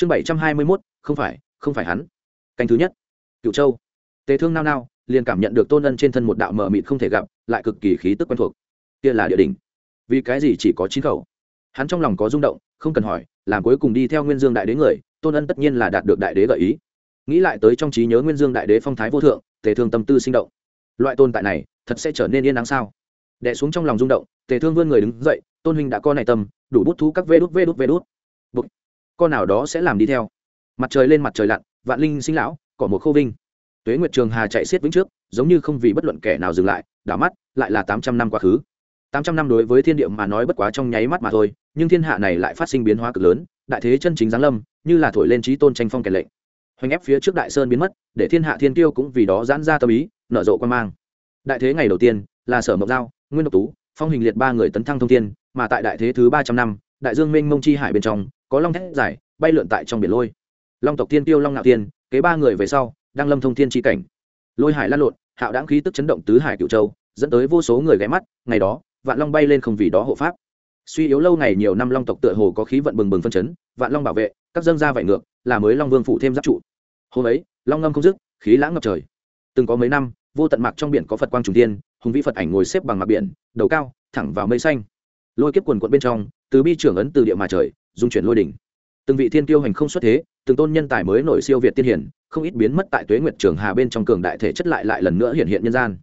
chương bảy trăm hai mươi mốt, không phải không phải hắn. Canh thứ nhất. Cựu châu. Tề thương nao nao, liền cảm nhận được tôn ân trên thân một đạo mờ mịt không thể gặp, lại cực kỳ khí tức quen thuộc. Kia là địa đình vì cái gì chỉ có chín khẩu? Hắn trong lòng có rung động, không cần hỏi, làm cuối cùng đi theo nguyên dương đại đế người, tôn ân tất nhiên là đạt được đại đế gợi ý. Nghĩ lại tới trong trí nhớ nguyên dương đại đế phong thái vô thượng, tề thương tâm tư sinh động. Loại tồn tại này, thật sẽ trở nên yên đáng sao? Đẻ xuống trong lòng rung động, tề thương vươn người đứng dậy, tôn huynh đã co này tâm, đủ bút thú các vê đút vê đút vê đút. Bụt con nào đó sẽ làm đi theo. Mặt trời lên mặt trời lặn, vạn linh sinh lão, cỏ một khô vinh. Tuế nguyệt trường hà chạy xiết vĩnh trước, giống như không vì bất luận kẻ nào dừng lại, đảo mắt, lại là tám trăm năm quá khứ. Tám trăm năm đối với thiên địa mà nói bất quá trong nháy mắt mà thôi, nhưng thiên hạ này lại phát sinh biến hóa cực lớn, đại thế chân chính giáng lâm, như là thổi lên trí tôn tranh phong kẻ lệnh. Hoành ép phía trước đại sơn biến mất, để thiên hạ thiên tiêu cũng vì đó giãn ra tâm ý, nở rộ quan mang. Đại thế ngày đầu tiên, là sở mộc giao, nguyên độc tú, phong hình liệt ba người tấn thăng thông thiên, mà tại đại thế thứ ba trăm năm, đại dương minh mông chi hải bên trong có long thét dài, bay lượn tại trong biển lôi. Long tộc tiên tiêu long ngạo tiên kế ba người về sau đang lâm thông thiên chi cảnh. Lôi hải lan lộn hạo đáng khí tức chấn động tứ hải cựu châu dẫn tới vô số người ghé mắt ngày đó vạn long bay lên không vì đó hộ pháp. Suy yếu lâu ngày nhiều năm long tộc tựa hồ có khí vận bừng bừng phân chấn vạn long bảo vệ các dân gia vải ngược là mới long vương phụ thêm giáp trụ. Hôm ấy long ngâm không dứt khí lãng ngập trời. Từng có mấy năm vô tận mạc trong biển có phật quang trùng tiên hùng vĩ phật ảnh ngồi xếp bằng mặt biển đầu cao thẳng vào mây xanh. Lôi kiếp quần quận bên trong từ bi trưởng ấn từ địa mà trời dung chuyển lôi đỉnh. Từng vị thiên tiêu hành không xuất thế, từng tôn nhân tài mới nổi siêu việt tiên hiển, không ít biến mất tại tuế nguyệt trường hà bên trong cường đại thể chất lại lại lần nữa hiện hiện nhân gian.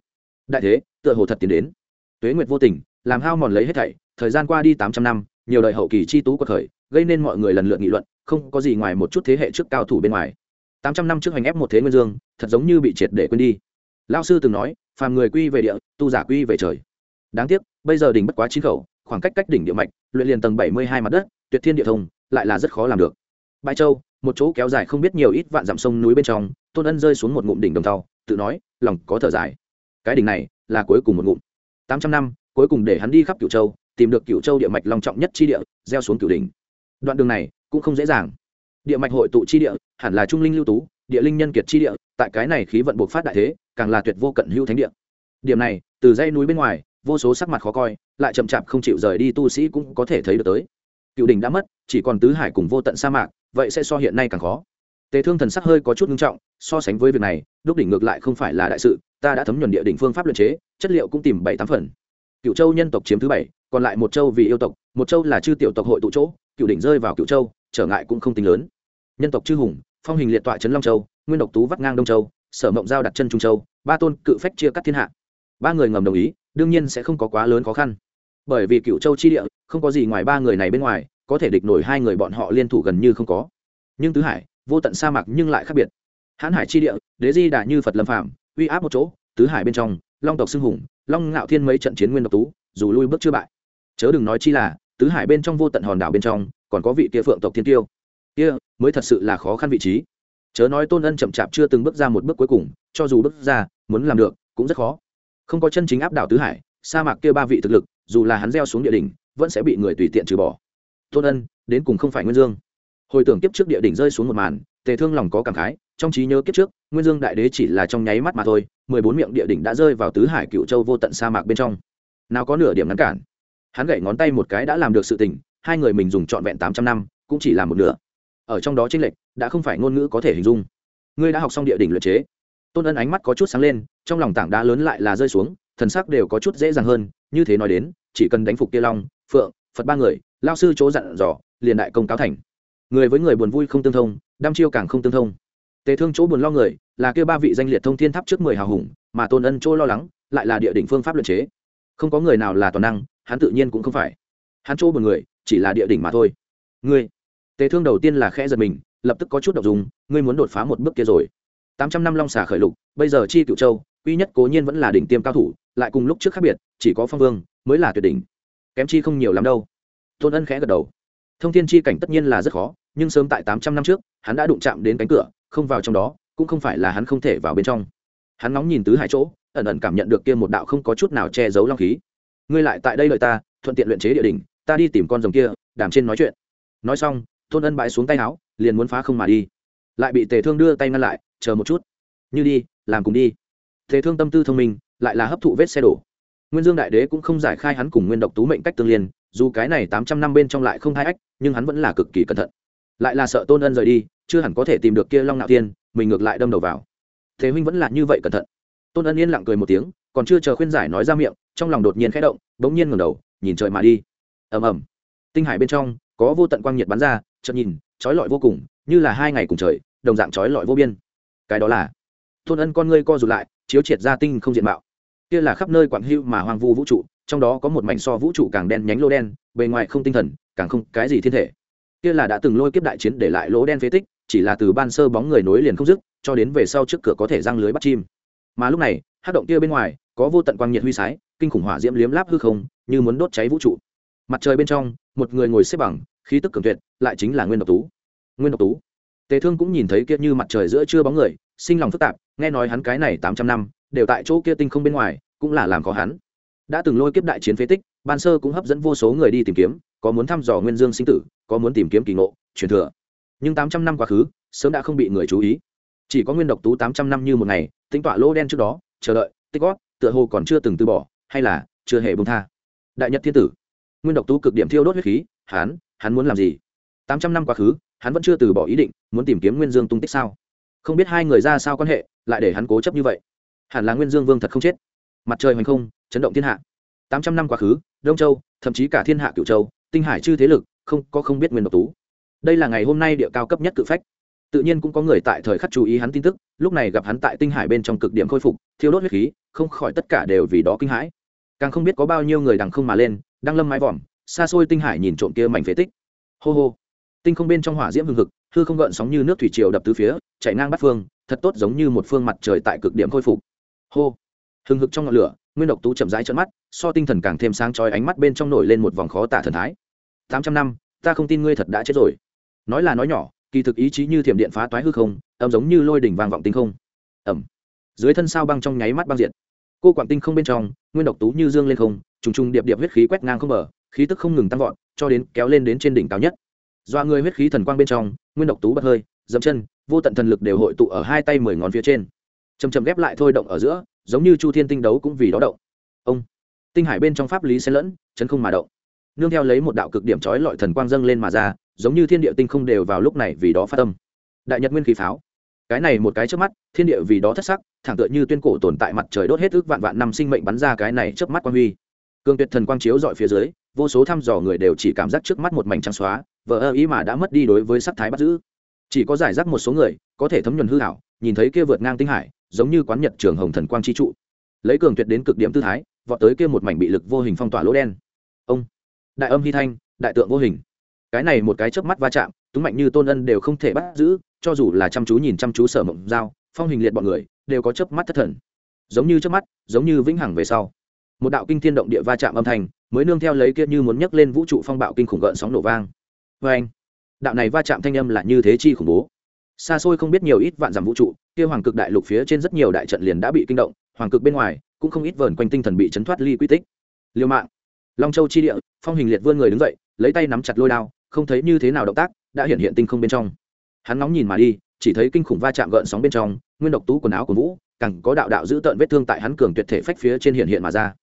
Đại thế, tựa hồ thật tiến đến. Tuế nguyệt vô tình, làm hao mòn lấy hết thảy, thời gian qua đi tám trăm năm, nhiều đời hậu kỳ chi tú quật khởi, gây nên mọi người lần lượt nghị luận, không có gì ngoài một chút thế hệ trước cao thủ bên ngoài. Tám trăm năm trước hành ép một thế nguyên dương, thật giống như bị triệt để quên đi. Lao sư từng nói, phàm người quy về địa, tu giả quy về trời. Đáng tiếc, bây giờ đỉnh bất quá chín khẩu, khoảng cách cách đỉnh địa mạch, luyện liền tầng bảy mươi hai mặt đất tuyệt thiên địa thông, lại là rất khó làm được. Bãi châu, một chỗ kéo dài không biết nhiều ít vạn dặm sông núi bên trong, tôn ân rơi xuống một ngụm đỉnh đồng tàu tự nói, lòng có thở dài. Cái đỉnh này là cuối cùng một ngụm. Tám trăm năm, cuối cùng để hắn đi khắp cửu châu, tìm được cửu châu địa mạch long trọng nhất chi địa, gieo xuống cửu đỉnh. Đoạn đường này cũng không dễ dàng. Địa mạch hội tụ chi địa, hẳn là trung linh lưu tú, địa linh nhân kiệt chi địa, tại cái này khí vận buộc phát đại thế, càng là tuyệt vô cận hưu thánh địa. Điểm này, từ dãy núi bên ngoài, vô số sắc mặt khó coi, lại chậm chạp không chịu rời đi tu sĩ cũng có thể thấy được tới cựu đỉnh đã mất, chỉ còn tứ hải cùng vô tận sa mạc, vậy sẽ so hiện nay càng khó. Tề thương thần sắc hơi có chút nghiêm trọng, so sánh với việc này đúc đỉnh ngược lại không phải là đại sự, ta đã thấm nhuần địa đỉnh phương pháp luận chế, chất liệu cũng tìm bảy tám phần. Cựu châu nhân tộc chiếm thứ bảy, còn lại một châu vì yêu tộc, một châu là chư tiểu tộc hội tụ chỗ, cựu đỉnh rơi vào cựu châu, trở ngại cũng không tính lớn. Nhân tộc chư hùng, phong hình liệt tọa trấn long châu, nguyên độc tú vắt ngang đông châu, sở mộng giao đặt chân trung châu, ba tôn cự phách chia cắt thiên hạ. Ba người ngầm đồng ý, đương nhiên sẽ không có quá lớn khó khăn. Bởi vì cựu châu chi địa không có gì ngoài ba người này bên ngoài, có thể địch nổi hai người bọn họ liên thủ gần như không có. Nhưng tứ hải, vô tận sa mạc nhưng lại khác biệt. Hãn hải chi địa, đế di đà như phật lâm phạm uy áp một chỗ, tứ hải bên trong, long tộc xưng hùng, long ngạo thiên mấy trận chiến nguyên độc tú, dù lui bước chưa bại. Chớ đừng nói chi là, tứ hải bên trong vô tận hòn đảo bên trong, còn có vị kia phượng tộc thiên tiêu. Kia, mới thật sự là khó khăn vị trí. Chớ nói tôn ân chậm chạp chưa từng bước ra một bước cuối cùng, cho dù bước ra, muốn làm được, cũng rất khó. Không có chân chính áp đảo tứ hải, sa mạc kia ba vị thực lực, dù là hắn gieo xuống địa đỉnh vẫn sẽ bị người tùy tiện trừ bỏ. Tôn ân, đến cùng không phải nguyên dương. Hồi tưởng kiếp trước địa đỉnh rơi xuống một màn, tề thương lòng có cảm khái, trong trí nhớ kiếp trước, nguyên dương đại đế chỉ là trong nháy mắt mà thôi, mười bốn miệng địa đỉnh đã rơi vào tứ hải cựu châu vô tận sa mạc bên trong. Nào có nửa điểm ngăn cản. Hắn gậy ngón tay một cái đã làm được sự tình, hai người mình dùng trọn vẹn tám trăm năm, cũng chỉ làm một nửa. Ở trong đó tranh lệch, đã không phải ngôn ngữ có thể hình dung. Ngươi đã học xong địa đỉnh luyện chế. Tôn ân ánh mắt có chút sáng lên, trong lòng tảng đá lớn lại là rơi xuống, thần sắc đều có chút dễ dàng hơn, như thế nói đến, chỉ cần đánh phục kia long phượng, phật ba người, lao sư chỗ dặn dò, liền đại công cáo thành. Người với người buồn vui không tương thông đam chiêu càng không tương thông. Tề thương chỗ buồn lo người, là kêu ba vị danh liệt thông thiên tháp trước mười hào hùng, mà tôn ân chỗ lo lắng, lại là địa đỉnh phương pháp luận chế. Không có người nào là toàn năng, hắn tự nhiên cũng không phải. Hắn chỗ buồn người, chỉ là địa đỉnh mà thôi. Ngươi, tề thương đầu tiên là khẽ giật mình, lập tức có chút độc dùng ngươi muốn đột phá một bước kia rồi. Tám trăm năm long xà khởi lục, bây giờ chi cựu châu uy nhất cố nhiên vẫn là đỉnh tiêm cao thủ, lại cùng lúc trước khác biệt, chỉ có phong vương mới là tuyệt đỉnh kém chi không nhiều lắm đâu. Tôn ân khẽ gật đầu. Thông thiên chi cảnh tất nhiên là rất khó, nhưng sớm tại tám trăm năm trước, hắn đã đụng chạm đến cánh cửa, không vào trong đó, cũng không phải là hắn không thể vào bên trong. Hắn nóng nhìn tứ hải chỗ, ẩn ẩn cảm nhận được kia một đạo không có chút nào che giấu long khí. Ngươi lại tại đây lợi ta, thuận tiện luyện chế địa đỉnh, ta đi tìm con rồng kia, đàm trên nói chuyện. Nói xong, tôn ân bãi xuống tay áo, liền muốn phá không mà đi. Lại bị tề thương đưa tay ngăn lại, chờ một chút. Như đi, làm cùng đi. Tề thương tâm tư thông minh, lại là hấp thụ vết xe đổ nguyên dương đại đế cũng không giải khai hắn cùng nguyên độc tú mệnh cách tương liên, dù cái này tám trăm năm bên trong lại không hai ách, nhưng hắn vẫn là cực kỳ cẩn thận. Lại là sợ tôn ân rời đi, chưa hẳn có thể tìm được kia long nạo tiên mình ngược lại đâm đầu vào. Thế huynh vẫn là như vậy cẩn thận. Tôn ân yên lặng cười một tiếng, còn chưa chờ khuyên giải nói ra miệng, trong lòng đột nhiên khẽ động, bỗng nhiên ngẩng đầu, nhìn trời mà đi. Ầm ầm. Tinh hải bên trong, có vô tận quang nhiệt bắn ra, chợt nhìn trói lọi vô cùng, như là hai ngày cùng trời, đồng dạng trói lọi vô biên. Cái đó là tôn ân con ngươi co rụt lại, chiếu triệt ra tinh không diện mạo kia là khắp nơi quặng hưu mà hoang vu vũ trụ, trong đó có một mảnh so vũ trụ càng đen nhánh lô đen, bề ngoài không tinh thần, càng không cái gì thiên thể. Kia là đã từng lôi kiếp đại chiến để lại lỗ đen phế tích, chỉ là từ ban sơ bóng người nối liền không dứt, cho đến về sau trước cửa có thể răng lưới bắt chim. Mà lúc này hát động kia bên ngoài, có vô tận quang nhiệt huy sái, kinh khủng hỏa diễm liếm láp hư không, như muốn đốt cháy vũ trụ. Mặt trời bên trong, một người ngồi xếp bằng, khí tức cường tuyệt, lại chính là nguyên độc tú. Nguyên độc tú. Tề thương cũng nhìn thấy kia như mặt trời giữa chưa bóng người, sinh lòng phức tạp, nghe nói hắn cái này tám trăm năm đều tại chỗ kia tinh không bên ngoài, cũng là làm khó hắn. Đã từng lôi kiếp đại chiến phế tích, ban sơ cũng hấp dẫn vô số người đi tìm kiếm, có muốn thăm dò nguyên dương sinh tử, có muốn tìm kiếm kỳ ngộ, truyền thừa. Nhưng tám trăm năm quá khứ, sớm đã không bị người chú ý. Chỉ có nguyên độc tú tám trăm năm như một ngày tính tọa lỗ đen trước đó, chờ đợi, tích gót tựa hồ còn chưa từng từ bỏ, hay là chưa hề bông tha. Đại nhật thiên tử. Nguyên độc tú cực điểm thiêu đốt huyết khí, hắn hắn muốn làm gì? Tám trăm năm quá khứ, hắn vẫn chưa từ bỏ ý định, muốn tìm kiếm nguyên dương tung tích sao? Không biết hai người ra sao quan hệ, lại để hắn cố chấp như vậy hẳn là nguyên dương vương thật không chết. Mặt trời hoành không, chấn động thiên hạ. Tám trăm năm quá khứ, đông châu, thậm chí cả thiên hạ cựu châu, tinh hải chư thế lực, không, có không biết nguyên độc tú. Đây là ngày hôm nay địa cao cấp nhất cự phách. Tự nhiên cũng có người tại thời khắc chú ý hắn tin tức, lúc này gặp hắn tại tinh hải bên trong cực điểm khôi phục thiếu đốt huyết khí, không khỏi tất cả đều vì đó kinh hãi. Càng không biết có bao nhiêu người đằng không mà lên, đang lâm mái vòm, xa xôi tinh hải nhìn trộm kia mảnh phế tích. Hô hô. Tinh không bên trong hỏa diễm hừng hực, hư không gợn sóng như nước thủy triều đập tứ phía chạy ngang bắt phương, thật tốt giống như một phương mặt trời tại cực điểm khôi phục hô. Hừng hực trong ngọn lửa, nguyên độc tú chậm rãi trợn mắt, so tinh thần càng thêm sáng trói ánh mắt bên trong nổi lên một vòng khó tả thần thái. Tám trăm năm, ta không tin ngươi thật đã chết rồi. Nói là nói nhỏ, kỳ thực ý chí như thiểm điện phá toái hư không, âm giống như lôi đỉnh vang vọng tinh không. Ẩm. Dưới thân sao băng trong nháy mắt băng diện cô quảng tinh không bên trong, nguyên độc tú như dương lên không, trùng trùng điệp điệp huyết khí quét ngang không bờ, khí tức không ngừng tăng vọt, cho đến kéo lên đến trên đỉnh cao nhất. Do người huyết khí thần quang bên trong, nguyên độc tú bật hơi dẫm chân, vô tận thần lực đều hội tụ ở hai tay mười ngón phía trên chầm chầm ghép lại thôi động ở giữa, giống như chu thiên tinh đấu cũng vì đó động. Ông, tinh hải bên trong pháp lý xen lẫn, chấn không mà động. Nương theo lấy một đạo cực điểm trói lọi thần quang dâng lên mà ra, giống như thiên địa tinh không đều vào lúc này vì đó phát tâm. Đại nhật nguyên khí pháo. Cái này một cái trước mắt, thiên địa vì đó thất sắc, thẳng tựa như tuyên cổ tồn tại mặt trời đốt hết ước vạn vạn năm sinh mệnh bắn ra cái này trước mắt quang huy. Cương tuyệt thần quang chiếu dọi phía dưới, vô số thăm dò người đều chỉ cảm giác trước mắt một mảnh trắng xóa vỡ ơ ý mà đã mất đi đối với sắc thái bắt giữ. Chỉ có giải rác một số người, có thể thấm nhuần hư hảo nhìn thấy kia vượt ngang tinh hải, giống như quán nhật trường hồng thần quang chi trụ. Lấy cường tuyệt đến cực điểm tư thái, vọt tới kia một mảnh bị lực vô hình phong tỏa lỗ đen. Ông, đại âm hy thanh, đại tượng vô hình. Cái này một cái chớp mắt va chạm, túng mạnh như tôn ân đều không thể bắt giữ, cho dù là chăm chú nhìn chăm chú sở mộng dao phong hình liệt bọn người, đều có chớp mắt thất thần. Giống như chớp mắt, giống như vĩnh hằng về sau. Một đạo kinh thiên động địa va chạm âm thanh, mới nương theo lấy kia như muốn nhấc lên vũ trụ phong bạo kinh khủng gợn sóng nổ vang. Vê anh đạo này va chạm thanh âm là như thế chi khủng bố xa xôi không biết nhiều ít vạn dặm vũ trụ, kia hoàng cực đại lục phía trên rất nhiều đại trận liền đã bị kinh động, hoàng cực bên ngoài, cũng không ít vờn quanh tinh thần bị chấn thoát ly quy tích. Liêu mạng. Long châu chi địa, phong hình liệt vươn người đứng dậy, lấy tay nắm chặt lôi đao, không thấy như thế nào động tác, đã hiện hiện tinh không bên trong. Hắn nóng nhìn mà đi, chỉ thấy kinh khủng va chạm gợn sóng bên trong, nguyên độc tú quần áo của vũ, càng có đạo đạo giữ tợn vết thương tại hắn cường tuyệt thể phách phía trên hiện hiện mà ra.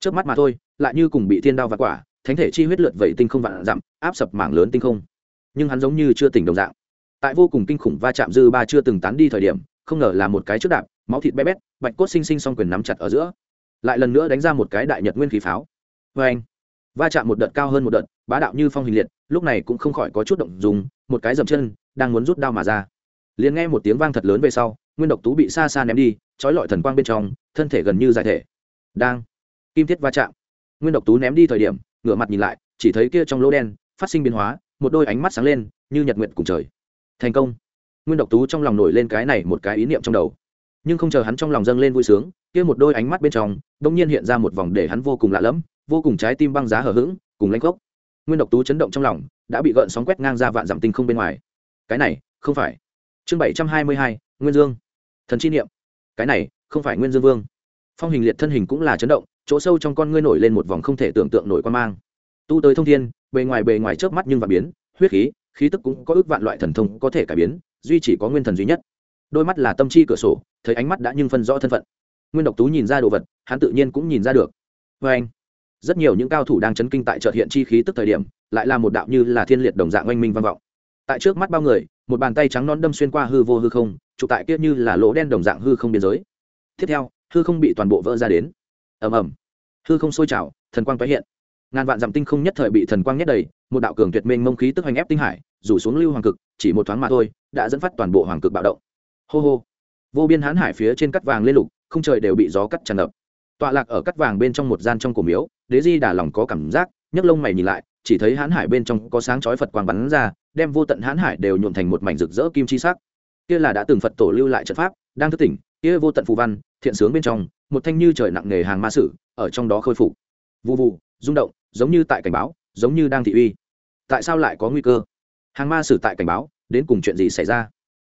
Trước mắt mà thôi, lại như cùng bị thiên đao và quả, thánh thể chi huyết lượt vẩy tinh không vạn dặm, áp sập mảng lớn tinh không. Nhưng hắn giống như chưa tỉnh đồng dạng tại vô cùng kinh khủng va chạm dư ba chưa từng tán đi thời điểm, không ngờ là một cái trước đạp, máu thịt bé bét, bạch cốt xinh xinh song quyền nắm chặt ở giữa. Lại lần nữa đánh ra một cái đại nhật nguyên khí pháo. Vê anh, va chạm một đợt cao hơn một đợt, bá đạo như phong hình liệt, lúc này cũng không khỏi có chút động dùng một cái dầm chân, đang muốn rút đao mà ra. Liền nghe một tiếng vang thật lớn về sau, nguyên độc tú bị xa xa ném đi, trói lọi thần quang bên trong, thân thể gần như giải thể. Đang, kim thiết va chạm. Nguyên độc tú ném đi thời điểm, ngửa mặt nhìn lại, chỉ thấy kia trong lỗ đen, phát sinh biến hóa, một đôi ánh mắt sáng lên, như nhật nguyện cùng trời thành công. Nguyên độc tú trong lòng nổi lên cái này một cái ý niệm trong đầu. Nhưng không chờ hắn trong lòng dâng lên vui sướng, kia một đôi ánh mắt bên trong đ ỗ n g nhiên hiện ra một vòng để hắn vô cùng lạ lẫm, vô cùng trái tim băng giá hở h ữ g cùng lãnh gốc. Nguyên độc tú chấn động trong lòng, đã bị gợn sóng quét ngang ra vạn dặm tinh không bên ngoài. Cái này, không phải. Chương bảy trăm hai mươi hai, nguyên dương. Thần chi niệm. Cái này, không phải nguyên dương vương. Phong hình liệt thân hình cũng là chấn động, chỗ sâu trong con ngươi nổi lên một vòng không thể tưởng tượng nổi quan mang. Tu tới thông thiên, bề ngoài bề ngoài chớp mắt nhưng và biến, huyết khí khí tức cũng có ước vạn loại thần thông có thể cải biến, duy chỉ có nguyên thần duy nhất. Đôi mắt là tâm chi cửa sổ, thấy ánh mắt đã nhưng phân rõ thân phận. Nguyên độc tú nhìn ra đồ vật, hắn tự nhiên cũng nhìn ra được. Vê anh, rất nhiều những cao thủ đang chấn kinh tại chợt hiện chi khí tức thời điểm, lại là một đạo như là thiên liệt đồng dạng oanh minh vang vọng. Tại trước mắt bao người, một bàn tay trắng non đâm xuyên qua hư vô hư không chụp tại kia như là lỗ đen đồng dạng hư không biên giới. Tiếp theo, hư không bị toàn bộ vỡ ra đến. Ầm ầm. Hư không sôi trào, thần quang tái hiện ngàn vạn dặm tinh không nhất thời bị thần quang nhét đầy, một đạo cường tuyệt mênh mông khí tức hành ép tinh hải, rủ xuống lưu hoàng cực, chỉ một thoáng mà thôi, đã dẫn phát toàn bộ hoàng cực bạo động. Hô hô. Vô biên hãn hải phía trên cắt vàng lên lục, không trời đều bị gió cắt tràn ngập. Tọa lạc ở cắt vàng bên trong một gian trong cổ miếu, đế di đà lòng có cảm giác, nhấc lông mày nhìn lại, chỉ thấy hãn hải bên trong có sáng chói phật quang bắn ra, đem vô tận hãn hải đều nhuộn thành một mảnh rực rỡ kim chi sắc. Kia là đã từng phật tổ lưu lại trận pháp, đang thức tỉnh, kia vô tận phù văn, thiện sướng bên trong, một thanh như trời nặng nghề hàng ma sử, ở trong đó khôi phục. Vụ vụ rung động giống như tại cảnh báo, giống như đang thị uy. Tại sao lại có nguy cơ? Hàng ma sử tại cảnh báo, đến cùng chuyện gì xảy ra?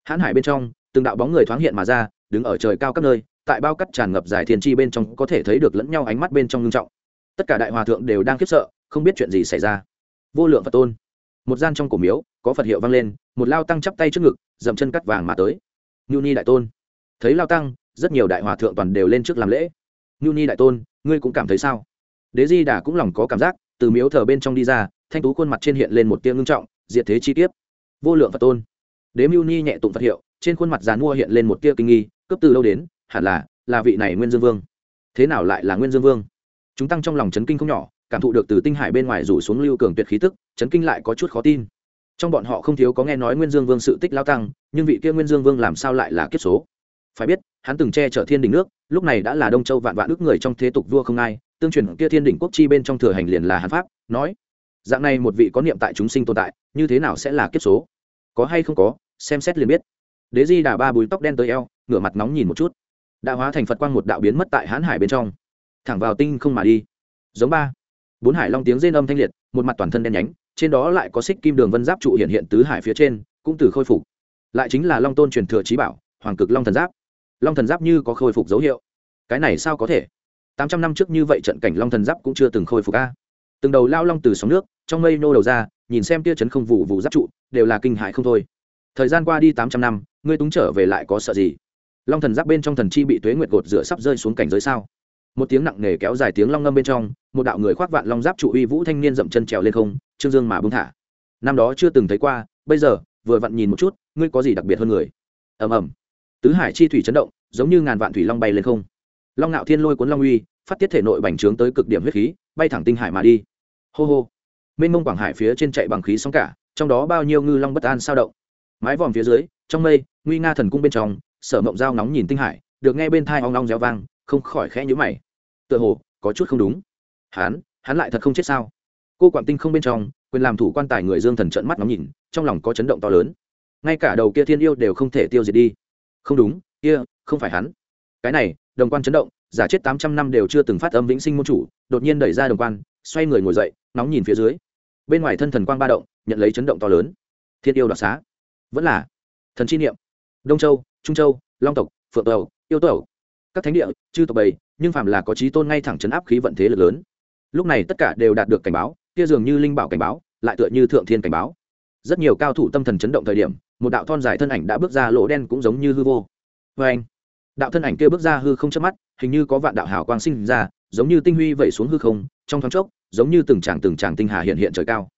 Hãn hải bên trong, từng đạo bóng người thoáng hiện mà ra, đứng ở trời cao các nơi, tại bao cắt tràn ngập giải thiên chi bên trong có thể thấy được lẫn nhau ánh mắt bên trong ngưng trọng. Tất cả đại hòa thượng đều đang khiếp sợ, không biết chuyện gì xảy ra. Vô lượng phật tôn. Một gian trong cổ miếu, có phật hiệu vang lên, một lao tăng chắp tay trước ngực, dậm chân cắt vàng mà tới. Nhu ni đại tôn. Thấy lao tăng, rất nhiều đại hòa thượng toàn đều lên trước làm lễ. Nhu ni đại tôn, ngươi cũng cảm thấy sao? Đế di đà cũng lòng có cảm giác, từ miếu thờ bên trong đi ra, thanh tú khuôn mặt trên hiện lên một tia ngưng trọng, diệt thế chi tiết vô lượng phật tôn. Đế mưu ni nhẹ tụng phật hiệu, trên khuôn mặt dàn mua hiện lên một tia kinh nghi cấp từ lâu đến, hẳn là là vị này nguyên dương vương. Thế nào lại là nguyên dương vương? Chúng tăng trong lòng chấn kinh không nhỏ, cảm thụ được từ tinh hải bên ngoài rủ xuống lưu cường tuyệt khí tức, chấn kinh lại có chút khó tin. Trong bọn họ không thiếu có nghe nói nguyên dương vương sự tích lao tăng, nhưng vị kia nguyên dương vương làm sao lại là kiếp số? Phải biết, hắn từng che chở thiên đình nước, lúc này đã là đông châu vạn vạn ước người trong thế tục vua không ai tương truyền kia thiên đỉnh quốc chi bên trong thừa hành liền là hàn pháp, nói, dạng này một vị có niệm tại chúng sinh tồn tại, như thế nào sẽ là kiếp số? Có hay không có, xem xét liền biết. Đế di đà ba bùi tóc đen tới eo, ngửa mặt nóng nhìn một chút. Đã hóa thành phật quang một đạo biến mất tại hãn hải bên trong. Thẳng vào tinh không mà đi. Giống ba. Bốn hải long tiếng rên âm thanh liệt, một mặt toàn thân đen nhánh, trên đó lại có xích kim đường vân giáp trụ hiện hiện tứ hải phía trên, cũng từ khôi phục. Lại chính là long tôn truyền thừa trí bảo, hoàng cực long thần giáp. Long thần giáp như có khôi phục dấu hiệu. Cái này sao có thể? Tám trăm năm trước như vậy trận cảnh long thần giáp cũng chưa từng khôi phục a. Từng đầu lao long từ sóng nước, trong mây nô đầu ra, nhìn xem tia chấn không vụ vụ giáp trụ, đều là kinh hại không thôi. Thời gian qua đi tám trăm năm, ngươi túng trở về lại có sợ gì? Long thần giáp bên trong thần chi bị tuế nguyệt gột rửa sắp rơi xuống cảnh giới sao? Một tiếng nặng nề kéo dài tiếng long ngâm bên trong, một đạo người khoác vạn long giáp trụ uy vũ thanh niên dậm chân trèo lên không, trương dương mà bưng thả. Năm đó chưa từng thấy qua, bây giờ, vừa vặn nhìn một chút, ngươi có gì đặc biệt hơn người? Ầm ầm. Tứ hải chi thủy chấn động, giống như ngàn vạn thủy long bay lên không long ngạo thiên lôi cuốn long uy, phát tiết thể nội bành trướng tới cực điểm huyết khí, bay thẳng tinh hải mà đi. Hô hô. Mênh mông quảng hải phía trên chạy bằng khí sóng cả, trong đó bao nhiêu ngư long bất an sao động. Mái vòm phía dưới, trong mây, nguy nga thần cung bên trong, sở mộng dao nóng nhìn tinh hải, được nghe bên thai ong long reo vang, không khỏi khẽ nhữ mày. Tựa hồ, có chút không đúng. Hắn hắn lại thật không chết sao? Cô quảng tinh không bên trong, quyền làm thủ quan tài người dương thần trận mắt nóng nhìn, trong lòng có chấn động to lớn. Ngay cả đầu kia thiên yêu đều không thể tiêu diệt đi. Không đúng, kia, không phải hắn. Cái này đồng quan chấn động, giả chết tám trăm năm đều chưa từng phát âm vĩnh sinh môn chủ, đột nhiên đẩy ra đồng quan, xoay người ngồi dậy, nóng nhìn phía dưới. Bên ngoài thân thần quang ba động, nhận lấy chấn động to lớn. Thiên yêu đoạt xá. Vẫn là thần chi niệm. Đông châu, trung châu, long tộc, phượng tàu yêu tàu các thánh địa, chư tộc bầy, nhưng phạm là có trí tôn ngay thẳng chấn áp khí vận thế lực lớn. Lúc này tất cả đều đạt được cảnh báo, kia dường như linh bảo cảnh báo, lại tựa như thượng thiên cảnh báo. Rất nhiều cao thủ tâm thần chấn động thời điểm, một đạo thon dài thân ảnh đã bước ra, lỗ đen cũng giống như hư vô. Vê anh đạo thân ảnh kia bước ra hư không chớp mắt, hình như có vạn đạo hào quang sinh ra, giống như tinh huy vẩy xuống hư không, trong thoáng chốc, giống như từng tràng từng tràng tinh hà hiện hiện trời cao.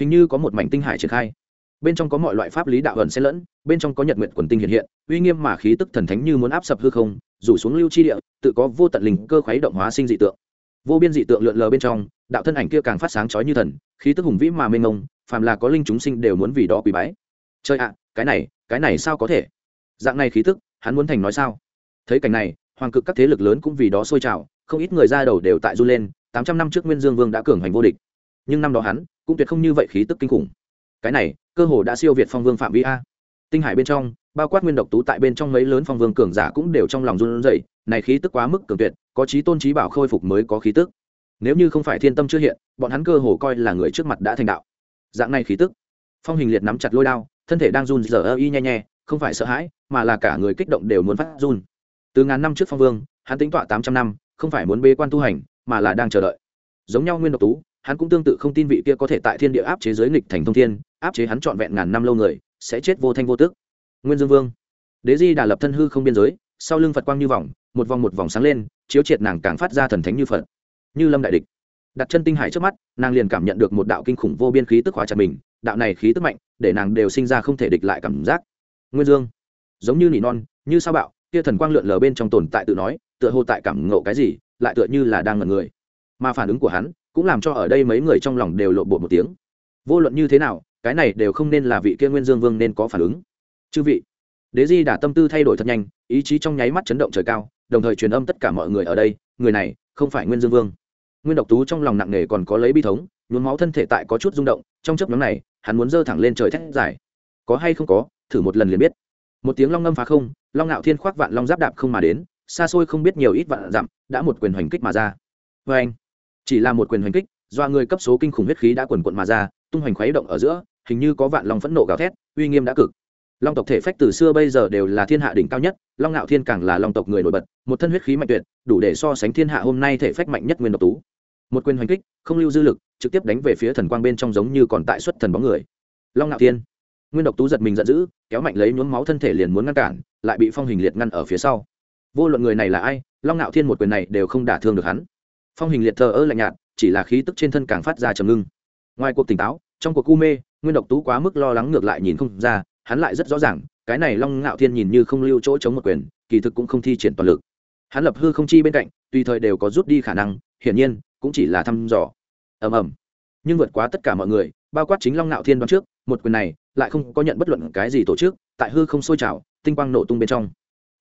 Hình như có một mảnh tinh hải triển khai. Bên trong có mọi loại pháp lý đạo ẩn xen lẫn, bên trong có nhật nguyện quần tinh hiện hiện, uy nghiêm mà khí tức thần thánh như muốn áp sập hư không, rủ xuống lưu chi địa, tự có vô tận linh cơ khuấy động hóa sinh dị tượng. Vô biên dị tượng lượn lờ bên trong, đạo thân ảnh kia càng phát sáng chói như thần, khí tức hùng vĩ mà mênh mông, phàm là có linh chúng sinh đều muốn vì đó quỳ bái. Chơi ạ, cái này cái này sao có thể? Dạng này khí tức, hắn muốn thành nói sao? Thấy cảnh này, hoàng cực các thế lực lớn cũng vì đó sôi trào, không ít người ra đầu đều tại du lên, tám trăm năm trước nguyên dương vương đã cường hành vô địch. Nhưng năm đó hắn cũng tuyệt không như vậy khí tức kinh khủng. Cái này, cơ hồ đã siêu việt phong vương phạm vi a. Tinh hải bên trong, bao quát nguyên độc tú tại bên trong mấy lớn phong vương cường giả cũng đều trong lòng run rẩy, này khí tức quá mức cường tuyệt, có trí tôn trí bảo khôi phục mới có khí tức. Nếu như không phải thiên tâm chưa hiện, bọn hắn cơ hồ coi là người trước mặt đã thành đạo. Dạng này khí tức. Phong hình liệt nắm chặt lôi đao, thân thể đang run rờ ơ y nhe nhe, không phải sợ hãi, mà là cả người kích động đều muốn phát run từ ngàn năm trước phong vương, hắn tính tọa tám trăm năm, không phải muốn bế quan tu hành, mà là đang chờ đợi. Giống nhau nguyên độc tú, hắn cũng tương tự không tin vị kia có thể tại thiên địa áp chế giới nghịch thành thông thiên, áp chế hắn trọn vẹn ngàn năm lâu người, sẽ chết vô thanh vô tức. Nguyên dương vương. Đế di đà lập thân hư không biên giới, sau lưng phật quang như vòng, một vòng một vòng sáng lên, chiếu triệt nàng càng phát ra thần thánh như phật. Như lâm đại địch. Đặt chân tinh hải trước mắt, nàng liền cảm nhận được một đạo kinh khủng vô biên khí tức hóa chặt mình, đạo này khí tức mạnh, để nàng đều sinh ra không thể địch lại cảm giác. Nguyên dương. Giống như nỉ non, như sao bạo kia thần quang lượn lờ bên trong tồn tại tự nói, tựa hồ tại cảm ngộ cái gì, lại tựa như là đang ngẩn người. Mà phản ứng của hắn, cũng làm cho ở đây mấy người trong lòng đều lộ bộ một tiếng. Vô luận như thế nào, cái này đều không nên là vị kia nguyên dương vương nên có phản ứng. Chư vị, đế di đã tâm tư thay đổi thật nhanh, ý chí trong nháy mắt chấn động trời cao, đồng thời truyền âm tất cả mọi người ở đây, người này không phải nguyên dương vương. Nguyên độc tú trong lòng nặng nề còn có lấy bi thống, nhuốm máu thân thể tại có chút rung động, trong chấp nhóm này, hắn muốn dơ thẳng lên trời thét dài. Có hay không có, thử một lần liền biết một tiếng long ngâm phá không, long ngạo thiên khoác vạn long giáp đạp không mà đến, xa xôi không biết nhiều ít vạn dặm, đã một quyền hoành kích mà ra. Vê anh, chỉ là một quyền hoành kích do người cấp số kinh khủng huyết khí đã quần quận mà ra, tung hoành khuấy động ở giữa, hình như có vạn long phẫn nộ gào thét, uy nghiêm đã cực. Long tộc thể phách từ xưa bây giờ đều là thiên hạ đỉnh cao nhất, long ngạo thiên càng là long tộc người nổi bật, một thân huyết khí mạnh tuyệt, đủ để so sánh thiên hạ hôm nay thể phách mạnh nhất nguyên độc tú. Một quyền hoành kích, không lưu dư lực, trực tiếp đánh về phía thần quang bên trong giống như còn tại xuất thần bóng người. Long ngạo thiên nguyên độc tú giật mình giận dữ, kéo mạnh lấy nhuốm máu thân thể liền muốn ngăn cản, lại bị phong hình liệt ngăn ở phía sau. Vô luận người này là ai, long ngạo thiên một quyền này đều không đả thương được hắn. Phong hình liệt thờ ơ lạnh nhạt, chỉ là khí tức trên thân càng phát ra trầm ngưng. Ngoài cuộc tỉnh táo, trong cuộc cu mê, nguyên độc tú quá mức lo lắng ngược lại nhìn không ra, hắn lại rất rõ ràng, cái này long ngạo thiên nhìn như không lưu chỗ chống một quyền, kỳ thực cũng không thi triển toàn lực. Hắn lập hư không chi bên cạnh, tùy thời đều có rút đi khả năng, hiển nhiên, cũng chỉ là thăm dò. Ầm ầm. Nhưng vượt quá tất cả mọi người, bao quát chính long ngạo thiên đoán trước, một quyền này lại không có nhận bất luận cái gì tổ chức, tại hư không sôi trào, tinh quang nổ tung bên trong.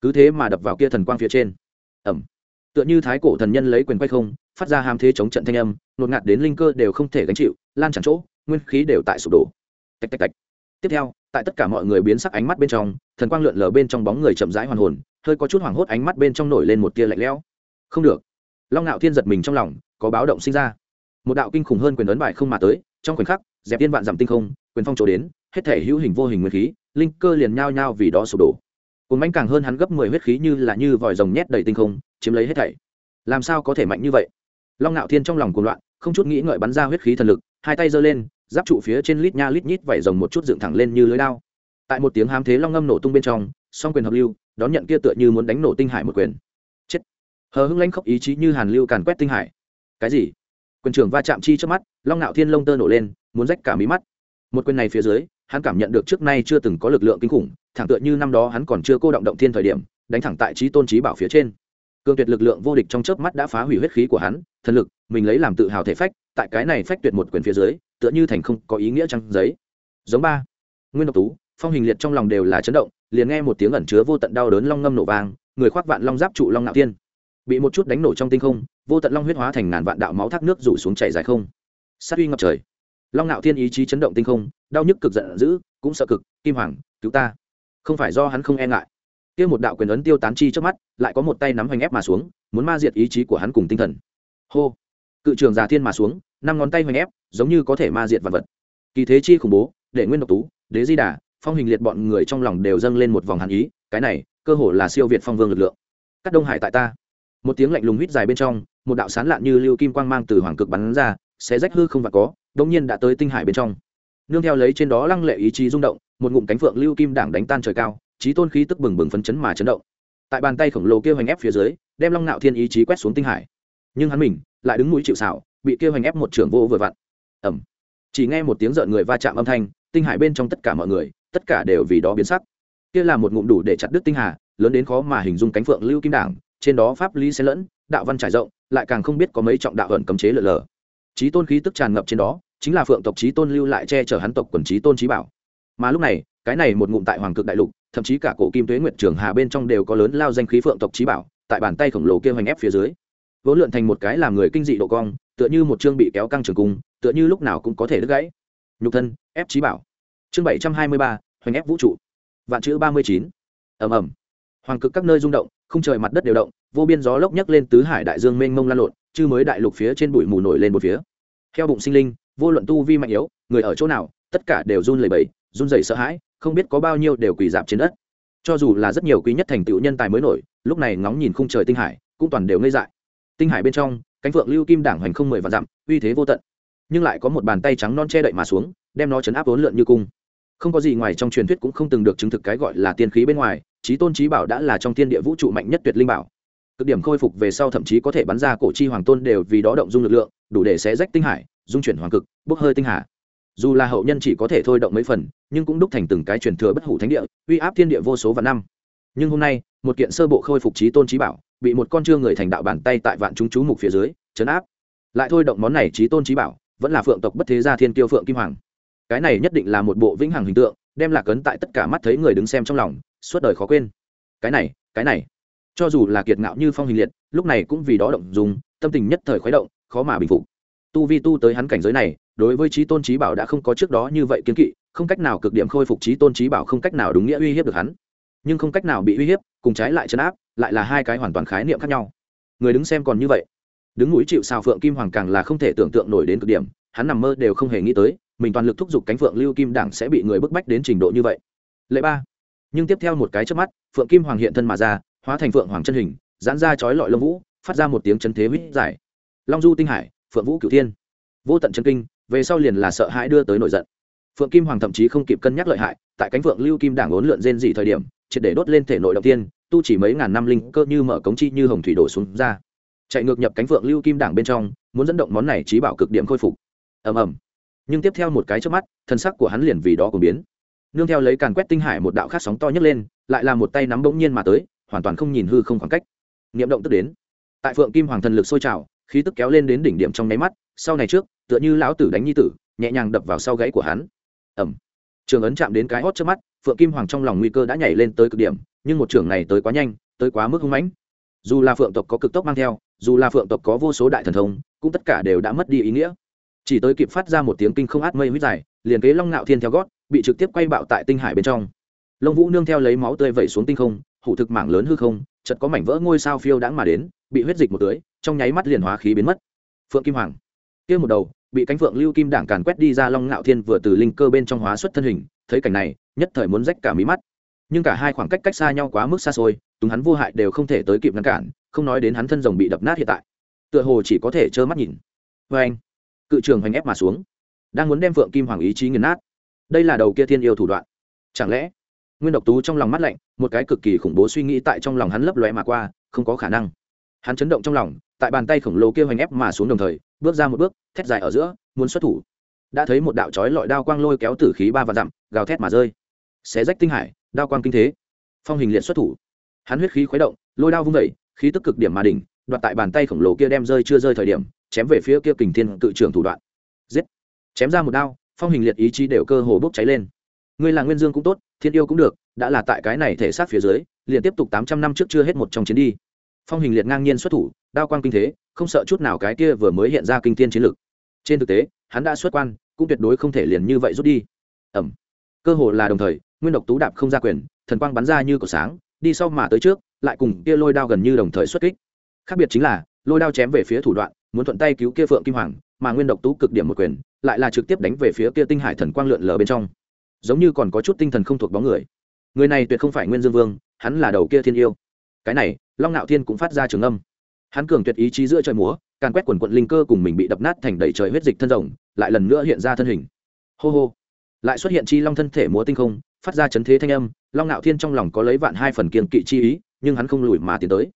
Cứ thế mà đập vào kia thần quang phía trên. Ẩm tựa như thái cổ thần nhân lấy quyền quay không, phát ra hàm thế chống trận thanh âm, nột ngạt đến linh cơ đều không thể gánh chịu, lan tràn chỗ, nguyên khí đều tại sụp đổ. Tạch tạch tạch. Tiếp theo, tại tất cả mọi người biến sắc ánh mắt bên trong, thần quang lượn lờ bên trong bóng người chậm rãi hoàn hồn, hơi có chút hoảng hốt ánh mắt bên trong nổi lên một tia lạnh lẽo. Không được. Long ngạo thiên giật mình trong lòng, có báo động sinh ra. Một đạo kinh khủng hơn quyền ấn bài không mà tới, trong khoảnh khắc, dẹp tiên vạn dặm tinh không, quyền phong trổ đến hết thể hữu hình vô hình nguyên khí, linh cơ liền nhao nhao vì đó sụp đổ. Cồn mánh càng hơn hắn gấp mười huyết khí như là như vòi rồng nhét đầy tinh không, chiếm lấy hết thảy. Làm sao có thể mạnh như vậy? Long ngạo thiên trong lòng cuồng loạn, không chút nghĩ ngợi bắn ra huyết khí thần lực, hai tay giơ lên, giáp trụ phía trên lít nha lít nhít vẩy rồng một chút dựng thẳng lên như lưới đao. Tại một tiếng hám thế long ngâm nổ tung bên trong, song quyền hợp lưu, đón nhận kia tựa như muốn đánh nổ tinh hải một quyền. Chết. Hờ hưng lãnh khốc ý chí như hàn lưu càn quét tinh hải. Cái gì? Quyền trưởng va chạm chi trước mắt, long ngạo thiên lông tơ nổ lên, muốn rách cả mí mắt. Một quyền này phía dưới hắn cảm nhận được trước nay chưa từng có lực lượng kinh khủng, thẳng tựa như năm đó hắn còn chưa cô động động thiên thời điểm, đánh thẳng tại trí tôn trí bảo phía trên. Cương tuyệt lực lượng vô địch trong chớp mắt đã phá hủy huyết khí của hắn, thần lực, mình lấy làm tự hào thể phách, tại cái này phách tuyệt một quyền phía dưới, tựa như thành không có ý nghĩa trăng giấy. Giống ba, nguyên độc tú, phong hình liệt trong lòng đều là chấn động, liền nghe một tiếng ẩn chứa vô tận đau đớn long ngâm nổ vang, người khoác vạn long giáp trụ long nạo tiên bị một chút đánh nổ trong tinh không, vô tận long huyết hóa thành ngàn vạn đạo máu thác nước rủ xuống chảy dài không. Sát uy ngập trời long ngạo thiên ý chí chấn động tinh không, đau nhức cực giận dữ, cũng sợ cực, kim hoàng, cứu ta. Không phải do hắn không e ngại. Kia một đạo quyền ấn tiêu tán chi trước mắt, lại có một tay nắm hoành ép mà xuống, muốn ma diệt ý chí của hắn cùng tinh thần. Hô. Cự trường già thiên mà xuống, năm ngón tay hoành ép, giống như có thể ma diệt vật vật. Kỳ thế chi khủng bố, để nguyên độc tú, đế di đà, phong hình liệt bọn người trong lòng đều dâng lên một vòng hàn ý, cái này, cơ hồ là siêu việt phong vương lực lượng. Cắt đông hải tại ta. Một tiếng lạnh lùng hít dài bên trong, một đạo sán lạn như lưu kim quang mang từ hoàng cực bắn ra sẽ rách hư không và có đông nhiên đã tới tinh hải bên trong. Nương theo lấy trên đó lăng lệ ý chí rung động, một ngụm cánh phượng lưu kim đảng đánh tan trời cao trí tôn khí tức bừng bừng phấn chấn mà chấn động. Tại bàn tay khổng lồ kia hoành ép phía dưới, đem long nạo thiên ý chí quét xuống tinh hải. Nhưng hắn mình lại đứng mũi chịu xảo bị kia hoành ép một trường vô vừa vặn. Ẩm chỉ nghe một tiếng rợn người va chạm âm thanh, tinh hải bên trong tất cả mọi người, tất cả đều vì đó biến sắc. Kia là một ngụm đủ để chặt đứt tinh hà, lớn đến khó mà hình dung cánh phượng lưu kim đảng, trên đó pháp lý xen lẫn, đạo văn trải rộng, lại càng không biết có mấy trọng đạo ẩn cấm chế lờ lờ trí tôn khí tức tràn ngập trên đó, chính là phượng tộc trí tôn lưu lại che chở hắn tộc quần trí tôn trí bảo. Mà lúc này, cái này một ngụm tại hoàng cực đại lục, thậm chí cả cổ kim tuế nguyệt trường hà bên trong đều có lớn lao danh khí phượng tộc trí bảo, tại bàn tay khổng lồ kia hoành ép phía dưới. Vỗ lượn thành một cái làm người kinh dị độ cong, tựa như một chương bị kéo căng trường cung, tựa như lúc nào cũng có thể đứt gãy. Nhục thân, ép trí bảo. Chương bảy trăm hai mươi ba, hoành ép vũ trụ. Vạn chữ ba mươi chín. Ầm ầm. Hoàng cực các nơi rung động không trời mặt đất đều động, vô biên gió lốc nhấc lên tứ hải đại dương mênh mông lan lộn chứ mới đại lục phía trên bụi mù nổi lên một phía. Theo bụng sinh linh, vô luận tu vi mạnh yếu, người ở chỗ nào, tất cả đều run lẩy bẩy, run rẩy sợ hãi, không biết có bao nhiêu đều quỳ dạp trên đất. Cho dù là rất nhiều quý nhất thành tựu nhân tài mới nổi, lúc này ngóng nhìn khung trời tinh hải, cũng toàn đều ngây dại. Tinh hải bên trong, cánh phượng lưu kim đảng hoành không mười vạn dặm, uy thế vô tận. Nhưng lại có một bàn tay trắng non che đậy mà xuống, đem nó chấn áp vốn lượn như cung. Không có gì ngoài trong truyền thuyết cũng không từng được chứng thực cái gọi là tiên khí bên ngoài trí tôn trí bảo đã là trong thiên địa vũ trụ mạnh nhất tuyệt linh bảo cực điểm khôi phục về sau thậm chí có thể bắn ra cổ chi hoàng tôn đều vì đó động dung lực lượng, đủ để xé rách tinh hải, dung chuyển hoàng cực, bốc hơi tinh hà. Dù là hậu nhân chỉ có thể thôi động mấy phần, nhưng cũng đúc thành từng cái truyền thừa bất hủ thánh địa, uy áp thiên địa vô số vạn năm. Nhưng hôm nay, một kiện sơ bộ khôi phục trí tôn trí bảo, bị một con trương người thành đạo bàn tay tại vạn chúng chú mục phía dưới chấn áp. Lại thôi động món này trí tôn trí bảo, vẫn là phượng tộc bất thế gia thiên tiêu phượng kim hoàng. Cái này nhất định là một bộ vĩnh hằng hình tượng, đem lạc ấn tại tất cả mắt thấy người đứng xem trong lòng, suốt đời khó quên. Cái này cái này cho dù là kiệt ngạo như phong hình liệt, lúc này cũng vì đó động dùng tâm tình nhất thời khuấy động, khó mà bình phục. Tu vi tu tới hắn cảnh giới này, đối với trí tôn trí bảo đã không có trước đó như vậy kiến kỵ, không cách nào cực điểm khôi phục trí tôn trí bảo không cách nào đúng nghĩa uy hiếp được hắn. Nhưng không cách nào bị uy hiếp, cùng trái lại chấn áp, lại là hai cái hoàn toàn khái niệm khác nhau. Người đứng xem còn như vậy. Đứng núi chịu sao phượng kim hoàng càng là không thể tưởng tượng nổi đến cực điểm, hắn nằm mơ đều không hề nghĩ tới, mình toàn lực thúc giục cánh phượng lưu kim đảng sẽ bị người bức bách đến trình độ như vậy. Lệ ba. Nhưng tiếp theo một cái trước mắt, phượng kim hoàng hiện thân mà ra hóa thành phượng hoàng chân hình, giãn ra chói lọi lông vũ, phát ra một tiếng chân thế vít dài. Long du tinh hải, phượng vũ cửu thiên. Vô tận chân kinh, về sau liền là sợ hãi đưa tới nổi giận. Phượng kim hoàng thậm chí không kịp cân nhắc lợi hại, tại cánh phượng lưu kim đảng ốn lượn rên dị thời điểm, triệt để đốt lên thể nội đầu tiên, tu chỉ mấy ngàn năm linh cơ như mở cống chi như hồng thủy đổ xuống ra. Chạy ngược nhập cánh phượng lưu kim đảng bên trong, muốn dẫn động món này trí bảo cực điểm khôi phục. Ầm ầm. Nhưng tiếp theo một cái trước mắt, thân sắc của hắn liền vì đó cũng biến. Nương theo lấy càn quét tinh hải một đạo khác sóng to nhấc lên, lại là một tay nắm bỗng nhiên mà tới hoàn toàn không nhìn hư không khoảng cách. Niệm động tức đến. Tại phượng kim hoàng thần lực sôi trào, khí tức kéo lên đến đỉnh điểm trong nháy mắt, sau này trước, tựa như lão tử đánh nhi tử, nhẹ nhàng đập vào sau gáy của hắn. Ẩm trường ấn chạm đến cái hót trước mắt, phượng kim hoàng trong lòng nguy cơ đã nhảy lên tới cực điểm, nhưng một trường này tới quá nhanh, tới quá mức hung mãnh. Dù là phượng tộc có cực tốc mang theo, dù là phượng tộc có vô số đại thần thông, cũng tất cả đều đã mất đi ý nghĩa. Chỉ tới kịp phát ra một tiếng kinh không át mây huyết dài, liền kế long ngạo thiên theo gót, bị trực tiếp quay bạo tại tinh hải bên trong. Lông vũ nương theo lấy máu tươi vẩy xuống tinh không hủ thực mảng lớn hư không chật có mảnh vỡ ngôi sao phiêu đãng mà đến, bị huyết dịch một tưới, trong nháy mắt liền hóa khí biến mất. Phượng kim hoàng. Kia một đầu, bị cánh phượng lưu kim đảng càn quét đi ra long ngạo thiên vừa từ linh cơ bên trong hóa xuất thân hình, thấy cảnh này, nhất thời muốn rách cả mí mắt. Nhưng cả hai khoảng cách cách xa nhau quá mức xa xôi, túng hắn vô hại đều không thể tới kịp ngăn cản, không nói đến hắn thân rồng bị đập nát hiện tại. Tựa hồ chỉ có thể trơ mắt nhìn. Vê anh, cự trường hoành ép mà xuống, đang muốn đem phượng kim hoàng ý chí nghiền nát. Đây là đầu kia thiên yêu thủ đoạn. Chẳng lẽ nguyên độc tú trong lòng mắt lạnh, một cái cực kỳ khủng bố suy nghĩ tại trong lòng hắn lấp lóe mà qua, không có khả năng. Hắn chấn động trong lòng, tại bàn tay khổng lồ kia hoành ép mà xuống đồng thời, bước ra một bước, thét dài ở giữa, muốn xuất thủ. Đã thấy một đạo chói lọi đao quang lôi kéo tử khí ba và dặm, gào thét mà rơi. Xé rách tinh hải, đao quang kinh thế. Phong hình liệt xuất thủ. Hắn huyết khí khuấy động, lôi đao vung vẩy khí tức cực điểm mà đỉnh, đoạt tại bàn tay khổng lồ kia đem rơi chưa rơi thời điểm, chém về phía kia kình thiên cự trưởng thủ đoạn. Giết. Chém ra một đao, phong hình liệt ý chí đều cơ hồ bốc cháy lên ngươi là nguyên dương cũng tốt, thiên yêu cũng được, đã là tại cái này thể sát phía dưới, liền tiếp tục tám trăm năm trước chưa hết một trong chiến đi. Phong hình liệt ngang nhiên xuất thủ, đao quang kinh thế, không sợ chút nào cái kia vừa mới hiện ra kinh thiên chiến lực. Trên thực tế, hắn đã xuất quan, cũng tuyệt đối không thể liền như vậy rút đi. Ẩm cơ hồ là đồng thời, nguyên độc tú đạp không ra quyền, thần quang bắn ra như cổ sáng, đi sau mà tới trước, lại cùng kia lôi đao gần như đồng thời xuất kích. Khác biệt chính là, lôi đao chém về phía thủ đoạn, muốn thuận tay cứu kia phượng kim hoàng, mà nguyên độc tú cực điểm một quyền, lại là trực tiếp đánh về phía kia tinh hải thần quang lượn lờ bên trong giống như còn có chút tinh thần không thuộc bóng người. Người này tuyệt không phải nguyên dương vương, hắn là đầu kia thiên yêu. Cái này, long nạo thiên cũng phát ra trường âm. Hắn cường tuyệt ý chí giữa trời múa, càn quét quần quận linh cơ cùng mình bị đập nát thành đầy trời huyết dịch thân rồng, lại lần nữa hiện ra thân hình. Hô hô. Lại xuất hiện chi long thân thể múa tinh không, phát ra chấn thế thanh âm, long nạo thiên trong lòng có lấy vạn hai phần kiên kỵ chi ý, nhưng hắn không lùi mà tiến tới.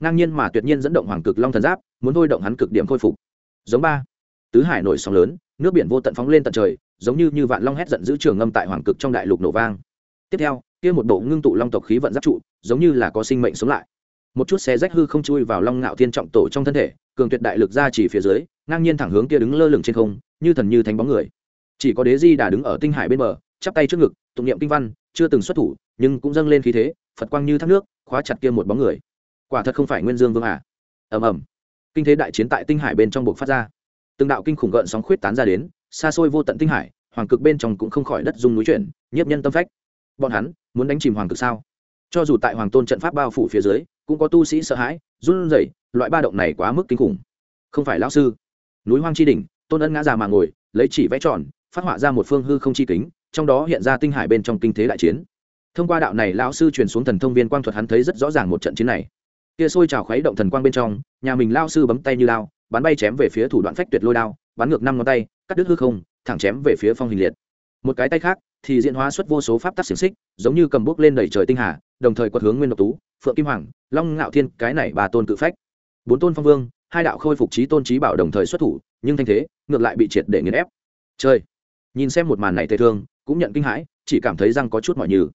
Ngang nhiên mà tuyệt nhiên dẫn động hoàng cực long thần giáp, muốn thôi động hắn cực điểm khôi phục. Giống ba. Tứ hải nổi sóng lớn, nước biển vô tận phóng lên tận trời giống như như vạn long hét giận giữ trường ngâm tại hoàng cực trong đại lục nổ vang. Tiếp theo, kia một bộ ngưng tụ long tộc khí vận giáp trụ, giống như là có sinh mệnh sống lại. Một chút xe rách hư không chui vào long ngạo thiên trọng tổ trong thân thể, cường tuyệt đại lực ra chỉ phía dưới, ngang nhiên thẳng hướng kia đứng lơ lửng trên không, như thần như thánh bóng người. Chỉ có đế di đã đứng ở tinh hải bên bờ, chắp tay trước ngực, tụng niệm kinh văn, chưa từng xuất thủ, nhưng cũng dâng lên khí thế, phật quang như thác nước, khóa chặt kia một bóng người. Quả thật không phải nguyên dương vương à. Ầm ầm. Kinh thế đại chiến tại tinh hải bên trong buộc phát ra. Từng đạo kinh khủng gợn sóng khuyết tán ra đến xa xôi vô tận tinh hải, hoàng cực bên trong cũng không khỏi đất dung núi chuyển, nhiếp nhân tâm phách. Bọn hắn, muốn đánh chìm hoàng cực sao? Cho dù tại hoàng tôn trận pháp bao phủ phía dưới, cũng có tu sĩ sợ hãi, run rẩy, loại ba động này quá mức kinh khủng. Không phải lão sư. Núi hoang chi đỉnh, tôn ân ngã già mà ngồi, lấy chỉ vẽ tròn, phát họa ra một phương hư không chi kính, trong đó hiện ra tinh hải bên trong kinh thế đại chiến. Thông qua đạo này lão sư truyền xuống thần thông viên quang thuật hắn thấy rất rõ ràng một trận chiến này. Kia sôi trào khuấy động thần quang bên trong, nhà mình lao sư bấm tay như lao, bắn bay chém về phía thủ đoạn phách tuyệt lôi đao, bắn ngược năm ngón tay cắt đứt hư không, thẳng chém về phía phong hình liệt. Một cái tay khác thì diễn hóa xuất vô số pháp tắc xiềng xích, giống như cầm bút lên đẩy trời tinh hà, đồng thời quật hướng nguyên độc tú, phượng kim hoàng, long ngạo thiên, cái này bà tôn cự phách. Bốn tôn phong vương, hai đạo khôi phục trí tôn trí bảo đồng thời xuất thủ, nhưng thanh thế ngược lại bị triệt để nghiền ép. Chơi nhìn xem một màn này tê thương, cũng nhận kinh hãi, chỉ cảm thấy rằng có chút mỏi nhừ.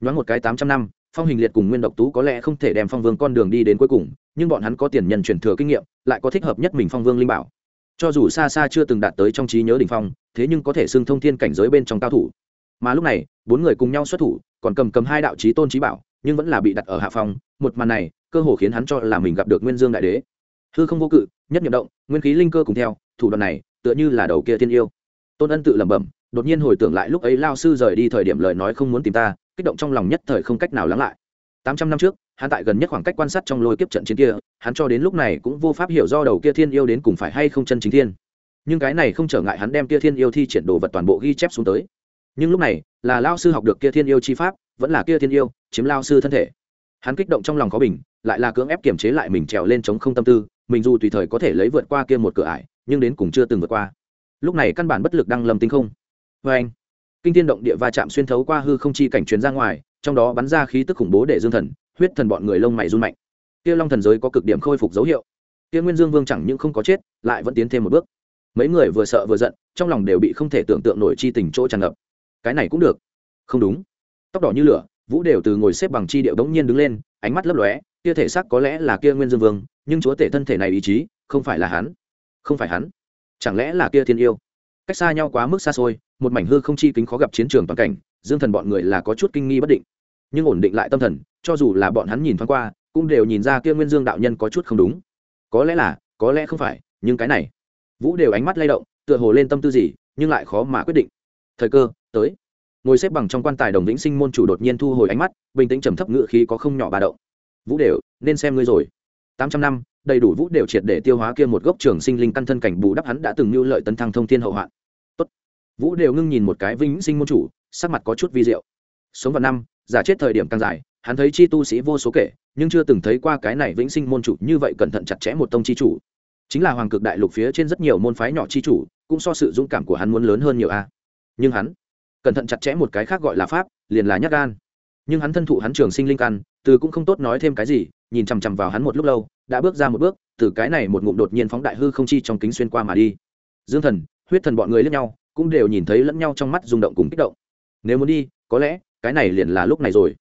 Nhoáng một cái tám trăm năm, phong hình liệt cùng nguyên độc tú có lẽ không thể đem phong vương con đường đi đến cuối cùng, nhưng bọn hắn có tiền nhân truyền thừa kinh nghiệm, lại có thích hợp nhất mình phong vương linh bảo cho dù xa xa chưa từng đạt tới trong trí nhớ đ ỉ n h phong, thế nhưng có thể xưng thông thiên cảnh giới bên trong cao thủ. Mà lúc này, bốn người cùng nhau xuất thủ, còn cầm cầm hai đạo trí tôn trí bảo, nhưng vẫn là bị đặt ở hạ phong. Một màn này, cơ hồ khiến hắn cho là mình gặp được nguyên dương đại đế. Hư không vô cự, nhất nhiệm động, nguyên khí linh cơ cùng theo, thủ đoạn này, tựa như là đầu kia thiên yêu. Tôn ân tự lẩm bẩm, đột nhiên hồi tưởng lại lúc ấy lao sư rời đi thời điểm lời nói không muốn tìm ta, kích động trong lòng nhất thời không cách nào lắng lại. Tám trăm năm trước hắn tại gần nhất khoảng cách quan sát trong lôi kiếp trận chiến kia, hắn cho đến lúc này cũng vô pháp hiểu do đầu kia thiên yêu đến cùng phải hay không chân chính thiên. Nhưng cái này không trở ngại hắn đem kia thiên yêu thi triển đồ vật toàn bộ ghi chép xuống tới. Nhưng lúc này, là Lão sư học được kia thiên yêu chi pháp, vẫn là kia thiên yêu, chiếm Lão sư thân thể. Hắn kích động trong lòng có bình, lại là cưỡng ép kiềm chế lại mình trèo lên chống không tâm tư, mình dù tùy thời có thể lấy vượt qua kia một cửa ải, nhưng đến cùng chưa từng vượt qua. Lúc này căn bản bất lực đăng lầm tinh không. Vê anh, kinh thiên động địa va chạm xuyên thấu qua hư không chi cảnh truyền ra ngoài, trong đó bắn ra khí tức khủng bố để dương thần huyết thần bọn người lông mày run mạnh. Kia long thần giới có cực điểm khôi phục dấu hiệu. Kia nguyên dương vương chẳng những không có chết, lại vẫn tiến thêm một bước. Mấy người vừa sợ vừa giận, trong lòng đều bị không thể tưởng tượng nổi chi tình chỗ tràn ngập. Cái này cũng được. Không đúng. Tóc đỏ như lửa, vũ đều từ ngồi xếp bằng chi điệu đống nhiên đứng lên, ánh mắt lấp lóe, kia thể xác có lẽ là kia nguyên dương vương, nhưng chúa tể thân thể này ý chí, không phải là hắn. Không phải hắn. Chẳng lẽ là kia thiên yêu? Cách xa nhau quá mức xa xôi, một mảnh hư không chi kính khó gặp chiến trường toàn cảnh, dương thần bọn người là có chút kinh nghi bất định nhưng ổn định lại tâm thần, cho dù là bọn hắn nhìn thoáng qua, cũng đều nhìn ra kia nguyên dương đạo nhân có chút không đúng. Có lẽ là, có lẽ không phải, nhưng cái này, vũ đều ánh mắt lay động, tựa hồ lên tâm tư gì, nhưng lại khó mà quyết định. Thời cơ, tới. Ngồi xếp bằng trong quan tài đồng vĩnh sinh môn chủ đột nhiên thu hồi ánh mắt, bình tĩnh trầm thấp ngự khí có không nhỏ ba động. Vũ đều, nên xem ngươi rồi. Tám trăm năm, đầy đủ vũ đều triệt để tiêu hóa kia một gốc trường sinh linh căn thân cảnh bù đắp hắn đã từng mưu lợi tấn thăng thông thiên hậu hoạn. Tốt. vũ đều ngưng nhìn một cái vĩnh sinh môn chủ, sắc mặt có chút vi diệu. Sống vào năm giả chết thời điểm càng dài, hắn thấy chi tu sĩ vô số kể, nhưng chưa từng thấy qua cái này vĩnh sinh môn chủ như vậy cẩn thận chặt chẽ một tông chi chủ. Chính là hoàng cực đại lục phía trên rất nhiều môn phái nhỏ chi chủ, cũng so sự dũng cảm của hắn muốn lớn hơn nhiều a. Nhưng hắn cẩn thận chặt chẽ một cái khác gọi là pháp, liền là nhát gan. Nhưng hắn thân thụ hắn trường sinh linh căn, từ cũng không tốt nói thêm cái gì, nhìn chằm chằm vào hắn một lúc lâu, đã bước ra một bước, từ cái này một ngụm đột nhiên phóng đại hư không chi trong kính xuyên qua mà đi. Dương thần, huyết thần bọn người lẫn nhau, cũng đều nhìn thấy lẫn nhau trong mắt rung động cùng kích động. Nếu muốn đi, có lẽ cái này liền là lúc này rồi.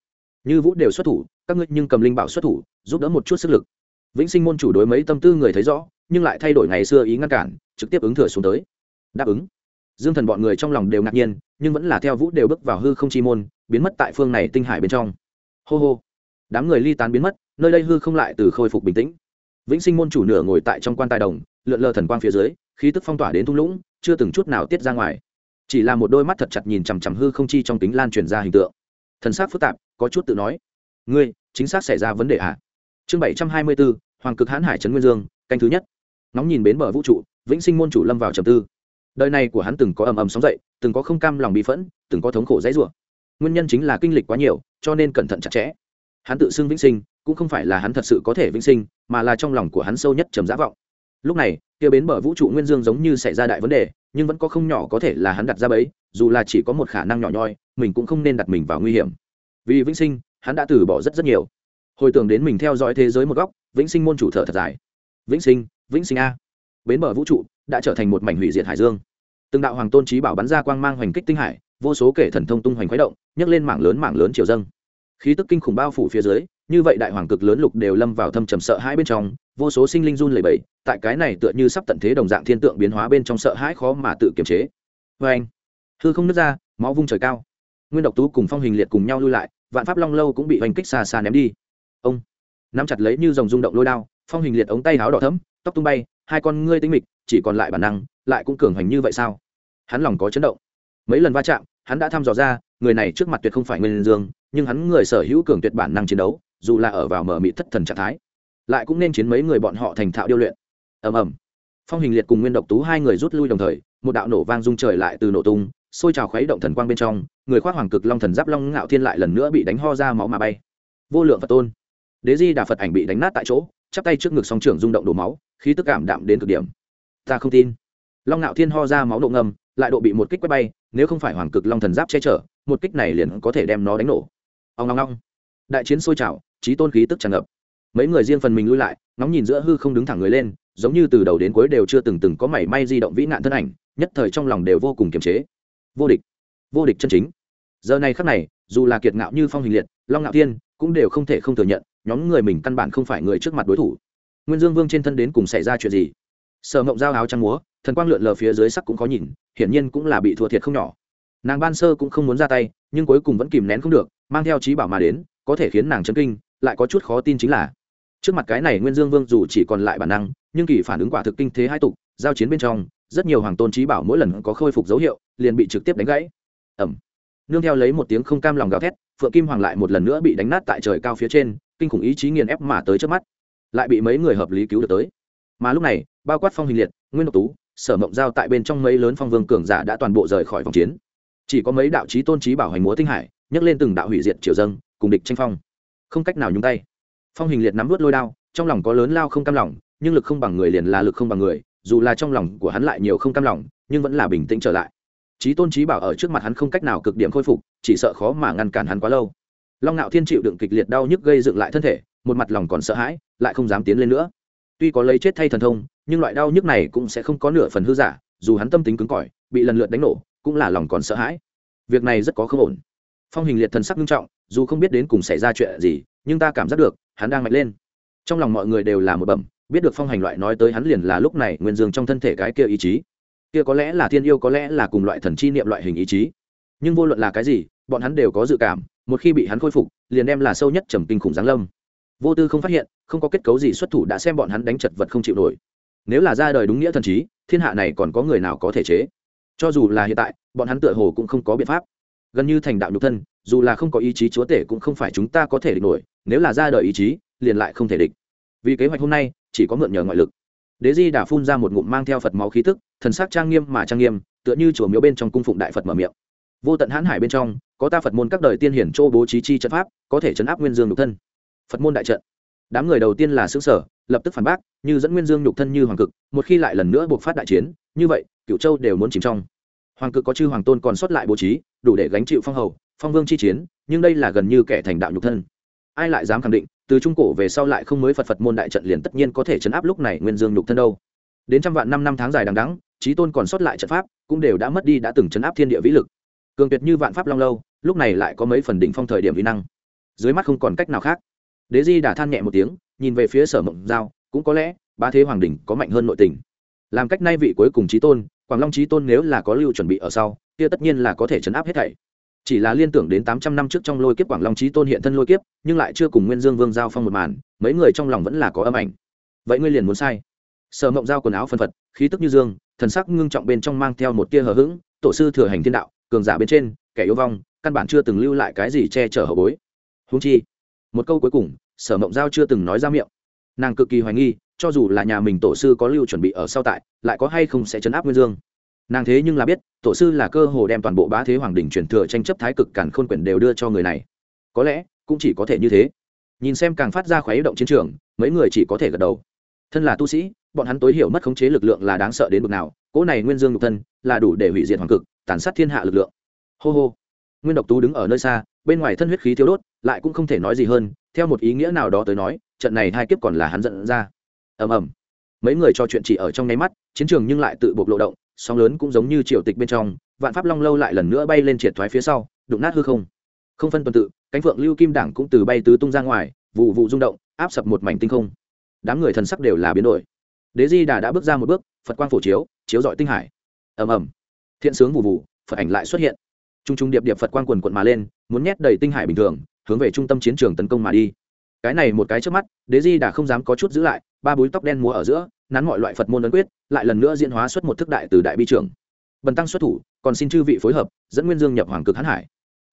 Như vũ đều xuất thủ, các ngươi nhưng cầm linh bảo xuất thủ, giúp đỡ một chút sức lực. Vĩnh sinh môn chủ đối mấy tâm tư người thấy rõ, nhưng lại thay đổi ngày xưa ý ngăn cản, trực tiếp ứng thừa xuống tới. Đáp ứng. Dương thần bọn người trong lòng đều ngạc nhiên, nhưng vẫn là theo vũ đều bước vào hư không chi môn, biến mất tại phương này tinh hải bên trong. Hô hô. Đám người ly tán biến mất, nơi đây hư không lại từ khôi phục bình tĩnh. Vĩnh sinh môn chủ nửa ngồi tại trong quan tài đồng, lượn lờ thần quang phía dưới, khí tức phong tỏa đến thung lũng, chưa từng chút nào tiết ra ngoài chỉ là một đôi mắt thật chặt nhìn chằm chằm hư không chi trong tính lan truyền ra hình tượng. Thần sắc phức tạp, có chút tự nói. Ngươi, chính xác xảy ra vấn đề ạ à? chương bảy trăm hai mươi bốn hoàng cực hãn hải trấn nguyên dương, canh thứ nhất. Nóng nhìn bến bờ vũ trụ, vĩnh sinh môn chủ lâm vào trầm tư. Đời này của hắn từng có ầm ầm sóng dậy, từng có không cam lòng bị phẫn, từng có thống khổ dãy rủa. Nguyên nhân chính là kinh lịch quá nhiều, cho nên cẩn thận chặt chẽ. Hắn tự xưng vĩnh sinh, cũng không phải là hắn thật sự có thể vĩnh sinh, mà là trong lòng của hắn sâu nhất trầm giả vọng lúc này, kia bến bờ vũ trụ nguyên dương giống như xảy ra đại vấn đề, nhưng vẫn có không nhỏ có thể là hắn đặt ra bấy dù là chỉ có một khả năng nhỏ nhoi, mình cũng không nên đặt mình vào nguy hiểm. Vì vĩnh sinh, hắn đã từ bỏ rất rất nhiều. Hồi tưởng đến mình theo dõi thế giới một góc, vĩnh sinh môn chủ thở thật dài. Vĩnh sinh vĩnh sinh a. Bến bờ vũ trụ đã trở thành một mảnh hủy diệt hải dương. Từng đạo hoàng tôn trí bảo bắn ra quang mang hoành kích tinh hải, vô số kể thần thông tung hoành khuấy động, nhấc lên mảng lớn mảng lớn chiều dâng. Khí tức kinh khủng bao phủ phía dưới như vậy đại hoàng cực lớn lục đều lâm vào thâm trầm sợ hãi bên trong, vô số sinh linh run lẩy bẩy, tại cái này tựa như sắp tận thế đồng dạng thiên tượng biến hóa bên trong sợ hãi khó mà tự kiềm chế. Vê anh, hư không nứt ra, máu vung trời cao. Nguyên độc tú cùng phong hình liệt cùng nhau lui lại, vạn pháp long lâu cũng bị oanh kích xa xa ném đi. Ông, nắm chặt lấy như dòng rung động lôi đao, phong hình liệt ống tay áo đỏ thấm tóc tung bay, hai con ngươi tinh mịch, chỉ còn lại bản năng, lại cũng cường hành như vậy sao? Hắn lòng có chấn động. Mấy lần va chạm hắn đã thăm dò ra, người này trước mặt tuyệt không phải nguyên dương, nhưng hắn người sở hữu cường tuyệt bản năng chiến đấu, dù là ở vào mở mị thất thần trạng thái, lại cũng nên chiến mấy người bọn họ thành thạo điêu luyện. Ầm ầm. Phong hình liệt cùng nguyên độc tú hai người rút lui đồng thời, một đạo nổ vang rung trời lại từ nổ tung xôi trào khuấy động thần quang bên trong, người khoác hoàng cực long thần giáp long ngạo thiên lại lần nữa bị đánh ho ra máu mà bay. Vô lượng phật tôn. Đế di đà phật ảnh bị đánh nát tại chỗ, chắp tay trước ngực song trưởng rung động đổ máu, khí tức cảm đạm đến cực điểm. Ta không tin. Long ngạo thiên ho ra máu độ ngầm lại độ bị một kích quét bay, nếu không phải hoàng cực long thần giáp che chở, một kích này liền có thể đem nó đánh nổ. Ông ngong ngong đại chiến sôi trào trí tôn khí tức tràn ngập. Mấy người riêng phần mình lui lại, ngóng nhìn giữa hư không đứng thẳng người lên, giống như từ đầu đến cuối đều chưa từng từng có mảy may di động vĩ nạn thân ảnh, nhất thời trong lòng đều vô cùng kiềm chế. Vô địch vô địch chân chính. Giờ này khắc này, dù là kiệt ngạo như phong hình liệt, long ngạo thiên cũng đều không thể không thừa nhận, nhóm người mình căn bản không phải người trước mặt đối thủ. Nguyên dương vương trên thân đến cùng xảy ra chuyện gì? Sở mộng dao áo trắng múa, thần quang lượn lờ phía dưới sắc cũng khó nhìn hiển nhiên cũng là bị thua thiệt không nhỏ. Nàng ban sơ cũng không muốn ra tay, nhưng cuối cùng vẫn kìm nén không được, mang theo trí bảo mà đến, có thể khiến nàng chấn kinh, lại có chút khó tin chính là, trước mặt cái này nguyên dương vương dù chỉ còn lại bản năng, nhưng kỳ phản ứng quả thực kinh thế hai tục, giao chiến bên trong, rất nhiều hoàng tôn trí bảo mỗi lần có khôi phục dấu hiệu, liền bị trực tiếp đánh gãy. Ẩm nương theo lấy một tiếng không cam lòng gào thét, phượng kim hoàng lại một lần nữa bị đánh nát tại trời cao phía trên, kinh khủng ý chí nghiền ép mà tới trước mắt, lại bị mấy người hợp lý cứu được tới. Mà lúc này, bao quát phong hình liệt, nguyên độc tú sở mộng giao tại bên trong mấy lớn phong vương cường giả đã toàn bộ rời khỏi vòng chiến. Chỉ có mấy đạo trí tôn trí bảo hành múa tinh hải, nhấc lên từng đạo hủy diệt triều dâng, cùng địch tranh phong. Không cách nào nhúng tay. Phong hình liệt nắm vớt lôi đao, trong lòng có lớn lao không cam lòng, nhưng lực không bằng người liền là lực không bằng người, dù là trong lòng của hắn lại nhiều không cam lòng, nhưng vẫn là bình tĩnh trở lại. Trí tôn trí bảo ở trước mặt hắn không cách nào cực điểm khôi phục, chỉ sợ khó mà ngăn cản hắn quá lâu. Long ngạo thiên chịu đựng kịch liệt đau nhức gây dựng lại thân thể, một mặt lòng còn sợ hãi, lại không dám tiến lên nữa. Tuy có lấy chết thay thần thông nhưng loại đau nhức này cũng sẽ không có nửa phần hư giả, dù hắn tâm tính cứng cỏi, bị lần lượt đánh nổ, cũng là lòng còn sợ hãi. Việc này rất có không ổn. Phong hình liệt thần sắc nghiêm trọng, dù không biết đến cùng xảy ra chuyện gì, nhưng ta cảm giác được, hắn đang mạnh lên. Trong lòng mọi người đều là một bẩm, biết được phong hành loại nói tới hắn liền là lúc này nguyên dương trong thân thể cái kia ý chí. Kia có lẽ là thiên yêu, có lẽ là cùng loại thần chi niệm loại hình ý chí. Nhưng vô luận là cái gì, bọn hắn đều có dự cảm, một khi bị hắn khôi phục, liền đem là sâu nhất trầm kinh khủng giáng lâm. Vô tư không phát hiện, không có kết cấu gì xuất thủ đã xem bọn hắn đánh chật vật không chịu nổi nếu là ra đời đúng nghĩa thần trí, thiên hạ này còn có người nào có thể chế? Cho dù là hiện tại, bọn hắn tựa hồ cũng không có biện pháp. Gần như thành đạo nhục thân, dù là không có ý chí chúa tể cũng không phải chúng ta có thể địch nổi, nếu là ra đời ý chí, liền lại không thể địch. Vì kế hoạch hôm nay, chỉ có mượn nhờ ngoại lực. Đế di đã phun ra một ngụm mang theo phật máu khí tức, thần sắc trang nghiêm mà trang nghiêm, tựa như chùa miếu bên trong cung phụng đại phật mở miệng. Vô tận hãn hải bên trong, có ta phật môn các đời tiên hiển châu bố trí chi trận pháp, có thể chấn áp nguyên dương nhục thân. Phật môn đại trận đám người đầu tiên là xứ sở, lập tức phản bác, như dẫn nguyên dương nhục thân như hoàng cực, một khi lại lần nữa buộc phát đại chiến, như vậy cựu châu đều muốn chìm trong. Hoàng cực có chư hoàng tôn còn sót lại bố trí, đủ để gánh chịu phong hầu, phong vương chi chiến, nhưng đây là gần như kẻ thành đạo nhục thân. Ai lại dám khẳng định, từ trung cổ về sau lại không mới phật phật môn đại trận liền tất nhiên có thể chấn áp lúc này nguyên dương nhục thân đâu. Đến trăm vạn năm năm tháng dài đằng đắng trí tôn còn sót lại trận pháp, cũng đều đã mất đi đã từng chấn áp thiên địa vĩ lực. Cường tuyệt như vạn pháp long lâu, lúc này lại có mấy phần đỉnh phong thời điểm vi năng. Dưới mắt không còn cách nào khác đế di đã than nhẹ một tiếng, nhìn về phía sở mộng giao, cũng có lẽ, ba thế hoàng đình có mạnh hơn nội tình. Làm cách nay vị cuối cùng trí tôn, quảng long trí tôn nếu là có lưu chuẩn bị ở sau, kia tất nhiên là có thể chấn áp hết thảy. Chỉ là liên tưởng đến tám trăm năm trước trong lôi kiếp quảng long trí tôn hiện thân lôi kiếp, nhưng lại chưa cùng nguyên dương vương giao phong một màn, mấy người trong lòng vẫn là có âm ảnh. Vậy ngươi liền muốn sai. Sở mộng giao quần áo phân phật, khí tức như dương, thần sắc ngưng trọng bên trong mang theo một tia hờ hững, tổ sư thừa hành thiên đạo, cường giả bên trên, kẻ yêu vong, căn bản chưa từng lưu lại cái gì che chở hậu bối. Húng chi, một câu cuối cùng sở mộng giao chưa từng nói ra miệng. Nàng cực kỳ hoài nghi, cho dù là nhà mình tổ sư có lưu chuẩn bị ở sau tại, lại có hay không sẽ chấn áp nguyên dương. Nàng thế nhưng là biết, tổ sư là cơ hồ đem toàn bộ bá thế hoàng đình truyền thừa tranh chấp thái cực cản khôn quyển đều đưa cho người này. Có lẽ, cũng chỉ có thể như thế. Nhìn xem càng phát ra khoái động chiến trường, mấy người chỉ có thể gật đầu. Thân là tu sĩ, bọn hắn tối hiểu mất khống chế lực lượng là đáng sợ đến mức nào, cỗ này nguyên dương nhục thân là đủ để hủy diệt hoàng cực, tàn sát thiên hạ lực lượng. Hô hô. Nguyên độc tú đứng ở nơi xa bên ngoài thân huyết khí thiếu đốt, lại cũng không thể nói gì hơn, theo một ý nghĩa nào đó tới nói, trận này hai kiếp còn là hắn dẫn ra. Ầm ầm. Mấy người cho chuyện chỉ ở trong nháy mắt, chiến trường nhưng lại tự bộc lộ động, sóng lớn cũng giống như triều tịch bên trong, vạn pháp long lâu lại lần nữa bay lên triệt thoái phía sau, đụng nát hư không. Không phân tuần tự, cánh phượng lưu kim đảng cũng từ bay tứ tung ra ngoài, vụ vụ rung động, áp sập một mảnh tinh không. Đám người thần sắc đều là biến đổi. Đế di đà đã bước ra một bước, phật quang phổ chiếu chiếu dọi tinh hải. Ầm ầm. Thiện sướng vụ vụ, phật ảnh lại xuất hiện. T r u n g t r u n g điệp điệp phật quang quần quận mà lên muốn nhét đầy tinh hải bình thường, hướng về trung tâm chiến trường tấn công mà đi. Cái này một cái trước mắt, đế di đã không dám có chút giữ lại, ba búi tóc đen múa ở giữa, nắn mọi loại phật môn ấn quyết, lại lần nữa diễn hóa xuất một thức đại từ đại bi trưởng. Bần tăng xuất thủ, còn xin chư vị phối hợp, dẫn nguyên dương nhập hoàng cực hãn hải.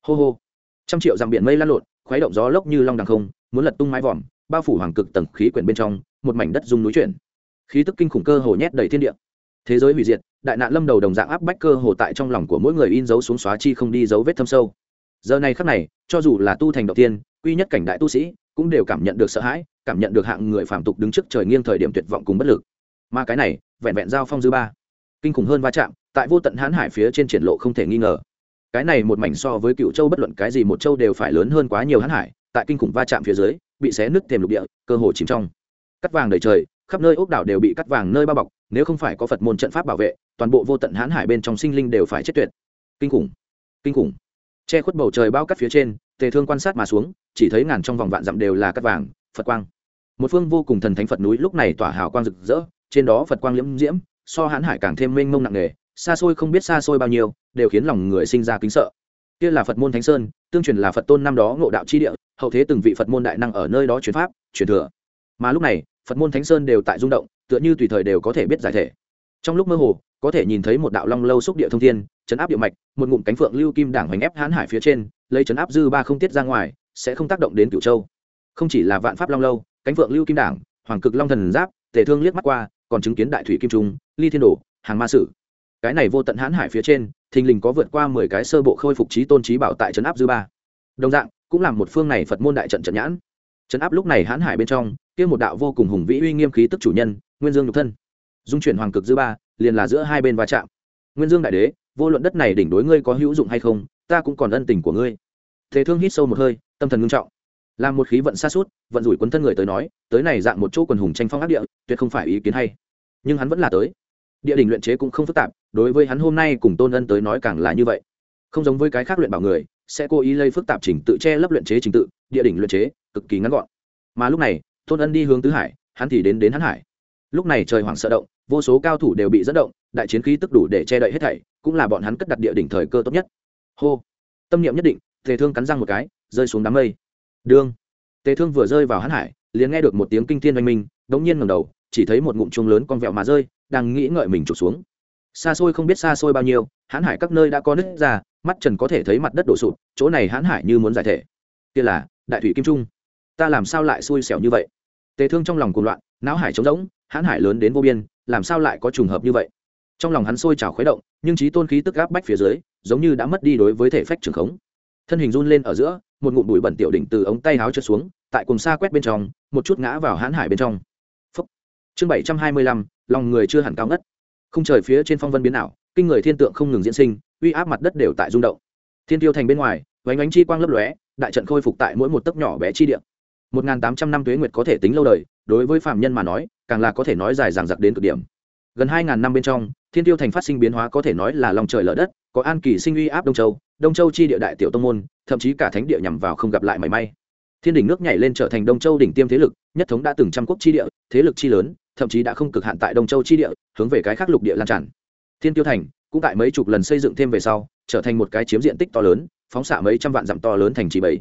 Hô hô. Trăm triệu dặm biển mây lan lộn, khuấy động gió lốc như long đằng không, muốn lật tung mái vòm, bao phủ hoàng cực tầng khí quyển bên trong, một mảnh đất dung núi chuyển. Khí tức kinh khủng cơ hồ nhét đầy thiên địa. Thế giới hủy diệt, đại nạn lâm đầu đồng dạng áp bách cơ hồ tại trong lòng của mỗi người in dấu xuống xóa chi không đi dấu vết thâm sâu giờ này khắc này, cho dù là tu thành đầu tiên, quy nhất cảnh đại tu sĩ, cũng đều cảm nhận được sợ hãi, cảm nhận được hạng người phạm tục đứng trước trời nghiêng thời điểm tuyệt vọng cùng bất lực. Mà cái này, vẹn vẹn giao phong dư ba. Kinh khủng hơn va chạm, tại vô tận hãn hải phía trên triển lộ không thể nghi ngờ. Cái này một mảnh so với cựu châu bất luận cái gì một châu đều phải lớn hơn quá nhiều hãn hải, tại kinh khủng va chạm phía dưới, bị xé nứt thềm lục địa, cơ hồ chìm trong. Cắt vàng đầy trời, khắp nơi ốc đảo đều bị cắt vàng nơi bao bọc, nếu không phải có phật môn trận pháp bảo vệ, toàn bộ vô tận hãn hải bên trong sinh linh đều phải chết tuyệt. Kinh khủng kinh khủng che khuất bầu trời bao cắt phía trên, tề thương quan sát mà xuống, chỉ thấy ngàn trong vòng vạn dặm đều là cắt vàng, phật quang. Một phương vô cùng thần thánh phật núi lúc này tỏa hào quang rực rỡ, trên đó phật quang liễm diễm, so hãn hải càng thêm mênh mông nặng nề, xa xôi không biết xa xôi bao nhiêu, đều khiến lòng người sinh ra kính sợ. Kia là phật môn thánh sơn, tương truyền là phật tôn năm đó ngộ đạo chi địa, hậu thế từng vị phật môn đại năng ở nơi đó truyền pháp, truyền thừa. Mà lúc này, phật môn thánh sơn đều tại rung động, tựa như tùy thời đều có thể biết giải thể. Trong lúc mơ hồ, có thể nhìn thấy một đạo long lâu xúc địa thông thiên chấn áp địa mạch, một ngụm cánh phượng lưu kim đảng hoành ép hãn hải phía trên, lấy chấn áp dư ba không tiết ra ngoài, sẽ không tác động đến cửu châu. Không chỉ là vạn pháp long lâu, cánh phượng lưu kim đảng, hoàng cực long thần giáp, tề thương liếc mắt qua, còn chứng kiến đại thủy kim trung, ly thiên đồ hàng ma sử. Cái này vô tận hãn hải phía trên, thình lình có vượt qua mười cái sơ bộ khôi phục trí tôn trí bảo tại trấn áp dư ba. Đồng dạng, cũng làm một phương này phật môn đại trận trận nhãn. Trấn áp lúc này hãn hải bên trong, kia một đạo vô cùng hùng vĩ uy nghiêm khí tức chủ nhân, nguyên dương nhục thân. Dung chuyển hoàng cực dư ba, liền là giữa hai bên va chạm. Nguyên dương đại đế vô luận đất này đỉnh đối ngươi có hữu dụng hay không, ta cũng còn ân tình của ngươi. Thế thương hít sâu một hơi, tâm thần ngưng trọng. Làm một khí vận xa suốt vận rủi quấn thân người tới nói, tới này dạng một chỗ quần hùng tranh phong ác địa, tuyệt không phải ý kiến hay. Nhưng hắn vẫn là tới. Địa đình luyện chế cũng không phức tạp, đối với hắn hôm nay cùng tôn ân tới nói càng là như vậy. Không giống với cái khác luyện bảo người, sẽ cố ý lây phức tạp trình tự che lấp luyện chế trình tự, địa đỉnh luyện chế, cực kỳ ngắn gọn. Mà lúc này, tôn ân đi hướng tứ hải, hắn thì đến đến hắn hải. Lúc này trời hoảng sợ động, vô số cao thủ đều bị dẫn động, đại chiến khí tức đủ để che đậy hết thảy cũng là bọn hắn cất đặt địa đỉnh thời cơ tốt nhất. Hô. Tâm niệm nhất định, tề thương cắn răng một cái, rơi xuống đám mây. Đương tề thương vừa rơi vào hắn hải, liền nghe được một tiếng kinh thiên oanh minh, đống nhiên ngẩng đầu, chỉ thấy một ngụm chuông lớn con vẹo mà rơi, đang nghĩ ngợi mình trục xuống. Xa xôi không biết xa xôi bao nhiêu hãn hải các nơi đã có nứt ra, mắt trần có thể thấy mặt đất đổ sụp, chỗ này hãn hải như muốn giải thể. Kia là, đại thủy kim trung. Ta làm sao lại xui xẻo như vậy? Tề thương trong lòng cuồng loạn, não hải trống rỗng hãn hải lớn đến vô biên, làm sao lại có trùng hợp như vậy? Trong lòng hắn sôi trào khuấy động, nhưng trí tôn khí tức gáp bách phía dưới, giống như đã mất đi đối với thể phách trường khống. Thân hình run lên ở giữa, một ngụm bụi bẩn tiểu đỉnh từ ống tay háo trượt xuống, tại cùng xa quét bên trong, một chút ngã vào hãn hải bên trong. Phúc. chương bảy trăm hai mươi lăm, lòng người chưa hẳn cao ngất. Không trời phía trên phong vân biến ảo, kinh người thiên tượng không ngừng diễn sinh, uy áp mặt đất đều tại rung động. Thiên tiêu thành bên ngoài, vánh ánh chi quang lấp lóe, đại trận khôi phục tại mỗi một tấc nhỏ bé chi địa. Một n tám trăm năm tuế nguyệt có thể tính lâu đời, đối với phạm nhân mà nói, càng là có thể nói dài dằng dặc đến cực điểm gần hai ngàn năm bên trong, thiên tiêu thành phát sinh biến hóa có thể nói là lòng trời lở đất, có an kỳ sinh uy áp đông châu đông châu chi địa đại tiểu tông môn, thậm chí cả thánh địa nhằm vào không gặp lại mảy may. Thiên đỉnh nước nhảy lên trở thành đông châu đỉnh tiêm thế lực, nhất thống đã từng trăm quốc chi địa, thế lực chi lớn, thậm chí đã không cực hạn tại đông châu chi địa, hướng về cái khác lục địa lan tràn. Thiên tiêu thành cũng tại mấy chục lần xây dựng thêm về sau, trở thành một cái chiếm diện tích to lớn, phóng xạ mấy trăm vạn dặm to lớn thành trì bảy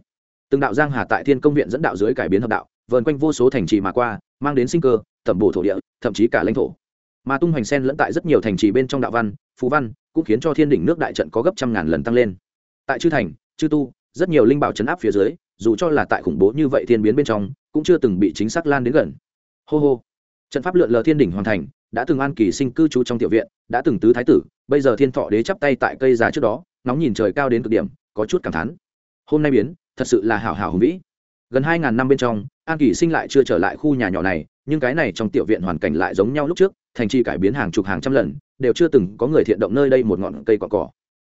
từng đạo giang hà tại thiên công viện dẫn đạo dưới cải biến hợp đạo, vờn quanh vô số thành trì mà qua, mang đến sinh cơ, tẩm bổ thổ địa, thậm chí cả lãnh thổ mà tung hoành sen lẫn tại rất nhiều thành trì bên trong đạo văn phú văn, cũng khiến cho thiên đỉnh nước đại trận có gấp trăm ngàn lần tăng lên. Tại chư thành, chư tu, rất nhiều linh bảo chấn áp phía dưới, dù cho là tại khủng bố như vậy thiên biến bên trong, cũng chưa từng bị chính xác lan đến gần. Hô hô. Trận pháp lượn lờ thiên đỉnh hoàn thành, đã từng an kỳ sinh cư trú trong tiểu viện, đã từng tứ thái tử, bây giờ thiên thọ đế chắp tay tại cây già trước đó nóng nhìn trời cao đến cực điểm, có chút cảm thán. Hôm nay biến, thật sự là hảo hảo hùng vĩ. Gần hai ngàn năm bên trong, an kỳ sinh lại chưa trở lại khu nhà nhỏ này, nhưng cái này trong tiểu viện hoàn cảnh lại giống nhau lúc trước thành trì cải biến hàng chục hàng trăm lần, đều chưa từng có người thiện động nơi đây một ngọn cây cỏ cỏ.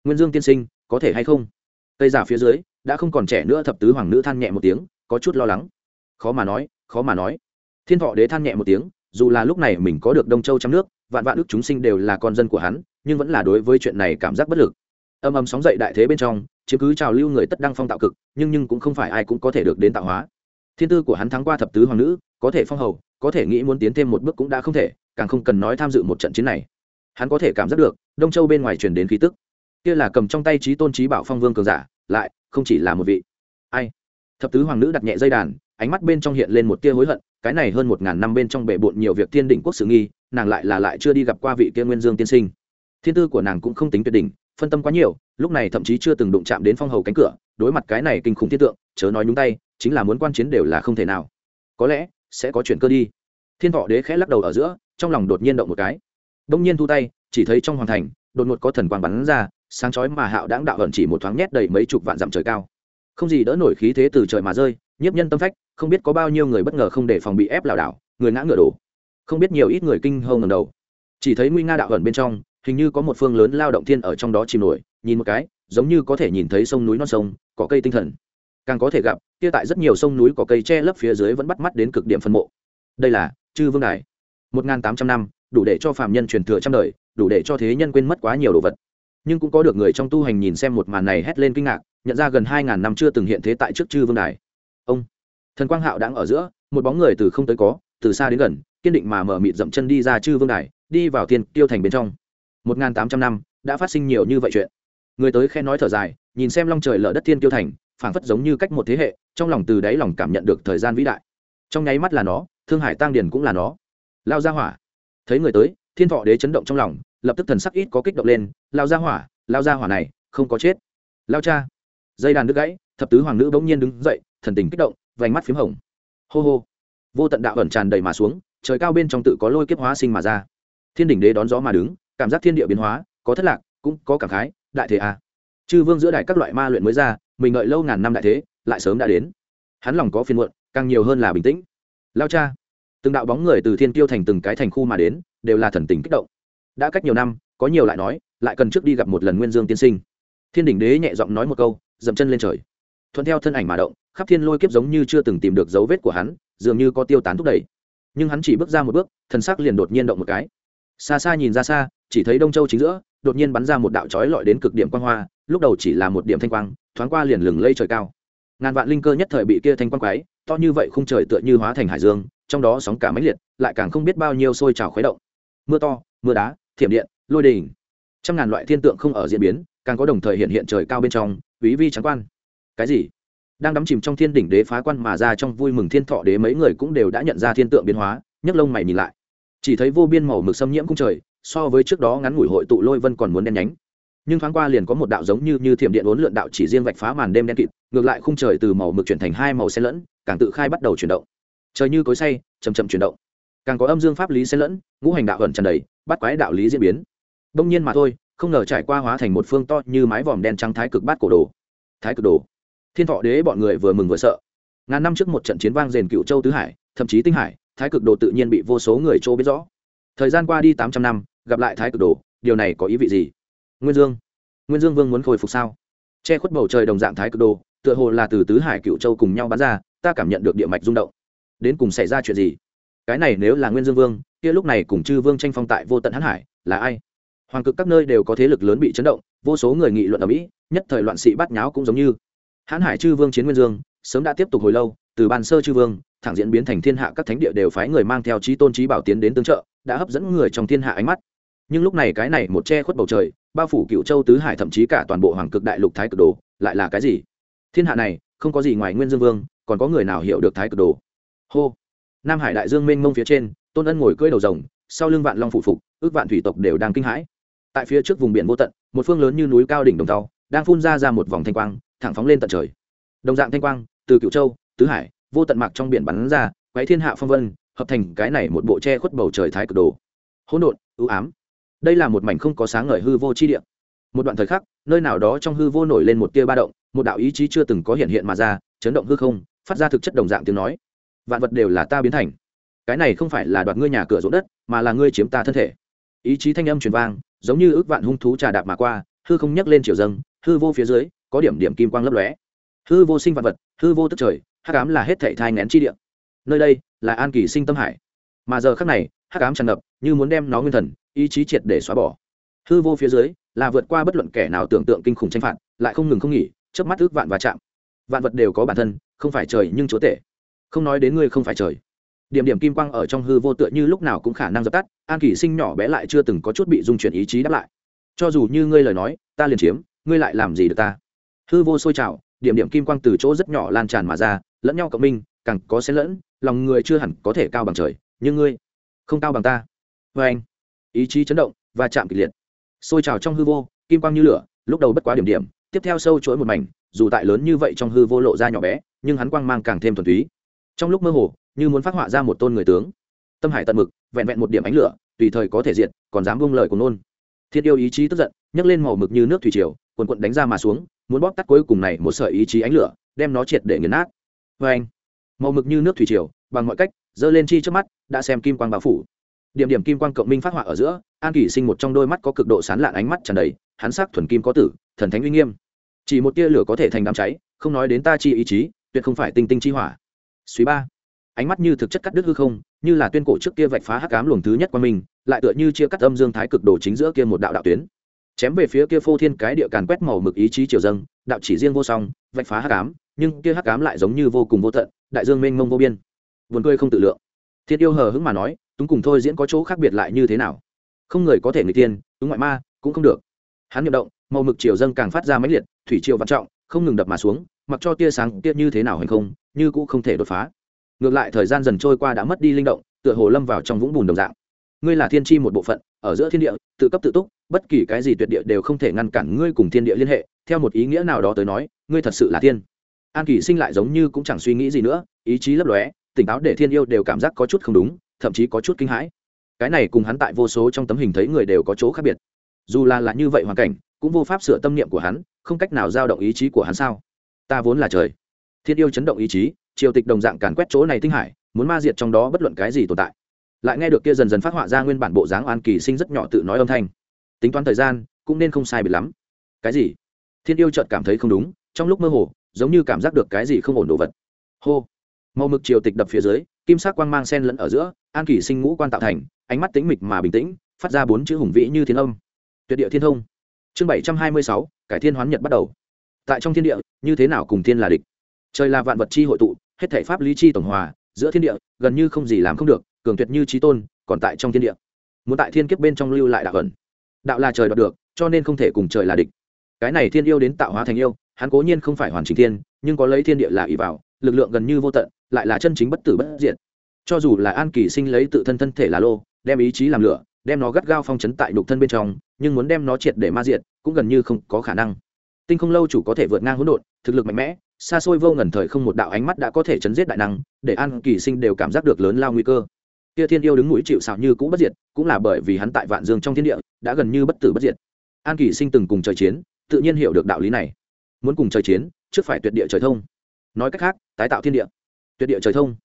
Nguyên dương tiên sinh, có thể hay không? Cây giả phía dưới, đã không còn trẻ nữa, thập tứ hoàng nữ than nhẹ một tiếng, có chút lo lắng. Khó mà nói, khó mà nói. Thiên thọ đế than nhẹ một tiếng, dù là lúc này mình có được đông châu trong nước, vạn vạn ước chúng sinh đều là con dân của hắn, nhưng vẫn là đối với chuyện này cảm giác bất lực. Âm âm sóng dậy đại thế bên trong, chiếm cứ trào lưu người tất đăng phong tạo cực, nhưng nhưng cũng không phải ai cũng có thể được đến tạo hóa. Thiên tư của hắn thắng qua thập tứ hoàng nữ, có thể phong hầu, có thể nghĩ muốn tiến thêm một bước cũng đã không thể càng không cần nói tham dự một trận chiến này. Hắn có thể cảm giác được, đông châu bên ngoài truyền đến khí tức. Kia là cầm trong tay trí tôn trí bảo phong vương cường giả, lại, không chỉ là một vị. Ai? Thập tứ hoàng nữ đặt nhẹ dây đàn, ánh mắt bên trong hiện lên một tia hối hận, cái này hơn một ngàn năm bên trong bể bộn nhiều việc thiên đỉnh quốc sự nghi, nàng lại là lại chưa đi gặp qua vị kia nguyên dương tiên sinh. Thiên tư của nàng cũng không tính tuyệt đỉnh, phân tâm quá nhiều, lúc này thậm chí chưa từng đụng chạm đến phong hầu cánh cửa, đối mặt cái này kinh khủng thiết tượng, chớ nói nhúng tay, chính là muốn quan chiến đều là không thể nào. Có lẽ, sẽ có chuyện cơ đi. Thiên thọ đế khẽ lắc đầu ở giữa trong lòng đột nhiên động một cái. Đông nhiên thu tay, chỉ thấy trong hoàng thành, đột ngột có thần quang bắn ra, sáng chói mà hạo đãng đạo ẩn chỉ một thoáng nhét đầy mấy chục vạn dặm trời cao. Không gì đỡ nổi khí thế từ trời mà rơi, nhiếp nhân tâm phách, không biết có bao nhiêu người bất ngờ không để phòng bị ép lảo đảo, người ngã ngựa đổ. Không biết nhiều ít người kinh hâu ngầm đầu. Chỉ thấy nguy nga đạo ẩn bên trong, hình như có một phương lớn lao động thiên ở trong đó chìm nổi, nhìn một cái, giống như có thể nhìn thấy sông núi non sông, có cây tinh thần. Càng có thể gặp, kia tại rất nhiều sông núi có cây che lấp phía dưới vẫn bắt mắt đến cực điểm phân mộ. Đây là chư vương đài một n tám trăm năm, đủ để cho phạm nhân truyền thừa trăm đời, đủ để cho thế nhân quên mất quá nhiều đồ vật. Nhưng cũng có được người trong tu hành nhìn xem một màn này hét lên kinh ngạc, nhận ra gần hai ngàn năm chưa từng hiện thế tại trước chư vương đài. Ông, thần quang hạo đang ở giữa, một bóng người từ không tới có, từ xa đến gần, kiên định mà mở mịt dậm chân đi ra chư vương đài, đi vào thiên tiêu thành bên trong. một ngàn tám trăm năm, đã phát sinh nhiều như vậy chuyện. Người tới khen nói thở dài, nhìn xem long trời lở đất thiên tiêu thành, phảng phất giống như cách một thế hệ, trong lòng từ đáy lòng cảm nhận được thời gian vĩ đại. Trong nháy mắt là nó, thương hải tăng điền cũng là nó lao ra hỏa. Thấy người tới, thiên thọ đế chấn động trong lòng, lập tức thần sắc ít có kích động lên, lao ra hỏa, lao ra hỏa này, không có chết. Lao cha. Dây đàn đứt gãy, thập tứ hoàng nữ bỗng nhiên đứng dậy, thần tình kích động, vành mắt p h í m hồng. Hô hô. Vô tận đạo ẩn tràn đầy mà xuống, trời cao bên trong tự có lôi kiếp hóa sinh mà ra. Thiên đỉnh đế đón gió mà đứng, cảm giác thiên địa biến hóa, có thất lạc, cũng có cảm khái, đại thế à. chư vương giữa đại các loại ma luyện mới ra, mình ngợi lâu ngàn năm đại thế, lại sớm đã đến. Hắn lòng có phiên muộn, càng nhiều hơn là bình tĩnh. Lao cha từng đạo bóng người từ thiên tiêu thành từng cái thành khu mà đến, đều là thần tình kích động. Đã cách nhiều năm, có nhiều lại nói, lại cần trước đi gặp một lần nguyên dương tiên sinh. Thiên đỉnh đế nhẹ giọng nói một câu, dậm chân lên trời. Thuận theo thân ảnh mà động, khắp thiên lôi kiếp giống như chưa từng tìm được dấu vết của hắn, dường như có tiêu tán thúc đẩy. Nhưng hắn chỉ bước ra một bước, thần sắc liền đột nhiên động một cái. Xa xa nhìn ra xa, chỉ thấy đông châu chính giữa, đột nhiên bắn ra một đạo trói lọi đến cực điểm quang hoa, lúc đầu chỉ là một điểm thanh quang, thoáng qua liền lừng lây trời cao. Ngàn vạn linh cơ nhất thời bị kia thanh quang quái to như vậy khung trời tựa như hóa thành hải dương, trong đó sóng cả mãnh liệt, lại càng không biết bao nhiêu sôi trào khuấy động. Mưa to, mưa đá, thiểm điện, lôi đình. Trăm ngàn loại thiên tượng không ở diễn biến, càng có đồng thời hiện hiện trời cao bên trong, quý vi trắng quan. Cái gì? Đang đắm chìm trong thiên đỉnh đế phá quan mà ra trong vui mừng thiên thọ đế mấy người cũng đều đã nhận ra thiên tượng biến hóa, nhấc lông mày nhìn lại. Chỉ thấy vô biên màu mực xâm nhiễm cung trời, so với trước đó ngắn ngủi hội tụ lôi vân còn muốn đen nhánh. Nhưng thoáng qua liền có một đạo giống như như thiểm điện uốn lượn đạo chỉ riêng vạch phá màn đêm đen kịt, ngược lại khung trời từ màu mực chuyển thành hai màu xen lẫn càng tự khai bắt đầu chuyển động. Trời như cối say chầm chậm chuyển động. Càng có âm dương pháp lý xen lẫn, ngũ hành đạo ẩn tràn đầy, bắt quái đạo lý diễn biến. Đông nhiên mà thôi, không ngờ trải qua hóa thành một phương to như mái vòm đen trắng thái cực bát cổ đồ. Thái cực đồ. Thiên thọ đế bọn người vừa mừng vừa sợ. Ngàn năm trước một trận chiến vang rền cựu châu tứ hải, thậm chí tinh hải, thái cực đồ tự nhiên bị vô số người châu biết rõ. Thời gian qua đi tám trăm năm, gặp lại thái cực đồ, điều này có ý vị gì? Nguyên dương. Nguyên dương vương muốn khôi phục sao? Che khuất bầu trời đồng dạng thái cực đồ, tựa hồ là từ tứ hải cựu châu cùng nhau bán ra ta cảm nhận được địa mạch rung động. Đến cùng xảy ra chuyện gì? Cái này nếu là nguyên dương vương, kia lúc này cùng chư vương tranh phong tại vô tận hãn hải, là ai? Hoàng cực các nơi đều có thế lực lớn bị chấn động, vô số người nghị luận ở mỹ, nhất thời loạn sĩ bắt nháo cũng giống như. Hãn hải chư vương chiến nguyên dương, sớm đã tiếp tục hồi lâu, từ ban sơ chư vương, thẳng diễn biến thành thiên hạ các thánh địa đều phái người mang theo trí tôn trí bảo tiến đến tương trợ, đã hấp dẫn người trong thiên hạ ánh mắt. Nhưng lúc này cái này một che khuất bầu trời, bao phủ cựu châu tứ hải thậm chí cả toàn bộ hoàng cực đại lục thái cực đồ, lại là cái gì? Thiên hạ này, không có gì ngoài nguyên dương vương còn có người nào hiểu được thái cực đồ? Hô. Nam hải đại dương mênh mông phía trên, tôn ân ngồi cưỡi đầu rồng, sau lưng vạn long phụ phục, ước vạn thủy tộc đều đang kinh hãi. Tại phía trước vùng biển vô tận, một phương lớn như núi cao đỉnh đồng tàu đang phun ra ra một vòng thanh quang, thẳng phóng lên tận trời. Đồng dạng thanh quang, từ cựu châu, tứ hải, vô tận mạc trong biển bắn ra quáy thiên hạ phong vân, hợp thành cái này một bộ che khuất bầu trời thái cực đồ. Hỗn độn, ưu ám. Đây là một mảnh không có sáng ngời hư vô chi địa. Một đoạn thời khắc, nơi nào đó trong hư vô nổi lên một tia ba động, một đạo ý chí chưa từng có hiện hiện mà ra, chấn động hư không phát ra thực chất đồng dạng tiếng nói. Vạn vật đều là ta biến thành. Cái này không phải là đoạt ngươi nhà cửa rỗ đất, mà là ngươi chiếm ta thân thể. Ý chí thanh âm truyền vang, giống như ước vạn hung thú trà đạp mà qua, hư không nhấc lên chiều dâng, hư vô phía dưới, có điểm điểm kim quang lấp lóe. Hư vô sinh vạn vật, hư vô tức trời, hắc ám là hết thảy thai nén chi địa. Nơi đây là an kỳ sinh tâm hải. Mà giờ khắc này, hắc ám tràn ngập, như muốn đem nó nguyên thần, ý chí triệt để xóa bỏ. Hư vô phía dưới là vượt qua bất luận kẻ nào tưởng tượng kinh khủng tranh phạt, lại không ngừng không nghỉ, chớp mắt ước vạn và chạm. Vạn vật đều có bản thân không phải trời nhưng chúa tể. Không nói đến ngươi không phải trời. Điểm điểm kim quang ở trong hư vô tựa như lúc nào cũng khả năng dập tắt, an kỳ sinh nhỏ bé lại chưa từng có chút bị dung chuyển ý chí đáp lại. Cho dù như ngươi lời nói, ta liền chiếm, ngươi lại làm gì được ta? Hư vô sôi trào, điểm điểm kim quang từ chỗ rất nhỏ lan tràn mà ra, lẫn nhau cộng minh, càng có xen lẫn, lòng người chưa hẳn có thể cao bằng trời, nhưng ngươi không cao bằng ta. Vê anh, ý chí chấn động và chạm kịch liệt. Sôi trào trong hư vô, kim quang như lửa, lúc đầu bất quá điểm điểm, tiếp theo sâu chuỗi một mảnh, dù tại lớn như vậy trong hư vô lộ ra nhỏ bé nhưng hắn quang mang càng thêm thuần túy. Trong lúc mơ hồ, như muốn phát họa ra một tôn người tướng. Tâm hải tận mực, vẹn vẹn một điểm ánh lửa, tùy thời có thể diện còn dám buông lời của nôn thiết yêu ý chí tức giận, nhấc lên màu mực như nước thủy triều quần quận đánh ra mà xuống, muốn bóp tắt cuối cùng này một sợi ý chí ánh lửa, đem nó triệt để nghiền nát. Vê anh, màu mực như nước thủy triều, bằng mọi cách, giơ lên chi trước mắt, đã xem kim quang bao phủ. Điểm điểm kim quang cộng minh phát họa ở giữa, an kỷ sinh một trong đôi mắt có cực độ sán lạn ánh mắt tràn đầy, hắn sắc thuần kim có tử, thần thánh uy nghiêm. Chỉ một tia lửa có thể thành đám cháy, không nói đến ta chi ý chí tuyệt không phải tinh tinh chi hỏa. Suy ba. Ánh mắt như thực chất cắt đứt hư không, như là tuyên cổ trước kia vạch phá hắc ám luồng thứ nhất qua mình lại tựa như chia cắt âm dương thái cực đồ chính giữa kia một đạo đạo tuyến. Chém về phía kia phô thiên cái địa càn quét màu mực ý chí triều dâng, đạo chỉ riêng vô song, vạch phá hắc ám, nhưng kia hắc ám lại giống như vô cùng vô tận, đại dương mênh mông vô biên. Buồn cười không tự lượng. Thiên yêu hờ hững mà nói, túng cùng thôi diễn có chỗ khác biệt lại như thế nào? Không người có thể người tiên túng ngoại ma, cũng không được. Hắn nhậm động, màu mực triều dâng càng phát ra mãnh liệt, thủy triều văn trọng, không ngừng đập mà xuống mặc cho tia sáng tia như thế nào hành không, như cũng không thể đột phá. Ngược lại thời gian dần trôi qua đã mất đi linh động, tựa hồ lâm vào trong vũng bùn đồng dạng. Ngươi là thiên tri một bộ phận, ở giữa thiên địa, tự cấp tự túc, bất kỳ cái gì tuyệt địa đều không thể ngăn cản ngươi cùng thiên địa liên hệ, theo một ý nghĩa nào đó tới nói, ngươi thật sự là thiên. an kỳ sinh lại giống như cũng chẳng suy nghĩ gì nữa, ý chí lấp lóe, tỉnh táo để thiên yêu đều cảm giác có chút không đúng, thậm chí có chút kinh hãi. Cái này cùng hắn tại vô số trong tấm hình thấy người đều có chỗ khác biệt. Dù là là như vậy hoàn cảnh, cũng vô pháp sửa tâm niệm của hắn, không cách nào giao động ý chí của hắn sao? Ta vốn là trời. Thiên yêu chấn động ý chí, triều tịch đồng dạng càn quét chỗ này tinh hải, muốn ma diệt trong đó bất luận cái gì tồn tại. Lại nghe được kia dần dần phát họa ra nguyên bản bộ dáng an kỳ sinh rất nhỏ tự nói âm thanh. Tính toán thời gian, cũng nên không sai bị lắm. Cái gì? Thiên yêu chợt cảm thấy không đúng, trong lúc mơ hồ, giống như cảm giác được cái gì không ổn đồ vật. Hô! Màu mực triều tịch đập phía dưới, kim sắc quang mang sen lẫn ở giữa, an kỳ sinh ngũ quan tạo thành, ánh mắt tĩnh mịch mà bình tĩnh, phát ra bốn chữ hùng vĩ như thiên âm. Tuyệt địa thiên thông. Chương bảy trăm hai mươi sáu, cải thiên hoán nhật bắt đầu tại trong thiên địa, như thế nào cùng thiên là địch? Trời là vạn vật chi hội tụ, hết thể pháp lý chi tổng hòa, giữa thiên địa, gần như không gì làm không được, cường tuyệt như trí tôn, còn tại trong thiên địa. Muốn tại thiên kiếp bên trong lưu lại đạo ẩn. Đạo là trời đoạt được, cho nên không thể cùng trời là địch. Cái này thiên yêu đến tạo hóa thành yêu, hắn cố nhiên không phải hoàn chỉnh thiên, nhưng có lấy thiên địa là ỷ vào, lực lượng gần như vô tận, lại là chân chính bất tử bất diệt. Cho dù là an kỳ sinh lấy tự thân thân thể là lô, đem ý chí làm lửa, đem nó gắt gao phong chấn tại nhục thân bên trong, nhưng muốn đem nó triệt để ma diệt, cũng gần như không có khả năng tinh không lâu chủ có thể vượt ngang hỗn độn, thực lực mạnh mẽ, xa xôi vô ngần thời không một đạo ánh mắt đã có thể chấn giết đại năng, để an kỳ sinh đều cảm giác được lớn lao nguy cơ. Kia thiên yêu đứng mũi chịu xào như cũ bất diệt, cũng là bởi vì hắn tại vạn dương trong thiên địa, đã gần như bất tử bất diệt. An kỳ sinh từng cùng trời chiến, tự nhiên hiểu được đạo lý này. Muốn cùng trời chiến, trước phải tuyệt địa trời thông. Nói cách khác, tái tạo thiên địa. Tuyệt địa trời thông.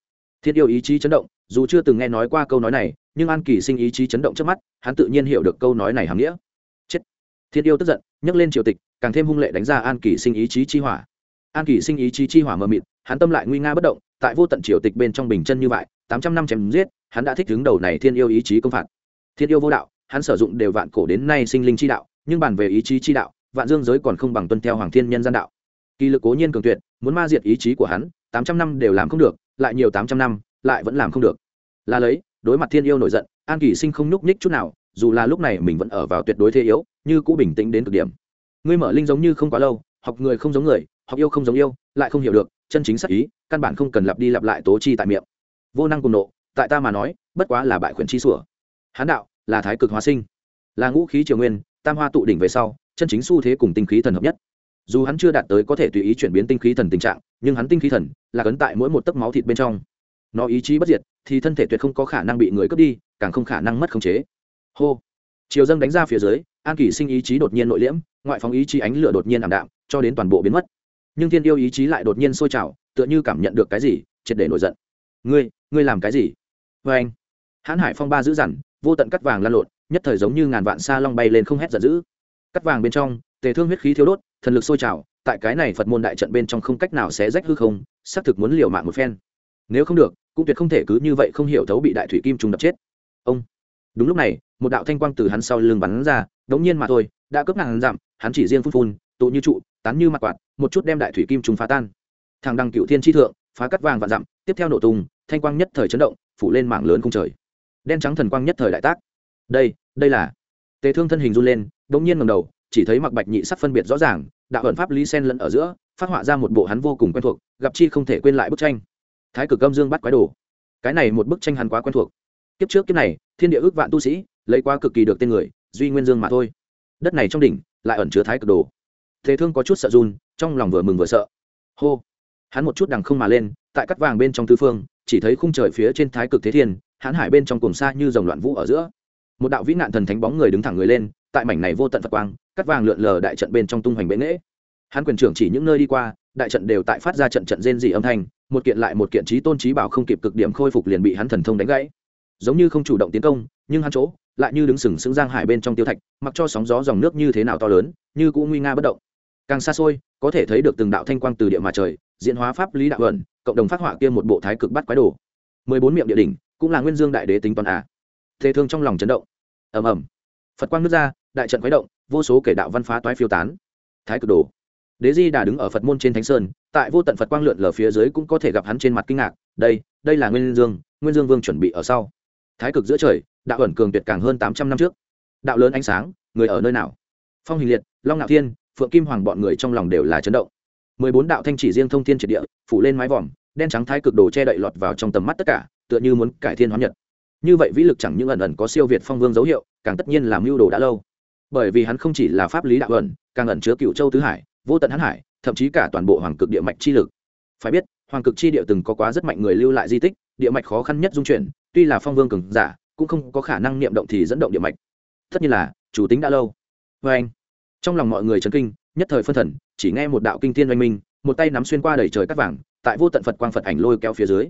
Thiên yêu ý chí chấn động, dù chưa từng nghe nói qua câu nói này, nhưng an kỳ sinh ý chí chấn động trước mắt, hắn tự nhiên hiểu được câu nói này hàm nghĩa. Chết. Thiên yêu tức giận, nhấc lên triều tịch càng thêm hung lệ đánh ra an kỳ sinh ý chí chi hỏa. An kỳ sinh ý chí chi hỏa mờ mịt, hắn tâm lại nguy nga bất động, tại vô tận triều tịch bên trong bình chân như vậy, tám trăm năm chém giết, hắn đã thích đứng đầu này thiên yêu ý chí công phạt. Thiên yêu vô đạo, hắn sử dụng đều vạn cổ đến nay sinh linh chi đạo, nhưng bàn về ý chí chi đạo, vạn dương giới còn không bằng tuân theo hoàng thiên nhân gian đạo. Kỳ lực cố nhiên cường tuyệt, muốn ma diệt ý chí của hắn, tám trăm năm đều làm không được, lại nhiều tám trăm năm, lại vẫn làm không được. Là lấy, đối mặt thiên yêu nổi giận, an kỳ sinh không nhúc nhích chút nào, dù là lúc này mình vẫn ở vào tuyệt đối thế yếu, như cũ bình tĩnh đến cực điểm ngươi mở linh giống như không quá lâu, học người không giống người, học yêu không giống yêu, lại không hiểu được, chân chính sắc ý, căn bản không cần lặp đi lặp lại tố chi tại miệng. Vô năng cùng nộ, tại ta mà nói, bất quá là bại khuyển chi sủa. Hán đạo, là thái cực hóa sinh. Là ngũ khí triều nguyên, tam hoa tụ đỉnh về sau, chân chính xu thế cùng tinh khí thần hợp nhất. Dù hắn chưa đạt tới có thể tùy ý chuyển biến tinh khí thần tình trạng, nhưng hắn tinh khí thần là cấn tại mỗi một tấc máu thịt bên trong. Nó ý chí bất diệt, thì thân thể tuyệt không có khả năng bị người cướp đi, càng không khả năng mất khống chế. Hô. Triều dân đánh ra phía dưới, an kỷ sinh ý chí đột nhiên nội liễm ngoại phóng ý chí ánh lửa đột nhiên ảm đạm, cho đến toàn bộ biến mất. Nhưng thiên yêu ý chí lại đột nhiên sôi trào, tựa như cảm nhận được cái gì, triệt để nổi giận. Ngươi ngươi làm cái gì? Vê anh, hãn hải phong ba dữ dằn, vô tận cắt vàng lan lộn, nhất thời giống như ngàn vạn sa long bay lên không hét giận dữ. Cắt vàng bên trong, tề thương huyết khí thiếu đốt, thần lực sôi trào, tại cái này phật môn đại trận bên trong không cách nào xé rách hư không, xác thực muốn liều mạng một phen. Nếu không được, cũng tuyệt không thể cứ như vậy không hiểu thấu bị đại thủy kim trùng đập chết. Ông, đúng lúc này, một đạo thanh quang từ hắn sau lưng bắn ra, đống nhiên mà thôi, đã cướp ngàn dặm hắn chỉ riêng phun phun, tụ như trụ, tán như mặt quạt, một chút đem đại thủy kim trùng phá tan. Thằng đăng cựu thiên tri thượng, phá cắt vàng và dặm, tiếp theo nổ tung, thanh quang nhất thời chấn động, phủ lên mảng lớn cung trời. Đen trắng thần quang nhất thời đại tác. Đây đây là. Tề thương thân hình run lên đống nhiên ngầm đầu, chỉ thấy mặc bạch nhị sắc phân biệt rõ ràng, đạo ẩn pháp lý sen lẫn ở giữa, phát họa ra một bộ hắn vô cùng quen thuộc, gặp chi không thể quên lại bức tranh. Thái cực âm dương bắt quái đồ. Cái này một bức tranh hắn quá quen thuộc. Kiếp trước kiếp này, thiên địa ước vạn tu sĩ, lấy quá cực kỳ được tên người, duy nguyên dương mà thôi. Đất này trong đỉnh lại ẩn chứa thái cực đồ. Thế thương có chút sợ run, trong lòng vừa mừng vừa sợ. Hô! Hắn một chút đằng không mà lên, tại cắt vàng bên trong tứ phương, chỉ thấy khung trời phía trên thái cực thế thiên, hãn hải bên trong cùng xa như dòng loạn vũ ở giữa. Một đạo vĩ nạn thần thánh bóng người đứng thẳng người lên, tại mảnh này vô tận phật quang, cắt vàng lượn lờ đại trận bên trong tung hoành bệ nghễ hắn quyền trưởng chỉ những nơi đi qua, đại trận đều tại phát ra trận trận rên dị âm thanh, một kiện lại một kiện trí tôn trí bảo không kịp cực điểm khôi phục liền bị hắn thần thông đánh gãy. Giống như không chủ động tiến công, nhưng hắn chỗ lại như đứng sừng sững giang hải bên trong tiêu thạch, mặc cho sóng gió dòng nước như thế nào to lớn, như cũng nguy nga bất động. Càng xa xôi, có thể thấy được từng đạo thanh quang từ địa mà trời, diễn hóa pháp lý đạo ẩn, cộng đồng phát họa kia một bộ thái cực bắt quái đồ. Mười bốn miệng địa đỉnh, cũng là nguyên dương đại đế tính toàn à. Thế thương trong lòng chấn động. Ầm ầm. Phật quang nước ra, đại trận quái động, vô số kể đạo văn phá toái phiêu tán. Thái cực đồ. Đế di đà đứng ở phật môn trên thánh sơn, tại vô tận phật quang lượn lờ phía dưới cũng có thể gặp hắn trên mặt kinh ngạc, đây đây là nguyên dương nguyên dương vương chuẩn bị ở sau. Thái cực giữa trời đạo ẩn cường tuyệt càng hơn tám trăm năm trước. Đạo lớn ánh sáng, người ở nơi nào? Phong hình liệt, long ngạo thiên, phượng kim hoàng bọn người trong lòng đều là chấn động. Mười bốn đạo thanh chỉ riêng thông thiên triệt địa, phủ lên mái vòm, đen trắng thái cực đồ che đậy lọt vào trong tầm mắt tất cả, tựa như muốn cải thiên hóa nhật. Như vậy vĩ lực chẳng những ẩn ẩn có siêu việt phong vương dấu hiệu, càng tất nhiên làm mưu đồ đã lâu. Bởi vì hắn không chỉ là pháp lý đạo ẩn, càng ẩn chứa cựu châu tứ hải, vô tận hắn hải, thậm chí cả toàn bộ hoàng cực địa mạch chi lực. Phải biết, hoàng cực chi địa từng có quá rất mạnh người lưu lại di tích, địa mạch khó khăn nhất dung chuyển, tuy là phong vương cường giả cũng không có khả năng niệm động thì dẫn động địa mạch. Tất nhiên là, chủ tính đã lâu. Vê anh, trong lòng mọi người chấn kinh, nhất thời phân thần, chỉ nghe một đạo kinh thiên oanh minh, một tay nắm xuyên qua đầy trời cắt vàng, tại vô tận phật quang phật ảnh lôi kéo phía dưới.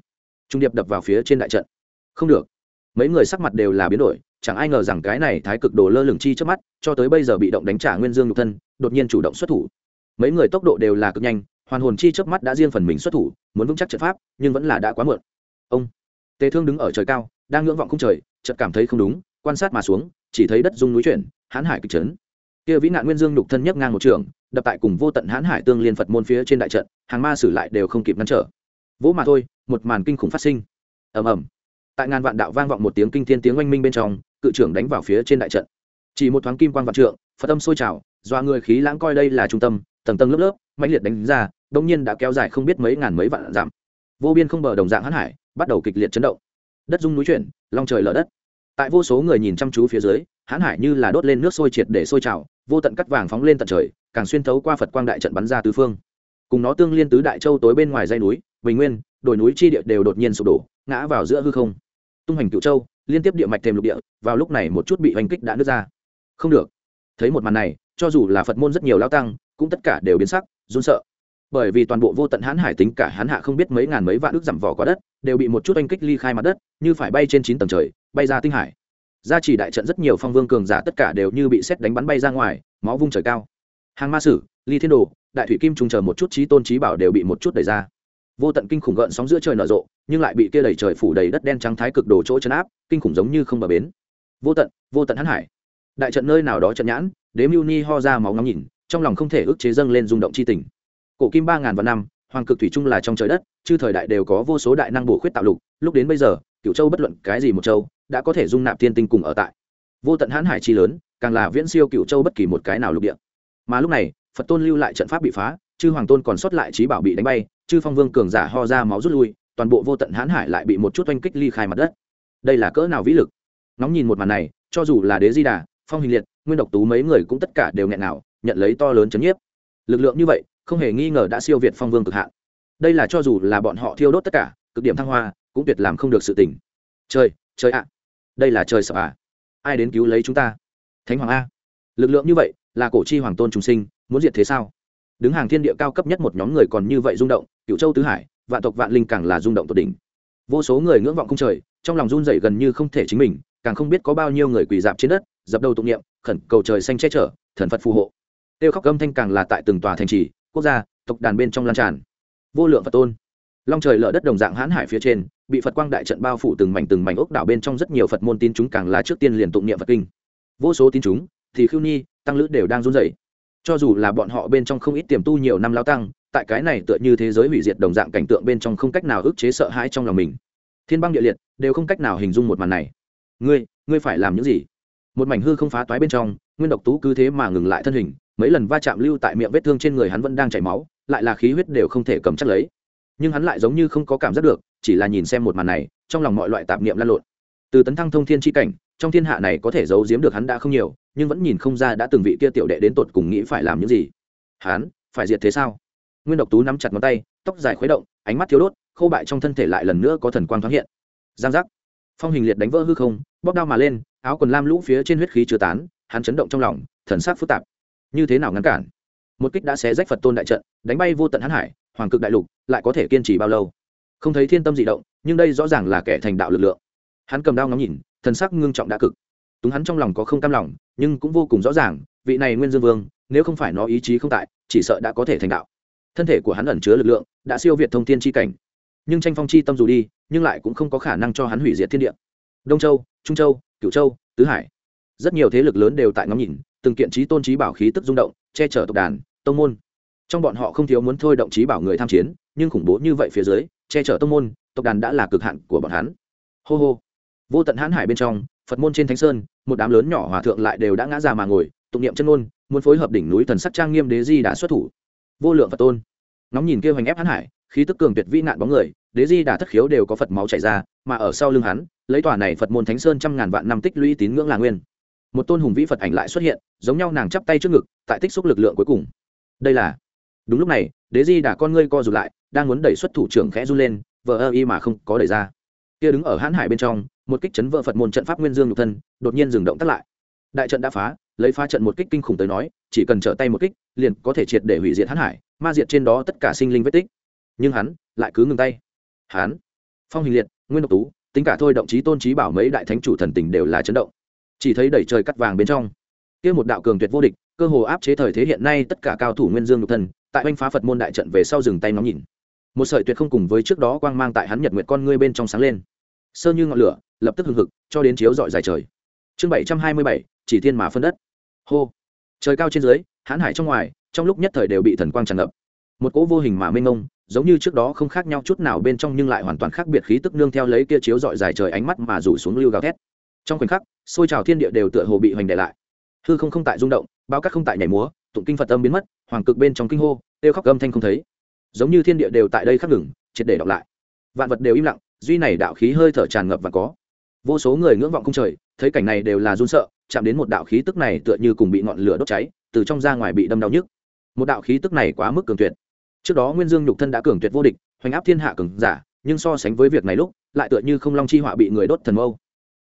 Trung điệp đập vào phía trên đại trận. Không được. Mấy người sắc mặt đều là biến đổi, chẳng ai ngờ rằng cái này thái cực đồ lơ lửng chi trước mắt, cho tới bây giờ bị động đánh trả nguyên dương nhục thân, đột nhiên chủ động xuất thủ. Mấy người tốc độ đều là cực nhanh, hoàn hồn chi trước mắt đã riêng phần mình xuất thủ, muốn vững chắc trận pháp, nhưng vẫn là đã quá muộn. Ông, tề thương đứng ở trời cao, đang ngưỡng vọng không trời chợt cảm thấy không đúng, quan sát mà xuống, chỉ thấy đất dung núi chuyển, hãn hải kịch trấn kia vĩ nạn nguyên dương nhục thân nhấc ngang một trường, đập tại cùng vô tận hãn hải tương liên phật môn phía trên đại trận, hàng ma sử lại đều không kịp ngăn trở. Vỗ mà thôi, một màn kinh khủng phát sinh. Ầm ầm. Tại ngàn vạn đạo vang vọng một tiếng kinh thiên tiếng oanh minh bên trong, cự trưởng đánh vào phía trên đại trận. Chỉ một thoáng kim quan vạn trượng, phật âm sôi trào doa người khí lãng coi đây là trung tâm, tầng tầng lớp lớp, mãnh liệt đánh ra đông nhiên đã kéo dài không biết mấy ngàn mấy vạn giảm vô biên không bờ đồng dạng hãn hải, bắt đầu kịch liệt chấn động đất rung núi chuyển, long trời lở đất. Tại vô số người nhìn chăm chú phía dưới, hãn hải như là đốt lên nước sôi triệt để sôi trào, vô tận cắt vàng phóng lên tận trời, càng xuyên thấu qua phật quang đại trận bắn ra tứ phương. Cùng nó tương liên tứ đại châu tối bên ngoài dây núi, bình nguyên, đồi núi chi địa đều đột nhiên sụp đổ, ngã vào giữa hư không. Tung hành cựu châu, liên tiếp địa mạch thềm lục địa, vào lúc này một chút bị hành kích đã nứt ra. Không được. Thấy một màn này, cho dù là phật môn rất nhiều lao tăng, cũng tất cả đều biến sắc, run sợ. Bởi vì toàn bộ vô tận hãn hải tính cả hãn hạ không biết mấy ngàn mấy vạn ước giảm vỏ qua đất đều bị một chút oanh kích ly khai mặt đất, như phải bay trên chín tầng trời, bay ra tinh hải. Gia chỉ đại trận rất nhiều phong vương cường giả tất cả đều như bị xét đánh bắn bay ra ngoài, máu vung trời cao. Hàng ma sử, ly thiên đồ, đại thủy kim trùng chờ một chút trí tôn trí bảo đều bị một chút đẩy ra. Vô tận kinh khủng gợn sóng giữa trời nở rộ, nhưng lại bị kia đẩy trời phủ đầy đất đen trắng thái cực đồ chỗ chấn áp, kinh khủng giống như không bờ bến. Vô tận vô tận hắn hải. Đại trận nơi nào đó trận nhãn, đế mưu ni ho ra máu ngắm nhìn, trong lòng không thể ức chế dâng lên rung động c h i tình. Cổ kim ba ngàn vạn năm hoàng cực thủy chung là trong trời đất chứ thời đại đều có vô số đại năng bổ khuyết tạo lục, lúc đến bây giờ cựu châu bất luận cái gì một châu, đã có thể dung nạp thiên tinh cùng ở tại. Vô tận hãn hải chi lớn, càng là viễn siêu cựu châu bất kỳ một cái nào lục địa. Mà lúc này, phật tôn lưu lại trận pháp bị phá, chư hoàng tôn còn sót lại trí bảo bị đánh bay, chư phong vương cường giả ho ra máu rút lui, toàn bộ vô tận hãn hải lại bị một chút oanh kích ly khai mặt đất. Đây là cỡ nào vĩ lực? Nóng nhìn một màn này, cho dù là đế di đà, phong hình liệt, nguyên độc tú mấy người cũng tất cả đều nghẹn nào nhận lấy to lớn chấn nhiếp. Lực lượng như vậy không hề nghi ngờ đã siêu việt phong vương cực hạn. Đây là cho dù là bọn họ thiêu đốt tất cả, cực điểm thăng hoa, cũng tuyệt làm không được sự tỉnh trời trời ạ. Đây là trời sợ à ai đến cứu lấy chúng ta? Thánh hoàng a. Lực lượng như vậy, là cổ chi hoàng tôn trùng sinh, muốn diệt thế sao? Đứng hàng thiên địa cao cấp nhất một nhóm người còn như vậy rung động cựu châu tứ hải, vạn tộc vạn linh càng là rung động tột đỉnh. Vô số người ngưỡng vọng không trời, trong lòng run rẩy gần như không thể chính mình, càng không biết có bao nhiêu người quỳ dạp trên đất, dập đầu tụng niệm, khẩn cầu trời xanh che chở, thần phật phù hộ. Tiêu khóc âm thanh càng là tại từng tòa thành trì quốc gia, tộc đàn bên trong lan tràn. Vô lượng phật tôn. Long trời lở đất đồng dạng hãn hải phía trên, bị phật quang đại trận bao phủ từng mảnh từng mảnh ốc đảo bên trong rất nhiều phật môn tín chúng càng là trước tiên liền tụng niệm phật kinh. Vô số tín chúng, thì khưu nhi tăng lữ đều đang run rẩy. Cho dù là bọn họ bên trong không ít tiềm tu nhiều năm lao tăng, tại cái này tựa như thế giới hủy diệt đồng dạng cảnh tượng bên trong không cách nào ức chế sợ hãi trong lòng mình. Thiên băng địa liệt, đều không cách nào hình dung một màn này. Ngươi ngươi phải làm những gì? Một mảnh hư không phá toái bên trong, nguyên độc tú cứ thế mà ngừng lại thân hình mấy lần va chạm lưu tại miệng vết thương trên người hắn vẫn đang chảy máu, lại là khí huyết đều không thể cầm chắc lấy. Nhưng hắn lại giống như không có cảm giác được, chỉ là nhìn xem một màn này, trong lòng mọi loại tạp niệm lan lộn. Từ tấn thăng thông thiên tri cảnh, trong thiên hạ này có thể giấu giếm được hắn đã không nhiều, nhưng vẫn nhìn không ra đã từng vị kia tiểu đệ đến tột cùng nghĩ phải làm những gì. Hắn, phải diệt thế sao? Nguyên độc tú nắm chặt ngón tay, tóc dài khuấy động, ánh mắt thiếu đốt, khô bại trong thân thể lại lần nữa có thần quang thoáng hiện. Giang giác. Phong hình liệt đánh vỡ hư không, bóp đao mà lên, áo quần lam lũ phía trên huyết khí chưa tán, hắn chấn động trong lòng, thần sắc phức tạp như thế nào ngăn cản? Một kích đã xé rách phật tôn đại trận, đánh bay vô tận hãn hải, hoàng cực đại lục, lại có thể kiên trì bao lâu? Không thấy thiên tâm dị động, nhưng đây rõ ràng là kẻ thành đạo lực lượng. Hắn cầm đao ngắm nhìn, thần sắc ngưng trọng đã cực. Túng hắn trong lòng có không cam lòng, nhưng cũng vô cùng rõ ràng, vị này nguyên dương vương, nếu không phải nó ý chí không tại, chỉ sợ đã có thể thành đạo. Thân thể của hắn ẩn chứa lực lượng, đã siêu việt thông thiên tri cảnh. Nhưng tranh phong chi tâm dù đi, nhưng lại cũng không có khả năng cho hắn hủy diệt thiên địa. Đông châu, trung châu, cửu châu, tứ hải. Rất nhiều thế lực lớn đều tại ngắm nhìn từng kiện trí tôn trí bảo khí tức rung động, che chở tộc đàn, tông môn. Trong bọn họ không thiếu muốn thôi động trí bảo người tham chiến, nhưng khủng bố như vậy phía dưới, che chở tông môn, tộc đàn đã là cực hạn của bọn hắn. Hô hô. Vô tận hãn hải bên trong, phật môn trên thánh sơn, một đám lớn nhỏ hòa thượng lại đều đã ngã ra mà ngồi, tụng niệm chân ngôn, muốn phối hợp đỉnh núi thần sắc trang nghiêm đế di đã xuất thủ. Vô lượng phật tôn. Nóng nhìn kia hoành ép hãn hải, khí tức cường tuyệt vi nạn bóng người, đế di đã thất khiếu đều có phật máu chảy ra, mà ở sau lưng hắn, lấy tòa này phật môn thánh sơn trăm ngàn vạn năm tích lũy tín ngưỡng là nguyên một tôn hùng vĩ phật ảnh lại xuất hiện, giống nhau nàng chắp tay trước ngực, tại tích xúc lực lượng cuối cùng. Đây là, đúng lúc này, đế di đà con ngươi co rụt lại, đang muốn đẩy xuất thủ trưởng khẽ run lên, vờ ơ y mà không có đẩy ra. Kia đứng ở hãn hải bên trong, một kích chấn vợ phật môn trận pháp nguyên dương nhục thân, đột nhiên dừng động tắt lại. Đại trận đã phá, lấy phá trận một kích kinh khủng tới nói, chỉ cần trở tay một kích, liền có thể triệt để hủy diệt hãn hải, ma diệt trên đó tất cả sinh linh vết tích. Nhưng hắn lại cứ ngừng tay. Hắn, phong hình liệt, nguyên độc tú, tính cả thôi động chí tôn trí bảo mấy đại thánh chủ thần tình đều là chấn động chỉ thấy đẩy trời cắt vàng bên trong. Kia một đạo cường tuyệt vô địch, cơ hồ áp chế thời thế hiện nay tất cả cao thủ nguyên dương nhục thân, tại oanh phá phật môn đại trận về sau dừng tay nóng nhìn. Một sợi tuyệt không cùng với trước đó quang mang tại hắn nhật nguyệt con ngươi bên trong sáng lên. Sơ như ngọn lửa, lập tức hừng hực, cho đến chiếu dọi dài trời. Chương bảy trăm hai mươi bảy, chỉ thiên mà phân đất. Hô. Trời cao trên dưới, hãn hải trong ngoài, trong lúc nhất thời đều bị thần quang tràn ngập. Một cỗ vô hình mà mênh mông, giống như trước đó không khác nhau chút nào bên trong nhưng lại hoàn toàn khác biệt khí tức nương theo lấy kia chiếu dọi dài trời ánh mắt mà rủ xuống lưu gào thét trong khoảnh khắc, xôi trào thiên địa đều tựa hồ bị hoành đệ lại. Hư không không tại rung động, bao cát không tại nhảy múa, tụng kinh phật âm biến mất, hoàng cực bên trong kinh hô tiêu khóc âm thanh không thấy. Giống như thiên địa đều tại đây khắc ngừng, triệt để đọc lại. Vạn vật đều im lặng, duy này đạo khí hơi thở tràn ngập và có. Vô số người ngưỡng vọng cung trời, thấy cảnh này đều là run sợ, chạm đến một đạo khí tức này tựa như cùng bị ngọn lửa đốt cháy, từ trong ra ngoài bị đâm đau nhức. Một đạo khí tức này quá mức cường tuyệt. Trước đó nguyên dương nhục thân đã cường tuyệt vô địch, hoành áp thiên hạ cường giả, nhưng so sánh với việc này lúc, lại tựa như không long chi họa bị người đốt thần mâu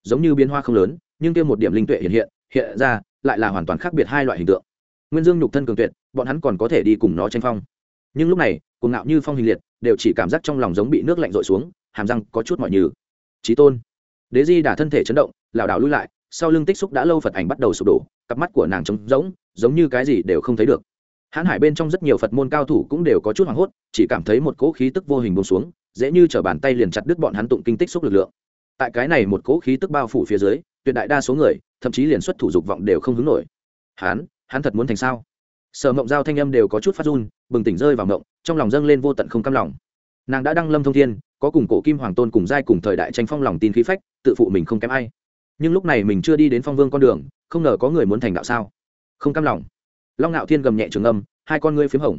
giống như biến hoa không lớn, nhưng kia một điểm linh tuệ hiện hiện hiện ra, lại là hoàn toàn khác biệt hai loại hình tượng. Nguyên dương nhục thân cường tuyệt, bọn hắn còn có thể đi cùng nó tranh phong. Nhưng lúc này, cuồng ngạo như phong hình liệt, đều chỉ cảm giác trong lòng giống bị nước lạnh rội xuống, hàm răng có chút mọi nhừ. Trí tôn. Đế di đả thân thể chấn động, lảo đảo lui lại, sau lưng tích xúc đã lâu phật ảnh bắt đầu sụp đổ, cặp mắt của nàng trống rỗng, giống như cái gì đều không thấy được. Hãn hải bên trong rất nhiều phật môn cao thủ cũng đều có chút hoảng hốt, chỉ cảm thấy một cỗ khí tức vô hình bông xuống, dễ như t bàn tay liền chặt đứt bọn hắn tụng kinh tích xúc lực lượng tại cái này một cỗ khí tức bao phủ phía dưới, tuyệt đại đa số người, thậm chí liền xuất thủ dục vọng đều không hứng nổi. Hắn hắn thật muốn thành sao? Sở mộng giao thanh âm đều có chút phát run, bừng tỉnh rơi vào mộng, trong lòng dâng lên vô tận không cam lòng. Nàng đã đăng lâm thông thiên, có cùng cổ kim hoàng tôn cùng giai cùng thời đại tranh phong lòng tin khí phách, tự phụ mình không kém ai. Nhưng lúc này mình chưa đi đến phong vương con đường, không ngờ có người muốn thành đạo sao? Không cam lòng. Long ngạo thiên gầm nhẹ trường âm, hai con ngươi p h í m hồng.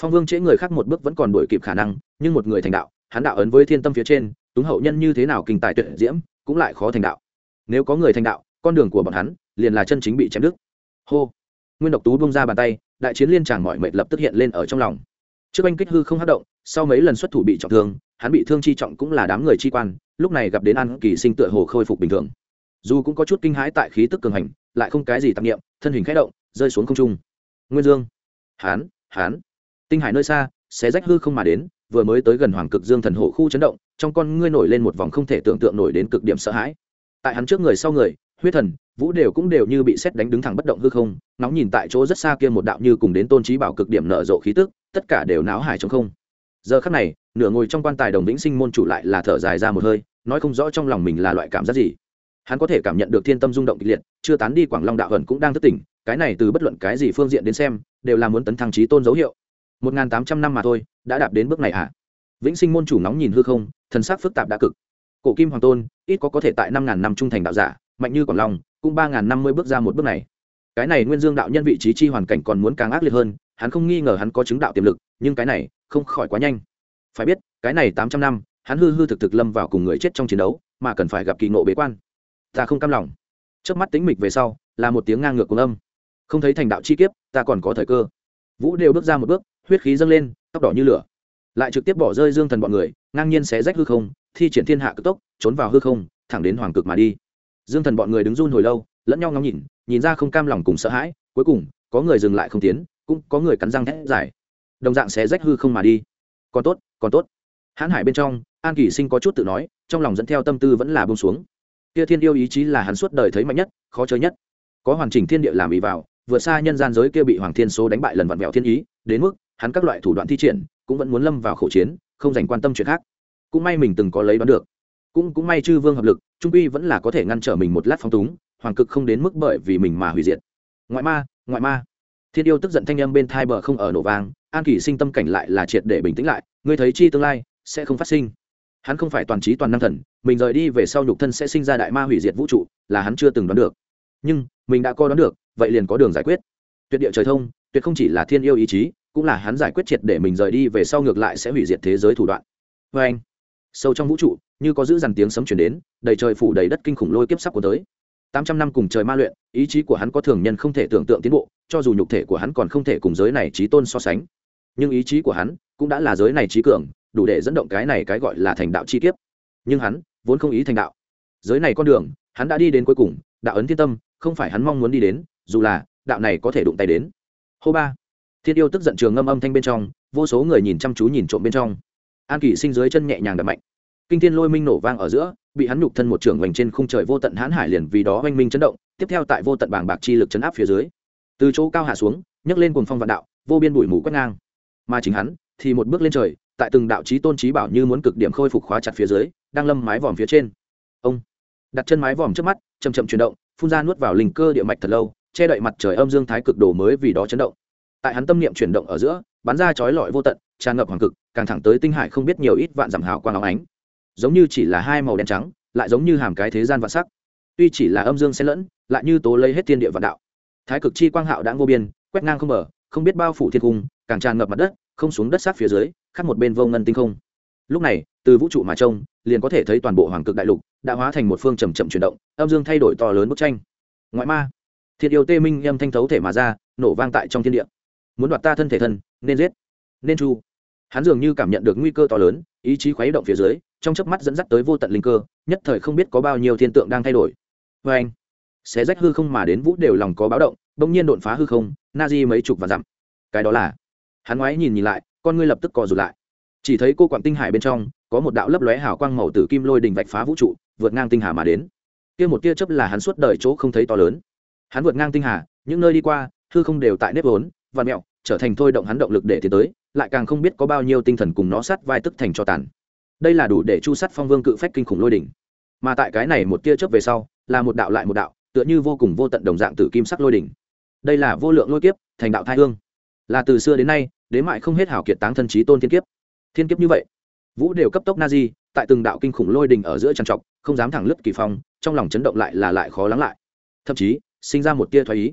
Phong vương trễ người khác một bước vẫn còn đổi kịp khả năng, nhưng một người thành đạo, hắn đạo ấn với thiên tâm phía trên túng hậu nhân như thế nào kinh tài tuyệt diễm, cũng lại khó thành đạo. Nếu có người thành đạo, con đường của bọn hắn liền là chân chính bị chém đứt. Hô. Nguyên độc tú bung ra bàn tay, đại chiến liên tràng mọi mệt lập tức hiện lên ở trong lòng. Trước anh kích hư không hát động, sau mấy lần xuất thủ bị trọng thương, hắn bị thương chi trọng cũng là đám người chi quan, lúc này gặp đến an kỳ sinh tựa hồ khôi phục bình thường. Dù cũng có chút kinh hãi tại khí tức cường hành, lại không cái gì tạp nghiệm thân hình khẽ động, rơi xuống không trung. Nguyên dương. Hán hán. Tinh hải nơi xa, xé rách hư không mà đến vừa mới tới gần hoàng cực dương thần hộ khu chấn động, trong con ngươi nổi lên một vòng không thể tưởng tượng nổi đến cực điểm sợ hãi. Tại hắn trước người sau người, huyết thần, vũ đều cũng đều như bị xét đánh đứng thẳng bất động hư không, nóng nhìn tại chỗ rất xa kia một đạo như cùng đến tôn trí bảo cực điểm nở rộ khí tức, tất cả đều náo hải trong không. Giờ khắc này, nửa ngồi trong quan tài đồng vĩnh sinh môn chủ lại là thở dài ra một hơi, nói không rõ trong lòng mình là loại cảm giác gì. Hắn có thể cảm nhận được thiên tâm rung động kịch liệt, chưa tán đi quảng long đạo hận cũng đang thức tỉnh, cái này từ bất luận cái gì phương diện đến xem, đều là muốn tấn thăng trí tôn dấu hiệu một n g h n tám trăm năm mà thôi, đã đạp đến bước này ạ à? vĩnh sinh môn chủ nóng nhìn hư không, thần sắc phức tạp đã cực. Cổ kim hoàng tôn, ít có có thể tại năm ngàn năm trung thành đạo giả, mạnh như còn long, cũng ba ngàn năm mươi bước ra một bước này. Cái này nguyên dương đạo nhân vị trí chi hoàn cảnh còn muốn càng ác liệt hơn, hắn không nghi ngờ hắn có chứng đạo tiềm lực, nhưng cái này không khỏi quá nhanh. Phải biết, cái này tám trăm năm, hắn hư hư thực thực lâm vào cùng người chết trong chiến đấu, mà cần phải gặp kỳ ngộ bế quan. Ta không cam lòng. Trước mắt tính mịch về sau, là một tiếng ngang ngược cùng âm. Không thấy thành đạo chi kiếp, ta còn có thời cơ vũ đều bước ra một bước, huyết khí dâng lên, tóc đỏ như lửa. Lại trực tiếp bỏ rơi dương thần bọn người, ngang nhiên xé rách hư không, thi triển thiên hạ cực tốc, trốn vào hư không, thẳng đến hoàng cực mà đi. Dương thần bọn người đứng run hồi lâu, lẫn nhau ngắm nhìn nhìn ra không cam lòng cùng sợ hãi, cuối cùng, có người dừng lại không tiến, cũng có người cắn răng thét giải đồng dạng xé rách hư không mà đi. Còn tốt còn tốt. Hãn hải bên trong, an Kỷ sinh có chút tự nói, trong lòng dẫn theo tâm tư vẫn là bông xuống. Kia thiên yêu ý chí là hắn suốt đời thấy mạnh nhất, khó chơi nhất. Có hoàn chỉnh thiên địa làm ý vào vượt xa nhân gian giới kia bị hoàng thiên số đánh bại lần vặn vẹo thiên ý, đến mức hắn các loại thủ đoạn thi triển cũng vẫn muốn lâm vào khẩu chiến, không dành quan tâm chuyện khác. Cũng may mình từng có lấy đoán được. Cũng cũng may chư vương hợp lực, trung quy vẫn là có thể ngăn trở mình một lát phong túng, hoàng cực không đến mức bởi vì mình mà hủy diệt. Ngoại ma ngoại ma. Thiên yêu tức giận thanh âm bên thai bờ không ở nổ vang, an kỳ sinh tâm cảnh lại là triệt để bình tĩnh lại, ngươi thấy chi tương lai sẽ không phát sinh. Hắn không phải toàn trí toàn năng thần, mình rời đi về sau nhục thân sẽ sinh ra đại ma hủy diệt vũ trụ, là hắn chưa từng đoán được. Nhưng, mình đã coi đoán được vậy liền có đường giải quyết. Tuyệt địa trời thông, tuyệt không chỉ là thiên yêu ý chí, cũng là hắn giải quyết triệt để mình rời đi về sau ngược lại sẽ hủy diệt thế giới thủ đoạn. Vê anh, sâu trong vũ trụ, như có giữ dằn tiếng sấm chuyển đến, đầy trời phủ đầy đất kinh khủng lôi kiếp sắp của tới. Tám trăm năm cùng trời ma luyện, ý chí của hắn có thường nhân không thể tưởng tượng tiến bộ, cho dù nhục thể của hắn còn không thể cùng giới này trí tôn so sánh. Nhưng ý chí của hắn cũng đã là giới này trí cường, đủ để dẫn động cái này cái gọi là thành đạo chi kiếp. Nhưng hắn vốn không ý thành đạo. Giới này con đường, hắn đã đi đến cuối cùng, đạo ấn thiên tâm, không phải hắn mong muốn đi đến dù là đạo này có thể đụng tay đến. Hô ba. Thiên yêu tức giận trường ngâm âm thanh bên trong, vô số người nhìn chăm chú nhìn trộm bên trong. An kỷ sinh dưới chân nhẹ nhàng đập mạnh. Kinh thiên lôi minh nổ vang ở giữa, bị hắn nhục thân một trưởng vành trên khung trời vô tận hãn hải liền vì đó oanh minh chấn động, tiếp theo tại vô tận bảng bạc chi lực chấn áp phía dưới. Từ chỗ cao hạ xuống, nhấc lên cuồng phong vạn đạo, vô biên bụi mù quét ngang. Mà chính hắn, thì một bước lên trời, tại từng đạo chí tôn trí bảo như muốn cực điểm khôi phục khóa chặt phía dưới, đang lâm mái vòm phía trên. Ông, đặt chân mái vòm trước mắt chầm chậm chuyển động, phun ra nuốt vào linh cơ địa mạch thật lâu che đậy mặt trời âm dương thái cực đồ mới vì đó chấn động. Tại hắn tâm niệm chuyển động ở giữa, bắn ra chói lọi vô tận, tràn ngập hoàng cực, càng thẳng tới tinh hải không biết nhiều ít vạn giảm hào quang óng ánh. Giống như chỉ là hai màu đen trắng, lại giống như hàm cái thế gian vạn sắc. Tuy chỉ là âm dương xen lẫn, lại như tố lấy hết thiên địa vạn đạo. Thái cực chi quang hạo đã vô biên, quét ngang không mở không biết bao phủ thiên cung, càng tràn ngập mặt đất, không xuống đất sát phía dưới khác một bên vô ngân tinh không. Lúc này, từ vũ trụ mà trông, liền có thể thấy toàn bộ hoàng cực đại lục đã hóa thành một phương trầm chậm chuyển động, âm dương thay đổi to lớn bức tranh. Ngoại ma thiệt yêu tê minh âm thanh thấu thể mà ra, nổ vang tại trong thiên địa. Muốn đoạt ta thân thể thân nên giết, nên chu hắn dường như cảm nhận được nguy cơ to lớn, ý chí khuấy động phía dưới, trong chớp mắt dẫn dắt tới vô tận linh cơ, nhất thời không biết có bao nhiêu thiên tượng đang thay đổi. Vê anh, xé rách hư không mà đến vũ đều lòng có báo động, bỗng nhiên đột phá hư không, na di mấy chục và dặm. Cái đó là, hắn ngoái nhìn nhìn lại, con ngươi lập tức co rụt lại. Chỉ thấy cô quặng tinh hải bên trong, có một đạo lấp lóe hào quang màu tử kim lôi đình vạch phá vũ trụ, vượt ngang tinh hà mà đến. Kia một tia chớp là hắn suốt đời chỗ không thấy to lớn hắn vượt ngang tinh hà, những nơi đi qua thư không đều tại nếp vốn và mẹo, trở thành thôi động hắn động lực để tiến tới, lại càng không biết có bao nhiêu tinh thần cùng nó sát vai tức thành cho tàn. Đây là đủ để chu sát phong vương cự phách kinh khủng lôi đỉnh. Mà tại cái này một tia chớp về sau, là một đạo lại một đạo, tựa như vô cùng vô tận đồng dạng tử kim sắc lôi đỉnh. Đây là vô lượng lôi kiếp, thành đạo thai hương. Là từ xưa đến nay đến mại không hết hảo kiệt táng thân trí tôn thiên kiếp. Thiên kiếp như vậy, vũ đều cấp tốc na di, tại từng đạo kinh khủng lôi đình ở giữa trằn trọc, không dám thẳng lướt kỳ phong, trong lòng chấn động lại là lại khó lắng lại. Thậm chí sinh ra một tia thoái ý.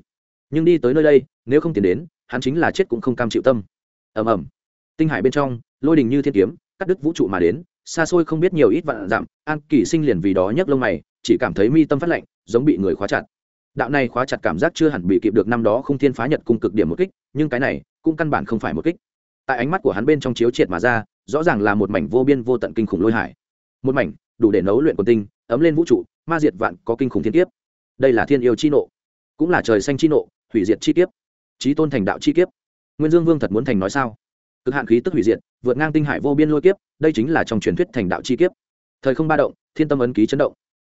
Nhưng đi tới nơi đây, nếu không tiến đến, hắn chính là chết cũng không cam chịu tâm. Ầm ầm. Tinh hải bên trong, lôi đình như thiên kiếm, cắt đứt vũ trụ mà đến, xa xôi không biết nhiều ít vạn dặm, an kỷ sinh liền vì đó nhấc lông mày, chỉ cảm thấy mi tâm phát lạnh, giống bị người khóa chặt. Đạo này khóa chặt cảm giác chưa hẳn bị kịp được năm đó không thiên phá nhật cung cực điểm một kích, nhưng cái này cũng căn bản không phải một kích. Tại ánh mắt của hắn bên trong chiếu triệt mà ra, rõ ràng là một mảnh vô biên vô tận kinh khủng lôi hải. Một mảnh, đủ để nấu luyện quần tinh, ấm lên vũ trụ, ma diệt vạn có kinh khủng thiên kiếp. Đây là thiên yêu chi nộ cũng là trời xanh chi nộ, hủy diệt chi kiếp. Trí tôn thành đạo chi kiếp. Nguyên dương vương thật muốn thành nói sao? Cực hạn khí tức hủy diệt, vượt ngang tinh hải vô biên lôi kiếp, đây chính là trong truyền thuyết thành đạo chi kiếp. Thời không ba động, thiên tâm ấn ký chấn động.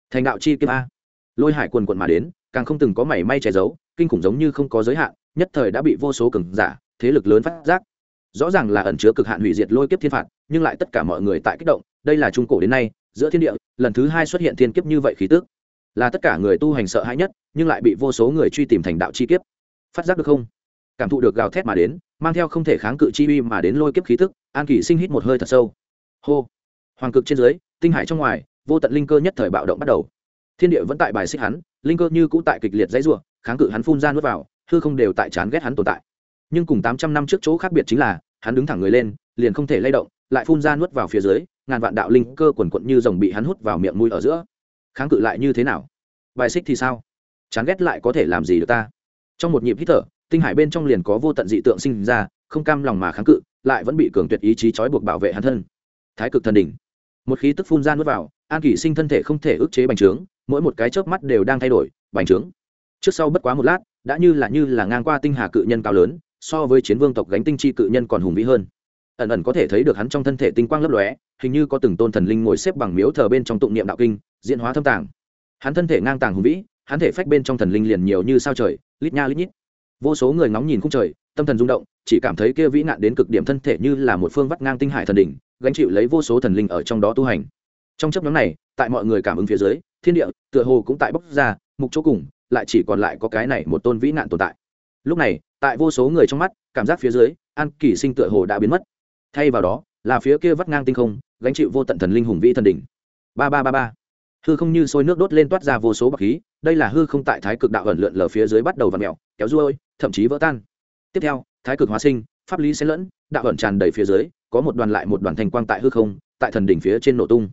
Thành đạo chi kiếp a. Lôi hải quần quận mà đến, càng không từng có mảy may che giấu, kinh khủng giống như không có giới hạn, nhất thời đã bị vô số cường giả, thế lực lớn phát giác. Rõ ràng là ẩn chứa cực hạn hủy diệt lôi kiếp thiên phạt, nhưng lại tất cả mọi người tại kích động, đây là trung cổ đến nay, giữa thiên địa, lần thứ hai xuất hiện thiên kiếp như vậy khí tức là tất cả người tu hành sợ hãi nhất, nhưng lại bị vô số người truy tìm thành đạo chi kiếp. Phát giác được không? Cảm thụ được gào thét mà đến, mang theo không thể kháng cự chi uy mà đến lôi kiếp khí tức, an kỷ sinh hít một hơi thật sâu. Hô! Hoàng cực trên dưới, tinh hải trong ngoài, vô tận linh cơ nhất thời bạo động bắt đầu. Thiên địa vẫn tại bài xích hắn, linh cơ như cũ tại kịch liệt dãy ruộng kháng cự hắn phun ra nuốt vào, hư không đều tại chán ghét hắn tồn tại. Nhưng cùng tám trăm năm trước chỗ khác biệt chính là, hắn đứng thẳng người lên, liền không thể lay động, lại phun ra nuốt vào phía dưới, ngàn vạn đạo linh cơ quần quận như rồng bị hắn hút vào miệng mũi ở giữa kháng cự lại như thế nào? Bài xích thì sao? Chán ghét lại có thể làm gì được ta? Trong một nhịp hít thở, tinh hải bên trong liền có vô tận dị tượng sinh ra, không cam lòng mà kháng cự, lại vẫn bị cường tuyệt ý chí trói buộc bảo vệ hắn thân. Thái cực thần đỉnh. Một khí tức phun ra nuốt vào, an kỷ sinh thân thể không thể ức chế bành trướng, mỗi một cái chớp mắt đều đang thay đổi, bành trướng. Trước sau bất quá một lát, đã như là như là ngang qua tinh hà cự nhân cao lớn, so với chiến vương tộc gánh tinh chi cự nhân còn hùng vĩ hơn ẩn ẩn có thể thấy được hắn trong thân thể tinh quang lấp lóe, hình như có từng tôn thần linh ngồi xếp bằng miếu thờ bên trong tụng niệm đạo kinh, diễn hóa thâm tàng. Hắn thân thể ngang tàng hùng vĩ, hắn thể phách bên trong thần linh liền nhiều như sao trời, lít nha lít nhít. Vô số người ngóng nhìn khung trời, tâm thần rung động, chỉ cảm thấy kia vĩ nạn đến cực điểm thân thể như là một phương vắt ngang tinh hải thần đỉnh, gánh chịu lấy vô số thần linh ở trong đó tu hành. Trong chấp nhóm này, tại mọi người cảm ứng phía dưới, thiên địa, tựa hồ cũng tại bốc ra, mục chỗ cùng, lại chỉ còn lại có cái này một tôn vĩ nạn tồn tại. Lúc này, tại vô số người trong mắt, cảm giác phía dưới, an kỳ sinh tựa hồ đã biến mất thay vào đó, là phía kia vắt ngang tinh không, gánh chịu vô tận thần linh hùng vĩ thần đỉnh. Ba ba ba ba. Hư không như sôi nước đốt lên toát ra vô số bậc khí, đây là hư không tại thái cực đạo ẩn lượn lờ phía dưới bắt đầu v ặ mẹo kéo ruôi, thậm chí vỡ tan. Tiếp theo, thái cực hóa sinh, pháp lý xen lẫn, đạo ẩn tràn đầy phía dưới, có một đoàn lại một đoàn thành quang tại hư không, tại thần đỉnh phía trên nổ tung.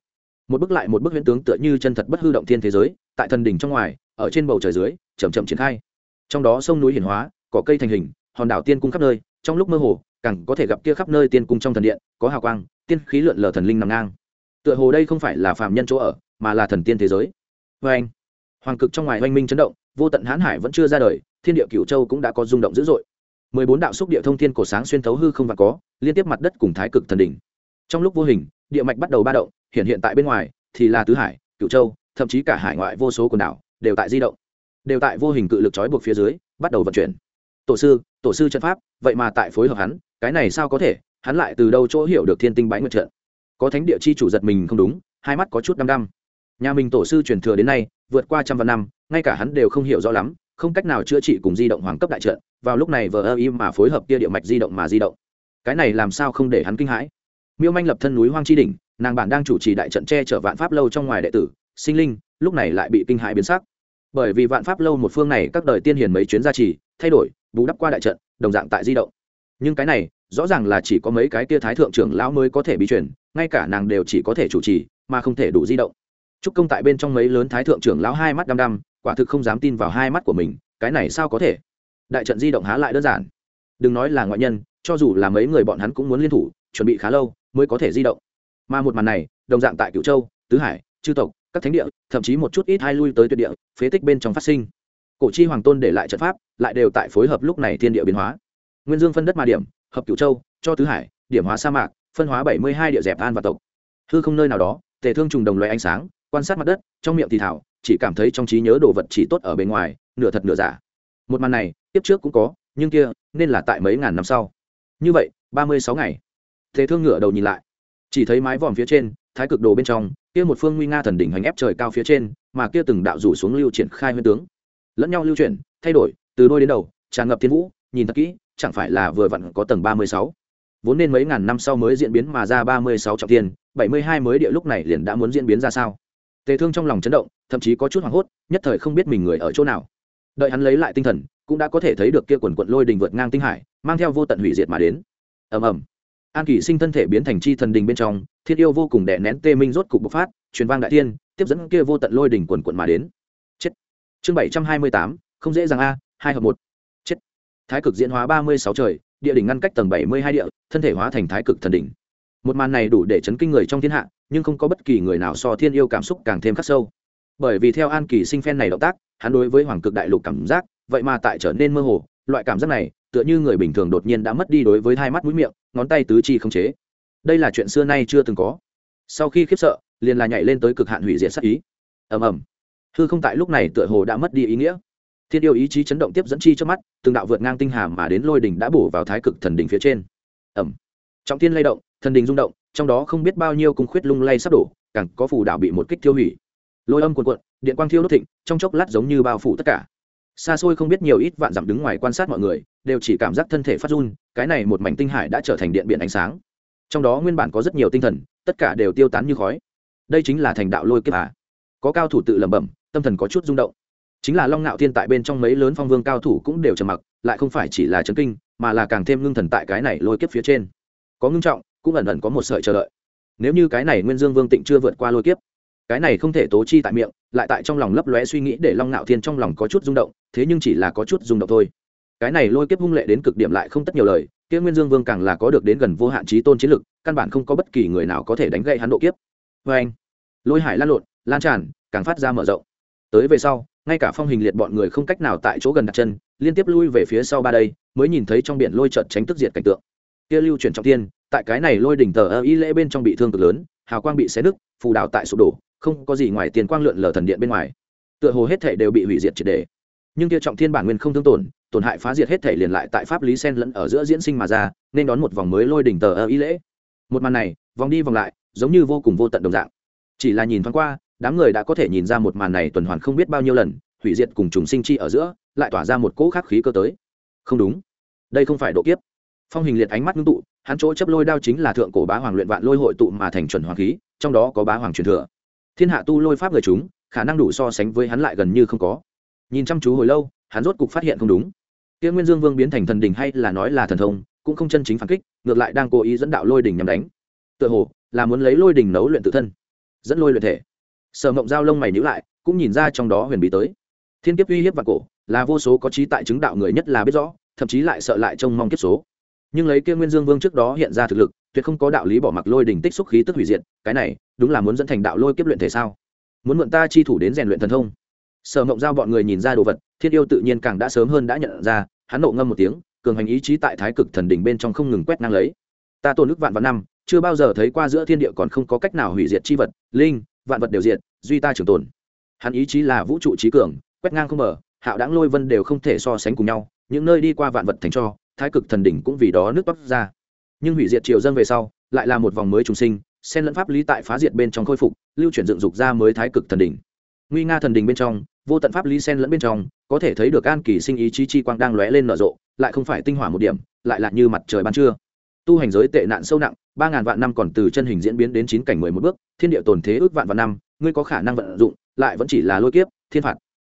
Một bức lại một bức huyễn tướng tựa như chân thật bất hư động thiên thế giới, tại thần đỉnh trong ngoài, ở trên bầu trời dưới chầm chậm triển khai. Trong đó sông núi hiển hóa, cỏ cây thành hình, hòn đảo tiên cung khắp nơi trong lúc mơ hồ, càng có thể gặp kia khắp nơi tiên cung trong thần điện, có hào quang, tiên khí lượn lờ thần linh nằm ngang. Tựa hồ đây không phải là phàm nhân chỗ ở, mà là thần tiên thế giới. Vê anh, hoàng cực trong ngoài oanh minh chấn động, vô tận hãn hải vẫn chưa ra đời, thiên địa cửu châu cũng đã có rung động dữ dội. Mười bốn đạo xúc địa thông thiên cổ sáng xuyên thấu hư không và có, liên tiếp mặt đất cùng thái cực thần đỉnh. Trong lúc vô hình, địa mạch bắt đầu ba động, hiện hiện tại bên ngoài, thì là tứ hải, cửu châu, thậm chí cả hải ngoại vô số quần đảo, đều tại di động. Đều tại vô hình cự lực trói buộc phía dưới, bắt đầu vận chuyển tổ sư tổ sư trận pháp, vậy mà tại phối hợp hắn, cái này sao có thể, hắn lại từ đâu chỗ hiểu được thiên tinh bái nguyệt trận? Có thánh địa chi chủ giật mình không đúng, hai mắt có chút đăm đăm. Nhà mình tổ sư truyền thừa đến nay, vượt qua trăm vạn năm, ngay cả hắn đều không hiểu rõ lắm, không cách nào chữa trị cùng di động hoàng cấp đại trận, vào lúc này vờ ơ im mà phối hợp kia địa mạch di động mà di động. Cái này làm sao không để hắn kinh hãi? Miêu manh lập thân núi hoang chi đỉnh, nàng bản đang chủ trì đại trận che chở vạn pháp lâu trong ngoài đệ tử, sinh linh, lúc này lại bị kinh hãi biến sắc bởi vì vạn pháp lâu một phương này các đời tiên hiền mấy chuyến gia trì, thay đổi, bù đắp qua đại trận, đồng dạng tại di động. Nhưng cái này, rõ ràng là chỉ có mấy cái tia thái thượng trưởng lão mới có thể bị chuyển ngay cả nàng đều chỉ có thể chủ trì, mà không thể đủ di động. Chúc công tại bên trong mấy lớn thái thượng trưởng lão hai mắt đăm đăm, quả thực không dám tin vào hai mắt của mình, cái này sao có thể? Đại trận di động há lại đơn giản. Đừng nói là ngoại nhân, cho dù là mấy người bọn hắn cũng muốn liên thủ, chuẩn bị khá lâu mới có thể di động. Mà một màn này, đồng dạng tại cửu châu, tứ hải, chư tộc các thánh địa, thậm chí một chút ít hai lui tới tuyệt địa, phế tích bên trong phát sinh. Cổ chi hoàng tôn để lại trận pháp, lại đều tại phối hợp lúc này thiên địa biến hóa. Nguyên dương phân đất ma điểm, hợp cửu châu, cho tứ hải, điểm hóa sa mạc, phân hóa bảy mươi hai địa dẹp an và tộc. Hư không nơi nào đó, tề thương trùng đồng loại ánh sáng, quan sát mặt đất, trong miệng thì thảo, chỉ cảm thấy trong trí nhớ đồ vật chỉ tốt ở bên ngoài, nửa thật nửa giả. Một màn này tiếp trước cũng có, nhưng kia, nên là tại mấy ngàn năm sau. Như vậy, ba mươi sáu ngày. Thế thương ngửa đầu nhìn lại, chỉ thấy mái vòm phía trên, thái cực đồ bên trong kia một phương nguy nga thần đỉnh hành ép trời cao phía trên, mà kia từng đạo rủ xuống lưu triển khai huyên tướng. Lẫn nhau lưu chuyển, thay đổi, từ đôi đến đầu, tràn ngập thiên vũ, nhìn thật kỹ, chẳng phải là vừa vặn có tầng ba mươi sáu. Vốn nên mấy ngàn năm sau mới diễn biến mà ra ba mươi sáu trọng tiền bảy mươi hai mới địa lúc này liền đã muốn diễn biến ra sao? Tề thương trong lòng chấn động, thậm chí có chút hoảng hốt, nhất thời không biết mình người ở chỗ nào. Đợi hắn lấy lại tinh thần, cũng đã có thể thấy được kia quần quận lôi đình vượt ngang tinh hải, mang theo vô tận hủy diệt mà đến. Ầm ầm an kỷ sinh thân thể biến thành chi thần đình bên trong thiên yêu vô cùng đè nén tê minh rốt cục bộc phát, truyền vang đại tiên tiếp dẫn kia vô tận lôi đỉnh quần quận mà đến. Chết. Chương bảy trăm hai mươi tám, không dễ dàng a, hai hợp một. Chết. Thái cực diễn hóa ba mươi sáu trời, địa đỉnh ngăn cách tầng bảy mươi hai địa, thân thể hóa thành thái cực thần đỉnh. Một màn này đủ để chấn kinh người trong thiên hạ, nhưng không có bất kỳ người nào so thiên yêu cảm xúc càng thêm khắc sâu. Bởi vì theo an kỳ sinh phen này động tác, hắn đối với hoàng cực đại lục cảm giác, vậy mà tại trở nên mơ hồ, loại cảm giác này, tựa như người bình thường đột nhiên đã mất đi đối với hai mắt mũi miệng ngón tay tứ chi không chế. Đây là chuyện xưa nay chưa từng có. Sau khi khiếp sợ, liền là nhảy lên tới cực hạn hủy diệt sắc ý. Ầm ầm. Hư không tại lúc này tựa hồ đã mất đi ý nghĩa. Thiên yêu ý chí chấn động tiếp dẫn chi trước mắt, từng đạo vượt ngang tinh hà mà đến lôi đỉnh đã bổ vào thái cực thần đỉnh phía trên. Ẩm trọng thiên lay động, thần đỉnh rung động, trong đó không biết bao nhiêu cung khuyết lung lay sắp đổ, càng có phù đảo bị một kích tiêu hủy. Lôi âm cuồn cuộn, điện quang thiêu đốt thịnh, trong chốc lát giống như bao phủ tất cả. Xa xôi không biết nhiều ít vạn dặm đứng ngoài quan sát mọi người đều chỉ cảm giác thân thể phát run, cái này một mảnh tinh hải đã trở thành điện biển ánh sáng. Trong đó nguyên bản có rất nhiều tinh thần, tất cả đều tiêu tán như khói. Đây chính là thành đạo lôi kiếp à. có cao thủ tự lẩm bẩm, tâm thần có chút rung động. Chính là long ngạo thiên tại bên trong mấy lớn phong vương cao thủ cũng đều trầm mặc, lại không phải chỉ là chấn kinh, mà là càng thêm ngưng thần tại cái này lôi kiếp phía trên. Có ngưng trọng, cũng ẩn ẩn có một sợi chờ đợi. Nếu như cái này nguyên dương vương tịnh chưa vượt qua lôi kiếp, cái này không thể tố chi tại miệng, lại tại trong lòng lấp lóe suy nghĩ để long ngạo thiên trong lòng có chút rung động, thế nhưng chỉ là có chút rung động thôi cái này lôi kiếp hung lệ đến cực điểm lại không tất nhiều lời, kia nguyên dương vương càng là có được đến gần vô hạn trí tôn chiến lực, căn bản không có bất kỳ người nào có thể đánh gậy hắn độ kiếp. Vê anh, lôi hải lan lộn, lan tràn, càng phát ra mở rộng. Tới về sau, ngay cả phong hình liệt bọn người không cách nào tại chỗ gần đặt chân, liên tiếp lui về phía sau ba đây, mới nhìn thấy trong biển lôi trận tránh tức diệt cảnh tượng. Kia lưu chuyển trọng tiên tại cái này lôi đỉnh tờ ơ lễ bên trong bị thương cực lớn, hào quang bị xé nứt, phù đạo tại sụp đổ, không có gì ngoài tiền quang lượn lờ thần điện bên ngoài. Tựa hồ hết thể đều bị hủy diệt triệt đề nhưng kia trọng thiên bản nguyên không thương tổn tổn hại phá diệt hết thể liền lại tại pháp lý sen lẫn ở giữa diễn sinh mà ra, nên đón một vòng mới lôi đỉnh tờ ơ ý lễ. Một màn này, vòng đi vòng lại, giống như vô cùng vô tận đồng dạng. Chỉ là nhìn thoáng qua, đám người đã có thể nhìn ra một màn này tuần hoàn không biết bao nhiêu lần, hủy diệt cùng trùng sinh chi ở giữa, lại tỏa ra một cỗ khắc khí cơ tới. Không đúng. Đây không phải độ kiếp. Phong hình liệt ánh mắt ngưng tụ, hắn chỗ chấp lôi đao chính là thượng cổ bá hoàng luyện vạn lôi hội tụ mà thành chuẩn hoàng khí, trong đó có bá hoàng truyền thừa. Thiên hạ tu lôi pháp người chúng, khả năng đủ so sánh với hắn lại gần như không có. Nhìn chăm chú hồi lâu, hắn rốt cục phát hiện không đúng kia nguyên dương vương biến thành thần đình hay là nói là thần thông, cũng không chân chính phản kích, ngược lại đang cố ý dẫn đạo lôi đình nhằm đánh. Tựa hồ là muốn lấy lôi đình nấu luyện tự thân, dẫn lôi luyện thể. Sở mộng giao lông mày nhữ lại, cũng nhìn ra trong đó huyền bí tới. Thiên kiếp uy hiếp và cổ là vô số có trí tại chứng đạo người nhất là biết rõ, thậm chí lại sợ lại trông mong kiếp số. Nhưng lấy kia nguyên dương vương trước đó hiện ra thực lực, tuyệt không có đạo lý bỏ mặc lôi đình tích xúc khí tức hủy diệt, cái này đúng là muốn dẫn thành đạo lôi kiếp luyện thể sao? Muốn mượn ta chi thủ đến rèn luyện thần thông. Sở mộng giao bọn người nhìn ra đồ vật thiên yêu tự nhiên càng đã sớm hơn đã nhận ra, hắn nộ ngâm một tiếng, cường hành ý chí tại thái cực thần đỉnh bên trong không ngừng quét ngang lấy. Ta tôn nước vạn vạn năm, chưa bao giờ thấy qua giữa thiên địa còn không có cách nào hủy diệt chi vật, linh, vạn vật đều diệt, duy ta trường tồn. Hắn ý chí là vũ trụ trí cường, quét ngang không mở hạo đáng lôi vân đều không thể so sánh cùng nhau, những nơi đi qua vạn vật thành cho, thái cực thần đỉnh cũng vì đó nước bắc ra. Nhưng hủy diệt triều dân về sau, lại là một vòng mới trùng sinh, xen lẫn pháp lý tại phá diệt bên trong khôi phục, lưu chuyển dựng dục ra mới thái cực thần đỉnh nguy nga thần đình bên trong, vô tận pháp lý xen lẫn bên trong, có thể thấy được an kỳ sinh ý chí chi quang đang lóe lên nở rộ, lại không phải tinh hỏa một điểm, lại là như mặt trời ban trưa. Tu hành giới tệ nạn sâu nặng, ba ngàn vạn năm còn từ chân hình diễn biến đến chín cảnh mười một bước, thiên địa tồn thế ước vạn vạn năm, ngươi có khả năng vận dụng, lại vẫn chỉ là lôi kiếp, thiên phạt.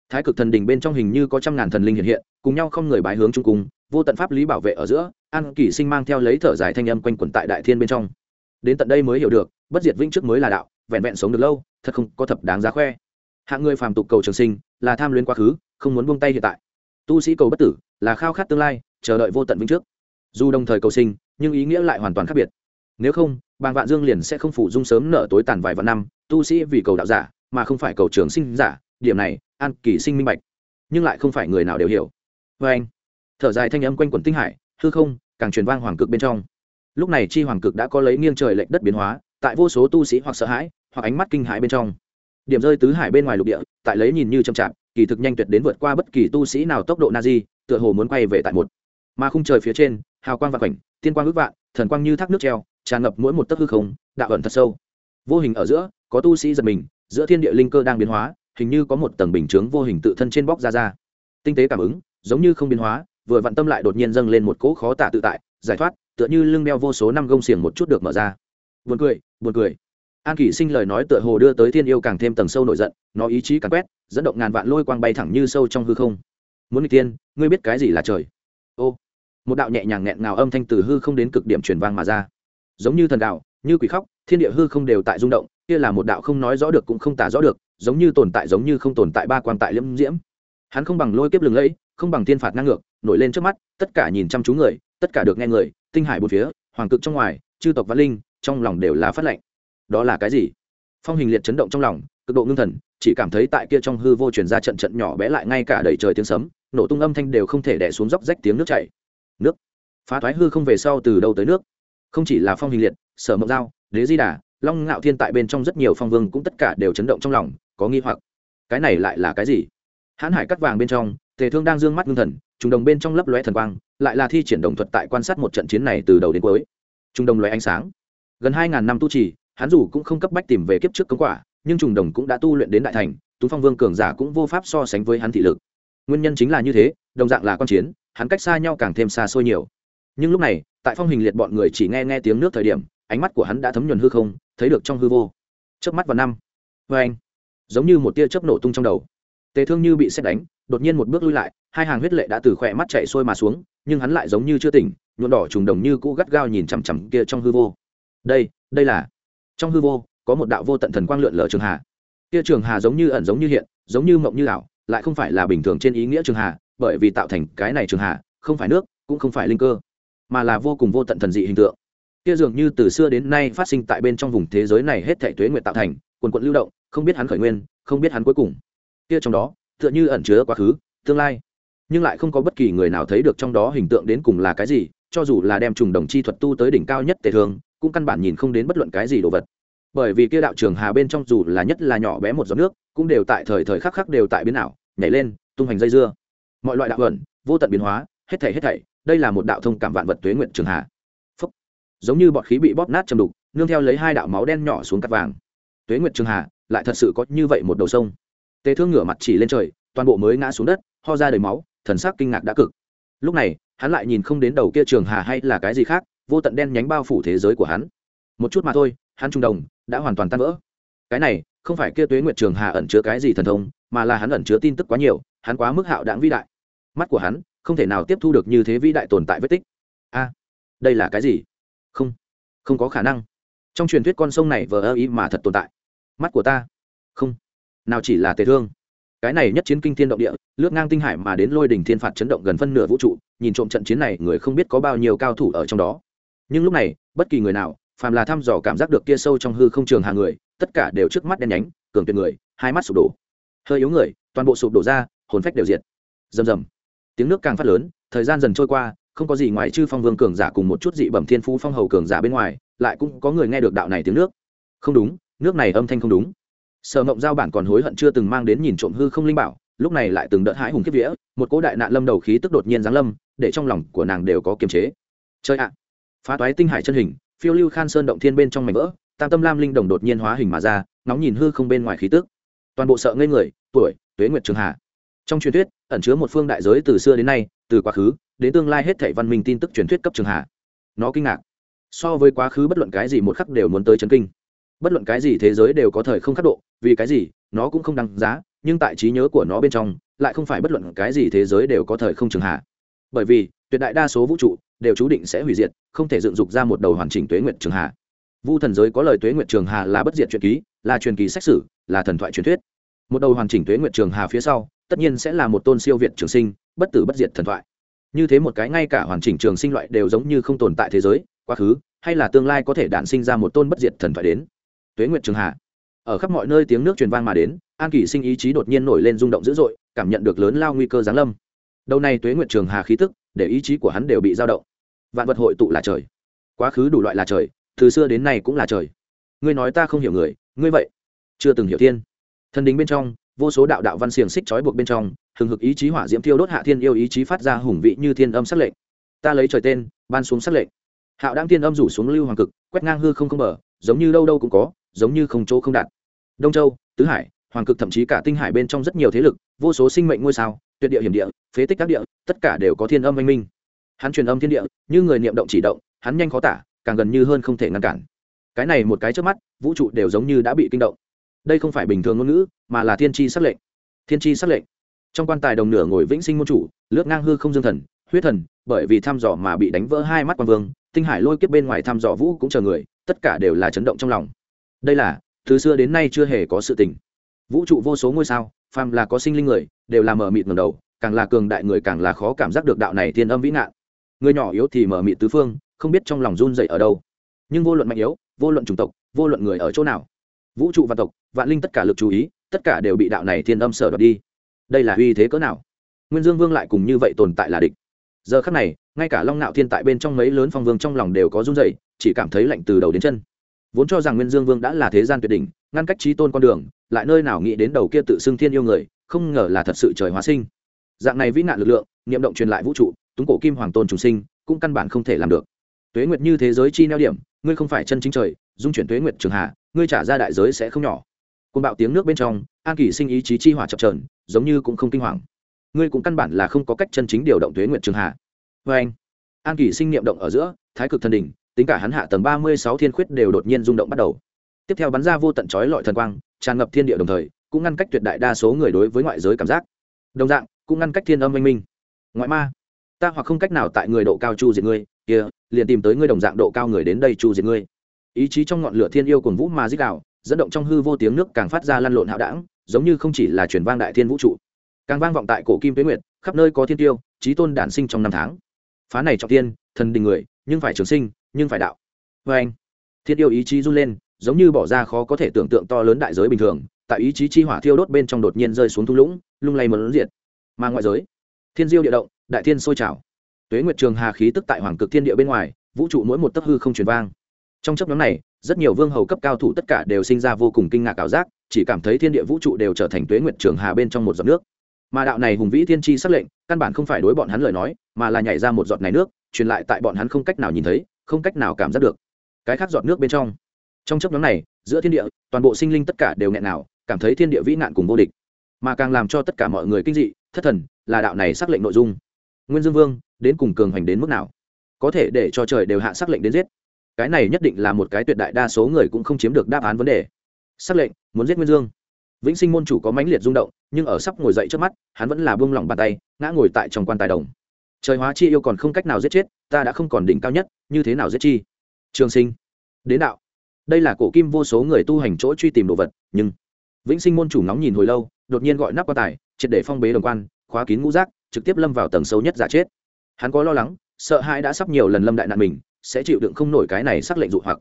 Thái cực thần đình bên trong hình như có trăm ngàn thần linh hiện hiện, cùng nhau không người bái hướng trung cung vô tận pháp lý bảo vệ ở giữa, an kỷ sinh mang theo lấy thở dài thanh âm quanh quẩn tại đại thiên bên trong. Đến tận đây mới hiểu được, bất diệt vĩnh trước mới là đạo, vẹn vẹn sống được lâu, thật không có thập đáng giá khoe hạng người phàm tục cầu trường sinh, là tham luyến quá khứ, không muốn buông tay hiện tại. Tu sĩ cầu bất tử, là khao khát tương lai, chờ đợi vô tận vĩnh trước. Dù đồng thời cầu sinh, nhưng ý nghĩa lại hoàn toàn khác biệt. Nếu không, bàng vạn dương liền sẽ không phủ dung sớm nợ tối tàn vài vạn năm, tu sĩ vì cầu đạo giả, mà không phải cầu trường sinh giả, điểm này, an kỳ sinh minh bạch. Nhưng lại không phải người nào đều hiểu. Vê anh, thở dài thanh âm quanh quẩn tinh hải, hư không, càng truyền vang hoàng cực bên trong. Lúc này chi hoàng cực đã có lấy nghiêng trời lệnh đất biến hóa, tại vô số tu sĩ hoặc sợ hãi, hoặc ánh mắt kinh hãi bên trong điểm rơi tứ hải bên ngoài lục địa, tại lấy nhìn như chậm chạp, kỳ thực nhanh tuyệt đến vượt qua bất kỳ tu sĩ nào tốc độ na di tựa hồ muốn quay về tại một. Mà khung trời phía trên, hào quang vạn khoảnh, tiên quang ước vạn, thần quang như thác nước treo, tràn ngập mỗi một tấc hư không, đạo ẩn thật sâu. Vô hình ở giữa, có tu sĩ giật mình, giữa thiên địa linh cơ đang biến hóa, hình như có một tầng bình chướng vô hình tự thân trên bóc ra ra. Tinh tế cảm ứng, giống như không biến hóa, vừa vặn tâm lại đột nhiên dâng lên một cỗ khó tả tự tại, giải thoát, tựa như lưng đeo vô số năm gông xiềng một chút được mở ra. Buồn cười buồn cười an kỷ sinh lời nói tựa hồ đưa tới thiên yêu càng thêm tầng sâu nổi giận, nó ý chí càng quét, dẫn động ngàn vạn lôi quang bay thẳng như sâu trong hư không. Muốn n tiên, ngươi biết cái gì là trời? Ô. Một đạo nhẹ nhàng nghẹn ngào âm thanh từ hư không đến cực điểm truyền vang mà ra. Giống như thần đạo, như quỷ khóc, thiên địa hư không đều tại rung động, kia là một đạo không nói rõ được cũng không tả rõ được, giống như tồn tại giống như không tồn tại ba quan tại liễm diễm. Hắn không bằng lôi kiếp lừng lẫy, không bằng thiên phạt ngang ngược, nổi lên trước mắt, tất cả nhìn chăm chú người, tất cả được nghe người, tinh hải bốn phía, hoàng cực trong ngoài, chư tộc văn linh, trong lòng đều là phát lệnh đó là cái gì? Phong hình liệt chấn động trong lòng, cực độ ngưng thần, chỉ cảm thấy tại kia trong hư vô truyền ra trận trận nhỏ bé lại ngay cả đầy trời tiếng sấm, nổ tung âm thanh đều không thể đẻ xuống dốc rách tiếng nước chảy. Nước. Phá thoái hư không về sau từ đâu tới nước? Không chỉ là phong hình liệt, sở mộng giao, đế di đà, long ngạo thiên tại bên trong rất nhiều phong vương cũng tất cả đều chấn động trong lòng, có nghi hoặc. Cái này lại là cái gì? Hãn hải cắt vàng bên trong, tề thương đang d ư ơ n g mắt ngưng thần trùng đồng bên trong lấp lóe thần quang, lại là thi triển đồng thuật tại quan sát một trận chiến này từ đầu đến cuối. Trùng đồng lóe ánh sáng. Gần hai ngàn năm tu trì hắn dù cũng không cấp bách tìm về kiếp trước công quả, nhưng trùng đồng cũng đã tu luyện đến đại thành, tú phong vương cường giả cũng vô pháp so sánh với hắn thị lực. Nguyên nhân chính là như thế, đồng dạng là con chiến, hắn cách xa nhau càng thêm xa xôi nhiều. Nhưng lúc này, tại phong hình liệt bọn người chỉ nghe nghe tiếng nước thời điểm, ánh mắt của hắn đã thấm nhuần hư không, thấy được trong hư vô. Chớp mắt vào năm. Vê anh, giống như một tia chớp nổ tung trong đầu. Tề thương như bị xét đánh, đột nhiên một bước lui lại, hai hàng huyết lệ đã từ khỏe mắt chạy sôi mà xuống, nhưng hắn lại giống như chưa tỉnh nhuộn đỏ trùng đồng như cũ gắt gao nhìn chằm chằm kia trong hư vô. Đây đây là trong hư vô, có một đạo vô tận thần quang lượn lờ trường hà. Kia trường hà giống như ẩn giống như hiện, giống như mộng như ảo, lại không phải là bình thường trên ý nghĩa trường hà, bởi vì tạo thành cái này trường hà, không phải nước, cũng không phải linh cơ, mà là vô cùng vô tận thần dị hình tượng. Kia dường như từ xưa đến nay phát sinh tại bên trong vùng thế giới này hết thể tuế nguyện tạo thành, quần quận lưu động, không biết hắn khởi nguyên, không biết hắn cuối cùng. Kia trong đó, tựa như ẩn chứa quá khứ, tương lai. Nhưng lại không có bất kỳ người nào thấy được trong đó hình tượng đến cùng là cái gì, cho dù là đem trùng đồng chi thuật tu tới đỉnh cao nhất tề thường cũng căn bản nhìn không đến bất luận cái gì đồ vật. Bởi vì kia đạo trường hà bên trong dù là nhất là nhỏ bé một giọt nước cũng đều tại thời thời khắc khắc đều tại biến ảo nhảy lên tung hành dây dưa. Mọi loại đạo ẩn vô tận biến hóa hết thảy hết thảy đây là một đạo thông cảm vạn vật tuế nguyện trường hà. Phúc, giống như bọt khí bị bóp nát chầm đục nương theo lấy hai đạo máu đen nhỏ xuống cắt vàng. Tuế nguyệt trường hà lại thật sự có như vậy một đầu sông. Tề thương ngửa mặt chỉ lên trời toàn bộ mới ngã xuống đất ho ra đầy máu thần sắc kinh ngạc đã cực. Lúc này hắn lại nhìn không đến đầu kia trường hà hay là cái gì khác vô tận đen nhánh bao phủ thế giới của hắn. Một chút mà thôi, hắn trung đồng, đã hoàn toàn tan vỡ. Cái này, không phải kia tuế nguyệt trường hà ẩn chứa cái gì thần thông, mà là hắn ẩn chứa tin tức quá nhiều, hắn quá mức hạo đãng vĩ đại. Mắt của hắn, không thể nào tiếp thu được như thế vĩ đại tồn tại vết tích. A, đây là cái gì? Không không có khả năng. Trong truyền thuyết con sông này vờ ơ ý mà thật tồn tại. Mắt của ta, không, nào chỉ là tề thương. Cái này nhất chiến kinh thiên động địa, lướt ngang tinh hải mà đến lôi đỉnh thiên phạt chấn động gần phân nửa vũ trụ, nhìn trộm trận chiến này người không biết có bao nhiêu cao thủ ở trong đó nhưng lúc này, bất kỳ người nào, phàm là thăm dò cảm giác được kia sâu trong hư không trường hàng người, tất cả đều trước mắt đen nhánh, cường tuyệt người, hai mắt sụp đổ. Hơi yếu người, toàn bộ sụp đổ ra, hồn phách đều diệt. Rầm rầm. Tiếng nước càng phát lớn, thời gian dần trôi qua, không có gì ngoài chư phong vương cường giả cùng một chút dị bẩm thiên phú phong hầu cường giả bên ngoài, lại cũng có người nghe được đạo này tiếng nước. Không đúng, nước này âm thanh không đúng. Sở mộng giao bản còn hối hận chưa từng mang đến nhìn trộm hư không linh bảo, lúc này lại từng đợt hãi hùng kiếp vía, một cỗ đại nạn lâm đầu khí tức đột nhiên giáng lâm, để trong lòng của nàng đều có kiềm chế. Chơi ạ phá toái tinh hải chân hình, phiêu lưu khan sơn động thiên bên trong mảnh vỡ, tam tâm lam linh đồng đột nhiên hóa hình mà ra, nóng nhìn hư không bên ngoài khí tức. Toàn bộ sợ ngây người, tuổi, tuế nguyệt trường hà trong truyền thuyết, ẩn chứa một phương đại giới từ xưa đến nay, từ quá khứ, đến tương lai hết thảy văn minh tin tức truyền thuyết cấp trường hà nó kinh ngạc. So với quá khứ bất luận cái gì một khắc đều muốn tới chấn kinh. Bất luận cái gì thế giới đều có thời không khắc độ, vì cái gì, nó cũng không đăng giá, nhưng tại trí nhớ của nó bên trong, lại không phải bất luận cái gì thế giới đều có thời không trường hạ. Bởi vì, tuyệt đại đa số vũ trụ đều chú định sẽ hủy diệt, không thể dựng dục ra một đầu hoàn chỉnh tuế nguyệt trường hà. Vu thần giới có lời tuế nguyệt trường hà là bất diệt truyện ký, là truyền kỳ sách sử, là thần thoại truyền thuyết. Một đầu hoàn chỉnh tuế nguyệt trường hà phía sau, tất nhiên sẽ là một tôn siêu việt trường sinh, bất tử bất diệt thần thoại. Như thế một cái ngay cả hoàn chỉnh trường sinh loại đều giống như không tồn tại thế giới, quá khứ, hay là tương lai có thể đản sinh ra một tôn bất diệt thần thoại đến. Tuế nguyệt trường hà. Ở khắp mọi nơi tiếng nước truyền vang mà đến, an kỷ sinh ý chí đột nhiên nổi lên rung động dữ dội, cảm nhận được lớn lao nguy cơ giáng lâm. Đầu này tuế nguyệt trường hà khí tức, để ý chí của hắn đều bị dao động vạn vật hội tụ là trời. Quá khứ đủ loại là trời, từ xưa đến nay cũng là trời. Ngươi nói ta không hiểu người, ngươi vậy? Chưa từng hiểu thiên. Thần đình bên trong, vô số đạo đạo văn xiềng xích trói buộc bên trong, hừng hực ý chí hỏa diễm thiêu đốt hạ thiên yêu ý chí phát ra hùng vị như thiên âm sắc lệnh. Ta lấy trời tên, ban xuống sắc lệnh. Hạo đang thiên âm rủ xuống lưu hoàng cực, quét ngang hư không không bờ, giống như đâu đâu cũng có, giống như không chỗ không đạt. Đông châu, tứ hải, hoàng cực thậm chí cả tinh hải bên trong rất nhiều thế lực, vô số sinh mệnh ngôi sao, tuyệt địa hiểm địa, phế tích các địa, tất cả đều có thiên âm anh minh hắn truyền âm thiên địa, như người niệm động chỉ động, hắn nhanh khó tả, càng gần như hơn không thể ngăn cản. Cái này một cái trước mắt, vũ trụ đều giống như đã bị kinh động. Đây không phải bình thường ngôn ngữ, mà là thiên tri sắc lệnh. Thiên tri sắc lệnh. Trong quan tài đồng nửa ngồi vĩnh sinh môn chủ, lướt ngang hư không dương thần, huyết thần, bởi vì thăm dò mà bị đánh vỡ hai mắt quan vương, tinh hải lôi kiếp bên ngoài thăm dò vũ cũng chờ người, tất cả đều là chấn động trong lòng. Đây là, từ xưa đến nay chưa hề có sự tình. Vũ trụ vô số ngôi sao, phàm là có sinh linh người, đều là mờ mịt ngầm đầu, càng là cường đại người càng là khó cảm giác được đạo này thiên âm vĩ ngạn người nhỏ yếu thì mở mị tứ phương, không biết trong lòng run dậy ở đâu. Nhưng vô luận mạnh yếu, vô luận chủng tộc, vô luận người ở chỗ nào, vũ trụ và tộc, vạn linh tất cả lực chú ý, tất cả đều bị đạo này thiên âm sở đoạt đi. Đây là uy thế cỡ nào? Nguyên dương vương lại cùng như vậy tồn tại là địch. Giờ khắc này, ngay cả long nạo thiên tại bên trong mấy lớn phong vương trong lòng đều có run dậy chỉ cảm thấy lạnh từ đầu đến chân. Vốn cho rằng nguyên dương vương đã là thế gian tuyệt đỉnh, ngăn cách trí tôn con đường, lại nơi nào nghĩ đến đầu kia tự xưng thiên yêu người, không ngờ là thật sự trời hóa sinh. Dạng này vĩ nạn lực lượng, niệm động truyền lại vũ trụ túng cổ kim hoàng tôn trùng sinh, cũng căn bản không thể làm được. Tuế nguyệt như thế giới chi neo điểm, ngươi không phải chân chính trời, dung chuyển tuế nguyệt trường hạ, ngươi trả ra đại giới sẽ không nhỏ. Côn bạo tiếng nước bên trong, an kỷ sinh ý chí chi hỏa chập trờn giống như cũng không kinh hoàng. Ngươi cũng căn bản là không có cách chân chính điều động tuế nguyệt trường hạ. Vê anh, an kỷ sinh niệm động ở giữa, thái cực thần đỉnh, tính cả hắn hạ tầng ba mươi sáu thiên khuyết đều đột nhiên rung động bắt đầu. Tiếp theo bắn ra vô tận chói lọi thần quang, tràn ngập thiên địa đồng thời, cũng ngăn cách tuyệt đại đa số người đối với ngoại giới cảm giác. Đồng dạng, cũng ngăn cách thiên âm minh minh. Ngoại ma ta hoặc không cách nào tại người độ cao chu diệt ngươi, kia, liền tìm tới ngươi đồng dạng độ cao người đến đây chu diệt ngươi. Ý chí trong ngọn lửa thiên yêu cùng vũ ma dích đạo dẫn động trong hư vô tiếng nước càng phát ra lăn lộn hạo đảng, giống như không chỉ là truyền vang đại thiên vũ trụ. Càng vang vọng tại cổ kim tuế nguyệt, khắp nơi có thiên tiêu trí tôn đản sinh trong năm tháng. Phá này trọng tiên thần đình người, nhưng phải trường sinh, nhưng phải đạo. Vê anh, thiên yêu ý chí run lên, giống như bỏ ra khó có thể tưởng tượng to lớn đại giới bình thường, tại ý chí chi hỏa thiêu đốt bên trong đột nhiên rơi xuống thung lũng, lung lay mờ diệt. Mà ngoại giới, thiên diêu địa động đại thiên sôi trào. Tuế nguyệt trường hà khí tức tại hoàng cực thiên địa bên ngoài, vũ trụ mỗi một tấc hư không truyền vang. Trong chấp nhóm này, rất nhiều vương hầu cấp cao thủ tất cả đều sinh ra vô cùng kinh ngạc ảo giác, chỉ cảm thấy thiên địa vũ trụ đều trở thành tuế nguyệt trường hà bên trong một giọt nước. Mà đạo này hùng vĩ thiên tri xác lệnh, căn bản không phải đối bọn hắn lời nói, mà là nhảy ra một giọt này nước, truyền lại tại bọn hắn không cách nào nhìn thấy, không cách nào cảm giác được. Cái khác giọt nước bên trong. Trong chấp nhóm này, giữa thiên địa, toàn bộ sinh linh tất cả đều nghẹn nào, cảm thấy thiên địa vĩ nạn cùng vô địch. Mà càng làm cho tất cả mọi người kinh dị, thất thần, là đạo này xác lệnh nội dung nguyên dương vương đến cùng cường hành đến mức nào? Có thể để cho trời đều hạ xác lệnh đến giết. Cái này nhất định là một cái tuyệt đại đa số người cũng không chiếm được đáp án vấn đề. Xác lệnh, muốn giết nguyên dương. Vĩnh sinh môn chủ có mãnh liệt rung động, nhưng ở sắp ngồi dậy trước mắt, hắn vẫn là buông lỏng bàn tay, ngã ngồi tại trong quan tài đồng. Trời hóa chi yêu còn không cách nào giết chết, ta đã không còn đỉnh cao nhất, như thế nào giết chi? Trường sinh. Đến đạo. Đây là cổ kim vô số người tu hành chỗ truy tìm đồ vật, nhưng vĩnh sinh môn chủ nóng nhìn hồi lâu, đột nhiên gọi nắp quan tài, triệt để phong bế đồng quan, khóa kín ngũ rác trực tiếp lâm vào tầng sâu nhất giả chết. Hắn có lo lắng, sợ hãi đã sắp nhiều lần lâm đại nạn mình, sẽ chịu đựng không nổi cái này sắc lệnh dụ hoặc.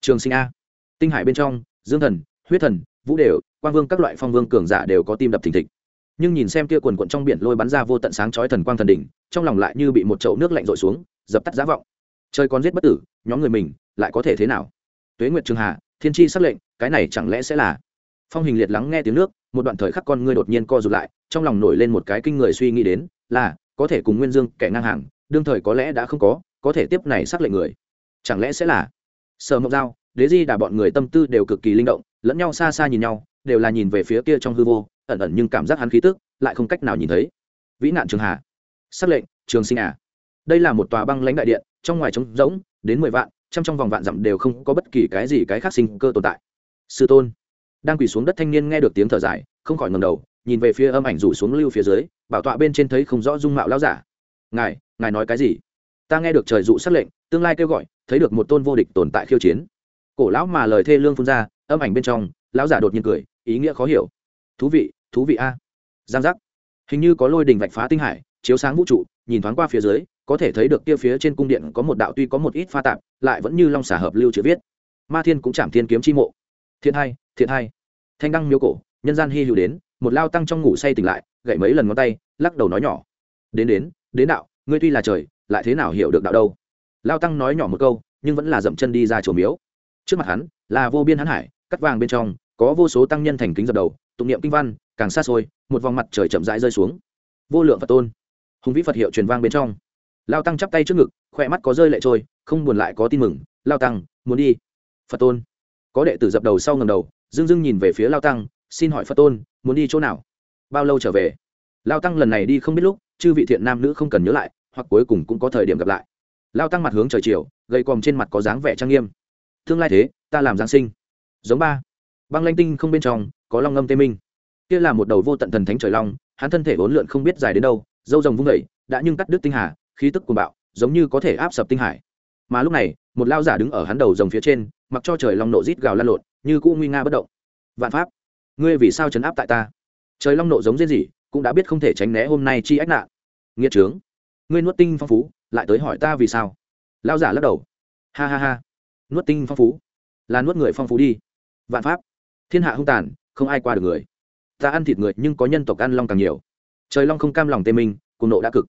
Trường sinh a. Tinh hải bên trong, dương thần, huyết thần, vũ đều, quang vương các loại phong vương cường giả đều có tim đập thình thịch. Nhưng nhìn xem kia quần quận trong biển lôi bắn ra vô tận sáng chói thần quang thần đỉnh, trong lòng lại như bị một chậu nước lạnh rội xuống, dập tắt giá vọng. Trời còn giết bất tử, nhóm người mình lại có thể thế nào? Tuế nguyệt trường hà, thiên tri xác lệnh, cái này chẳng lẽ sẽ là? Phong hình liệt lắng nghe tiếng nước một đoạn thời khắc con ngươi đột nhiên co rụt lại, trong lòng nổi lên một cái kinh người suy nghĩ đến, là, có thể cùng nguyên dương kẻ ngang hàng, đương thời có lẽ đã không có có thể tiếp này xác lệnh người. Chẳng lẽ sẽ là sở mộc giao, đế di đà bọn người tâm tư đều cực kỳ linh động, lẫn nhau xa xa nhìn nhau, đều là nhìn về phía kia trong hư vô, ẩn ẩn nhưng cảm giác hắn khí tức, lại không cách nào nhìn thấy. Vĩ nạn trường hà. Xác lệnh, trường sinh à. Đây là một tòa băng lãnh đại điện, trong ngoài trống rỗng, đến mười vạn, trăm trong vòng vạn dặm đều không có bất kỳ cái gì cái khác sinh cơ tồn tại. Sư tôn đang quỳ xuống đất thanh niên nghe được tiếng thở dài, không khỏi ngầm đầu, nhìn về phía âm ảnh rủ xuống lưu phía dưới, bảo tọa bên trên thấy không rõ dung mạo lão giả. Ngài ngài nói cái gì? Ta nghe được trời dụ xác lệnh, tương lai kêu gọi, thấy được một tôn vô địch tồn tại khiêu chiến. Cổ lão mà lời thê lương phun ra, âm ảnh bên trong, lão giả đột nhiên cười, ý nghĩa khó hiểu. Thú vị thú vị a. Giang giác. Hình như có lôi đình vạch phá tinh hải, chiếu sáng vũ trụ, nhìn thoáng qua phía dưới, có thể thấy được kia phía trên cung điện có một đạo tuy có một ít pha tạp, lại vẫn như long xả hợp lưu chữ viết. Ma thiên cũng chạm thiên kiếm chi mộ thiện hai thiện hai thanh đăng miêu cổ, nhân gian hy hữu đến, một lao tăng trong ngủ say tỉnh lại, gậy mấy lần ngón tay, lắc đầu nói nhỏ. Đến đến đến đạo, ngươi tuy là trời, lại thế nào hiểu được đạo đâu? Lao tăng nói nhỏ một câu, nhưng vẫn là dậm chân đi ra chùa miếu. Trước mặt hắn, là vô biên hắn hải, cắt vàng bên trong, có vô số tăng nhân thành kính dập đầu, tụng niệm kinh văn, càng xa xôi, một vòng mặt trời chậm rãi rơi xuống. Vô lượng phật tôn. Hùng vĩ phật hiệu truyền vang bên trong. Lao tăng chắp tay trước ngực khỏe mắt có rơi lệ trôi, không buồn lại có tin mừng. Lao tăng, muốn đi. Phật tôn có đệ tử dập đầu sau ngầm đầu dưng dưng nhìn về phía lao tăng, xin hỏi phật tôn, muốn đi chỗ nào? Bao lâu trở về? Lao tăng lần này đi không biết lúc, chư vị thiện nam nữ không cần nhớ lại, hoặc cuối cùng cũng có thời điểm gặp lại. Lao tăng mặt hướng trời chiều, gầy còm trên mặt có dáng vẻ trang nghiêm. Tương lai thế, ta làm giáng sinh. Giống ba. Băng lanh tinh không bên trong, có long ngâm tê minh. Kia là một đầu vô tận thần thánh trời long, hắn thân thể vốn lượn không biết dài đến đâu, dâu rồng vung vẩy đã nhưng cắt đứt tinh hà, khí tức cuồng bạo, giống như có thể áp sập tinh hải. Mà lúc này một lao giả đứng ở hắn đầu rồng phía trên, mặc cho trời long nộ rít gào lan lộn, như cũ nguy nga bất động. Vạn pháp, ngươi vì sao chấn áp tại ta? Trời long nộ giống riêng gì cũng đã biết không thể tránh né hôm nay chi ách nạn. Nghĩa trướng, ngươi nuốt tinh phong phú, lại tới hỏi ta vì sao? Lao giả lắc đầu. Ha ha ha, nuốt tinh phong phú, là nuốt người phong phú đi. Vạn pháp, thiên hạ hung tàn, không ai qua được người. Ta ăn thịt người nhưng có nhân tộc ăn long càng nhiều. Trời long không cam lòng tê minh cùng nộ đã cực.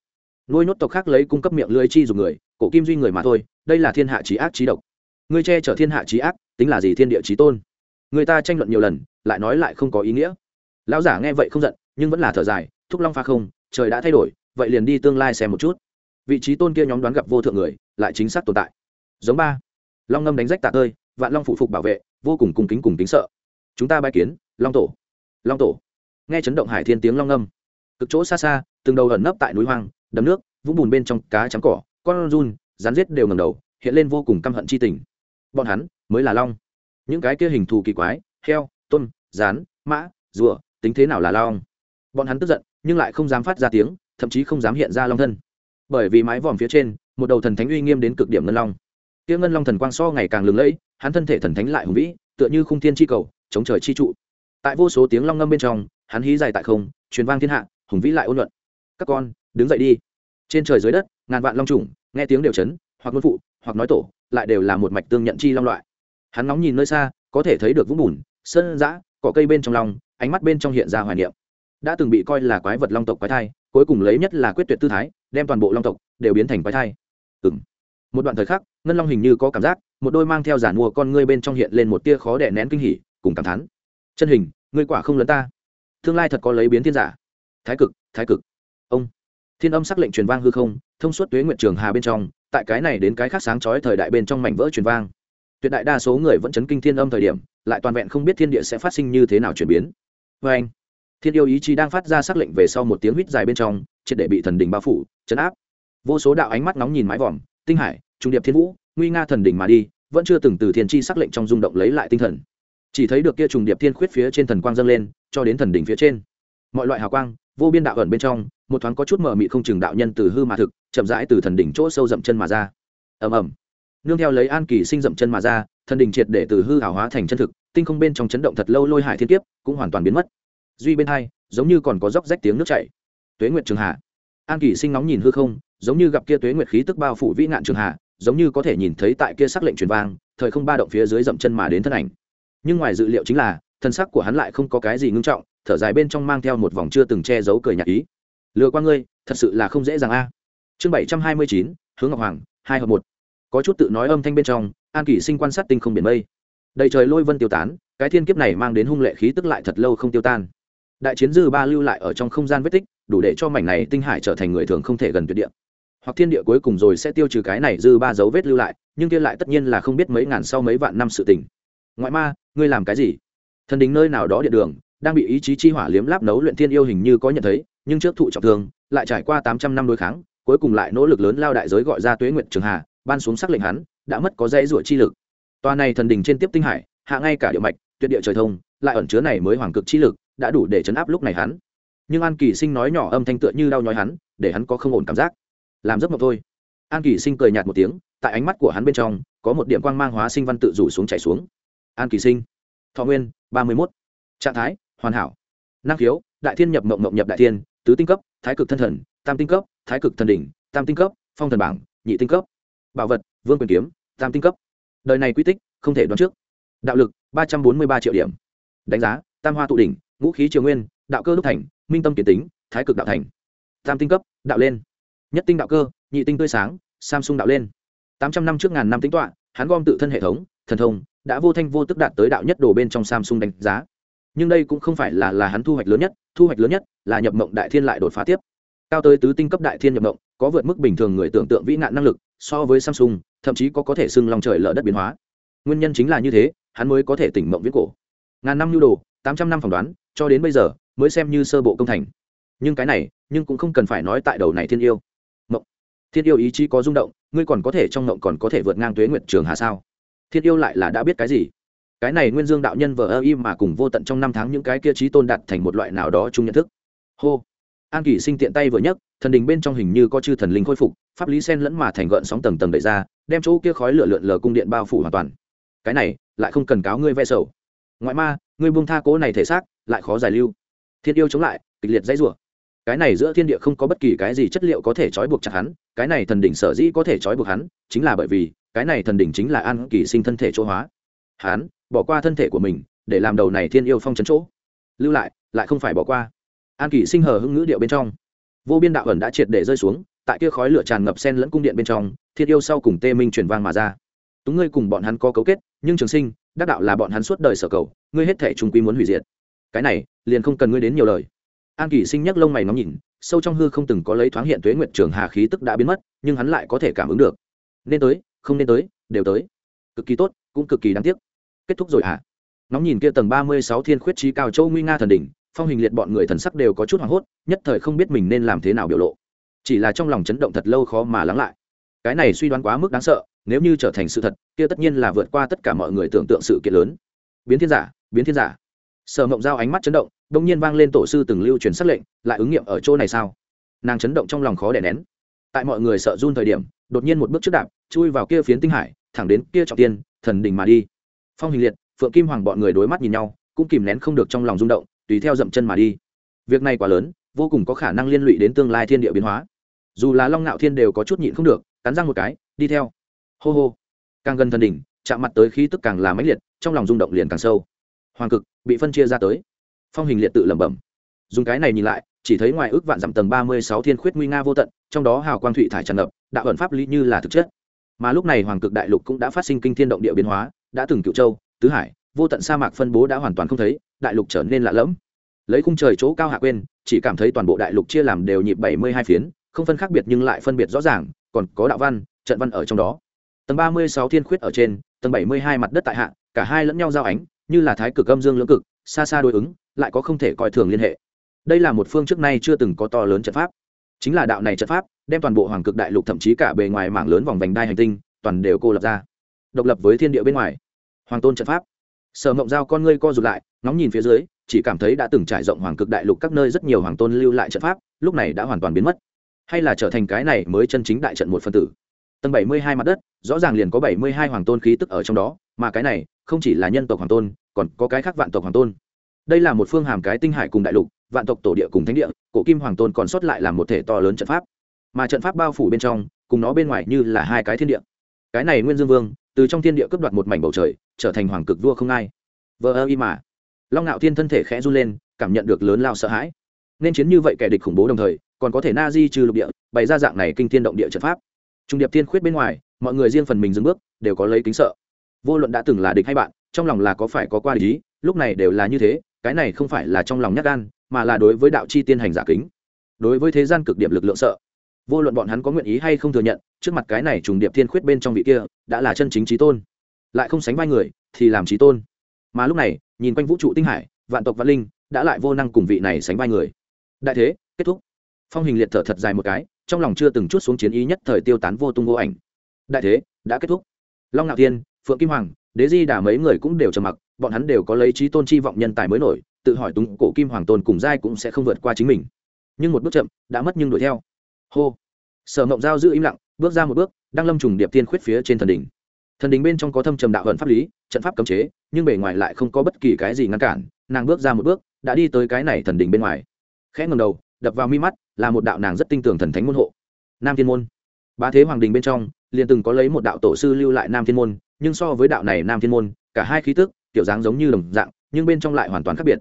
Nuôi nốt tộc khác lấy cung cấp miệng lưới chi dùng người, cổ kim duy người mà thôi đây là thiên hạ trí ác trí độc. Ngươi che chở thiên hạ trí ác, tính là gì thiên địa trí tôn? Người ta tranh luận nhiều lần, lại nói lại không có ý nghĩa. Lão giả nghe vậy không giận, nhưng vẫn là thở dài, thúc long pha không, trời đã thay đổi, vậy liền đi tương lai xem một chút. Vị trí tôn kia nhóm đoán gặp vô thượng người, lại chính xác tồn tại. Giống ba. Long ngâm đánh rách tạ tơi, vạn long phụ phục bảo vệ, vô cùng cung kính cùng kính sợ. Chúng ta bay kiến, long tổ. Long tổ. Nghe chấn động hải thiên tiếng long ngâm. Cực chỗ xa xa, từng đầu ẩn nấp tại núi hoang, đầm nước, vũng bùn bên trong cá trắng cỏ, con run rắn rết đều ngầm đầu, hiện lên vô cùng căm hận chi tình. Bọn hắn mới là long. Những cái kia hình thù kỳ quái, heo, tôm rán mã, rùa, tính thế nào là long? Bọn hắn tức giận, nhưng lại không dám phát ra tiếng, thậm chí không dám hiện ra long thân. Bởi vì mái vòm phía trên, một đầu thần thánh uy nghiêm đến cực điểm ngân long. Kia ngân long thần quang so ngày càng lừng lẫy, hắn thân thể thần thánh lại hùng vĩ, tựa như khung thiên chi cầu, chống trời chi trụ. Tại vô số tiếng long ngâm bên trong, hắn hí dài tại không, truyền vang thiên hạ, hùng vĩ lại ôn luận. Các con, đứng dậy đi. Trên trời dưới đất, ngàn vạn long trùng nghe tiếng đều chấn, hoặc ngôn phụ, hoặc nói tổ, lại đều là một mạch tương nhận chi long loại. Hắn nóng nhìn nơi xa, có thể thấy được vũng bùn, sơn giã cỏ cây bên trong lòng ánh mắt bên trong hiện ra hoài niệm. Đã từng bị coi là quái vật long tộc quái thai, cuối cùng lấy nhất là quyết tuyệt tư thái, đem toàn bộ long tộc đều biến thành quái thai. Ừ m một đoạn thời khắc, ngân long hình như có cảm giác, một đôi mang theo giản mua con ngươi bên trong hiện lên một tia khó đẻ nén kinh hỉ, cùng cảm thán. Chân hình, ngươi quả không lớn ta. Tương lai thật có lấy biến thiên giả. Thái cực thái cực. Ông. Thiên âm sắc lệnh truyền vang hư không thông suốt tuế nguyện trường hà bên trong, tại cái này đến cái khác sáng chói thời đại bên trong mảnh vỡ truyền vang. Tuyệt đại đa số người vẫn chấn kinh thiên âm thời điểm, lại toàn vẹn không biết thiên địa sẽ phát sinh như thế nào chuyển biến. Vê anh, thiên yêu ý chí đang phát ra sắc lệnh về sau một tiếng huýt dài bên trong, triệt để bị thần đình bao phủ, chấn áp. Vô số đạo ánh mắt nóng nhìn mái vòm, tinh hải, trung điệp thiên vũ, nguy nga thần đình mà đi, vẫn chưa từng từ thiên chi sắc lệnh trong rung động lấy lại tinh thần. Chỉ thấy được kia trùng điệp thiên khuyết phía trên thần quang dâng lên, cho đến thần đỉnh phía trên. Mọi loại hào quang vô biên đạo ẩn bên trong, một thoáng có chút mờ mị không chừng đạo nhân từ hư mà thực, chậm rãi từ thần đỉnh chỗ sâu dậm chân mà ra. Ầm ầm. Nương theo lấy an kỳ sinh dậm chân mà ra, thần đỉnh triệt để từ hư hảo hóa thành chân thực, tinh không bên trong chấn động thật lâu lôi hải thiên kiếp, cũng hoàn toàn biến mất. Duy bên hai, giống như còn có róc rách tiếng nước chảy. Tuế nguyệt trường hạ an kỳ sinh nóng nhìn hư không, giống như gặp kia tuế nguyệt khí tức bao phủ vĩ ngạn trường hạ giống như có thể nhìn thấy tại kia sắc lệnh truyền vang, thời không ba động phía dưới dậm chân mà đến thân ảnh. Nhưng ngoài dự liệu chính là, thân sắc của hắn lại không có cái gì ngưng trọng thở dài bên trong mang theo một vòng chưa từng che giấu cười nhạt ý. Lừa qua ngươi, thật sự là không dễ dàng a. Chương bảy trăm hai mươi chín, hướng ngọc hoàng, hai hợp một. Có chút tự nói âm thanh bên trong, an kỷ sinh quan sát tinh không biển mây. Đầy trời lôi vân tiêu tán, cái thiên kiếp này mang đến hung lệ khí tức lại thật lâu không tiêu tan. Đại chiến dư ba lưu lại ở trong không gian vết tích, đủ để cho mảnh này tinh hải trở thành người thường không thể gần tuyệt địa. Hoặc thiên địa cuối cùng rồi sẽ tiêu trừ cái này dư ba dấu vết lưu lại, nhưng kia lại tất nhiên là không biết mấy ngàn sau mấy vạn năm sự tình. Ngoại ma, ngươi làm cái gì? Thần đình nơi nào đó địa đường đang bị ý chí chi hỏa liếm láp nấu luyện thiên yêu hình như có nhận thấy, nhưng trước thụ trọng thương, lại trải qua tám trăm năm đối kháng, cuối cùng lại nỗ lực lớn lao đại giới gọi ra tuế nguyện trường hà, ban xuống sắc lệnh hắn, đã mất có dãy rủa chi lực. Tòa này thần đình trên tiếp tinh hải, hạ ngay cả địa mạch, tuyệt địa trời thông, lại ẩn chứa này mới hoàng cực chi lực, đã đủ để chấn áp lúc này hắn. Nhưng an kỳ sinh nói nhỏ âm thanh tựa như đau nhói hắn, để hắn có không ổn cảm giác. Làm giấc mộng thôi. An kỳ sinh cười nhạt một tiếng, tại ánh mắt của hắn bên trong, có một điểm quang mang hóa sinh văn tự rủ xuống chảy xuống. An kỳ sinh, thọ nguyên, ba mươi mốt. Trạng thái hoàn hảo. Năng khiếu, đại thiên nhập mộng mộng nhập đại thiên, tứ tinh cấp, thái cực thân thần, tam tinh cấp, thái cực thần đỉnh, tam tinh cấp, phong thần bảng, nhị tinh cấp. Bảo vật, vương quyền kiếm, tam tinh cấp. Đời này quy tích, không thể đoán trước. Đạo lực, ba trăm bốn mươi ba triệu điểm. Đánh giá, tam hoa tụ đỉnh, ngũ khí triều nguyên, đạo cơ đúc thành, minh tâm kiến tính, thái cực đạo thành. Tam tinh cấp, đạo lên. Nhất tinh đạo cơ, nhị tinh tươi sáng, samsung đạo lên. tám trăm năm trước ngàn năm tính tọa hắn gom tự thân hệ thống, thần thông, đã vô thanh vô tức đạt tới đạo nhất đồ bên trong samsung đánh giá nhưng đây cũng không phải là là hắn thu hoạch lớn nhất, thu hoạch lớn nhất là nhập mộng đại thiên lại đột phá tiếp. Cao tới tứ tinh cấp đại thiên nhập mộng, có vượt mức bình thường người tưởng tượng vĩ nạn năng lực, so với samsung, thậm chí có có thể xưng lòng trời lở đất biến hóa. Nguyên nhân chính là như thế, hắn mới có thể tỉnh mộng viết cổ. Ngàn năm nhu đồ, tám trăm năm phỏng đoán, cho đến bây giờ, mới xem như sơ bộ công thành. Nhưng cái này, nhưng cũng không cần phải nói tại đầu này thiên yêu. Mộng. Thiên yêu ý chí có rung động, ngươi còn có thể trong mộng còn có thể vượt ngang tuế nguyệt trường hà sao? Thiên yêu lại là đã biết cái gì? Cái này nguyên dương đạo nhân vờ ơ im mà cùng vô tận trong năm tháng những cái kia trí tôn đặt thành một loại nào đó chung nhận thức. Hô. An kỷ sinh tiện tay vừa nhấc, thần đình bên trong hình như có chư thần linh khôi phục, pháp lý sen lẫn mà thành gợn sóng tầng tầng đẩy ra, đem chỗ kia khói lửa lượn lờ cung điện bao phủ hoàn toàn. Cái này, lại không cần cáo ngươi ve sầu. Ngoại ma, ngươi buông tha cố này thể xác, lại khó giải lưu. Thiên yêu chống lại, kịch liệt dãy rủa. Cái này giữa thiên địa không có bất kỳ cái gì chất liệu có thể trói buộc chặt hắn, cái này thần đỉnh sở dĩ có thể trói buộc hắn, chính là bởi vì, cái này thần đỉnh chính là an kỳ sinh thân thể chỗ hóa hắn bỏ qua thân thể của mình, để làm đầu này thiên yêu phong chấn chỗ. Lưu lại lại không phải bỏ qua. An kỳ sinh hờ hưng ngữ điệu bên trong. Vô biên đạo ẩn đã triệt để rơi xuống, tại kia khói lửa tràn ngập sen lẫn cung điện bên trong, thiên yêu sau cùng tê minh chuyển vang mà ra. Túng ngươi cùng bọn hắn có cấu kết, nhưng trường sinh, đắc đạo là bọn hắn suốt đời sở cầu, ngươi hết thể trung quy muốn hủy diệt. Cái này, liền không cần ngươi đến nhiều lời. An kỳ sinh nhắc lông mày ngắm nhìn, sâu trong hư không từng có lấy thoáng hiện tuế nguyệt trường hà khí tức đã biến mất, nhưng hắn lại có thể cảm ứng được. Nên tới, không nên tới, đều tới. Cực kỳ tốt, cũng cực kỳ đáng tiếc kết thúc rồi hả? À? nóng nhìn kia tầng ba mươi sáu thiên khuyết trí cao châu nguy nga thần đỉnh, phong hình liệt bọn người thần sắc đều có chút hoảng hốt, nhất thời không biết mình nên làm thế nào biểu lộ. Chỉ là trong lòng chấn động thật lâu khó mà lắng lại. Cái này suy đoán quá mức đáng sợ, nếu như trở thành sự thật, kia tất nhiên là vượt qua tất cả mọi người tưởng tượng sự kiện lớn. Biến thiên giả, biến thiên giả. Sở mộng giao ánh mắt chấn động đông nhiên vang lên tổ sư từng lưu truyền sắc lệnh, lại ứng nghiệm ở chỗ này sao? Nàng chấn động trong lòng khó đè nén. Tại mọi người sợ run thời điểm, đột nhiên một bước trước đạp, chui vào kia phiến tinh hải, thẳng đến kia trọng tiên, thần đình mà đi phong hình liệt, phượng kim hoàng bọn người đối mắt nhìn nhau, cũng kìm nén không được trong lòng rung động, tùy theo dậm chân mà đi. Việc này quá lớn, vô cùng có khả năng liên lụy đến tương lai thiên địa biến hóa. Dù là long ngạo thiên đều có chút nhịn không được, cắn răng một cái, đi theo. Hô hô. Càng gần thần đỉnh, chạm mặt tới khí tức càng là mãnh liệt, trong lòng rung động liền càng sâu. Hoàng cực, bị phân chia ra tới. Phong hình liệt tự lẩm bẩm. Dùng cái này nhìn lại, chỉ thấy ngoài ước vạn dặm tầng ba mươi sáu thiên khuyết nguy nga vô tận, trong đó hào quang thụy thải tràn ngập, đạo ẩn pháp lý như là thực chất. Mà lúc này hoàng cực đại lục cũng đã phát sinh kinh thiên động địa biến hóa đã từng cựu châu, tứ hải, vô tận sa mạc phân bố đã hoàn toàn không thấy, đại lục trở nên lạ lẫm. Lấy khung trời chỗ cao hạ quên, chỉ cảm thấy toàn bộ đại lục chia làm đều nhịp bảy mươi hai phiến, không phân khác biệt nhưng lại phân biệt rõ ràng, còn có đạo văn, trận văn ở trong đó. Tầng ba mươi sáu thiên khuyết ở trên, tầng bảy mươi hai mặt đất tại hạ, cả hai lẫn nhau giao ánh, như là thái cực âm dương lưỡng cực, xa xa đối ứng, lại có không thể coi thường liên hệ. Đây là một phương trước nay chưa từng có to lớn trận pháp. Chính là đạo này trận pháp, đem toàn bộ hoàng cực đại lục thậm chí cả bề ngoài mảng lớn vòng vành đai hành tinh, toàn đều cô lập ra, độc lập với thiên địa bên ngoài hoàng tôn trận pháp. Sở mộng giao con ngươi co rụt lại, ngóng nhìn phía dưới, chỉ cảm thấy đã từng trải rộng hoàng cực đại lục các nơi rất nhiều hoàng tôn lưu lại trận pháp, lúc này đã hoàn toàn biến mất. Hay là trở thành cái này mới chân chính đại trận một phân tử. Tầng bảy mươi hai mặt đất, rõ ràng liền có bảy mươi hai hoàng tôn khí tức ở trong đó, mà cái này không chỉ là nhân tộc hoàng tôn, còn có cái khác vạn tộc hoàng tôn. Đây là một phương hàm cái tinh hải cùng đại lục, vạn tộc tổ địa cùng thánh địa, cổ kim hoàng tôn còn sót lại là một thể to lớn trận pháp. Mà trận pháp bao phủ bên trong, cùng nó bên ngoài như là hai cái thiên địa. Cái này nguyên dương vương, từ trong thiên địa cướp đoạt một mảnh bầu trời trở thành hoàng cực vua không ai. Vờ ơ y mà. Long ngạo thiên thân thể khẽ run lên, cảm nhận được lớn lao sợ hãi. Nên chiến như vậy kẻ địch khủng bố đồng thời, còn có thể na di trừ lục địa, bày ra dạng này kinh thiên động địa trận pháp. Trung điệp thiên khuyết bên ngoài, mọi người riêng phần mình dừng bước, đều có lấy kính sợ. Vô luận đã từng là địch hay bạn, trong lòng là có phải có qua lý lúc này đều là như thế, cái này không phải là trong lòng nhắc gan, mà là đối với đạo chi tiên hành giả kính. Đối với thế gian cực điểm lực lượng sợ, vô luận bọn hắn có nguyện ý hay không thừa nhận, trước mặt cái này trùng điệp thiên khuyết bên trong vị kia, đã là chân chính trí tôn lại không sánh vai người, thì làm trí tôn. Mà lúc này, nhìn quanh vũ trụ tinh hải, vạn tộc văn linh, đã lại vô năng cùng vị này sánh vai người. Đại thế, kết thúc. Phong hình liệt thở thật dài một cái, trong lòng chưa từng chút xuống chiến ý nhất thời tiêu tán vô tung vô ảnh. Đại thế, đã kết thúc. Long ngạo thiên, phượng kim hoàng, đế di đà mấy người cũng đều trầm mặc, bọn hắn đều có lấy trí tôn chi vọng nhân tài mới nổi, tự hỏi túng cổ kim hoàng tôn cùng giai cũng sẽ không vượt qua chính mình. Nhưng một bước chậm, đã mất nhưng đuổi theo. Hô. Sở mộng giao giữ im lặng, bước ra một bước, đang lâm trùng điệp tiên khuyết phía trên thần đỉnh thần đình bên trong có thâm trầm đạo hận pháp lý, trận pháp cấm chế, nhưng bề ngoài lại không có bất kỳ cái gì ngăn cản, nàng bước ra một bước, đã đi tới cái này thần đình bên ngoài. Khẽ ngầm đầu, đập vào mi mắt, là một đạo nàng rất tinh tường thần thánh môn hộ. Nam thiên môn. Ba thế hoàng đình bên trong, liền từng có lấy một đạo tổ sư lưu lại nam thiên môn, nhưng so với đạo này nam thiên môn, cả hai khí tức, kiểu dáng giống như đồng dạng, nhưng bên trong lại hoàn toàn khác biệt.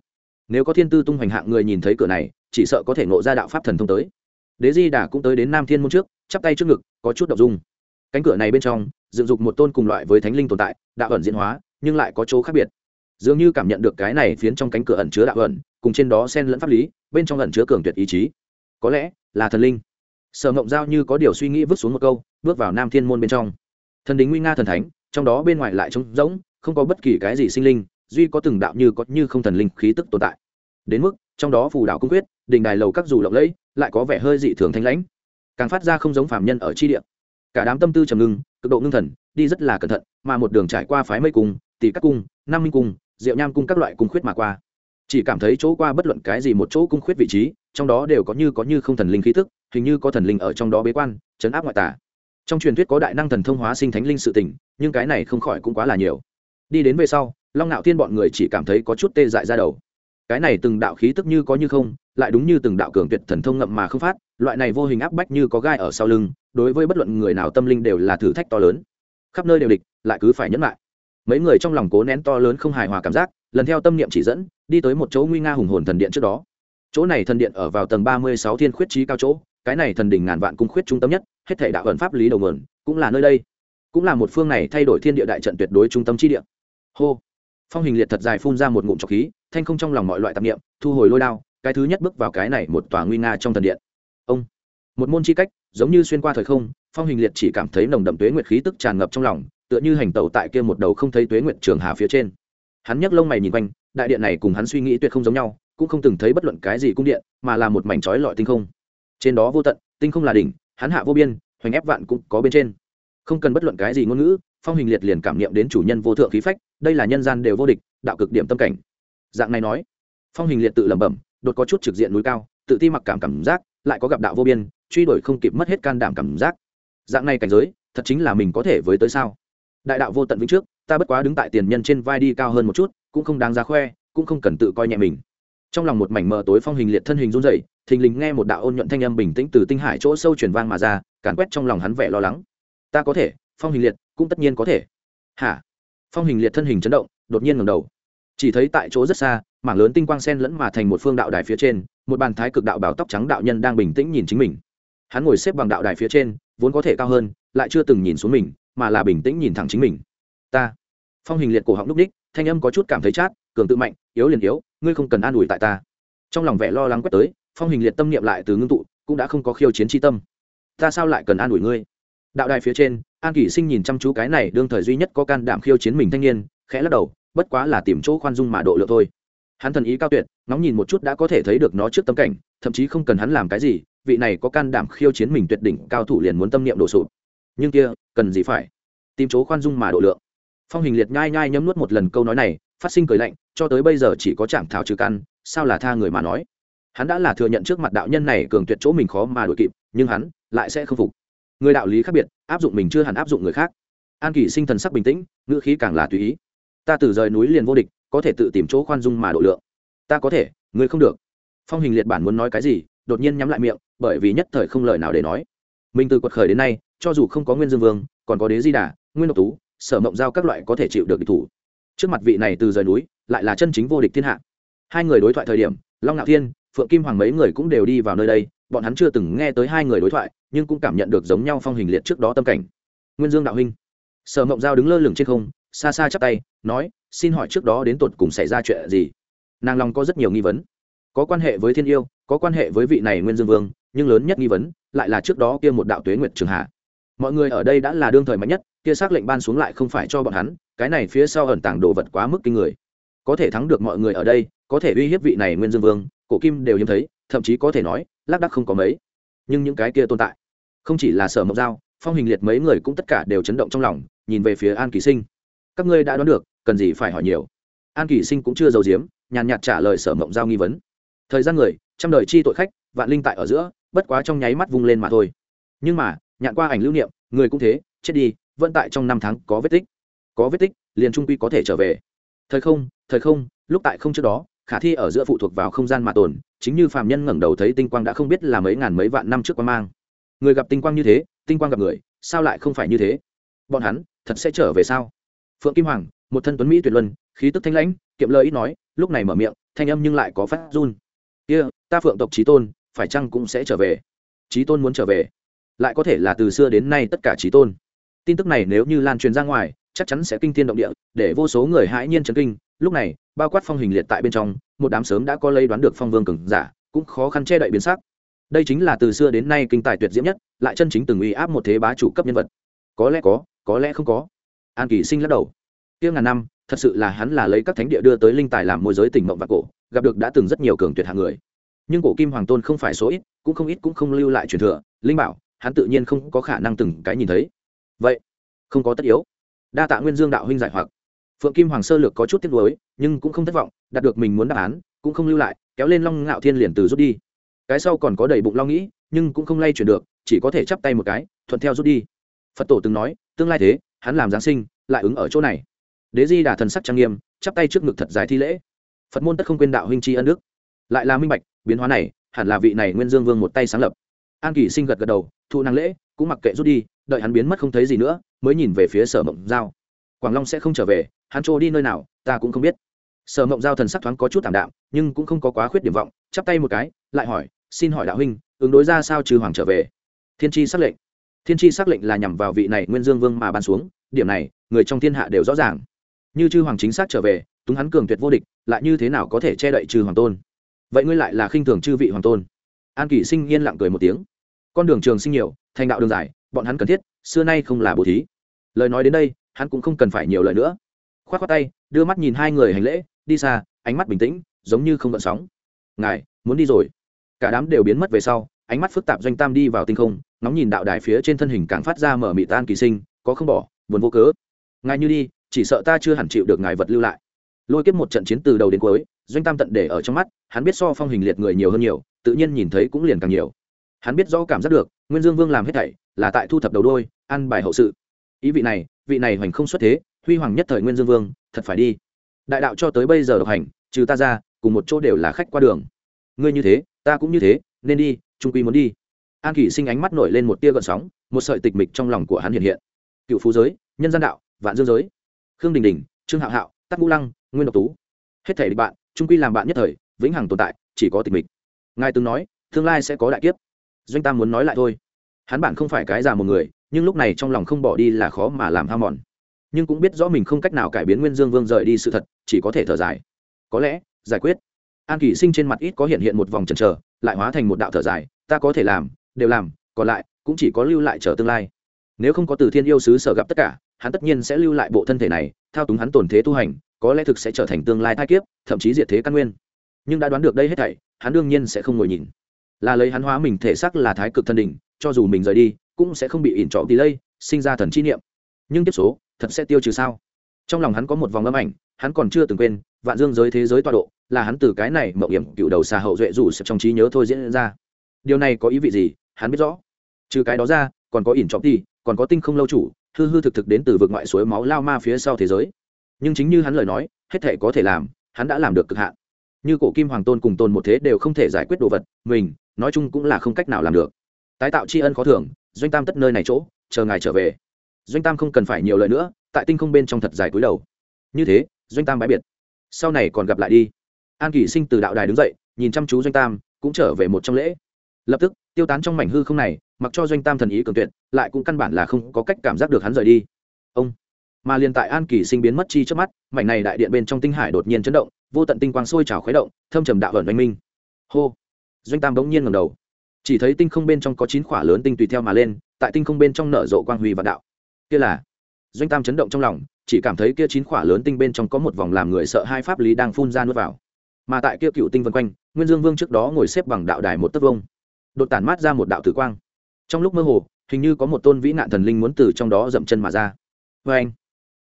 Nếu có thiên tư tung hoành hạng người nhìn thấy cửa này, chỉ sợ có thể ngộ ra đạo pháp thần thông tới. Đế di đà cũng tới đến nam thiên môn trước, chắp tay trước ngực, có chút đ dung. Cánh cửa này bên trong dựng dục một tôn cùng loại với thánh linh tồn tại, đạo ẩn diễn hóa, nhưng lại có chỗ khác biệt. Dường như cảm nhận được cái này phiến trong cánh cửa ẩn chứa đạo ẩn, cùng trên đó xen lẫn pháp lý, bên trong ẩn chứa cường tuyệt ý chí. Có lẽ là thần linh. Sở ngộng giao như có điều suy nghĩ vứt xuống một câu, bước vào nam thiên môn bên trong. Thần đính nguy nga thần thánh, trong đó bên ngoài lại trống rỗng, không có bất kỳ cái gì sinh linh, duy có từng đạo như có như không thần linh khí tức tồn tại. Đến mức, trong đó phù đạo cung quyết đình đài lầu các dù lộng lẫy, lại có vẻ hơi dị thường thanh lãnh. Càng phát ra không giống phạm nhân ở chi địa. Cả đám tâm tư trầm ngưng cực độ ngưng thần, đi rất là cẩn thận, mà một đường trải qua phái mây cung, tỷ các cung, nam minh cung, diệu nham cung các loại cung khuyết mà qua. Chỉ cảm thấy chỗ qua bất luận cái gì một chỗ cung khuyết vị trí, trong đó đều có như có như không thần linh khí thức hình như có thần linh ở trong đó bế quan, chấn áp ngoại tả trong truyền thuyết có đại năng thần thông hóa sinh thánh linh sự tỉnh nhưng cái này không khỏi cũng quá là nhiều. Đi đến về sau, long ngạo thiên bọn người chỉ cảm thấy có chút tê dại ra đầu. Cái này từng đạo khí tức như có như không, lại đúng như từng đạo cường tuyệt thần thông ngậm mà không phát loại này vô hình áp bách như có gai ở sau lưng, đối với bất luận người nào tâm linh đều là thử thách to lớn. Khắp nơi đều địch, lại cứ phải nhẫn lại. Mấy người trong lòng cố nén to lớn không hài hòa cảm giác, lần theo tâm niệm chỉ dẫn, đi tới một chỗ nguy nga hùng hồn thần điện trước đó. Chỗ này thần điện ở vào tầng ba mươi sáu thiên khuyết trí cao chỗ, cái này thần đỉnh ngàn vạn cung khuyết trung tâm nhất, hết thể đạo ẩn pháp lý đầu nguồn, cũng là nơi đây. Cũng là một phương này thay đổi thiên địa đại trận tuyệt đối trung tâm chi địa. Hô. Phong hình liệt thật dài phun ra một ngụm trọc khí, thanh không trong lòng mọi loại tạp niệm, thu hồi lôi đao, cái thứ nhất bước vào cái này một tòa nguy nga trong thần điện ông. Một môn chi cách, giống như xuyên qua thời không, phong hình liệt chỉ cảm thấy nồng đậm tuế nguyệt khí tức tràn ngập trong lòng, tựa như hành tẩu tại kia một đầu không thấy tuế nguyệt trường hà phía trên. Hắn nhấc lông mày nhìn quanh, đại điện này cùng hắn suy nghĩ tuyệt không giống nhau, cũng không từng thấy bất luận cái gì cung điện, mà là một mảnh trói lọi tinh không. Trên đó vô tận, tinh không là đỉnh, hắn hạ vô biên, hoành ép vạn cũng có bên trên. Không cần bất luận cái gì ngôn ngữ, phong hình liệt liền cảm nghiệm đến chủ nhân vô thượng khí phách, đây là nhân gian đều vô địch, đạo cực điểm tâm cảnh. Dạng này nói, phong hình liệt tự lẩm bẩm, đột có chút trực diện núi cao, tự ti mặc cảm cảm giác lại có gặp đạo vô biên, truy đuổi không kịp mất hết can đảm cảm giác. Dạng này cảnh giới, thật chính là mình có thể với tới sao? Đại đạo vô tận vĩnh trước, ta bất quá đứng tại tiền nhân trên vai đi cao hơn một chút, cũng không đáng ra khoe, cũng không cần tự coi nhẹ mình. Trong lòng một mảnh mờ tối phong hình liệt thân hình run rẩy, thình lình nghe một đạo ôn nhuận thanh âm bình tĩnh từ tinh hải chỗ sâu truyền vang mà ra, càn quét trong lòng hắn vẻ lo lắng. Ta có thể, phong hình liệt, cũng tất nhiên có thể. Hả? Phong hình liệt thân hình chấn động, đột nhiên ngẩng đầu. Chỉ thấy tại chỗ rất xa, mảng lớn tinh quang sen lẫn mà thành một phương đạo đài phía trên một bàn thái cực đạo bảo tóc trắng đạo nhân đang bình tĩnh nhìn chính mình. Hắn ngồi xếp bằng đạo đài phía trên, vốn có thể cao hơn, lại chưa từng nhìn xuống mình, mà là bình tĩnh nhìn thẳng chính mình. Ta. Phong hình liệt cổ họng núp đích, thanh âm có chút cảm thấy chát, cường tự mạnh, yếu liền yếu, ngươi không cần an ủi tại ta. Trong lòng vẻ lo lắng quét tới, phong hình liệt tâm niệm lại từ ngưng tụ, cũng đã không có khiêu chiến tri tâm. Ta sao lại cần an ủi ngươi? Đạo đài phía trên, an kỷ sinh nhìn chăm chú cái này đương thời duy nhất có can đảm khiêu chiến mình thanh niên, khẽ lắc đầu, bất quá là tìm chỗ khoan dung mà độ lượng thôi hắn thần ý cao tuyệt, ngóng nhìn một chút đã có thể thấy được nó trước tâm cảnh, thậm chí không cần hắn làm cái gì, vị này có can đảm khiêu chiến mình tuyệt đỉnh cao thủ liền muốn tâm niệm đổ sụp. Nhưng kia, cần gì phải? Tìm chỗ khoan dung mà độ lượng. Phong hình liệt nhai nhai nhấm nuốt một lần câu nói này, phát sinh cười lạnh, cho tới bây giờ chỉ có chạm thảo trừ căn sao là tha người mà nói? Hắn đã là thừa nhận trước mặt đạo nhân này cường tuyệt chỗ mình khó mà đổi kịp, nhưng hắn lại sẽ không phục. Người đạo lý khác biệt, áp dụng mình chưa hẳn áp dụng người khác. An Kỷ sinh thần sắc bình tĩnh, ngữ khí càng là tùy ý. Ta từ rời núi liền vô địch có thể tự tìm chỗ khoan dung mà độ lượng. Ta có thể, ngươi không được. Phong hình liệt bản muốn nói cái gì, đột nhiên nhắm lại miệng, bởi vì nhất thời không lời nào để nói. Mình từ quật khởi đến nay, cho dù không có nguyên dương vương, còn có đế di đà, nguyên độc tú, sở mộng giao các loại có thể chịu được địch thủ. Trước mặt vị này từ rời núi, lại là chân chính vô địch thiên hạ. Hai người đối thoại thời điểm, long ngạo thiên, phượng kim hoàng mấy người cũng đều đi vào nơi đây, bọn hắn chưa từng nghe tới hai người đối thoại, nhưng cũng cảm nhận được giống nhau phong hình liệt trước đó tâm cảnh. Nguyên dương đạo huynh. Sở mộng giao đứng lơ lửng trên không, xa xa chắp tay, nói xin hỏi trước đó đến tột cùng xảy ra chuyện gì? Nàng lòng có rất nhiều nghi vấn. Có quan hệ với thiên yêu, có quan hệ với vị này nguyên dương vương, nhưng lớn nhất nghi vấn lại là trước đó kia một đạo tuế nguyệt trường hạ. Mọi người ở đây đã là đương thời mạnh nhất, kia xác lệnh ban xuống lại không phải cho bọn hắn, cái này phía sau ẩn tàng đồ vật quá mức kinh người. Có thể thắng được mọi người ở đây, có thể uy hiếp vị này nguyên dương vương, cổ kim đều hiếm thấy, thậm chí có thể nói, lác đắc không có mấy. Nhưng những cái kia tồn tại, không chỉ là sở mộc giao phong hình liệt mấy người cũng tất cả đều chấn động trong lòng, nhìn về phía an kỳ sinh. Các ngươi đã đoán được cần gì phải hỏi nhiều. An kỳ sinh cũng chưa giấu giếm, nhàn nhạt trả lời sở mộng giao nghi vấn. Thời gian người, trăm đời chi tội khách, vạn linh tại ở giữa, bất quá trong nháy mắt vung lên mà thôi. Nhưng mà, nhạn qua ảnh lưu niệm, người cũng thế, chết đi, vẫn tại trong năm tháng có vết tích. Có vết tích, liền trung quy có thể trở về. Thời không thời không, lúc tại không trước đó, khả thi ở giữa phụ thuộc vào không gian mà tồn, chính như phàm nhân ngẩng đầu thấy tinh quang đã không biết là mấy ngàn mấy vạn năm trước quan mang. Người gặp tinh quang như thế, tinh quang gặp người, sao lại không phải như thế? Bọn hắn, thật sẽ trở về sao? Phượng kim hoàng một thân tuấn mỹ tuyệt luân khí tức thanh lãnh kiệm lời ít nói lúc này mở miệng thanh âm nhưng lại có phát run. Kia、yeah, ta phượng tộc trí tôn phải chăng cũng sẽ trở về? Trí tôn muốn trở về. Lại có thể là từ xưa đến nay tất cả trí tôn. Tin tức này nếu như lan truyền ra ngoài chắc chắn sẽ kinh thiên động địa để vô số người hãi nhiên chấn kinh. Lúc này bao quát phong hình liệt tại bên trong một đám sớm đã có lây đoán được phong vương cường giả cũng khó khăn che đậy biến sắc. Đây chính là từ xưa đến nay kinh tài tuyệt diễm nhất lại chân chính từng uy áp một thế bá chủ cấp nhân vật. Có lẽ có có lẽ không có. An kỳ sinh lắc đầu tiêu ngàn năm, thật sự là hắn là lấy các thánh địa đưa tới linh tài làm môi giới tỉnh mộng và cổ, gặp được đã từng rất nhiều cường tuyệt hạng người. Nhưng cổ kim hoàng tôn không phải số ít, cũng không ít cũng không lưu lại truyền thừa, linh bảo, hắn tự nhiên không có khả năng từng cái nhìn thấy. Vậy, không có tất yếu. Đa tạ nguyên dương đạo huynh giải hoặc. Phượng kim hoàng sơ lược có chút tiếc nuối, nhưng cũng không thất vọng, đạt được mình muốn đáp án, cũng không lưu lại, kéo lên long ngạo thiên liền từ rút đi. Cái sau còn có đầy bụng lo nghĩ, nhưng cũng không lay chuyển được, chỉ có thể chắp tay một cái, thuận theo rút đi. Phật tổ từng nói, tương lai thế, hắn làm giáng sinh, lại ứng ở chỗ này đế di đà thần sắc trang nghiêm, chắp tay trước ngực thật dài thi lễ. Phật môn tất không quên đạo huynh tri ân đức. Lại là minh bạch, biến hóa này, hẳn là vị này nguyên dương vương một tay sáng lập. An kỳ sinh gật gật đầu, thu năng lễ, cũng mặc kệ rút đi, đợi hắn biến mất không thấy gì nữa, mới nhìn về phía sở mộng giao. Quảng long sẽ không trở về, hắn trôi đi nơi nào, ta cũng không biết. Sở mộng giao thần sắc thoáng có chút t ạ m đạm, nhưng cũng không có quá khuyết điểm vọng, chắp tay một cái, lại hỏi, xin hỏi đạo huynh, ứng đối ra sao trừ hoàng trở về? Thiên tri xác lệnh. Thiên tri xác lệnh là nhằm vào vị này nguyên dương vương mà ban xuống, điểm này, người trong thiên hạ đều rõ ràng như chư hoàng chính xác trở về, túng hắn cường tuyệt vô địch, lại như thế nào có thể che đậy chư hoàng tôn? Vậy ngươi lại là khinh thường chư vị hoàng tôn? An kỷ sinh yên lặng cười một tiếng. Con đường trường sinh nhiều, thành đạo đường dài, bọn hắn cần thiết, xưa nay không là bố thí. Lời nói đến đây, hắn cũng không cần phải nhiều lời nữa. K h o á t k tay, đưa mắt nhìn hai người hành lễ, đi xa, ánh mắt bình tĩnh, giống như không gợn sóng. Ngài, muốn đi rồi. Cả đám đều biến mất về sau, ánh mắt phức tạp doanh tam đi vào tinh không nóng nhìn đạo đài phía trên thân hình càng phát ra mở mị tan kỳ sinh, có không bỏ, buồn vô cớ. Ngài như đi chỉ sợ ta chưa hẳn chịu được ngài vật lưu lại. Lôi kiếp một trận chiến từ đầu đến cuối, doanh tam tận để ở trong mắt, hắn biết so phong hình liệt người nhiều hơn nhiều, tự nhiên nhìn thấy cũng liền càng nhiều. Hắn biết rõ cảm giác được, nguyên dương vương làm hết thảy là tại thu thập đầu đôi ăn bài hậu sự. Ý vị này vị này hoành không xuất thế, huy hoàng nhất thời nguyên dương vương, thật phải đi. Đại đạo cho tới bây giờ độc hành, trừ ta ra, cùng một chỗ đều là khách qua đường. Ngươi như thế, ta cũng như thế, nên đi, trung quy muốn đi. An kỷ sinh ánh mắt nổi lên một tia gợn sóng, một sợi tịch mịch trong lòng của hắn hiện hiện. Cựu phú giới, nhân gian đạo, vạn dương giới khương đình đình, trương hạo hạo, tắc ngũ lăng, nguyên độc tú. Hết thể địch bạn trung quy làm bạn nhất thời, vĩnh hằng tồn tại, chỉ có tịch mịch. Ngài từng nói, tương lai sẽ có đại kiếp. Doanh tam muốn nói lại thôi. Hắn bản không phải cái già một người, nhưng lúc này trong lòng không bỏ đi là khó mà làm ham mòn. Nhưng cũng biết rõ mình không cách nào cải biến nguyên dương vương rời đi sự thật, chỉ có thể thở dài. Có lẽ, giải quyết. An kỷ sinh trên mặt ít có hiện hiện một vòng trần trờ lại hóa thành một đạo thở dài, ta có thể làm, đều làm, còn lại, cũng chỉ có lưu lại chờ tương lai. Nếu không có từ thiên yêu sứ sở gặp tất cả hắn tất nhiên sẽ lưu lại bộ thân thể này, thao túng hắn tổn thế tu hành, có lẽ thực sẽ trở thành tương lai thai kiếp, thậm chí diệt thế căn nguyên. Nhưng đã đoán được đây hết thảy, hắn đương nhiên sẽ không ngồi nhìn. Là lấy hắn hóa mình thể xác là thái cực thân đỉnh, cho dù mình rời đi, cũng sẽ không bị ỉn trọ tí lây sinh ra thần chi niệm. Nhưng tiếp số, thật sẽ tiêu trừ sao? Trong lòng hắn có một vòng âm ảnh, hắn còn chưa từng quên, vạn dương giới thế giới tọa độ, là hắn từ cái này mậu hiểm cựu đầu xà hậu duệ rủ trong trí nhớ thôi diễn ra. Điều này có ý vị gì, hắn biết rõ. Trừ cái đó ra, còn có ỉn trọc ti, còn có tinh không lâu chủ hư hư thực thực đến từ vực ngoại suối máu lao ma phía sau thế giới. Nhưng chính như hắn lời nói, hết thể có thể làm, hắn đã làm được cực hạn. Như cổ kim hoàng tôn cùng tôn một thế đều không thể giải quyết đồ vật, mình, nói chung cũng là không cách nào làm được. Tái tạo tri ân khó thưởng, doanh tam tất nơi này chỗ, chờ ngài trở về. Doanh tam không cần phải nhiều lời nữa, tại tinh không bên trong thật dài cúi đầu. Như thế, doanh tam bãi biệt. Sau này còn gặp lại đi. An kỷ sinh từ đạo đài đứng dậy, nhìn chăm chú doanh tam, cũng trở về một trong lễ. Lập tức, tiêu tán trong mảnh hư không này mặc cho doanh tam thần ý cường tuyệt, lại cũng căn bản là không có cách cảm giác được hắn rời đi. Ông, mà liền tại an kỳ sinh biến mất chi trước mắt, mảnh này đại điện bên trong tinh hải đột nhiên chấn động, vô tận tinh quang sôi trào khuấy động, thâm trầm đạo ẩn oanh minh. Hô, doanh tam bỗng nhiên ngầm đầu. Chỉ thấy tinh không bên trong có chín khỏa lớn tinh tùy theo mà lên, tại tinh không bên trong nở rộ quang huy và đạo. Kia là, doanh tam chấn động trong lòng, chỉ cảm thấy kia chín khỏa lớn tinh bên trong có một vòng làm người sợ hai pháp lý đang phun ra nuốt vào. Mà tại kia cựu tinh vân quanh, nguyên dương vương trước đó ngồi xếp bằng đạo đài một tấc vông đột tản mát ra một đạo tử quang trong lúc mơ hồ, hình như có một tôn vĩ nạn thần linh muốn từ trong đó dậm chân mà ra. Vê anh,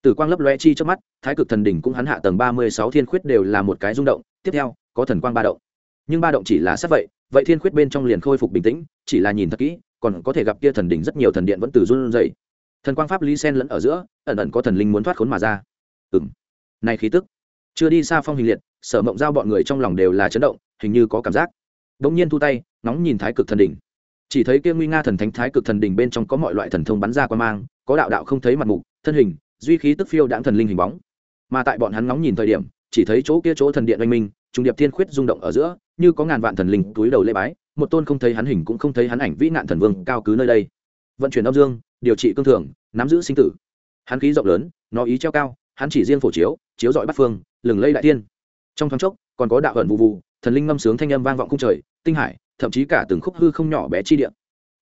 tử quang lấp loe chi trước mắt, thái cực thần đỉnh cũng hắn hạ tầng ba mươi sáu thiên khuyết đều là một cái rung động, tiếp theo, có thần quang ba động. Nhưng ba động chỉ là sắp vậy vậy thiên khuyết bên trong liền khôi phục bình tĩnh, chỉ là nhìn thật kỹ, còn có thể gặp kia thần đỉnh rất nhiều thần điện vẫn từ run dậy thần quang pháp lý sen lẫn ở giữa, ẩn ẩn có thần linh muốn thoát khốn mà ra. Ừng này khí tức, chưa đi xa phong hình liệt, sở mộng giao bọn người trong lòng đều là chấn động, hình như có cảm giác. Đ ỗ n g nhiên thu tay nóng nhìn thái cực thần đỉnh chỉ thấy kia nguy nga thần thánh thái cực thần đỉnh bên trong có mọi loại thần thông bắn ra qua mang, có đạo đạo không thấy mặt mục, thân hình, duy khí tức phiêu đãng thần linh hình bóng. Mà tại bọn hắn ngóng nhìn thời điểm, chỉ thấy chỗ kia chỗ thần điện oanh minh, trung điệp thiên khuyết rung động ở giữa, như có ngàn vạn thần linh túi đầu lễ bái, một tôn không thấy hắn hình cũng không thấy hắn ảnh vĩ nạn thần vương cao cứ nơi đây. Vận chuyển âm dương, điều trị cương thường, nắm giữ sinh tử. Hắn khí rộng lớn, nó ý treo cao, hắn chỉ riêng phổ chiếu chiếu dọi bắt phương, lừng lây đại tiên trong thoáng chốc, còn có đạo ẩn vụ vụ, thần linh ngâm sướng thanh âm vang vọng cung trời, tinh hải thậm chí cả từng khúc hư không nhỏ bé chi điện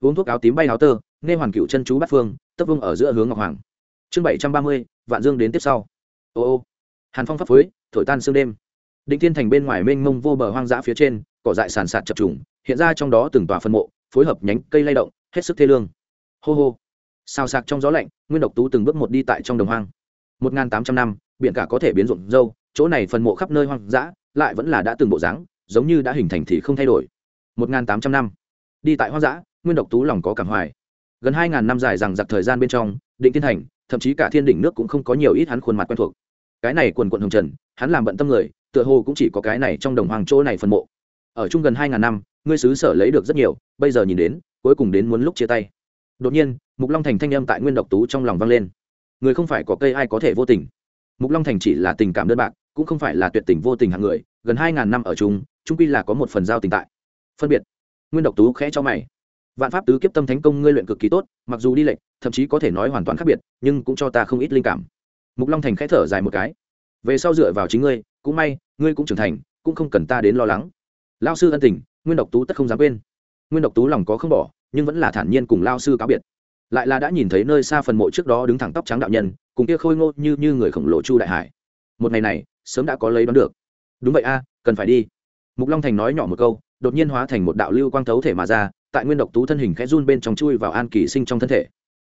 uống thuốc áo tím bay áo tơ, nghe hoàn cựu chân chú bắt phương, tấp vương ở giữa hướng ngọc hoàng. Chương bảy trăm ba mươi, vạn dương đến tiếp sau. Ô ô. Hàn phong pháp phối, thổi tan sương đêm. Định thiên thành bên ngoài mênh mông vô bờ hoang dã phía trên, cỏ dại sàn sạt chập trùng, hiện ra trong đó từng tòa phân mộ, phối hợp nhánh cây lay động, hết sức thê lương. Hô hô. Sao sạc trong gió lạnh, nguyên độc tú từng bước một đi tại trong đồng hoang. Một n g h n tám trăm năm, biển cả có thể biến rộn dâu, chỗ này phần mộ khắp nơi hoang dã, lại vẫn là đã từng bộ dáng, giống như đã hình thành thì không thay đổi một n g h n tám trăm năm. Đi tại hoang dã, nguyên độc tú lòng có cảm hoài. Gần hai ngàn năm dài rằng giặc thời gian bên trong, định thiên thành, thậm chí cả thiên đỉnh nước cũng không có nhiều ít hắn khuôn mặt quen thuộc. Cái này quần quận hồng trần, hắn làm bận tâm người, tựa hồ cũng chỉ có cái này trong đồng hoàng chỗ này phần mộ. Ở chung gần hai ngàn năm, ngươi xứ sở lấy được rất nhiều, bây giờ nhìn đến, cuối cùng đến muốn lúc chia tay. Đột nhiên, mục long thành thanh âm tại nguyên độc tú trong lòng vang lên. Người không phải có cây ai có thể vô tình. Mục long thành chỉ là tình cảm đơn bạc, cũng không phải là tuyệt tình vô tình hạng người, gần hai ngàn năm ở chung trung quy là có một phần giao tình tại phân biệt. Nguyên độc tú khẽ cho mày. Vạn pháp tứ kiếp tâm thánh công ngươi luyện cực kỳ tốt mặc dù đi lệch, thậm chí có thể nói hoàn toàn khác biệt nhưng cũng cho ta không ít linh cảm. Mục long thành khẽ thở dài một cái. Về sau dựa vào chính ngươi cũng may ngươi cũng trưởng thành cũng không cần ta đến lo lắng. Lao sư ân tình nguyên độc tú tất không dám quên. Nguyên độc tú lòng có không bỏ nhưng vẫn là thản nhiên cùng lao sư cáo biệt. Lại là đã nhìn thấy nơi xa phần mộ trước đó đứng thẳng tóc trắng đạo nhân cùng kia khôi ngô như như người khổng lồ chu đại hải. Một ngày này sớm đã có lấy đón được. Đúng vậy a cần phải đi. Mục long thành nói nhỏ một câu đột nhiên hóa thành một đạo lưu quang thấu thể mà ra, tại nguyên độc tú thân hình khẽ run bên trong chui vào an kỳ sinh trong thân thể.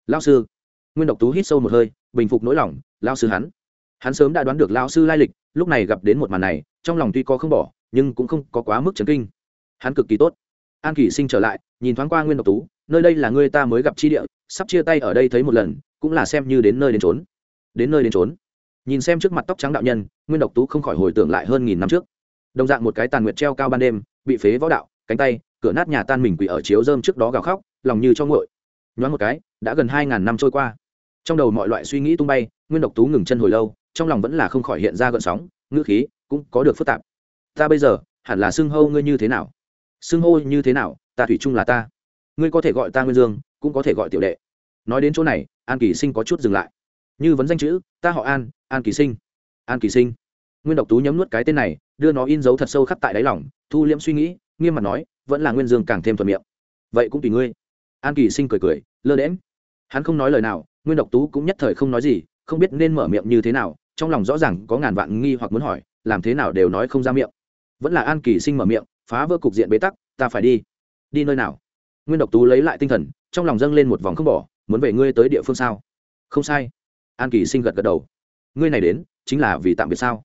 Lao sư. Nguyên độc tú hít sâu một hơi, bình phục nỗi lòng lao sư hắn. Hắn sớm đã đoán được lao sư lai lịch, lúc này gặp đến một màn này, trong lòng tuy có không bỏ, nhưng cũng không có quá mức chấn kinh. Hắn cực kỳ tốt. An kỳ sinh trở lại, nhìn thoáng qua nguyên độc tú, nơi đây là người ta mới gặp chi địa, sắp chia tay ở đây thấy một lần, cũng là xem như đến nơi đến trốn đến nơi đến trốn nhìn xem trước mặt tóc trắng đạo nhân, nguyên độc tú không khỏi hồi tưởng lại hơn nghìn năm trước. Đồng dạng một cái tàn nguyệt treo cao ban đêm bị phế võ đạo, cánh tay, cửa nát nhà tan mình quỷ ở chiếu dơm trước đó gào khóc, lòng như cho ngội nhoáng một cái, đã gần hai ngàn năm trôi qua. Trong đầu mọi loại suy nghĩ tung bay, nguyên độc tú ngừng chân hồi lâu, trong lòng vẫn là không khỏi hiện ra gợn sóng, ngữ khí cũng có được phức tạp. Ta bây giờ, hẳn là xưng hô ngươi như thế nào? Xưng hô như thế nào, ta thủy chung là ta. Ngươi có thể gọi ta nguyên dương, cũng có thể gọi tiểu đệ. Nói đến chỗ này, an kỳ sinh có chút dừng lại. Như vấn danh chữ, ta họ an an kỳ sinh. An kỳ sinh nguyên độc tú nhấm nuốt cái tên này, đưa nó in dấu thật sâu khắc tại đáy lòng, thu liễm suy nghĩ, nghiêm mặt nói, vẫn là nguyên dương càng thêm thuận miệng. Vậy cũng tùy ngươi. An kỳ sinh cười cười, lơ đễm hắn không nói lời nào, nguyên độc tú cũng nhất thời không nói gì, không biết nên mở miệng như thế nào, trong lòng rõ ràng có ngàn vạn nghi hoặc muốn hỏi, làm thế nào đều nói không ra miệng. Vẫn là an kỳ sinh mở miệng, phá vỡ cục diện bế tắc, ta phải đi. Đi nơi nào? Nguyên độc tú lấy lại tinh thần, trong lòng dâng lên một vòng không bỏ, muốn về ngươi tới địa phương sao? Không sai. An kỳ sinh gật gật đầu. Ngươi này đến, chính là vì tạm biệt sao?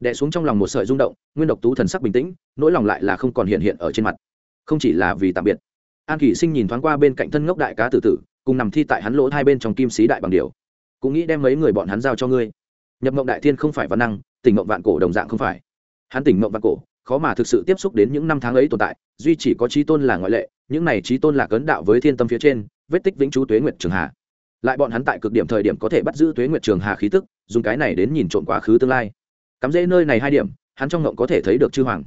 Đè xuống trong lòng một sợi rung động, nguyên độc tú thần sắc bình tĩnh, nỗi lòng lại là không còn hiện hiện ở trên mặt. Không chỉ là vì tạm biệt. An kỳ sinh nhìn thoáng qua bên cạnh thân ngốc đại cá tử tử, cùng nằm thi tại hắn lỗ hai bên trong kim sĩ đại bằng điều cũng nghĩ đem mấy người bọn hắn giao cho ngươi. Nhập mộng đại thiên không phải văn năng, tỉnh mộng vạn cổ đồng dạng không phải. Hắn tỉnh mộng vạn cổ, khó mà thực sự tiếp xúc đến những năm tháng ấy tồn tại, duy chỉ có trí tôn là ngoại lệ, những này trí tôn là cấn đạo với thiên tâm phía trên, vết tích vĩnh chú tuế nguyệt trường hà. Lại bọn hắn tại cực điểm thời điểm có thể bắt giữ tuế nguyệt trường hà khí tức, dùng cái này đến nhìn trộm quá khứ tương lai cắm rễ nơi này hai điểm, hắn trong ngộng có thể thấy được chư hoàng.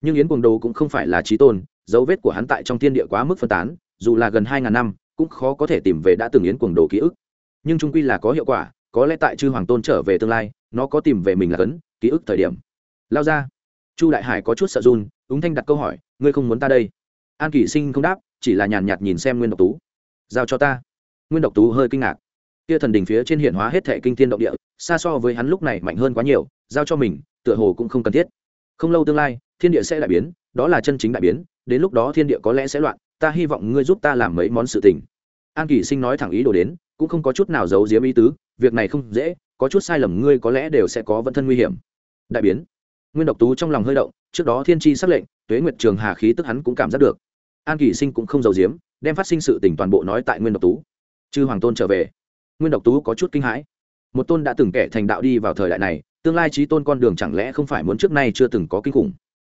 Nhưng yến cuồng đồ cũng không phải là trí tôn, dấu vết của hắn tại trong thiên địa quá mức phân tán, dù là gần hai ngàn năm, cũng khó có thể tìm về đã từng yến cuồng đồ ký ức. Nhưng trung quy là có hiệu quả, có lẽ tại chư hoàng tôn trở về tương lai, nó có tìm về mình là cấn, ký ức thời điểm. Lao ra. Chu đại hải có chút sợ run, ứng thanh đặt câu hỏi, ngươi không muốn ta đây? An kỷ sinh không đáp, chỉ là nhàn nhạt nhìn xem nguyên độc tú. Giao cho ta. Nguyên độc tú hơi kinh ngạc. Kia thần đình phía trên hiện hóa hết thệ kinh thiên động địa, xa so với hắn lúc này mạnh hơn quá nhiều giao cho mình, tựa hồ cũng không cần thiết. Không lâu tương lai, thiên địa sẽ đại biến, đó là chân chính đại biến, đến lúc đó thiên địa có lẽ sẽ loạn, ta hy vọng ngươi giúp ta làm mấy món sự tình. An kỳ sinh nói thẳng ý đồ đến, cũng không có chút nào giấu giếm ý tứ, việc này không dễ, có chút sai lầm ngươi có lẽ đều sẽ có vận thân nguy hiểm. Đại biến. Nguyên độc tú trong lòng hơi động, trước đó thiên tri xác lệnh, tuế nguyệt trường hà khí tức hắn cũng cảm giác được. An kỳ sinh cũng không giấu giếm, đem phát sinh sự tình toàn bộ nói tại nguyên độc tú. Chư hoàng tôn trở về. Nguyên độc tú có chút kinh hãi. Một tôn đã từng kẻ thành đạo đi vào thời đại này tương lai trí tôn con đường chẳng lẽ không phải muốn trước nay chưa từng có kinh khủng?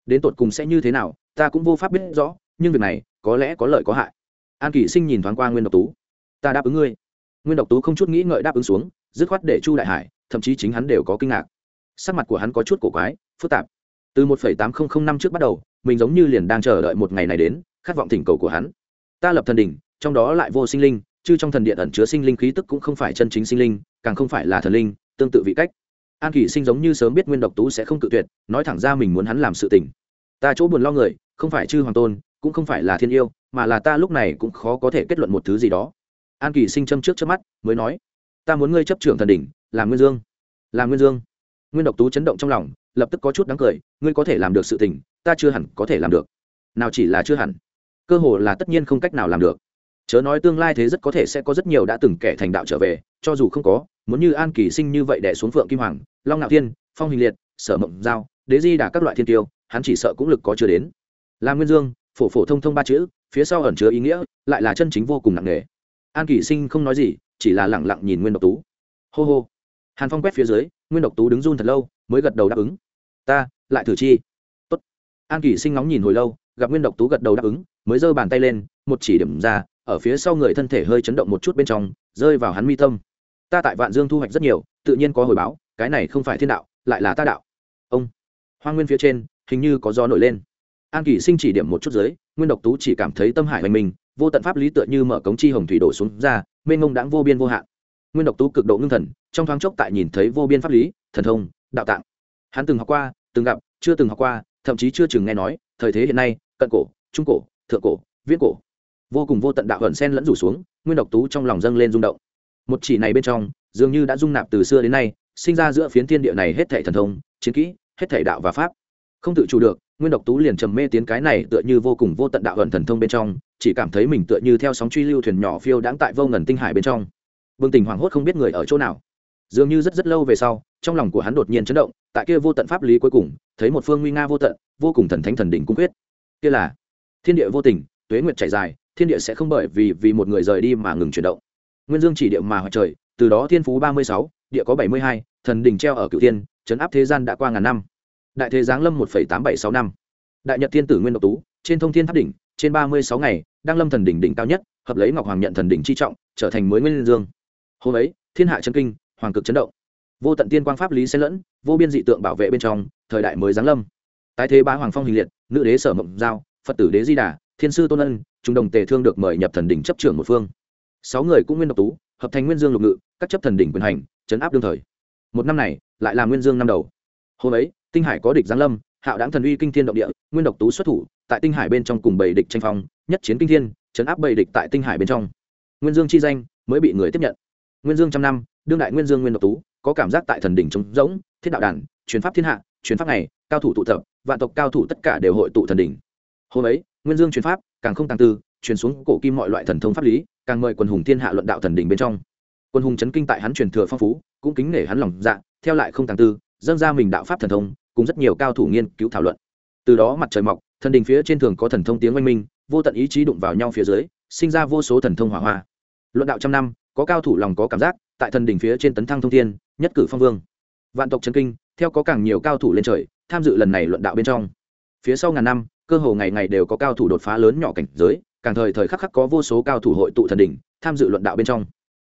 Đến tột cùng sẽ như thế nào, ta cũng vô pháp biết rõ, nhưng việc này có lẽ có lợi có hại. An kỷ sinh nhìn thoáng qua nguyên độc tú. Ta đáp ứng ngươi. Nguyên độc tú không chút nghĩ ngợi đáp ứng xuống, dứt khoát để chu đại hải, thậm chí chính hắn đều có kinh ngạc. Sắc mặt của hắn có chút cổ quái, phức tạp. Từ một tám nghìn năm trước bắt đầu, mình giống như liền đang chờ đợi một ngày này đến, khát vọng thỉnh cầu của hắn. Ta lập thần đỉnh, trong đó lại vô sinh linh, chứ trong thần điện ẩn chứa sinh linh khí tức cũng không phải chân chính sinh linh, càng không phải là thần linh, tương tự vị cách an kỷ sinh giống như sớm biết nguyên độc tú sẽ không cự tuyệt, nói thẳng ra mình muốn hắn làm sự tình. Ta chỗ buồn lo người, không phải chư hoàng tôn, cũng không phải là thiên yêu, mà là ta lúc này cũng khó có thể kết luận một thứ gì đó. An kỷ sinh châm trước trước mắt, mới nói, ta muốn ngươi chấp trưởng thần đỉnh, làm nguyên dương. Làm nguyên dương? Nguyên độc tú chấn động trong lòng, lập tức có chút đáng cười, ngươi có thể làm được sự tình, ta chưa hẳn có thể làm được. Nào chỉ là chưa hẳn, cơ hồ là tất nhiên không cách nào làm được. Chớ nói tương lai thế rất có thể sẽ có rất nhiều đã từng kẻ thành đạo trở về, cho dù không có muốn như an kỳ sinh như vậy đẻ xuống phượng kim hoàng, long ngạo thiên, phong hình liệt, sở mộng giao, đế di đà các loại thiên tiêu, hắn chỉ sợ cũng lực có chưa đến. Là nguyên dương, phổ phổ thông thông ba chữ, phía sau ẩn chứa ý nghĩa, lại là chân chính vô cùng nặng nề. An kỳ sinh không nói gì, chỉ là lẳng lặng nhìn nguyên độc tú. Hô hô. Hàn phong quét phía dưới, nguyên độc tú đứng run thật lâu, mới gật đầu đáp ứng. Ta, lại thử chi. Tốt. an kỳ sinh ngóng nhìn hồi lâu, gặp nguyên độc tú gật đầu đáp ứng, mới giơ bàn tay lên, một chỉ điểm ra, ở phía sau người thân thể hơi chấn động một chút bên trong, rơi vào hắn mi tâm ta tại vạn dương thu hoạch rất nhiều, tự nhiên có hồi báo, cái này không phải thiên đạo, lại là ta đạo. Ông hoa nguyên phía trên, hình như có gió nổi lên. An kỳ sinh chỉ điểm một chút dưới nguyên độc tú chỉ cảm thấy tâm hải hoành mình, vô tận pháp lý tựa như mở cống chi hồng thủy đổ xuống ra, mênh ngông đáng vô biên vô hạn. Nguyên độc tú cực độ ngưng thần, trong thoáng chốc tại nhìn thấy vô biên pháp lý, thần thông, đạo tạng. Hắn từng học qua, từng gặp, chưa từng học qua, thậm chí chưa từng nghe nói, thời thế hiện nay, cận cổ, trung cổ, thượng cổ, viễn cổ. Vô cùng vô tận đạo hận sen lẫn rủ xuống, nguyên độc tú trong lòng dâng lên rung động một chỉ này bên trong, dường như đã dung nạp từ xưa đến nay, sinh ra giữa phiến thiên địa này hết thảy thần thông, chiến kỹ, hết thảy đạo và pháp. Không tự chủ được, nguyên độc tú liền trầm mê tiến cái này tựa như vô cùng vô tận đạo ẩn thần thông bên trong, chỉ cảm thấy mình tựa như theo sóng truy lưu thuyền nhỏ phiêu đáng tại vô ngần tinh hải bên trong. Bừng tỉnh hoảng hốt không biết người ở chỗ nào. Dường như rất rất lâu về sau, trong lòng của hắn đột nhiên chấn động, tại kia vô tận pháp lý cuối cùng, thấy một phương nguy nga vô tận, vô cùng thần thánh thần đỉnh cung quyết. Kia là thiên địa vô tình, tuế nguyệt chảy dài, thiên địa sẽ không bởi vì vì một người rời đi mà ngừng chuyển động nguyên dương chỉ địa mà hoại trời, từ đó thiên phú ba mươi sáu, địa có bảy mươi hai, thần đỉnh treo ở cựu tiên chấn áp thế gian đã qua ngàn năm. Đại thế giáng lâm một tám bảy sáu năm. Đại nhật thiên tử nguyên độc tú, trên thông thiên tháp đỉnh, trên ba mươi sáu ngày, đang lâm thần đỉnh đỉnh cao nhất, hợp lấy ngọc hoàng nhận thần đỉnh chi trọng, trở thành mới nguyên dương. Hôm ấy, thiên hạ chân kinh, hoàng cực chấn động. Vô tận tiên quang pháp lý xen lẫn, vô biên dị tượng bảo vệ bên trong, thời đại mới giáng lâm. Tái thế bá hoàng phong hình liệt, nữ đế sở mộng giao, phật tử đế di đà, thiên sư tôn ân, chúng đồng tề thương được mời nhập thần đỉnh chấp trưởng một phương sáu người cũng nguyên độc tú, hợp thành nguyên dương lục ngự, các chấp thần đỉnh quyền hành chấn áp đương thời. Một năm này, lại là nguyên dương năm đầu. Hôm ấy, tinh hải có địch giáng lâm, hạo đáng thần uy kinh thiên động địa, nguyên độc tú xuất thủ, tại tinh hải bên trong cùng bảy địch tranh phong, nhất chiến kinh thiên chấn áp bảy địch tại tinh hải bên trong. Nguyên dương chi danh, mới bị người tiếp nhận. Nguyên dương trăm năm, đương đại nguyên dương nguyên độc tú, có cảm giác tại thần đỉnh trống rỗng thiết đạo đàn chuyến pháp thiên hạ chuyến pháp này cao thủ tụ tập, vạn tộc cao thủ tất cả đều hội tụ thần đỉnh. Hôm ấy, nguyên dương chuyến pháp, càng không tăng tư, truyền xuống cổ kim mọi loại thần thông pháp lý càng mời quần hùng thiên hạ luận đạo thần đình bên trong. Quân hùng chấn kinh tại hắn truyền thừa phong phú, cũng kính nể hắn lòng dạ theo lại không tăng tư, dâng ra mình đạo pháp thần thông, cùng rất nhiều cao thủ nghiên cứu thảo luận. Từ đó mặt trời mọc, thần đình phía trên thường có thần thông tiếng oanh minh, vô tận ý chí đụng vào nhau phía dưới, sinh ra vô số thần thông hỏa hoa. Luận đạo trăm năm, có cao thủ lòng có cảm giác, tại thần đình phía trên tấn thăng thông thiên, nhất cử phong vương. Vạn tộc trấn kinh, theo có càng nhiều cao thủ lên trời, tham dự lần này luận đạo bên trong. Phía sau ngàn năm, cơ hồ ngày ngày đều có cao thủ đột phá lớn nhỏ cảnh giới càng thời thời khắc khắc có vô số cao thủ hội tụ thần đình tham dự luận đạo bên trong.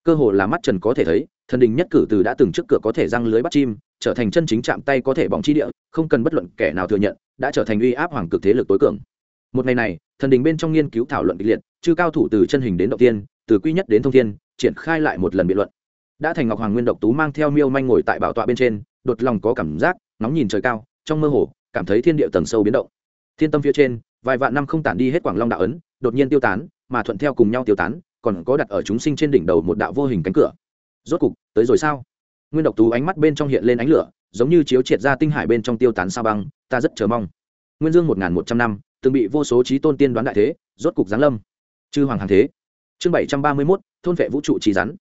Cơ hồ là mắt trần có thể thấy, thần đình nhất cử từ đã từng trước cửa có thể răng lưới bắt chim, trở thành chân chính chạm tay có thể bỏng chi địa, không cần bất luận kẻ nào thừa nhận, đã trở thành uy áp hoàng cực thế lực tối cường. Một ngày này, thần đình bên trong nghiên cứu thảo luận kịch liệt, chư cao thủ từ chân hình đến động tiên, từ quy nhất đến thông thiên, triển khai lại một lần biện luận. Đã thành ngọc hoàng nguyên độc tú mang theo miêu manh ngồi tại bảo tọa bên trên, đột lòng có cảm giác nóng nhìn trời cao, trong mơ hồ, cảm thấy thiên địa tầng sâu biến động. Thiên tâm phía trên, vài vạn năm không tản đi hết quảng long đạo ấn đột nhiên tiêu tán, mà thuận theo cùng nhau tiêu tán, còn có đặt ở chúng sinh trên đỉnh đầu một đạo vô hình cánh cửa. Rốt cục, tới rồi sao? Nguyên độc tú ánh mắt bên trong hiện lên ánh lửa, giống như chiếu triệt ra tinh hải bên trong tiêu tán sao băng, ta rất chờ mong. Nguyên dương một n g h n một trăm năm, từng bị vô số trí tôn tiên đoán đại thế, rốt cục giáng lâm. Chư hoàng hàng thế. Chương bảy trăm ba mươi mốt, thôn vệ vũ trụ trí rắn.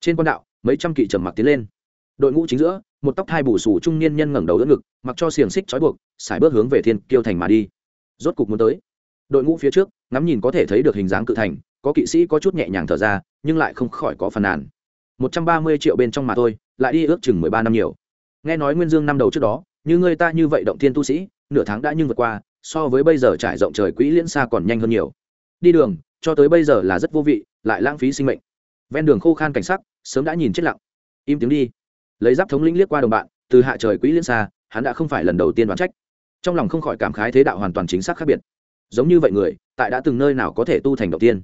Trên quan đạo, mấy trăm kỵ trầm mặc tiến lên. Đội ngũ chính giữa, một tóc hai bù sù trung niên nhân ngẩng đầu đỡ ngực, mặc cho xiềng xích trói buộc xài bước hướng về thiên kiêu thành mà đi. Rốt cục muốn tới. Đội ngũ phía trước ngắm nhìn có thể thấy được hình dáng cự thành, có kỵ sĩ có chút nhẹ nhàng thở ra, nhưng lại không khỏi có phần nàn. Một trăm ba mươi triệu bên trong mà thôi, lại đi ước chừng mười ba năm nhiều. Nghe nói nguyên dương năm đầu trước đó, như người ta như vậy động thiên tu sĩ, nửa tháng đã nhưng vượt qua, so với bây giờ trải rộng trời quỹ liễn xa còn nhanh hơn nhiều. Đi đường, cho tới bây giờ là rất vô vị, lại lãng phí sinh mệnh. Ven đường khô khan cảnh sắc, sớm đã nhìn chết lặng. Im tiếng đi. Lấy giáp thống lĩnh liếc qua đồng bạn, từ hạ trời quỹ liễn xa, hắn đã không phải lần đầu tiên đoán trách. Trong lòng không khỏi cảm khái thế đạo hoàn toàn chính xác khác biệt giống như vậy người, tại đã từng nơi nào có thể tu thành đầu tiên?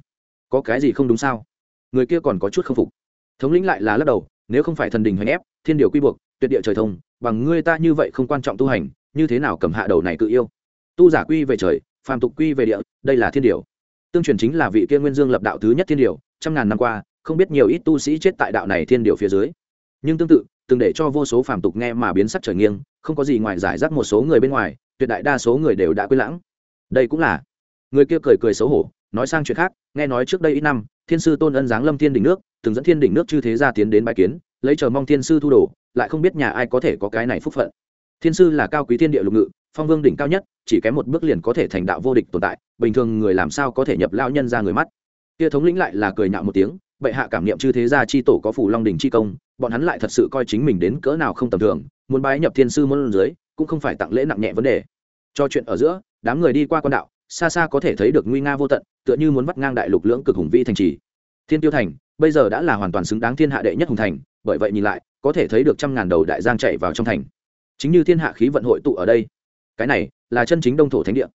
Có cái gì không đúng sao? Người kia còn có chút k phục. Thống lĩnh lại là lắc đầu, nếu không phải thần đình hoành ép, thiên điều quy buộc, tuyệt địa trời thông, bằng ngươi ta như vậy không quan trọng tu hành, như thế nào cầm hạ đầu này cự yêu? Tu giả quy về trời, phàm tục quy về địa, đây là thiên điều. Tương truyền chính là vị kia nguyên dương lập đạo thứ nhất thiên điều, trăm ngàn năm qua, không biết nhiều ít tu sĩ chết tại đạo này thiên điều phía dưới. Nhưng tương tự, từng để cho vô số phàm tục nghe mà biến sắc trời nghiêng, không có gì ngoài giải rác một số người bên ngoài, tuyệt đại đa số người đều đã quên lãng đây cũng là. Người kia cười cười xấu hổ, nói sang chuyện khác, nghe nói trước đây ít năm, thiên sư tôn ân giáng lâm thiên đỉnh nước, từng dẫn thiên đỉnh nước chư thế gia tiến đến bãi kiến, lấy chờ mong thiên sư thu đồ, lại không biết nhà ai có thể có cái này phúc phận. Thiên sư là cao quý thiên địa lục ngự, phong vương đỉnh cao nhất, chỉ kém một bước liền có thể thành đạo vô địch tồn tại, bình thường người làm sao có thể nhập lao nhân ra người mắt. Kia thống lĩnh lại là cười nhạo một tiếng, bệ hạ cảm niệm chư thế gia chi tổ có phủ long đỉnh chi công, bọn hắn lại thật sự coi chính mình đến cỡ nào không tầm thường, muốn bái nhập thiên sư môn dưới, cũng không phải tặng lễ nặng nhẹ vấn đề cho chuyện ở giữa, đám người đi qua con đạo, xa xa có thể thấy được nguy nga vô tận, tựa như muốn vắt ngang đại lục lưỡng cực hùng vĩ thành trì. Thiên tiêu thành, bây giờ đã là hoàn toàn xứng đáng thiên hạ đệ nhất hùng thành, bởi vậy nhìn lại, có thể thấy được trăm ngàn đầu đại giang chạy vào trong thành. Chính như thiên hạ khí vận hội tụ ở đây, cái này là chân chính đông thổ thánh địa.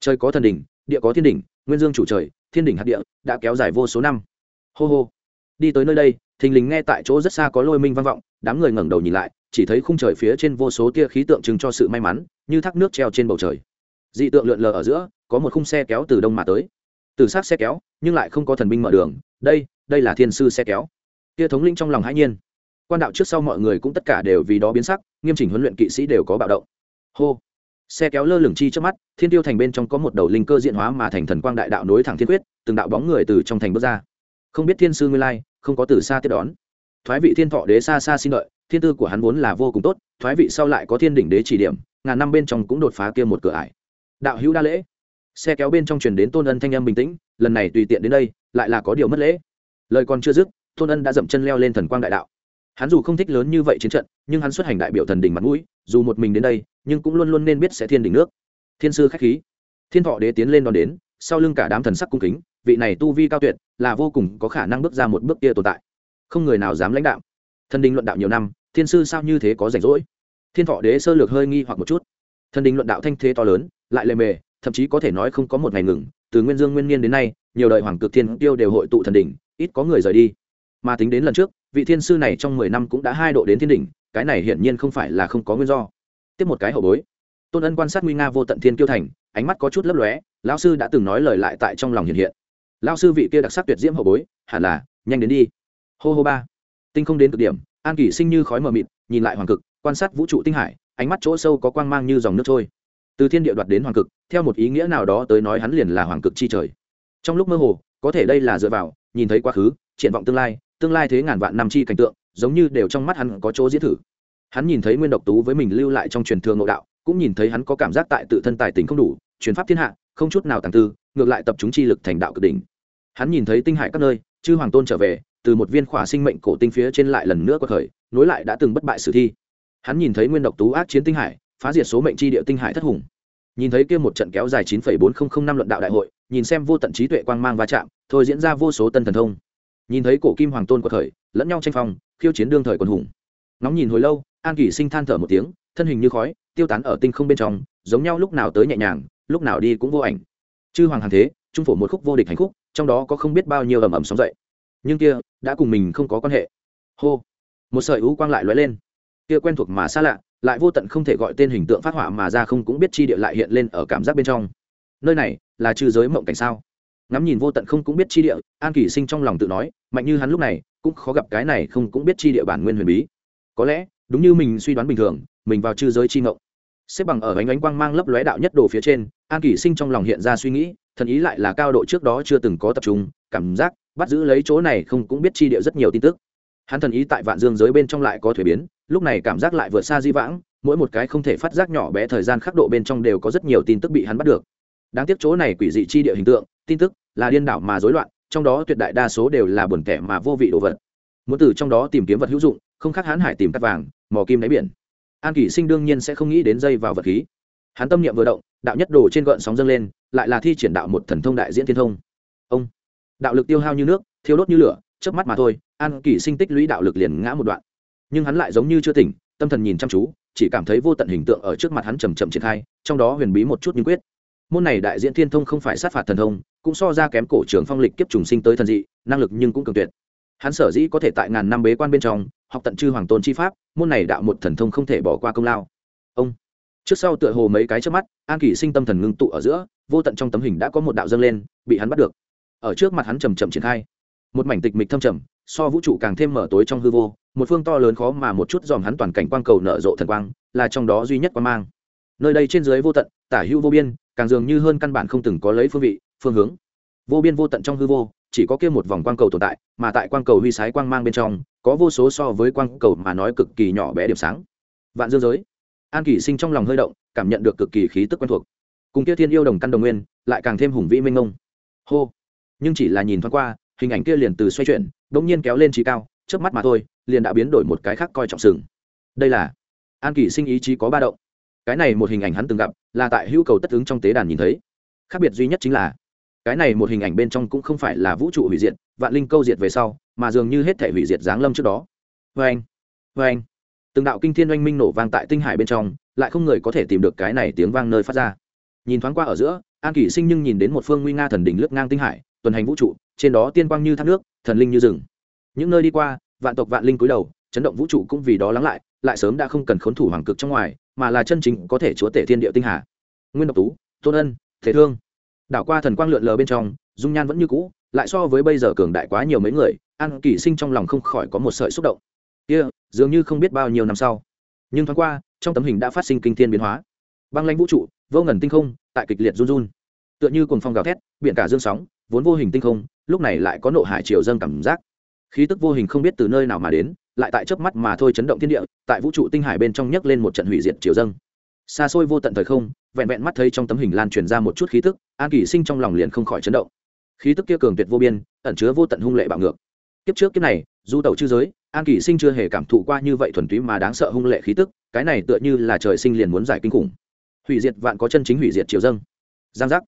Trời có thần đỉnh, địa có thiên đỉnh, nguyên dương chủ trời, thiên đỉnh hạt địa, đã kéo dài vô số năm. Hô hô. Đi tới nơi đây, thình lình nghe tại chỗ rất xa có lôi minh vang vọng, đám người ngẩng đầu nhìn lại chỉ thấy khung trời phía trên vô số tia khí tượng chứng cho sự may mắn, như thác nước treo trên bầu trời. Dị tượng lượn lờ ở giữa, có một khung xe kéo từ đông mà tới. Từ sát xe kéo, nhưng lại không có thần binh mở đường, đây đây là thiên sư xe kéo. Kia thống linh trong lòng hãi nhiên. Quan đạo trước sau mọi người cũng tất cả đều vì đó biến sắc, nghiêm chỉnh huấn luyện kỵ sĩ đều có bạo động. Hô. Xe kéo lơ lửng chi trước mắt, thiên tiêu thành bên trong có một đầu linh cơ diện hóa mà thành thần quang đại đạo nối thẳng thiên quyết, từng đạo bóng người từ trong thành bước ra. Không biết thiên sư nguyên lai, không có từ xa tiếp đón. Thoái vị thiên thọ đế xa xa xin đợi thiên tư của hắn vốn là vô cùng tốt, thoái vị sau lại có thiên đỉnh đế chỉ điểm, ngàn năm bên trong cũng đột phá kia một cửa ải. Đạo hữu đa lễ. Xe kéo bên trong truyền đến tôn ân thanh âm bình tĩnh, lần này tùy tiện đến đây, lại là có điều mất lễ. Lời còn chưa dứt, tôn ân đã dậm chân leo lên thần quang đại đạo. Hắn dù không thích lớn như vậy chiến trận, nhưng hắn xuất hành đại biểu thần đỉnh mặt mũi, dù một mình đến đây, nhưng cũng luôn luôn nên biết sẽ thiên đỉnh nước. Thiên sư khách khí. Thiên thọ đế tiến lên đón đến, sau lưng cả đám thần sắc cung kính, vị này tu vi cao tuyệt, là vô cùng có khả năng bước ra một bước kia tồn tại. Không người nào dám lãnh đạo. Thần đình luận đạo nhiều năm thiên sư sao như thế có rảnh rỗi? Thiên thọ đế sơ lược hơi nghi hoặc một chút. Thần đình luận đạo thanh thế to lớn, lại lề mề, thậm chí có thể nói không có một ngày ngừng. Từ nguyên dương nguyên niên đến nay, nhiều đời hoàng cực thiên tiêu đều hội tụ thần đỉnh ít có người rời đi. Mà tính đến lần trước, vị thiên sư này trong mười năm cũng đã hai độ đến thiên đỉnh, cái này hiển nhiên không phải là không có nguyên do. Tiếp một cái hậu bối. Tôn ân quan sát nguy nga vô tận thiên kiêu thành, ánh mắt có chút lấp lóe, lão sư đã từng nói lời lại tại trong lòng hiện hiện. Lão sư vị kia đặc sắc tuyệt diễm hậu bối, hẳn là, nhanh đến đi. Hô hô ba. Tinh không đến cực điểm an kỷ sinh như khói mờ mịt, nhìn lại hoàng cực, quan sát vũ trụ tinh hải, ánh mắt chỗ sâu có quang mang như dòng nước trôi. Từ thiên địa đoạt đến hoàng cực, theo một ý nghĩa nào đó tới nói hắn liền là hoàng cực chi trời. Trong lúc mơ hồ, có thể đây là dựa vào, nhìn thấy quá khứ, triển vọng tương lai tương lai thế ngàn vạn năm chi cảnh tượng, giống như đều trong mắt hắn có chỗ diễn thử. Hắn nhìn thấy nguyên độc tú với mình lưu lại trong truyền thường ngộ đạo, cũng nhìn thấy hắn có cảm giác tại tự thân tài tình không đủ, truyền pháp thiên hạ, không chút nào tàng tư, ngược lại tập trung chi lực thành đạo cực đỉnh. Hắn nhìn thấy tinh hải các nơi, chư hoàng tôn trở về từ một viên khỏa sinh mệnh cổ tinh phía trên lại lần nữa quật khởi, nối lại đã từng bất bại sử thi. Hắn nhìn thấy nguyên độc tú ác chiến tinh hải, phá diệt số mệnh chi địa tinh hải thất hùng. Nhìn thấy kia một trận kéo dài chín bốn nghìn năm luận đạo đại hội, nhìn xem vô tận trí tuệ quang mang va chạm, thôi diễn ra vô số tân thần thông. Nhìn thấy cổ kim hoàng tôn quật khởi, lẫn nhau tranh phong, khiêu chiến đương thời quân hùng. Nóng nhìn hồi lâu, an kỷ sinh than thở một tiếng, thân hình như khói, tiêu tán ở tinh không bên trong, giống nhau lúc nào tới nhẹ nhàng, lúc nào đi cũng vô ảnh. Chư hoàng hàng thế, trung phổ một khúc vô địch hành khúc, trong đó có không biết bao nhiêu ầm ầm sóng dậy nhưng kia, đã cùng mình không có quan hệ. Hô. Một sợi ú quang lại lóe lên. Kia quen thuộc mà xa lạ, lại vô tận không thể gọi tên hình tượng phát họa mà ra không cũng biết chi địa lại hiện lên ở cảm giác bên trong. Nơi này là trừ giới mộng cảnh sao? Ngắm nhìn vô tận không cũng biết chi địa, an kỳ sinh trong lòng tự nói, mạnh như hắn lúc này, cũng khó gặp cái này không cũng biết chi địa bản nguyên huyền bí. Có lẽ, đúng như mình suy đoán bình thường, mình vào chư giới chi mộng. Xếp bằng ở ánh ánh quang mang lấp lóe đạo nhất đồ phía trên, an kỳ sinh trong lòng hiện ra suy nghĩ, thần ý lại là cao độ trước đó chưa từng có tập trung, cảm giác bắt giữ lấy chỗ này không cũng biết chi địa rất nhiều tin tức. Hắn thần ý tại vạn dương giới bên trong lại có thuế biến, lúc này cảm giác lại vượt xa di vãng, mỗi một cái không thể phát giác nhỏ bé thời gian khắc độ bên trong đều có rất nhiều tin tức bị hắn bắt được. Đáng tiếc chỗ này quỷ dị chi địa hình tượng, tin tức là điên đảo mà rối loạn, trong đó tuyệt đại đa số đều là buồn kẻ mà vô vị đồ vật. Muốn từ trong đó tìm kiếm vật hữu dụng, không khác hãn hải tìm cắt vàng, mò kim đáy biển. An kỷ sinh đương nhiên sẽ không nghĩ đến dây vào vật khí. Hắn tâm niệm vừa động, đạo nhất đồ trên gợn sóng dâng lên, lại là thi triển đạo một thần thông đại diễn thiên thông. Ông! Đạo lực tiêu hao như nước, thiêu đốt như lửa, chớp mắt mà thôi, an kỷ sinh tích lũy đạo lực liền ngã một đoạn. Nhưng hắn lại giống như chưa tỉnh, tâm thần nhìn chăm chú, chỉ cảm thấy vô tận hình tượng ở trước mặt hắn chầm chậm triển khai, trong đó huyền bí một chút như quyết. Môn này đại diễn thiên thông không phải sát phạt thần thông, cũng so ra kém cổ trưởng phong lịch kiếp trùng sinh tới thần dị, năng lực nhưng cũng cường tuyệt. Hắn sở dĩ có thể tại ngàn năm bế quan bên trong, học tận chư hoàng tôn chi pháp, môn này đạo một thần thông không thể bỏ qua công lao. Ông. Trước sau tựa hồ mấy cái trước mắt, an kỷ sinh tâm thần ngưng tụ ở giữa, vô tận trong tấm hình đã có một đạo dâng lên, bị hắn bắt được ở trước mặt hắn chầm chậm triển khai. Một mảnh tịch mịch thâm trầm, so vũ trụ càng thêm mở tối trong hư vô, một phương to lớn khó mà một chút dòm hắn toàn cảnh quang cầu nở rộ thần quang, là trong đó duy nhất quan mang. Nơi đây trên dưới vô tận, tả hữu vô biên, càng dường như hơn căn bản không từng có lấy phương vị, phương hướng. Vô biên vô tận trong hư vô, chỉ có kia một vòng quang cầu tồn tại, mà tại quang cầu huy sái quang mang bên trong, có vô số so với quang cầu mà nói cực kỳ nhỏ bé điểm sáng. Vạn dương giới. An kỳ sinh trong lòng hơi động, cảm nhận được cực kỳ khí tức quen thuộc. Cùng kia thiên yêu đồng căn đồng nguyên, lại càng thêm hùng vĩ minh ngông hô nhưng chỉ là nhìn thoáng qua, hình ảnh kia liền từ xoay chuyển đ ỗ n g nhiên kéo lên trí cao trước mắt mà thôi, liền đã biến đổi một cái khác coi trọng sừng. Đây là an kỷ sinh ý chí có ba động. Cái này một hình ảnh hắn từng gặp, là tại hữu cầu tất ứng trong tế đàn nhìn thấy. Khác biệt duy nhất chính là, cái này một hình ảnh bên trong cũng không phải là vũ trụ hủy diệt, vạn linh câu diệt về sau, mà dường như hết thể hủy diệt giáng lâm trước đó. Vê anh vê anh từng đạo kinh thiên oanh minh nổ vang tại tinh hải bên trong, lại không người có thể tìm được cái này tiếng vang nơi phát ra. Nhìn thoáng qua ở giữa, an kỷ sinh nhưng nhìn đến một phương nguy nga thần đỉnh lướt ngang tinh hải tuần hành vũ trụ trên đó tiên quang như thác nước thần linh như rừng. Những nơi đi qua vạn tộc vạn linh cúi đầu chấn động vũ trụ cũng vì đó lắng lại lại sớm đã không cần khốn thủ hoàng cực trong ngoài mà là chân chính có thể chúa tể thiên địa tinh hà. Nguyên độc tú tôn ân thể thương. Đảo qua thần quang lượn lờ bên trong dung nhan vẫn như cũ lại so với bây giờ cường đại quá nhiều mấy người an kỷ sinh trong lòng không khỏi có một sợi xúc động. Kia、yeah, dường như không biết bao nhiêu năm sau. Nhưng thoáng qua trong tấm hình đã phát sinh kinh thiên biến hóa. Băng lãnh vũ trụ vô ngần tinh không tại kịch liệt run run. Tựa như cùng phong gào thét biển cả dương sóng vốn vô hình tinh không, lúc này lại có nộ hải triều dâng cảm giác. Khí tức vô hình không biết từ nơi nào mà đến, lại tại chớp mắt mà thôi chấn động thiên địa, tại vũ trụ tinh hải bên trong nhấc lên một trận hủy diệt triều dâng. Xa xôi vô tận thời không, vẹn vẹn mắt thấy trong tấm hình lan truyền ra một chút khí tức, an kỷ sinh trong lòng liền không khỏi chấn động. Khí tức kia cường tuyệt vô biên, ẩn chứa vô tận hung lệ bạo ngược. Kiếp trước kiếp này, du tẩu chư giới, an kỷ sinh chưa hề cảm thụ qua như vậy thuần túy mà đáng sợ hung lệ khí tức, cái này tựa như là trời sinh liền muốn giải kinh khủng. Hủy diệt vạn có chân chính hủy diệt triều dâng. Giang giác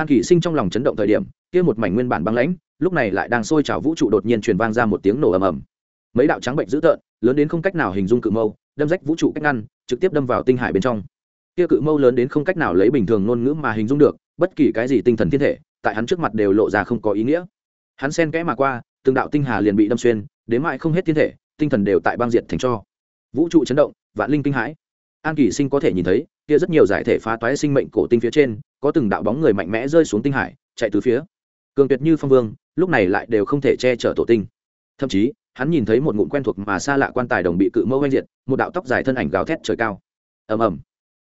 an kỷ sinh trong lòng chấn động thời điểm, kia một mảnh nguyên bản băng lãnh, lúc này lại đang sôi trào vũ trụ đột nhiên truyền vang ra một tiếng nổ ầm ầm. Mấy đạo trắng bệnh dữ tợn, lớn đến không cách nào hình dung cự mâu, đâm rách vũ trụ cách ngăn, trực tiếp đâm vào tinh hải bên trong. Kia cự mâu lớn đến không cách nào lấy bình thường ngôn ngữ mà hình dung được, bất kỳ cái gì tinh thần thiên thể, tại hắn trước mặt đều lộ ra không có ý nghĩa. Hắn sen kẽ mà qua, từng đạo tinh hà liền bị đâm xuyên, đến mãi không hết thiên thể, tinh thần đều tại băng diệt thành cho. Vũ trụ chấn động, vạn linh kinh hãi an kỳ sinh có thể nhìn thấy, kia rất nhiều giải thể phá toái sinh mệnh cổ tinh phía trên, có từng đạo bóng người mạnh mẽ rơi xuống tinh hải, chạy từ phía. Cường tuyệt như phong vương, lúc này lại đều không thể che chở tổ tinh. Thậm chí, hắn nhìn thấy một ngụm quen thuộc mà xa lạ quan tài đồng bị cự mâu oanh diệt, một đạo tóc dài thân ảnh gào thét trời cao. Ầm ầm.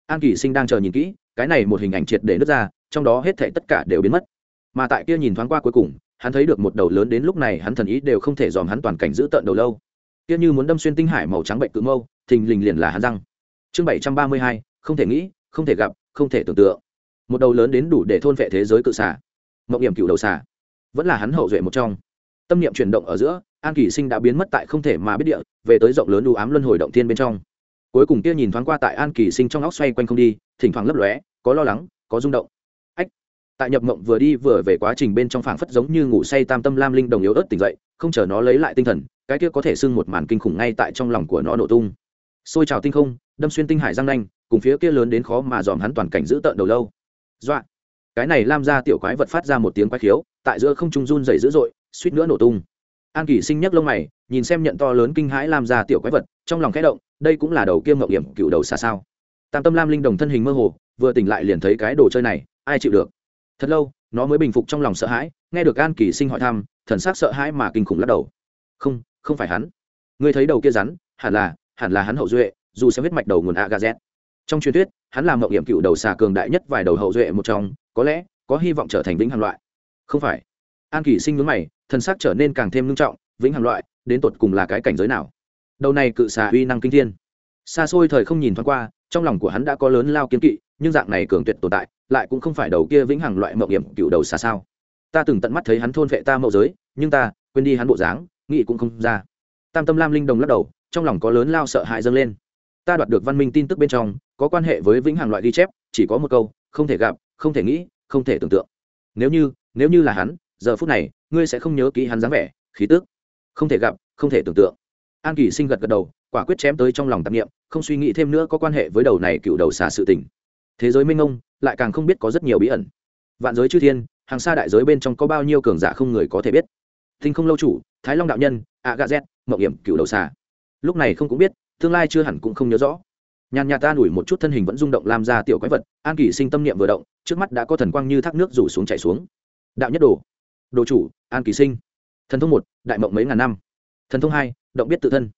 An kỳ sinh đang chờ nhìn kỹ, cái này một hình ảnh triệt để nứt ra, trong đó hết thảy tất cả đều biến mất. Mà tại kia nhìn thoáng qua cuối cùng, hắn thấy được một đầu lớn đến lúc này hắn thần ý đều không thể dòm hắn toàn cảnh giữ tận đầu lâu. Kia như muốn đâm xuyên tinh hải màu trắng bệnh cự mâu, thình lình liền là hắn răng chương bảy trăm ba mươi hai, không thể nghĩ, không thể gặp, không thể tưởng tượng. Một đầu lớn đến đủ để thôn vệ thế giới cự xả mộng điểm cựu đầu xả vẫn là hắn hậu duệ một trong. Tâm niệm chuyển động ở giữa, an kỳ sinh đã biến mất tại không thể mà biết địa, về tới rộng lớn đủ ám luân hồi động thiên bên trong. Cuối cùng kia nhìn thoáng qua tại an kỳ sinh trong óc xoay quanh không đi, thỉnh thoảng lấp lóe, có lo lắng, có rung động. Ách! Tại nhập mộng vừa đi vừa về quá trình bên trong phảng phất giống như ngủ say tam tâm lam linh đồng yếu ớt tỉnh dậy, không chờ nó lấy lại tinh thần, cái kia có thể sưng một màn kinh khủng ngay tại trong lòng của nó nổ tung. Xôi trào tinh không đâm xuyên tinh hải giang nanh, cùng phía kia lớn đến khó mà dòm hắn toàn cảnh giữ tợn đầu lâu. Dọa. Cái này lam ra tiểu quái vật phát ra một tiếng quái khiếu, tại giữa không trung run dày dữ dội, suýt nữa nổ tung. An kỳ sinh nhấc lông mày, nhìn xem nhận to lớn kinh hãi lam ra tiểu quái vật, trong lòng khẽ động, đây cũng là đầu kiêm mậu hiểm cựu đầu xà sao. Tam tâm lam linh đồng thân hình mơ hồ, vừa tỉnh lại liền thấy cái đồ chơi này, ai chịu được? Thật lâu, nó mới bình phục trong lòng sợ hãi, nghe được an kỳ sinh hỏi thăm, thần sắc sợ hãi mà kinh khủng lắc đầu. Không không phải hắn. Ngươi thấy đầu kia rắn, hẳn là hẳn là hắn hậu duệ dù sẽ huyết mạch đầu nguồn a gà z. Trong truyền thuyết, hắn là mậu hiểm cựu đầu xà cường đại nhất vài đầu hậu duệ một trong, có lẽ, có hy vọng trở thành vĩnh hằng loại. Không phải. An kỳ sinh ngưỡng mày, thân xác trở nên càng thêm nghiêm trọng, vĩnh hằng loại, đến tột cùng là cái cảnh giới nào? Đầu này cự xà uy năng kinh thiên. Xa xôi thời không nhìn thoáng qua, trong lòng của hắn đã có lớn lao kiến kỵ, nhưng dạng này cường tuyệt tồn tại, lại cũng không phải đầu kia vĩnh hằng loại mậu hiểm cựu đầu xà sao? Ta từng tận mắt thấy hắn thôn vệ ta mậu giới, nhưng ta, quên đi hắn bộ dáng, nghĩ cũng không ra. Tam tâm lam linh đồng lắc đầu, trong lòng có lớn lao sợ hãi dâng lên ta đoạt được văn minh tin tức bên trong, có quan hệ với vĩnh hằng loại ghi chép, chỉ có một câu, không thể gặp, không thể nghĩ, không thể tưởng tượng. Nếu như nếu như là hắn, giờ phút này, ngươi sẽ không nhớ kỹ hắn dáng vẻ, khí tức. Không thể gặp, không thể tưởng tượng. An kỳ sinh gật gật đầu, quả quyết chém tới trong lòng tạp nghiệm không suy nghĩ thêm nữa có quan hệ với đầu này cựu đầu xà sự tình. Thế giới minh ông lại càng không biết có rất nhiều bí ẩn. Vạn giới chư thiên, hàng xa đại giới bên trong có bao nhiêu cường giả không người có thể biết. Thinh không lâu chủ, thái long đạo nhân, a gà z mậu hiểm, cựu đầu xà. Lúc này không cũng biết tương lai chưa hẳn cũng không nhớ rõ. Nhàn nhạt ta đuổi một chút thân hình vẫn rung động làm ra tiểu quái vật, an kỳ sinh tâm niệm vừa động, trước mắt đã có thần quang như thác nước rủ xuống chảy xuống. Đạo nhất đồ. Đồ chủ, an kỳ sinh. Thần thông một, đại mộng mấy ngàn năm. Thần thông hai, động biết tự thân.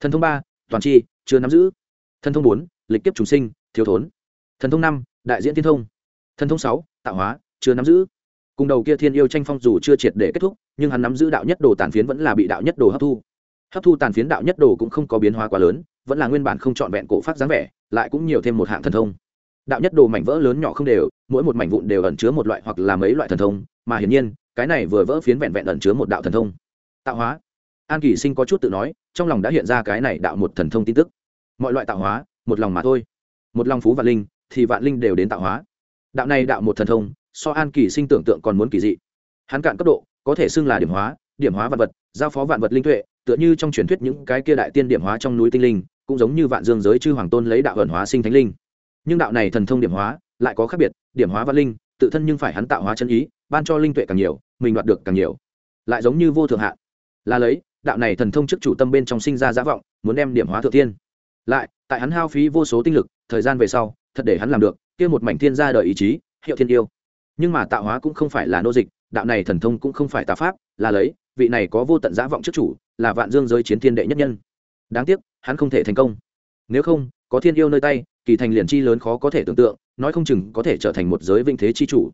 Thần thông ba, toàn chi chưa nắm giữ. Thần thông bốn, lịch kiếp trùng sinh, thiếu thốn. Thần thông năm, đại diễn tiên thông. Thần thông sáu, tạo hóa, chưa nắm giữ. Cùng đầu kia thiên yêu tranh phong dù chưa triệt để kết thúc, nhưng hắn nắm giữ đạo nhất đồ tàn phiến vẫn là bị đạo nhất đồ hấp thu hấp thu tàn phiến đạo nhất đồ cũng không có biến hóa quá lớn, vẫn là nguyên bản không trọn vẹn cổ phát dáng vẻ, lại cũng nhiều thêm một hạng thần thông. Đạo nhất đồ mảnh vỡ lớn nhỏ không đều, mỗi một mảnh vụn đều ẩn chứa một loại hoặc là mấy loại thần thông, mà hiển nhiên, cái này vừa vỡ phiến vẹn vẹn ẩn chứa một đạo thần thông. Tạo hóa. An kỳ sinh có chút tự nói, trong lòng đã hiện ra cái này đạo một thần thông tin tức. Mọi loại tạo hóa, một lòng mà thôi. Một lòng phú vạn linh, thì vạn linh đều đến tạo hóa. Đạo này đạo một thần thông, so an kỳ sinh tưởng tượng còn muốn kỳ dị. Hắn cạn cấp độ, có thể xưng là điểm hóa điểm hóa vạn vật, giao phó vạn vật linh tuệ tựa như trong truyền thuyết những cái kia đại tiên điểm hóa trong núi tinh linh cũng giống như vạn dương giới chư hoàng tôn lấy đạo ẩn hóa sinh thánh linh. Nhưng đạo này thần thông điểm hóa lại có khác biệt điểm hóa văn linh tự thân nhưng phải hắn tạo hóa chân ý ban cho linh tuệ càng nhiều mình đoạt được càng nhiều. Lại giống như vô thượng hạ, là lấy đạo này thần thông trước chủ tâm bên trong sinh ra giả vọng muốn đem điểm hóa thượng tiên lại tại hắn hao phí vô số tinh lực thời gian về sau thật để hắn làm được kia một mảnh thiên gia đời ý chí hiệu thiên yêu. Nhưng mà tạo hóa cũng không phải là nô dịch đạo này thần thông cũng không phải tà pháp là lấy vị này có vô tận giá vọng trước chủ, là vạn dương giới chiến thiên đệ nhất nhân. Đáng tiếc, hắn không thể thành công. Nếu không, có thiên yêu nơi tay, kỳ thành liền chi lớn khó có thể tưởng tượng, nói không chừng có thể trở thành một giới vinh thế chi chủ.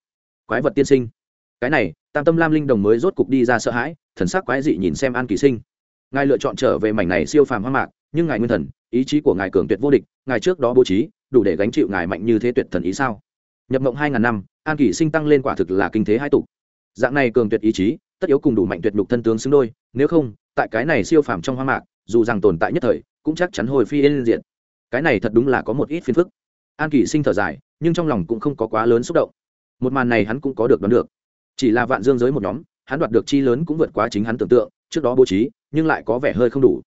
Quái vật tiên sinh. Cái này, tam tâm lam linh đồng mới rốt cục đi ra sợ hãi, thần sắc quái dị nhìn xem an kỳ sinh. Ngài lựa chọn trở về mảnh này siêu phàm hoang mạc, nhưng ngài nguyên thần, ý chí của ngài cường tuyệt vô địch, ngài trước đó bố trí, đủ để gánh chịu ngài mạnh như thế tuyệt thần ý sao? Nhập mộng hai ngàn năm, an kỳ sinh tăng lên quả thực là kinh thế hai tục. Dạng này cường tuyệt ý chí tất yếu cùng đủ mạnh tuyệt nhục thân tướng xứng đôi, nếu không, tại cái này siêu phàm trong hoang mạc, dù rằng tồn tại nhất thời, cũng chắc chắn hồi phi yên diện cái này thật đúng là có một ít phiền phức. An kỷ sinh thở dài, nhưng trong lòng cũng không có quá lớn xúc động. Một màn này hắn cũng có được đoán được. Chỉ là vạn dương giới một nhóm, hắn đoạt được chi lớn cũng vượt quá chính hắn tưởng tượng, trước đó bố trí, nhưng lại có vẻ hơi không đủ.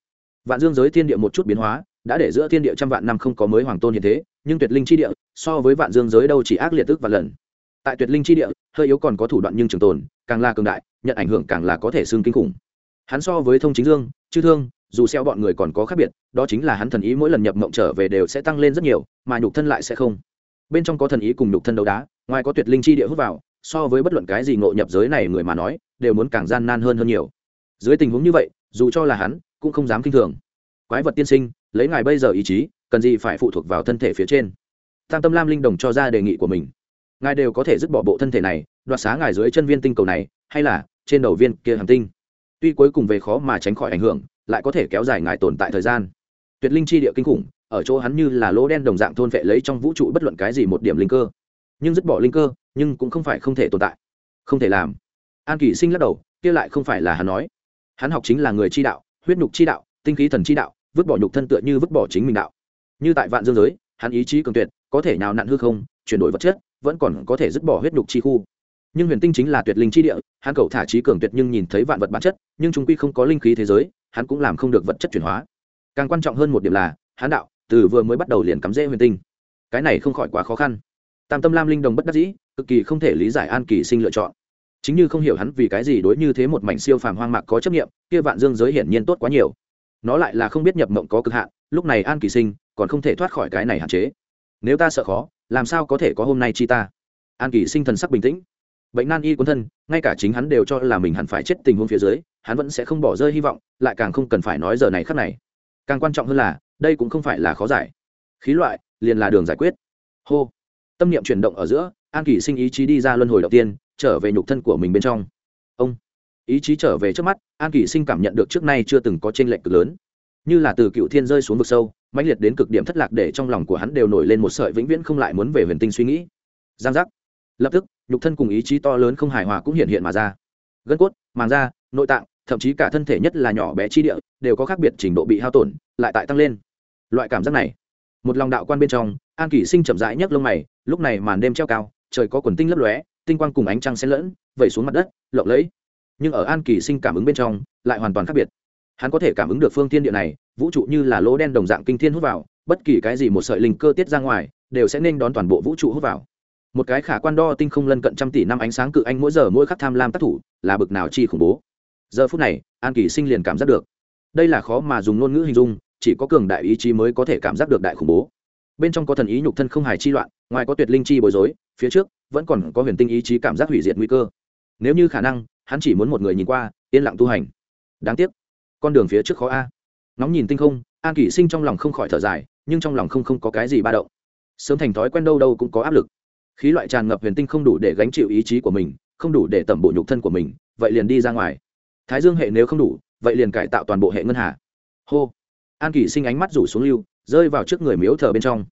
Vạn dương giới thiên địa một chút biến hóa, đã để giữa thiên địa trăm vạn năm không có mới hoàng tôn hiện thế, nhưng tuyệt linh chi địa, so với vạn dương giới đâu chỉ ác liệt tức và lần. Tại tuyệt linh chi địa, hơi yếu còn có thủ đoạn nhưng trường tồn, càng là cường đại nhận ảnh hưởng càng là có thể xương kinh khủng. Hắn so với thông chính dương, chư thương, dù xeo bọn người còn có khác biệt, đó chính là hắn thần ý mỗi lần nhập mộng trở về đều sẽ tăng lên rất nhiều, mà nhục thân lại sẽ không. Bên trong có thần ý cùng nhục thân đấu đá, ngoài có tuyệt linh chi địa hút vào, so với bất luận cái gì ngộ nhập giới này người mà nói, đều muốn càng gian nan hơn hơn nhiều. Dưới tình huống như vậy, dù cho là hắn, cũng không dám kinh thường. Quái vật tiên sinh, lấy ngài bây giờ ý chí, cần gì phải phụ thuộc vào thân thể phía trên? Tam tâm lam linh đồng cho ra đề nghị của mình. Ngài đều có thể dứt bỏ bộ thân thể này, đoạt xá ngài dưới chân viên tinh cầu này, hay là trên đầu viên kia hành tinh. Tuy cuối cùng về khó mà tránh khỏi ảnh hưởng, lại có thể kéo dài ngài tồn tại thời gian. Tuyệt linh chi địa kinh khủng, ở chỗ hắn như là lỗ đen đồng dạng thôn vệ lấy trong vũ trụ bất luận cái gì một điểm linh cơ. Nhưng dứt bỏ linh cơ, nhưng cũng không phải không thể tồn tại, không thể làm. An kỷ sinh lắc đầu, kia lại không phải là hắn nói. Hắn học chính là người chi đạo, huyết nhục chi đạo, tinh khí thần chi đạo, vứt bỏ nhục thân tựa như vứt bỏ chính mình đạo. Như tại vạn dương giới, hắn ý chí cường tuyệt, có thể nào nặn hư không, chuyển đổi vật chất, vẫn còn có thể dứt bỏ huyết nhục chi khu nhưng huyền tinh chính là tuyệt linh chi địa, hắn cầu thả trí cường tuyệt nhưng nhìn thấy vạn vật bản chất, nhưng chúng quy không có linh khí thế giới, hắn cũng làm không được vật chất chuyển hóa. Càng quan trọng hơn một điểm là, hắn đạo, từ vừa mới bắt đầu liền cắm rễ huyền tinh. Cái này không khỏi quá khó khăn. Tam tâm lam linh đồng bất đắc dĩ, cực kỳ không thể lý giải an kỳ sinh lựa chọn. Chính như không hiểu hắn vì cái gì đối như thế một mảnh siêu phàm hoang mạc có chấp nghiệm kia vạn dương giới hiển nhiên tốt quá nhiều. Nó lại là không biết nhập mộng có cực hạn, lúc này an kỳ sinh còn không thể thoát khỏi cái này hạn chế. Nếu ta sợ khó, làm sao có thể có hôm nay chi ta? An kỳ sinh thần sắc bình tĩnh bệnh nan y quân thân, ngay cả chính hắn đều cho là mình hẳn phải chết tình huống phía dưới, hắn vẫn sẽ không bỏ rơi hy vọng, lại càng không cần phải nói giờ này khắc này. Càng quan trọng hơn là, đây cũng không phải là khó giải. Khí loại, liền là đường giải quyết. Hô. Tâm niệm chuyển động ở giữa, an kỳ sinh ý chí đi ra luân hồi đầu tiên, trở về nhục thân của mình bên trong. Ông. Ý chí trở về trước mắt, an kỳ sinh cảm nhận được trước nay chưa từng có t r ê n lệch cực lớn. Như là từ cựu thiên rơi xuống vực sâu, mãnh liệt đến cực điểm thất lạc để trong lòng của hắn đều nổi lên một sợi vĩnh viễn không lại muốn về huyền tinh suy nghĩ. Giang giác lập tức, nhục thân cùng ý chí to lớn không hài hòa cũng hiện hiện mà ra. Gân cốt, màng da, nội tạng, thậm chí cả thân thể nhất là nhỏ bé chi địa, đều có khác biệt trình độ bị hao tổn, lại tại tăng lên. Loại cảm giác này, một lòng đạo quan bên trong, an kỷ sinh chậm rãi nhấc lông mày, lúc này màn đêm treo cao, trời có quần tinh lấp lóe, tinh quang cùng ánh trăng xen lẫn, vẩy xuống mặt đất, lộng lẫy. Nhưng ở an kỳ sinh cảm ứng bên trong, lại hoàn toàn khác biệt. Hắn có thể cảm ứng được phương thiên địa này, vũ trụ như là lỗ đen đồng dạng kinh thiên hút vào, bất kỳ cái gì một sợi linh cơ tiết ra ngoài, đều sẽ nên đón toàn bộ vũ trụ hút vào một cái khả quan đo tinh không lân cận trăm tỷ năm ánh sáng cự anh mỗi giờ mỗi khắc tham lam tác thủ, là bực nào chi khủng bố. Giờ phút này, an kỳ sinh liền cảm giác được. Đây là khó mà dùng ngôn ngữ hình dung, chỉ có cường đại ý chí mới có thể cảm giác được đại khủng bố. Bên trong có thần ý nhục thân không hài chi loạn, ngoài có tuyệt linh chi bối rối, phía trước vẫn còn có huyền tinh ý chí cảm giác hủy diệt nguy cơ. Nếu như khả năng, hắn chỉ muốn một người nhìn qua, yên lặng tu hành. Đáng tiếc, con đường phía trước khó a. Nóng nhìn tinh không, an kỷ sinh trong lòng không khỏi thở dài, nhưng trong lòng không không có cái gì ba động. Sớm thành thói quen đâu đâu cũng có áp lực khí loại tràn ngập huyền tinh không đủ để gánh chịu ý chí của mình, không đủ để tẩm bộ nhục thân của mình, vậy liền đi ra ngoài. Thái dương hệ nếu không đủ, vậy liền cải tạo toàn bộ hệ ngân hà. Hô. An kỷ sinh ánh mắt rủ xuống lưu, rơi vào trước người miếu thờ bên trong.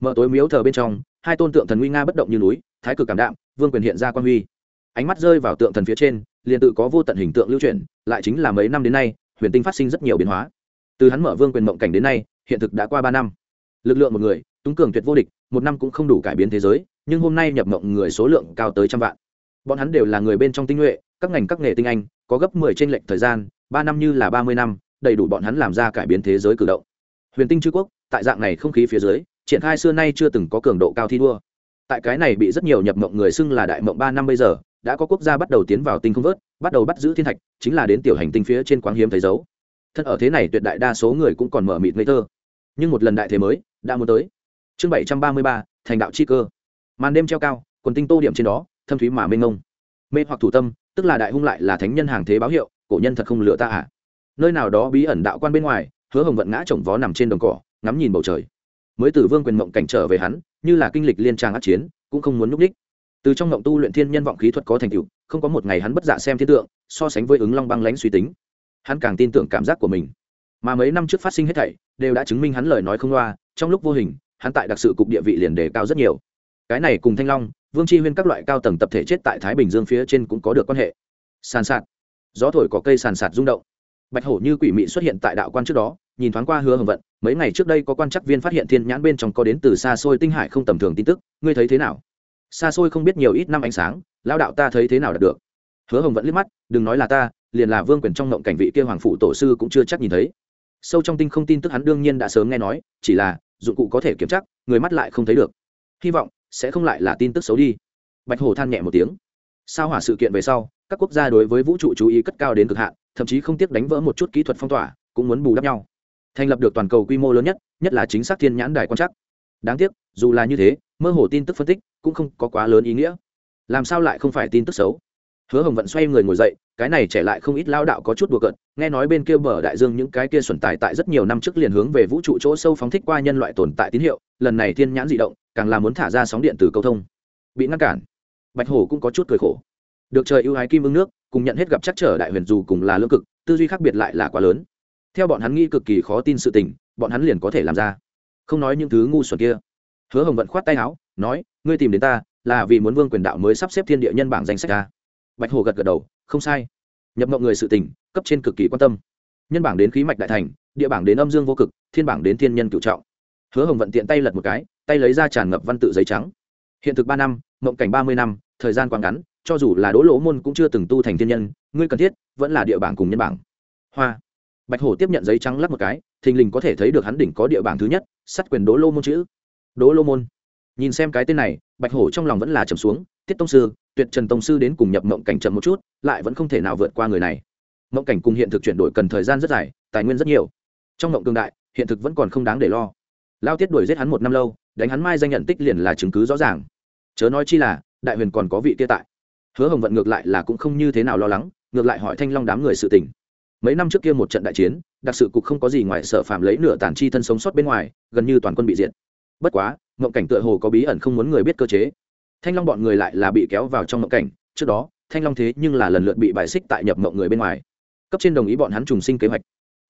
Mở tối miếu thờ bên trong, hai tôn tượng thần nguy nga bất động như núi, thái cực cảm đạm, vương quyền hiện ra quan huy. Ánh mắt rơi vào tượng thần phía trên, liền tự có vô tận hình tượng lưu truyền lại chính là mấy năm đến nay, huyền tinh phát sinh rất nhiều biến hóa. Từ hắn mở vương quyền mộng cảnh đến nay, hiện thực đã qua ba năm. Lực lượng một người, túng cường tuyệt vô địch, một năm cũng không đủ cải biến thế giới nhưng hôm nay nhập mộng người số lượng cao tới trăm vạn. Bọn hắn đều là người bên trong tinh nhuệ, các ngành các nghề tinh anh, có gấp mười trên lệnh thời gian, ba năm như là ba mươi năm, đầy đủ bọn hắn làm ra cải biến thế giới cử động. Huyền tinh chư quốc, tại dạng này không khí phía dưới, triển khai xưa nay chưa từng có cường độ cao thi đua. Tại cái này bị rất nhiều nhập mộng người xưng là đại mộng ba năm bây giờ, đã có quốc gia bắt đầu tiến vào tinh không vớt, bắt đầu bắt giữ thiên thạch, chính là đến tiểu hành tinh phía trên quáng hiếm thấy dấu. Thật ở thế này tuyệt đại đa số người cũng còn mở mịt ngây thơ. Nhưng một lần đại thế mới, đã muốn tới. Chương bảy trăm ba mươi ba, thành đạo chi cơ màn đêm treo cao quần tinh tô điểm trên đó thâm thúy mà mênh ngông, mê hoặc thủ tâm tức là đại hung lại là thánh nhân hàng thế báo hiệu cổ nhân thật không lựa ta à. Nơi nào đó bí ẩn đạo quan bên ngoài hứa hồng vận ngã chồng vó nằm trên đồng cỏ ngắm nhìn bầu trời. Mới từ vương quyền mộng cảnh trở về hắn như là kinh lịch liên trang át chiến cũng không muốn núp đích. Từ trong mộng tu luyện thiên nhân vọng khí thuật có thành tựu không có một ngày hắn bất dạ xem thiên tượng so sánh với ứng long băng lãnh suy tính. Hắn càng tin tưởng cảm giác của mình. Mà mấy năm trước phát sinh hết thảy đều đã chứng minh hắn lời nói không loa trong lúc vô hình hắn tại đặc sự cục địa vị liền đề cao rất nhiều cái này cùng thanh long, vương tri huyên các loại cao tầng tập thể chết tại thái bình dương phía trên cũng có được quan hệ. Sàn sạt. Gió thổi có cây sàn sạt rung động. Bạch hổ như quỷ mị xuất hiện tại đạo quan trước đó, nhìn thoáng qua hứa hồng vận, mấy ngày trước đây có quan chắc viên phát hiện thiên nhãn bên trong có đến từ xa xôi tinh hải không tầm thường tin tức, ngươi thấy thế nào? Xa xôi không biết nhiều ít năm ánh sáng lao đạo ta thấy thế nào đạt được? Hứa hồng vẫn liếc mắt, đừng nói là ta, liền là vương quyền trong ngộng cảnh vị kia hoàng phụ tổ sư cũng chưa chắc nhìn thấy. Sâu trong tinh không tin tức hắn đương nhiên đã sớm nghe nói, chỉ là, dụng cụ có thể kiểm chắc người mắt lại không thấy được. Hy vọng sẽ không lại là tin tức xấu đi. Bạch hồ than nhẹ một tiếng. Sao hỏa sự kiện về sau, các quốc gia đối với vũ trụ chú ý cất cao đến cực hạn, thậm chí không tiếc đánh vỡ một chút kỹ thuật phong tỏa, cũng muốn bù đắp nhau. Thành lập được toàn cầu quy mô lớn nhất nhất là chính xác thiên nhãn đài quan chắc đáng tiếc, dù là như thế, mơ hồ tin tức phân tích cũng không có quá lớn ý nghĩa. Làm sao lại không phải tin tức xấu? Hứa hồng vận xoay người ngồi dậy, cái này trẻ lại không ít lao đạo có chút đùa cợt, nghe nói bên kia bờ đại dương những cái kia xuẩn tài tại rất nhiều năm trước liền hướng về vũ trụ chỗ sâu phóng thích qua nhân loại tồn tại tín hiệu, lần này thiên nhãn dị động càng là muốn thả ra sóng điện từ câu thông. Bị ngăn cản, bạch hổ cũng có chút cười khổ. Được trời ưu ái kim ưng nước, cùng nhận hết gặp chắc trở đại huyền dù cùng là lương cực, tư duy khác biệt lại là quá lớn. Theo bọn hắn nghĩ cực kỳ khó tin sự tình, bọn hắn liền có thể làm ra. Không nói những thứ ngu xuẩn kia. Hứa hồng vận khoát tay áo, nói, ngươi tìm đến ta, là vì muốn vương quyền đạo mới sắp xếp thiên địa nhân bảng danh sách ta. Bạch hồ gật gật đầu, không sai. Nhập mộng người sự tình, cấp trên cực kỳ quan tâm. Nhân bảng đến khí mạch đại thành, địa bảng đến âm dương vô cực, thiên bảng đến thiên nhân cựu trọng. Hứa hồng vận tiện tay lật một cái tay lấy ra tràn ngập văn tự giấy trắng. Hiện thực ba năm, mộng cảnh ba mươi năm, thời gian quá ngắn, cho dù là đỗ lỗ môn cũng chưa từng tu thành thiên nhân, ngươi cần thiết, vẫn là địa bảng cùng nhân bảng. Hoa. Bạch hổ tiếp nhận giấy trắng lắp một cái, thình lình có thể thấy được hắn đỉnh có địa bảng thứ nhất, sắt quyền đỗ lô môn chữ. Đỗ lô môn. Nhìn xem cái tên này, bạch hổ trong lòng vẫn là trầm xuống, tiết tông sư, tuyệt trần tông sư đến cùng nhập mộng cảnh chậm một chút, lại vẫn không thể nào vượt qua người này. Mộng cảnh cùng hiện thực chuyển đổi cần thời gian rất dài, tài nguyên rất nhiều. Trong mộng cường đại, hiện thực vẫn còn không đáng để lo lao tiết đuổi giết hắn một năm lâu, đánh hắn mai danh nhận tích liền là chứng cứ rõ ràng. Chớ nói chi là, đại huyền còn có vị kia tại. Hứa hồng vận ngược lại là cũng không như thế nào lo lắng, ngược lại hỏi thanh long đám người sự tình. Mấy năm trước kia một trận đại chiến, đặc sự cục không có gì ngoài sở phạm lấy nửa tàn chi thân sống sót bên ngoài, gần như toàn quân bị diệt. Bất quá, mộng cảnh tựa hồ có bí ẩn không muốn người biết cơ chế. Thanh long bọn người lại là bị kéo vào trong mộng cảnh, trước đó, thanh long thế nhưng là lần lượt bị bài xích tại nhập mộng người bên ngoài. Cấp trên đồng ý bọn hắn trùng sinh kế hoạch.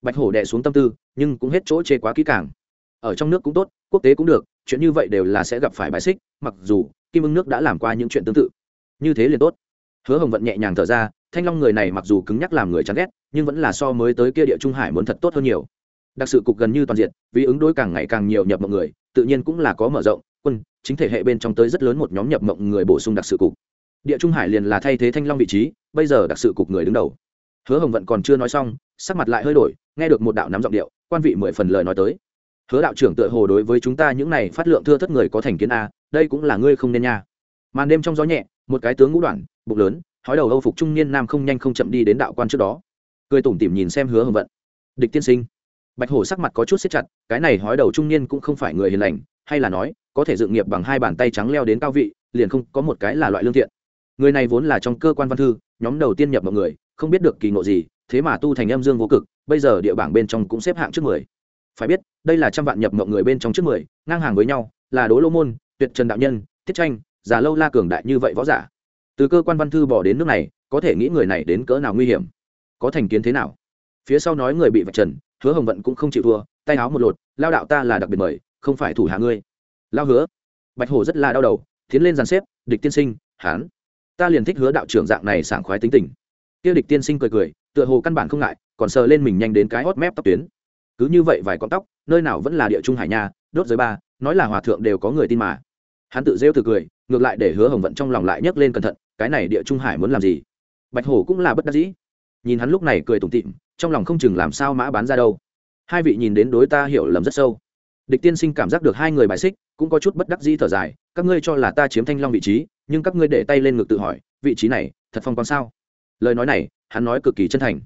Bạch hổ đè xuống tâm tư, nhưng cũng hết chỗ chê quá kỹ càng ở trong nước cũng tốt, quốc tế cũng được, chuyện như vậy đều là sẽ gặp phải bài xích, mặc dù kim ưng nước đã làm qua những chuyện tương tự. Như thế liền tốt. Hứa hồng vận nhẹ nhàng thở ra, thanh long người này mặc dù cứng nhắc làm người chán ghét, nhưng vẫn là so mới tới kia địa trung hải muốn thật tốt hơn nhiều. Đặc sự cục gần như toàn diện, vì ứng đối càng ngày càng nhiều nhập mộng người, tự nhiên cũng là có mở rộng, quân, chính thể hệ bên trong tới rất lớn một nhóm nhập mộng người bổ sung đặc sự cục. Địa trung hải liền là thay thế thanh long vị trí, bây giờ đặc sự cục người đứng đầu. Hứa hồng vận còn chưa nói xong, sắc mặt lại hơi đổi, nghe được một đạo nắm giọng điệu, quan vị mười phần lời nói tới hứa đạo trưởng tựa hồ đối với chúng ta những này phát lượng thưa thất người có thành kiến a, đây cũng là ngươi không nên nha. Màn đêm trong gió nhẹ, một cái tướng ngũ đoạn, bụng lớn, hói đầu âu phục trung niên nam không nhanh không chậm đi đến đạo quan trước đó. Cười tủm tỉm nhìn xem hứa hồng vận. Địch tiên sinh. Bạch hổ sắc mặt có chút xếp chặt, cái này hói đầu trung niên cũng không phải người hiền lành, hay là nói, có thể dựng nghiệp bằng hai bàn tay trắng leo đến cao vị, liền không có một cái là loại lương thiện. Người này vốn là trong cơ quan văn thư, nhóm đầu tiên nhập mọi người, không biết được kỳ ngộ gì, thế mà tu thành âm dương vô cực, bây giờ địa bảng bên trong cũng xếp hạng trước mười phải biết, đây là trăm vạn nhập mộng người bên trong trước mười, ngang hàng với nhau, là đố lô môn, tuyệt trần đạo nhân tiết tranh, già lâu la cường đại như vậy võ giả. Từ cơ quan văn thư bỏ đến nước này, có thể nghĩ người này đến cỡ nào nguy hiểm, có thành kiến thế nào? Phía sau nói người bị vạch trần, hứa hồng vận cũng không chịu thua, tay áo một lột, lao đạo ta là đặc biệt mời, không phải thủ hạ ngươi. Lao hứa. Bạch hổ rất là đau đầu, tiến lên dàn xếp, địch tiên sinh, hán, ta liền thích hứa đạo trưởng dạng này sảng khoái tính tình. Tiêu địch tiên sinh cười cười, tựa hồ căn bản không ngại, còn sờ lên mình nhanh đến cái hót mép tóc tuyến cứ như vậy vài con tóc, nơi nào vẫn là địa trung hải nha, đốt giới ba, nói là hòa thượng đều có người tin mà. Hắn tự rêu từ cười, ngược lại để hứa hồng vận trong lòng lại nhấc lên cẩn thận, cái này địa trung hải muốn làm gì? Bạch hổ cũng là bất đắc dĩ. Nhìn hắn lúc này cười tủm tịm trong lòng không chừng làm sao mã bán ra đâu. Hai vị nhìn đến đối ta hiểu lầm rất sâu. Địch tiên sinh cảm giác được hai người bài xích, cũng có chút bất đắc dĩ thở dài, các ngươi cho là ta chiếm thanh long vị trí, nhưng các ngươi để tay lên ngực tự hỏi, vị trí này, thật phong quang sao? Lời nói này, hắn nói cực kỳ chân thành.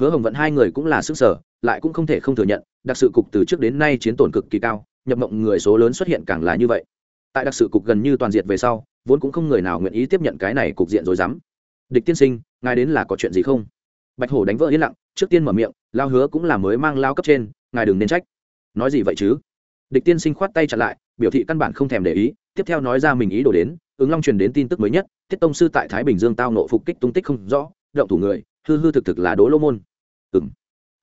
Hứa hồng vận hai người cũng là sức sở lại cũng không thể không thừa nhận, đặc sự cục từ trước đến nay chiến tổn cực kỳ cao, nhập mộng người số lớn xuất hiện càng là như vậy. Tại đặc sự cục gần như toàn diện về sau, vốn cũng không người nào nguyện ý tiếp nhận cái này cục diện rồi dám địch tiên sinh, ngài đến là có chuyện gì không? Bạch hổ đánh vỡ yên lặng, trước tiên mở miệng, lao hứa cũng là mới mang lao cấp trên, ngài đừng nên trách. Nói gì vậy chứ? Địch tiên sinh khoát tay chặn lại, biểu thị căn bản không thèm để ý, tiếp theo nói ra mình ý đồ đến, ứng long truyền đến tin tức mới nhất thiết tông sư tại thái bình dương tao nộ phục kích tung tích không rõ, động thủ người, hư hư thực thực là đố lô môn. Ừng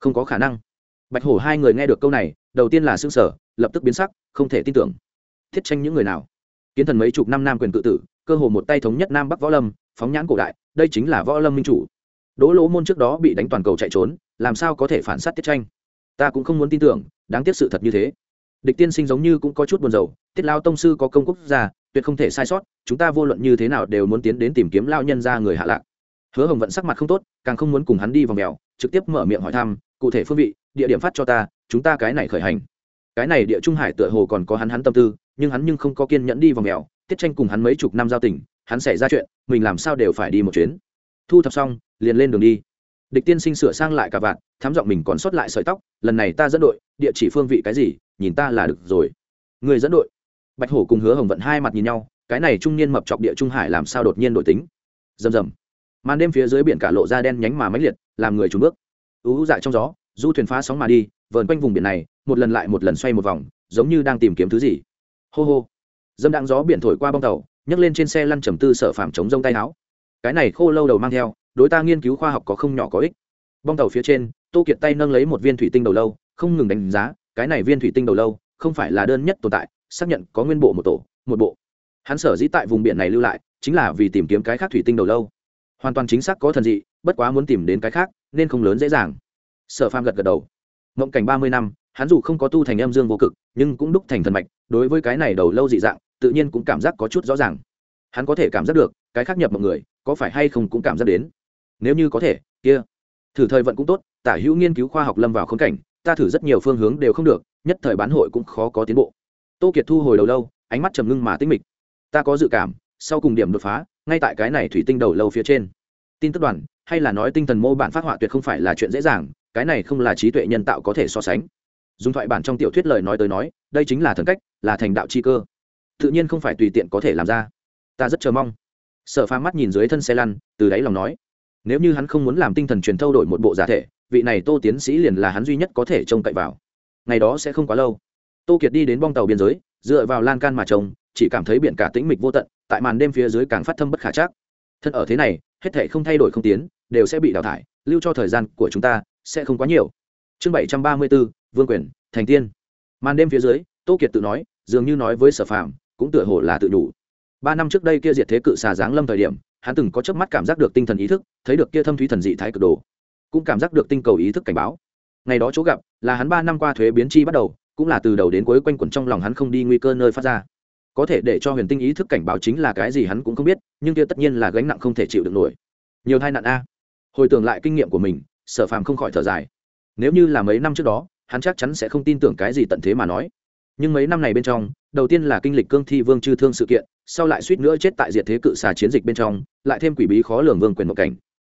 không có khả năng. Bạch hổ hai người nghe được câu này, đầu tiên là xương sở lập tức biến sắc, không thể tin tưởng. Thiết tranh những người nào? Kiến thần mấy chục năm nam quyền tự tử, cơ hồ một tay thống nhất nam bắc võ lâm, phóng nhãn cổ đại, đây chính là võ lâm minh chủ. Đỗ lỗ môn trước đó bị đánh toàn cầu chạy trốn, làm sao có thể phản s á t tiết tranh? Ta cũng không muốn tin tưởng, đáng tiếc sự thật như thế. Địch tiên sinh giống như cũng có chút buồn rầu, tiết lao tông sư có công quốc gia, tuyệt không thể sai sót, chúng ta vô luận như thế nào đều muốn tiến đến tìm kiếm lao nhân ra người hạ lạc hứa hồng vận sắc mặt không tốt, càng không muốn cùng hắn đi vòng mèo, trực tiếp mở miệng hỏi thăm, cụ thể phương vị, địa điểm phát cho ta, chúng ta cái này khởi hành. Cái này địa trung hải tựa hồ còn có hắn hắn tâm tư, nhưng hắn nhưng không có kiên nhẫn đi vòng mèo, tiết tranh cùng hắn mấy chục năm giao tình, hắn xảy ra chuyện, mình làm sao đều phải đi một chuyến. Thu thập xong, liền lên đường đi. Địch tiên sinh sửa sang lại cả vạn thám giọng mình còn sót lại sợi tóc, lần này ta dẫn đội, địa chỉ phương vị cái gì, nhìn ta là được rồi. Người dẫn đội? Bạch hổ cùng hứa hồng vận hai mặt nhìn nhau, cái này trung niên mập chọc địa trung hải làm sao đột nhiên đổi tính? Dầm dầm màn đêm phía dưới biển cả lộ ra đen nhánh mà máy liệt, làm người trùn bước. Ú dại trong gió, du thuyền phá sóng mà đi, vờn quanh vùng biển này, một lần lại một lần xoay một vòng, giống như đang tìm kiếm thứ gì. Hô hô. Dâm đặng gió biển thổi qua bong tàu, nhấc lên trên xe lăn trầm tư sở phạm chống rông tay áo. Cái này khô lâu đầu mang theo, đối ta nghiên cứu khoa học có không nhỏ có ích. Bong tàu phía trên, tô kiệt tay nâng lấy một viên thủy tinh đầu lâu, không ngừng đánh giá, cái này viên thủy tinh đầu lâu, không phải là đơn nhất tồn tại, xác nhận có nguyên bộ một tổ, một bộ. Hắn sở dĩ tại vùng biển này lưu lại, chính là vì tìm kiếm cái khác thủy tinh đầu lâu hoàn toàn chính xác có thần dị, bất quá muốn tìm đến cái khác, nên không lớn dễ dàng. Sở phàm gật gật đầu. Mộng cảnh ba mươi năm, hắn dù không có tu thành âm dương vô cực, nhưng cũng đúc thành thần mạch, đối với cái này đầu lâu dị dạng, tự nhiên cũng cảm giác có chút rõ ràng. Hắn có thể cảm giác được, cái khác nhập mọi người, có phải hay không cũng cảm giác đến. Nếu như có thể, kia. Thử thời vận cũng tốt, tả hữu nghiên cứu khoa học lâm vào khốn cảnh, ta thử rất nhiều phương hướng đều không được, nhất thời bán hội cũng khó có tiến bộ. Tô kiệt thu hồi đầu lâu, ánh mắt trầm ngưng mà tinh mịch. Ta có dự cảm, sau cùng điểm đột phá ngay tại cái này thủy tinh đầu lâu phía trên. Tin tức đoàn, hay là nói tinh thần mô bản phát họa tuyệt không phải là chuyện dễ dàng, cái này không là trí tuệ nhân tạo có thể so sánh. Dùng thoại bản trong tiểu thuyết lời nói tới nói, đây chính là thần cách, là thành đạo chi cơ. Tự nhiên không phải tùy tiện có thể làm ra. Ta rất chờ mong. Sở pha mắt nhìn dưới thân xe lăn, từ đáy lòng nói, nếu như hắn không muốn làm tinh thần truyền thâu đổi một bộ giả thể, vị này tô tiến sĩ liền là hắn duy nhất có thể trông cậy vào. Ngày đó sẽ không quá lâu. Tô kiệt đi đến bong tàu biên giới, dựa vào lan can mà trông chỉ cảm thấy biển cả tĩnh mịch vô tận, tại màn đêm phía dưới càng phát thâm bất khả chắc. Thân ở thế này, hết thể không thay đổi không tiến, đều sẽ bị đào thải, lưu cho thời gian của chúng ta sẽ không quá nhiều. Chương bảy trăm ba mươi bốn vương quyền, thành tiên. Màn đêm phía dưới, tô kiệt tự nói, dường như nói với sở phạm cũng tựa hồ là tự đủ. Ba năm trước đây kia diệt thế cự xà giáng lâm thời điểm, hắn từng có chớp mắt cảm giác được tinh thần ý thức, thấy được kia thâm thúy thần dị thái cực đồ, cũng cảm giác được tinh cầu ý thức cảnh báo. Ngày đó chỗ gặp, là hắn ba năm qua thuế biến chi bắt đầu, cũng là từ đầu đến cuối quanh quẩn trong lòng hắn không đi nguy cơ nơi phát ra có thể để cho huyền tinh ý thức cảnh báo chính là cái gì hắn cũng không biết, nhưng kia tất nhiên là gánh nặng không thể chịu được nổi. Nhiều tai nạn a. Hồi tưởng lại kinh nghiệm của mình, sở phàm không khỏi thở dài. Nếu như là mấy năm trước đó, hắn chắc chắn sẽ không tin tưởng cái gì tận thế mà nói. Nhưng mấy năm này bên trong, đầu tiên là kinh lịch cương thi vương chư thương sự kiện, sau lại suýt nữa chết tại diệt thế cự xà chiến dịch bên trong, lại thêm quỷ bí khó lường vương quyền một cảnh.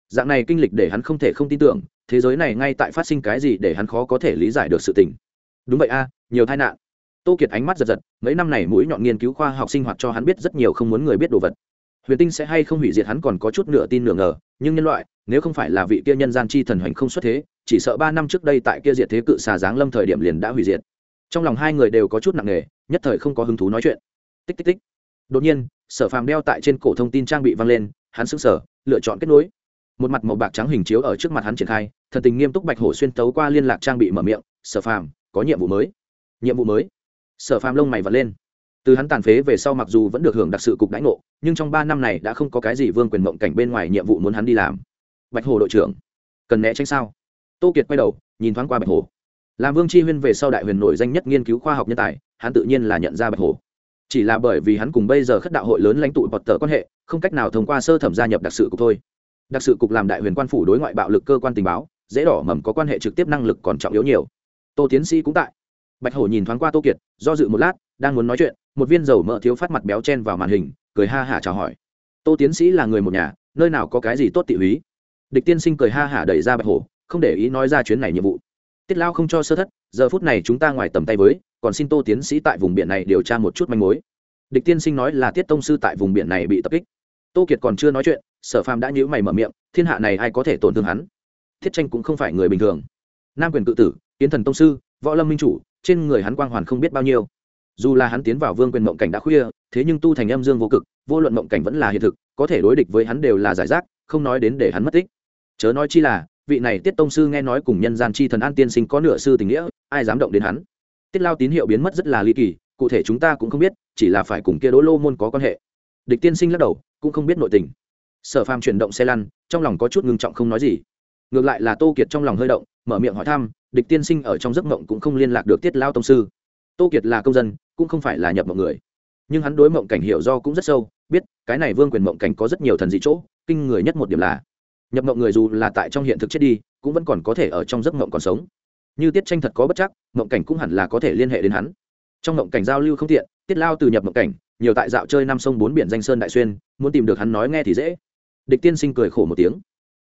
Dạng này kinh lịch để hắn không thể không tin tưởng, thế giới này ngay tại phát sinh cái gì để hắn khó có thể lý giải được sự tình. Đúng vậy a, nhiều tai nạn tô kiệt ánh mắt giật giật, mấy năm này mũi nhọn nghiên cứu khoa học sinh hoạt cho hắn biết rất nhiều không muốn người biết đồ vật. Huyền tinh sẽ hay không hủy diệt hắn còn có chút nửa tin nửa ngờ, nhưng nhân loại, nếu không phải là vị kia nhân gian chi thần hoành không xuất thế, chỉ sợ ba năm trước đây tại kia diệt thế cự xà giáng lâm thời điểm liền đã hủy diệt. Trong lòng hai người đều có chút nặng nề, nhất thời không có hứng thú nói chuyện. Tích tích tích. Đột nhiên, sở phàm đeo tại trên cổ thông tin trang bị văng lên, hắn sững sờ, lựa chọn kết nối. Một mặt màu bạc trắng hình chiếu ở trước mặt hắn triển khai, thần tình nghiêm túc bạch hổ xuyên tấu qua liên lạc trang bị mở miệng, sở phàm, có nhiệm vụ mới. Nhiệm vụ mới? Sở phàm lông mày vật lên. Từ hắn tàn phế về sau mặc dù vẫn được hưởng đặc sự cục đãi ngộ, nhưng trong ba năm này đã không có cái gì vương quyền mộng cảnh bên ngoài nhiệm vụ muốn hắn đi làm. Bạch hồ đội trưởng, cần né tránh sao? Tô kiệt quay đầu, nhìn thoáng qua bạch hồ. Làm vương chi huyên về sau đại huyền nổi danh nhất nghiên cứu khoa học nhân tài, hắn tự nhiên là nhận ra bạch hồ. Chỉ là bởi vì hắn cùng bây giờ khất đạo hội lớn lãnh tụ bọt tờ quan hệ, không cách nào thông qua sơ thẩm gia nhập đặc sự cục thôi. Đặc sự cục làm đại huyền quan phủ đối ngoại bạo lực cơ quan tình báo, dễ đỏ mầm có quan hệ trực tiếp năng lực còn trọng yếu nhiều. Tô tiến sĩ cũng tại bạch hổ nhìn thoáng qua tô kiệt, do dự một lát, đang muốn nói chuyện, một viên dầu mỡ thiếu phát mặt béo chen vào màn hình, cười ha hả chào hỏi. Tô tiến sĩ là người một nhà, nơi nào có cái gì tốt tị húy. Địch tiên sinh cười ha hả đẩy ra bạch hổ, không để ý nói ra chuyến này nhiệm vụ. Tiết lao không cho sơ thất, giờ phút này chúng ta ngoài tầm tay với, còn xin tô tiến sĩ tại vùng biển này điều tra một chút manh mối. Địch tiên sinh nói là tiết tông sư tại vùng biển này bị tập kích. Tô kiệt còn chưa nói chuyện, sở phàm đã nhữ mày mở miệng, thiên hạ này ai có thể tổn thương hắn? Thiết tranh cũng không phải người bình thường. Nam quyền tự tử, kiến thần tông sư, võ lâm minh chủ trên người hắn quang hoàn không biết bao nhiêu. Dù là hắn tiến vào vương quyền mộng cảnh đã khuya, thế nhưng tu thành âm dương vô cực, vô luận mộng cảnh vẫn là hiện thực, có thể đối địch với hắn đều là giải rác, không nói đến để hắn mất tích. Chớ nói chi là, vị này tiết tông sư nghe nói cùng nhân gian chi thần an tiên sinh có nửa sư tình nghĩa, ai dám động đến hắn? Tiết lao tín hiệu biến mất rất là ly kỳ, cụ thể chúng ta cũng không biết, chỉ là phải cùng kia đỗ lô môn có quan hệ. Địch tiên sinh lắc đầu, cũng không biết nội tình. Sở phàm chuyển động xe lăn, trong lòng có chút ngưng trọng không nói gì ngược lại là tô kiệt trong lòng hơi động, mở miệng hỏi thăm, địch tiên sinh ở trong giấc mộng cũng không liên lạc được tiết lao tông sư. Tô kiệt là công dân, cũng không phải là nhập mộng người. Nhưng hắn đối mộng cảnh hiểu do cũng rất sâu, biết, cái này vương quyền mộng cảnh có rất nhiều thần dị chỗ, kinh người nhất một điểm là, nhập mộng người dù là tại trong hiện thực chết đi, cũng vẫn còn có thể ở trong giấc mộng còn sống. Như tiết tranh thật có bất chắc, mộng cảnh cũng hẳn là có thể liên hệ đến hắn. Trong mộng cảnh giao lưu không tiện, tiết lao từ nhập mộng cảnh, nhiều tại dạo chơi năm sông bốn biển danh sơn đại xuyên, muốn tìm được hắn nói nghe thì dễ. Địch tiên sinh cười khổ một tiếng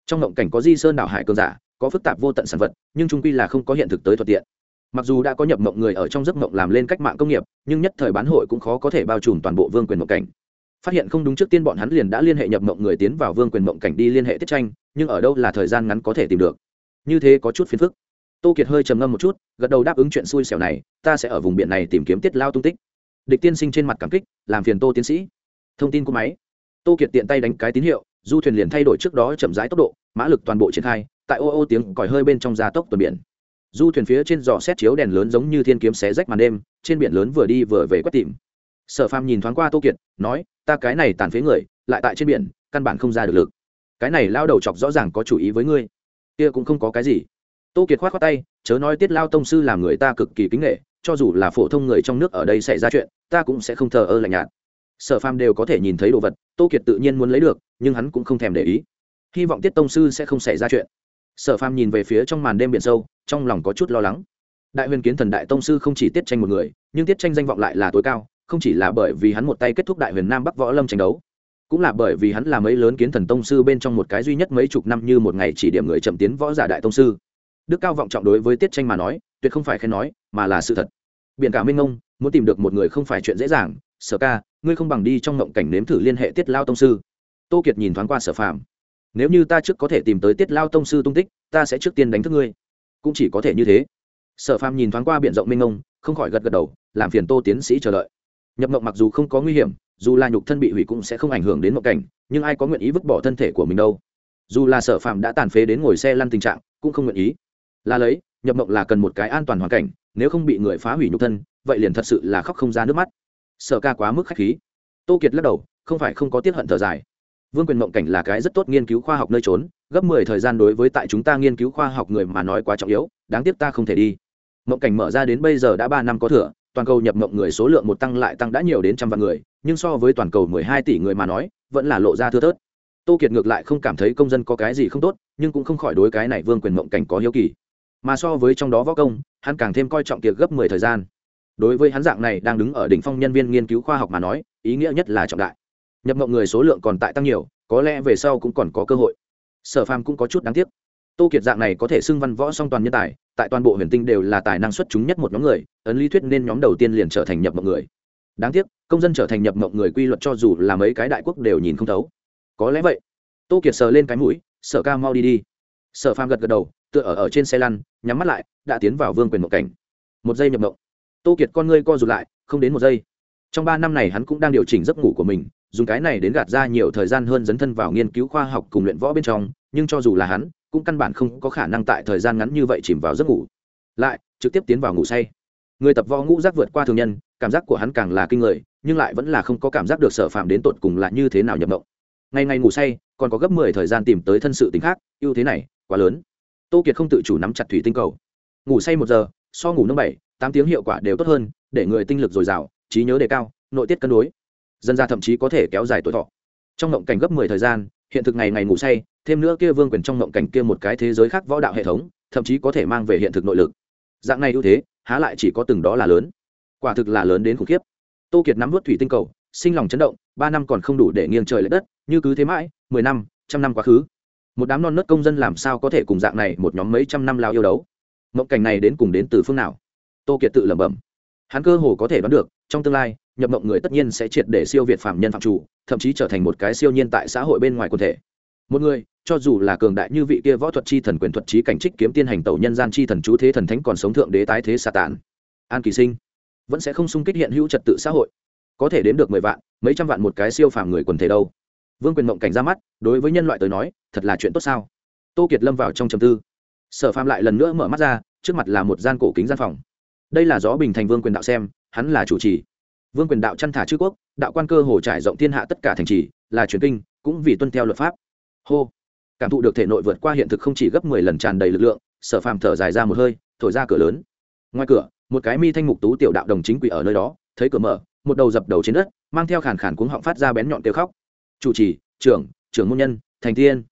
trong ngộng cảnh có di sơn đảo hải cường giả, có phức tạp vô tận sản vật, nhưng trung quy là không có hiện thực tới thuận tiện. Mặc dù đã có nhập mộng người ở trong giấc mộng làm lên cách mạng công nghiệp, nhưng nhất thời bán hội cũng khó có thể bao trùm toàn bộ vương quyền mộng cảnh. Phát hiện không đúng trước tiên bọn hắn liền đã liên hệ nhập mộng người tiến vào vương quyền mộng cảnh đi liên hệ tiết tranh, nhưng ở đâu là thời gian ngắn có thể tìm được. Như thế có chút phiền phức. Tô kiệt hơi trầm ngâm một chút, gật đầu đáp ứng chuyện xui xẻo này, ta sẽ ở vùng biển này tìm kiếm tiết lao tung tích. Địch tiên sinh trên mặt cảm kích, làm phiền tô tiến sĩ. Thông tin của máy. Tô kiệt tiện tay đánh cái tín hiệu du thuyền liền thay đổi trước đó chậm rãi tốc độ, mã lực toàn bộ triển khai, tại ô ô tiếng còi hơi bên trong gia tốc tuần biển. Du thuyền phía trên giò xét chiếu đèn lớn giống như thiên kiếm xé rách màn đêm, trên biển lớn vừa đi vừa về quét tìm. Sở phàm nhìn thoáng qua tô kiệt, nói, ta cái này tàn phế người, lại tại trên biển, căn bản không ra được lực. Cái này lao đầu chọc rõ ràng có chủ ý với ngươi. Kia cũng không có cái gì. Tô kiệt k h o á t khoác tay, chớ nói tiết lao tông sư làm người ta cực kỳ kính nghệ cho dù là phổ thông người trong nước ở đây xảy ra chuyện, ta cũng sẽ không thờ ơ lạnh nhạt sở phàm đều có thể nhìn thấy đồ vật, tô kiệt tự nhiên muốn lấy được, nhưng hắn cũng không thèm để ý. Hy vọng tiết tông sư sẽ không xảy ra chuyện. Sở phàm nhìn về phía trong màn đêm biển sâu, trong lòng có chút lo lắng. Đại huyền kiến thần đại tông sư không chỉ tiết tranh một người, nhưng tiết tranh danh vọng lại là tối cao, không chỉ là bởi vì hắn một tay kết thúc đại huyền nam bắc võ lâm tranh đấu, cũng là bởi vì hắn là mấy lớn kiến thần tông sư bên trong một cái duy nhất mấy chục năm như một ngày chỉ điểm người chậm tiến võ giả đại tông sư. Đức cao vọng trọng đối với tiết tranh mà nói, tuyệt không phải khen nói, mà là sự thật. Biển cả minh ông muốn tìm được một người không phải chuyện dễ dàng sở ca, ngươi không bằng đi trong ngộng cảnh nếm thử liên hệ tiết lao tông sư. Tô kiệt nhìn thoáng qua sở phàm. Nếu như ta trước có thể tìm tới tiết lao tông sư tung tích, ta sẽ trước tiên đánh thức ngươi. Cũng chỉ có thể như thế. Sở phàm nhìn thoáng qua b i ể n rộng minh ông không khỏi gật gật đầu, làm phiền tô tiến sĩ chờ đợi. Nhập mộng mặc dù không có nguy hiểm, dù là nhục thân bị hủy cũng sẽ không ảnh hưởng đến mộng cảnh, nhưng ai có nguyện ý vứt bỏ thân thể của mình đâu. Dù là sở phạm đã tàn phế đến ngồi xe lăn tình trạng, cũng không nguyện ý. Là lấy, nhập mộng là cần một cái an toàn hoàn cảnh, nếu không bị người phá hủy nhục thân, vậy liền thật sự là khóc không ra nước mắt sở ca quá mức khách khí. Tô kiệt lắc đầu, không phải không có tiết hận thở dài. Vương quyền mộng cảnh là cái rất tốt nghiên cứu khoa học nơi trốn, gấp mười thời gian đối với tại chúng ta nghiên cứu khoa học người mà nói quá trọng yếu, đáng tiếc ta không thể đi. Mộng cảnh mở ra đến bây giờ đã ba năm có thừa, toàn cầu nhập mộng người số lượng một tăng lại tăng đã nhiều đến trăm vạn người, nhưng so với toàn cầu mười hai tỷ người mà nói, vẫn là lộ ra thưa thớt. Tô kiệt ngược lại không cảm thấy công dân có cái gì không tốt, nhưng cũng không khỏi đối cái này vương quyền mộng cảnh có hiếu kỳ. Mà so với trong đó võ công, hắn càng thêm coi trọng tiệc gấp mười thời gian đối với hắn dạng này đang đứng ở đỉnh phong nhân viên nghiên cứu khoa học mà nói ý nghĩa nhất là trọng đại. Nhập mộng người số lượng còn tại tăng nhiều có lẽ về sau cũng còn có cơ hội. Sở phàm cũng có chút đáng tiếc. Tô kiệt dạng này có thể xưng văn võ song toàn nhân tài tại toàn bộ huyền tinh đều là tài năng xuất chúng nhất một nhóm người ấn lý thuyết nên nhóm đầu tiên liền trở thành nhập mộng người. Đáng tiếc công dân trở thành nhập mộng người quy luật cho dù là mấy cái đại quốc đều nhìn không thấu. Có lẽ vậy. Tô kiệt sờ lên cái mũi sở ca mau đi đi. Sở phàm gật gật đầu tựa ở, ở trên xe lăn nhắm mắt lại đã tiến vào vương quyền mộng cảnh. Một giây nhập mộng tô kiệt con ngươi co rụt lại, không đến một giây. Trong ba năm này hắn cũng đang điều chỉnh giấc ngủ của mình, dùng cái này đến gạt ra nhiều thời gian hơn dấn thân vào nghiên cứu khoa học cùng luyện võ bên trong, nhưng cho dù là hắn, cũng căn bản không có khả năng tại thời gian ngắn như vậy chìm vào giấc ngủ. Lại, trực tiếp tiến vào ngủ say. Người tập võ ngũ giác vượt qua thường nhân, cảm giác của hắn càng là kinh người, nhưng lại vẫn là không có cảm giác được sở phạm đến tột cùng là như thế nào nhập mộng. Ngày ngày ngủ say, còn có gấp mười thời gian tìm tới thân sự tính khác, ưu thế này quá lớn. Tô kiệt không tự chủ nắm chặt thủy tinh cầu. Ngủ say một giờ, so ngủ nâng bảy tám tiếng hiệu quả đều tốt hơn, để người tinh lực dồi dào, trí nhớ đề cao, nội tiết cân đối. Dân ra thậm chí có thể kéo dài tuổi thọ. Trong ngộng cảnh gấp mười thời gian, hiện thực ngày ngày ngủ say, thêm nữa kia vương quyền trong ngộng cảnh kia một cái thế giới khác võ đạo hệ thống, thậm chí có thể mang về hiện thực nội lực. Dạng này ưu thế, há lại chỉ có từng đó là lớn. Quả thực là lớn đến khủng khiếp. Tô kiệt nắm vút thủy tinh cầu, sinh lòng chấn động, ba năm còn không đủ để nghiêng trời l ệ đất, như cứ thế mãi, mười năm, trăm năm quá khứ. Một đám non nớt công dân làm sao có thể cùng dạng này một nhóm mấy trăm năm lao yêu đấu? Mộng cảnh này đến cùng đến từ phương nào? Tô kiệt tự lẩm bẩm. Hắn cơ hồ có thể đoán được, trong tương lai, nhập mộng người tất nhiên sẽ triệt để siêu việt phạm nhân phạm chủ, thậm chí trở thành một cái siêu nhiên tại xã hội bên ngoài quần thể. Một người, cho dù là cường đại như vị kia võ thuật chi thần quyền thuật trí cảnh trích kiếm tiên hành tẩu nhân gian chi thần chú thế thần thánh còn sống thượng đế tái thế xà tản an kỳ sinh. Vẫn sẽ không xung kích hiện hữu trật tự xã hội. Có thể đến được mười vạn, mấy trăm vạn một cái siêu phàm người quần thể đâu. Vương quyền mộng cảnh ra mắt, đối với nhân loại tới nói, thật là chuyện tốt sao? Tô kiệt lâm vào trong trầm tư. Sở phàm lại lần nữa mở mắt ra, trước mặt là một gian cổ kính gian phòng đây là gió bình thành vương quyền đạo xem, hắn là chủ trì. Vương quyền đạo chăn thả chư quốc, đạo quan cơ hồ trải rộng thiên hạ tất cả thành trì, là truyền kinh, cũng vì tuân theo luật pháp. Hô. Cảm thụ được thể nội vượt qua hiện thực không chỉ gấp mười lần tràn đầy lực lượng, sở phàm thở dài ra một hơi, thổi ra cửa lớn. Ngoài cửa, một cái mi thanh mục tú tiểu đạo đồng chính quỷ ở nơi đó, thấy cửa mở, một đầu dập đầu trên đất, mang theo khàn khàn cuống họng phát ra bén nhọn kêu khóc. Chủ trì, trưởng trưởng môn nhân, thành tiên.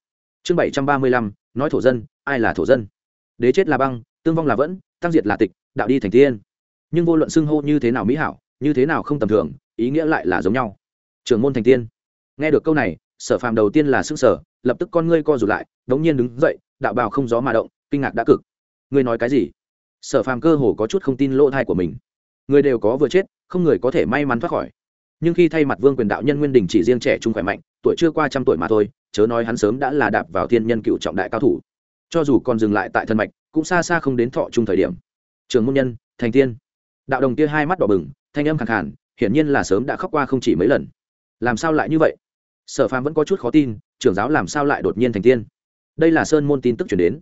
Chương bảy trăm ba mươi lăm, nói thổ dân, ai là thổ dân? Đế chết là băng, tương vong là vẫn, tăng diệt là tịch đạo đi thành tiên. Nhưng vô luận xưng hô như thế nào mỹ hảo, như thế nào không tầm thường, ý nghĩa lại là giống nhau. Trưởng môn thành tiên. Nghe được câu này, sở phàm đầu tiên là sức sở lập tức con ngươi co rụt lại, đống nhiên đứng dậy, đạo bào không gió mà động, kinh ngạc đã cực. Ngươi nói cái gì? Sở phàm cơ hồ có chút không tin lỗ thai của mình. Người đều có vừa chết, không người có thể may mắn thoát khỏi. Nhưng khi thay mặt vương quyền đạo nhân nguyên đình chỉ riêng trẻ trung khỏe mạnh, tuổi chưa qua trăm tuổi mà thôi, chớ nói hắn sớm đã là đạp vào thiên nhân cựu trọng đại cao thủ. Cho dù còn dừng lại tại thân mạch, cũng xa xa không đến thọ trung thời điểm trường môn nhân, thành tiên. Đạo đồng kia hai mắt đỏ bừng, thanh âm khẳng khàn, hiển nhiên là sớm đã khóc qua không chỉ mấy lần. Làm sao lại như vậy? Sở phàm vẫn có chút khó tin, trưởng giáo làm sao lại đột nhiên thành tiên? Đây là sơn môn tin tức chuyển đến.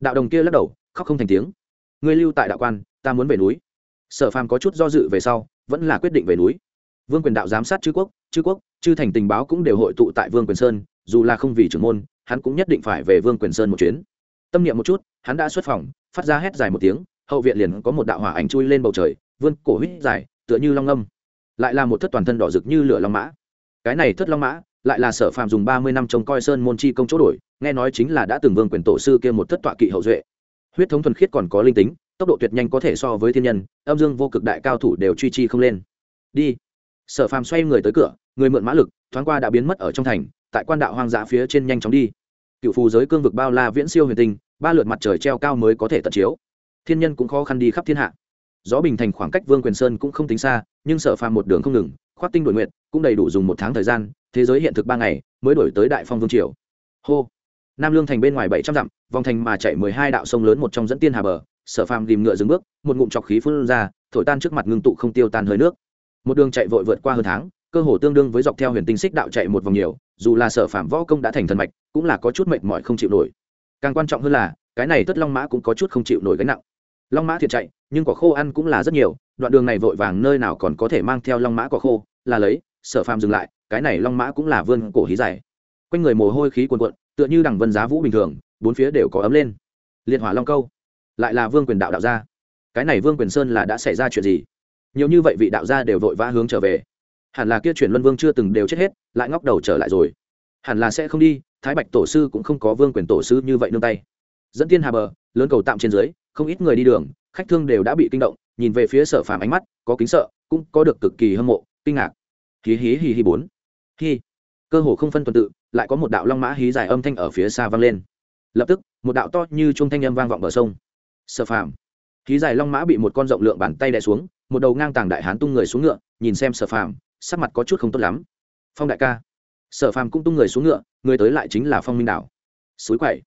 Đạo đồng kia lắc đầu, khóc không thành tiếng. Ngươi lưu tại đạo quan, ta muốn về núi. Sở phàm có chút do dự về sau, vẫn là quyết định về núi. Vương quyền đạo giám sát chư quốc chư quốc, chư thành tình báo cũng đều hội tụ tại vương quyền sơn, dù là không vì trưởng môn, hắn cũng nhất định phải về vương quyền sơn một chuyến. Tâm niệm một chút, hắn đã xuất phòng, phát ra hét dài một tiếng hậu viện liền có một đạo hỏa ảnh chui lên bầu trời, vươn cổ hít dài, tựa như long âm. Lại là một thất toàn thân đỏ rực như lửa long mã. Cái này thất long mã, lại là sở phàm dùng ba mươi năm trông coi sơn môn chi công chỗ đổi, nghe nói chính là đã từng vương quyền tổ sư kia một thất tọa kỵ hậu duệ. Huyết thống thuần khiết còn có linh tính, tốc độ tuyệt nhanh có thể so với thiên nhân, âm dương vô cực đại cao thủ đều truy chi không lên. Đi. Sở phàm xoay người tới cửa, người mượn mã lực, thoáng qua đã biến mất ở trong thành, tại quan đạo hoang dã phía trên nhanh chóng đi. Cựu phù giới cương vực bao la viễn siêu huyền tinh, ba lượt mặt trời treo cao mới có thể tận chiếu thiên nhân cũng khó khăn đi khắp thiên hạ. Gió bình thành khoảng cách vương quyền sơn cũng không tính xa, nhưng sở phàm một đường không ngừng, khoác tinh đổi nguyện cũng đầy đủ dùng một tháng thời gian, thế giới hiện thực ba ngày, mới đổi tới đại phong vương triều. Hô! Nam lương thành bên ngoài bảy trăm dặm, vòng thành mà chạy mười hai đạo sông lớn một trong dẫn tiên hà bờ, sở phàm tìm ngựa dừng bước, một ngụm trọc khí phun ra, thổi tan trước mặt ngưng tụ không tiêu tan hơi nước. Một đường chạy vội vượt qua hơn tháng, cơ hồ tương đương với dọc theo huyền tinh xích đạo chạy một vòng nhiều, dù là sở phạm võ công đã thành thần mạch, cũng là có chút mệt mỏi không chịu nổi. Càng quan trọng hơn là, cái này tất long mã cũng có chút không chịu nổi gánh nặng long mã thiệt chạy, nhưng quả khô ăn cũng là rất nhiều, đoạn đường này vội vàng nơi nào còn có thể mang theo long mã quả khô, là lấy, sở Phàm dừng lại, cái này long mã cũng là vươn cổ hí dài. Quanh người mồ hôi khí cuồn cuộn, tựa như đằng vân giá vũ bình thường, bốn phía đều có ấm lên. Liệt hỏa long câu, lại là vương quyền đạo đạo gia. Cái này vương quyền sơn là đã xảy ra chuyện gì? Nhiều như vậy vị đạo gia đều vội vã hướng trở về. Hẳn là kia chuyển luân vương chưa từng đều chết hết, lại ngóc đầu trở lại rồi. Hẳn là sẽ không đi, thái bạch tổ sư cũng không có vương quyền tổ sư như vậy nương tay. Dẫn tiên hà bờ, lớn cầu tạm trên dưới không ít người đi đường, khách thương đều đã bị kinh động, nhìn về phía sở phàm ánh mắt, có kính sợ, cũng có được cực kỳ hâm mộ, kinh ngạc. Hí hí hí hí bốn. Hí. Cơ hồ không phân tuần tự, lại có một đạo long mã hí dài âm thanh ở phía xa vang lên. Lập tức, một đạo to như trung thanh âm vang vọng bờ sông. Sở phàm. Hí dài long mã bị một con rộng lượng bàn tay đè xuống, một đầu ngang tàng đại hán tung người xuống ngựa, nhìn xem sở phàm, sắc mặt có chút không tốt lắm. Phong đại ca. Sở phàm cũng tung người xuống ngựa, người tới lại chính là phong minh đảo. Suối quậy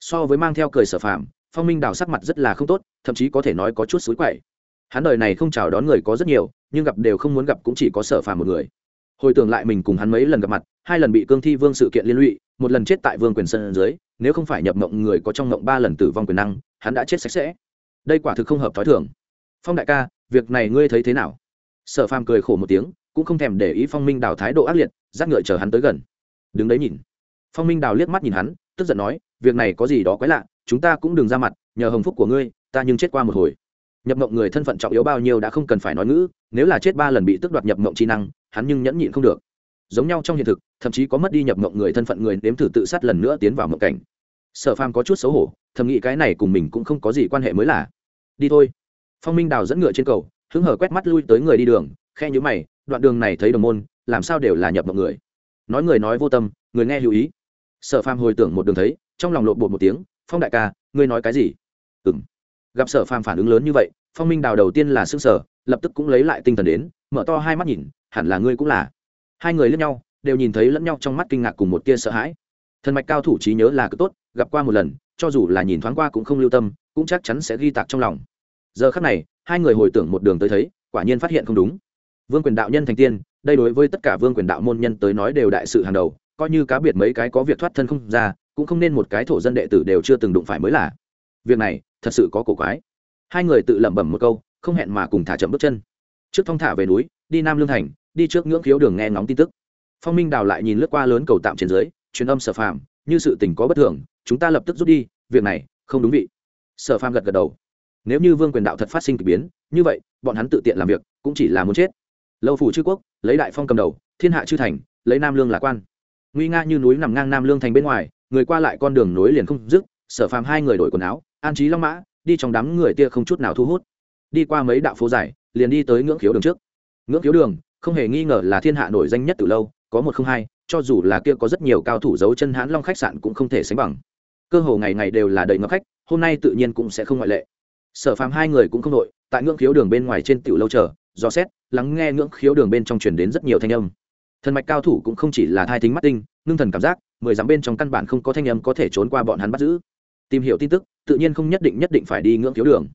so với mang theo cười sở phàm phong minh Đào sắc mặt rất là không tốt, thậm chí có thể nói có chút xối quậy. Hắn đời này không chào đón người có rất nhiều, nhưng gặp đều không muốn gặp cũng chỉ có sở phàm một người. Hồi tưởng lại mình cùng hắn mấy lần gặp mặt, hai lần bị cương thi vương sự kiện liên lụy, một lần chết tại vương quyền sân dưới, nếu không phải nhập mộng người có trong mộng ba lần tử vong quyền năng, hắn đã chết sạch sẽ. Đây quả thực không hợp t h ó i thường. Phong đại ca, việc này ngươi thấy thế nào? Sở phàm cười khổ một tiếng, cũng không thèm để ý phong minh đào thái độ ác liệt dắt ngựa chờ hắn tới gần. Đứng đấy nhìn. Phong minh đào liếc mắt nhìn hắn, tức giận nói, việc này có gì đó quái lạ chúng ta cũng đừng ra mặt, nhờ hồng phúc của ngươi, ta nhưng chết qua một hồi. Nhập mộng người thân phận trọng yếu bao nhiêu đã không cần phải nói ngữ, nếu là chết ba lần bị tước đoạt nhập mộng trí năng, hắn nhưng nhẫn nhịn không được. Giống nhau trong hiện thực, thậm chí có mất đi nhập mộng người thân phận người nếm thử tự sát lần nữa tiến vào mộng cảnh. Sở phàm có chút xấu hổ, thầm nghĩ cái này cùng mình cũng không có gì quan hệ mới là. Đi thôi. Phong minh đào dẫn ngựa trên cầu, hứng hở quét mắt lui tới người đi đường, khe nhữ mày, đoạn đường này thấy đồng môn, làm sao đều là nhập mộng người. Nói người nói vô tâm, người nghe lưu ý. Sở phàm hồi tưởng một đường thấy, trong lòng lộn bột một tiếng phong đại ca, ngươi nói cái gì? Ừ m gặp sở phàm phản ứng lớn như vậy, phong minh đào đầu tiên là s ư n g sở lập tức cũng lấy lại tinh thần đến, mở to hai mắt nhìn, hẳn là ngươi cũng là. Hai người lẫn nhau, đều nhìn thấy lẫn nhau trong mắt kinh ngạc cùng một tia sợ hãi. Thần mạch cao thủ trí nhớ là cực tốt, gặp qua một lần, cho dù là nhìn thoáng qua cũng không lưu tâm, cũng chắc chắn sẽ ghi tạc trong lòng. Giờ khắc này, hai người hồi tưởng một đường tới thấy, quả nhiên phát hiện không đúng. Vương quyền đạo nhân thành tiên, đây đối với tất cả vương quyền đạo môn nhân tới nói đều đại sự hàng đầu coi như cá biệt mấy cái có việc thoát thân không ra, cũng không nên một cái thổ dân đệ tử đều chưa từng đụng phải mới là. Việc này, thật sự có cổ quái. Hai người tự lẩm bẩm một câu, không hẹn mà cùng thả chậm bước chân. Trước thong thả về núi, đi nam lương thành, đi trước ngưỡng khiếu đường nghe ngóng tin tức. Phong minh đào lại nhìn lướt qua lớn cầu tạm trên dưới, truyền âm sở phàm, như sự tình có bất thường, chúng ta lập tức rút đi, việc này, không đúng vị. Sở phàm gật gật đầu. Nếu như vương quyền đạo thật phát sinh k ỳ biến, như vậy, bọn hắn tự tiện làm việc, cũng chỉ là muốn chết. Lâu phủ chư quốc, lấy đại phong cầm đầu, thiên hạ chư thành, lấy nam lương là quan nguy nga như núi nằm ngang nam lương thành bên ngoài, người qua lại con đường nối liền không dứt, sở phàm hai người đổi quần áo, an trí long mã, đi trong đám người tia không chút nào thu hút. Đi qua mấy đạo phố dài, liền đi tới ngưỡng khiếu đường trước. Ngưỡng khiếu đường, không hề nghi ngờ là thiên hạ nổi danh nhất từ lâu, có một không hai, cho dù là kia có rất nhiều cao thủ giấu chân hãn long khách sạn cũng không thể sánh bằng. Cơ hồ ngày ngày đều là đầy ngập khách, hôm nay tự nhiên cũng sẽ không ngoại lệ. Sở phàm hai người cũng không đội, tại ngưỡng khiếu đường bên ngoài trên tiểu lâu chờ, do xét, lắng nghe ngưỡng khiếu đường bên trong truyền đến rất nhiều thanh âm thần mạch cao thủ cũng không chỉ là thai thính mắt tinh, ngưng thần cảm giác, mười dặm bên trong căn bản không có thanh âm có thể trốn qua bọn hắn bắt giữ. Tìm hiểu tin tức, tự nhiên không nhất định nhất định phải đi ngưỡng khiếu đường.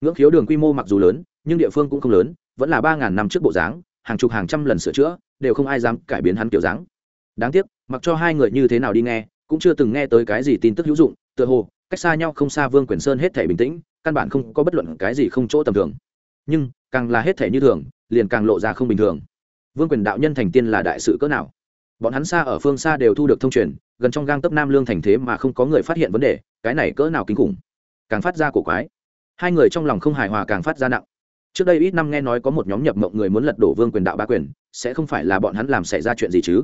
Ngưỡng khiếu đường quy mô mặc dù lớn, nhưng địa phương cũng không lớn, vẫn là ba ngàn năm trước bộ dáng, hàng chục hàng trăm lần sửa chữa, đều không ai dám cải biến hắn kiểu dáng. Đáng tiếc, mặc cho hai người như thế nào đi nghe, cũng chưa từng nghe tới cái gì tin tức hữu dụng, tựa hồ, cách xa nhau không xa vương quyền sơn hết thể bình tĩnh, căn bản không có bất luận cái gì không chỗ tầm thường. Nhưng, càng là hết thể như thường, liền càng lộ ra không bình thường vương quyền đạo nhân thành tiên là đại sự cỡ nào? Bọn hắn xa ở phương xa đều thu được thông truyền, gần trong gang tấp nam lương thành thế mà không có người phát hiện vấn đề, cái này cỡ nào kinh khủng? Càng phát ra cổ quái. Hai người trong lòng không hài hòa càng phát ra nặng. Trước đây ít năm nghe nói có một nhóm nhập mộng người muốn lật đổ vương quyền đạo ba quyền, sẽ không phải là bọn hắn làm xảy ra chuyện gì chứ?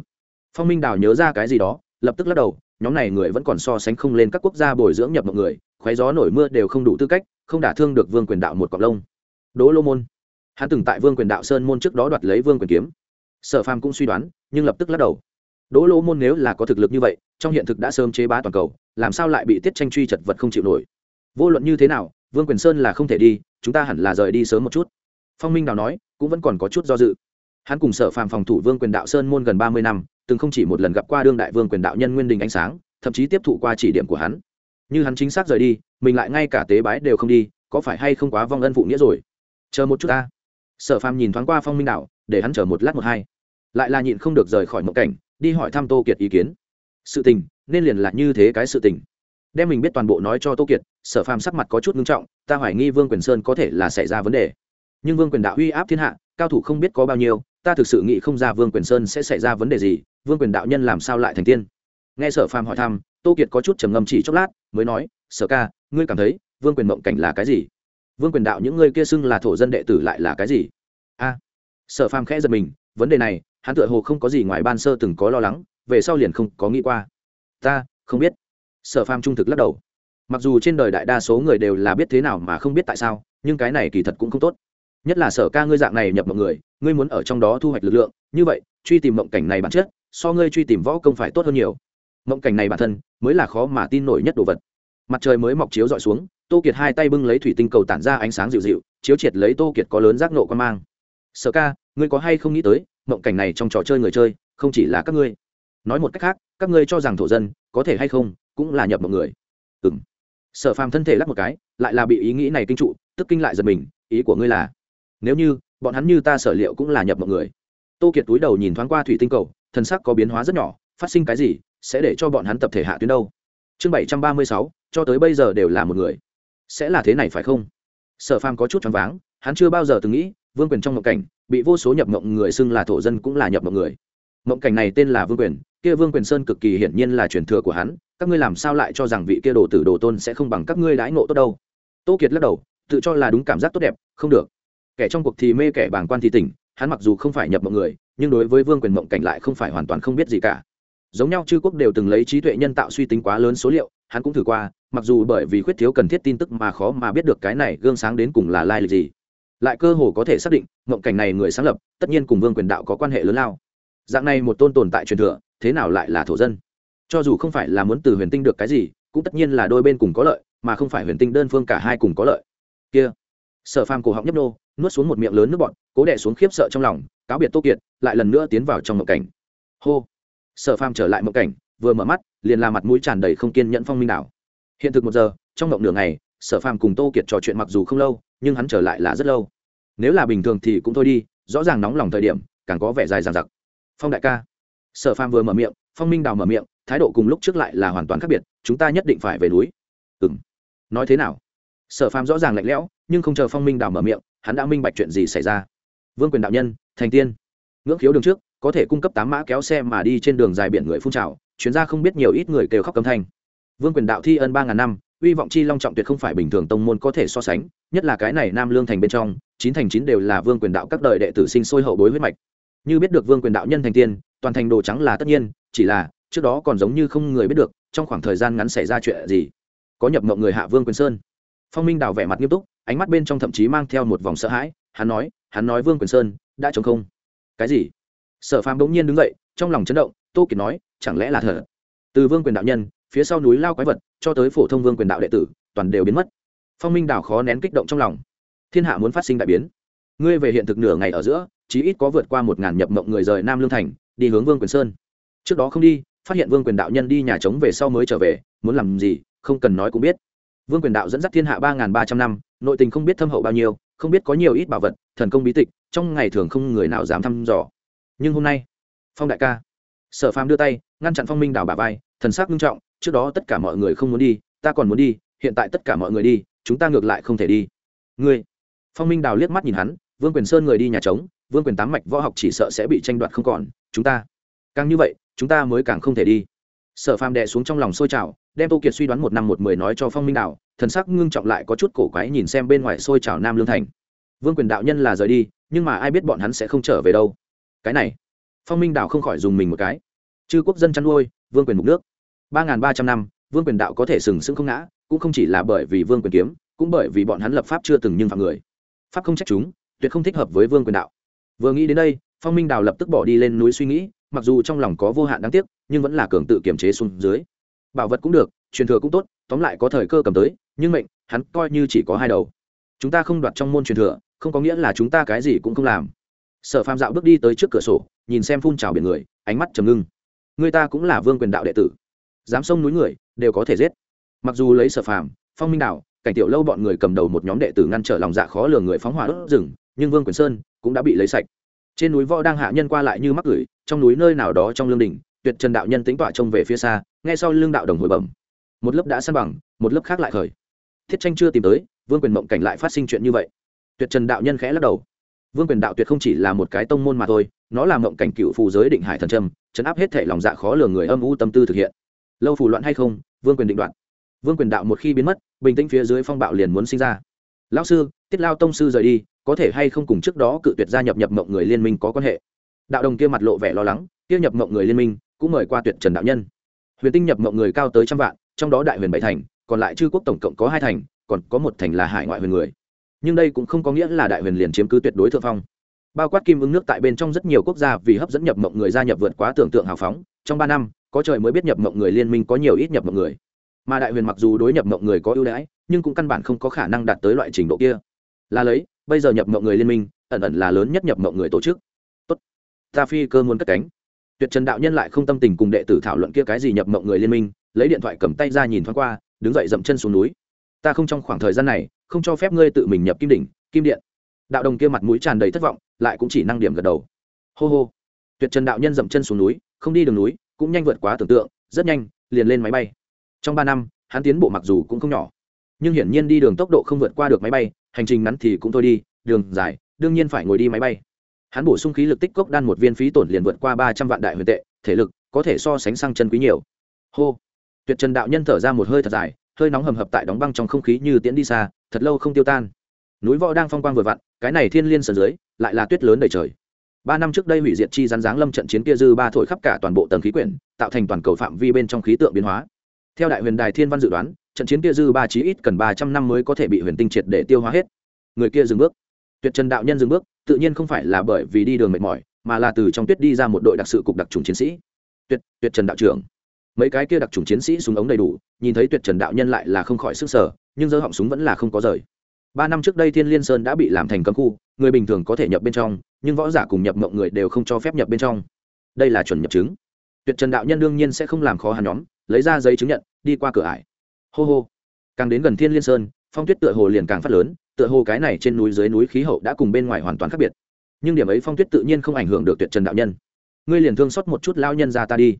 Phong minh đào nhớ ra cái gì đó, lập tức lắc đầu, nhóm này người vẫn còn so sánh không lên các quốc gia bồi dưỡng nhập mộng người, khoái gió nổi mưa đều không đủ tư cách, không đả thương được vương quyền đạo một cọc lông. Đỗ lô môn hắn từng tại vương quyền đạo sơn môn trước đó đoạt lấy vương quyền kiếm. Sở phàm cũng suy đoán, nhưng lập tức lắc đầu. Đỗ lô môn nếu là có thực lực như vậy, trong hiện thực đã sớm chế bá toàn cầu, làm sao lại bị tiết tranh truy chật vật không chịu nổi? Vô luận như thế nào, vương quyền sơn là không thể đi, chúng ta hẳn là rời đi sớm một chút. Phong minh đào nói, cũng vẫn còn có chút do dự. Hắn cùng sở phàm phòng thủ vương quyền đạo sơn môn gần ba mươi năm, từng không chỉ một lần gặp qua đương đại vương quyền đạo nhân nguyên đình ánh sáng, thậm chí tiếp thụ qua chỉ điểm của hắn. Như hắn chính xác rời đi, mình lại ngay cả tế bái đều không đi, có phải hay không quá vong ân phụ nghĩa rồi? Chờ một chút ta sở phàm nhìn thoáng qua phong minh đạo để hắn chờ một lát một hai. Lại là nhịn không được rời khỏi mộng cảnh, đi hỏi thăm tô kiệt ý kiến. Sự tình, nên liền là như thế cái sự tình. Đem mình biết toàn bộ nói cho tô kiệt, sở phàm sắc mặt có chút ngưng trọng, ta hoài nghi vương quyền sơn có thể là xảy ra vấn đề. Nhưng vương quyền đạo uy áp thiên hạ, cao thủ không biết có bao nhiêu, ta thực sự nghĩ không ra vương quyền sơn sẽ xảy ra vấn đề gì, vương quyền đạo nhân làm sao lại thành tiên? Nghe sở phàm hỏi thăm, tô kiệt có chút trầm ngâm chỉ chốc lát, mới nói, sở ca, ngươi cảm thấy vương quyền mộng cảnh là cái gì? Vương quyền đạo những người kia xưng là thổ dân đệ tử lại là cái gì? A, sở phàm khẽ giật mình, vấn đề này, hắn tựa hồ không có gì ngoài ban sơ từng có lo lắng, về sau liền không có nghĩ qua. Ta, không biết. Sở phàm trung thực lắc đầu. Mặc dù trên đời đại đa số người đều là biết thế nào mà không biết tại sao, nhưng cái này kỳ thật cũng không tốt. Nhất là sở ca ngươi dạng này nhập mọi người, ngươi muốn ở trong đó thu hoạch lực lượng, như vậy, truy tìm mộng cảnh này bản chất, so ngươi truy tìm võ công phải tốt hơn nhiều. Mộng cảnh này bản thân, mới là khó mà tin nổi nhất đồ vật. Mặt trời mới mọc chiếu dọi xuống tô kiệt hai tay bưng lấy thủy tinh cầu tản ra ánh sáng dịu dịu, chiếu triệt lấy tô kiệt có lớn giác nộ quan mang. Sở ca, ngươi có hay không nghĩ tới, mộng cảnh này trong trò chơi người chơi, không chỉ là các ngươi. Nói một cách khác, các ngươi cho rằng thổ dân, có thể hay không, cũng là nhập mộng người. Ừ m sở phàm thân thể lắp một cái, lại là bị ý nghĩ này kinh trụ, tức kinh lại giật mình, ý của ngươi là, nếu như, bọn hắn như ta sở liệu cũng là nhập mộng người. Tô kiệt túi đầu nhìn thoáng qua thủy tinh cầu thân sắc có biến hóa rất nhỏ, phát sinh cái gì, sẽ để cho bọn hắn tập thể hạ tuyến đâu? Chương bảy trăm ba mươi sáu, cho tới bây giờ đều là một người sẽ là thế này phải không? Sở phàm có chút choáng váng, hắn chưa bao giờ từng nghĩ, vương quyền trong mộng cảnh, bị vô số nhập mộng người xưng là thổ dân cũng là nhập mộng người. Mộng cảnh này tên là vương quyền, kia vương quyền sơn cực kỳ hiển nhiên là truyền thừa của hắn, các ngươi làm sao lại cho rằng vị kia đồ tử đồ tôn sẽ không bằng các ngươi đãi ngộ tốt đâu? Tô kiệt lắc đầu, tự cho là đúng cảm giác tốt đẹp, không được. Kẻ trong cuộc thì mê kẻ bàng quan thì tỉnh, hắn mặc dù không phải nhập mộng người, nhưng đối với vương quyền mộng cảnh lại không phải hoàn toàn không biết gì cả. Giống nhau chư quốc đều từng lấy trí tuệ nhân tạo suy tính quá lớn số liệu, hắn cũng thử qua mặc dù bởi vì khuyết thiếu cần thiết tin tức mà khó mà biết được cái này gương sáng đến cùng là lai lịch gì. Lại cơ hồ có thể xác định, ngộng cảnh này người sáng lập, tất nhiên cùng vương quyền đạo có quan hệ lớn lao. Dạng này một tôn tồn tại truyền thừa, thế nào lại là thổ dân? Cho dù không phải là muốn từ huyền tinh được cái gì, cũng tất nhiên là đôi bên cùng có lợi, mà không phải huyền tinh đơn phương cả hai cùng có lợi. Kia, sở phàm cổ họng nhấp nô, nuốt xuống một miệng lớn nước bọn cố đẻ xuống khiếp sợ trong lòng, cáo biệt tô kiệt, lại lần nữa tiến vào trong mộng cảnh. Hô, sở phàm trở lại mộng cảnh, vừa mở mắt, liền là mặt mũi tràn đầy không kiên nhẫn phong minh nào hiện thực một giờ, trong mộng nửa ngày, sở phàm cùng tô kiệt trò chuyện mặc dù không lâu, nhưng hắn trở lại là rất lâu. Nếu là bình thường thì cũng thôi đi, rõ ràng nóng lòng thời điểm, càng có vẻ dài dằng dặc. Phong đại ca. Sở phàm vừa mở miệng, phong minh đào mở miệng, thái độ cùng lúc trước lại là hoàn toàn khác biệt, chúng ta nhất định phải về núi. Ừ m nói thế nào? Sở phàm rõ ràng lạnh lẽo, nhưng không chờ phong minh đào mở miệng, hắn đã minh bạch chuyện gì xảy ra. Vương quyền đạo nhân, thành tiên. Ngưỡng khiếu đường trước, có thể cung cấp tám mã kéo xe mà đi trên đường dài biển người phun trào chuyến ra không biết nhiều ít người kêu khóc cấm thanh vương quyền đạo thi ân ba ngàn năm uy vọng chi long trọng tuyệt không phải bình thường tông môn có thể so sánh, nhất là cái này nam lương thành bên trong, chín thành chín đều là vương quyền đạo các đời đệ tử sinh sôi hậu bối huyết mạch. Như biết được vương quyền đạo nhân thành tiên, toàn thành đồ trắng là tất nhiên, chỉ là, trước đó còn giống như không người biết được, trong khoảng thời gian ngắn xảy ra chuyện gì. Có nhập mộng người hạ vương quyền sơn. Phong minh đào vẻ mặt nghiêm túc, ánh mắt bên trong thậm chí mang theo một vòng sợ hãi, hắn nói hắn nói vương quyền sơn, đã chống không. Cái gì? Sở phàm bỗng nhiên đứng dậy, trong lòng chấn động, tô kiệt nói, chẳng lẽ là thở? Từ vương quyền đạo nhân phía sau núi lao quái vật, cho tới phổ thông vương quyền đạo đệ tử, toàn đều biến mất. Phong minh đào khó nén kích động trong lòng. Thiên hạ muốn phát sinh đại biến. Ngươi về hiện thực nửa ngày ở giữa, chí ít có vượt qua một ngàn nhập mộng người rời nam lương thành, đi hướng vương quyền sơn. Trước đó không đi, phát hiện vương quyền đạo nhân đi nhà trống về sau mới trở về, muốn làm gì, không cần nói cũng biết. Vương quyền đạo dẫn dắt thiên hạ ba ngàn ba trăm năm, nội tình không biết thâm hậu bao nhiêu, không biết có nhiều ít bảo vật, thần công bí tịch, trong ngày thường không người nào dám thăm dò. Nhưng hôm nay, phong đại ca, sở phàm đưa tay, ngăn chặn phong minh đảo bà vai, thần sắc nghiêm trọng trước đó tất cả mọi người không muốn đi, ta còn muốn đi, hiện tại tất cả mọi người đi, chúng ta ngược lại không thể đi. Ngươi. Phong minh đào liếc mắt nhìn hắn, vương quyền sơn người đi nhà trống, vương quyền tám mạch võ học chỉ sợ sẽ bị tranh đoạt không còn, chúng ta càng như vậy, chúng ta mới càng không thể đi. Sở phàm đệ xuống trong lòng sôi trào, đem tô kiệt suy đoán một năm một mười nói cho phong minh đào, thần sắc ngưng trọng lại có chút cổ quái nhìn xem bên ngoài sôi trào nam lương thành. Vương quyền đạo nhân là rời đi, nhưng mà ai biết bọn hắn sẽ không trở về đâu. Cái này. Phong minh đào không khỏi dùng mình một cái. Chư quốc dân chăn nuôi, vương quyền mục nước ba n g h n ba trăm năm, vương quyền đạo có thể sừng sững không ngã, cũng không chỉ là bởi vì vương quyền kiếm, cũng bởi vì bọn hắn lập pháp chưa từng nhưng phạm người. Pháp không trách chúng, tuyệt không thích hợp với vương quyền đạo. Vừa nghĩ đến đây, phong minh đào lập tức bỏ đi lên núi suy nghĩ, mặc dù trong lòng có vô hạn đáng tiếc, nhưng vẫn là cường tự kiềm chế xuống dưới. Bảo vật cũng được, truyền thừa cũng tốt, tóm lại có thời cơ cầm tới, nhưng mệnh, hắn coi như chỉ có hai đầu. Chúng ta không đoạt trong môn truyền thừa, không có nghĩa là chúng ta cái gì cũng không làm. Sở phàm dạo bước đi tới trước cửa sổ, nhìn xem phun trào biển người, ánh mắt trầm ngưng. Người ta cũng là vương quyền đạo đệ tử dám sông núi người, đều có thể giết. Mặc dù lấy sở phàm, phong minh đảo, cảnh tiểu lâu bọn người cầm đầu một nhóm đệ tử ngăn trở lòng dạ khó lường người phóng hỏa đốt rừng, nhưng vương quyền sơn cũng đã bị lấy sạch. Trên núi võ đang hạ nhân qua lại như mắc gửi, trong núi nơi nào đó trong lương đình tuyệt trần đạo nhân tính tọa trông về phía xa, nghe sau lương đạo đồng hồi bẩm. Một lớp đã san bằng, một lớp khác lại khởi. Thiết tranh chưa tìm tới, vương quyền mộng cảnh lại phát sinh chuyện như vậy. Tuyệt trần đạo nhân khẽ lắc đầu. Vương quyền đạo tuyệt không chỉ là một cái tông môn mà thôi, nó là mộng cảnh cựu phù giới định hải thần trâm chấn áp hết thể lòng dạ khó lường người âm u tâm tư thực hiện lâu phủ loạn hay không, vương quyền định đoạn vương quyền đạo một khi biến mất, bình tĩnh phía dưới phong bạo liền muốn sinh ra. Lão sư, tiết lao tông sư rời đi, có thể hay không cùng trước đó cự tuyệt gia nhập nhập mộng người liên minh có quan hệ? Đạo đồng kia mặt lộ vẻ lo lắng, kia nhập mộng người liên minh cũng mời qua tuyệt trần đạo nhân. Huyền tinh nhập mộng người cao tới trăm vạn, trong đó đại huyền bảy thành, còn lại chư quốc tổng cộng có hai thành, còn có một thành là hải ngoại huyền người. Nhưng đây cũng không có nghĩa là đại huyền liền chiếm cứ tuyệt đối thượng phong. Bao quát kim ứng nước tại bên trong rất nhiều quốc gia vì hấp dẫn nhập mộng người gia nhập vượt quá tưởng tượng hào phóng, trong ba năm có trời mới biết nhập mộng người liên minh có nhiều ít nhập mộng người. Mà đại huyền mặc dù đối nhập mộng người có ưu đãi, nhưng cũng căn bản không có khả năng đạt tới loại trình độ kia. Là lấy, bây giờ nhập mộng người liên minh, ẩn ẩn là lớn nhất nhập mộng người tổ chức. Tốt. Ta phi cơ muốn cất cánh. Tuyệt trần đạo nhân lại không tâm tình cùng đệ tử thảo luận kia cái gì nhập mộng người liên minh, lấy điện thoại cầm tay ra nhìn thoáng qua, đứng dậy dậm chân xuống núi. Ta không trong khoảng thời gian này, không cho phép ngươi tự mình nhập kim đỉnh, kim điện. Đạo đồng kia mặt mũi tràn đầy thất vọng, lại cũng chỉ năng điểm gật đầu. Hô hô. Tuyệt trần đạo nhân dậm chân xuống núi, không đi đường núi cũng nhanh vượt quá tưởng tượng, rất nhanh, liền lên máy bay. Trong ba năm, hắn tiến bộ mặc dù cũng không nhỏ, nhưng hiển nhiên đi đường tốc độ không vượt qua được máy bay, hành trình ngắn thì cũng thôi đi, đường dài, đương nhiên phải ngồi đi máy bay. Hắn bổ sung khí lực tích cốc đan một viên phí tổn liền vượt qua ba trăm vạn đại huyền tệ, thể lực có thể so sánh sang chân quý nhiều. Hô! Tuyệt trần đạo nhân thở ra một hơi thật dài, hơi nóng hầm hập tại đóng băng trong không khí như tiễn đi xa, thật lâu không tiêu tan. Núi võ đang phong quang vừa vặn, cái này thiên liên sờ dưới, lại là tuyết lớn đầy trời ba năm trước đây hủy diệt chi rắn giáng lâm trận chiến kia dư ba thổi khắp cả toàn bộ tầng khí quyển, tạo thành toàn cầu phạm vi bên trong khí tượng biến hóa. Theo đại huyền đài thiên văn dự đoán, trận chiến kia dư ba chí ít cần ba trăm năm mới có thể bị huyền tinh triệt để tiêu hóa hết. Người kia dừng bước. Tuyệt trần đạo nhân dừng bước, tự nhiên không phải là bởi vì đi đường mệt mỏi, mà là từ trong tuyết đi ra một đội đặc sự cục đặc trùng chiến sĩ. Tuyệt tuyệt trần đạo trưởng. Mấy cái kia đặc trùng chiến sĩ súng ống đầy đủ, nhìn thấy tuyệt trần đạo nhân lại là không khỏi sức sở, nhưng dơ họng súng vẫn là không có rời ba năm trước đây thiên liên sơn đã bị làm thành cấm khu, người bình thường có thể nhập bên trong, nhưng võ giả cùng nhập mộng người đều không cho phép nhập bên trong. Đây là chuẩn nhập chứng. Tuyệt trần đạo nhân đương nhiên sẽ không làm khó hắn nhóm, lấy ra giấy chứng nhận, đi qua cửa ải. Hô hô. Càng đến gần thiên liên sơn, phong tuyết tựa hồ liền càng phát lớn, tựa hồ cái này trên núi dưới núi khí hậu đã cùng bên ngoài hoàn toàn khác biệt. Nhưng điểm ấy phong tuyết tự nhiên không ảnh hưởng được tuyệt trần đạo nhân. Ngươi liền thương xót một chút lao nhân ra ta đi.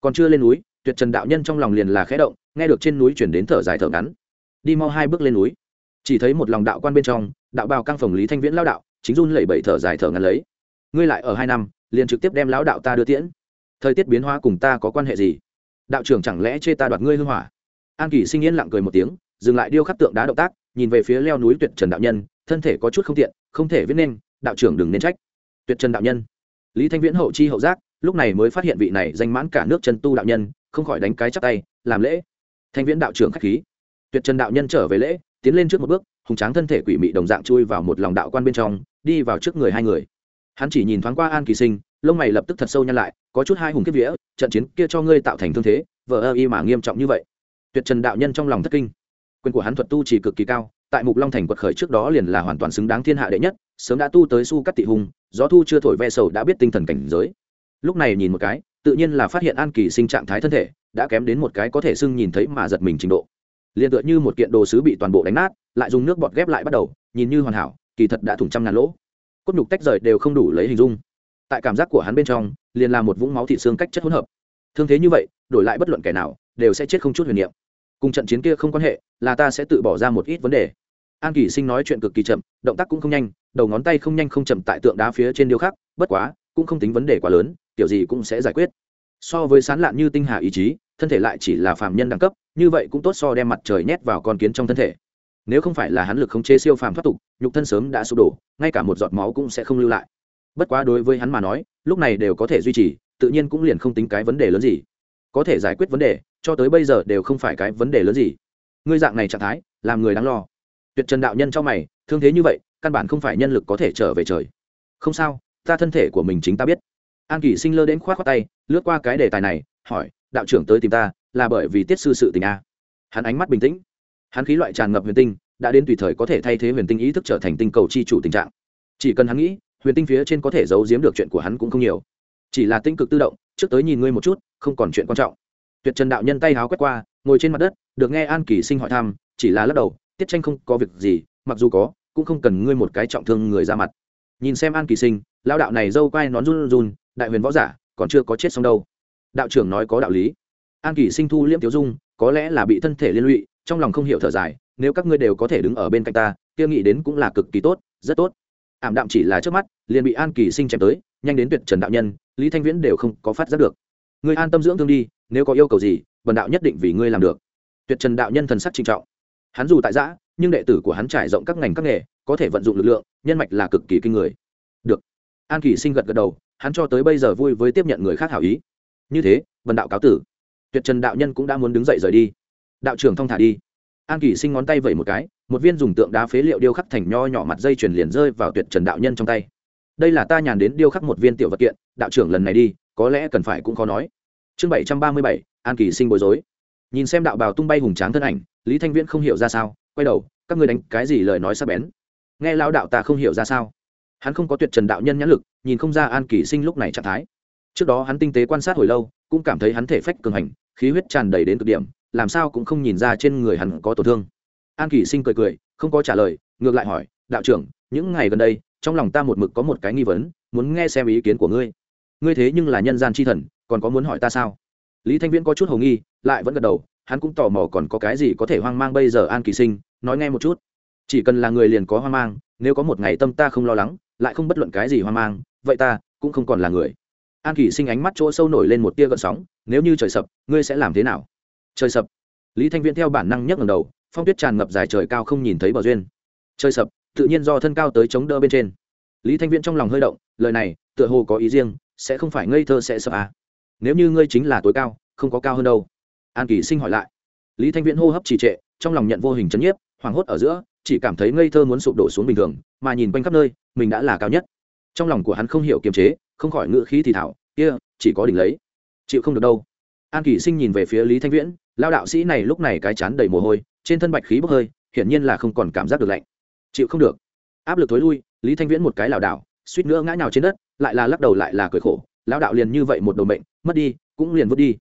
Còn chưa lên núi, tuyệt trần đạo nhân trong lòng liền là khẽ động, nghe được trên núi chuyển đến thở dài thở ngắn. Đi mau hai bước lên núi chỉ thấy một lòng đạo quan bên trong, đạo bào căng phòng lý thanh viễn lao đạo, chính run lẩy bẩy thở dài thở ngắn lấy. Ngươi lại ở hai năm, liền trực tiếp đem lão đạo ta đưa tiễn. Thời tiết biến hóa cùng ta có quan hệ gì? Đạo trưởng chẳng lẽ chê ta đoạt ngươi hư hỏa? An kỷ sinh yên lặng cười một tiếng, dừng lại điêu khắc tượng đá động tác, nhìn về phía leo núi tuyệt trần đạo nhân, thân thể có chút không tiện, không thể viết nên, đạo trưởng đừng nên trách. Tuyệt trần đạo nhân. Lý thanh viễn hậu chi hậu giác, lúc này mới phát hiện vị này danh mãn cả nước chân tu đạo nhân, không khỏi đánh cái chắp tay, làm lễ. Thanh viễn đạo trưởng k h á c h khí. Tuyệt trần đạo nhân trở về lễ tiến lên trước một bước, hùng tráng thân thể quỷ mị đồng dạng chui vào một lòng đạo quan bên trong, đi vào trước người hai người. Hắn chỉ nhìn thoáng qua an kỳ sinh, lông mày lập tức thật sâu nhăn lại, có chút hai hùng kiếp vía, trận chiến kia cho ngươi tạo thành thương thế vợ ơ y mà nghiêm trọng như vậy. Tuyệt trần đạo nhân trong lòng thất kinh. Quyền của hắn thuật tu chỉ cực kỳ cao, tại mục long thành quật khởi trước đó liền là hoàn toàn xứng đáng thiên hạ đệ nhất, sớm đã tu tới su cắt tị hùng, gió thu chưa thổi ve sầu đã biết tinh thần cảnh giới. Lúc này nhìn một cái, tự nhiên là phát hiện an kỳ sinh trạng thái thân thể, đã kém đến một cái có thể sưng nhìn thấy mà giật mình trình độ liền tựa như một kiện đồ sứ bị toàn bộ đánh nát, lại dùng nước bọt ghép lại bắt đầu, nhìn như hoàn hảo, kỳ thật đã thủng trăm ngàn lỗ. Cốt nhục tách rời đều không đủ lấy hình dung. Tại cảm giác của hắn bên trong, liền là một vũng máu thị xương cách chất hỗn hợp. Thương thế như vậy, đổi lại bất luận kẻ nào, đều sẽ chết không chút huyền niệm. Cùng trận chiến kia không quan hệ, là ta sẽ tự bỏ ra một ít vấn đề. An kỳ sinh nói chuyện cực kỳ chậm, động tác cũng không nhanh, đầu ngón tay không nhanh không chậm tại tượng đá phía trên điêu khắc, bất quá, cũng không tính vấn đề quá lớn, kiểu gì cũng sẽ giải quyết so với sán lạn như tinh hà ý chí, thân thể lại chỉ là phạm nhân đẳng cấp, như vậy cũng tốt so đem mặt trời nhét vào con kiến trong thân thể. Nếu không phải là hắn lực khống chế siêu phàm thoát tục, nhục thân sớm đã sụp đổ, ngay cả một giọt máu cũng sẽ không lưu lại. Bất quá đối với hắn mà nói, lúc này đều có thể duy trì, tự nhiên cũng liền không tính cái vấn đề lớn gì. Có thể giải quyết vấn đề, cho tới bây giờ đều không phải cái vấn đề lớn gì. Ngươi dạng này trạng thái, làm người đáng lo. Tuyệt trần đạo nhân cho mày, thương thế như vậy, căn bản không phải nhân lực có thể trở về trời. Không sao, ta thân thể của mình chính ta biết an kỷ sinh lơ đến k h o á t tay, lướt qua cái đề tài này, hỏi, đạo trưởng tới tìm ta, là bởi vì tiết sư sự tình a hắn ánh mắt bình tĩnh. Hắn khí loại tràn ngập huyền tinh, đã đến tùy thời có thể thay thế huyền tinh ý thức trở thành tinh cầu chi chủ tình trạng. Chỉ cần hắn nghĩ, huyền tinh phía trên có thể giấu giếm được chuyện của hắn cũng không nhiều. Chỉ là tinh cực tự động, trước tới nhìn ngươi một chút, không còn chuyện quan trọng. Tuyệt trần đạo nhân tay háo quét qua, ngồi trên mặt đất, được nghe an kỳ sinh hỏi thăm, chỉ là lắc đầu, tiết tranh không có việc gì, mặc dù có, cũng không cần ngươi một cái trọng thương người ra mặt. Nhìn xem an kỳ sinh lao đạo này dâu quai nón run run đại huyền võ giả, còn chưa có chết xong đâu. Đạo trưởng nói có đạo lý. An kỳ sinh thu liễm tiểu dung, có lẽ là bị thân thể liên lụy, trong lòng không hiểu thở dài, nếu các ngươi đều có thể đứng ở bên cạnh ta, kia nghĩ đến cũng là cực kỳ tốt, rất tốt. Ảm đạm chỉ là trước mắt, liền bị an kỳ sinh chém tới, nhanh đến tuyệt trần đạo nhân, lý thanh viễn đều không có phát giác được. Ngươi an tâm dưỡng thương đi, nếu có yêu cầu gì, bần đạo nhất định vì ngươi làm được. Tuyệt trần đạo nhân thần sắc trinh trọng. Hắn dù tại giã nhưng đệ tử của hắn trải rộng các ngành các nghề, có thể vận dụng lực lượng, nhân mạch là cực kỳ kinh người. Được. An kỳ sinh gật gật đầu hắn cho tới bây giờ vui với tiếp nhận người khác hảo ý. Như thế vần đạo cáo tử. Tuyệt trần đạo nhân cũng đã muốn đứng dậy rời đi. Đạo trưởng thong thả đi. An kỳ sinh ngón tay vẩy một cái, một viên dùng tượng đá phế liệu điêu khắc thành nho nhỏ mặt dây chuyền liền rơi vào tuyệt trần đạo nhân trong tay. Đây là ta nhàn đến điêu khắc một viên tiểu vật kiện, đạo trưởng lần này đi, có lẽ cần phải cũng khó nói. Chương bảy trăm ba mươi bảy, an kỳ sinh bối rối. Nhìn xem đạo bào tung bay hùng tráng thân ảnh, lý thanh viễn không hiểu ra sao, quay đầu, các ngươi đánh cái gì lời nói sắp bén? Nghe lao đạo ta không hiểu ra sao hắn không có tuyệt trần đạo nhân nhãn lực, nhìn không ra an kỳ sinh lúc này trạng thái. Trước đó hắn tinh tế quan sát hồi lâu, cũng cảm thấy hắn thể phách cường hành, khí huyết tràn đầy đến cực điểm, làm sao cũng không nhìn ra trên người hắn có tổn thương. An kỳ sinh cười cười, không có trả lời, ngược lại hỏi, đạo trưởng, những ngày gần đây, trong lòng ta một mực có một cái nghi vấn, muốn nghe xem ý kiến của ngươi. Ngươi thế nhưng là nhân gian tri thần, còn có muốn hỏi ta sao? Lý thanh viễn có chút h ầ nghi, lại vẫn gật đầu, hắn cũng tò mò còn có cái gì có thể hoang mang bây giờ an kỳ sinh, nói nghe một chút. Chỉ cần là người liền có hoang mang, nếu có một ngày tâm ta không lo lắng lại không bất luận cái gì hoang mang, vậy ta cũng không còn là người. An kỳ sinh ánh mắt chỗ sâu nổi lên một tia gợn sóng, nếu như trời sập, ngươi sẽ làm thế nào? Trời sập. Lý thanh viễn theo bản năng nhấc ngầm đầu, phong tuyết tràn ngập dài trời cao không nhìn thấy bờ duyên. Trời sập, tự nhiên do thân cao tới chống đỡ bên trên. Lý thanh viễn trong lòng hơi động, lời này, tựa hồ có ý riêng, sẽ không phải ngây thơ sẽ sợ à. nếu như ngươi chính là tối cao, không có cao hơn đâu. An kỳ sinh hỏi lại. Lý thanh viễn hô hấp trì trệ, trong lòng nhận vô hình chấn nhiếp, hoảng hốt ở giữa chỉ cảm thấy ngây thơ muốn sụp đổ xuống bình thường, mà nhìn quanh khắp nơi, mình đã là cao nhất. Trong lòng của hắn không hiểu kiềm chế, không khỏi ngựa khí thì thảo, kia, chỉ có đỉnh lấy. Chịu không được đâu. An kỳ sinh nhìn về phía lý thanh viễn, lao đạo sĩ này lúc này cái chán đầy mồ hôi, trên thân bạch khí bốc hơi, hiển nhiên là không còn cảm giác được lạnh. Chịu không được. Áp lực thối lui, lý thanh viễn một cái lảo đảo, suýt nữa ngã nhào trên đất, lại là lắc đầu lại là cười khổ, lão đạo liền như vậy một đồ mệnh, mất đi, cũng liền vứt đi.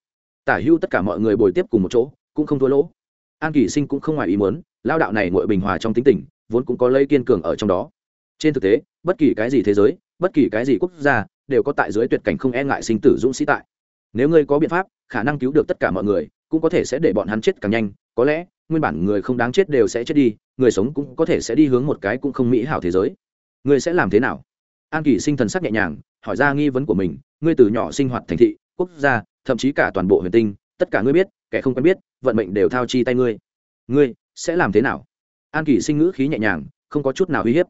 Tả hưu tất cả mọi người bồi tiếp cùng một chỗ, cũng không thua lỗ. An kỳ sinh cũng không ngoài ý muốn lao đạo này ngội bình hòa trong tính tình, vốn cũng có lây kiên cường ở trong đó. Trên thực tế, bất kỳ cái gì thế giới, bất kỳ cái gì quốc gia, đều có tại dưới tuyệt cảnh không e ngại sinh tử dũng sĩ tại. Nếu ngươi có biện pháp, khả năng cứu được tất cả mọi người, cũng có thể sẽ để bọn hắn chết càng nhanh. Có lẽ, nguyên bản người không đáng chết đều sẽ chết đi, người sống cũng có thể sẽ đi hướng một cái cũng không mỹ hảo thế giới. Ngươi sẽ làm thế nào? An kỳ sinh thần sắc nhẹ nhàng, hỏi ra nghi vấn của mình. Ngươi từ nhỏ sinh hoạt thành thị, quốc gia, thậm chí cả toàn bộ huyền tinh, tất cả ngươi biết, kẻ không quen biết, vận mệnh đều thao chi tay ngươi. Ngươi sẽ làm thế nào? An kỳ sinh ngữ khí nhẹ nhàng, không có chút nào uy hiếp.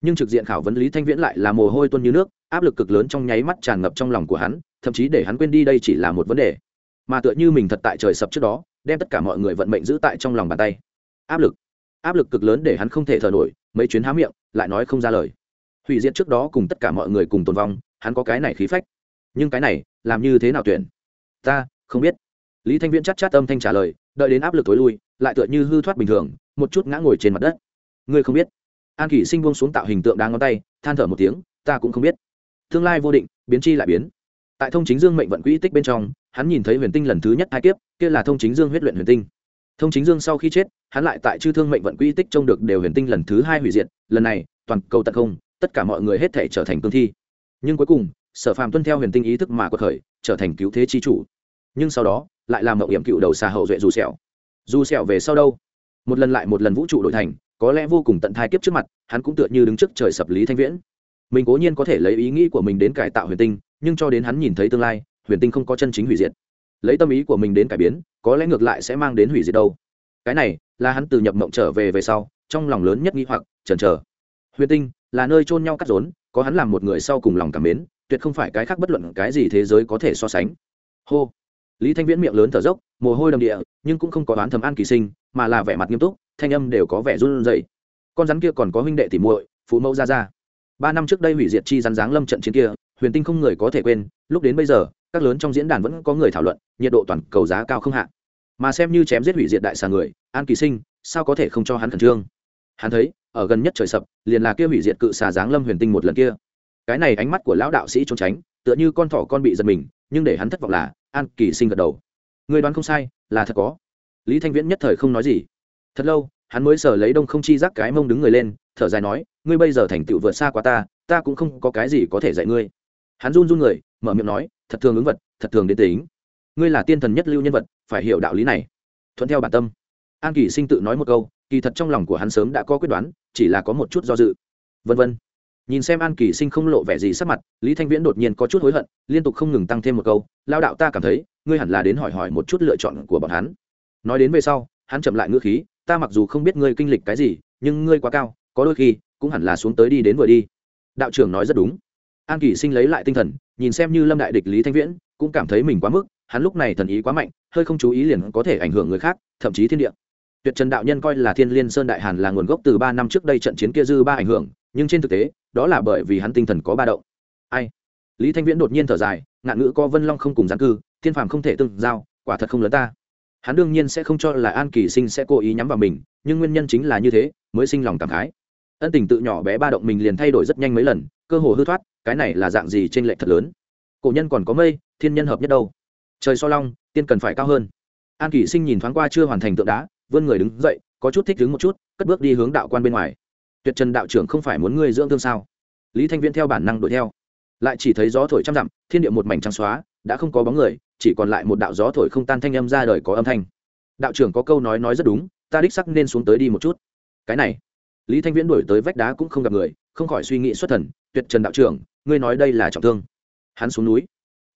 Nhưng trực diện khảo vấn lý thanh viễn lại là mồ hôi tuôn như nước, áp lực cực lớn trong nháy mắt tràn ngập trong lòng của hắn, thậm chí để hắn quên đi đây chỉ là một vấn đề. Mà tựa như mình thật tại trời sập trước đó, đem tất cả mọi người vận mệnh giữ tại trong lòng bàn tay. Áp lực. Áp lực cực lớn để hắn không thể thở nổi, mấy chuyến há miệng, lại nói không ra lời. Hủy diệt trước đó cùng tất cả mọi người cùng tồn vong, hắn có cái này khí phách. Nhưng cái này, làm như thế nào tuyển? Ta, không biết. Lý thanh viễn chắc chát âm thanh trả lời, đợi đến áp lực tối lui lại tựa như hư thoát bình thường, một chút ngã ngồi trên mặt đất. Ngươi không biết. An kỷ sinh buông xuống tạo hình tượng đáng ngón tay, than thở một tiếng, ta cũng không biết. Tương lai vô định, biến chi lại biến. Tại thông chính dương mệnh vận quỹ tích bên trong, hắn nhìn thấy huyền tinh lần thứ nhất hai kiếp, kia là thông chính dương huyết luyện huyền tinh. Thông chính dương sau khi chết, hắn lại tại chư thương mệnh vận quỹ tích trông được đều huyền tinh lần thứ hai hủy diệt, lần này, toàn cầu tận không, tất cả mọi người hết thể trở thành cương thi. Nhưng cuối cùng, sở phàm tuân theo huyền tinh ý thức mà quật khởi, trở thành cứu thế chi chủ. Nhưng sau đó, lại làm mậu hiểm cựu đầu xà hậu duệ dù sẹo dù sẹo về sau đâu? Một lần lại một lần vũ trụ đổi thành, có lẽ vô cùng tận thai kiếp trước mặt, hắn cũng tựa như đứng trước trời sập lý thanh viễn. Mình cố nhiên có thể lấy ý nghĩ của mình đến cải tạo huyền tinh, nhưng cho đến hắn nhìn thấy tương lai, huyền tinh không có chân chính hủy diệt. Lấy tâm ý của mình đến cải biến, có lẽ ngược lại sẽ mang đến hủy diệt đâu. Cái này là hắn từ nhập mộng trở về về sau, trong lòng lớn nhất nghi hoặc, chần chờ. Huyền tinh là nơi chôn nhau cắt rốn, có hắn làm một người sau cùng lòng cảm mến, tuyệt không phải cái khác bất luận cái gì thế giới có thể so sánh. Hô lý thanh viễn miệng lớn thở dốc, mồ hôi đầm địa, nhưng cũng không có đoán thầm an kỳ sinh, mà là vẻ mặt nghiêm túc, thanh âm đều có vẻ run rẩy. Con rắn kia còn có huynh đệ tỉ muội, phụ mẫu ra ra ba năm trước đây hủy diệt chi rắn dáng lâm trận chiến kia, huyền tinh không người có thể quên, lúc đến bây giờ, các lớn trong diễn đàn vẫn có người thảo luận, nhiệt độ toàn cầu giá cao không hạ. Mà xem như chém giết hủy diệt đại xà người, an kỳ sinh, sao có thể không cho hắn khẩn trương? Hắn thấy, ở gần nhất trời sập, liền là kia hủy diệt cự xà giáng lâm huyền tinh một lần kia. Cái này ánh mắt của lão đạo sĩ trốn tránh, tựa như con thỏ con bị giật mình, nhưng để hắn thất vọng là an kỳ sinh gật đầu. Người đoán không sai, là thật có. Lý thanh viễn nhất thời không nói gì. Thật lâu, hắn mới sờ lấy đông không chi giác cái mông đứng người lên, thở dài nói, ngươi bây giờ thành tựu vượt xa quá ta ta cũng không có cái gì có thể dạy ngươi. Hắn run run người, mở miệng nói, thật thường ứng vật, thật thường đến tính. Ngươi là tiên thần nhất lưu nhân vật, phải hiểu đạo lý này. Thuận theo bản tâm, an kỳ sinh tự nói một câu, kỳ thật trong lòng của hắn sớm đã có quyết đoán, chỉ là có một chút do dự. Vân vân nhìn xem an kỳ sinh không lộ vẻ gì sắc mặt, lý thanh viễn đột nhiên có chút hối hận, liên tục không ngừng tăng thêm một câu lao đạo ta cảm thấy, ngươi hẳn là đến hỏi hỏi một chút lựa chọn của bọn hắn. Nói đến về sau, hắn chậm lại ngữ khí, ta mặc dù không biết ngươi kinh lịch cái gì, nhưng ngươi quá cao, có đôi khi, cũng hẳn là xuống tới đi đến vừa đi. Đạo trưởng nói rất đúng. An kỳ sinh lấy lại tinh thần, nhìn xem như lâm đại địch lý thanh viễn, cũng cảm thấy mình quá mức, hắn lúc này thần ý quá mạnh, hơi không chú ý liền có thể ảnh hưởng người khác, thậm chí thiên địa. Tuyệt trần đạo nhân coi là thiên liên sơn đại hàn là nguồn gốc từ ba năm trước đây trận chiến kia dư ba ảnh hưởng, nhưng trên thực tế đó là bởi vì hắn tinh thần có ba động. Ai? Lý thanh viễn đột nhiên thở dài, ngạn ngữ co vân long không cùng gián cư, thiên phàm không thể tương giao, quả thật không lớn ta. Hắn đương nhiên sẽ không cho là an kỳ sinh sẽ cố ý nhắm vào mình, nhưng nguyên nhân chính là như thế, mới sinh lòng cảm khái. Ân tình tự nhỏ bé ba động mình liền thay đổi rất nhanh mấy lần, cơ hồ hư thoát, cái này là dạng gì trên lệ thật lớn. Cổ nhân còn có mây, thiên nhân hợp nhất đâu? Trời so long, tiên cần phải cao hơn. An kỳ sinh nhìn thoáng qua chưa hoàn thành tượng đá, vươn người đứng dậy, có chút thích đứng một chút, cất bước đi hướng đạo quan bên ngoài tuyệt trần đạo trưởng không phải muốn ngươi dưỡng thương sao? Lý thanh viễn theo bản năng đuổi theo. Lại chỉ thấy gió thổi trăm dặm, thiên địa một mảnh trắng xóa, đã không có bóng người, chỉ còn lại một đạo gió thổi không tan thanh âm ra đời có âm thanh. Đạo trưởng có câu nói nói rất đúng, ta đích sắc nên xuống tới đi một chút. Cái này, lý thanh viễn đuổi tới vách đá cũng không gặp người, không khỏi suy nghĩ xuất thần, tuyệt trần đạo trưởng, ngươi nói đây là trọng thương. Hắn xuống núi.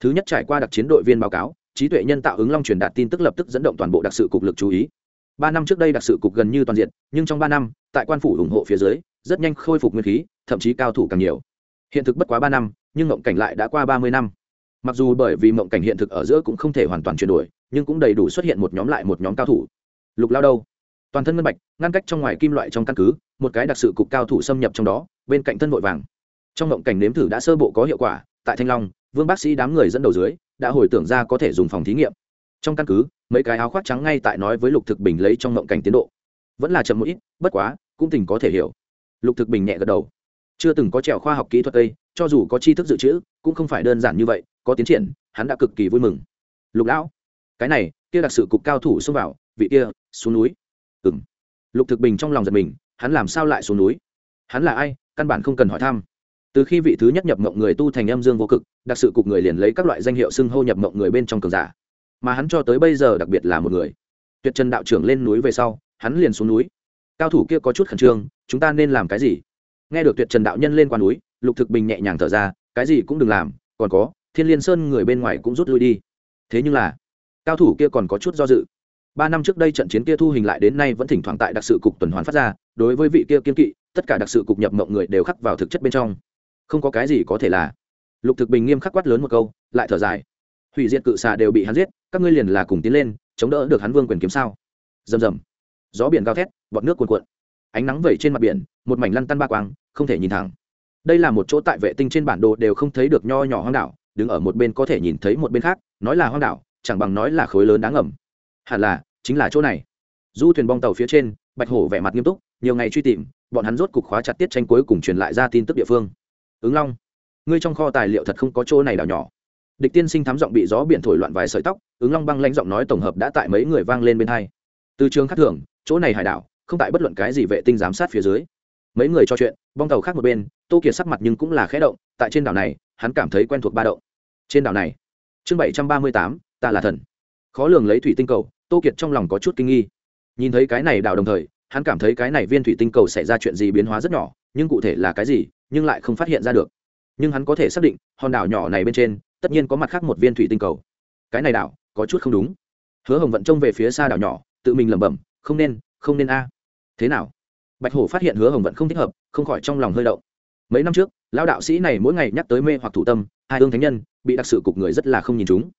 Thứ nhất trải qua đặc chiến đội viên báo cáo, trí tuệ nhân tạo ứng long truyền đạt tin tức lập tức dẫn động toàn bộ đặc sự cục lực chú ý ba năm trước đây đặc sự cục gần như toàn diện, nhưng trong ba năm, tại quan phủ ủng hộ phía dưới, rất nhanh khôi phục nguyên khí, thậm chí cao thủ càng nhiều. Hiện thực bất quá ba năm, nhưng mộng cảnh lại đã qua ba mươi năm. Mặc dù bởi vì mộng cảnh hiện thực ở giữa cũng không thể hoàn toàn chuyển đổi, nhưng cũng đầy đủ xuất hiện một nhóm lại một nhóm cao thủ. Lục lao đâu? Toàn thân ngân bạch, ngăn cách trong ngoài kim loại trong căn cứ, một cái đặc sự cục cao thủ xâm nhập trong đó, bên cạnh thân vội vàng. Trong mộng cảnh nếm thử đã sơ bộ có hiệu quả, tại thanh long, vương bác sĩ đám người dẫn đầu dưới, đã hồi tưởng ra có thể dùng phòng thí nghiệm trong căn cứ, mấy cái áo khoác trắng ngay tại nói với lục thực bình lấy trong mộng cảnh tiến độ. Vẫn là chậm một ít, bất quá, cũng tình có thể hiểu. Lục thực bình nhẹ gật đầu. Chưa từng có trèo khoa học kỹ thuật tây cho dù có tri thức dự trữ, cũng không phải đơn giản như vậy, có tiến triển, hắn đã cực kỳ vui mừng. Lục lão, cái này, kia đặc sự cục cao thủ xông vào, vị kia, xuống núi. Ừ m lục thực bình trong lòng giật mình, hắn làm sao lại xuống núi? Hắn là ai? Căn bản không cần hỏi thăm. Từ khi vị thứ nhất nhập mộng người tu thành âm dương vô cực, đặc sự cục người liền lấy các loại danh hiệu xưng hô nhập mộng người bên trong cường giả mà hắn cho tới bây giờ đặc biệt là một người. Tuyệt trần đạo trưởng lên núi về sau, hắn liền xuống núi. Cao thủ kia có chút khẩn trương, chúng ta nên làm cái gì? Nghe được tuyệt trần đạo nhân lên qua núi, lục thực bình nhẹ nhàng thở ra, cái gì cũng đừng làm, còn có, thiên liên sơn người bên ngoài cũng rút lui đi. Thế nhưng là, cao thủ kia còn có chút do dự. Ba năm trước đây trận chiến kia thu hình lại đến nay vẫn thỉnh thoảng tại đặc sự cục tuần hoàn phát ra, đối với vị kia kiên kỵ, tất cả đặc sự cục nhập mộng người đều khắc vào thực chất bên trong. Không có cái gì có thể là. Lục thực bình nghiêm khắc quát lớn một câu, lại thở dài hủy diệt cự xà đều bị hắn giết, các ngươi liền là cùng tiến lên, chống đỡ được hắn vương quyền kiếm sao? Rầm rầm. Gió biển gào thét, bọt nước cuồn cuộn. Ánh nắng vẩy trên mặt biển, một mảnh lăn tăn ba quang, không thể nhìn thẳng. Đây là một chỗ tại vệ tinh trên bản đồ đều không thấy được nho nhỏ hoang đảo, đứng ở một bên có thể nhìn thấy một bên khác, nói là hoang đảo, chẳng bằng nói là khối lớn đáng ngầm. Hẳn là, chính là chỗ này. Du thuyền bong tàu phía trên, bạch hổ vẻ mặt nghiêm túc, nhiều ngày truy tìm, bọn hắn rốt cục khóa chặt tiết tranh cuối cùng truyền lại ra tin tức địa phương. Ứng long, ngươi trong kho tài liệu thật không có chỗ này đảo nhỏ địch tiên sinh thám giọng bị gió biển thổi loạn vài sợi tóc, ứng long băng lãnh giọng nói tổng hợp đã tại mấy người vang lên bên hai. Từ trường khắc thường, chỗ này hải đảo, không tại bất luận cái gì vệ tinh giám sát phía dưới. Mấy người cho chuyện, bong tàu khác một bên, tô kiệt sắc mặt nhưng cũng là khẽ động, tại trên đảo này, hắn cảm thấy quen thuộc ba động. Trên đảo này, chương bảy trăm ba mươi tám, ta là thần. Khó lường lấy thủy tinh cầu, tô kiệt trong lòng có chút kinh nghi. Nhìn thấy cái này đảo đồng thời, hắn cảm thấy cái này viên thủy tinh cầu xảy ra chuyện gì biến hóa rất nhỏ, nhưng cụ thể là cái gì, nhưng lại không phát hiện ra được. Nhưng hắn có thể xác định, hòn đảo nhỏ này bên trên tất nhiên có mặt khác một viên thủy tinh cầu. Cái này đảo, có chút không đúng. Hứa hồng vận trông về phía xa đảo nhỏ, tự mình lẩm bẩm, không nên không nên a. Thế nào? Bạch hổ phát hiện hứa hồng vận không thích hợp, không khỏi trong lòng hơi động. Mấy năm trước, lão đạo sĩ này mỗi ngày nhắc tới mê hoặc thủ tâm, hai ương thánh nhân, bị đặc sự cục người rất là không nhìn chúng.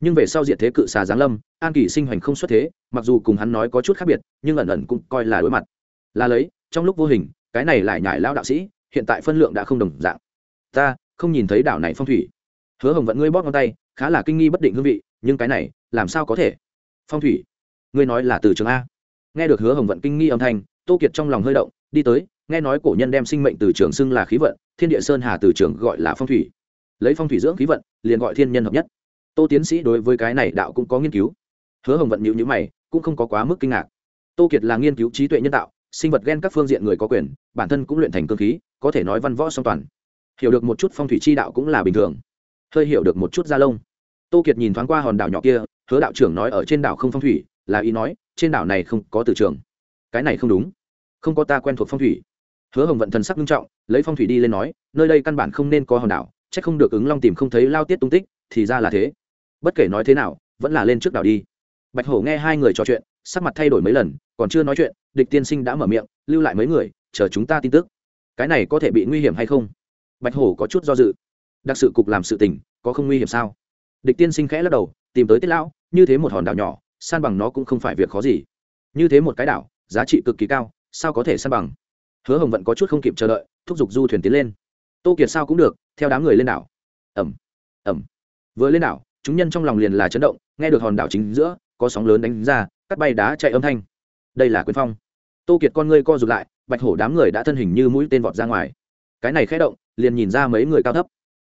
Nhưng về sau diệt thế cự xà giáng lâm, an kỳ sinh hoành không xuất thế, mặc dù cùng hắn nói có chút khác biệt, nhưng ẩn ẩn cũng coi là đối mặt. Là lấy, trong lúc vô hình, cái này lại nhải lão đạo sĩ, hiện tại phân lượng đã không đồng dạng. Ta, không nhìn thấy đảo này phong thủy hứa hồng vận ngươi bóp ngón tay, khá là kinh nghi bất định hương vị, nhưng cái này, làm sao có thể? Phong thủy, ngươi nói là từ trường a. Nghe được hứa hồng vận kinh nghi âm thanh, tô kiệt trong lòng hơi động, đi tới, nghe nói cổ nhân đem sinh mệnh từ trường xưng là khí vận, thiên địa sơn hà từ trường gọi là phong thủy. Lấy phong thủy dưỡng khí vận, liền gọi thiên nhân hợp nhất. Tô tiến sĩ đối với cái này đạo cũng có nghiên cứu. Hứa hồng vận nhịu nhữ mày, cũng không có quá mức kinh ngạc. Tô kiệt là nghiên cứu trí tuệ nhân tạo, sinh vật ghen các phương diện người có quyền, bản thân cũng luyện thành cơ khí, có thể nói văn võ song toàn. Hiểu được một chút phong thủy chi đạo cũng là bình thường hơi hiểu được một chút da lông. Tô kiệt nhìn thoáng qua hòn đảo nhỏ kia, hứa đạo trưởng nói ở trên đảo không phong thủy, là ý nói, trên đảo này không có từ trường. Cái này không đúng. Không có ta quen thuộc phong thủy. Hứa hồng vận thần sắc nghiêm trọng, lấy phong thủy đi lên nói, nơi đây căn bản không nên có hòn đảo c h ắ c không được ứng long tìm không thấy lao tiết tung tích, thì ra là thế. Bất kể nói thế nào, vẫn là lên trước đảo đi. Bạch hổ nghe hai người trò chuyện, sắc mặt thay đổi mấy lần, còn chưa nói chuyện, địch tiên sinh đã mở miệng, lưu lại mấy người, chờ chúng ta tin tức. Cái này có thể bị nguy hiểm hay không? Bạch hổ có chút do dự đặc sự cục làm sự tình, có không nguy hiểm sao? Địch tiên sinh khẽ lắc đầu, tìm tới tiết lão, như thế một hòn đảo nhỏ, san bằng nó cũng không phải việc khó gì. Như thế một cái đảo, giá trị cực kỳ cao, sao có thể san bằng? Hứa hồng vẫn có chút không kịp chờ đợi, thúc giục du thuyền tiến lên. Tô kiệt sao cũng được, theo đám người lên đảo. Ẩm ẩm vừa lên đảo, chúng nhân trong lòng liền là chấn động, nghe được hòn đảo chính giữa, có sóng lớn đánh ra, cắt bay đá chạy âm thanh. Đây là quyền phong. Tô kiệt con ngươi co rụt lại, bạch hổ đám người đã thân hình như mũi tên vọt ra ngoài. Cái này khẽ động, liền nhìn ra mấy người cao thấp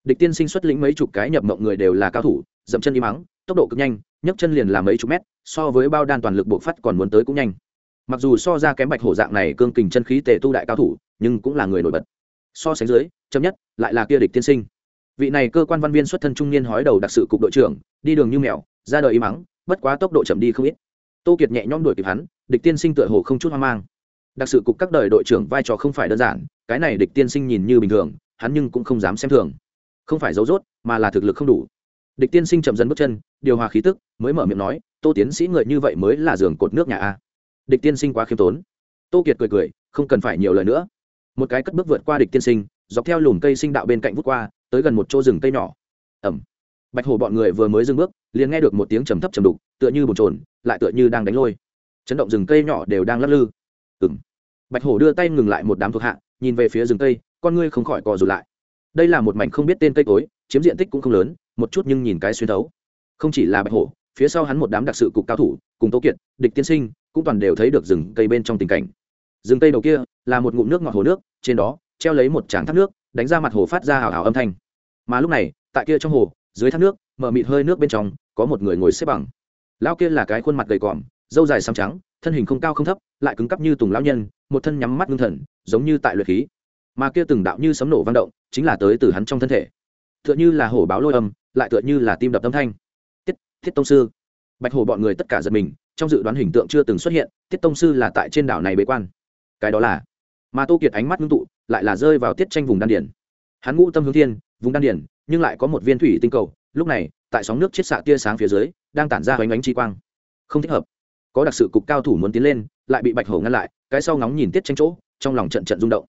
địch tiên sinh xuất lĩnh mấy chục cái nhập mộng người đều là cao thủ, dậm chân đi mắng, tốc độ cực nhanh, nhấc chân liền là mấy chục mét, so với bao đan toàn lực buộc phát còn muốn tới cũng nhanh. Mặc dù so ra kém bạch hổ dạng này cương kình chân khí tề tu đại cao thủ, nhưng cũng là người nổi bật. So sánh dưới, chấm nhất, lại là kia địch tiên sinh. Vị này cơ quan văn viên xuất thân trung niên hói đầu đặc sự cục đội trưởng, đi đường như mèo, ra đời y mắng, bất quá tốc độ chậm đi không ít. Tô kiệt nhẹ nhõm đuổi kịp hắn, địch tiên sinh tựa hồ không chút hoang mang. Đặc sự cục các đời đội trưởng vai trò không phải đơn giản, cái này địch tiên sinh nhìn như bình thường, hắn nhưng cũng không dám xem thường không phải dấu dốt mà là thực lực không đủ. Địch tiên sinh chậm dần bước chân, điều hòa khí tức, mới mở miệng nói, tô tiến sĩ người như vậy mới là giường cột nước nhà a. Địch tiên sinh quá khiêm tốn. Tô kiệt cười cười, không cần phải nhiều lời nữa. Một cái cất bước vượt qua địch tiên sinh, dọc theo lùm cây sinh đạo bên cạnh vút qua, tới gần một chỗ rừng cây nhỏ. Ẩm. Bạch hồ bọn người vừa mới dừng bước, liền nghe được một tiếng trầm thấp trầm đục, tựa như bồn trồn lại tựa như đang đánh lôi. Chấn động rừng cây nhỏ đều đang lắc lư. Ừng bạch hổ đưa tay ngừng lại một đám thuộc hạ, nhìn về phía rừng cây, con ngươi không khỏi cò rụt lại đây là một mảnh không biết tên cây cối, chiếm diện tích cũng không lớn, một chút nhưng nhìn cái xuyên thấu. Không chỉ là bạch hổ, phía sau hắn một đám đặc sự cục cao thủ, cùng tô kiệt, địch tiên sinh, cũng toàn đều thấy được rừng cây bên trong tình cảnh. Rừng cây đầu kia là một ngụm nước ngọt hồ nước, trên đó treo lấy một tràng thác nước, đánh ra mặt hồ phát ra hào hào âm thanh. Mà lúc này, tại kia trong hồ, dưới thác nước mở mịt hơi nước bên trong, có một người ngồi xếp bằng. Lao kia là cái khuôn mặt gầy còm dâu dài xăm trắng, thân hình không cao không thấp, lại cứng cắp như tùng lao nhân, một thân nhắm mắt ngưng thần, giống như tại luyện khí mà kia từng đạo như sấm nổ vang động, chính là tới từ hắn trong thân thể. Tựa như là hổ báo lôi âm, lại tựa như là tim đập âm thanh. Tiết thiết tông sư. Bạch hổ bọn người tất cả giật mình, trong dự đoán hình tượng chưa từng xuất hiện, tiết tông sư là tại trên đảo này bế quan. Cái đó là, mà tô kiệt ánh mắt ngưng tụ, lại là rơi vào tiết tranh vùng đan điển. Hắn ngũ tâm hướng thiên, vùng đan điển, nhưng lại có một viên thủy tinh cầu, lúc này, tại sóng nước chiết xạ tia sáng phía dưới, đang tản ra hoành ánh chi quang. Không thích hợp. Có đặc sự cục cao thủ muốn tiến lên, lại bị bạch hổ ngăn lại, cái sau ngóng nhìn tiết tranh chỗ, trong lòng trận trận rung động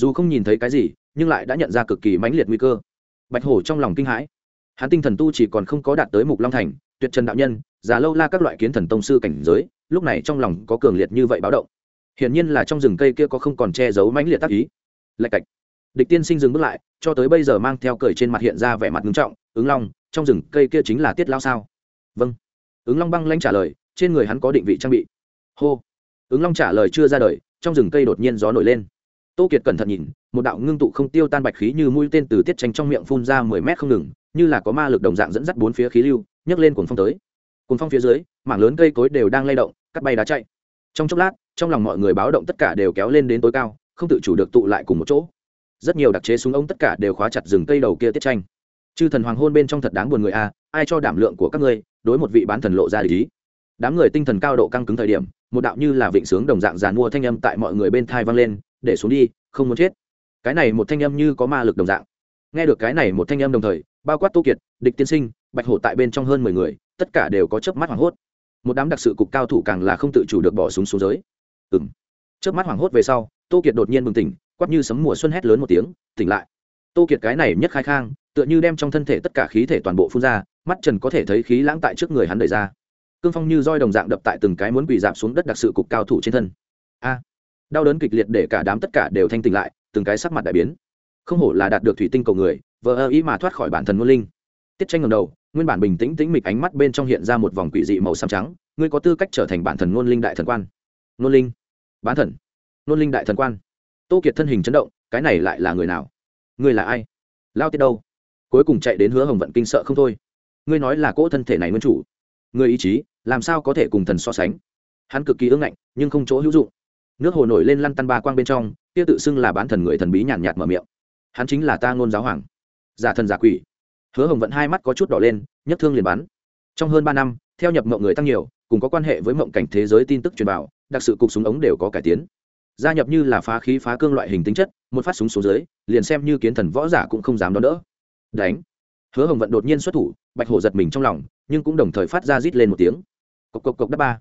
dù không nhìn thấy cái gì, nhưng lại đã nhận ra cực kỳ mãnh liệt nguy cơ. Bạch hổ trong lòng kinh hãi. Hắn tinh thần tu chỉ còn không có đạt tới mục long thành, tuyệt trần đạo nhân, già lâu la các loại kiến thần tông sư cảnh giới, lúc này trong lòng có cường liệt như vậy báo động. Hiển nhiên là trong rừng cây kia có không còn che giấu mãnh liệt tác ý. Lạch cạch. Địch tiên sinh dừng bước lại, cho tới bây giờ mang theo cười trên mặt hiện ra vẻ mặt nghiêm trọng, ứng long, trong rừng cây kia chính là tiết lao sao? Vâng. Ứng long băng lanh trả lời, trên người hắn có định vị trang bị. Hô. Ứng long trả lời chưa ra đời, trong rừng cây đột nhiên gió nổi lên tô kiệt cẩn thận nhìn, một đạo ngưng tụ không tiêu tan bạch khí như mũi tên từ tiết tranh trong miệng phun ra mười mét không ngừng, như là có ma lực đồng dạng dẫn dắt bốn phía khí lưu, nhấc lên cuồng phong tới. Cuồng phong phía dưới, mảng lớn cây cối đều đang lay động, cắt bay đá chạy. Trong chốc lát, trong lòng mọi người báo động tất cả đều kéo lên đến tối cao, không tự chủ được tụ lại cùng một chỗ. Rất nhiều đặc chế súng ống tất cả đều khóa chặt rừng cây đầu kia tiết tranh. Chư thần hoàng hôn bên trong thật đáng buồn người a, ai cho đảm lượng của các ngươi, đối một vị bán thần lộ ra lý đám người tinh thần cao độ căng cứng thời điểm, một đạo như là vịnh sướng đồng dạng giàn mua thanh âm tại mọi người bên thai vang lên để xuống đi, không muốn chết. Cái này một thanh âm như có ma lực đồng dạng. Nghe được cái này một thanh âm đồng thời, bao quát tô kiệt, địch tiên sinh, bạch hổ tại bên trong hơn mười người, tất cả đều có chớp mắt hoảng hốt. Một đám đặc sự cục cao thủ càng là không tự chủ được bỏ súng xuống giới ừ m chớp mắt hoảng hốt về sau, tô kiệt đột nhiên bừng tỉnh quắp như sấm mùa xuân hét lớn một tiếng, tỉnh lại. Tô kiệt cái này nhất khai khang, tựa như đem trong thân thể tất cả khí thể toàn bộ phun ra, mắt trần có thể thấy khí lãng tại trước người hắn đẩy ra. Cương phong như roi đồng dạng đập tại từng cái muốn quỳ dạp xuống đất đặc sự cục cao thủ trên thân. A đau đớn kịch liệt để cả đám tất cả đều thanh tỉnh lại, từng cái sắc mặt đại biến. Không hổ là đạt được thủy tinh cầu người, vờ ơ ý mà thoát khỏi bản thân ngôn linh. Tiết tranh ngầm đầu, nguyên bản bình tĩnh tĩnh mịch ánh mắt bên trong hiện ra một vòng quỷ dị màu xám trắng, ngươi có tư cách trở thành bản thần ngôn linh đại thần quan. Ngôn linh? Bán thần. Ngôn linh đại thần quan. Tô kiệt thân hình chấn động, cái này lại là người nào? Ngươi là ai? Lao tiết đâu? Cuối cùng chạy đến hứa hồng vận kinh sợ không thôi. Ngươi nói là cỗ thân thể này nguyên chủ. Ngươi ý chí, làm sao có thể cùng thần so sánh? Hắn cực kỳ ưng ngạnh, nhưng không chỗ hữu dụng nước hồ nổi lên lăn tăn ba quang bên trong, kia tự xưng là bán thần người thần bí nhàn nhạt mở miệng. Hắn chính là ta ngôn giáo hoàng. Giả thần giả quỷ. Hứa hồng vận hai mắt có chút đỏ lên, nhất thương liền bắn. Trong hơn ba năm, theo nhập mộng người tăng nhiều, cùng có quan hệ với mộng cảnh thế giới tin tức truyền vào đặc sự cục súng ống đều có cải tiến. Gia nhập như là phá khí phá cương loại hình tính chất, một phát súng số dưới, liền xem như kiến thần võ giả cũng không dám đón đỡ. Đánh. Hứa hồng vận đột nhiên xuất thủ, bạch hổ giật mình trong lòng, nhưng cũng đồng thời phát ra rít lên một tiếng. Cộc cộc cộc đắp ba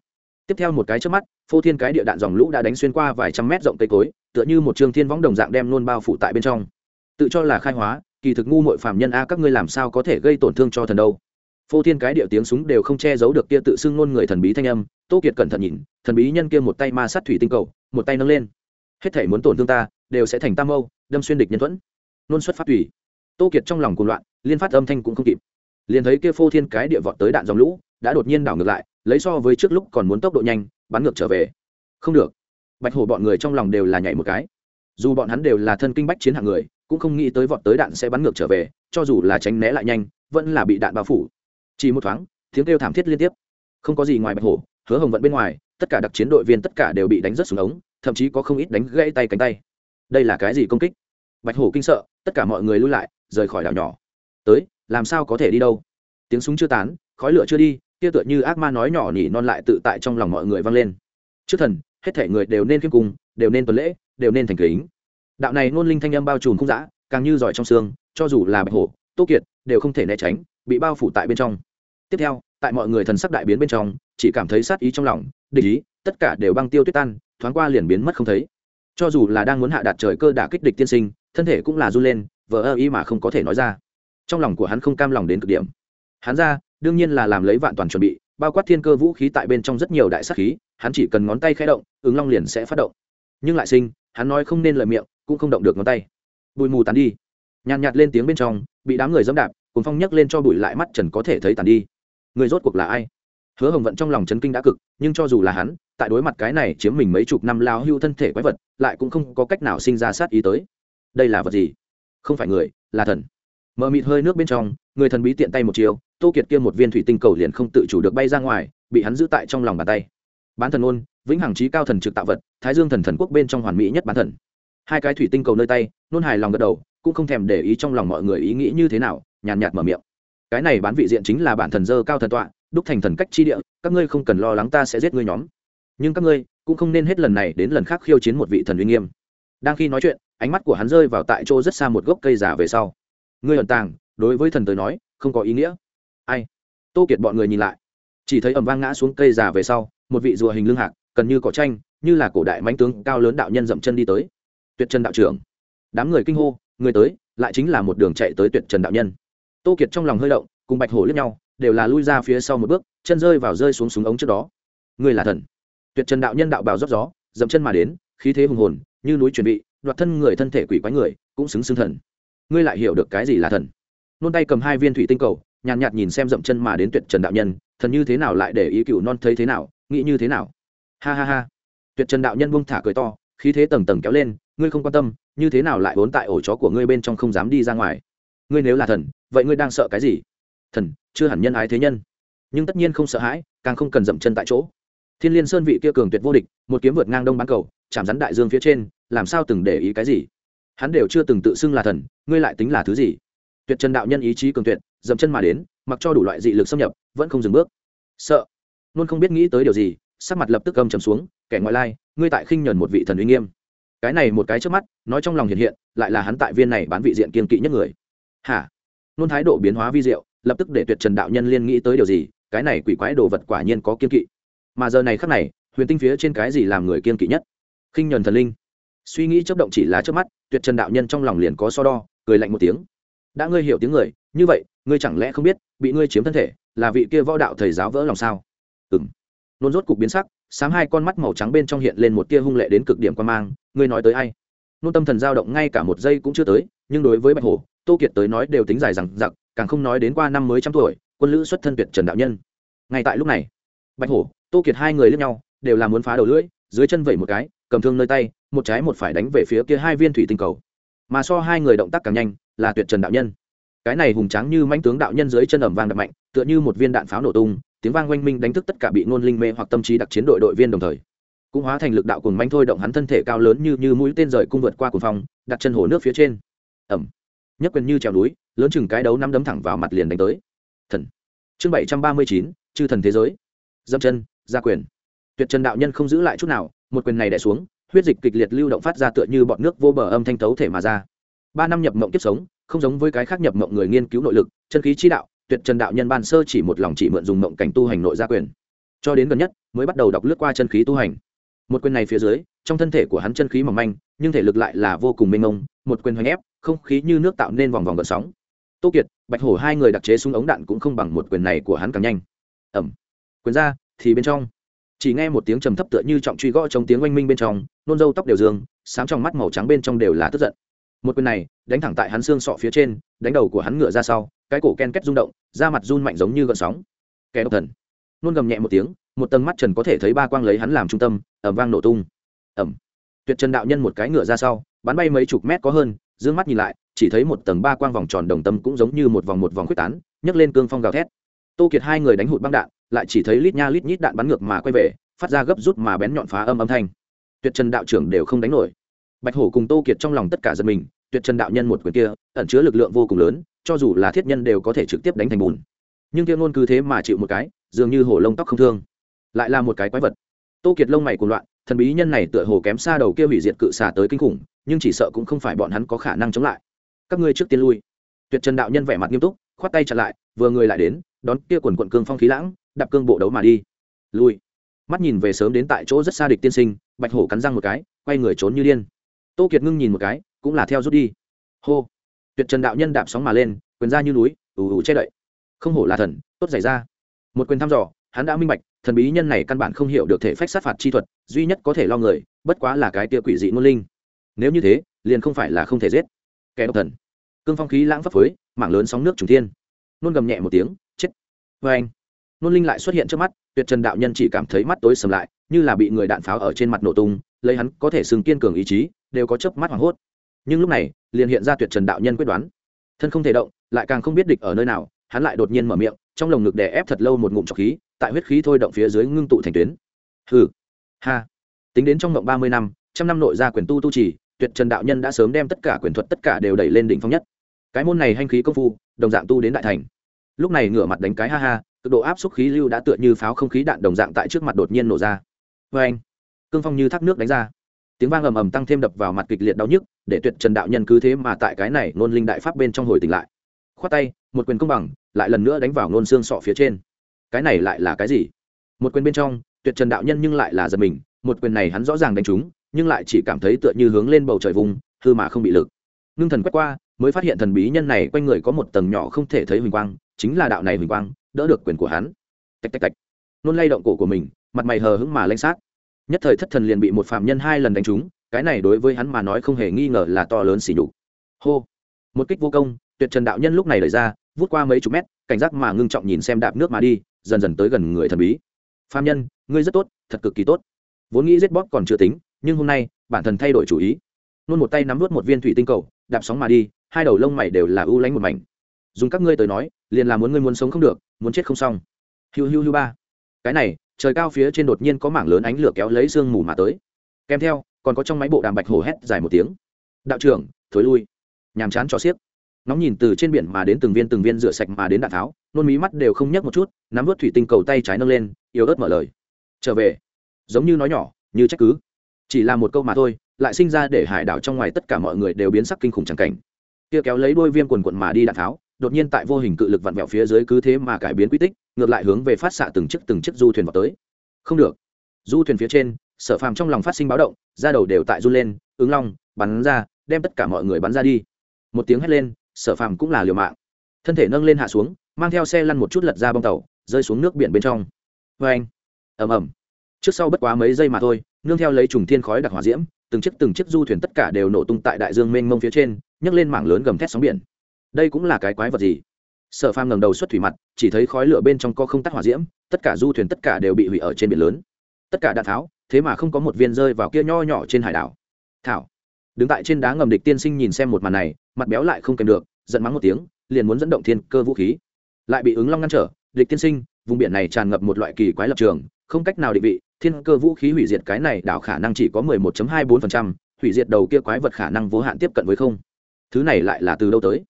tiếp theo một cái trước mắt, phô thiên cái địa đạn dòng lũ đã đánh xuyên qua vài trăm mét rộng cây cối, tựa như một trường thiên võng đồng dạng đem nôn bao phủ tại bên trong. Tự cho là khai hóa, kỳ thực ngu mội phàm nhân a, các ngươi làm sao có thể gây tổn thương cho thần đâu? Phô thiên cái địa tiếng súng đều không che giấu được kia tự xưng ngôn người thần bí thanh âm, tô kiệt cẩn thận nhìn, thần bí nhân kia một tay ma sát thủy tinh cầu, một tay nâng lên. Hết thể muốn tổn thương ta, đều sẽ thành tam âu đâm xuyên địch nhân thuẫn. Nôn xuất phát thủy. Tô kiệt trong lòng cuồng loạn, liên phát âm thanh cũng không kịp. Liền thấy kia phô thiên cái địa vọt tới đạn dòng lũ, đã đột nhiên đảo ngược lại lấy so với trước lúc còn muốn tốc độ nhanh, bắn ngược trở về. Không được. Bạch hổ bọn người trong lòng đều là nhảy một cái. Dù bọn hắn đều là thân kinh bách chiến hạng người, cũng không nghĩ tới vọt tới đạn sẽ bắn ngược trở về, cho dù là tránh né lại nhanh, vẫn là bị đạn bao phủ. Chỉ một thoáng, tiếng kêu thảm thiết liên tiếp. Không có gì ngoài bạch hổ, hứa hồng vận bên ngoài, tất cả đặc chiến đội viên tất cả đều bị đánh rất xuống ống, thậm chí có không ít đánh gãy tay cánh tay. Đây là cái gì công kích? Bạch hổ kinh sợ, tất cả mọi người lui lại, rời khỏi đảo nhỏ. Tới, làm sao có thể đi đâu? Tiếng súng chưa tán, khói lửa chưa đi kia tựa như ác ma nói nhỏ nhỉ non lại tự tại trong lòng mọi người vang lên. Trước thần, hết thể người đều nên khiêm cung đều nên tuần lễ, đều nên thành kính. Đạo này ngôn linh thanh âm bao trùm không dã, càng như giỏi trong xương, cho dù là bạch hổ, tô kiệt, đều không thể né tránh, bị bao phủ tại bên trong. Tiếp theo, tại mọi người thần sắc đại biến bên trong, chỉ cảm thấy sát ý trong lòng, địch ý, tất cả đều băng tiêu tuyết tan, thoáng qua liền biến mất không thấy. Cho dù là đang muốn hạ đạt trời cơ đả kích địch tiên sinh, thân thể cũng là run lên, vờ ơ ý mà không có thể nói ra. Trong lòng của hắn không cam lòng đến cực điểm. Hắn ra đương nhiên là làm lấy vạn toàn chuẩn bị, bao quát thiên cơ vũ khí tại bên trong rất nhiều đại sắc khí, hắn chỉ cần ngón tay khẽ động, ứng long liền sẽ phát động. Nhưng lại sinh, hắn nói không nên lời miệng, cũng không động được ngón tay. Bụi mù tàn đi. Nhàn nhạt lên tiếng bên trong, bị đám người dẫm đạp cùng phong nhấc lên cho bụi lại mắt trần có thể thấy tàn đi. Người rốt cuộc là ai? Hứa hồng vận trong lòng chấn kinh đã cực, nhưng cho dù là hắn, tại đối mặt cái này chiếm mình mấy chục năm lao hưu thân thể quái vật, lại cũng không có cách nào sinh ra sát ý tới. Đây là vật gì? Không phải người, là thần. Mờ mịt hơi nước bên trong người thần bí tiện tay một chiều tô kiệt kia một viên thủy tinh cầu liền không tự chủ được bay ra ngoài, bị hắn giữ tại trong lòng bàn tay. Bán thần ôn, vĩnh hằng trí cao thần trực tạo vật, thái dương thần thần quốc bên trong hoàn mỹ nhất bán thần. Hai cái thủy tinh cầu nơi tay, nôn hài lòng gật đầu, cũng không thèm để ý trong lòng mọi người ý nghĩ như thế nào, nhàn nhạt mở miệng. Cái này bán vị diện chính là bản thần dơ cao thần tọa, đúc thành thần cách chi địa, các ngươi không cần lo lắng ta sẽ giết ngươi nhóm. Nhưng các ngươi cũng không nên hết lần này đến lần khác khiêu chiến một vị thần uy nghiêm. Đang khi nói chuyện, ánh mắt của hắn rơi vào tại chỗ rất xa một gốc cây giả về sau. Ngươi ẩn tàng đối với thần tới nói, không có ý nghĩa. Ai? Tô kiệt bọn người nhìn lại. Chỉ thấy ẩm vang ngã xuống cây già về sau, một vị rùa hình lưng hạc cần như cỏ tranh như là cổ đại mánh tướng cao lớn đạo nhân dậm chân đi tới. Tuyệt trần đạo trưởng. Đám người kinh hô, người tới, lại chính là một đường chạy tới tuyệt trần đạo nhân. Tô kiệt trong lòng hơi động, cùng bạch hổ lướt nhau, đều là lui ra phía sau một bước, chân rơi vào rơi xuống súng ống trước đó. Người là thần. Tuyệt trần đạo nhân đạo bào rót gió, dậm chân mà đến, khí thế hùng hồn, như núi chuẩn bị đoạt thân người thân thể quỷ quái người, cũng xứng xứng thần. Ngươi lại hiểu được cái gì là thần? Nôn tay cầm hai viên thủy tinh cầu nhàn nhạt, nhạt nhìn xem dậm chân mà đến tuyệt trần đạo nhân thần như thế nào lại để ý cựu non thấy thế nào nghĩ như thế nào. Ha ha ha. Tuyệt trần đạo nhân buông thả cười to khí thế tầng tầng kéo lên ngươi không quan tâm như thế nào lại vốn tại ổ chó của ngươi bên trong không dám đi ra ngoài. Ngươi nếu là thần vậy ngươi đang sợ cái gì? Thần chưa hẳn nhân ái thế nhân. Nhưng tất nhiên không sợ hãi càng không cần dậm chân tại chỗ. Thiên liên sơn vị kia cường tuyệt vô địch một kiếm vượt ngang đông bán cầu chạm rắn đại dương phía trên làm sao từng để ý cái gì? Hắn đều chưa từng tự xưng là thần ngươi lại tính là thứ gì? Tuyệt trần đạo nhân ý chí cường tuyệt dầm chân mà đến, mặc cho đủ loại dị lực xâm nhập, vẫn không dừng bước. Sợ. Luôn không biết nghĩ tới điều gì, sắc mặt lập tức gầm trầm xuống, kẻ ngoại lai, ngươi tại khinh nhẫn một vị thần uy nghiêm. Cái này một cái trước mắt, nói trong lòng hiện hiện, lại là hắn tại viên này bán vị diện kiên kỵ nhất người. Hả? Luôn thái độ biến hóa vi diệu, lập tức để tuyệt trần đạo nhân liên nghĩ tới điều gì, cái này quỷ quái đồ vật quả nhiên có kiên kỵ. Mà giờ này khắc này, huyền tinh phía trên cái gì làm người kiên kỵ nhất? Khinh nhuần thần linh. Suy nghĩ chấp động chỉ là trước mắt, tuyệt trần đạo nhân trong lòng liền có so đo, cười lạnh một tiếng đã ngươi hiểu tiếng người, như vậy, ngươi chẳng lẽ không biết, bị ngươi chiếm thân thể, là vị kia võ đạo thầy giáo vỡ lòng sao? Ừ m nôn rốt cục biến sắc, sáng hai con mắt màu trắng bên trong hiện lên một tia hung lệ đến cực điểm quan mang, ngươi nói tới ai? Nôn tâm thần dao động ngay cả một giây cũng chưa tới, nhưng đối với bạch hổ, tô kiệt tới nói đều tính dài rằng giặc càng không nói đến qua năm mới trăm tuổi, quân lữ xuất thân tuyệt trần đạo nhân. Ngay tại lúc này, bạch hổ, tô kiệt hai người lướt nhau, đều là muốn phá đầu lưỡi, dưới chân vẩy một cái, cầm thương nơi tay, một trái một phải đánh về phía kia hai viên thủy tinh cầu. Mà so hai người động tác càng nhanh là tuyệt trần đạo nhân. Cái này hùng tráng như manh tướng đạo nhân dưới chân ẩm vang đập mạnh, tựa như một viên đạn pháo nổ tung, tiếng vang oanh minh đánh thức tất cả bị ngôn linh mê hoặc tâm trí đặc chiến đội đội viên đồng thời. Cũng hóa thành lực đạo cùng manh thôi động hắn thân thể cao lớn như như mũi tên rời cung vượt qua cuồng phong, đặt chân hồ nước phía trên. Ẩm. Nhất quyền như trèo núi, lớn chừng cái đấu năm đấm thẳng vào mặt liền đánh tới. Thần. Chương bảy trăm ba mươi chín, chư thần thế giới. Dâm chân gia quyền. Tuyệt trần đạo nhân không giữ lại chút nào, một quyền này đẻ xuống, huyết dịch kịch liệt lưu động phát ra tựa như bọn nước vô bờ âm thanh tấu thể mà ra ba năm nhập mộng kiếp sống, không giống với cái khác nhập mộng người nghiên cứu nội lực, chân khí chi đạo, tuyệt trần đạo nhân ban sơ chỉ một lòng chỉ mượn dùng mộng cảnh tu hành nội gia quyền. Cho đến gần nhất, mới bắt đầu đọc lướt qua chân khí tu hành. Một quyền này phía dưới, trong thân thể của hắn chân khí mỏng manh, nhưng thể lực lại là vô cùng mênh mông, một quyền hoành ép, không khí như nước tạo nên vòng vòng gợn sóng. Tô kiệt, bạch hổ hai người đặc chế súng ống đạn cũng không bằng một quyền này của hắn càng nhanh. Ẩm. Quyền ra, thì bên trong. Chỉ nghe một tiếng trầm thấp tựa như trọng truy gõ trong tiếng oanh minh bên trong, nôn dâu tóc đều dương sáng trong mắt màu trắng bên trong đều là tức giận một quyền này, đánh thẳng tại hắn xương sọ phía trên, đánh đầu của hắn ngựa ra sau, cái cổ ken két rung động, da mặt run mạnh giống như gợn sóng. Kẻ độc thần. Nôn gầm nhẹ một tiếng, một tầng mắt trần có thể thấy ba quang lấy hắn làm trung tâm ẩm vang nổ tung. Ẩm tuyệt trần đạo nhân một cái ngựa ra sau, bắn bay mấy chục mét có hơn d mắt nhìn lại, chỉ thấy một tầng ba quang vòng tròn đồng tâm cũng giống như một vòng một vòng quyết tán, nhấc lên cương phong gào thét. Tô kiệt hai người đánh hụt băng đạn, lại chỉ thấy lít nha lít nhít đạn bắn ngược mà quay về, phát ra gấp rút mà bén nhọn phá âm âm thanh. Tuyệt trần đạo trưởng đều không đánh nổi. Bạch hổ cùng tô kiệt trong lòng tất cả dân mình tuyệt trần đạo nhân một quyền kia, ẩn chứa lực lượng vô cùng lớn, cho dù là thiết nhân đều có thể trực tiếp đánh thành bùn. Nhưng kia ngôn cứ thế mà chịu một cái, dường như hổ lông tóc không thương. Lại là một cái quái vật. Tô kiệt lông mày cùng loạn, thần bí nhân này tựa hồ kém xa đầu kia hủy diệt cự xà tới kinh khủng, nhưng chỉ sợ cũng không phải bọn hắn có khả năng chống lại. Các ngươi trước tiên lui. Tuyệt trần đạo nhân vẻ mặt nghiêm túc, khoát tay chặn lại, vừa người lại đến, đón kia quần quận cương phong khí lãng, đạp cương bộ đấu mà đi. Lui. Mắt nhìn về sớm đến tại chỗ rất xa địch tiên sinh, bạch hổ cắn răng một cái, quay người trốn như điên. Tô kiệt ngưng nhìn một cái cũng là theo rút đi. Hô. Tuyệt trần đạo nhân đạp sóng mà lên, quyền ra như núi ủ ủ che đậy. Không hổ là thần, tốt giải ra. Một quyền thăm dò, hắn đã minh bạch, thần bí nhân này căn bản không hiểu được thể phách sát phạt chi thuật, duy nhất có thể lo người, bất quá là cái tia quỷ dị ngôn linh. Nếu như thế, liền không phải là không thể giết. Kẻ độc thần. Cương phong khí lãng phấp phới mảng lớn sóng nước trùng thiên. Nôn gầm nhẹ một tiếng, chết. Vê anh nôn linh lại xuất hiện trước mắt, tuyệt trần đạo nhân chỉ cảm thấy mắt tối sầm lại, như là bị người đạn pháo ở trên mặt nổ tung, lấy hắn có thể xưng kiên cường ý chí, đều có chớp mắt hoảng hốt nhưng lúc này, liền hiện ra tuyệt trần đạo nhân quyết đoán. Thân không thể động, lại càng không biết địch ở nơi nào, hắn lại đột nhiên mở miệng, trong lồng ngực đè ép thật lâu một ngụm trọc khí, tại huyết khí thôi động phía dưới ngưng tụ thành tuyến. Hừ, ha. Tính đến trong mộng ba mươi năm, trăm năm nội gia quyền tu tu trì, tuyệt trần đạo nhân đã sớm đem tất cả quyền thuật tất cả đều đẩy lên đỉnh phong nhất. Cái môn này hành khí công phu, đồng dạng tu đến đại thành. Lúc này ngửa mặt đánh cái ha ha, cực độ áp suất khí lưu đã tựa như pháo không khí đạn đồng dạng tại trước mặt đột nhiên nổ ra. Vê anh cương phong như thác nước đánh ra tiếng vang ầm ầm tăng thêm đập vào mặt kịch liệt đau nhức, để tuyệt trần đạo nhân cứ thế mà tại cái này nôn linh đại pháp bên trong hồi tỉnh lại. Khoát tay, một quyền công bằng, lại lần nữa đánh vào nôn xương sọ phía trên. Cái này lại là cái gì? Một quyền bên trong, tuyệt trần đạo nhân nhưng lại là giật mình, một quyền này hắn rõ ràng đánh trúng, nhưng lại chỉ cảm thấy tựa như hướng lên bầu trời vùng, hư mà không bị lực. Ngưng thần quét qua, mới phát hiện thần bí nhân này quanh người có một tầng nhỏ không thể thấy huỳnh quang, chính là đạo này huỳnh quang, đỡ được quyền của hắn. Tạch tạch tạch. Nôn lay động cổ của mình, mặt mày hờ hững mà lanh sát nhất thời thất thần liền bị một phạm nhân hai lần đánh trúng, cái này đối với hắn mà nói không hề nghi ngờ là to lớn xỉ nhục. Hô! Một kích vô công, tuyệt trần đạo nhân lúc này lời ra, vút qua mấy chục mét, cảnh giác mà ngưng trọng nhìn xem đạp nước mà đi, dần dần tới gần người thần bí. Phạm nhân, ngươi rất tốt, thật cực kỳ tốt. Vốn nghĩ giết bóp còn chưa tính, nhưng hôm nay, bản thân thay đổi chủ ý. Nôn một tay nắm vớt một viên thủy tinh cầu, đạp sóng mà đi, hai đầu lông mày đều là ưu lánh một mảnh. Dùng các ngươi tới nói, liền là muốn ngươi muốn sống không được, muốn chết không xong. Hiu hiu hiu ba. Cái này trời cao phía trên đột nhiên có mảng lớn ánh lửa kéo lấy sương mù mà tới. Kèm theo, còn có trong máy bộ đàm bạch hổ hét dài một tiếng. Đạo trưởng, thối lui. Nhàm chán cho xiếc. Nóng nhìn từ trên biển mà đến từng viên từng viên rửa sạch mà đến đạn tháo, nôn mí mắt đều không nhấc một chút, nắm vớt thủy tinh cầu tay trái nâng lên, yếu ớt mở lời. Trở về. Giống như nói nhỏ, như trách cứ. Chỉ là một câu mà thôi, lại sinh ra để hải đảo trong ngoài tất cả mọi người đều biến sắc kinh khủng chẳng cảnh. Kia kéo lấy đôi viêm quần quận mà đi đạn tháo đột nhiên tại vô hình cự lực vặn vẹo phía dưới cứ thế mà cải biến quy tích, ngược lại hướng về phát xạ từng chiếc từng chiếc du thuyền vào tới. Không được. Du thuyền phía trên, sở phàm trong lòng phát sinh báo động ra đầu đều tại run lên, ứng long, bắn ra, đem tất cả mọi người bắn ra đi. Một tiếng hét lên, sở phàm cũng là liều mạng. Thân thể nâng lên hạ xuống, mang theo xe lăn một chút lật ra bong tàu, rơi xuống nước biển bên trong. Vê anh. Ẩm ẩm trước sau bất quá mấy giây mà thôi, nương theo lấy trùng thiên khói đặc hỏa diễm, từng chiếc từng chiếc du thuyền tất cả đều nổ tung tại đại dương mênh mông phía trên, nhấc lên mảng lớn gầm thét sóng biển đây cũng là cái quái vật gì? Sở phàm ngầm đầu xuất thủy mặt, chỉ thấy khói lửa bên trong co không tắt hỏa diễm, tất cả du thuyền tất cả đều bị hủy ở trên biển lớn. Tất cả đạn tháo, thế mà không có một viên rơi vào kia nho nhỏ trên hải đảo. Thảo. Đứng tại trên đá ngầm địch tiên sinh nhìn xem một màn này, mặt béo lại không kèm được, giận mắng một tiếng, liền muốn dẫn động thiên cơ vũ khí. Lại bị ứng long ngăn trở, địch tiên sinh, vùng biển này tràn ngập một loại kỳ quái lập trường, không cách nào định vị, thiên cơ vũ khí hủy diệt cái này đảo khả năng chỉ có mười một hai bốn phần trăm, hủy diệt đầu kia quái vật khả năng vô hạn tiếp cận với không. Thứ này lại là từ đâu tới?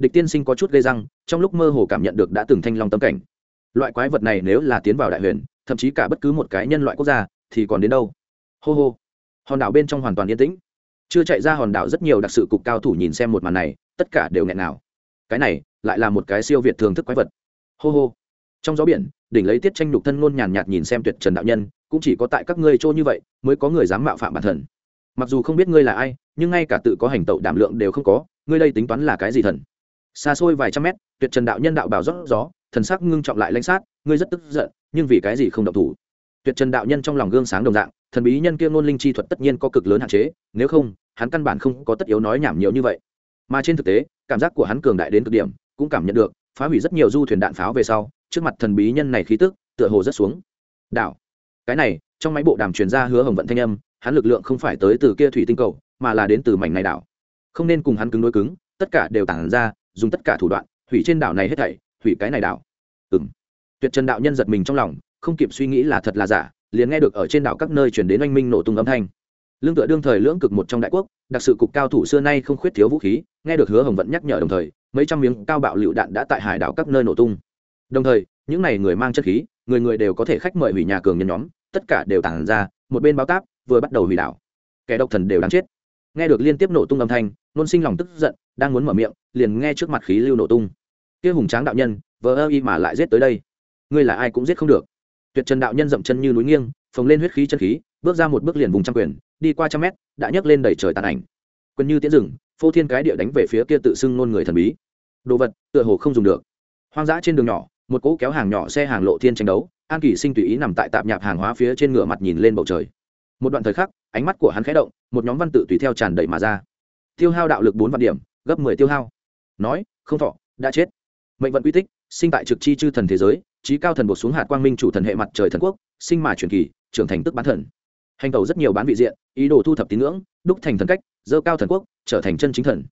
Địch tiên sinh có chút gây răng, trong lúc mơ hồ cảm nhận được đã từng thanh long tâm cảnh. Loại quái vật này nếu là tiến vào đại huyền, thậm chí cả bất cứ một cái nhân loại quốc gia, thì còn đến đâu? Hô hô. Hòn đảo bên trong hoàn toàn yên tĩnh. Chưa chạy ra hòn đảo rất nhiều đặc sự cục cao thủ nhìn xem một màn này, tất cả đều nghẹn nào. Cái này lại là một cái siêu việt thường thức quái vật. Hô hô. Trong gió biển, đỉnh lấy tiết tranh nhục thân ngôn nhàn nhạt nhìn xem tuyệt trần đạo nhân, cũng chỉ có tại các ngươi trô như vậy mới có người dám mạo phạm bản thần mặc dù không biết ngươi là ai, nhưng ngay cả tự có hành tẩu đảm lượng đều không có, ngươi đây tính toán là cái gì thần? Xa xôi vài trăm mét, tuyệt trần đạo nhân đạo bảo rót gió, thần sắc ngưng trọng lại lãnh sát, ngươi rất tức giận, nhưng vì cái gì không động thủ? Tuyệt trần đạo nhân trong lòng gương sáng đồng dạng, thần bí nhân kia ngôn linh chi thuật tất nhiên có cực lớn hạn chế, nếu không, hắn căn bản không có tất yếu nói nhảm nhiều như vậy. Mà trên thực tế, cảm giác của hắn cường đại đến cực điểm, cũng cảm nhận được, phá hủy rất nhiều du thuyền đạn pháo về sau, trước mặt thần bí nhân này khí tức, tựa hồ rất xuống. Đảo cái này, trong máy bộ đàm truyền ra hứa hồng vận thanh âm, hắn lực lượng không phải tới từ kia thủy tinh cầu, mà là đến từ mảnh này đảo không nên cùng hắn cứng đối cứng, tất cả đều tản ra dùng tất cả thủ đoạn, hủy trên đảo này hết thảy, hủy cái này đảo. Ừng tuyệt trần đạo nhân giật mình trong lòng, không kịp suy nghĩ là thật là giả, liền nghe được ở trên đảo các nơi chuyển đến oanh minh nổ tung âm thanh. Lương tựa đương thời lưỡng cực một trong đại quốc, đặc sự cục cao thủ xưa nay không khuyết thiếu vũ khí, nghe được hứa hồng vẫn nhắc nhở đồng thời, mấy trăm miếng cao bạo lựu đạn đã tại hải đảo các nơi nổ tung. Đồng thời, những n à y người mang chất khí, người người đều có thể khách mời hủy nhà cường nhân nhóm, tất cả đều tản ra, một bên báo táp, vừa bắt đầu hủy đảo. Kẻ độc thần đều đáng chết. Nghe được liên tiếp nổ tung âm thanh, nôn sinh lòng tức giận đang muốn mở miệng, liền nghe trước mặt khí lưu nổ tung. Kia hùng tráng đạo nhân, vờ ơ y mà lại giết tới đây. Ngươi là ai cũng giết không được. Tuyệt trần đạo nhân dậm chân như núi nghiêng, phồng lên huyết khí chân khí, bước ra một bước liền vùng trăm quyền, đi qua trăm mét, đã nhấc lên đẩy trời tàn ảnh. Quân như tiến rừng, phô thiên cái địa đánh về phía kia tự xưng nôn người thần bí. Đồ vật, tựa hồ không dùng được. Hoang dã trên đường nhỏ, một cỗ kéo hàng nhỏ xe hàng lộ thiên tranh đấu, an kỳ sinh tùy ý nằm tại tạp nhạp hàng hóa phía trên ngửa mặt nhìn lên bầu trời. Một đoạn thời khắc, ánh mắt của hắn khẽ động, một nhóm văn tự tùy theo tràn đầy mà ra. Tiêu hao đạo lực bốn vạn điểm gấp mười tiêu hao. Nói, không thọ, đã chết. Mệnh vận quy tích, sinh tại trực chi chư thần thế giới, trí cao thần buộc xuống hạt quang minh chủ thần hệ mặt trời thần quốc, sinh mà truyền kỳ, trưởng thành tức bán thần. Hành tẩu rất nhiều bán vị diện, ý đồ thu thập tín ngưỡng, đúc thành thần cách, dơ cao thần quốc, trở thành chân chính thần.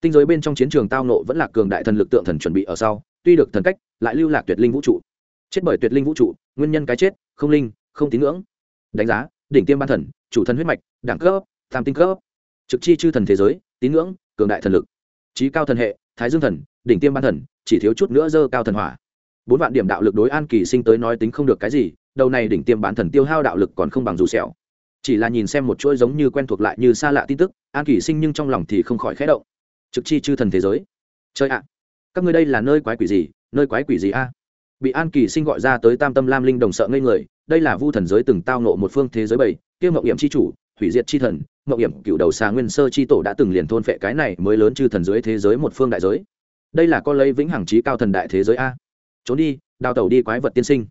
Tinh giới bên trong chiến trường tao nộ vẫn là cường đại thần lực tượng thần chuẩn bị ở sau, tuy được thần cách, lại lưu lạc tuyệt linh vũ trụ. Chết bởi tuyệt linh vũ trụ, nguyên nhân cái chết, không linh, không tín ngưỡng. Đánh giá, đỉnh tiêm ban thần, chủ thần huyết mạch, đẳng cấp, tam tinh cấp. Trực chi chư thần thế giới, tín ngưỡng, cường đại thần lực trí cao thần hệ, thái dương thần, đỉnh tiêm ban thần, chỉ thiếu chút nữa dơ cao thần hỏa. Bốn vạn điểm đạo lực đối an kỳ sinh tới nói tính không được cái gì, đầu này đỉnh tiêm bán thần tiêu hao đạo lực còn không bằng dù sẹo. Chỉ là nhìn xem một chuỗi giống như quen thuộc lại như xa lạ tin tức, an kỳ sinh nhưng trong lòng thì không khỏi khẽ động. Trực chi chư thần thế giới. Chơi ạ, các ngươi đây là nơi quái quỷ gì, nơi quái quỷ gì a? Bị an kỳ sinh gọi ra tới tam tâm lam linh đồng sợ ngây người, đây là vu thần giới từng tao nộ một phương thế giới bảy, kia mộng hiểm chi chủ, hủy diệt chi thần mậu hiểm cựu đầu xà nguyên sơ chi tổ đã từng liền thôn phệ cái này mới lớn chư thần dưới thế giới một phương đại giới. Đây là con lấy vĩnh hằng trí cao thần đại thế giới a. Trốn đi, đào tẩu đi quái vật tiên sinh.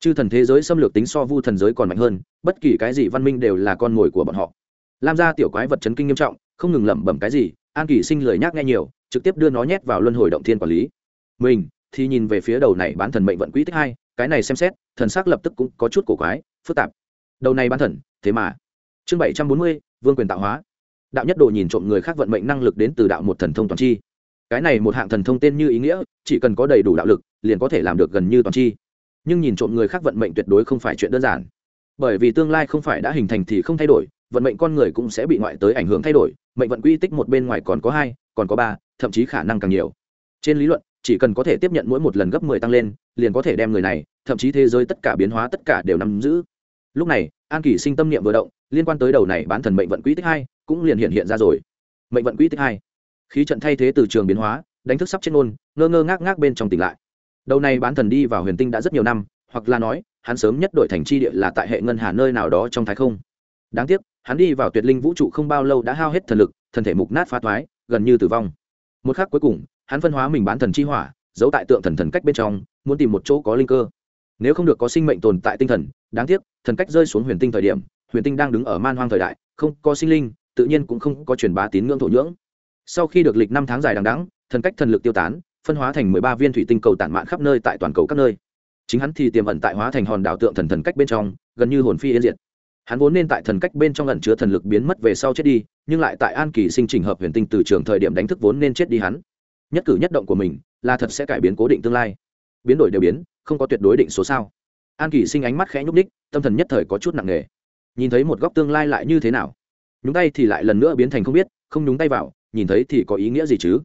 Chư thần thế giới xâm lược tính so vu thần giới còn mạnh hơn, bất kỳ cái gì văn minh đều là con mồi của bọn họ. Lam gia tiểu quái vật chấn kinh nghiêm trọng, không ngừng lẩm bẩm cái gì, an kỳ sinh lời nhắc nghe nhiều, trực tiếp đưa nó nhét vào luân hồi động thiên quản lý. Mình thì nhìn về phía đầu này bán thần mệnh vận quỹ tích hai, cái này xem xét, thần sắc lập tức cũng có chút cổ quái, phức tạp. Đầu này bán thần, thế mà. Chương bảy trăm bốn mươi vương quyền tạo hóa. Đạo nhất đồ nhìn trộm người khác vận mệnh năng lực đến từ đạo một thần thông toàn chi. Cái này một hạng thần thông tên như ý nghĩa, chỉ cần có đầy đủ đạo lực, liền có thể làm được gần như toàn chi. Nhưng nhìn trộm người khác vận mệnh tuyệt đối không phải chuyện đơn giản. Bởi vì tương lai không phải đã hình thành thì không thay đổi, vận mệnh con người cũng sẽ bị ngoại tới ảnh hưởng thay đổi, mệnh vận quy tích một bên ngoài còn có hai, còn có ba, thậm chí khả năng càng nhiều. Trên lý luận, chỉ cần có thể tiếp nhận mỗi một lần gấp mười tăng lên, liền có thể đem người này, thậm chí thế giới tất cả biến hóa tất cả đều nắm giữ. Lúc này an kỳ sinh tâm niệm vừa động, liên quan tới đầu này bán thần mệnh vận quỹ tích hai, cũng liền hiện hiện ra rồi. Mệnh vận quỹ tích hai. Khí trận thay thế từ trường biến hóa, đánh thức sắp chết nôn ngơ ngơ ngác ngác bên trong tỉnh lại. Đầu này bán thần đi vào huyền tinh đã rất nhiều năm, hoặc là nói, hắn sớm nhất đổi thành chi địa là tại hệ ngân hà nơi nào đó trong thái không. Đáng tiếc, hắn đi vào tuyệt linh vũ trụ không bao lâu đã hao hết thần lực thần thể mục nát phá thoái, gần như tử vong. Một khắc cuối cùng, hắn phân hóa mình bán thần chi hỏa, giấu tại tượng thần thần cách bên trong, muốn tìm một chỗ có linh cơ nếu không được có sinh mệnh tồn tại tinh thần, đáng tiếc, thần cách rơi xuống huyền tinh thời điểm, huyền tinh đang đứng ở man hoang thời đại, không có sinh linh, tự nhiên cũng không có truyền bá tín ngưỡng thổ nhưỡng. Sau khi được lịch năm tháng dài đằng đẵng, thần cách thần lực tiêu tán, phân hóa thành mười ba viên thủy tinh cầu tản mạn khắp nơi tại toàn cầu các nơi. Chính hắn thì tiềm ẩn tại hóa thành hòn đảo tượng thần thần cách bên trong, gần như hồn phi yên diệt. Hắn vốn nên tại thần cách bên trong ẩn chứa thần lực biến mất về sau chết đi, nhưng lại tại an kỳ sinh trình hợp huyền tinh từ trường thời điểm đánh thức vốn nên chết đi hắn. Nhất cử nhất động của mình là thật sẽ cải biến cố định tương lai biến đổi đều biến, không có tuyệt đối định số sao. An kỳ sinh ánh mắt khẽ nhúc ních tâm thần nhất thời có chút nặng nề. Nhìn thấy một góc tương lai lại như thế nào? Nhúng tay thì lại lần nữa biến thành không biết, không nhúng tay vào, nhìn thấy thì có ý nghĩa gì chứ?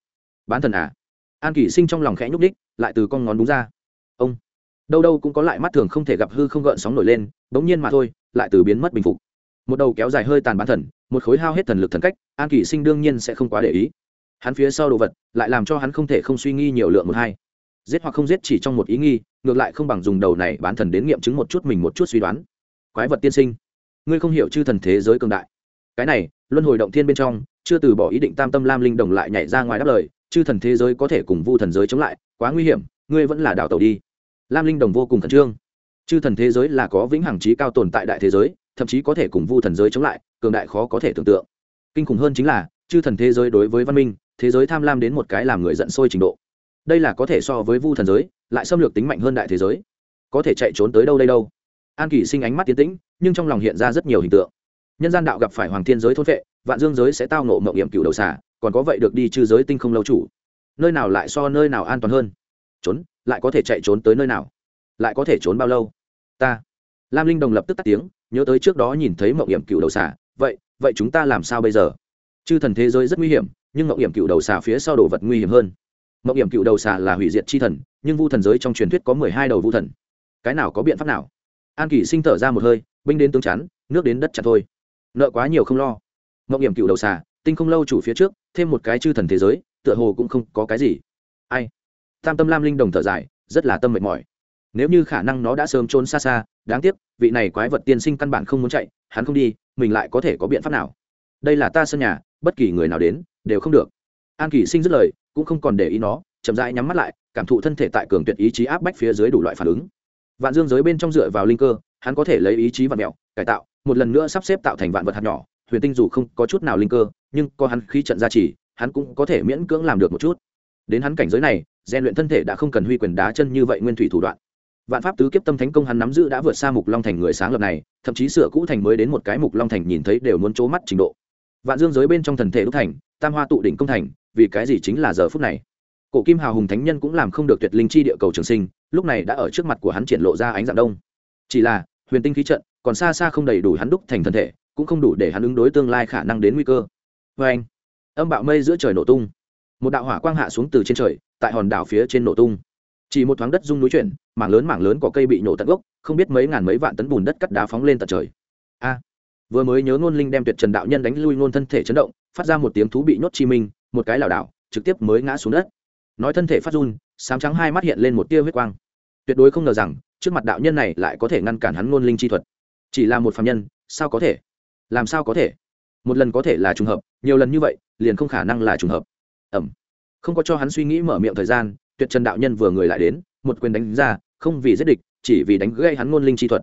Bán thần à? An kỳ sinh trong lòng khẽ nhúc ních lại từ con ngón đúng ra. Ông. Đâu đâu cũng có lại mắt thường không thể gặp hư không gợn sóng nổi lên, bỗng nhiên mà thôi, lại từ biến mất bình phục. Một đầu kéo dài hơi tàn bán thần, một khối hao hết thần lực thần cách, an kỳ sinh đương nhiên sẽ không quá để ý. Hắn phía sau đồ vật, lại làm cho hắn không thể không suy nghi nhiều lượng một hai giết hoặc không giết chỉ trong một ý nghi, ngược lại không bằng dùng đầu này bán thần đến nghiệm chứng một chút mình một chút suy đoán. Quái vật tiên sinh, ngươi không hiểu chư thần thế giới cường đại. Cái này, luân hồi động thiên bên trong, chưa từ bỏ ý định tam tâm lam linh đồng lại nhảy ra ngoài đáp lời, chư thần thế giới có thể cùng vu thần giới chống lại, quá nguy hiểm, ngươi vẫn là đảo tàu đi. Lam linh đồng vô cùng khẩn trương. Chư thần thế giới là có vĩnh hằng trí cao tồn tại đại thế giới, thậm chí có thể cùng vu thần giới chống lại, cường đại khó có thể tưởng tượng. Kinh khủng hơn chính là, chư thần thế giới đối với văn minh, thế giới tham lam đến một cái làm người giận sôi trình độ đây là có thể so với vu thần giới, lại xâm lược tính mạnh hơn đại thế giới. Có thể chạy trốn tới đâu đây đâu? An kỳ sinh ánh mắt tiến tĩnh, nhưng trong lòng hiện ra rất nhiều hình tượng. Nhân gian đạo gặp phải hoàng thiên giới thôn vệ vạn dương giới sẽ tao nộ mộng hiểm cựu đầu xả còn có vậy được đi trừ giới tinh không lâu chủ. Nơi nào lại so nơi nào an toàn hơn? Trốn, lại có thể chạy trốn tới nơi nào? Lại có thể trốn bao lâu? Ta. Lam linh đồng lập tức tắt tiếng, nhớ tới trước đó nhìn thấy mộng hiểm cựu đầu xả vậy vậy chúng ta làm sao bây giờ? Chư thần thế giới rất nguy hiểm, nhưng mộng hiểm cựu đầu xà phía sau đồ vật nguy hiểm hơn mộng hiểm cựu đầu xà là hủy diệt chi thần, nhưng vu thần giới trong truyền thuyết có mười hai đầu vu thần. Cái nào có biện pháp nào? An kỷ sinh thở ra một hơi, binh đến tướng chắn, nước đến đất chặt thôi. Nợ quá nhiều không lo. Mộng hiểm cựu đầu xà, tinh không lâu chủ phía trước, thêm một cái chư thần thế giới, tựa hồ cũng không có cái gì. Ai? Tam tâm lam linh đồng thở dài, rất là tâm mệt mỏi. Nếu như khả năng nó đã sớm trốn xa xa, đáng tiếc, vị này quái vật tiên sinh căn bản không muốn chạy, hắn không đi, mình lại có thể có biện pháp nào? Đây là ta sân nhà, bất kỳ người nào đến, đều không được an kỳ sinh dứt lời, cũng không còn để ý nó, chậm rãi nhắm mắt lại, cảm thụ thân thể tại cường tuyệt ý chí áp bách phía dưới đủ loại phản ứng. Vạn dương giới bên trong dựa vào linh cơ, hắn có thể lấy ý chí vạn mẹo cải tạo, một lần nữa sắp xếp tạo thành vạn vật hạt nhỏ, huyền tinh dù không có chút nào linh cơ, nhưng có hắn khí trận gia trì, hắn cũng có thể miễn cưỡng làm được một chút. Đến hắn cảnh giới này, rèn luyện thân thể đã không cần huy quyền đá chân như vậy nguyên thủy thủ đoạn. Vạn pháp tứ kiếp tâm thánh công hắn nắm giữ đã vượt xa mục long thành người sáng lập này, thậm chí sửa cũ thành mới đến một cái mục long thành nhìn thấy đều muốn trố mắt trình độ. Vạn dương giới bên trong thần thể đúc thành, tam hoa tụ đỉnh công thành vì cái gì chính là giờ phút này? Cổ kim hào hùng thánh nhân cũng làm không được tuyệt linh chi địa cầu trường sinh, lúc này đã ở trước mặt của hắn triển lộ ra ánh dạng đông. Chỉ là, huyền tinh khí trận, còn xa xa không đầy đủ hắn đúc thành thân thể, cũng không đủ để hắn ứng đối tương lai khả năng đến nguy cơ. Vê anh, âm bạo mây giữa trời nổ tung. Một đạo hỏa quang hạ xuống từ trên trời, tại hòn đảo phía trên nổ tung. Chỉ một thoáng đất rung núi chuyển, mảng lớn mảng lớn có cây bị nổ tận gốc, không biết mấy ngàn mấy vạn tấn bùn đất cắt đá phóng lên tận trời. A! Vừa mới nhớ ngôn linh đem tuyệt trần đạo nhân đánh lui ngôn thân thể chấn động, phát ra một tiếng thú bị nhốt chi minh một cái lảo đảo, trực tiếp mới ngã xuống đất. Nói thân thể phát run, sám trắng hai mắt hiện lên một tia huyết quang. Tuyệt đối không ngờ rằng, trước mặt đạo nhân này lại có thể ngăn cản hắn ngôn linh chi thuật. Chỉ là một phạm nhân, sao có thể? Làm sao có thể? Một lần có thể là trùng hợp, nhiều lần như vậy, liền không khả năng là trùng hợp. Ẩm. Không có cho hắn suy nghĩ mở miệng thời gian, tuyệt trần đạo nhân vừa người lại đến, một quyền đánh ra, không vì giết địch, chỉ vì đánh gây hắn ngôn linh chi thuật.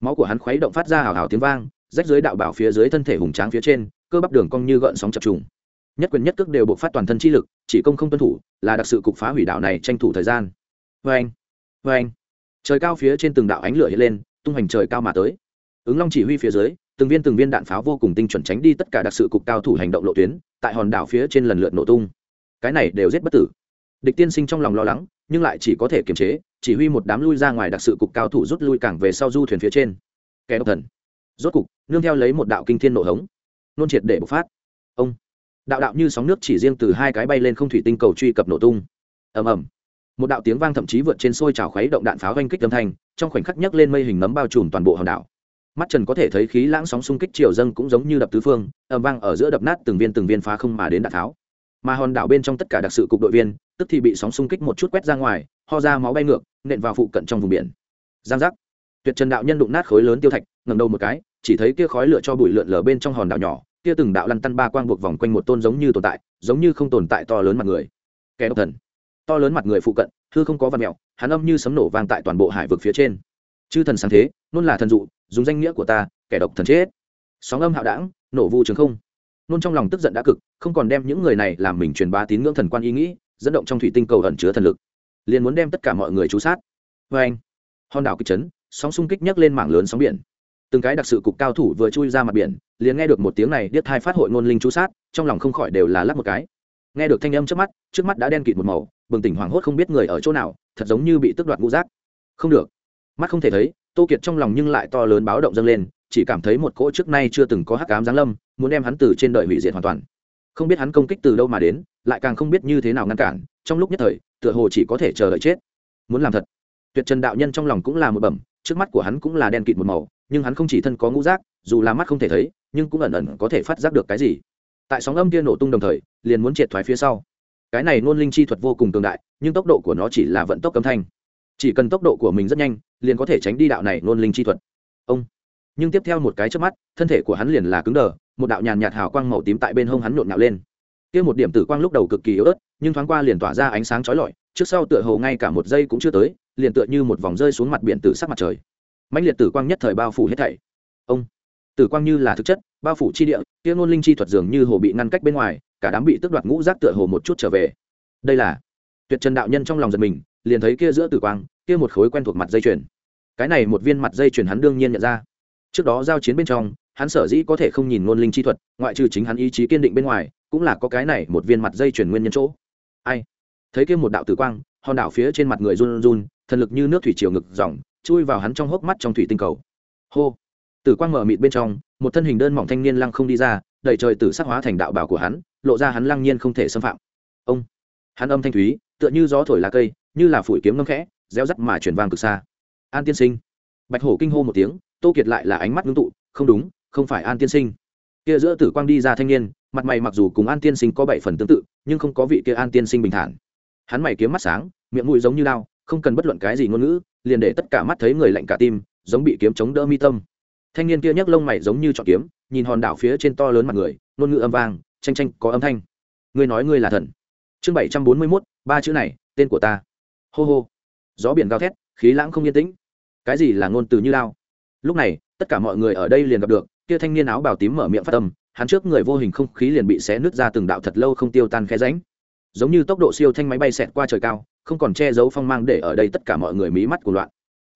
Máu của hắn khuấy động phát ra hào hào tiếng vang, rách dưới đạo bảo phía dưới thân thể hùng tráng phía trên, cơ bắp đường cong như gợn sóng chập trùng nhất quyền nhất cước đều buộc phát toàn thân chi lực, chỉ công không tuân thủ, là đặc sự cục phá hủy đạo này tranh thủ thời gian. Vê anh vê anh. Trời cao phía trên từng đạo ánh lửa hiện lên, tung hoành trời cao mà tới. Ứng long chỉ huy phía dưới, từng viên từng viên đạn pháo vô cùng tinh chuẩn tránh đi tất cả đặc sự cục cao thủ hành động lộ tuyến, tại hòn đảo phía trên lần lượt nổ tung. Cái này đều giết bất tử. Địch tiên sinh trong lòng lo lắng, nhưng lại chỉ có thể kiềm chế, chỉ huy một đám lui ra ngoài đặc sự cục cao thủ rút lui cảng về sau du thuyền phía trên. Kẻ độc thần. Rốt cục, nương theo lấy một đạo kinh thiên nổ hống. Nôn triệt để bộc phát. Ông đạo đạo như sóng nước chỉ riêng từ hai cái bay lên không thủy tinh cầu truy cập nổ tung. Ầm ầm. Một đạo tiếng vang thậm chí vượt trên sôi trào khuấy động đạn pháo oanh kích âm thanh, trong khoảnh khắc nhấc lên mây hình nấm bao trùm toàn bộ hòn đảo. Mắt trần có thể thấy khí lãng sóng xung kích chiều dâng cũng giống như đập tứ phương, ầm vang ở giữa đập nát từng viên từng viên phá không mà đến đạn tháo mà hòn đảo bên trong tất cả đặc sự cục đội viên, tức thì bị sóng xung kích một chút quét ra ngoài, ho ra máu bay ngược, nện vào phụ cận trong vùng biển. Giang giác. Tuyệt trần đạo nhân đụng nát khối lớn tiêu thạch ngầm đầu một cái, chỉ thấy kia khói lửa cho bụi lượn lờ bên trong hòn đảo nhỏ kia từng đạo lăn tăn ba quang buộc vòng quanh một tôn giống như tồn tại, giống như không tồn tại to lớn mặt người. Kẻ độc thần. To lớn mặt người phụ cận thư không có văn mẹo, hắn âm như sấm nổ vang tại toàn bộ hải vực phía trên. Chư thần sáng thế, nôn là thần dụ, dùng danh nghĩa của ta, kẻ độc thần chết. Sóng âm hạo đảng nổ vu trường không. Nôn trong lòng tức giận đã cực, không còn đem những người này làm mình truyền bá tín ngưỡng thần quan ý nghĩ, dẫn động trong thủy tinh cầu ẩn chứa thần lực. Liền muốn đem tất cả mọi người trú sát. Vê anh hòn đảo kịch chấn, sóng xung kích nhấc lên mảng lớn sóng biển từng cái đặc sự cục cao thủ vừa chui ra mặt biển, liền nghe được một tiếng này điếc thai phát hội ngôn linh chú sát, trong lòng không khỏi đều là lắc một cái. Nghe được thanh âm trước mắt trước mắt đã đen kịt một màu, bừng tỉnh hoảng hốt không biết người ở chỗ nào, thật giống như bị tức đoạt ngũ rác không được. Mắt không thể thấy, tô kiệt trong lòng nhưng lại to lớn báo động dâng lên, chỉ cảm thấy một cỗ trước nay chưa từng có hắc ám giáng lâm, muốn đem hắn từ trên đời hủy diệt hoàn toàn. Không biết hắn công kích từ đâu mà đến, lại càng không biết như thế nào ngăn cản, trong lúc nhất thời, tựa hồ chỉ có thể chờ đợi chết. Muốn làm thật. Tuyệt trần đạo nhân trong lòng cũng là một bẩm trước mắt của hắn cũng là đen kịt một màu, nhưng hắn không chỉ thân có ngũ giác, dù là mắt không thể thấy, nhưng cũng ẩn ẩn có thể phát giác được cái gì. Tại sóng âm kia nổ tung đồng thời, liền muốn triệt thoái phía sau. Cái này nôn linh chi thuật vô cùng tương đại, nhưng tốc độ của nó chỉ là vận tốc âm thanh. Chỉ cần tốc độ của mình rất nhanh, liền có thể tránh đi đạo này nôn linh chi thuật. Ông. Nhưng tiếp theo một cái trước mắt, thân thể của hắn liền là cứng đờ, một đạo nhàn nhạt hào quang màu tím tại bên hông hắn nhộn nhạo lên. Kia một điểm tử quang lúc đầu cực kỳ yếu ớt nhưng thoáng qua liền tỏa ra ánh sáng chói lọi, trước sau tựa hồ ngay cả một giây cũng chưa tới, liền tựa như một vòng rơi xuống mặt biển tử sắc mặt trời. Mạnh liệt tử quang nhất thời bao phủ hết thảy. Ông, tử quang như là thực chất, bao phủ chi địa, kia ngôn linh chi thuật dường như hồ bị ngăn cách bên ngoài, cả đám bị tước đoạt ngũ giác tựa hồ một chút trở về. Đây là, tuyệt trần đạo nhân trong lòng giật mình, liền thấy kia giữa tử quang, kia một khối quen thuộc mặt dây chuyền. Cái này một viên mặt dây chuyền hắn đương nhiên nhận ra. Trước đó giao chiến bên trong, hắn sở dĩ có thể không nhìn ngôn linh chi thuật, ngoại trừ chính hắn ý chí kiên định bên ngoài, cũng là có cái này một viên mặt dây chuyền nguyên nhân chỗ ai? Thấy kia một đạo tử quang, hòn đảo phía trên mặt người run run, thần lực như nước thủy chiều ngực dòng, chui vào hắn trong hốc mắt trong thủy tinh cầu. Hô! Tử quang mở mịt bên trong, một thân hình đơn mỏng thanh niên lăng không đi ra, đẩy trời tử sắc hóa thành đạo bảo của hắn, lộ ra hắn lăng nhiên không thể xâm phạm. Ông! Hắn âm thanh thúy, tựa như gió thổi lá cây, như là phủi kiếm ngâm khẽ reo rắt mà chuyển vang cực xa. An tiên sinh! Bạch hổ kinh hô một tiếng, tô kiệt lại là ánh mắt ngưng tụ, không đúng, không phải an tiên sinh. Kia giữa tử quang đi ra thanh niên mặt mày mặc dù cùng an tiên sinh có bảy phần tương tự, nhưng không có vị kia an tiên sinh bình thản. Hắn mày kiếm mắt sáng, miệng mũi giống như lao không cần bất luận cái gì ngôn ngữ, liền để tất cả mắt thấy người lạnh cả tim, giống bị kiếm chống đỡ mi tâm. Thanh niên kia nhấc lông mày giống như trọn kiếm, nhìn hòn đảo phía trên to lớn mặt người, ngôn ngữ âm vang tranh tranh có âm thanh. Ngươi nói ngươi là thần. Chương bảy trăm bốn mươi mốt, ba chữ này, tên của ta. Hô hô. Gió biển gào thét, khí lãng không yên tĩnh. Cái gì là ngôn từ như lao lúc này, tất cả mọi người ở đây liền gặp được, kia thanh niên áo bào tím mở miệng phát tâm hắn trước người vô hình không khí liền bị xé nứt ra từng đạo thật lâu không tiêu tan khe ránh giống như tốc độ siêu thanh máy bay xẹt qua trời cao, không còn che giấu phong mang để ở đây tất cả mọi người mí mắt của loạn.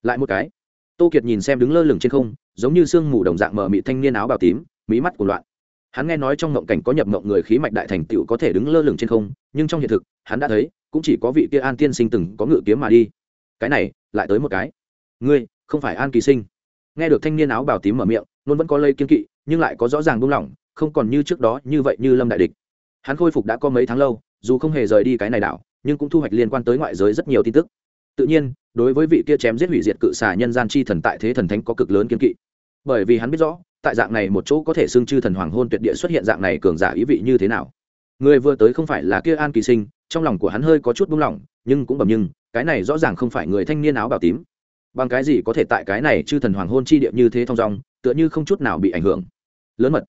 Lại một cái, tô kiệt nhìn xem đứng lơ lửng trên không, giống như sương mù đồng dạng mở mị thanh niên áo bào tím, mí mắt của loạn. Hắn nghe nói trong ngộng cảnh có nhập ngộng người khí mạch đại thành tựu có thể đứng lơ lửng trên không, nhưng trong hiện thực, hắn đã thấy, cũng chỉ có vị kia an tiên sinh từng có ngự kiếm mà đi. Cái này, lại tới một cái. Ngươi, không phải an kỳ sinh. Nghe được thanh niên áo bào tím mở miệng luôn vẫn có lây kiên kỵ, nhưng lại có rõ ràng buông lỏng không còn như trước đó như vậy như lâm đại địch. Hắn khôi phục đã có mấy tháng lâu, dù không hề rời đi cái này đảo, nhưng cũng thu hoạch liên quan tới ngoại giới rất nhiều tin tức. Tự nhiên, đối với vị kia chém giết hủy diệt cự xà nhân gian chi thần tại thế thần thánh có cực lớn kiên kỵ. Bởi vì hắn biết rõ, tại dạng này một chỗ có thể xưng chư thần hoàng hôn tuyệt địa xuất hiện dạng này cường giả ý vị như thế nào. Người vừa tới không phải là kia an kỳ sinh, trong lòng của hắn hơi có chút buông lỏng, nhưng cũng bẩm nhưng, cái này rõ ràng không phải người thanh niên áo bào tím. Bằng cái gì có thể tại cái này chư thần hoàng hôn chi địa như thế thong dong, tựa như không chút nào bị ảnh hưởng. Lớn mật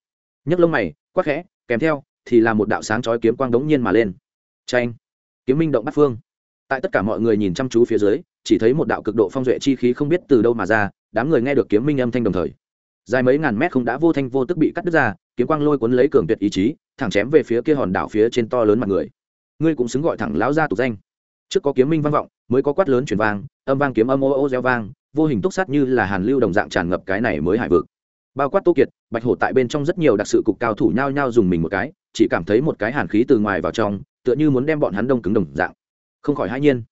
nhấc lông mày quắc khẽ, kèm theo, thì là một đạo sáng chói kiếm quang đống nhiên mà lên. Tranh kiếm minh động bắt phương. Tại tất cả mọi người nhìn chăm chú phía dưới, chỉ thấy một đạo cực độ phong duệ chi khí không biết từ đâu mà ra, đám người nghe được kiếm minh âm thanh đồng thời. Dài mấy ngàn mét không đã vô thanh vô tức bị cắt đứt ra, kiếm quang lôi cuốn lấy cường tuyệt ý chí, thẳng chém về phía kia hòn đảo phía trên to lớn mặt người. Ngươi cũng xứng gọi thẳng lão ra tục danh. Trước có kiếm minh vang vọng, mới có quát lớn chuyển vang, âm vang kiếm âm ô ô reo vang, vô hình túc sát như là hàn lưu đồng dạng tràn ngập cái này mới hải vực bao quát tô kiệt, bạch hổ tại bên trong rất nhiều đặc sự cục cao thủ nhao nhao dùng mình một cái, chỉ cảm thấy một cái hàn khí từ ngoài vào trong, tựa như muốn đem bọn hắn đông cứng đồng dạng. Không khỏi hãi nhiên.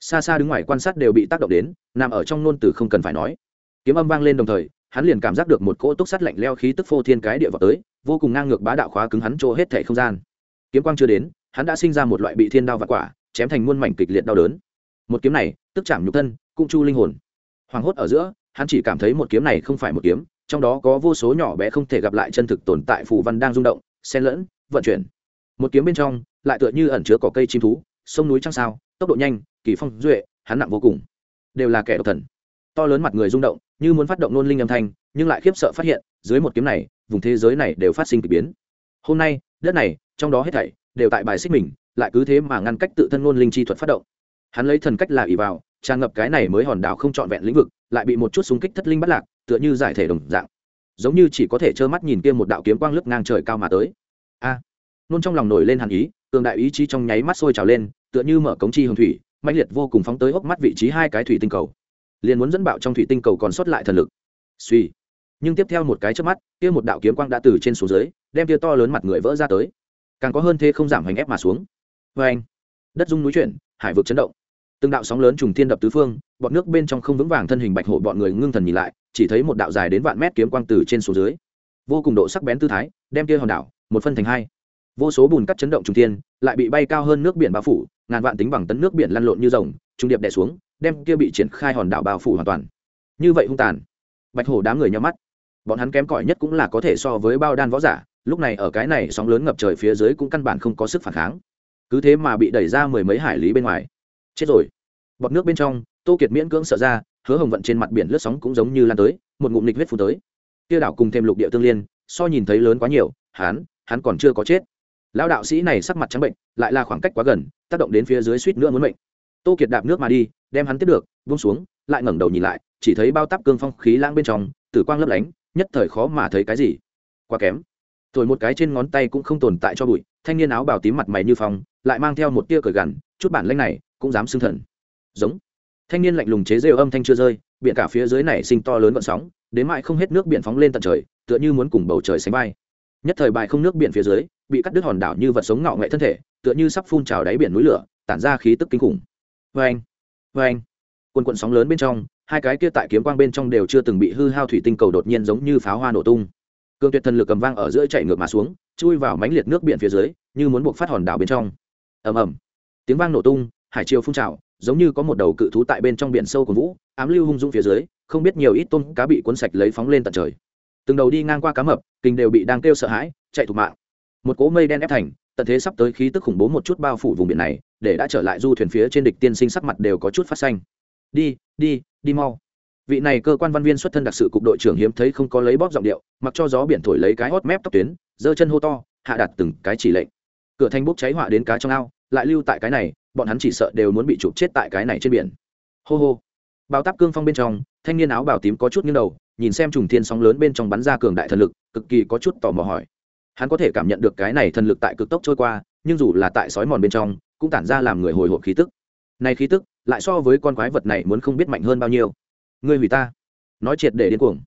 Xa xa đứng ngoài quan sát đều bị tác động đến, nằm ở trong nôn từ không cần phải nói. Kiếm âm vang lên đồng thời, hắn liền cảm giác được một cỗ túc sắt lạnh leo khí tức phô thiên cái địa vào tới, vô cùng ngang ngược bá đạo khóa cứng hắn trô hết thể không gian. Kiếm quang chưa đến, hắn đã sinh ra một loại bị thiên đao và quả, chém thành muôn mảnh kịch liệt đau đớn. Một kiếm này, tức chạm nhục thân, cũng chu linh hồn. Hoàng hốt ở giữa, hắn chỉ cảm thấy một kiếm này không phải một kiếm trong đó có vô số nhỏ bé không thể gặp lại chân thực tồn tại phù văn đang rung động, xen lẫn, vận chuyển. Một kiếm bên trong, lại tựa như ẩn chứa cỏ cây chim thú, sông núi trăng sao, tốc độ nhanh, kỳ phong duệ, hắn nặng vô cùng. Đều là kẻ độc thần. To lớn mặt người rung động, như muốn phát động nôn linh âm thanh, nhưng lại khiếp sợ phát hiện, dưới một kiếm này, vùng thế giới này đều phát sinh k ỳ biến. Hôm nay, đất này, trong đó hết thảy, đều tại bài xích mình, lại cứ thế mà ngăn cách tự thân nôn linh chi thuật phát động. Hắn lấy thần cách là ỉ vào, tràn ngập cái này mới hòn đảo không trọn vẹn lĩnh vực, lại bị một chút súng kích thất linh bắt lạc tựa như giải thể đồng dạng, giống như chỉ có thể trơ mắt nhìn kia một đạo kiếm quang lướt ngang trời cao mà tới. A nôn trong lòng nổi lên hàn ý, cường đại ý chí trong nháy mắt sôi trào lên, tựa như mở cống chi hồng thủy mạnh liệt vô cùng phóng tới hốc mắt vị trí hai cái thủy tinh cầu. Liền muốn dẫn bạo trong thủy tinh cầu còn sót lại thần lực. Suy. Nhưng tiếp theo một cái trước mắt, kia một đạo kiếm quang đã từ trên xuống dưới, đem kia to lớn mặt người vỡ ra tới. Càng có hơn thế không giảm hành ép mà xuống. Vê anh, đất dung núi chuyển, hải vực chấn động. Từng đạo sóng lớn trùng thiên đập tứ phương, bọn nước bên trong không vững vàng thân hình bạch hổ bọn người ngưng thần nhìn lại chỉ thấy một đạo dài đến vạn mét kiếm quang từ trên xuống dưới. Vô cùng độ sắc bén tư thái, đem kia hòn đảo, một phân thành hai. Vô số bùn cắt chấn động trùng thiên, lại bị bay cao hơn nước biển bao phủ, ngàn vạn tính bằng tấn nước biển lăn lộn như rồng, trung điệp đè xuống, đem kia bị triển khai hòn đảo bao phủ hoàn toàn. Như vậy hung tàn. Bạch hổ đám người nhắm mắt. Bọn hắn kém cỏi nhất cũng là có thể so với bao đan võ giả, lúc này ở cái này sóng lớn ngập trời phía dưới cũng căn bản không có sức phản kháng. Cứ thế mà bị đẩy ra mười mấy hải lý bên ngoài. Chết rồi. Bọt nước bên trong, tô kiệt miễn cưỡng sợ ra hứa hồng vận trên mặt biển lướt sóng cũng giống như lan tới, một ngụm nịch huyết phù tới. Kia đảo cùng thêm lục địa tương liên, so nhìn thấy lớn quá nhiều, hắn hắn còn chưa có chết. Lão đạo sĩ này sắc mặt trắng bệnh, lại là khoảng cách quá gần, tác động đến phía dưới suýt nữa muốn bệnh tô kiệt đạp nước mà đi, đem hắn tiếp được, buông xuống, lại ngẩng đầu nhìn lại, chỉ thấy bao tắp cương phong khí lãng bên trong, tử quang lấp lánh, nhất thời khó mà thấy cái gì. Quá kém. Thổi một cái trên ngón tay cũng không tồn tại cho bụi, thanh niên áo bào tím mặt mày như phong, lại mang theo một tia cởi gằn, chút bản lanh này cũng dám xưng thần. Giống thanh niên lạnh lùng chế rêu âm thanh chưa rơi, biển cả phía dưới này sinh to lớn vận sóng, đến mãi không hết nước biển phóng lên tận trời, tựa như muốn cùng bầu trời sánh bay nhất thời bài không nước biển phía dưới, bị cắt đứt hòn đảo như vật sống ngạo nghệ thân thể, tựa như sắp phun trào đáy biển núi lửa, tản ra khí tức kinh khủng. Vê anh vê anh quần quận sóng lớn bên trong, hai cái kia tại kiếm quang bên trong đều chưa từng bị hư hao thủy tinh cầu đột nhiên giống như pháo hoa nổ tung. Cương tuyệt thần lực cầm vang ở giữa chạy ngược mà xuống, chui vào mánh liệt nước biển phía dưới, như muốn buộc phát hòn đảo bên trong. Ầm ầm. Tiếng vang nổ tung, hải chiều phun trào giống như có một đầu cự thú tại bên trong biển sâu của vũ, ám lưu hung dung phía dưới, không biết nhiều ít tôm cá bị cuốn sạch lấy phóng lên tận trời. Từng đầu đi ngang qua cá mập, kinh đều bị đang kêu sợ hãi, chạy thục mạng. Một cỗ mây đen ép thành, tận thế sắp tới khí tức khủng bố một chút bao phủ vùng biển này, để đã trở lại du thuyền phía trên địch tiên sinh sắc mặt đều có chút phát xanh. Đi đi đi mau. Vị này cơ quan văn viên xuất thân đặc sự cục đội trưởng hiếm thấy không có lấy bóp giọng điệu, mặc cho gió biển thổi lấy cái hót mép tóc tuyến, giơ chân hô to, hạ đặt từng cái chỉ lệnh. Cửa thanh bốc cháy họa đến cá trong ao lại lưu tại cái này, bọn hắn chỉ sợ đều muốn bị chụp chết tại cái này trên biển. Hô hô. Bao táp cương phong bên trong, thanh niên áo bào tím có chút nghiêng đầu, nhìn xem trùng thiên sóng lớn bên trong bắn ra cường đại thần lực, cực kỳ có chút tò mò hỏi. Hắn có thể cảm nhận được cái này thần lực tại cực tốc trôi qua, nhưng dù là tại sói mòn bên trong, cũng tản ra làm người hồi hộp khí tức. Này khí tức, lại so với con quái vật này muốn không biết mạnh hơn bao nhiêu. Ngươi hủy ta. Nói triệt để điên cuồng.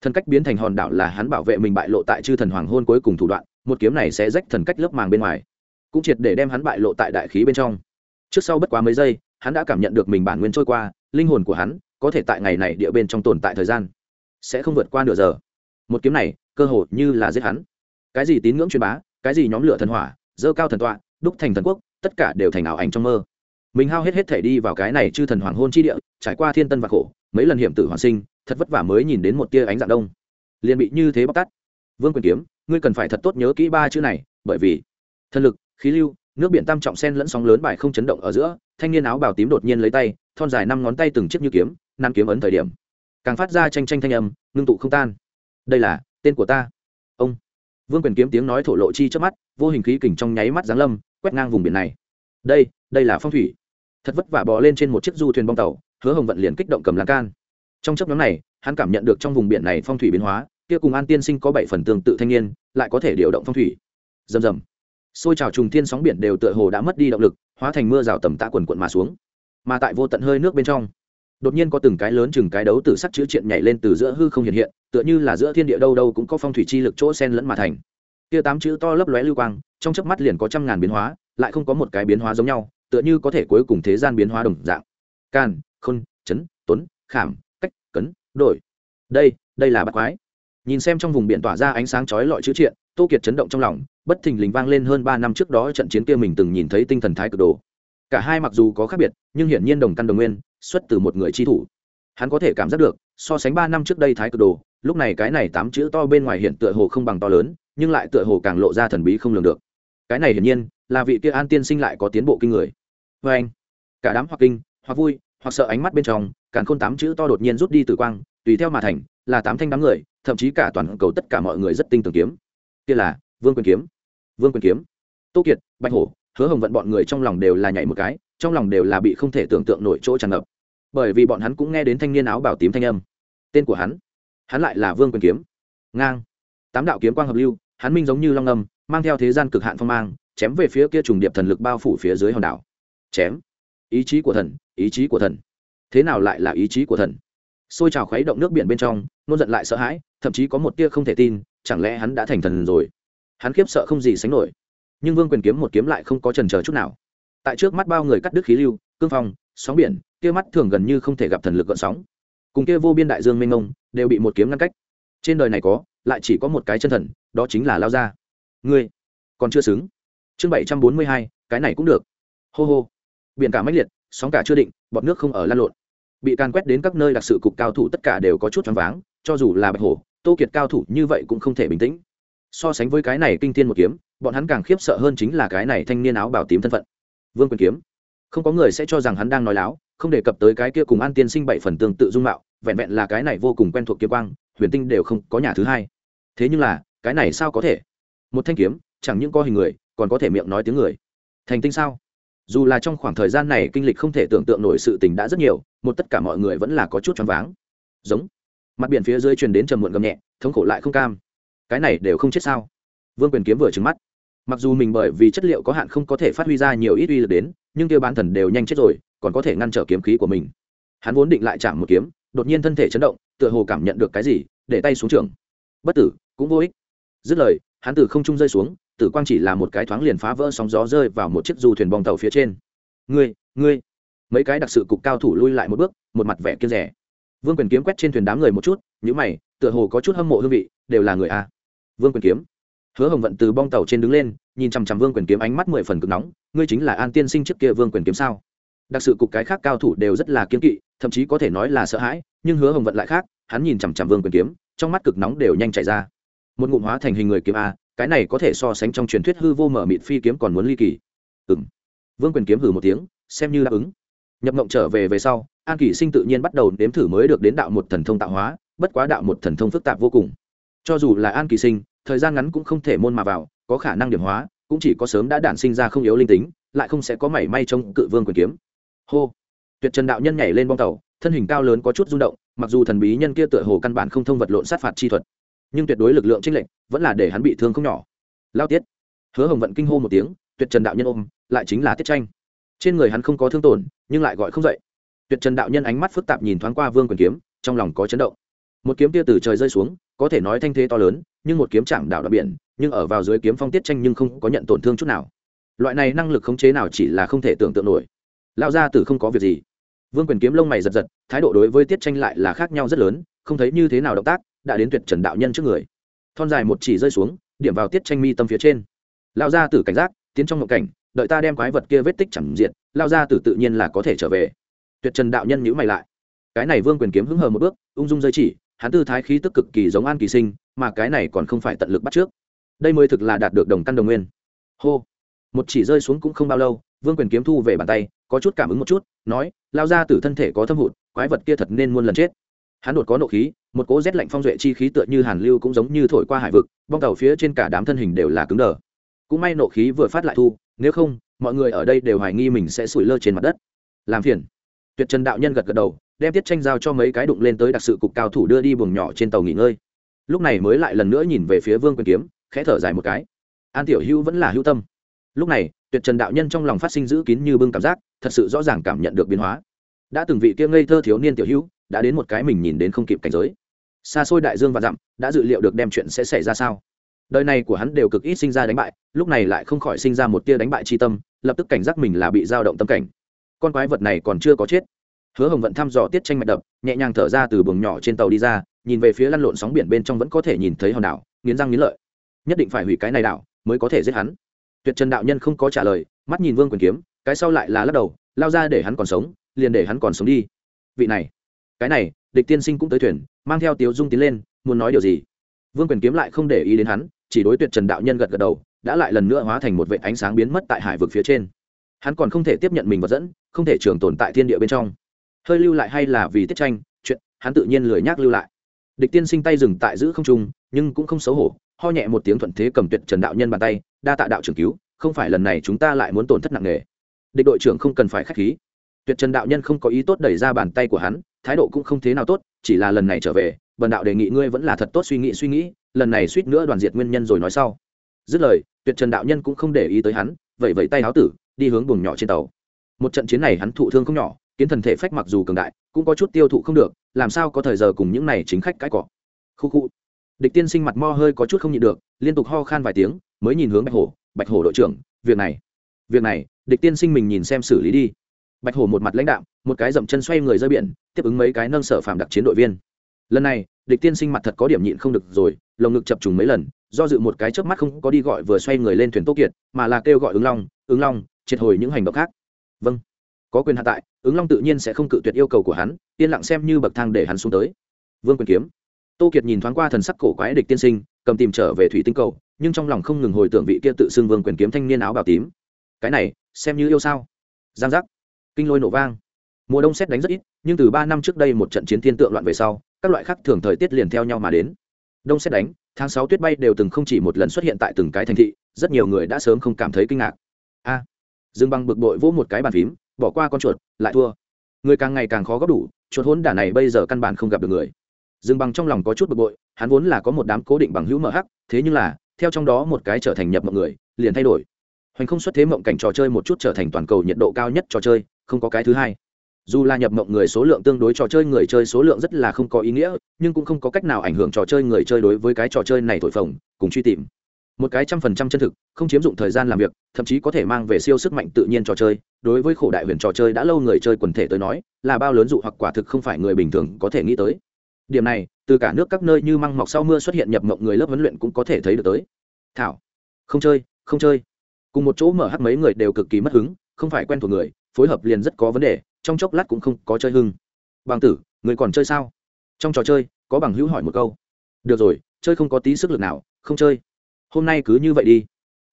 Thần cách biến thành hòn đảo là hắn bảo vệ mình bại lộ tại chư thần hoàng hôn cuối cùng thủ đoạn, một kiếm này sẽ rách thần cách lớp màng bên ngoài cũng triệt để đem hắn bại lộ tại đại khí bên trong. Trước sau bất quá mấy giây, hắn đã cảm nhận được mình bản nguyên trôi qua, linh hồn của hắn có thể tại ngày này địa bên trong tồn tại thời gian. Sẽ không vượt qua nửa giờ. Một kiếm này, cơ hội như là giết hắn. Cái gì tín ngưỡng truyền bá, cái gì nhóm lửa thần hỏa, dơ cao thần tọa, đúc thành thần quốc, tất cả đều thành ảo ảnh trong mơ. Mình hao hết hết thể đi vào cái này chư thần hoàng hôn chi địa, trải qua thiên tân và khổ, mấy lần hiểm tử hoàn sinh, thật vất vả mới nhìn đến một tia ánh dạng đông. Liền bị như thế bóc tắt vương quyền kiếm, ngươi cần phải thật tốt nhớ kỹ ba chữ này, bởi vì thần lực khí lưu, nước biển tam trọng sen lẫn sóng lớn bài không chấn động ở giữa, thanh niên áo bào tím đột nhiên lấy tay, thon dài năm ngón tay từng chiếc như kiếm nan kiếm ấn thời điểm. Càng phát ra tranh tranh thanh âm, ngưng tụ không tan. Đây là, tên của ta. Ông. Vương quyền kiếm tiếng nói thổ lộ chi trước mắt, vô hình khí kình trong nháy mắt giáng lâm, quét ngang vùng biển này. Đây đây là phong thủy. Thật vất vả bò lên trên một chiếc du thuyền bong tàu, hứa hồng vận liền kích động cầm lan can. Trong chấp nhóm này, hắn cảm nhận được trong vùng biển này phong thủy biến hóa, kia cùng an tiên sinh có bảy phần tương tự thanh niên, lại có thể điều động phong thủy. Rầm rầm xôi trào trùng thiên sóng biển đều tựa hồ đã mất đi động lực, hóa thành mưa rào tầm tạ quần quận mà xuống. Mà tại vô tận hơi nước bên trong, đột nhiên có từng cái lớn chừng cái đấu từ sắc chữ triện nhảy lên từ giữa hư không hiện hiện, tựa như là giữa thiên địa đâu đâu cũng có phong thủy chi lực chỗ sen lẫn mà thành. Kia tám chữ to lấp lóe lưu quang, trong chớp mắt liền có trăm ngàn biến hóa, lại không có một cái biến hóa giống nhau, tựa như có thể cuối cùng thế gian biến hóa đồng dạng. Can, khôn, chấn, tuấn, khảm, cách, cấn, đổi. Đây đây là bát quái. Nhìn xem trong vùng biển tỏa ra ánh sáng chói lọi chữ triện tô kiệt chấn động trong lòng, bất thình lình vang lên hơn ba năm trước đó trận chiến kia mình từng nhìn thấy tinh thần thái cực đồ. Cả hai mặc dù có khác biệt, nhưng hiển nhiên đồng căn đồng nguyên, xuất từ một người chi thủ. Hắn có thể cảm giác được, so sánh ba năm trước đây thái cực đồ, lúc này cái này tám chữ to bên ngoài hiện tựa hồ không bằng to lớn, nhưng lại tựa hồ càng lộ ra thần bí không lường được. Cái này hiển nhiên, là vị kia an tiên sinh lại có tiến bộ kinh người. Vê anh, cả đám hoặc kinh, hoặc vui, hoặc sợ ánh mắt bên trong, càn khôn tám chữ to đột nhiên rút đi từ quang, tùy theo mà thành, là tám thanh đám người, thậm chí cả toàn cầu tất cả mọi người rất tinh tường kiếm kia là vương quyền kiếm. Vương quyền kiếm. Tô kiệt, bạch hổ, hứa hồng vận bọn người trong lòng đều là nhảy một cái, trong lòng đều là bị không thể tưởng tượng nổi chỗ tràn ngập. Bởi vì bọn hắn cũng nghe đến thanh niên áo bảo tím thanh âm. Tên của hắn hắn lại là vương quyền kiếm. Ngang. Tám đạo kiếm quang hợp lưu, hắn minh giống như long âm, mang theo thế gian cực hạn phong mang, chém về phía kia trùng điệp thần lực bao phủ phía dưới hòn đảo. Chém. Ý chí của thần, ý chí của thần. Thế nào lại là ý chí của thần? Xôi trào khuấy động nước biển bên trong, nôn giận lại sợ hãi, thậm chí có một tia không thể tin chẳng lẽ hắn đã thành thần rồi? Hắn khiếp sợ không gì sánh nổi. Nhưng vương quyền kiếm một kiếm lại không có trần chờ chút nào. Tại trước mắt bao người cắt đứt khí lưu, cương phong, sóng biển, kia mắt thường gần như không thể gặp thần lực gợn sóng. Cùng kia vô biên đại dương mênh mông, đều bị một kiếm ngăn cách. Trên đời này có, lại chỉ có một cái chân thần, đó chính là lao gia. Ngươi, còn chưa xứng. Chương bảy trăm bốn mươi hai, cái này cũng được. Hô hô. Biển cả mãnh liệt, sóng cả chưa định, bọt nước không ở lan lộn. Bị can quét đến các nơi đặc sự cục cao thủ tất cả đều có chút choáng váng, cho dù là bạch hổ tô kiệt cao thủ như vậy cũng không thể bình tĩnh. So sánh với cái này kinh thiên một kiếm, bọn hắn càng khiếp sợ hơn chính là cái này thanh niên áo bảo tím thân phận. Vương quyền kiếm. Không có người sẽ cho rằng hắn đang nói láo, không đề cập tới cái kia cùng an tiên sinh bảy phần tương tự dung mạo, vẹn vẹn là cái này vô cùng quen thuộc kiếm quang, huyền tinh đều không có nhà thứ hai. Thế nhưng là, cái này sao có thể? Một thanh kiếm, chẳng những có hình người, còn có thể miệng nói tiếng người. Thành tinh sao? Dù là trong khoảng thời gian này kinh lịch không thể tưởng tượng nổi sự tình đã rất nhiều, một tất cả mọi người vẫn là có chút choáng váng. Giống mặt biển phía dưới truyền đến trầm muộn gầm nhẹ, thống khổ lại không cam. Cái này đều không chết sao? Vương quyền kiếm vừa trứng mắt. Mặc dù mình bởi vì chất liệu có hạn không có thể phát huy ra nhiều ít uy lực đến, nhưng tiêu bán thần đều nhanh chết rồi, còn có thể ngăn trở kiếm khí của mình. Hắn vốn định lại chạm một kiếm, đột nhiên thân thể chấn động, tựa hồ cảm nhận được cái gì, để tay xuống trường. Bất tử, cũng vô ích. Dứt lời, hắn từ không trung rơi xuống, tử quang chỉ là một cái thoáng liền phá vỡ sóng gió rơi vào một chiếc du thuyền bong tàu phía trên. Ngươi ngươi. Mấy cái đặc sự cục cao thủ lui lại một bước, một mặt vẻ kiên rẻ vương quyền kiếm quét trên thuyền đám người một chút nhữ mày, tựa hồ có chút hâm mộ hương vị, đều là người a. Vương quyền kiếm. Hứa hồng vận từ bong tàu trên đứng lên, nhìn chằm chằm vương quyền kiếm ánh mắt mười phần cực nóng, ngươi chính là an tiên sinh trước kia vương quyền kiếm sao? Đặc sự cục cái khác cao thủ đều rất là kiên kỵ, thậm chí có thể nói là sợ hãi, nhưng hứa hồng vận lại khác, hắn nhìn chằm chằm vương quyền kiếm, trong mắt cực nóng đều nhanh chảy ra. Một ngụm hóa thành hình người kiếm a, cái này có thể so sánh trong truyền thuyết hư vô mở mịt phi kiếm còn muốn ly kỳ. Ừ m vương quyền kiếm hử một tiếng, xem như đáp ứng nhập mộng trở về về sau, an kỷ sinh tự nhiên bắt đầu nếm thử mới được đến đạo một thần thông tạo hóa, bất quá đạo một thần thông phức tạp vô cùng. Cho dù là an kỷ sinh, thời gian ngắn cũng không thể môn mà vào, có khả năng điểm hóa, cũng chỉ có sớm đã đản sinh ra không yếu linh tính, lại không sẽ có mảy may trong cự vương quyền kiếm. Hô! Tuyệt trần đạo nhân nhảy lên bong tàu, thân hình cao lớn có chút rung động, mặc dù thần bí nhân kia tựa hồ căn bản không thông vật lộn sát phạt chi thuật, nhưng tuyệt đối lực lượng trích lệnh vẫn là để hắn bị thương không nhỏ. Lao tiết! Hứa hồng vận kinh hô một tiếng, tuyệt trần đạo nhân ôm, lại chính là tiết tranh trên người hắn không có thương tổn, nhưng lại gọi không dậy. Tuyệt trần đạo nhân ánh mắt phức tạp nhìn thoáng qua vương quyền kiếm, trong lòng có chấn động. Một kiếm tia từ trời rơi xuống, có thể nói thanh thế to lớn, nhưng một kiếm chạm đảo đặc biển, nhưng ở vào dưới kiếm phong tiết tranh nhưng không có nhận tổn thương chút nào. Loại này năng lực khống chế nào chỉ là không thể tưởng tượng nổi. Lão gia tử không có việc gì. Vương quyền kiếm lông mày giật giật, thái độ đối với tiết tranh lại là khác nhau rất lớn, không thấy như thế nào động tác, đã đến tuyệt trần đạo nhân trước người. Thon dài một chỉ rơi xuống, điểm vào tiết tranh mi tâm phía trên. Lão gia tử cảnh giác, tiến trong một cảnh đợi ta đem quái vật kia vết tích chẳng diện lao ra tử tự nhiên là có thể trở về. Tuyệt trần đạo nhân nhữ mày lại. Cái này vương quyền kiếm hứng hờ một bước, ung dung rơi chỉ, hắn tư thái khí tức cực kỳ giống an kỳ sinh, mà cái này còn không phải tận lực bắt trước. Đây mới thực là đạt được đồng căn đồng nguyên. Hô. Một chỉ rơi xuống cũng không bao lâu, vương quyền kiếm thu về bàn tay, có chút cảm ứng một chút, nói, lao ra từ thân thể có thâm hụt, quái vật kia thật nên muôn lần chết. Hắn đột có nộ khí, một cỗ rét lạnh phong duệ chi khí tựa như hàn lưu cũng giống như thổi qua hải vực, bong tàu phía trên cả đám thân hình đều là cứng đờ. Cũng may nộ khí vừa phát lại thu nếu không, mọi người ở đây đều hoài nghi mình sẽ sủi lơ trên mặt đất. Làm phiền. Tuyệt trần đạo nhân gật gật đầu, đem tiết tranh giao cho mấy cái đụng lên tới đặc sự cục cao thủ đưa đi buồng nhỏ trên tàu nghỉ ngơi. Lúc này mới lại lần nữa nhìn về phía vương quyền kiếm, khẽ thở dài một cái. An tiểu hữu vẫn là hữu tâm. Lúc này, tuyệt trần đạo nhân trong lòng phát sinh giữ kín như bưng cảm giác, thật sự rõ ràng cảm nhận được biến hóa. Đã từng vị kia ngây thơ thiếu niên tiểu hữu, đã đến một cái mình nhìn đến không kịp cảnh giới. Xa xôi đại dương và dặm, đã dự liệu được đem chuyện sẽ xảy ra sao đời này của hắn đều cực ít sinh ra đánh bại, lúc này lại không khỏi sinh ra một tia đánh bại chi tâm, lập tức cảnh giác mình là bị dao động tâm cảnh. Con quái vật này còn chưa có chết. Hứa hồng vận thăm dò tiết tranh mạch đập, nhẹ nhàng thở ra từ buồng nhỏ trên tàu đi ra, nhìn về phía lăn lộn sóng biển bên trong vẫn có thể nhìn thấy hòn đảo, nghiến răng nghiến lợi. Nhất định phải hủy cái này đảo, mới có thể giết hắn. Tuyệt trần đạo nhân không có trả lời, mắt nhìn vương quyền kiếm, cái sau lại là lắc đầu, lao ra để hắn còn sống, liền để hắn còn sống đi. Vị này, cái này, địch tiên sinh cũng tới thuyền, mang theo tiếu dung tiến lên, muốn nói điều gì? Vương quyền kiếm lại không để ý đến hắn chỉ đối tuyệt trần đạo nhân gật gật đầu, đã lại lần nữa hóa thành một vệ ánh sáng biến mất tại hải vực phía trên. Hắn còn không thể tiếp nhận mình vật dẫn, không thể trường tồn tại thiên địa bên trong. Hơi lưu lại hay là vì tiết tranh, chuyện, hắn tự nhiên lười nhác lưu lại. Địch tiên sinh tay dừng tại giữ không trung, nhưng cũng không xấu hổ, ho nhẹ một tiếng thuận thế cầm tuyệt trần đạo nhân bàn tay, đa tạ đạo trưởng cứu, không phải lần này chúng ta lại muốn tổn thất nặng nề. Địch đội trưởng không cần phải k h á c h khí. Tuyệt trần đạo nhân không có ý tốt đẩy ra bàn tay của hắn, thái độ cũng không thế nào tốt, chỉ là lần này trở về bần đạo đề nghị ngươi vẫn là thật tốt suy nghĩ suy nghĩ, lần này suýt nữa đoàn diệt nguyên nhân rồi nói sau. Dứt lời, tuyệt trần đạo nhân cũng không để ý tới hắn vậy vậy tay háo tử, đi hướng buồng nhỏ trên tàu. Một trận chiến này hắn thụ thương không nhỏ, kiến thần thể phách mặc dù cường đại, cũng có chút tiêu thụ không được, làm sao có thời giờ cùng những này chính khách cãi cọ. Khu khu. Địch tiên sinh mặt mo hơi có chút không nhịn được, liên tục ho khan vài tiếng, mới nhìn hướng bạch hổ bạch hổ đội trưởng, việc này việc này, địch tiên sinh mình nhìn xem xử lý đi. Bạch hổ một mặt lãnh đạo một cái dậm chân xoay người rơi biển, tiếp ứng mấy cái nâng sở phạm đặc chiến đội viên lần này, địch tiên sinh mặt thật có điểm nhịn không được rồi, lồng ngực chập trùng mấy lần, do dự một cái trước mắt không có đi gọi vừa xoay người lên thuyền tô kiệt, mà là kêu gọi ứng long ứng long, triệt hồi những hành động khác. Vâng. Có quyền hạ tại, ứng long tự nhiên sẽ không cự tuyệt yêu cầu của hắn, yên lặng xem như bậc thang để hắn xuống tới. Vương quyền kiếm. Tô kiệt nhìn thoáng qua thần sắc cổ quái địch tiên sinh, cầm tìm trở về thủy tinh cầu, nhưng trong lòng không ngừng hồi tưởng vị kia tự xưng vương quyền kiếm thanh niên áo bào tím. Cái này, xem như yêu sao? Giang giác. Kinh lôi nổ vang. Mùa đông xét đánh rất ít, nhưng từ ba năm trước đây một trận chiến thiên tượng loạn về sau các loại khác thường thời tiết liền theo nhau mà đến. Đông xét đánh tháng sáu tuyết bay đều từng không chỉ một lần xuất hiện tại từng cái thành thị rất nhiều người đã sớm không cảm thấy kinh ngạc. A à, dương băng bực bội vỗ một cái bàn phím bỏ qua con chuột lại thua. Người càng ngày càng khó góp đủ chuột hốn đả này bây giờ căn bản không gặp được người. Dương băng trong lòng có chút bực bội hắn vốn là có một đám cố định bằng hữu mh hắc thế nhưng là theo trong đó một cái trở thành nhập mọi người liền thay đổi. Hoành không xuất thế mộng cảnh trò chơi một chút trở thành toàn cầu nhiệt độ cao nhất trò chơi không có cái thứ hai dù là nhập mộng người số lượng tương đối trò chơi người chơi số lượng rất là không có ý nghĩa, nhưng cũng không có cách nào ảnh hưởng trò chơi người chơi đối với cái trò chơi này thổi phồng, cùng truy tìm. Một cái trăm phần trăm chân thực, không chiếm dụng thời gian làm việc, thậm chí có thể mang về siêu sức mạnh tự nhiên trò chơi. Đối với khổ đại huyền trò chơi đã lâu người chơi quần thể tới nói, là bao lớn dụ hoặc quả thực không phải người bình thường có thể nghĩ tới. Điểm này, từ cả nước các nơi như măng mọc sau mưa xuất hiện nhập mộng người lớp huấn luyện cũng có thể thấy được tới. Thảo, không chơi không chơi. Cùng một chỗ mở hát mấy người đều cực kỳ mất hứng, không phải quen thuộc người, phối hợp liền rất có vấn đề trong chốc lát cũng không có chơi hưng. Bằng tử, người còn chơi sao? Trong trò chơi, có bằng hữu hỏi một câu. Được rồi, chơi không có tí sức lực nào, không chơi. Hôm nay cứ như vậy đi.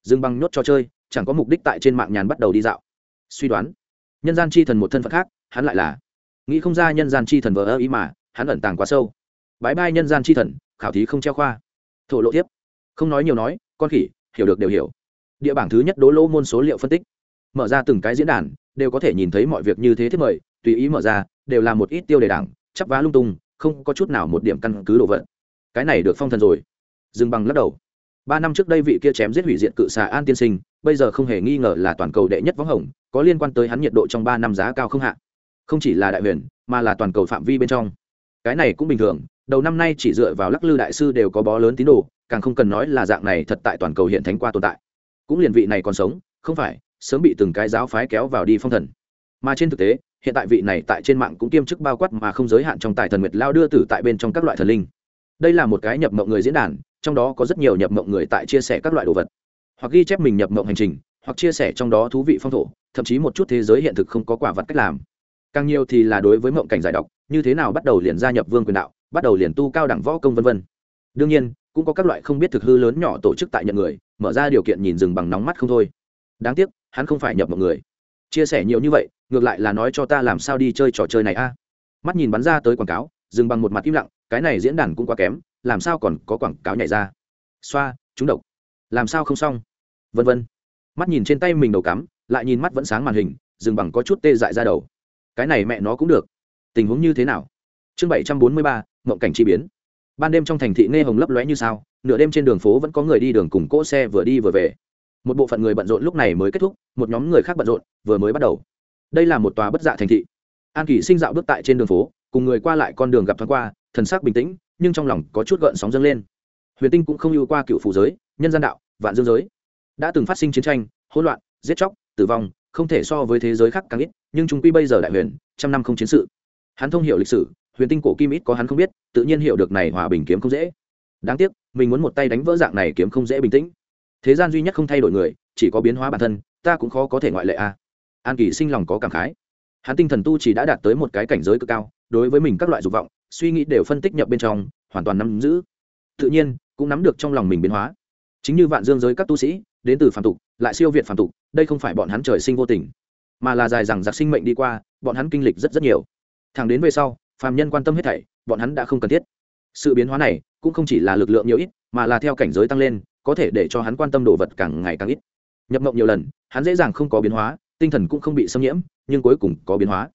Dừng bằng nhốt trò chơi, chẳng có mục đích tại trên mạng nhàn bắt đầu đi dạo. Suy đoán. Nhân gian chi thần một thân phận khác, hắn lại là. Nghĩ không ra nhân gian chi thần vờ ơ ý mà, hắn ẩn tàng quá sâu. Bãi bai nhân gian chi thần, khảo thí không treo khoa. Thổ lộ tiếp. Không nói nhiều nói, con khỉ, hiểu được đều hiểu. Địa bảng thứ nhất đố lô môn số liệu phân tích mở ra từng cái diễn đàn, đều có thể nhìn thấy mọi việc như thế thiết mời, tùy ý mở ra, đều là một ít tiêu đề đảng, chắp vá lung tung, không có chút nào một điểm căn cứ đồ vật. Cái này được phong thần rồi. Dừng bằng lắc đầu. Ba năm trước đây vị kia chém giết hủy diện cự xà an tiên sinh, bây giờ không hề nghi ngờ là toàn cầu đệ nhất võng hồng, có liên quan tới hắn nhiệt độ trong ba năm giá cao không hạ. Không chỉ là đại huyền, mà là toàn cầu phạm vi bên trong. Cái này cũng bình thường, đầu năm nay chỉ dựa vào lắc lư đại sư đều có bó lớn tín đồ, càng không cần nói là dạng này thật tại toàn cầu hiện thánh qua tồn tại. Cũng liền vị này còn sống, không phải sớm bị từng cái giáo phái kéo vào đi phong thần. Mà trên thực tế, hiện tại vị này tại trên mạng cũng kiêm chức bao quát mà không giới hạn trong tài thần nguyệt lao đưa tử tại bên trong các loại thần linh. Đây là một cái nhập mộng người diễn đàn, trong đó có rất nhiều nhập mộng người tại chia sẻ các loại đồ vật. Hoặc ghi chép mình nhập mộng hành trình, hoặc chia sẻ trong đó thú vị phong thổ, thậm chí một chút thế giới hiện thực không có quả vật cách làm. Càng nhiều thì là đối với mộng cảnh giải độc, như thế nào bắt đầu liền gia nhập vương quyền đạo, bắt đầu liền tu cao đẳng võ công vân vân. Đương nhiên, cũng có các loại không biết thực hư lớn nhỏ tổ chức tại nhận người, mở ra điều kiện nhìn rừng bằng nóng mắt không thôi. Đáng tiếc hắn không phải nhập một người. Chia sẻ nhiều như vậy, ngược lại là nói cho ta làm sao đi chơi trò chơi này a. Mắt nhìn bắn ra tới quảng cáo, dừng bằng một mặt im lặng, cái này diễn đàn cũng quá kém, làm sao còn có quảng cáo nhảy ra. Xoa trúng độc. Làm sao không xong? Vân vân. Mắt nhìn trên tay mình đầu cắm, lại nhìn mắt vẫn sáng màn hình, dừng bằng có chút tê dại ra đầu. Cái này mẹ nó cũng được. Tình huống như thế nào? Chương bảy trăm bốn mươi ba, mộng cảnh chi biến. Ban đêm trong thành thị nghe hồng lấp lóe như sao, nửa đêm trên đường phố vẫn có người đi đường cùng cỗ xe vừa đi vừa về một bộ phận người bận rộn lúc này mới kết thúc, một nhóm người khác bận rộn, vừa mới bắt đầu. Đây là một tòa bất dạ thành thị. An kỷ sinh dạo bước tại trên đường phố, cùng người qua lại con đường gặp thoáng qua, thần sắc bình tĩnh, nhưng trong lòng có chút gợn sóng dâng lên. Huyền tinh cũng không ưu qua cựu phủ giới, nhân gian đạo, vạn dương giới. Đã từng phát sinh chiến tranh, hỗn loạn, giết chóc, tử vong, không thể so với thế giới khác càng ít, nhưng chúng quy bây giờ đại huyền, trăm năm không chiến sự. Hắn thông hiểu lịch sử, huyền tinh cổ kim ít có hắn không biết, tự nhiên hiểu được này hòa bình kiếm không dễ. Đáng tiếc, mình muốn một tay đánh vỡ dạng này kiếm không dễ bình tĩnh thế gian duy nhất không thay đổi người, chỉ có biến hóa bản thân, ta cũng khó có thể ngoại lệ a. À. an kỳ sinh lòng có cảm khái. Hắn tinh thần tu chỉ đã đạt tới một cái cảnh giới cực cao, đối với mình các loại dục vọng, suy nghĩ đều phân tích nhập bên trong, hoàn toàn nắm giữ. Tự nhiên, cũng nắm được trong lòng mình biến hóa. Chính như vạn dương giới các tu sĩ, đến từ phàm tục, lại siêu việt phàm tục, đây không phải bọn hắn trời sinh vô tình, mà là dài rằng giặc sinh mệnh đi qua, bọn hắn kinh lịch rất rất nhiều. Thẳng đến về sau, phàm nhân quan tâm hết thảy, bọn hắn đã không cần thiết. Sự biến hóa này, cũng không chỉ là lực lượng nhiều ít, mà là theo cảnh giới tăng lên có thể để cho hắn quan tâm đồ vật càng ngày càng ít. Nhập mộng nhiều lần, hắn dễ dàng không có biến hóa, tinh thần cũng không bị xâm nhiễm, nhưng cuối cùng có biến hóa.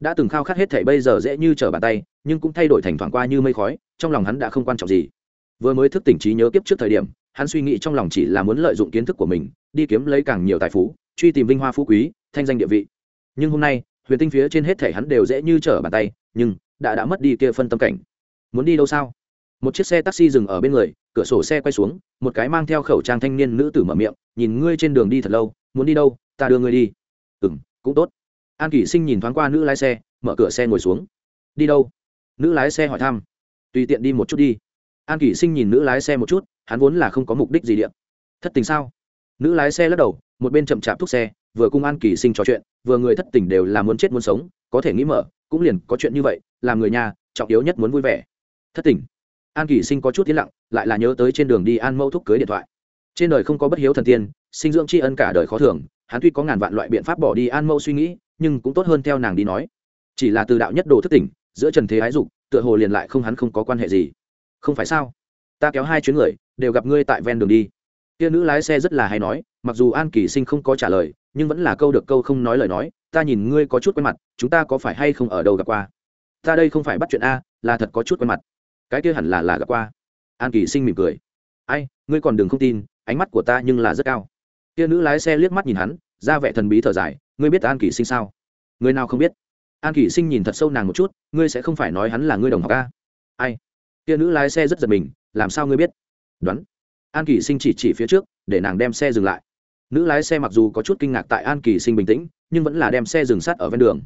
Đã từng khao khát hết thảy bây giờ dễ như trở bàn tay, nhưng cũng thay đổi thành thoảng qua như mây khói, trong lòng hắn đã không quan trọng gì. Vừa mới thức tỉnh trí nhớ kiếp trước thời điểm, hắn suy nghĩ trong lòng chỉ là muốn lợi dụng kiến thức của mình, đi kiếm lấy càng nhiều tài phú, truy tìm vinh hoa phú quý, thanh danh địa vị. Nhưng hôm nay, huyền tinh phía trên hết thể hắn đều dễ như trở bàn tay, nhưng đã đã mất đi kia phân tâm cảnh. Muốn đi đâu sao? Một chiếc xe taxi dừng ở bên người, cửa sổ xe quay xuống, một cái mang theo khẩu trang thanh niên nữ tử mở miệng, nhìn ngươi trên đường đi thật lâu, muốn đi đâu, ta đưa ngươi đi. Ừ m cũng tốt. An kỷ sinh nhìn thoáng qua nữ lái xe, mở cửa xe ngồi xuống. Đi đâu? Nữ lái xe hỏi thăm. Tùy tiện đi một chút đi. An kỷ sinh nhìn nữ lái xe một chút, hắn vốn là không có mục đích gì điện thất tình sao? Nữ lái xe lắc đầu, một bên chậm chạp thúc xe, vừa cùng an Kỷ sinh trò chuyện, vừa người thất tình đều là muốn chết muốn sống, có thể nghĩ mở, cũng liền có chuyện như vậy, làm người nhà, trọng yếu nhất muốn vui vẻ. Thất tình an kỳ sinh có chút yên lặng, lại là nhớ tới trên đường đi an mẫu thúc cưới điện thoại. Trên đời không có bất hiếu thần tiên, sinh dưỡng tri ân cả đời khó thường, hắn tuy có ngàn vạn loại biện pháp bỏ đi an mẫu suy nghĩ, nhưng cũng tốt hơn theo nàng đi nói. Chỉ là từ đạo nhất đồ thất tỉnh, giữa trần thế ái dục, tựa hồ liền lại không hắn không có quan hệ gì. Không phải sao? Ta kéo hai chuyến người, đều gặp ngươi tại ven đường đi. Kia nữ lái xe rất là hay nói, mặc dù an kỳ sinh không có trả lời, nhưng vẫn là câu được câu không nói lời nói, ta nhìn ngươi có chút quen mặt, chúng ta có phải hay không ở đâu gặp qua? Ta đây không phải bắt chuyện a, là thật có chút quen mặt cái kia hẳn là là gặp qua. An kỳ sinh mỉm cười. Ai, ngươi còn đừng không tin, ánh mắt của ta nhưng là rất cao. Kia nữ lái xe liếc mắt nhìn hắn, ra vẻ thần bí thở dài, ngươi biết an kỳ sinh sao? Người nào không biết. An kỳ sinh nhìn thật sâu nàng một chút, ngươi sẽ không phải nói hắn là ngươi đồng học ca ai? Kia nữ lái xe rất giật mình, làm sao ngươi biết? Đoán. An kỳ sinh chỉ chỉ phía trước, để nàng đem xe dừng lại. Nữ lái xe mặc dù có chút kinh ngạc tại an kỳ sinh bình tĩnh, nhưng vẫn là đem xe dừng sát ở ven đường.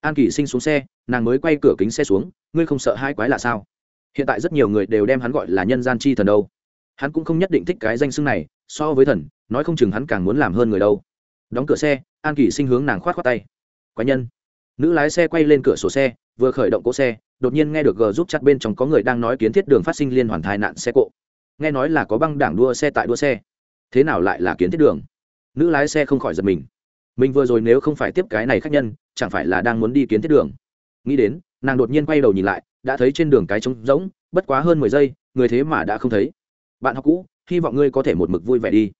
An kỳ sinh xuống xe, nàng mới quay cửa kính xe xuống, ngươi không sợ hai quái là sao? Hiện tại rất nhiều người đều đem hắn gọi là nhân gian chi thần đâu. Hắn cũng không nhất định thích cái danh xưng này, so với thần, nói không chừng hắn càng muốn làm hơn người đâu. Đóng cửa xe, an kỳ sinh hướng nàng khoát khoát tay. Quái nhân. Nữ lái xe quay lên cửa sổ xe, vừa khởi động cỗ xe, đột nhiên nghe được g giúp chặt bên trong có người đang nói kiến thiết đường phát sinh liên hoàn thai nạn xe cộ. Nghe nói là có băng đảng đua xe tại đua xe. Thế nào lại là kiến thiết đường? Nữ lái xe không khỏi giật mình. Mình vừa rồi nếu không phải tiếp cái này khác nhân, chẳng phải là đang muốn đi kiến thiết đường? Nghĩ đến, nàng đột nhiên quay đầu nhìn lại đã thấy trên đường cái trống rỗng, bất quá hơn mười giây, người thế mà đã không thấy. Bạn học cũ, hy vọng ngươi có thể một mực vui vẻ đi.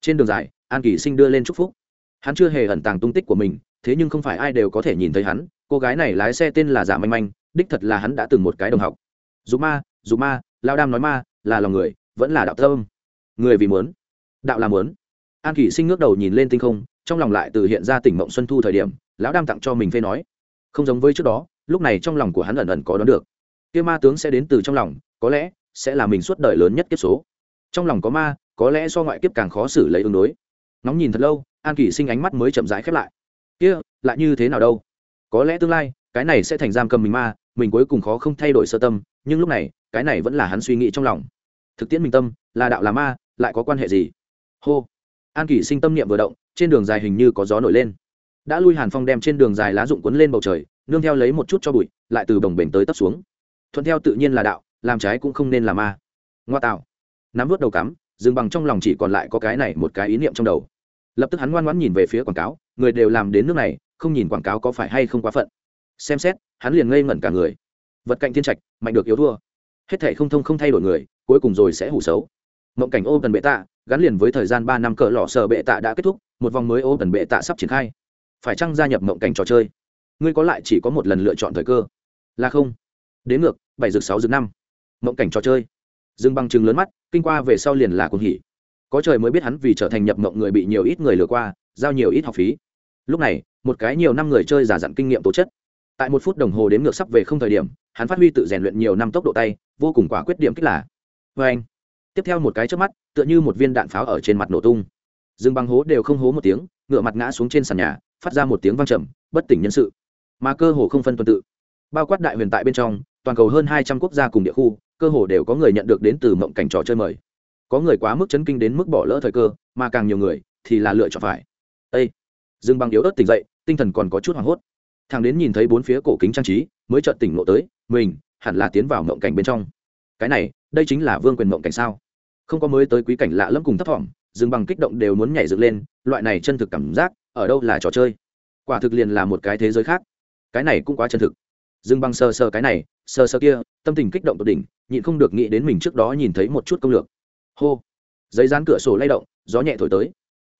Trên đường dài, an kỳ sinh đưa lên chúc phúc. Hắn chưa hề ẩn tàng tung tích của mình, thế nhưng không phải ai đều có thể nhìn thấy hắn. Cô gái này lái xe tên là giả manh manh, đích thật là hắn đã từng một cái đồng học. Dù ma dù ma lao đam nói ma, là lòng người, vẫn là đạo tâm. Người vì muốn, đạo là muốn. An kỷ sinh ngước đầu nhìn lên tinh không, trong lòng lại từ hiện ra tỉnh mộng xuân thu thời điểm, lão đam tặng cho mình phê nói. Không giống với trước đó, lúc này trong lòng của hắn ẩn ẩn có đoán được kia ma tướng sẽ đến từ trong lòng, có lẽ sẽ là mình suốt đời lớn nhất kiếp số. Trong lòng có ma, có lẽ do ngoại kiếp càng khó xử lấy ứng đối. Nóng nhìn thật lâu, an kỷ sinh ánh mắt mới chậm rãi khép lại. Kia, lại như thế nào đâu? Có lẽ tương lai, cái này sẽ thành giam cầm mình ma, mình cuối cùng khó không thay đổi sơ tâm, nhưng lúc này, cái này vẫn là hắn suy nghĩ trong lòng. Thực tiễn mình tâm, là đạo là ma, lại có quan hệ gì? Hô. An kỷ sinh tâm niệm vừa động, trên đường dài hình như có gió nổi lên. Đã lui hàn phong đem trên đường dài lá rụng cuốn lên bầu trời, nương theo lấy một chút cho bụi, lại từ đồng bể tới tấp xuống thuận theo tự nhiên là đạo, làm trái cũng không nên là ma. Ngoa tạo. Nắm vớt đầu cắm, dừng bằng trong lòng chỉ còn lại có cái này một cái ý niệm trong đầu. Lập tức hắn ngoan ngoãn nhìn về phía quảng cáo, người đều làm đến nước này, không nhìn quảng cáo có phải hay không quá phận. Xem xét, hắn liền ngây ngẩn cả người. Vật cạnh thiên trạch, mạnh được yếu thua. Hết thể không thông không thay đổi người, cuối cùng rồi sẽ hủ xấu. Mộng cảnh ô tần bệ tạ gắn liền với thời gian ba năm cỡ lọ sờ bệ tạ đã kết thúc, một vòng mới ô tần bệ tạ sắp triển khai. Phải chăng gia nhập mộng cảnh trò chơi? Ngươi có lại chỉ có một lần lựa chọn thời cơ? Là không. Đến ngược bảy dược sáu dược năm. Mộng cảnh trò chơi. Dương băng chừng lớn mắt, kinh qua về sau liền là cuồng hỉ. Có trời mới biết hắn vì trở thành nhập mộng người bị nhiều ít người lừa qua, giao nhiều ít học phí. Lúc này, một cái nhiều năm người chơi giả dặn kinh nghiệm tố chất. Tại một phút đồng hồ đến ngược sắp về không thời điểm, hắn phát huy tự rèn luyện nhiều năm tốc độ tay, vô cùng quả quyết điểm kích là vê anh. Tiếp theo một cái trước mắt, tựa như một viên đạn pháo ở trên mặt nổ tung. Dương băng hố đều không hố một tiếng, ngựa mặt ngã xuống trên sàn nhà, phát ra một tiếng vang trầm, bất tỉnh nhân sự. Mà cơ hồ không phân tuần tự. Bao quát đại huyền tại bên trong toàn cầu hơn hai trăm quốc gia cùng địa khu, cơ hồ đều có người nhận được đến từ mộng cảnh trò chơi mời. Có người quá mức chấn kinh đến mức bỏ lỡ thời cơ, mà càng nhiều người thì là lựa chọn phải. Ây dương băng yếu ớt tỉnh dậy, tinh thần còn có chút hoảng hốt. Thằng đến nhìn thấy bốn phía cổ kính trang trí, mới chợt tỉnh ngộ tới, mình hẳn là tiến vào mộng cảnh bên trong. Cái này, đây chính là vương quyền mộng cảnh sao? Không có mới tới quý cảnh lạ lẫm cùng thấp thỏm, dương bằng kích động đều muốn nhảy dựng lên, loại này chân thực cảm giác, ở đâu là trò chơi? Quả thực liền là một cái thế giới khác. Cái này cũng quá chân thực dương bằng sờ sờ cái này sờ sờ kia, tâm tình kích động tột đỉnh, nhịn không được nghĩ đến mình trước đó nhìn thấy một chút công lược. Hô! Giấy dán cửa sổ lay động, gió nhẹ thổi tới.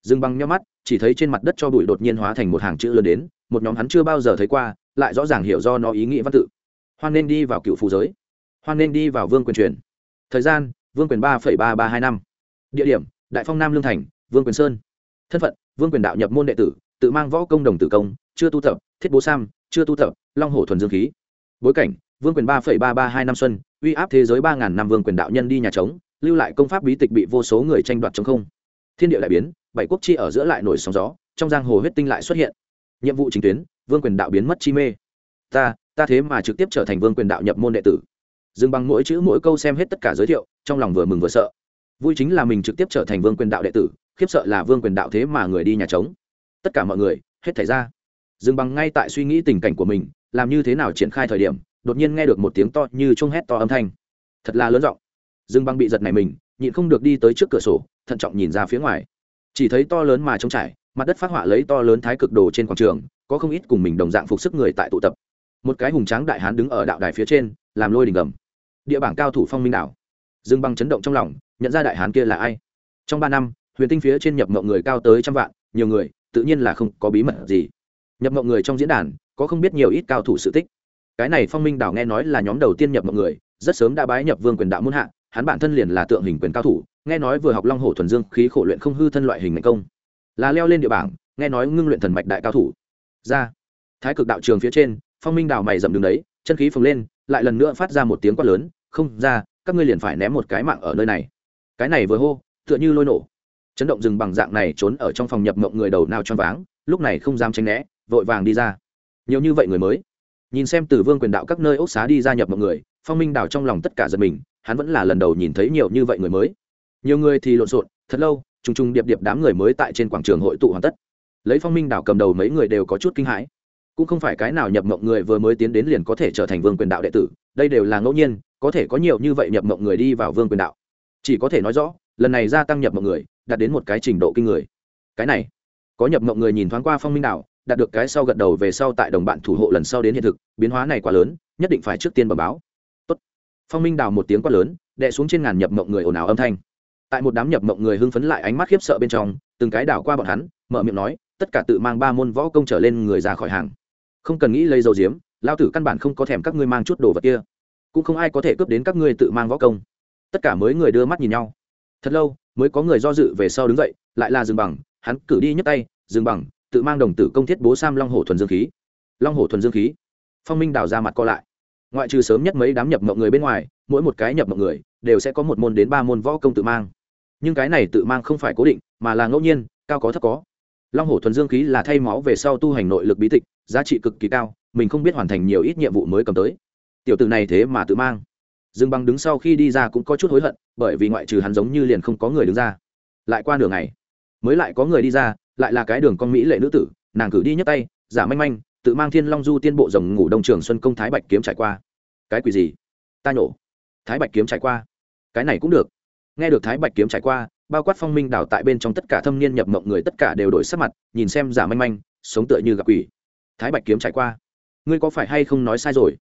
Dương bằng nhau mắt, chỉ thấy trên mặt đất cho bụi đột nhiên hóa thành một hàng chữ lớn đến, một nhóm hắn chưa bao giờ thấy qua, lại rõ ràng hiểu do nó ý nghĩa văn tự. Hoan nên đi vào cựu phù giới. Hoan nên đi vào vương quyền truyền. Thời gian, vương quyền ba ba ba hai năm. Địa điểm, đại phong nam lương thành, vương quyền sơn. Thân phận, vương quyền đạo nhập môn đệ tử, tự mang võ công đồng tử công, chưa tu tập, thiết bố sam chưa tu thập long hổ thuần dương khí. Bối cảnh, vương quyền ba ba ba hai năm xuân, uy áp thế giới ba ngàn năm vương quyền đạo nhân đi nhà trống, lưu lại công pháp bí tịch bị vô số người tranh đoạt chống không. Thiên địa đại biến, bảy quốc chi ở giữa lại nổi sóng gió, trong giang hồ huyết tinh lại xuất hiện. Nhiệm vụ chính tuyến, vương quyền đạo biến mất chi mê. Ta ta thế mà trực tiếp trở thành vương quyền đạo nhập môn đệ tử. Dừng bằng mỗi chữ mỗi câu xem hết tất cả giới thiệu, trong lòng vừa mừng vừa sợ. Vui chính là mình trực tiếp trở thành vương quyền đạo đệ tử, khiếp sợ là vương quyền đạo thế mà người đi nhà trống. Tất cả mọi người, hết thảy ra dừng bằng ngay tại suy nghĩ tình cảnh của mình, làm như thế nào triển khai thời điểm, đột nhiên nghe được một tiếng to như trông hét to âm thanh. Thật là lớn giọng. Dừng bằng bị giật này mình, nhịn không được đi tới trước cửa sổ, thận trọng nhìn ra phía ngoài. Chỉ thấy to lớn mà trống trải, mặt đất phát họa lấy to lớn thái cực đồ trên quảng trường, có không ít cùng mình đồng dạng phục sức người tại tụ tập. Một cái hùng tráng đại hán đứng ở đạo đài phía trên, làm lôi đình gầm. Địa bảng cao thủ phong minh đảo. Dương băng chấn động trong lòng, nhận ra đại hán kia là ai? Trong ba năm, huyền tinh phía trên nhập mộng người cao tới trăm vạn, nhiều người, tự nhiên là không có bí mật gì nhập mộng người trong diễn đàn, có không biết nhiều ít cao thủ sự tích. Cái này phong minh đảo nghe nói là nhóm đầu tiên nhập mộng người, rất sớm đã bái nhập vương quyền đạo muôn hạ, hắn bản thân liền là tượng hình quyền cao thủ, nghe nói vừa học long hổ thuần dương, khí khổ luyện không hư thân loại hình ngành công. Là leo lên địa bảng, nghe nói ngưng luyện thần mạch đại cao thủ. Ra, thái cực đạo trường phía trên, phong minh đào mày dậm đường đấy, chân khí phồng lên, lại lần nữa phát ra một tiếng quát lớn, không, ra, các ngươi liền phải ném một cái mạng ở nơi này. Cái này vừa hô, tựa như lôi nổ. Chấn động rừng bằng dạng này trốn ở trong phòng nhập mộng người đầu nào choáng váng, lúc này không dám tránh né vội vàng đi ra. Nhiều như vậy người mới. Nhìn xem từ vương quyền đạo các nơi ốc xá đi ra nhập mọi người, phong minh đào trong lòng tất cả giật mình, hắn vẫn là lần đầu nhìn thấy nhiều như vậy người mới. Nhiều người thì lộn xộn, thật lâu t r ù n g t r ù n g điệp điệp đám người mới tại trên quảng trường hội tụ hoàn tất. Lấy phong minh đảo cầm đầu mấy người đều có chút kinh hãi. Cũng không phải cái nào nhập mộng người vừa mới tiến đến liền có thể trở thành vương quyền đạo đệ tử, đây đều là ngẫu nhiên, có thể có nhiều như vậy nhập mộng người đi vào vương quyền đạo. Chỉ có thể nói rõ, lần này gia tăng nhập mộng người, đạt đến một cái trình độ kinh người. Cái này, có nhập mộng người nhìn thoáng qua phong minh đảo đạt được cái sau gật đầu về sau tại đồng bạn thủ hộ lần sau đến hiện thực, biến hóa này quá lớn, nhất định phải trước tiên bẩm báo. Tốt. phong minh đào một tiếng quát lớn, đè xuống trên ngàn nhập mộng người ồn ào âm thanh. Tại một đám nhập mộng người hưng phấn lại ánh mắt khiếp sợ bên trong, từng cái đảo qua bọn hắn, mở miệng nói, tất cả tự mang ba môn võ công trở lên người ra khỏi hàng. Không cần nghĩ lấy dầu diếm lao tử căn bản không có thèm các ngươi mang chút đồ vật kia. Cũng không ai có thể cướp đến các ngươi tự mang võ công. Tất cả mới người đưa mắt nhìn nhau. Thật lâu, mới có người do dự về sau đứng dậy, lại là dừng bằng, hắn cử đi nhấc tay, dừng bằng tự mang đồng tử công thiết bố sam long hổ thuần dương khí. Long hổ thuần dương khí. Phong minh đào ra mặt co lại. Ngoại trừ sớm nhất mấy đám nhập mộng người bên ngoài, mỗi một cái nhập mộng người đều sẽ có một môn đến ba môn võ công tự mang. Nhưng cái này tự mang không phải cố định, mà là ngẫu nhiên, cao có thấp có. Long hổ thuần dương khí là thay máu về sau tu hành nội lực bí tịch, giá trị cực kỳ cao, mình không biết hoàn thành nhiều ít nhiệm vụ mới cầm tới. Tiểu tử này thế mà tự mang. Dương băng đứng sau khi đi ra cũng có chút hối hận, bởi vì ngoại trừ hắn giống như liền không có người đứng ra. Lại qua nửa ngày, mới lại có người đi ra lại là cái đường con mỹ lệ nữ tử, nàng cử đi nhấc tay, giả manh manh, tự mang thiên long du tiên bộ rồng ngủ đông trường xuân công thái bạch kiếm trải qua. Cái quỷ gì? Ta nhổ. Thái bạch kiếm trải qua. Cái này cũng được. Nghe được thái bạch kiếm trải qua, bao quát phong minh đào tại bên trong tất cả thâm niên nhập mộng người tất cả đều đổi sắc mặt, nhìn xem giả manh manh, sống tựa như gặp quỷ. Thái bạch kiếm trải qua. Ngươi có phải hay không nói sai rồi?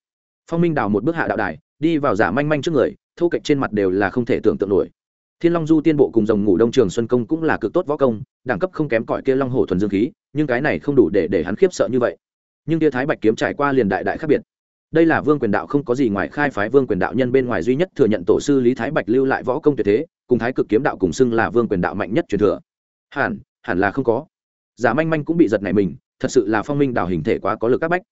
Phong minh đào một bước hạ đạo đài, đi vào giả manh manh trước người, thô kệch trên mặt đều là không thể tưởng tượng nổi thiên long du tiên bộ cùng dòng ngủ đông trường xuân công cũng là cực tốt võ công đẳng cấp không kém cỏi kia long hổ thuần dương khí nhưng cái này không đủ để để hắn khiếp sợ như vậy. Nhưng kia thái bạch kiếm trải qua liền đại đại khác biệt. Đây là vương quyền đạo không có gì ngoài khai phái vương quyền đạo nhân bên ngoài duy nhất thừa nhận tổ sư lý thái bạch lưu lại võ công tuyệt thế cùng thái cực kiếm đạo cùng xưng là vương quyền đạo mạnh nhất truyền thừa. Hẳn hẳn là không có. Giả manh manh cũng bị giật này mình thật sự là phong minh Đào hình thể quá có lực các bách.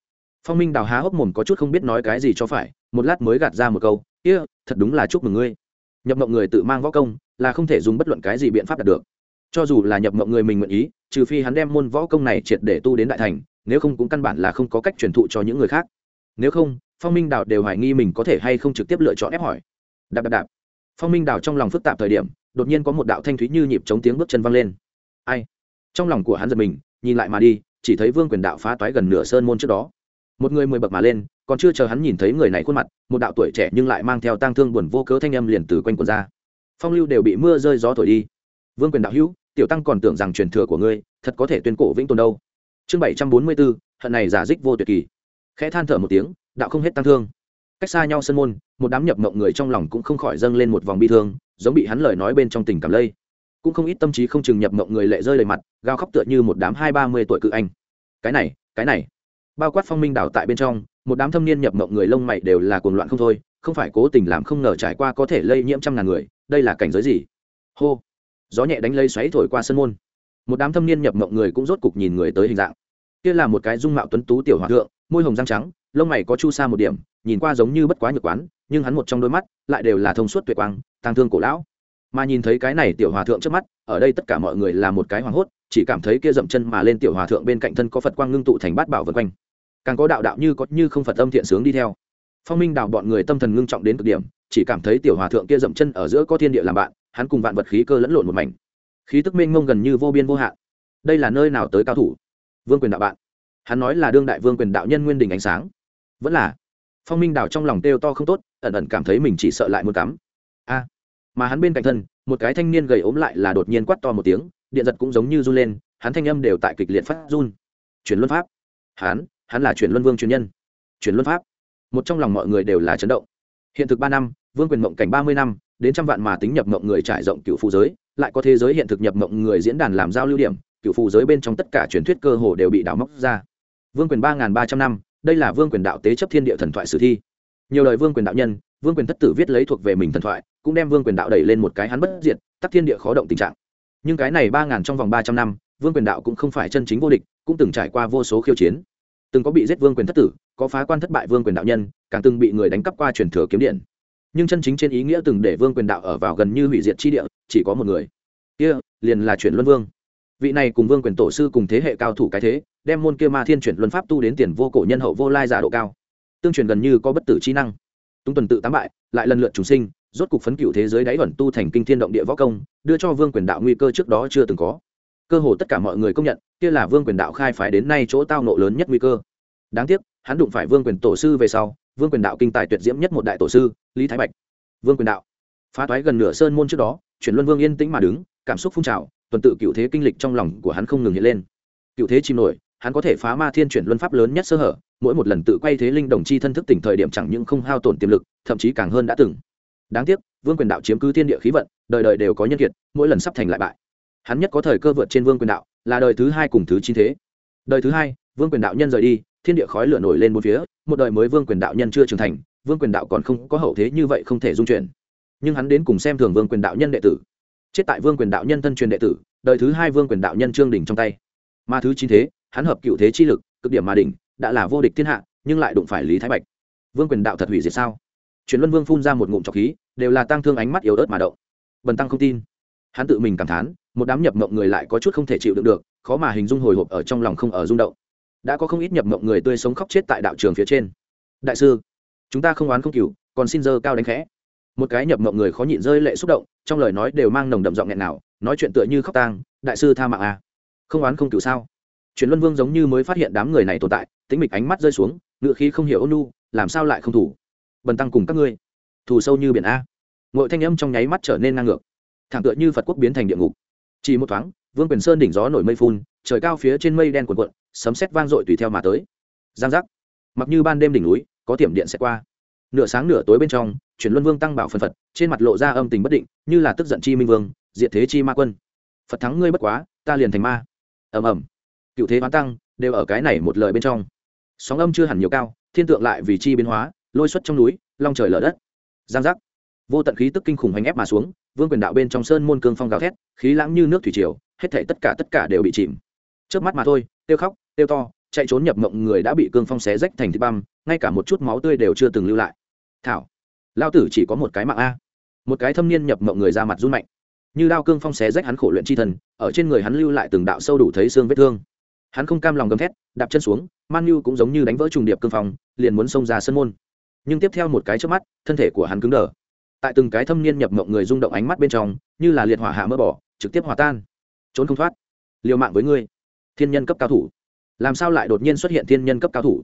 Phong minh đào há hốc mồm có chút không biết nói cái gì cho phải một lát mới gạt ra một câu kia、yeah, thật đúng là chúc mừng ngươi nhập mộng người tự mang võ công là không thể dùng bất luận cái gì biện pháp đạt được. Cho dù là nhập mộng người mình nguyện ý, trừ phi hắn đem môn võ công này triệt để tu đến đại thành, nếu không cũng căn bản là không có cách truyền thụ cho những người khác. Nếu không, phong minh đào đều hoài nghi mình có thể hay không trực tiếp lựa chọn ép hỏi. Đạp đạp đạp. Phong minh đào trong lòng phức tạp thời điểm, đột nhiên có một đạo thanh thúy như nhịp chống tiếng bước chân văng lên. Ai? Trong lòng của hắn giật mình, nhìn lại mà đi, chỉ thấy vương quyền đạo phá toái gần nửa sơn môn trước đó. Một người mười bậc mà lên còn chưa chờ hắn nhìn thấy người này khuôn mặt, một đạo tuổi trẻ nhưng lại mang theo tang thương buồn vô cớ thanh âm liền từ quanh quần ra. Phong lưu đều bị mưa rơi gió thổi đi. Vương quyền đạo hữu, tiểu tăng còn tưởng rằng truyền thừa của ngươi, thật có thể tuyên cổ vĩnh tồn đâu. Chương bảy trăm bốn mươi bốn, hận này giả dích vô tuyệt kỳ. Khẽ than thở một tiếng, đạo không hết tăng thương. Cách xa nhau sân môn, một đám nhập mộng người trong lòng cũng không khỏi dâng lên một vòng bi thương, giống bị hắn lời nói bên trong tình cảm lây. Cũng không ít tâm trí không chừng nhập mộng người lệ rơi đầy mặt, gào khóc tựa như một đám hai ba mươi tuổi cự anh. Cái này cái này. Bao quát phong minh đảo tại bên trong một đám thâm niên nhập mộng người lông mày đều là cuồng loạn không thôi, không phải cố tình làm không ngờ trải qua có thể lây nhiễm trăm ngàn người, đây là cảnh giới gì? Hô! Gió nhẹ đánh lây xoáy thổi qua sân môn. Một đám thâm niên nhập mộng người cũng rốt cục nhìn người tới hình dạng. Kia là một cái dung mạo tuấn tú tiểu hòa thượng, môi hồng răng trắng, lông mày có chu sa một điểm, nhìn qua giống như bất quá nhược quán, nhưng hắn một trong đôi mắt lại đều là thông suốt tuyệt quang tàng thương cổ lão. Mà nhìn thấy cái này tiểu hòa thượng trước mắt, ở đây tất cả mọi người là một cái hoảng hốt, chỉ cảm thấy kia dậm chân mà lên tiểu hòa thượng bên cạnh thân có phật quang ngưng tụ thành bát bảo vân quanh càng có đạo đạo như có như không phật âm thiện sướng đi theo. Phong minh đào bọn người tâm thần ngưng trọng đến cực điểm, chỉ cảm thấy tiểu hòa thượng kia dậm chân ở giữa có thiên địa làm bạn, hắn cùng vạn vật khí cơ lẫn lộn một mảnh. Khí tức mênh mông gần như vô biên vô hạn. Đây là nơi nào tới cao thủ? Vương quyền đạo bạn. Hắn nói là đương đại vương quyền đạo nhân nguyên đình ánh sáng. Vẫn là. Phong minh đào trong lòng têu to không tốt, ẩn ẩn cảm thấy mình chỉ sợ lại muốn cắm. A. Mà hắn bên cạnh thân, một cái thanh niên gầy ốm lại là đột nhiên quắt to một tiếng, điện giật cũng giống như run lên, hắn thanh âm đều tại kịch liệt phát run. Chuyển luân pháp. Hắn hắn là chuyển luân vương truyền nhân, chuyển luân pháp. Một trong lòng mọi người đều là chấn động. Hiện thực ba năm, vương quyền mộng cảnh ba mươi năm, đến trăm vạn mà tính nhập mộng người trải rộng cựu phụ giới, lại có thế giới hiện thực nhập mộng người diễn đàn làm giao lưu điểm cựu phụ giới bên trong tất cả truyền thuyết cơ hồ đều bị đào móc ra. Vương quyền ba ba trăm năm, đây là vương quyền đạo tế chấp thiên địa thần thoại sử thi. Nhiều lời vương quyền đạo nhân, vương quyền thất tử viết lấy thuộc về mình thần thoại, cũng đem vương quyền đạo đẩy lên một cái hắn bất diệt, tắc thiên địa khó động tình trạng. Nhưng cái này ba ngàn trong vòng ba trăm năm, vương quyền đạo cũng không phải chân chính vô địch, cũng từng trải qua vô số khiêu chiến từng có bị giết vương quyền thất tử, có phá quan thất bại vương quyền đạo nhân, càng từng bị người đánh cắp qua truyền thừa kiếm điện. Nhưng chân chính trên ý nghĩa từng để vương quyền đạo ở vào gần như hủy diệt chi địa, chỉ có một người. Kia, liền là chuyển luân vương. Vị này cùng vương quyền tổ sư cùng thế hệ cao thủ cái thế, đem môn kia ma thiên chuyển luân pháp tu đến tiền vô cổ nhân hậu vô lai giả độ cao. Tương truyền gần như có bất tử chi năng. Túng tuần tự tám bại, lại lần lượt trùng sinh, rốt cục phấn cựu thế giới đáy ẩn tu thành kinh thiên động địa võ công, đưa cho vương quyền đạo nguy cơ trước đó chưa từng có cơ hồ tất cả mọi người công nhận, kia là vương quyền đạo khai phái đến nay chỗ tao nộ lớn nhất nguy cơ. Đáng tiếc, hắn đụng phải vương quyền tổ sư về sau, vương quyền đạo kinh tài tuyệt diễm nhất một đại tổ sư, lý thái bạch. Vương quyền đạo, phá toái gần nửa sơn môn trước đó, chuyển luân vương yên tĩnh mà đứng, cảm xúc phun trào, tuần tự cựu thế kinh lịch trong lòng của hắn không ngừng hiện lên. Cựu thế chìm nổi, hắn có thể phá ma thiên chuyển luân pháp lớn nhất sơ hở, mỗi một lần tự quay thế linh đồng chi thân thức tỉnh thời điểm chẳng những không hao tổn tiềm lực, thậm chí càng hơn đã từng. Đáng tiếc, vương quyền đạo chiếm cứ thiên địa khí vận, đời đời đều có nhân kiệt, mỗi lần sắp thành lại bại hắn nhất có thời cơ vượt trên vương quyền đạo, là đời thứ hai cùng thứ chín thế. Đời thứ hai, vương quyền đạo nhân rời đi, thiên địa khói lửa nổi lên một phía, một đời mới vương quyền đạo nhân chưa trưởng thành, vương quyền đạo còn không có hậu thế như vậy không thể dung chuyển. Nhưng hắn đến cùng xem thường vương quyền đạo nhân đệ tử. Chết tại vương quyền đạo nhân thân truyền đệ tử, đời thứ hai vương quyền đạo nhân trương đỉnh trong tay. Mà thứ chín thế, hắn hợp cựu thế chi lực, cực điểm mà đỉnh, đã là vô địch thiên hạ, nhưng lại đụng phải lý thái bạch. Vương quyền đạo thật hủy diệt sao? Truyền luân vương phun ra một ngụm trọc khí, đều là tăng thương ánh mắt yếu ớt mà động. Bần tăng không tin. Hắn tự mình cảm thán một đám nhập mộng người lại có chút không thể chịu đựng được, khó mà hình dung hồi hộp ở trong lòng không ở rung động. Đã có không ít nhập mộng người tươi sống khóc chết tại đạo trường phía trên. Đại sư, chúng ta không oán không cừu còn xin dơ cao đánh khẽ. Một cái nhập mộng người khó nhịn rơi lệ xúc động, trong lời nói đều mang nồng đậm giọng nghẹn nào, nói chuyện tựa như khóc tang, đại sư tha mạng à. Không oán không cừu sao? Chuyện luân vương giống như mới phát hiện đám người này tồn tại tính mịch ánh mắt rơi xuống ngựa khí không hiểu ôn nu làm sao lại không thủ? Bần tăng cùng các ngươi thủ sâu như biển a. Ngội thanh âm trong nháy mắt trở nên ngang ngược. Thẳng tựa như phật quốc biến thành địa ngục chỉ một thoáng, vương quyền sơn đỉnh gió nổi mây phun, trời cao phía trên mây đen cuộn cuộn, sấm sét vang dội tùy theo mà tới. Giang giác. Mặc như ban đêm đỉnh núi, có tiệm điện sẽ qua. Nửa sáng nửa tối bên trong, chuyển luân vương tăng bảo phần phật, trên mặt lộ ra âm tình bất định, như là tức giận chi minh vương, diệt thế chi ma quân. Phật thắng ngươi bất quá, ta liền thành ma. Ầm ầm. Cựu thế hoán tăng, đều ở cái này một lời bên trong. Sóng âm chưa hẳn nhiều cao, thiên tượng lại vì chi biến hóa, lôi xuất trong núi, long trời lở đất. Giang giác. Vô tận khí tức kinh khủng hành ép mà xuống vương quyền đạo bên trong sơn môn cương phong gào thét, khí lãng như nước thủy triều, hết thể tất cả tất cả đều bị chìm. Trước mắt mà thôi, tiêu khóc, tiêu to, chạy trốn nhập mộng người đã bị cương phong xé rách thành thịt băm, ngay cả một chút máu tươi đều chưa từng lưu lại. Thảo, lao tử chỉ có một cái mạng a. Một cái thâm niên nhập mộng người ra mặt run mạnh. Như đao cương phong xé rách hắn khổ luyện chi thần, ở trên người hắn lưu lại từng đạo sâu đủ thấy xương vết thương. Hắn không cam lòng gầm thét, đạp chân xuống, man nhu cũng giống như đánh vỡ trùng điệp cương phong, liền muốn xông ra sân môn. Nhưng tiếp theo một cái trước mắt, thân thể của hắn cứng đờ tại từng cái thâm niên nhập mộng người rung động ánh mắt bên trong, như là liệt hỏa hạ mỡ bỏ, trực tiếp hòa tan. Trốn không thoát. Liều mạng với ngươi. Thiên nhân cấp cao thủ. Làm sao lại đột nhiên xuất hiện thiên nhân cấp cao thủ?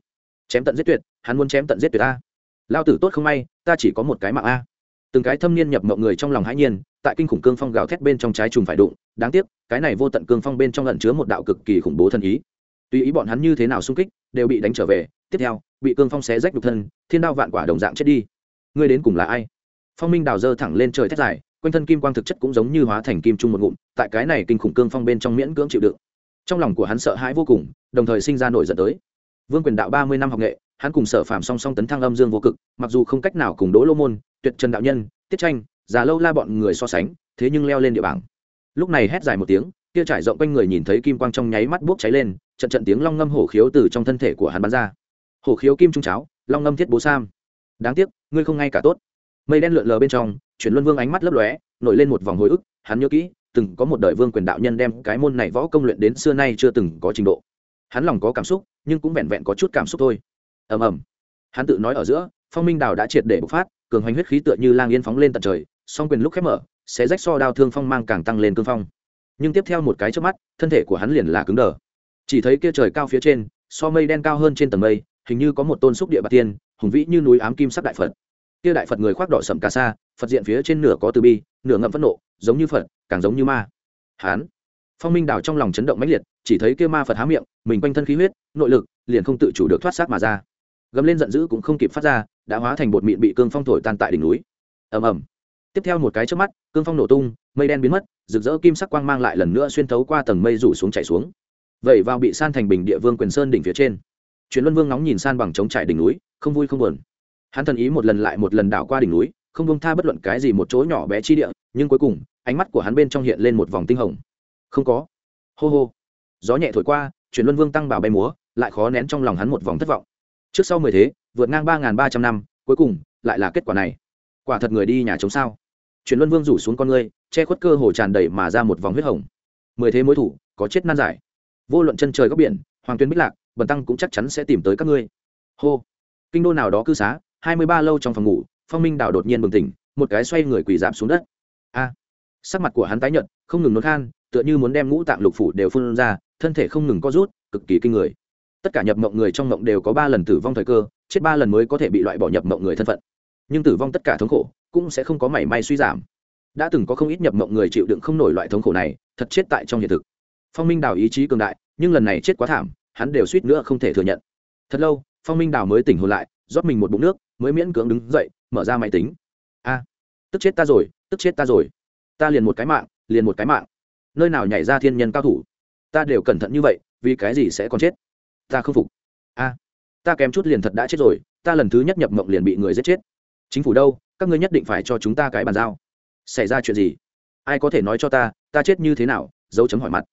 Chém tận giết tuyệt, hắn muốn chém tận giết tuyệt a. Lao tử tốt không may, ta chỉ có một cái mạng a. Từng cái thâm niên nhập mộng người trong lòng hãi nhiên, tại kinh khủng cương phong gào thét bên trong trái trùng phải đụng, đáng tiếc, cái này vô tận cương phong bên trong lẩn chứa một đạo cực kỳ khủng bố thân ý. Tùy ý bọn hắn như thế nào xung kích, đều bị đánh trở về, tiếp theo, bị cương phong xé rách đục thân, thiên đao vạn quả đồng dạng chết đi. Ngươi đến cùng là ai? Phong minh đào dơ thẳng lên trời thét dài, quanh thân kim quang thực chất cũng giống như hóa thành kim trung một ngụm, tại cái này kinh khủng cương phong bên trong miễn cưỡng chịu đựng. Trong lòng của hắn sợ hãi vô cùng, đồng thời sinh ra nổi giận tới. Vương quyền đạo ba mươi năm học nghệ, hắn cùng sở phạm song song tấn thăng âm dương vô cực, mặc dù không cách nào cùng đỗ lô môn, tuyệt trần đạo nhân, tiết tranh, già lâu la bọn người so sánh, thế nhưng leo lên địa bảng. Lúc này hét dài một tiếng, kia trải rộng quanh người nhìn thấy kim quang trong nháy mắt bốc cháy lên, trận trận tiếng long ngâm hổ khiếu từ trong thân thể của hắn bắn ra. Hổ khiếu kim trung cháo, long ngâm thiết bố sam. Đáng tiếc, ngươi không ngay cả tốt mây đen lượn lờ bên trong, chuyển luân vương ánh mắt lấp lóe, nổi lên một vòng hồi ức, hắn nhớ kỹ, từng có một đời vương quyền đạo nhân đem cái môn này võ công luyện đến xưa nay chưa từng có trình độ. Hắn lòng có cảm xúc, nhưng cũng vẹn vẹn có chút cảm xúc thôi. Ầm ầm. Hắn tự nói ở giữa, phong minh đào đã triệt để bộc phát, cường hoành huyết khí tựa như lang yên phóng lên tận trời, song quyền lúc khép mở sẽ rách so đao thương phong mang càng tăng lên cương phong. Nhưng tiếp theo một cái trước mắt, thân thể của hắn liền là cứng đờ. Chỉ thấy kia trời cao phía trên, so mây đen cao hơn trên tầng mây, hình như có một tôn xúc địa bạc tiên, hùng vĩ như núi ám kim sắc đại phật kia đại phật người khoác đỏ sầm cà sa, phật diện phía trên nửa có từ bi, nửa ngậm phẫn nộ, giống như phật, càng giống như ma. Hán. Phong minh đào trong lòng chấn động mãnh liệt, chỉ thấy kia ma phật há miệng, mình quanh thân khí huyết, nội lực, liền không tự chủ được thoát xác mà ra. Gầm lên giận dữ cũng không kịp phát ra, đã hóa thành bột mịn bị cương phong thổi tan tại đỉnh núi. Ầm ầm. Tiếp theo một cái trước mắt, cương phong nổ tung, mây đen biến mất, rực rỡ kim sắc quang mang lại lần nữa xuyên thấu qua tầng mây rủ xuống chảy xuống. Vậy vào bị san thành bình địa vương quyền sơn đỉnh phía trên. Truyền luân vương nóng nhìn san bằng chống trải đỉnh núi, không vui không buồn hắn thần ý một lần lại một lần đảo qua đỉnh núi, không bông tha bất luận cái gì một chỗ nhỏ bé chi địa, nhưng cuối cùng, ánh mắt của hắn bên trong hiện lên một vòng tinh hồng. Không có. Hô hô. Gió nhẹ thổi qua, truyền luân vương tăng bảo bay múa, lại khó nén trong lòng hắn một vòng thất vọng. Trước sau mười thế, vượt ngang ba ba trăm năm, cuối cùng, lại là kết quả này. Quả thật người đi nhà chống sao? Truyền luân vương rủ xuống con ngươi, che khuất cơ hồ tràn đầy mà ra một vòng huyết hồng. Mười thế mối thủ, có chết nan giải. Vô luận chân trời góc biển, hoàng tuyến bích lạc, bần tăng cũng chắc chắn sẽ tìm tới các ngươi. Hô. Kinh đô nào đó cư xá hai mươi ba lâu trong phòng ngủ, phong minh đào đột nhiên bừng tỉnh, một cái xoay người quỳ giảm xuống đất. A! Sắc mặt của hắn tái nhợt, không ngừng nôn khan, tựa như muốn đem ngũ tạng lục phủ đều phun ra, thân thể không ngừng co rút, cực kỳ kinh người. Tất cả nhập mộng người trong mộng đều có ba lần tử vong thời cơ, chết ba lần mới có thể bị loại bỏ nhập mộng người thân phận. Nhưng tử vong tất cả thống khổ, cũng sẽ không có mảy may suy giảm. Đã từng có không ít nhập mộng người chịu đựng không nổi loại thống khổ này, thật chết tại trong hiện thực. Phong minh đào ý chí cường đại, nhưng lần này chết quá thảm, hắn đều suýt nữa không thể thừa nhận. Thật lâu, phong minh đào mới tỉnh hồn lại rót mình một bụng nước, mới miễn cưỡng đứng dậy, mở ra máy tính. A, tức chết ta rồi, tức chết ta rồi. Ta liền một cái mạng, liền một cái mạng. Nơi nào nhảy ra thiên nhân cao thủ? Ta đều cẩn thận như vậy, vì cái gì sẽ còn chết? Ta không phục. A, ta kém chút liền thật đã chết rồi, ta lần thứ nhất nhập mộng liền bị người giết chết. Chính phủ đâu, các ngươi nhất định phải cho chúng ta cái bàn giao. Xảy ra chuyện gì? Ai có thể nói cho ta ta chết như thế nào? Dấu chấm hỏi mặt.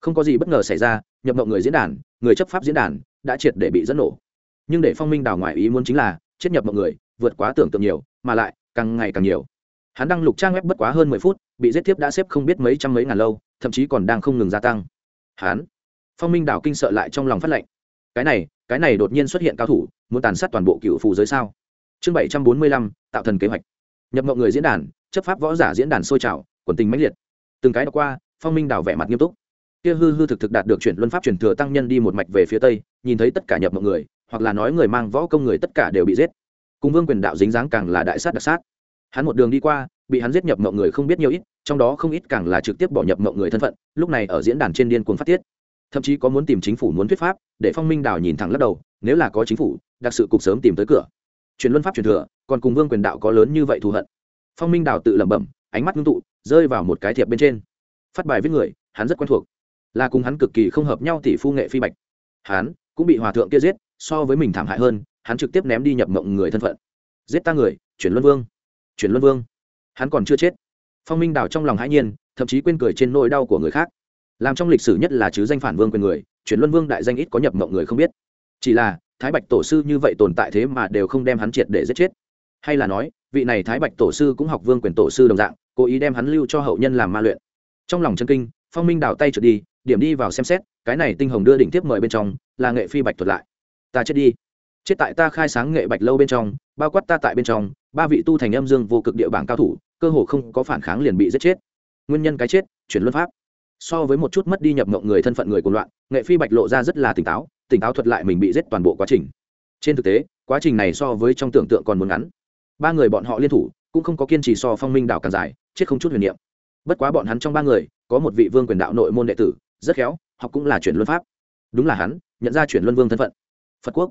Không có gì bất ngờ xảy ra, nhập mộng người diễn đàn, người chấp pháp diễn đàn, đã triệt để bị dẫn nổ nhưng để phong minh đào ngoại ý muốn chính là, chết nhập mọi người, vượt quá tưởng tượng nhiều, mà lại, càng ngày càng nhiều. Hắn đăng lục trang web bất quá hơn mười phút, bị giết tiếp đã xếp không biết mấy trăm mấy ngàn lâu, thậm chí còn đang không ngừng gia tăng. Hắn, phong minh đào kinh sợ lại trong lòng phát lệnh. Cái này cái này đột nhiên xuất hiện cao thủ, muốn tàn sát toàn bộ cựu phù giới sao? Chương bảy trăm bốn mươi lăm, tạo thần kế hoạch. Nhập mọi người diễn đàn, chấp pháp võ giả diễn đàn sôi trào, quần tình mãnh liệt. Từng cái đọc qua, phong minh đào vẻ mặt nghiêm túc. Kia hư hư thực thực đạt được chuyển luân pháp truyền thừa tăng nhân đi một mạch về phía tây, nhìn thấy tất cả nhập mọi người hoặc là nói người mang võ công người tất cả đều bị giết. Cùng vương quyền đạo dính dáng càng là đại sát đặc sát. Hắn một đường đi qua, bị hắn giết nhập mộng người không biết nhiều ít, trong đó không ít càng là trực tiếp bỏ nhập mộng người thân phận, lúc này ở diễn đàn trên điên cuồng phát tiết. Thậm chí có muốn tìm chính phủ muốn thuyết pháp, để phong minh đào nhìn thẳng lắc đầu, nếu là có chính phủ, đặc sự cục sớm tìm tới cửa. Truyền luân pháp truyền thừa, còn cùng vương quyền đạo có lớn như vậy thù hận. Phong minh đào tự lẩm bẩm, ánh mắt ngưng tụ, rơi vào một cái thiệp bên trên. Phát bài viết người, hắn rất quen thuộc. Là cùng hắn cực kỳ không hợp nhau tỷ phu nghệ phi bạch. Hắn cũng bị hòa thượng kia giết so với mình thảm hại hơn, hắn trực tiếp ném đi nhập mộng người thân phận. Giết ta người, chuyển luân vương, chuyển luân vương. Hắn còn chưa chết. Phong minh đào trong lòng hãi nhiên, thậm chí quên cười trên nỗi đau của người khác. Làm trong lịch sử nhất là chứ danh phản vương quyền người, chuyển luân vương đại danh ít có nhập mộng người không biết. Chỉ là, thái bạch tổ sư như vậy tồn tại thế mà đều không đem hắn triệt để giết chết. Hay là nói, vị này thái bạch tổ sư cũng học vương quyền tổ sư đồng dạng, cố ý đem hắn lưu cho hậu nhân làm ma luyện. Trong lòng chân kinh, phong minh đào tay trượt đi, điểm đi vào xem xét, cái này tinh hồng đưa đỉnh tiếp mời bên trong, là nghệ phi bạch thuật lại ta chết đi. Chết tại ta khai sáng nghệ bạch lâu bên trong, bao quát ta tại bên trong, ba vị tu thành âm dương vô cực địa bảng cao thủ, cơ hồ không có phản kháng liền bị giết chết. Nguyên nhân cái chết, chuyển luân pháp. So với một chút mất đi nhập mộng người thân phận người cùng loạn, nghệ phi bạch lộ ra rất là tỉnh táo tỉnh táo thuật lại mình bị giết toàn bộ quá trình. Trên thực tế, quá trình này so với trong tưởng tượng còn muốn ngắn. Ba người bọn họ liên thủ, cũng không có kiên trì so phong minh đạo càng dài, chết không chút huyền niệm. Bất quá bọn hắn trong ba người, có một vị vương quyền đạo nội môn đệ tử, rất khéo, học cũng là chuyển luân pháp. Đúng là hắn, nhận ra chuyển luân vương thân phận phật quốc.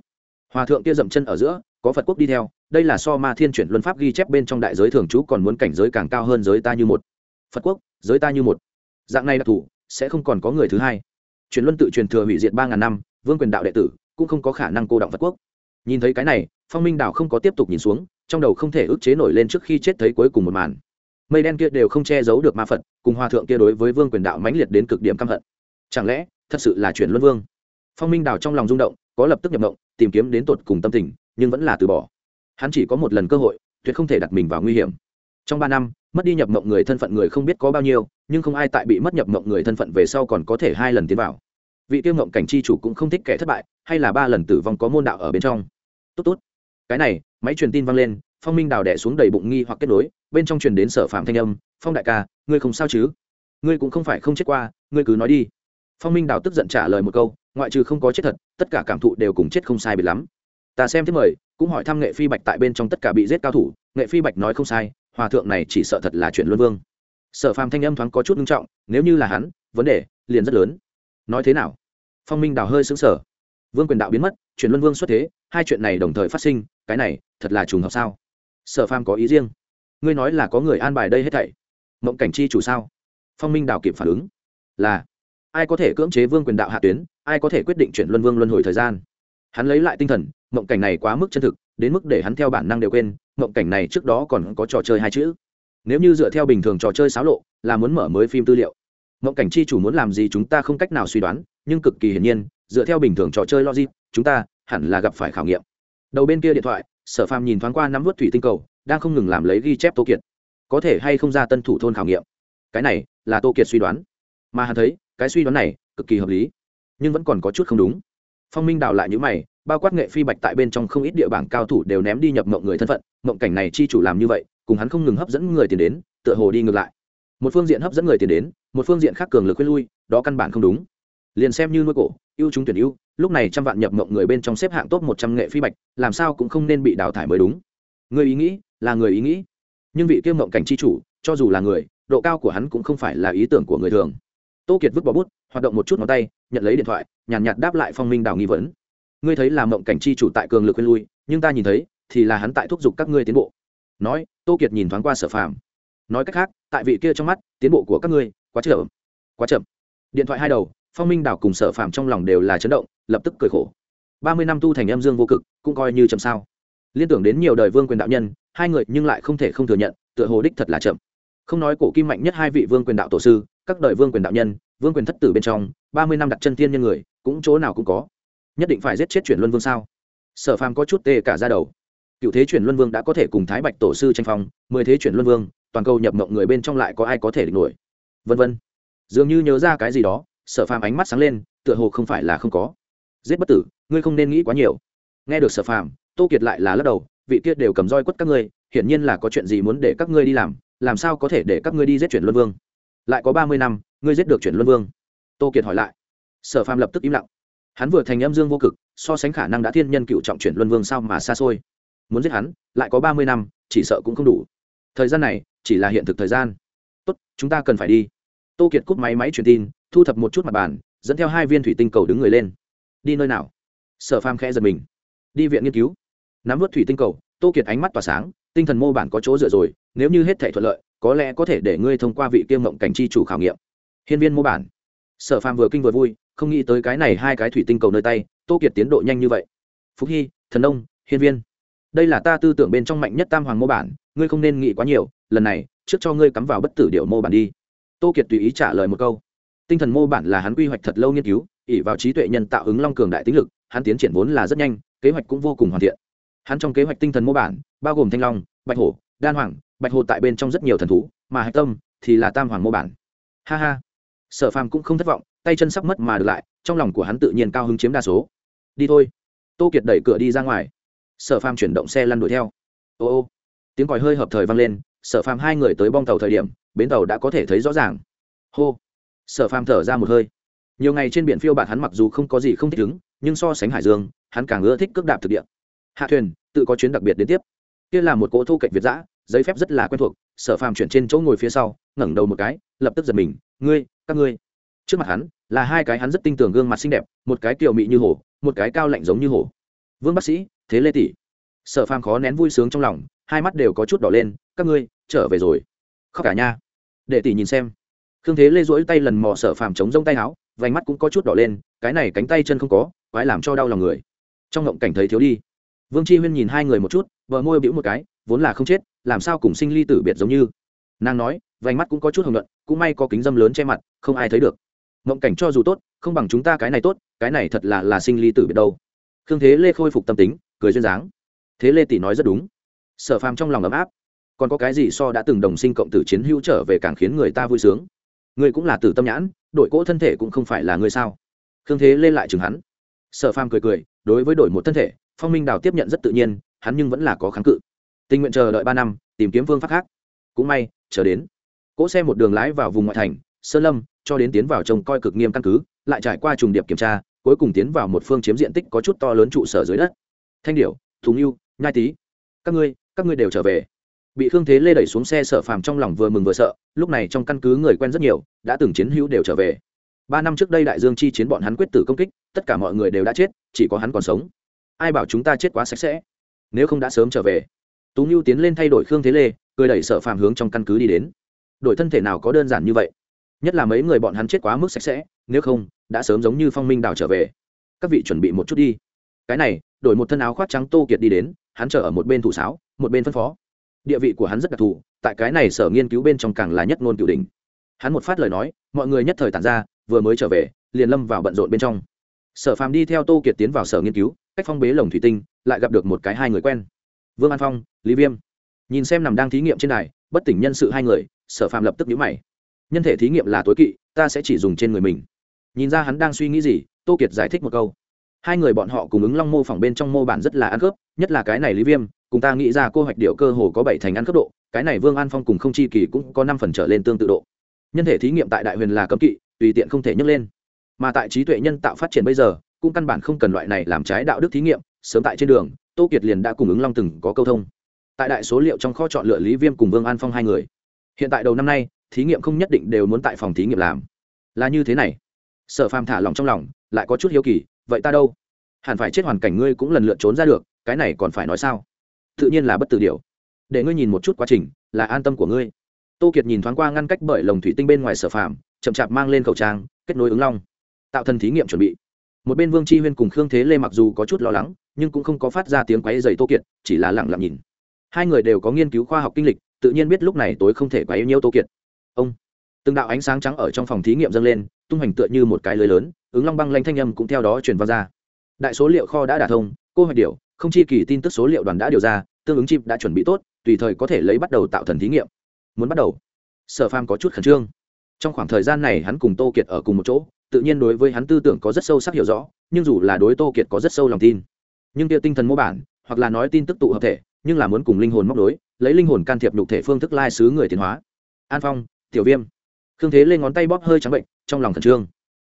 Hòa thượng kia dậm chân ở giữa, có phật quốc đi theo, đây là so ma thiên chuyển luân pháp ghi chép bên trong đại giới thường trú còn muốn cảnh giới càng cao hơn giới ta như một. Phật quốc, giới ta như một. Dạng này đặc thù sẽ không còn có người thứ hai. Chuyển luân tự truyền thừa hủy diệt ba ngàn năm, vương quyền đạo đệ tử, cũng không có khả năng cô động phật quốc. Nhìn thấy cái này, phong minh đạo không có tiếp tục nhìn xuống, trong đầu không thể ức chế nổi lên trước khi chết thấy cuối cùng một màn. Mây đen kia đều không che giấu được ma phật, cùng hòa thượng kia đối với vương quyền đạo mãnh liệt đến cực điểm căm hận. Chẳng lẽ, thật sự là chuyển luân vương? Phong minh đào trong lòng rung động có lập tức nhập động tìm kiếm đến tột cùng tâm tình, nhưng vẫn là từ bỏ. Hắn chỉ có một lần cơ hội, tuyệt không thể đặt mình vào nguy hiểm. Trong ba năm, mất đi nhập mộng người thân phận người không biết có bao nhiêu, nhưng không ai tại bị mất nhập mộng người thân phận về sau còn có thể hai lần tiến vào. Vị tiêu mộng cảnh chi chủ cũng không thích kẻ thất bại, hay là ba lần tử vong có môn đạo ở bên trong. Tốt tốt. Cái này, máy truyền tin vang lên, phong minh đào đẻ xuống đầy bụng nghi hoặc kết nối, bên trong truyền đến sở phạm thanh âm, phong đại ca, ngươi không sao chứ? Ngươi cũng không phải không chết qua, ngươi cứ nói đi. Phong minh đào tức giận trả lời một câu ngoại trừ không có chết thật, tất cả cảm thụ đều cùng chết không sai biệt lắm. Ta xem thế mời, cũng hỏi thăm nghệ phi bạch tại bên trong tất cả bị giết cao thủ, nghệ phi bạch nói không sai, hòa thượng này chỉ sợ thật là chuyện luân vương. Sở phàm thanh âm thoáng có chút nghiêm trọng, nếu như là hắn, vấn đề liền rất lớn. Nói thế nào? Phong minh đào hơi xứng sở vương quyền đạo biến mất chuyển luân vương xuất thế, hai chuyện này đồng thời phát sinh, cái này thật là trùng hợp sao? Sở phàm có ý riêng. Ngươi nói là có người an bài đây hết thảy. Mộng cảnh chi chủ sao? Phong minh đào kịp phản ứng. Là, ai có thể cưỡng chế vương quyền đạo hạ tuyến ai có thể quyết định chuyển luân vương luân hồi thời gian? Hắn lấy lại tinh thần, mộng cảnh này quá mức chân thực, đến mức để hắn theo bản năng đều quên, mộng cảnh này trước đó còn có trò chơi hai chữ. Nếu như dựa theo bình thường trò chơi xáo lộ, là muốn mở mới phim tư liệu. Mộng cảnh chi chủ muốn làm gì chúng ta không cách nào suy đoán, nhưng cực kỳ hiển nhiên, dựa theo bình thường trò chơi logic, chúng ta hẳn là gặp phải khảo nghiệm. Đầu bên kia điện thoại, sở phàm nhìn thoáng qua nắm vớt thủy tinh cầu, đang không ngừng làm lấy ghi chép tô kiệt. Có thể hay không ra tân thủ thôn khảo nghiệm? Cái này là tô kiệt suy đoán. Mà hắn thấy, cái suy đoán này cực kỳ hợp lý nhưng vẫn còn có chút không đúng. Phong minh đào lại những mày, bao quát nghệ phi bạch tại bên trong không ít địa bảng cao thủ đều ném đi nhập mộng người thân phận, mộng cảnh này chi chủ làm như vậy, cùng hắn không ngừng hấp dẫn người tiền đến, tựa hồ đi ngược lại. Một phương diện hấp dẫn người tiền đến, một phương diện khác cường lực khuyên lui, đó căn bản không đúng. Liền xem như nuôi cổ, ưu chúng tuyển ưu, lúc này trăm vạn nhập mộng người bên trong xếp hạng top một trăm nghệ phi bạch, làm sao cũng không nên bị đào thải mới đúng. Người ý nghĩ, là người ý nghĩ. Nhưng vị kiêm mộng cảnh chi chủ, cho dù là người, độ cao của hắn cũng không phải là ý tưởng của người thường. Tô kiệt vứt bỏ bút hoạt động một chút ngón tay nhận lấy điện thoại nhàn nhạt, nhạt đáp lại phong minh đào nghi vấn. Ngươi thấy là mộng cảnh chi chủ tại cường lực khuyên lui nhưng ta nhìn thấy thì là hắn tại thúc giục các ngươi tiến bộ. Nói tô kiệt nhìn thoáng qua sở phàm. Nói cách khác tại vị kia trong mắt tiến bộ của các ngươi quá chậm. Quá chậm. Điện thoại hai đầu phong minh đào cùng sở phàm trong lòng đều là chấn động lập tức cười khổ. Ba mươi năm tu thành âm dương vô cực cũng coi như chậm sao. Liên tưởng đến nhiều đời vương quyền đạo nhân hai người nhưng lại không thể không thừa nhận tựa hồ đích thật là chậm. Không nói cổ kim mạnh nhất hai vị vương quyền đạo tổ sư các đời vương quyền đạo nhân vương quyền thất tử bên trong, ba mươi năm đặt chân tiên nhân người, cũng chỗ nào cũng có. Nhất định phải giết chết chuyển luân vương sao? Sở phàm có chút tê cả ra đầu. Cựu thế chuyển luân vương đã có thể cùng thái bạch tổ sư tranh phong, mười thế chuyển luân vương, toàn cầu nhập mộng người bên trong lại có ai có thể địch nổi? Vân vân. Dường như nhớ ra cái gì đó, sở phàm ánh mắt sáng lên, tựa hồ không phải là không có. Giết bất tử, ngươi không nên nghĩ quá nhiều. Nghe được sở phàm, tô kiệt lại là lắc đầu, vị kia đều cầm roi quất các ngươi, hiển nhiên là có chuyện gì muốn để các ngươi đi làm làm sao có thể để các ngươi đi giết chuyển luân vương? Lại có ba mươi năm, ngươi giết được chuyển luân vương. Tô kiệt hỏi lại. Sở phàm lập tức im lặng. Hắn vừa thành âm dương vô cực, so sánh khả năng đã thiên nhân cựu trọng chuyển luân vương sao mà xa xôi. Muốn giết hắn, lại có ba mươi năm, chỉ sợ cũng không đủ. Thời gian này, chỉ là hiện thực thời gian. Tốt, chúng ta cần phải đi. Tô kiệt cúp máy máy truyền tin, thu thập một chút mặt bàn, dẫn theo hai viên thủy tinh cầu đứng người lên. Đi nơi nào? Sở phàm khẽ giật mình. Đi viện nghiên cứu. Nắm vớt thủy tinh cầu, tô kiệt ánh mắt tỏa sáng, tinh thần mô bản có chỗ dựa rồi, nếu như hết thể thuận lợi có lẽ có thể để ngươi thông qua vị kiêm mộng cảnh chi chủ khảo nghiệm. Hiên viên mô bản. Sở phàm vừa kinh vừa vui, không nghĩ tới cái này hai cái thủy tinh cầu nơi tay, tô kiệt tiến độ nhanh như vậy. Phúc hy, thần nông, hiên viên. Đây là ta tư tưởng bên trong mạnh nhất tam hoàng mô bản, ngươi không nên nghĩ quá nhiều, lần này, trước cho ngươi cắm vào bất tử điệu mô bản đi. Tô kiệt tùy ý trả lời một câu. Tinh thần mô bản là hắn quy hoạch thật lâu nghiên cứu ỉ vào trí tuệ nhân tạo ứng long cường đại tính lực, hắn tiến triển vốn là rất nhanh, kế hoạch cũng vô cùng hoàn thiện. Hắn trong kế hoạch tinh thần mô bản, bao gồm thanh long, bạch hổ, đan hoàng bạch hồ tại bên trong rất nhiều thần thú, mà hạch tâm thì là tam hoàng mô bản. Ha ha. Sở phàm cũng không thất vọng, tay chân sắp mất mà được lại, trong lòng của hắn tự nhiên cao hứng chiếm đa số. Đi thôi. Tô kiệt đẩy cửa đi ra ngoài. Sở phàm chuyển động xe lăn đuổi theo. Ô ô. Tiếng còi hơi hợp thời vang lên, sở phàm hai người tới bong tàu thời điểm, bến tàu đã có thể thấy rõ ràng. Hô. Sở phàm thở ra một hơi. Nhiều ngày trên biển phiêu bạt hắn mặc dù không có gì không thích ứng, nhưng so sánh hải dương, hắn càng ưa thích cước đạp thực địa. Hạ thuyền, tự có chuyến đặc biệt đến tiếp. Kia là một cỗ thu cạnh việt giã giấy phép rất là quen thuộc, sở phàm chuyển trên chỗ ngồi phía sau, ngẩng đầu một cái, lập tức giật mình, ngươi, các ngươi. Trước mặt hắn là hai cái hắn rất tin tưởng gương mặt xinh đẹp, một cái kiều mị như hổ, một cái cao lạnh giống như hổ. Vương bác sĩ, thế lê tỷ. Sở phàm khó nén vui sướng trong lòng, hai mắt đều có chút đỏ lên, các ngươi, trở về rồi. Khóc cả nha để tỷ nhìn xem. Khương thế lê duỗi tay lần mò sở phàm chống rông tay áo, vành mắt cũng có chút đỏ lên, cái này cánh tay chân không có, quái làm cho đau lòng người. Trong ngộng cảnh thấy thiếu đi. Vương chi huyên nhìn hai người một chút vợ môi bĩu một cái, vốn là không chết làm sao cùng sinh ly tử biệt giống như? Nàng nói, vành mắt cũng có chút hồng luận cũng may có kính dâm lớn che mặt, không ai thấy được. Mộng cảnh cho dù tốt, không bằng chúng ta cái này tốt, cái này thật là là sinh ly tử biệt đâu. Khương thế lê khôi phục tâm tính, cười duyên dáng. Thế lê tỷ nói rất đúng. Sở phàm trong lòng ấm áp. Còn có cái gì so đã từng đồng sinh cộng tử chiến hữu trở về càng khiến người ta vui sướng? Người cũng là tử tâm nhãn đội cỗ thân thể cũng không phải là người sao? Khương thế lê lại chừng hắn. Sở phàm cười cười, đối với đổi một thân thể, phong minh đào tiếp nhận rất tự nhiên, hắn nhưng vẫn là có kháng cự tình nguyện chờ đợi ba năm tìm kiếm phương pháp khác. Cũng may chờ đến. Cỗ xe một đường lái vào vùng ngoại thành sơn lâm cho đến tiến vào trông coi cực nghiêm căn cứ lại trải qua trùng điệp kiểm tra cuối cùng tiến vào một phương chiếm diện tích có chút to lớn trụ sở dưới đất. Thanh điểu thùng U, nhai tý các ngươi các ngươi đều trở về. Bị khương thế lê đẩy xuống xe sở phàm trong lòng vừa mừng vừa sợ lúc này trong căn cứ người quen rất nhiều đã từng chiến hữu đều trở về. Ba năm trước đây đại dương chi chiến bọn hắn quyết tử công kích tất cả mọi người đều đã chết chỉ có hắn còn sống. Ai bảo chúng ta chết quá sạch sẽ? Nếu không đã sớm trở về tú ngưu tiến lên thay đổi khương thế lê cười đẩy sở phàm hướng trong căn cứ đi đến đổi thân thể nào có đơn giản như vậy nhất là mấy người bọn hắn chết quá mức sạch sẽ nếu không đã sớm giống như phong minh đào trở về các vị chuẩn bị một chút đi cái này đổi một thân áo khoác trắng tô kiệt đi đến hắn chờ ở một bên thủ sáo một bên phân phó địa vị của hắn rất đặc thù tại cái này sở nghiên cứu bên trong càng là nhất ngôn cửu đình hắn một phát lời nói mọi người nhất thời tản ra vừa mới trở về liền lâm vào bận rộn bên trong sở phàm đi theo tô kiệt tiến vào sở nghiên cứu cách phong bế lồng thủy tinh lại gặp được một cái hai người quen vương an phong lý viêm nhìn xem nằm đang thí nghiệm trên đài bất tỉnh nhân sự hai người sở Phạm lập tức nhíu mày nhân thể thí nghiệm là tối kỵ ta sẽ chỉ dùng trên người mình nhìn ra hắn đang suy nghĩ gì tô kiệt giải thích một câu hai người bọn họ cùng ứng long mô phỏng bên trong mô bản rất là ăn khớp nhất là cái này lý viêm cùng ta nghĩ ra cô hoạch điệu cơ hồ có bảy thành ăn khớp độ cái này vương an phong cùng không chi kỳ cũng có năm phần trở lên tương tự độ nhân thể thí nghiệm tại đại huyền là cấm kỵ tùy tiện không thể nhấc lên mà tại trí tuệ nhân tạo phát triển bây giờ cũng căn bản không cần loại này làm trái đạo đức thí nghiệm sớm tại trên đường tô kiệt liền đã cùng ứng long từng có câu thông tại đại số liệu trong kho chọn lựa lý viêm cùng vương an phong hai người. Hiện tại đầu năm nay, thí nghiệm không nhất định đều muốn tại phòng thí nghiệm làm. Là như thế này. Sở phàm thả lòng trong lòng, lại có chút hiếu kỳ, vậy ta đâu? Hẳn phải chết hoàn cảnh ngươi cũng lần lượt trốn ra được, cái này còn phải nói sao? Tự nhiên là bất tử điều. Để ngươi nhìn một chút quá trình, là an tâm của ngươi. Tô kiệt nhìn thoáng qua ngăn cách bởi lồng thủy tinh bên ngoài sở phàm, chậm chạp mang lên khẩu trang, kết nối ứng long. Tạo thân thí nghiệm chuẩn bị. Một bên vương Tri huyên cùng khương thế lê mặc dù có chút lo lắng, nhưng cũng không có phát ra tiếng quáy dày tô kiệt, chỉ là lặng lặng nhìn hai người đều có nghiên cứu khoa học kinh lịch, tự nhiên biết lúc này tối không thể quấy nhiêu tô kiệt. Ông, từng đạo ánh sáng trắng ở trong phòng thí nghiệm dâng lên, tung hoành tựa như một cái lưới lớn, ứng long băng lanh thanh âm cũng theo đó truyền vào ra. Đại số liệu kho đã đả thông, cô hoạch điều không chi kỳ tin tức số liệu đoàn đã điều ra, tương ứng chip đã chuẩn bị tốt, tùy thời có thể lấy bắt đầu tạo thần thí nghiệm. Muốn bắt đầu? Sở pham có chút khẩn trương. Trong khoảng thời gian này hắn cùng tô kiệt ở cùng một chỗ, tự nhiên đối với hắn tư tưởng có rất sâu sắc hiểu rõ, nhưng dù là đối tô kiệt có rất sâu lòng tin, nhưng kia tinh thần mô bản, hoặc là nói tin tức tụ hợp thể nhưng là muốn cùng linh hồn móc đối lấy linh hồn can thiệp nhục thể phương thức lai xứ người tiến hóa. An phong, tiểu viêm. Khương thế lên ngón tay bóp hơi trắng bệnh, trong lòng khẩn trương.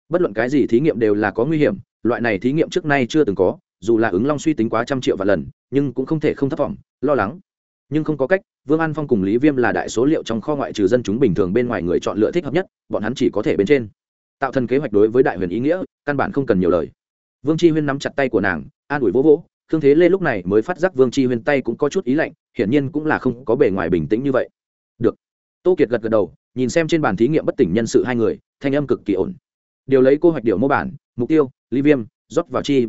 Bất luận cái gì thí nghiệm đều là có nguy hiểm, loại này thí nghiệm trước nay chưa từng có, dù là ứng long suy tính quá trăm triệu vạn lần, nhưng cũng không thể không thất vọng, lo lắng. Nhưng không có cách, vương an phong cùng lý viêm là đại số liệu trong kho ngoại trừ dân chúng bình thường bên ngoài người chọn lựa thích hợp nhất, bọn hắn chỉ có thể bên trên. Tạo thần kế hoạch đối với đại huyền ý nghĩa, căn bản không cần nhiều lời. Vương chi huyên nắm chặt tay của nàng, an ủi vỗ vỗ khương thế lê lúc này mới phát giác vương chi huyên tay cũng có chút ý lạnh, hiển nhiên cũng là không có bề ngoài bình tĩnh như vậy. Được. Tô kiệt gật gật đầu, nhìn xem trên bàn thí nghiệm bất tỉnh nhân sự hai người, thanh âm cực kỳ ổn. Điều lấy cô hoạch điều mô bản, mục tiêu, ly viêm, rót vào chi.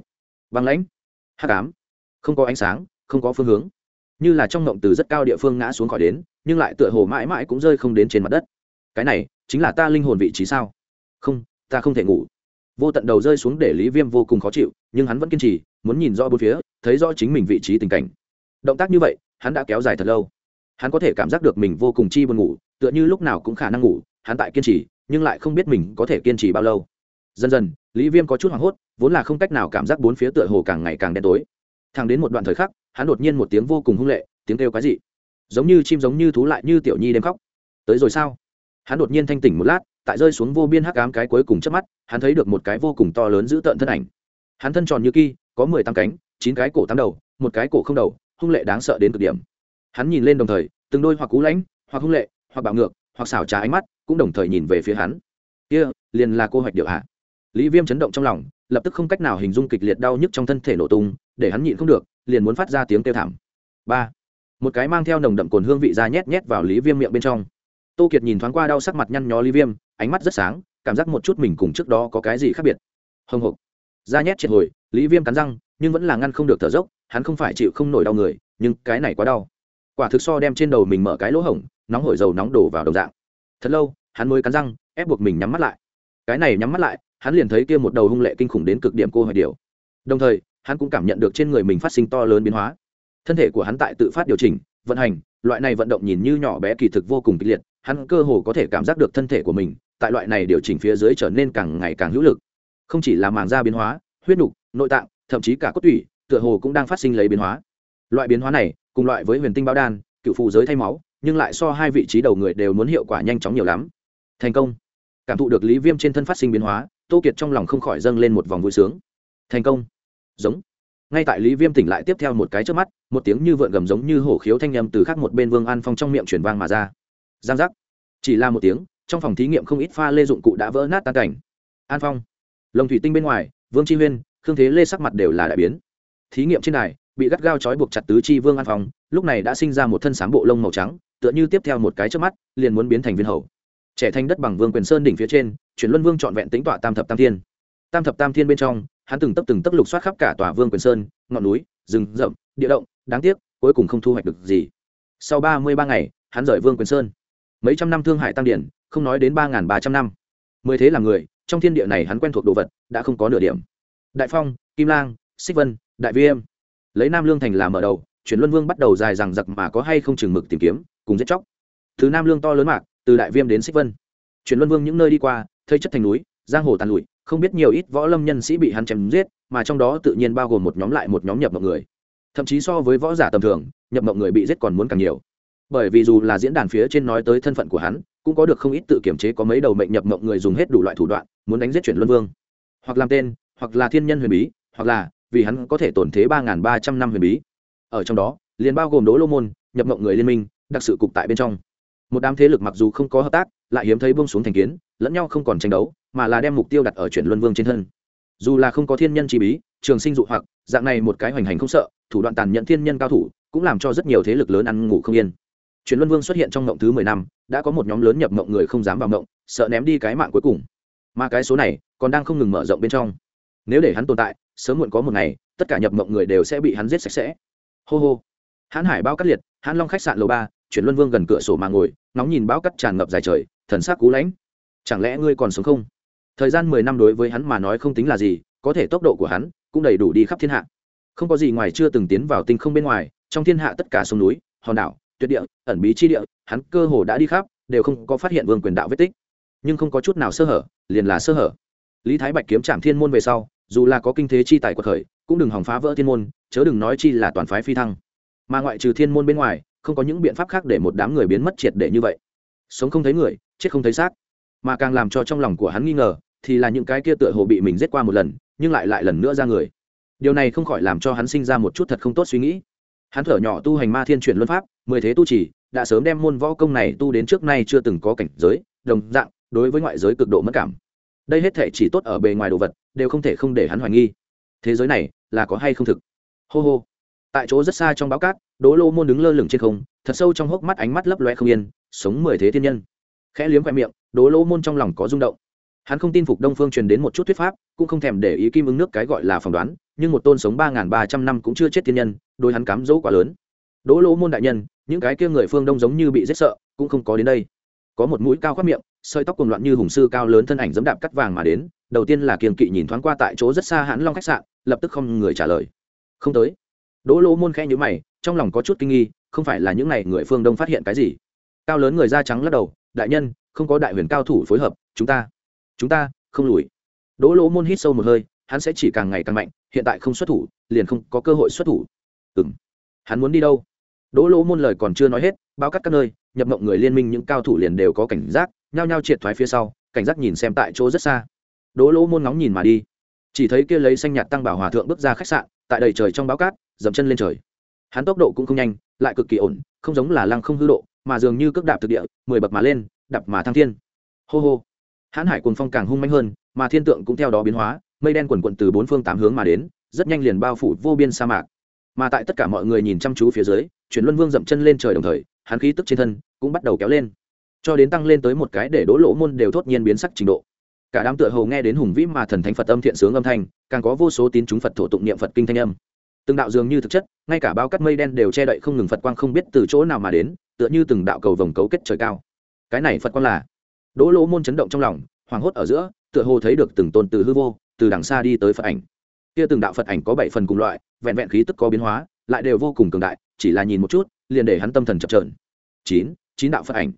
Băng lãnh. Hắc ám. Không có ánh sáng, không có phương hướng. Như là trong ngộng từ rất cao địa phương ngã xuống khỏi đến, nhưng lại tựa hồ mãi mãi cũng rơi không đến trên mặt đất. Cái này, chính là ta linh hồn vị trí sao? Không, ta không thể ngủ. Vô tận đầu rơi xuống để lý viêm vô cùng khó chịu, nhưng hắn vẫn kiên trì muốn nhìn rõ bốn phía, thấy rõ chính mình vị trí tình cảnh. Động tác như vậy, hắn đã kéo dài thật lâu. Hắn có thể cảm giác được mình vô cùng chi buồn ngủ, tựa như lúc nào cũng khả năng ngủ, hắn tại kiên trì, nhưng lại không biết mình có thể kiên trì bao lâu. Dần dần, lý viêm có chút hoảng hốt, vốn là không cách nào cảm giác bốn phía tựa hồ càng ngày càng đen tối. Thang đến một đoạn thời khắc, hắn đột nhiên một tiếng vô cùng hung lệ, tiếng kêu cái gì? giống như chim giống như thú lại như tiểu nhi đêm khóc. Tới rồi sao? Hắn đột nhiên thanh tỉnh một lát, tại rơi xuống vô biên hắc ám cái cuối cùng trước mắt, hắn thấy được một cái vô cùng to lớn giữ tợn thân ảnh. Hắn thân tròn như kỳ có mười tám cánh, chín cái cổ tám đầu, một cái cổ không đầu, hung lệ đáng sợ đến cực điểm. Hắn nhìn lên đồng thời, từng đôi hoặc cú lãnh, hoặc hung lệ, hoặc bạo ngược, hoặc xảo trá ánh mắt, cũng đồng thời nhìn về phía hắn. Kia, liền là cô hoạch điệu hạ lý viêm chấn động trong lòng, lập tức không cách nào hình dung kịch liệt đau nhức trong thân thể nổ tung, để hắn nhịn không được, liền muốn phát ra tiếng kêu thảm. Ba. Một cái mang theo nồng đậm cồn hương vị ra nhét nhét vào lý viêm miệng bên trong. Tô kiệt nhìn thoáng qua đau sắc mặt nhăn nhó lý viêm, ánh mắt rất sáng, cảm giác một chút mình cùng trước đó có cái gì khác biệt. Hồng hộc da nhét triệt hồi, lý viêm cắn răng, nhưng vẫn là ngăn không được thở dốc, hắn không phải chịu không nổi đau người, nhưng cái này quá đau. Quả thực so đem trên đầu mình mở cái lỗ hổng, nóng hổi dầu nóng đổ vào đồng dạng. Thật lâu, hắn mới cắn răng, ép buộc mình nhắm mắt lại. Cái này nhắm mắt lại, hắn liền thấy kia một đầu hung lệ kinh khủng đến cực điểm cô hỏi điều đồng thời, hắn cũng cảm nhận được trên người mình phát sinh to lớn biến hóa. Thân thể của hắn tại tự phát điều chỉnh, vận hành, loại này vận động nhìn như nhỏ bé kỳ thực vô cùng kịch liệt, hắn cơ hồ có thể cảm giác được thân thể của mình, tại loại này điều chỉnh phía dưới trở nên càng ngày càng hữu lực không chỉ là màng da biến hóa, huyết nục, nội tạng, thậm chí cả cốt tủy, tựa hồ cũng đang phát sinh lấy biến hóa. Loại biến hóa này, cùng loại với huyền tinh bao đan, cựu phù giới thay máu, nhưng lại so hai vị trí đầu người đều muốn hiệu quả nhanh chóng nhiều lắm. Thành công. Cảm thụ được lý viêm trên thân phát sinh biến hóa, tô kiệt trong lòng không khỏi dâng lên một vòng vui sướng. Thành công. Giống. Ngay tại lý viêm tỉnh lại tiếp theo một cái trước mắt, một tiếng như vượn gầm giống như hổ khiếu thanh â từ khác một bên vương an phong trong miệng chuyển vang mà ra. Giang giác. Chỉ là một tiếng, trong phòng thí nghiệm không ít pha lê dụng cụ đã vỡ nát tan cảnh. An phong lồng thủy tinh bên ngoài vương chi huyên khương thế lê sắc mặt đều là đại biến. Thí nghiệm trên này, bị gắt gao trói buộc chặt tứ chi vương an phong lúc này đã sinh ra một thân sáng bộ lông màu trắng tựa như tiếp theo một cái trước mắt liền muốn biến thành viên hầu. Trẻ thành đất bằng vương quyền sơn đỉnh phía trên chuyển luân vương trọn vẹn tính tọa tam thập tam thiên. Tam thập tam thiên bên trong hắn từng tấp từng tấp lục soát khắp cả tòa vương quyền sơn ngọn núi rừng rậm địa động đáng tiếc cuối cùng không thu hoạch được gì. Sau ba mươi ba ngày hắn rời vương quyền sơn. Mấy trăm năm thương hại tăng điển không nói đến ba ba trăm năm. Mười thế là người trong thiên địa này hắn quen thuộc đồ vật, đã không có nửa điểm. Đại phong, kim lang, xích vân, đại viêm lấy nam lương thành làm mở đầu, chuyển luân vương bắt đầu dài rằng giặc mà có hay không chừng mực tìm kiếm, cùng giết chóc. Thứ nam lương to lớn mạc, từ đại viêm đến xích vân. Chuyển luân vương những nơi đi qua, thây chất thành núi, giang hồ tàn lụi, không biết nhiều ít võ lâm nhân sĩ bị hắn chém giết, mà trong đó tự nhiên bao gồm một nhóm lại một nhóm nhập mộng người. Thậm chí so với võ giả tầm thường, nhập mộng người bị giết còn muốn càng nhiều. Bởi vì dù là diễn đàn phía trên nói tới thân phận của hắn cũng có được không ít tự kiểm chế có mấy đầu mệnh nhập mộng người dùng hết đủ loại thủ đoạn, muốn đánh giết chuyển luân vương. Hoặc làm tên, hoặc là thiên nhân huyền bí, hoặc là, vì hắn có thể tổn thế ba ba trăm năm huyền bí. Ở trong đó, liền bao gồm đố lô môn, nhập mộng người liên minh, đặc sự cục tại bên trong. Một đám thế lực mặc dù không có hợp tác, lại hiếm thấy bông xuống thành kiến, lẫn nhau không còn tranh đấu, mà là đem mục tiêu đặt ở chuyển luân vương trên thân. Dù là không có thiên nhân chi bí, trường sinh dụ hoặc, dạng này một cái hoành hành không sợ, thủ đoạn tàn nhẫn thiên nhân cao thủ, cũng làm cho rất nhiều thế lực lớn ăn ngủ không yên chuyển luân vương xuất hiện trong mộng thứ mười năm, đã có một nhóm lớn nhập mộng người không dám vào mộng, sợ ném đi cái mạng cuối cùng. Mà cái số này còn đang không ngừng mở rộng bên trong. Nếu để hắn tồn tại, sớm muộn có một ngày, tất cả nhập mộng người đều sẽ bị hắn giết sạch sẽ. Hô hô. Hãn hải bao cắt liệt, hãn long khách sạn lầu ba chuyển luân vương gần cửa sổ mà ngồi nóng nhìn bão cắt tràn ngập dài trời, thần sắc cú lãnh. Chẳng lẽ ngươi còn sống không? Thời gian mười năm đối với hắn mà nói không tính là gì, có thể tốc độ của hắn cũng đầy đủ đi khắp thiên hạ. Không có gì ngoài chưa từng tiến vào tinh không bên ngoài, trong thiên hạ tất cả sông núi, hòn đảo tuyệt địa, ẩn bí chi địa, hắn cơ hồ đã đi khắp, đều không có phát hiện vương quyền đạo vết tích. Nhưng không có chút nào sơ hở, liền là sơ hở. Lý thái bạch kiếm trạm thiên môn về sau, dù là có kinh thế chi tài của thời cũng đừng hòng phá vỡ thiên môn, chớ đừng nói chi là toàn phái phi thăng. Mà ngoại trừ thiên môn bên ngoài, không có những biện pháp khác để một đám người biến mất triệt để như vậy. Sống không thấy người, chết không thấy xác. Mà càng làm cho trong lòng của hắn nghi ngờ, thì là những cái kia tựa hồ bị mình giết qua một lần, nhưng lại lại lần nữa ra người. Điều này không khỏi làm cho hắn sinh ra một chút thật không tốt suy nghĩ. Hắn thở nhỏ tu hành ma thiên chuyển luân pháp mười thế tu chỉ, đã sớm đem môn võ công này tu đến trước nay chưa từng có cảnh giới, đồng dạng, đối với ngoại giới cực độ mất cảm. Đây hết thể chỉ tốt ở bề ngoài đồ vật, đều không thể không để hắn hoài nghi. Thế giới này, là có hay không thực? Hô hô. Tại chỗ rất xa trong báo cát, đỗ lô môn đứng lơ lửng trên không, thật sâu trong hốc mắt ánh mắt lấp loe không yên, sống mười thế thiên nhân. Khẽ liếm khoe miệng, đỗ lô môn trong lòng có rung động. Hắn không tin phục đông phương truyền đến một chút thuyết pháp, cũng không thèm để ý kim ứng nước cái gọi là phỏng đoán, nhưng một tôn sống ba n ba trăm năm cũng chưa chết thiên nhân đôi hắn cám dỗ quá lớn đỗ lỗ môn đại nhân, những cái kia người phương đông giống như bị giết sợ, cũng không có đến đây. Có một mũi cao khoác miệng, sợi tóc cuồng loạn như hùng sư cao lớn thân ảnh dẫm đạp cắt vàng mà đến, đầu tiên là kiềng kỵ nhìn thoáng qua tại chỗ rất xa hãn long khách sạn, lập tức không người trả lời. Không tới. Đỗ lỗ môn khẽ nhữ mày, trong lòng có chút kinh nghi, không phải là những n à y người phương đông phát hiện cái gì? Cao lớn người da trắng lắc đầu, đại nhân, không có đại huyền cao thủ phối hợp, chúng ta chúng ta không lùi. Đỗ lỗ môn hít sâu một hơi, hắn sẽ chỉ càng ngày càng mạnh, hiện tại không xuất thủ, liền không có cơ hội xuất thủ. Ừ m hắn muốn đi đâu? Đỗ lỗ môn lời còn chưa nói hết bao cắt các nơi, nhập mộng người liên minh những cao thủ liền đều có cảnh giác, nhao nhao triệt thoái phía sau, cảnh giác nhìn xem tại chỗ rất xa. Đỗ lỗ môn ngóng nhìn mà đi. Chỉ thấy kia lấy xanh nhạt tăng bảo hòa thượng bước ra khách sạn, tại đầy trời trong báo cát, dậm chân lên trời. Hắn tốc độ cũng không nhanh, lại cực kỳ ổn, không giống là lăng không hư độ, mà dường như cước đạp thực địa, mười bậc mà lên, đạp mà thăng thiên. Hô hô. Hãn hải cuồng phong càng hung mãnh hơn, mà thiên tượng cũng theo đó biến hóa, mây đen quần quận từ bốn phương tám hướng mà đến, rất nhanh liền bao phủ vô biên sa mạc. Mà tại tất cả mọi người nhìn chăm chú phía dưới chuyển luân vương dậm chân lên trời đồng thời, hắn khí tức trên thân cũng bắt đầu kéo lên. Cho đến tăng lên tới một cái để đỗ lỗ môn đều thốt nhiên biến sắc trình độ. Cả đám tựa Hầu nghe đến hùng vĩ mà thần thánh phật âm thiện sướng âm thanh, càng có vô số tín chúng phật thổ tụng niệm phật kinh thanh âm. Từng đạo dường như thực chất, ngay cả bao cắt mây đen đều che đậy không ngừng phật quang không biết từ chỗ nào mà đến, tựa như từng đạo cầu vồng cấu kết trời cao. Cái này phật quang là? Đỗ lỗ môn chấn động trong lòng, hoảng hốt ở giữa, tựa hồ thấy được từng tôn từ hư vô, từ đằng xa đi tới phật ảnh. Kia từng đạo phật ảnh có bảy phần cùng loại, vẹn vẹn khí tức có biến hóa lại đều vô cùng cường đại, chỉ là nhìn một chút, liền để hắn tâm thần chập trờn chín chín đạo phật ảnh.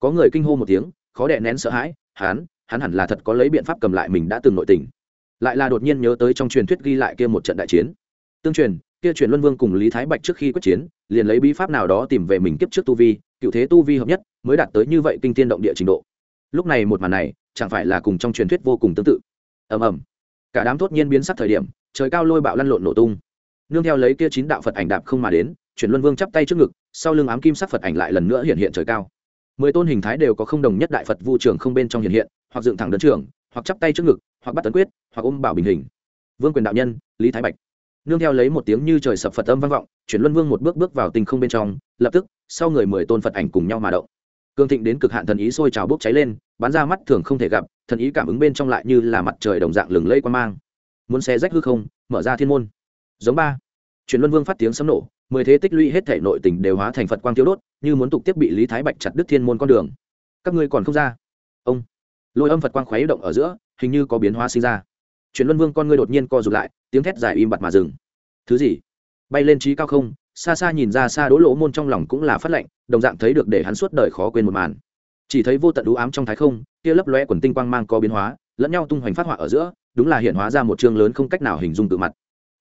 Có người kinh hô một tiếng, khó đè nén sợ hãi, hắn hắn hẳn là thật có lấy biện pháp cầm lại mình đã từng nội tình. Lại là đột nhiên nhớ tới trong truyền thuyết ghi lại kia một trận đại chiến. Tương truyền, kia truyền luân vương cùng lý thái bạch trước khi quyết chiến, liền lấy bí pháp nào đó tìm về mình kiếp trước tu vi, cựu thế tu vi hợp nhất, mới đạt tới như vậy kinh tiên động địa trình độ. Lúc này một màn này, chẳng phải là cùng trong truyền thuyết vô cùng tương tự. Ầm ầm. Cả đám thốt nhiên biến sắc thời điểm, trời cao lôi bạo lăn lộn nổ tung nương theo lấy kia chín đạo phật ảnh đạp không mà đến, chuyển luân vương chắp tay trước ngực, sau lưng ám kim sắc phật ảnh lại lần nữa hiện hiện trời cao. Mười tôn hình thái đều có không đồng nhất đại phật vu trường không bên trong hiện hiện, hoặc dựng thẳng đơn trường, hoặc chắp tay trước ngực, hoặc bắt tấn quyết, hoặc ôm bảo bình hình. Vương quyền đạo nhân, lý thái bạch. Nương theo lấy một tiếng như trời sập phật âm vang vọng, chuyển luân vương một bước bước vào tinh không bên trong, lập tức, sau người mười tôn phật ảnh cùng nhau mà động. Cương thịnh đến cực hạn thần ý sôi trào bốc cháy lên, bắn ra mắt thường không thể gặp, thần ý cảm ứng bên trong lại như là mặt trời đồng dạng lừng lây quan mang. Muốn xe rách hư không, mở ra thiên môn giống ba. Chuyển luân vương phát tiếng sấm nổ, mười thế tích lũy hết thể nội tình đều hóa thành phật quang tiêu đốt, như muốn tục tiếp bị lý thái bạch chặt đứt thiên môn con đường. Các ngươi còn không ra. Ông. Lôi âm phật quang khuấy động ở giữa, hình như có biến hóa sinh ra. Chuyển luân vương con ngươi đột nhiên co rụt lại, tiếng thét dài im bặt mà dừng. Thứ gì? Bay lên trí cao không, xa xa nhìn ra xa đỗ lỗ môn trong lòng cũng là phát lệnh đồng dạng thấy được để hắn suốt đời khó quên một màn. Chỉ thấy vô tận đũ ám trong thái không, kia lấp lóe quần tinh quang mang có biến hóa, lẫn nhau tung hoành phát họa ở giữa, đúng là hiện hóa ra một chương lớn không cách nào hình dung tự mặt.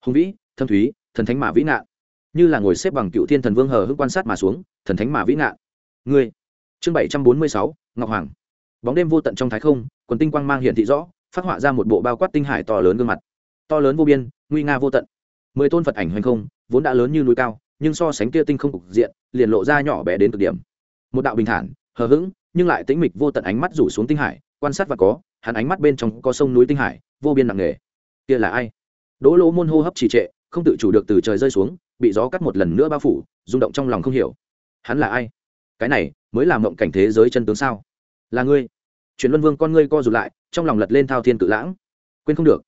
Hùng vĩ thâm thúy, thần thánh mà vĩ nạn như là ngồi xếp bằng cựu thiên thần vương hờ hững quan sát mà xuống, thần thánh mà vĩ nạn ngươi. Chương bảy trăm bốn mươi sáu, ngọc hoàng. Bóng đêm vô tận trong thái không, quần tinh quang mang hiện thị rõ, phát họa ra một bộ bao quát tinh hải to lớn gương mặt. To lớn vô biên, nguy nga vô tận. Mười tôn phật ảnh hoành không, vốn đã lớn như núi cao, nhưng so sánh kia tinh không cục diện, liền lộ ra nhỏ bé đến cực điểm. Một đạo bình thản, hờ hững, nhưng lại tĩnh mịch vô tận ánh mắt rủ xuống tinh hải, quan sát và có, hắn ánh mắt bên trong có sông núi tinh hải, vô biên nặng nề. Kia là ai? Đỗ lỗ môn hô hấp trì trệ không tự chủ được từ trời rơi xuống, bị gió cắt một lần nữa bao phủ, rung động trong lòng không hiểu. Hắn là ai? Cái này mới là mộng cảnh thế giới chân tướng sao? Là ngươi. Chuyển luân vương con ngươi co rụt lại, trong lòng lật lên thao thiên cự lãng. Quên không được.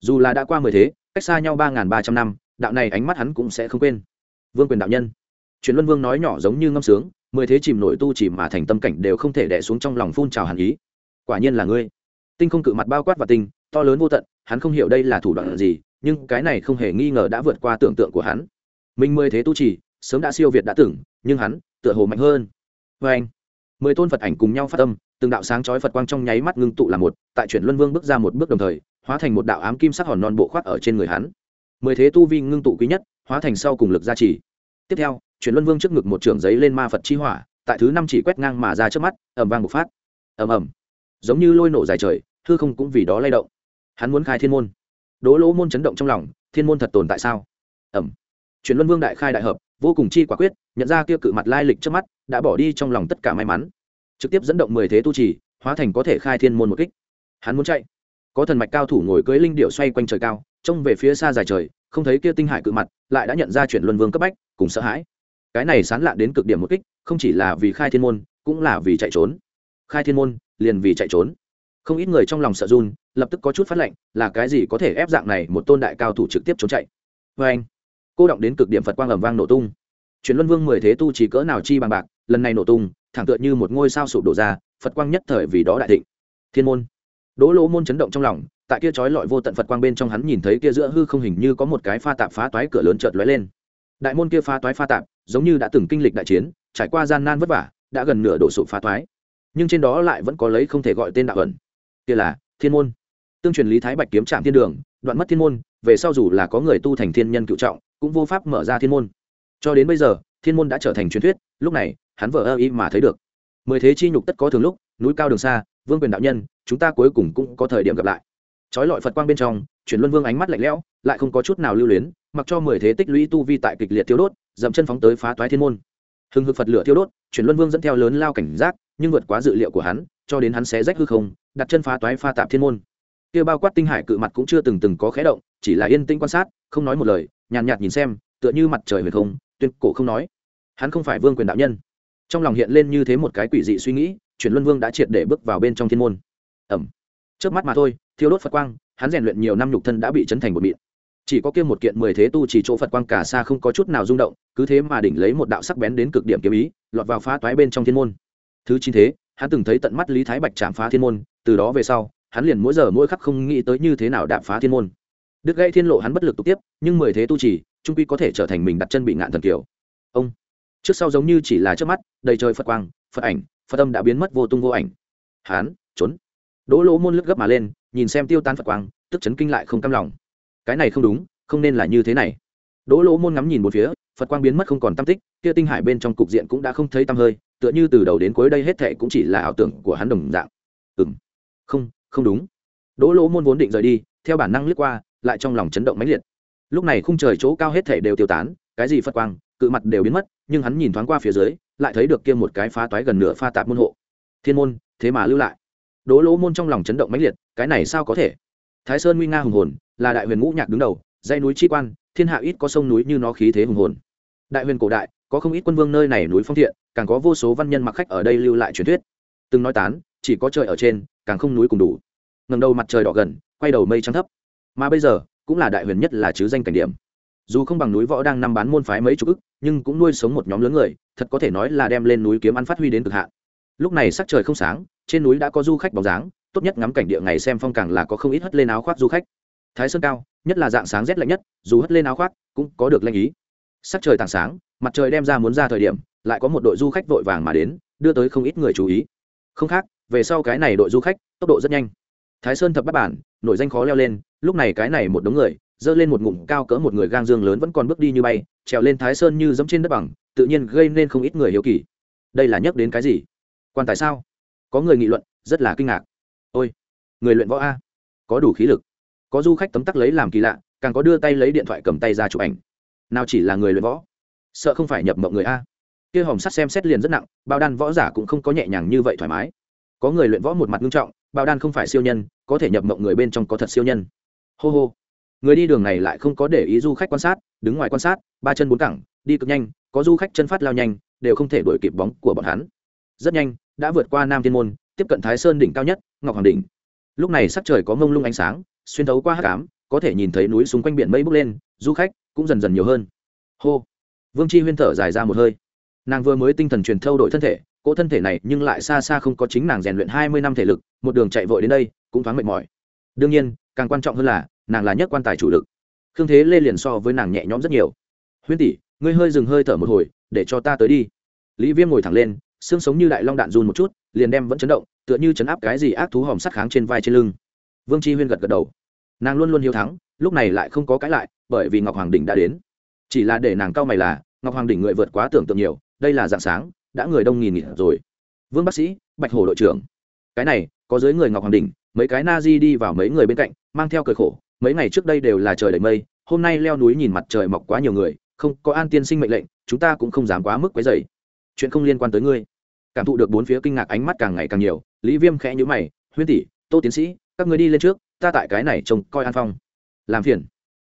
Dù là đã qua mười thế, cách xa nhau ba ba trăm năm, đạo này ánh mắt hắn cũng sẽ không quên. Vương quyền đạo nhân. Chuyển luân vương nói nhỏ giống như ngâm sướng, mười thế chìm nổi tu chỉ mà thành tâm cảnh đều không thể đẻ xuống trong lòng phun trào hàn ý. Quả nhiên là ngươi. Tinh không cự mặt bao quát và tinh, to lớn vô tận, hắn không hiểu đây là thủ đoạn gì nhưng cái này không hề nghi ngờ đã vượt qua tưởng tượng của hắn. Mình mười thế tu trì, sớm đã siêu việt đã tưởng, nhưng hắn, tựa hồ mạnh hơn. Vê anh, mười tôn phật ảnh cùng nhau phát âm, từng đạo sáng chói phật quang trong nháy mắt ngưng tụ làm một, tại chuyển luân vương bước ra một bước đồng thời, hóa thành một đạo ám kim sắc hòn non bộ khoác ở trên người hắn. Mười thế tu vi ngưng tụ quý nhất, hóa thành sau cùng lực gia trì. Tiếp theo, chuyển luân vương trước ngực một trường giấy lên ma phật chi hỏa, tại thứ năm chỉ quét ngang mà ra trước mắt ẩm vang bộc phát. Ẩm ẩm giống như lôi nổ dài trời, hư không cũng vì đó lay động. Hắn muốn khai thiên môn đỗ lỗ môn chấn động trong lòng, thiên môn thật tồn tại sao? Ẩm. Chuyển luân vương đại khai đại hợp, vô cùng chi quả quyết, nhận ra kia cự mặt lai lịch trước mắt, đã bỏ đi trong lòng tất cả may mắn. Trực tiếp dẫn động mười thế tu trì, hóa thành có thể khai thiên môn một kích. Hắn muốn chạy. Có thần mạch cao thủ ngồi cưới linh điệu xoay quanh trời cao, trông về phía xa dài trời, không thấy kia tinh hải cự mặt, lại đã nhận ra chuyển luân vương cấp bách, cùng sợ hãi. Cái này sán lạ đến cực điểm một kích, không chỉ là vì khai thiên môn, cũng là vì chạy trốn. Khai thiên môn, liền vì chạy trốn không ít người trong lòng sợ run, lập tức có chút phát lệnh, là cái gì có thể ép dạng này một tôn đại cao thủ trực tiếp trốn chạy? Vê anh, cô động đến cực điểm phật quang ầm vang nổ tung. Chuyển luân vương mười thế tu chỉ cỡ nào chi bằng bạc, lần này nổ tung, thẳng tựa như một ngôi sao sụp đổ ra, phật quang nhất thời vì đó đại thịnh. Thiên môn. Đỗ lỗ môn chấn động trong lòng, tại kia trói lọi vô tận phật quang bên trong hắn nhìn thấy kia giữa hư không hình như có một cái pha tạp phá toái cửa lớn chợt lóe lên. Đại môn kia phá toái pha tạp, giống như đã từng kinh lịch đại chiến, trải qua gian nan vất vả, đã gần nửa đổ sụp phá toái. Nhưng trên đó lại vẫn có lấy không thể gọi tên đạo ẩn kia là thiên môn. Tương truyền lý thái bạch kiếm trạm thiên đường, đoạn mất thiên môn, về sau dù là có người tu thành thiên nhân cựu trọng, cũng vô pháp mở ra thiên môn. Cho đến bây giờ, thiên môn đã trở thành truyền thuyết, lúc này, hắn vợ ơ y mà thấy được. Mười thế chi nhục tất có thường lúc, núi cao đường xa, vương quyền đạo nhân, chúng ta cuối cùng cũng có thời điểm gặp lại. Trói lọi phật quang bên trong chuyển luân vương ánh mắt lạnh lẽo, lại không có chút nào lưu luyến, mặc cho mười thế tích lũy tu vi tại kịch liệt tiêu đốt, dậm chân phóng tới phá toái thiên môn. Hừng hực phật lửa tiêu đốt chuyển luân vương dẫn theo lớn lao cảnh giác, nhưng vượt quá dự liệu của hắn cho đến hắn xé rách hư không đặt chân phá toái pha tạp thiên môn. Kia bao quát tinh hải cự mặt cũng chưa từng từng có khé động chỉ là yên tĩnh quan sát không nói một lời nhàn nhạt, nhạt nhìn xem tựa như mặt trời huyền không tuyên cổ không nói. Hắn không phải vương quyền đạo nhân. Trong lòng hiện lên như thế một cái quỷ dị suy nghĩ chuyển luân vương đã triệt để bước vào bên trong thiên môn. Ẩm. Trước mắt mà thôi thiêu đốt phật quang hắn rèn luyện nhiều năm nhục thân đã bị chấn thành một miệng chỉ có kia một kiện mười thế tu chỉ chỗ phật quang cả xa không có chút nào rung động cứ thế mà đỉnh lấy một đạo sắc bén đến cực điểm kiếm ý lọt vào phá toái bên trong thiên môn. Thứ chín thế hắn từng thấy tận mắt lý thái bạch chạm phá thiên môn từ đó về sau hắn liền mỗi giờ mỗi khắc không nghĩ tới như thế nào đạp phá thiên môn. Đứt gãy thiên lộ hắn bất lực tục tiếp nhưng mười thế tu trì, trung quy có thể trở thành mình đặt chân bị ngạn thần kiều ông trước sau giống như chỉ là trước mắt đầy trời phật quang phật ảnh phật âm đã biến mất vô tung vô ảnh. Hán trốn. Đỗ lỗ môn lướt gấp mà lên nhìn xem tiêu tan phật quang tức chấn kinh lại không cam lòng. Cái này không đúng không nên là như thế này. Đỗ lỗ môn ngắm nhìn một phía phật quang biến mất không còn tam tích kia tinh hải bên trong cục diện cũng đã không thấy tăm hơi tựa như từ đầu đến cuối đây hết thệ cũng chỉ là ảo tưởng của hắn đồng dạng. Ừm, không không đúng. Đỗ lỗ môn vốn định rời đi theo bản năng lướt qua lại trong lòng chấn động mãnh liệt. Lúc này khung trời chỗ cao hết thể đều tiêu tán cái gì phật quang cự mặt đều biến mất nhưng hắn nhìn thoáng qua phía dưới lại thấy được kia một cái phá toái gần nửa pha tạp môn hộ. Thiên môn thế mà lưu lại. Đỗ lỗ môn trong lòng chấn động mãnh liệt cái này sao có thể? Thái sơn nguy nga hùng hồn là đại huyền ngũ nhạc đứng đầu dãy núi chi quan thiên hạ ít có sông núi như nó khí thế hùng hồn. Đại huyền cổ đại có không ít quân vương nơi này núi phong thiện, càng có vô số văn nhân mặc khách ở đây lưu lại truyền thuyết. Từng nói tán, chỉ có trời ở trên, càng không núi cùng đủ. Ngầm đầu mặt trời đỏ gần, quay đầu mây trắng thấp. Mà bây giờ, cũng là đại huyền nhất là chứ danh cảnh điểm. Dù không bằng núi võ đang năm bán môn phái mấy chục ức, nhưng cũng nuôi sống một nhóm lớn người, thật có thể nói là đem lên núi kiếm ăn phát huy đến cực hạn. Lúc này sắc trời không sáng, trên núi đã có du khách bóng dáng, tốt nhất ngắm cảnh địa ngày xem phong càng là có không ít hất lên áo khoác du khách. Thái sơn cao, nhất là dạng sáng rét lạnh nhất, dù hất lên áo khoác, cũng có được lanh ý. Sắc trời tảng sáng mặt trời đem ra muốn ra thời điểm, lại có một đội du khách vội vàng mà đến, đưa tới không ít người chú ý. Không khác, về sau cái này đội du khách, tốc độ rất nhanh. Thái sơn thập bắt bản nội danh khó leo lên, lúc này cái này một đống người dơ lên một ngụm cao cỡ một người gang dương lớn vẫn còn bước đi như bay, trèo lên thái sơn như dẫm trên đất bằng, tự nhiên gây nên không ít người hiếu kỳ. Đây là nhắc đến cái gì? Quan tài sao? Có người nghị luận, rất là kinh ngạc. Ôi, người luyện võ a. Có đủ khí lực. Có du khách tấm tắc lấy làm kỳ lạ, càng có đưa tay lấy điện thoại cầm tay ra chụp ảnh. Nào chỉ là người luyện võ sợ không phải nhập mộng người a. Kia hòm sắt xem xét liền rất nặng, bao đan võ giả cũng không có nhẹ nhàng như vậy thoải mái. Có người luyện võ một mặt nghiêm trọng, bao đan không phải siêu nhân, có thể nhập mộng người bên trong có thật siêu nhân. Hô hô. Người đi đường này lại không có để ý du khách quan sát, đứng ngoài quan sát, ba chân bốn cẳng, đi cực nhanh, có du khách chân phát lao nhanh, đều không thể đuổi kịp bóng của bọn hắn. Rất nhanh, đã vượt qua nam thiên môn, tiếp cận thái sơn đỉnh cao nhất, ngọc hoàng đỉnh. Lúc này sắc trời có mông lung ánh sáng, xuyên thấu qua hát cám có thể nhìn thấy núi xung quanh biển mây bốc lên, du khách cũng dần dần nhiều hơn. Hô vương chi huyên thở dài ra một hơi. Nàng vừa mới tinh thần truyền thâu đổi thân thể, cỗ thân thể này nhưng lại xa xa không có chính nàng rèn luyện hai mươi năm thể lực, một đường chạy vội đến đây, cũng thoáng mệt mỏi. Đương nhiên, càng quan trọng hơn là, nàng là nhất quan tài chủ lực. Khương thế lê liền so với nàng nhẹ nhõm rất nhiều. Huyên tỷ, ngươi hơi dừng hơi thở một hồi, để cho ta tới đi. Lý viêm ngồi thẳng lên, xương sống như đại long đạn run một chút, liền đem vẫn chấn động, tựa như chấn áp cái gì ác thú hòm sắt kháng trên vai trên lưng. Vương chi huyên gật gật đầu. Nàng luôn luôn hiếu thắng, lúc này lại không có cãi lại, bởi vì ngọc hoàng đỉnh đã đến chỉ là để nàng cao mày là, ngọc hoàng đỉnh người vượt quá tưởng tượng nhiều, đây là dạng sáng, đã người đông nghìn nghỉ rồi. Vương bác sĩ, bạch hồ đội trưởng. Cái này, có dưới người ngọc hoàng đỉnh, mấy cái na di đi vào mấy người bên cạnh, mang theo cởi khổ, mấy ngày trước đây đều là trời đầy mây, hôm nay leo núi nhìn mặt trời mọc quá nhiều người, không có an tiên sinh mệnh lệnh, chúng ta cũng không dám quá mức quấy dày chuyện không liên quan tới ngươi. Cảm thụ được bốn phía kinh ngạc ánh mắt càng ngày càng nhiều, lý viêm khẽ nhữ mày, huyên tỷ, tô tiến sĩ, các người đi lên trước, ta tại cái này trông coi an phong. Làm phiền.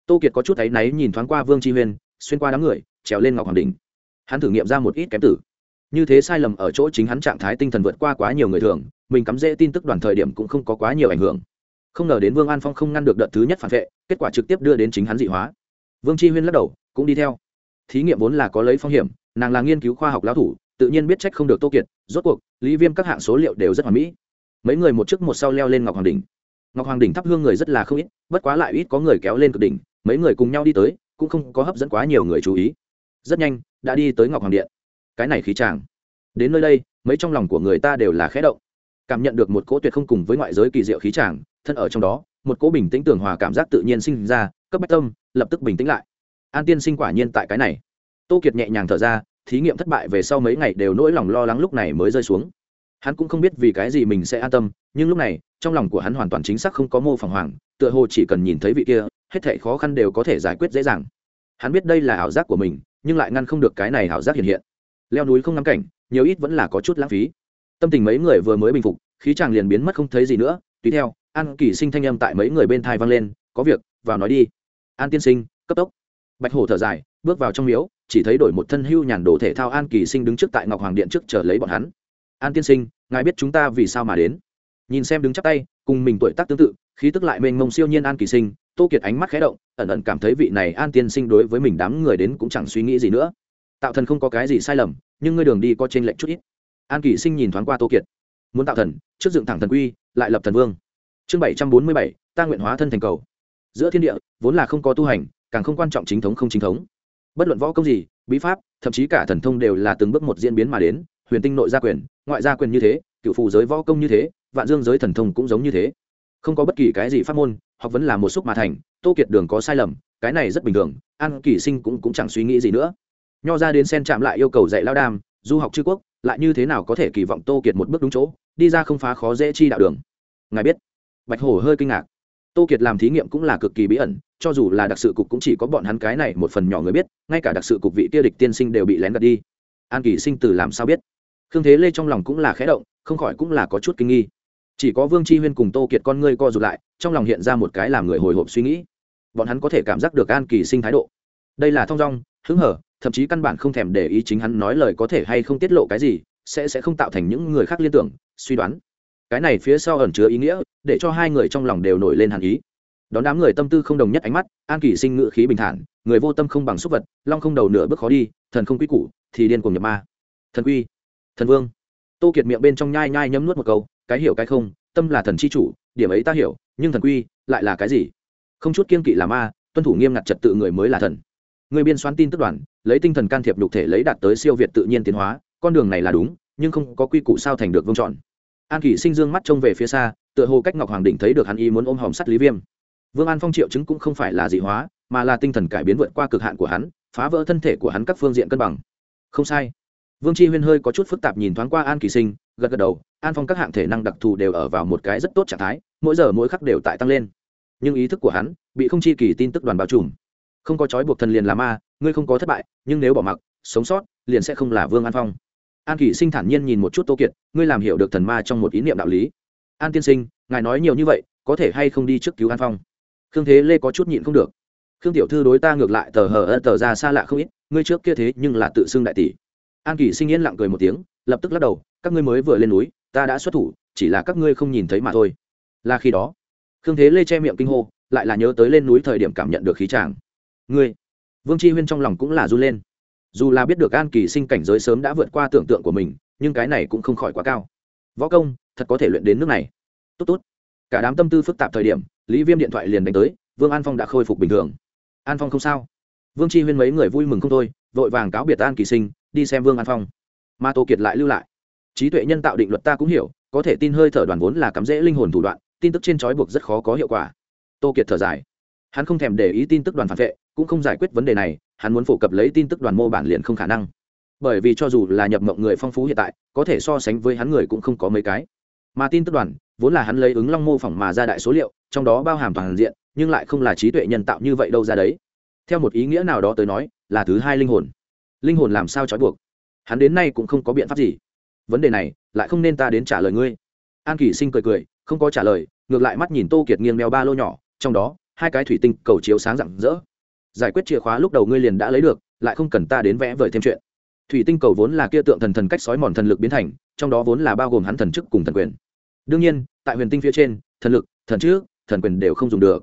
Tô kiệt có chút áy náy nhìn thoáng qua vương tri huyên xuyên qua đám người, trèo lên ngọc hoàng đình hắn thử nghiệm ra một ít kém tử. Như thế sai lầm ở chỗ chính hắn trạng thái tinh thần vượt qua quá nhiều người thường, mình cắm dễ tin tức đoàn thời điểm cũng không có quá nhiều ảnh hưởng. Không ngờ đến vương an phong không ngăn được đợt thứ nhất phản vệ, kết quả trực tiếp đưa đến chính hắn dị hóa. Vương chi huyên lắc đầu, cũng đi theo. Thí nghiệm vốn là có lấy phong hiểm, nàng là nghiên cứu khoa học lão thủ, tự nhiên biết trách không được tô kiệt, rốt cuộc, lý viêm các hạng số liệu đều rất hoàn mỹ. Mấy người một trước một sau leo lên ngọc hoàng đỉnh. Ngọc hoàng đỉnh thắp hương người rất là không ít, bất quá lại ít có người kéo lên cực đỉnh, mấy người cùng nhau đi tới cũng không có hấp dẫn quá nhiều người chú ý. Rất nhanh, đã đi tới ngọc hoàng điện. Cái này khí tràng đến nơi đây, mấy trong lòng của người ta đều là khẽ động. Cảm nhận được một cỗ tuyệt không cùng với ngoại giới kỳ diệu khí tràng thân ở trong đó, một cỗ bình tĩnh tường hòa cảm giác tự nhiên sinh ra, cấp bách tâm, lập tức bình tĩnh lại. An tiên sinh quả nhiên tại cái này. Tô kiệt nhẹ nhàng thở ra, thí nghiệm thất bại về sau mấy ngày đều nỗi lòng lo lắng lúc này mới rơi xuống. Hắn cũng không biết vì cái gì mình sẽ an tâm, nhưng lúc này, trong lòng của hắn hoàn toàn chính xác không có mô phỏng hoàng, tựa hồ chỉ cần nhìn thấy vị kia hết thảy khó khăn đều có thể giải quyết dễ dàng. Hắn biết đây là ảo giác của mình, nhưng lại ngăn không được cái này ảo giác hiện hiện. Leo núi không ngắm cảnh, nhiều ít vẫn là có chút lãng phí. Tâm tình mấy người vừa mới bình phục, khí chàng liền biến mất không thấy gì nữa. Tùy theo, an kỳ sinh thanh âm tại mấy người bên thai vang lên, có việc, vào nói đi. An tiên sinh, cấp tốc. Bạch hổ thở dài, bước vào trong miếu, chỉ thấy đổi một thân hưu nhàn đồ thể thao an kỳ sinh đứng trước tại ngọc hoàng điện trước chờ lấy bọn hắn. An tiên sinh, ngài biết chúng ta vì sao mà đến? Nhìn xem đứng chắp tay, cùng mình tuổi tác tương tự, khí tức lại mênh mông siêu nhiên an kỳ sinh tô kiệt ánh mắt khé động, ẩn ẩn cảm thấy vị này an tiên sinh đối với mình đám người đến cũng chẳng suy nghĩ gì nữa. Tạo thần không có cái gì sai lầm, nhưng ngươi đường đi có trên lệnh chút ít. An kỷ sinh nhìn thoáng qua tô kiệt. Muốn tạo thần, trước dựng thẳng thần quy, lại lập thần vương. Chương bảy trăm bốn mươi bảy, ta nguyện hóa thân thành cầu. Giữa thiên địa, vốn là không có tu hành, càng không quan trọng chính thống không chính thống. Bất luận võ công gì, bí pháp, thậm chí cả thần thông đều là từng bước một diễn biến mà đến, huyền tinh nội gia quyền, ngoại gia quyền như thế, cựu phù giới võ công như thế, vạn dương giới thần thông cũng giống như thế. Không có bất kỳ cái gì pháp môn Học vẫn là một xúc mà thành tô kiệt đường có sai lầm cái này rất bình thường an kỳ sinh cũng, cũng chẳng suy nghĩ gì nữa. Nho ra đến sen chạm lại yêu cầu dạy lao đam du học chư quốc lại như thế nào có thể kỳ vọng tô kiệt một bước đúng chỗ đi ra không phá khó dễ chi đạo đường. Ngài biết. Bạch hổ hơi kinh ngạc. Tô kiệt làm thí nghiệm cũng là cực kỳ bí ẩn cho dù là đặc sự cục cũng chỉ có bọn hắn cái này một phần nhỏ người biết ngay cả đặc sự cục vị kia địch tiên sinh đều bị lén gạt đi. An kỳ sinh từ làm sao biết? Khương thế lê trong lòng cũng là khẽ động không khỏi cũng là có chút kinh nghi chỉ có vương chi huyên cùng tô kiệt con ngươi co rụt lại, trong lòng hiện ra một cái làm người hồi hộp suy nghĩ. Bọn hắn có thể cảm giác được an kỳ sinh thái độ. Đây là thong dong, hứng hở, thậm chí căn bản không thèm để ý chính hắn nói lời có thể hay không tiết lộ cái gì, sẽ sẽ không tạo thành những người khác liên tưởng, suy đoán. Cái này phía sau ẩn chứa ý nghĩa, để cho hai người trong lòng đều nổi lên hàn ý. Đón đám người tâm tư không đồng nhất ánh mắt, an kỳ sinh ngự khí bình thản, người vô tâm không bằng súc vật, long không đầu nửa bước khó đi, thần không quy củ, thì điên cùng nhập ma. Thần quy, thần vương. Tô kiệt miệng bên trong nhai nhai nhấm nuốt một câu cái hiểu cái không, tâm là thần c h i chủ, điểm ấy ta hiểu, nhưng thần quy lại là cái gì? Không chút kiên kỵ là ma, tuân thủ nghiêm ngặt trật tự người mới là thần. Người biên soán tin tức đoàn, lấy tinh thần can thiệp nhục thể lấy đạt tới siêu việt tự nhiên tiến hóa, con đường này là đúng, nhưng không có quy củ sao thành được vương chọn. An kỷ sinh dương mắt trông về phía xa, tựa hồ cách ngọc hoàng đỉnh thấy được hắn y muốn ôm hòm sắt lý viêm. Vương an phong triệu chứng cũng không phải là dị hóa, mà là tinh thần cải biến vượt qua cực hạn của hắn, phá vỡ thân thể của hắn các phương diện cân bằng. Không sai. Vương tri huyên hơi có chút phức tạp nhìn thoáng qua an kỳ sinh gật gật đầu, an phong các hạng thể năng đặc thù đều ở vào một cái rất tốt trạng thái, mỗi giờ mỗi khắc đều tại tăng lên. Nhưng ý thức của hắn bị không chi kỳ tin tức đoàn bao trùm. Không có trói buộc thần liền là ma, ngươi không có thất bại, nhưng nếu bỏ mặc, sống sót, liền sẽ không là vương an phong. An kỷ sinh thản nhiên nhìn một chút tô kiệt, ngươi làm hiểu được thần ma trong một ý niệm đạo lý. An tiên sinh, ngài nói nhiều như vậy, có thể hay không đi trước cứu an phong? Khương thế lê có chút nhịn không được. Khương tiểu thư đối ta ngược lại tờ hờ ơ tờ ra xa lạ không ít, ngươi trước kia thế nhưng là tự xưng đại tỷ. An kỷ sinh yên lặng cười một tiếng, lập tức lắc đầu các ngươi mới vừa lên núi, ta đã xuất thủ, chỉ là các ngươi không nhìn thấy mà thôi. Là khi đó, khương thế lê che miệng kinh hô, lại là nhớ tới lên núi thời điểm cảm nhận được khí tràng ngươi, vương chi huyên trong lòng cũng là run lên. Dù là biết được an kỳ sinh cảnh giới sớm đã vượt qua tưởng tượng của mình, nhưng cái này cũng không khỏi quá cao. Võ công, thật có thể luyện đến nước này. Tốt tốt. Cả đám tâm tư phức tạp thời điểm, lý viêm điện thoại liền đánh tới, vương an phong đã khôi phục bình thường. An phong không sao. Vương chi huyên mấy người vui mừng không thôi, vội vàng cáo biệt an kỳ sinh, đi xem vương an phong. Mà tô kiệt lại lưu lại trí tuệ nhân tạo định luật ta cũng hiểu, có thể tin hơi thở đoàn vốn là cắm rễ linh hồn thủ đoạn, tin tức trên trói buộc rất khó có hiệu quả. Tô kiệt thở dài. Hắn không thèm để ý tin tức đoàn phản vệ, cũng không giải quyết vấn đề này, hắn muốn phổ cập lấy tin tức đoàn mô bản liền không khả năng. Bởi vì cho dù là nhập mộng người phong phú hiện tại, có thể so sánh với hắn người cũng không có mấy cái. Mà tin tức đoàn, vốn là hắn lấy ứng long mô phỏng mà ra đại số liệu, trong đó bao hàm toàn diện, nhưng lại không là trí tuệ nhân tạo như vậy đâu ra đấy. Theo một ý nghĩa nào đó tới nói, là thứ hai linh hồn. Linh hồn làm sao trói buộc? Hắn đến nay cũng không có biện pháp gì vấn đề này lại không nên ta đến trả lời ngươi. An kỷ sinh cười cười, không có trả lời, ngược lại mắt nhìn tô kiệt nghiêng mèo ba lô nhỏ, trong đó, hai cái thủy tinh cầu chiếu sáng rạng rỡ. Giải quyết chìa khóa lúc đầu ngươi liền đã lấy được, lại không cần ta đến vẽ vời thêm chuyện. Thủy tinh cầu vốn là kia tượng thần thần cách sói mòn thần lực biến thành, trong đó vốn là bao gồm hắn thần chức cùng thần quyền. Đương nhiên, tại huyền tinh phía trên, thần lực, thần trước thần quyền đều không dùng được.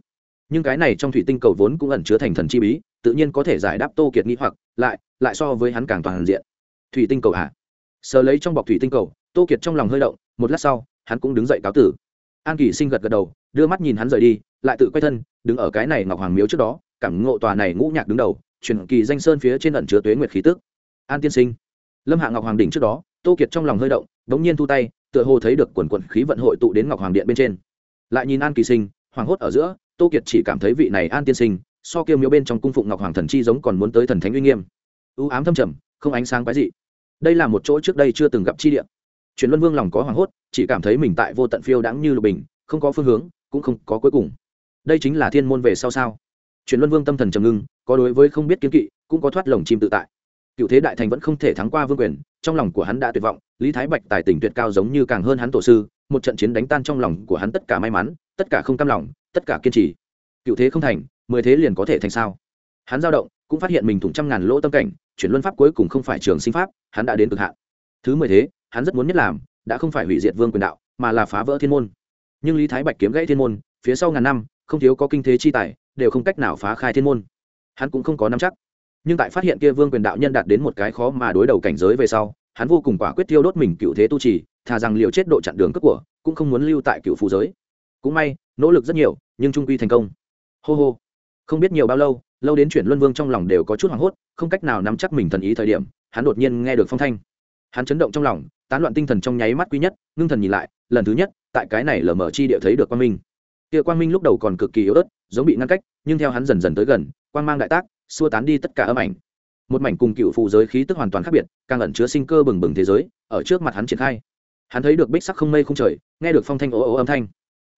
Nhưng cái này trong thủy tinh cầu vốn cũng ẩn chứa thành thần chi bí, tự nhiên có thể giải đáp tô kiệt nghĩ hoặc, lại lại so với hắn càng toàn diện. Thủy tinh cầu à? Sờ lấy trong bọc thủy tinh cầu, tô kiệt trong lòng hơi động, một lát sau, hắn cũng đứng dậy cáo tử. An kỳ sinh gật gật đầu, đưa mắt nhìn hắn rời đi, lại tự quay thân, đứng ở cái này ngọc hoàng miếu trước đó, cảm ngộ tòa này ngũ nhạc đứng đầu, truyền kỳ danh sơn phía trên ẩn chứa tuế nguyệt khí tức. An tiên sinh, lâm hạ ngọc hoàng đỉnh trước đó, tô kiệt trong lòng hơi động đ ố n g nhiên thu tay, tựa hồ thấy được quần quần khí vận hội tụ đến ngọc hoàng điện bên trên. Lại nhìn an kỳ sinh hoàng hốt ở giữa, tô kiệt chỉ cảm thấy vị này an tiên sinh, so kêu miếu bên trong cung phụng ngọc hoàng thần chi giống còn muốn tới thần thánh uy nghiêm. Ưu ám thâm trầm, không ánh sáng quái dị đây là một chỗ trước đây chưa từng gặp chi địa. truyền luân vương lòng có hoàng hốt, chỉ cảm thấy mình tại vô tận phiêu đãng như lục bình, không có phương hướng, cũng không có cuối cùng. Đây chính là thiên môn về sau sao? Truyền luân vương tâm thần trầm ngưng, có đối với không biết kiến kỵ, cũng có thoát lồng chim tự tại. Cựu thế đại thành vẫn không thể thắng qua vương quyền, trong lòng của hắn đã tuyệt vọng, lý thái bạch tài tình tuyệt cao giống như càng hơn hắn tổ sư, một trận chiến đánh tan trong lòng của hắn tất cả may mắn, tất cả không cam lòng, tất cả kiên trì. Cựu thế không thành, mười thế liền có thể thành sao? Hắn dao động cũng phát hiện mình thủng trăm ngàn lỗ tâm cảnh, chuyển luân pháp cuối cùng không phải trường sinh pháp, hắn đã đến cực hạn. Thứ mười thế, hắn rất muốn nhất làm, đã không phải hủy diệt vương quyền đạo, mà là phá vỡ thiên môn. Nhưng lý thái bạch kiếm gãy thiên môn, phía sau ngàn năm, không thiếu có kinh thế chi tài, đều không cách nào phá khai thiên môn. Hắn cũng không có nắm chắc. Nhưng tại phát hiện kia vương quyền đạo nhân đạt đến một cái khó mà đối đầu cảnh giới về sau, hắn vô cùng quả quyết tiêu đốt mình cựu thế tu trì, thà rằng liều chết độ chặn đường cướp của, cũng không muốn lưu tại cựu phù giới. Cũng may, nỗ lực rất nhiều, nhưng trung quy thành công. Hô hô không biết nhiều bao lâu lâu đến chuyển luân vương trong lòng đều có chút hoảng hốt, không cách nào nắm chắc mình thần ý thời điểm, hắn đột nhiên nghe được phong thanh. Hắn chấn động trong lòng, tán loạn tinh thần trong nháy mắt quý nhất, ngưng thần nhìn lại, lần thứ nhất, tại cái này lờ mở chi địa thấy được quang minh. Kia quang minh lúc đầu còn cực kỳ yếu ớt, giống bị ngăn cách, nhưng theo hắn dần dần tới gần, quang mang đại tác, xua tán đi tất cả âm ảnh. Một mảnh cùng cựu phụ giới khí tức hoàn toàn khác biệt, càng ẩn chứa sinh cơ bừng bừng thế giới, ở trước mặt hắn triển khai. Hắn thấy được bích sắc không mây không trời, nghe được phong thanh ố ố âm thanh.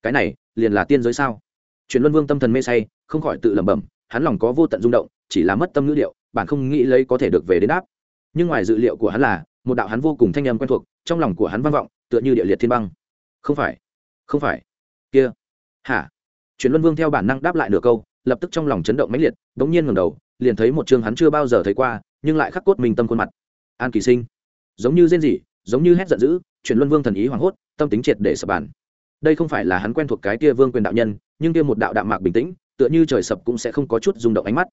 Cái này, liền là tiên giới sao? Chuyển luân vương tâm thần mê say không khỏi tự lẩm bẩm, hắn lòng có vô tận rung động, chỉ là mất tâm ngữ liệu bản không nghĩ lấy có thể được về đến đáp. Nhưng ngoài dự liệu của hắn là, một đạo hắn vô cùng thanh âm quen thuộc, trong lòng của hắn vang vọng, tựa như địa liệt thiên băng. Không phải không phải. Kia, hả? Truyền luân vương theo bản năng đáp lại nửa câu, lập tức trong lòng chấn động mãnh liệt, bỗng nhiên ngẩng đầu, liền thấy một chương hắn chưa bao giờ thấy qua, nhưng lại khắc cốt mình tâm khuôn mặt. An kỳ sinh. Giống như rên rỉ, giống như hét giận dữ, truyền luân vương thần ý hoảng hốt, tâm tính triệt để sập bàn đây không phải là hắn quen thuộc cái kia vương quyền đạo nhân, nhưng kia một đạo đạo mạc bình tĩnh tựa như trời sập cũng sẽ không có chút rung động ánh mắt.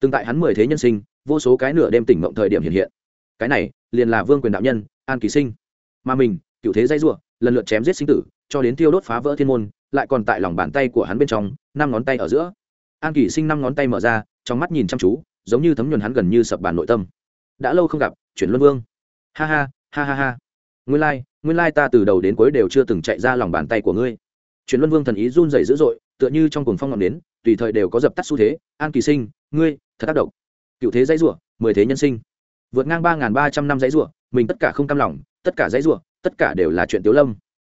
Từng tại hắn mười thế nhân sinh vô số cái nửa đêm tỉnh mộng thời điểm hiện hiện. Cái này liền là vương quyền đạo nhân an kỳ sinh. Mà mình cựu thế dây r lần lượt chém giết sinh tử cho đến tiêu đốt phá vỡ thiên môn lại còn tại lòng bàn tay của hắn bên trong năm ngón tay ở giữa. An kỳ sinh năm ngón tay mở ra trong mắt nhìn chăm chú giống như thấm nhuần hắn gần như sập bàn nội tâm. Đã lâu không gặp chuyển luân vương. Ha ha ha ha ha. Nguyên lai、like, nguyên ta từ đầu đến cuối đều chưa từng chạy ra lòng bàn tay của ngươi. Chuyển luân vương thần ý run rẩy dữ dội tựa như trong cuồng phong ngọn đến tùy thời đều có dập tắt xu thế, an kỳ sinh, ngươi, thật tác động cựu thế dãy rủa, mười thế nhân sinh. Vượt ngang ba ba trăm năm dãy rủa, mình tất cả không cam lòng, tất cả dãy rủa, tất cả đều là chuyện tiếu lâm.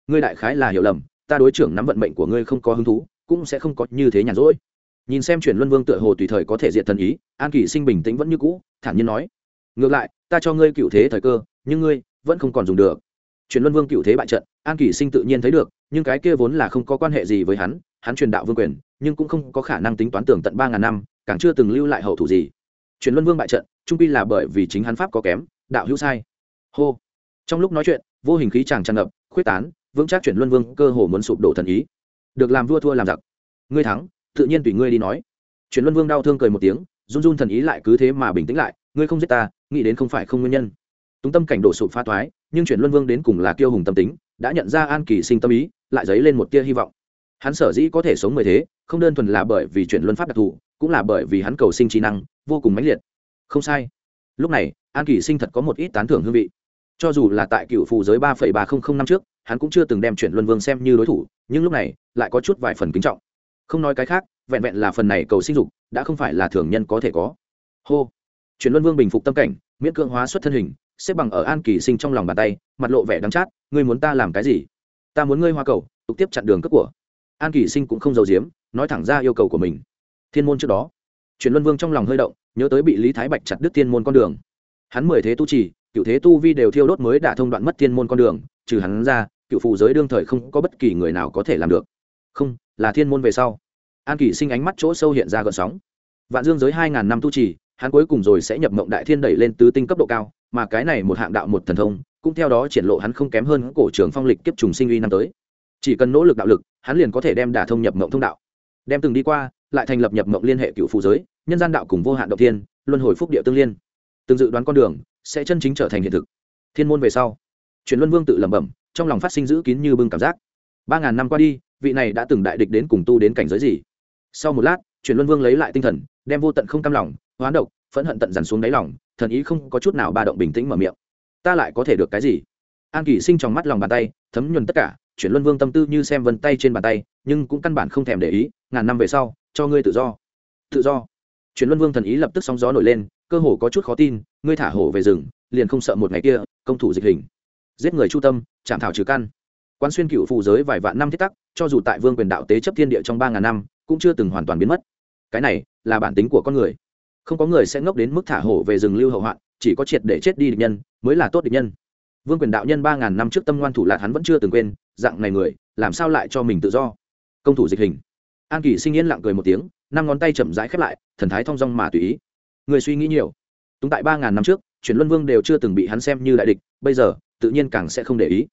Ngươi đại khái là hiểu lầm, ta đối trưởng nắm vận mệnh của ngươi không có hứng thú, cũng sẽ không có như thế nhàn rỗi. Nhìn xem chuyển luân vương tựa hồ tùy thời có thể diệt thần ý, an kỳ sinh bình tĩnh vẫn như cũ, thản nhiên nói. Ngược lại, ta cho ngươi cựu thế thời cơ, nhưng ngươi vẫn không còn dùng được. Chuyển luân vương cựu thế bại trận, an kỳ sinh tự nhiên thấy được, nhưng cái kia vốn là không có quan hệ gì với hắn hắn truyền đạo vương quyền nhưng cũng không có khả năng tính toán tưởng tận ba ngàn năm càng chưa từng lưu lại hậu thủ gì. Chuyển luân vương bại trận trung pi là bởi vì chính hắn pháp có kém đạo hữu sai. Hô. Trong lúc nói chuyện vô hình khí chàng tràn ngập khuyết tán vững chắc chuyển luân vương cơ hồ muốn sụp đổ thần ý. Được làm vua thua làm giặc. Ngươi thắng tự nhiên tùy ngươi đi nói. Chuyển luân vương đau thương cười một tiếng run run thần ý lại cứ thế mà bình tĩnh lại ngươi không giết ta nghĩ đến không phải không nguyên nhân. Túng tâm cảnh đổ sụp pha thoái, nhưng chuyển luân vương đến cùng là kiêu hùng tâm tính đã nhận ra an kỳ sinh tâm ý lại dấy lên một tia hy vọng hắn sở dĩ có thể sống mười thế, không đơn thuần là bởi vì chuyển luân pháp đặc thù, cũng là bởi vì hắn cầu sinh trí năng, vô cùng mãnh liệt. Không sai. Lúc này, an kỳ sinh thật có một ít tán thưởng hương vị. Cho dù là tại cựu phù giới ba phẩy ba không không năm trước, hắn cũng chưa từng đem chuyển luân vương xem như đối thủ, nhưng lúc này, lại có chút vài phần kính trọng. Không nói cái khác, vẹn vẹn là phần này cầu sinh dục đã không phải là thường nhân có thể có. Hô. Chuyển luân vương bình phục tâm cảnh, miễn cưỡng hóa xuất thân hình, xếp bằng ở an kỳ sinh trong lòng bàn tay, mặt lộ vẻ đắng chát, ngươi muốn ta làm cái gì? Ta muốn ngươi hoa cầu, tục tiếp chặn đường cướp của an kỳ sinh cũng không giấu giếm, nói thẳng ra yêu cầu của mình. Thiên môn trước đó. Truyền luân vương trong lòng hơi động, nhớ tới bị lý thái bạch chặt đứt thiên môn con đường. Hắn mười thế tu trì, cựu thế tu vi đều thiêu đốt mới đã thông đoạn mất thiên môn con đường, trừ hắn ra, cựu phụ giới đương thời không có bất kỳ người nào có thể làm được. Không, là thiên môn về sau. An kỷ sinh ánh mắt chỗ sâu hiện ra gợn sóng. Vạn dương giới hai ngàn năm tu trì, hắn cuối cùng rồi sẽ nhập mộng đại thiên đẩy lên tứ tinh cấp độ cao, mà cái này một hạng đạo một thần thông, cũng theo đó triển lộ hắn không kém hơn cổ trưởng phong lịch kiếp trùng sinh uy năm tới. Chỉ cần nỗ lực đạo lực hắn liền có thể đem đả thông nhập mộng thông đạo. Đem từng đi qua, lại thành lập nhập mộng liên hệ cựu phù giới, nhân gian đạo cùng vô hạn động thiên, luân hồi phúc địa tương liên. Từng dự đoán con đường sẽ chân chính trở thành hiện thực. Thiên môn về sau truyền luân vương tự lẩm bẩm, trong lòng phát sinh giữ kín như bưng cảm giác. Ba ngàn năm qua đi, vị này đã từng đại địch đến cùng tu đến cảnh giới gì? Sau một lát truyền luân vương lấy lại tinh thần, đem vô tận không cam lòng, hoán độc, phẫn hận tận dằn xuống đáy lòng, thần ý không có chút nào ba động bình tĩnh mở miệng. Ta lại có thể được cái gì? An kỷ sinh trong mắt lòng bàn tay, thấm nhuần tất cả chuyển luân vương tâm tư như xem vân tay trên bàn tay, nhưng cũng căn bản không thèm để ý, ngàn năm về sau, cho ngươi tự do. Tự do. Chuyển luân vương thần ý lập tức sóng gió nổi lên, cơ hồ có chút khó tin, ngươi thả hổ về rừng, liền không sợ một ngày kia, công thủ dịch hình. Giết người chu tâm, chạm thảo trừ căn. Quan xuyên cựu phù giới vài vạn năm thiết tắc, cho dù tại vương quyền đạo tế chấp thiên địa trong ba ngàn năm, cũng chưa từng hoàn toàn biến mất. Cái này, là bản tính của con người. Không có người sẽ ngốc đến mức thả hổ về rừng lưu hậu hoạn, chỉ có triệt để chết đi địch nhân, mới là tốt địch nhân. Vương quyền đạo nhân ba ngàn năm trước tâm ngoan thủ lạc hắn vẫn chưa từng quên dạng này người, làm sao lại cho mình tự do? Công thủ dịch hình. An kỷ sinh yên lặng cười một tiếng, năm ngón tay chậm rãi khép lại, thần thái thong dong mà tùy ý. Người suy nghĩ nhiều. Túng tại ba ngàn năm trước, chuyển luân vương đều chưa từng bị hắn xem như đại địch, bây giờ, tự nhiên càng sẽ không để ý.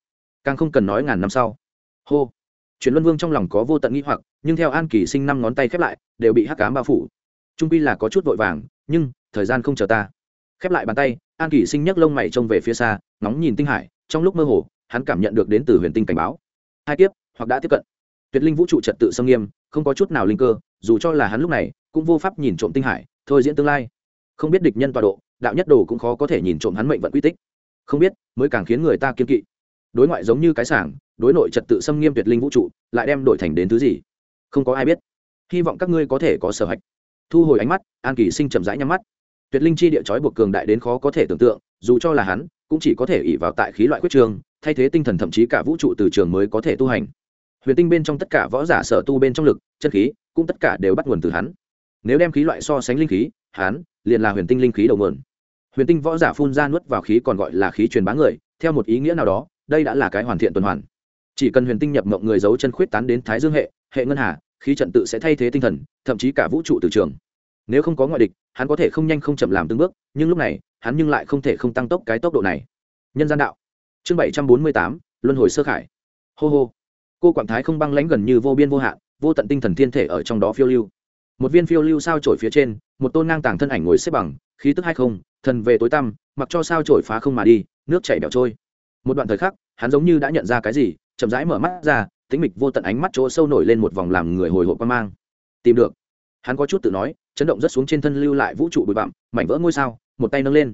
Càng không cần nói ngàn năm sau. Hô. Chuyển luân vương trong lòng có vô tận nghi hoặc, nhưng theo an kỳ sinh năm ngón tay khép lại, đều bị hắc cám bao phủ. Trung pi là có chút vội vàng, nhưng, thời gian không chờ ta. Khép lại bàn tay, an kỳ sinh nhấc lông mày trông về phía xa, ngóng nhìn tinh hải, trong lúc mơ hồ hắn cảm nhận được đến từ huyền tinh cảnh báo. Hai kiếp, hoặc đã tiếp cận. Tuyệt linh vũ trụ trật tự xâm nghiêm, không có chút nào linh cơ, dù cho là hắn lúc này, cũng vô pháp nhìn trộm tinh hải, thôi diễn tương lai. Không biết địch nhân tọa độ, đạo nhất đồ cũng khó có thể nhìn trộm hắn mệnh vận quy tích. Không biết, mới càng khiến người ta kiên kỵ. Đối ngoại giống như cái sảng, đối nội trật tự xâm nghiêm tuyệt linh vũ trụ, lại đem đổi thành đến thứ gì? Không có ai biết. Hy vọng các ngươi có thể có sở hạch. Thu hồi ánh mắt, an kỳ sinh chậm rãi nhắm mắt. Tuyệt linh chi địa chói buộc cường đại đến khó có thể tưởng tượng, dù cho là hắn, cũng chỉ có thể ỉ vào tại khí loại quyết trường thay thế tinh thần thậm chí cả vũ trụ từ trường mới có thể tu hành. Huyền tinh bên trong tất cả võ giả sở tu bên trong lực, chân khí, cũng tất cả đều bắt nguồn từ hắn. Nếu đem khí loại so sánh linh khí, hắn liền là huyền tinh linh khí đầu nguồn. Huyền tinh võ giả phun ra nuốt vào khí còn gọi là khí truyền bá người, theo một ý nghĩa nào đó, đây đã là cái hoàn thiện tuần hoàn. Chỉ cần huyền tinh nhập mộng người giấu chân khuyết tán đến thái dương hệ hệ ngân hà, khí trận tự sẽ thay thế tinh thần, thậm chí cả vũ trụ từ trường. Nếu không có ngoại địch, hắn có thể không nhanh không chậm làm từng bước, nhưng lúc này, hắn nhưng lại không thể không tăng tốc cái tốc độ này. Nhân gian đạo chương bảy trăm bốn mươi tám, luân hồi sơ khải. Hô hô. Cô quảng thái không băng lãnh gần như vô biên vô hạn, vô tận tinh thần thiên thể ở trong đó phiêu lưu. Một viên phiêu lưu sao trổi phía trên, một tôn ngang tàng thân ảnh ngồi xếp bằng, khí tức hay không, thần về tối tăm, mặc cho sao trổi phá không mà đi, nước chảy bẻo trôi. Một đoạn thời khắc, hắn giống như đã nhận ra cái gì, chậm rãi mở mắt ra tính mịch vô tận ánh mắt chỗ sâu nổi lên một vòng làm người hồi hộp quan mang. Tìm được. Hắn có chút tự nói, chấn động rất xuống trên thân lưu lại vũ trụ bụi bặm, mảnh vỡ ngôi sao, một tay nâng lên.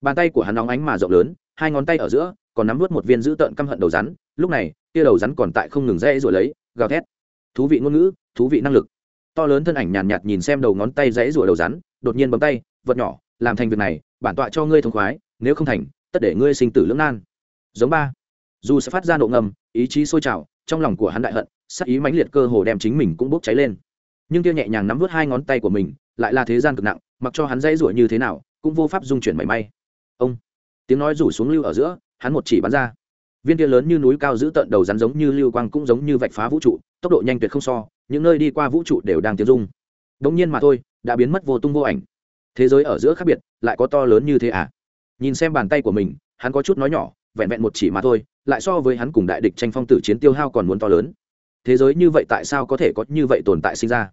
Bàn tay của hắn nóng ánh mà rộng lớn, hai ngón tay ở giữa còn nắm nuốt một viên dữ tợn căm hận đầu rắn lúc này kia đầu rắn còn tại không ngừng rẽ rồi lấy gào thét. Thú vị ngôn ngữ thú vị năng lực. To lớn thân ảnh nhàn nhạt, nhạt nhìn xem đầu ngón tay rẽ rủa đầu rắn đột nhiên bấm tay vật nhỏ làm thành việc này bản tọa cho ngươi thông khoái nếu không thành tất để ngươi sinh tử lưỡng nan. Giống ba. Dù sẽ phát ra nộ ngầm ý chí sôi trào trong lòng của hắn đại hận sắc ý mãnh liệt cơ hồ đem chính mình cũng bốc cháy lên. Nhưng kia nhẹ nhàng nắm vút hai ngón tay của mình lại là thế gian cực nặng mặc cho hắn dãy rủa như thế nào cũng vô pháp dung chuyển mảy may. Ông. Tiếng nói rủ xuống lưu ở giữa hắn một chỉ bắn ra. Viên kia lớn như núi cao giữ tận đầu rắn giống như lưu quang cũng giống như vạch phá vũ trụ, tốc độ nhanh tuyệt không so, những nơi đi qua vũ trụ đều đang tiến dung. đống nhiên mà thôi, đã biến mất vô tung vô ảnh. Thế giới ở giữa khác biệt, lại có to lớn như thế à? Nhìn xem bàn tay của mình, hắn có chút nói nhỏ, vẹn vẹn một chỉ mà thôi, lại so với hắn cùng đại địch tranh phong tử chiến tiêu hao còn muốn to lớn. Thế giới như vậy tại sao có thể có như vậy tồn tại sinh ra?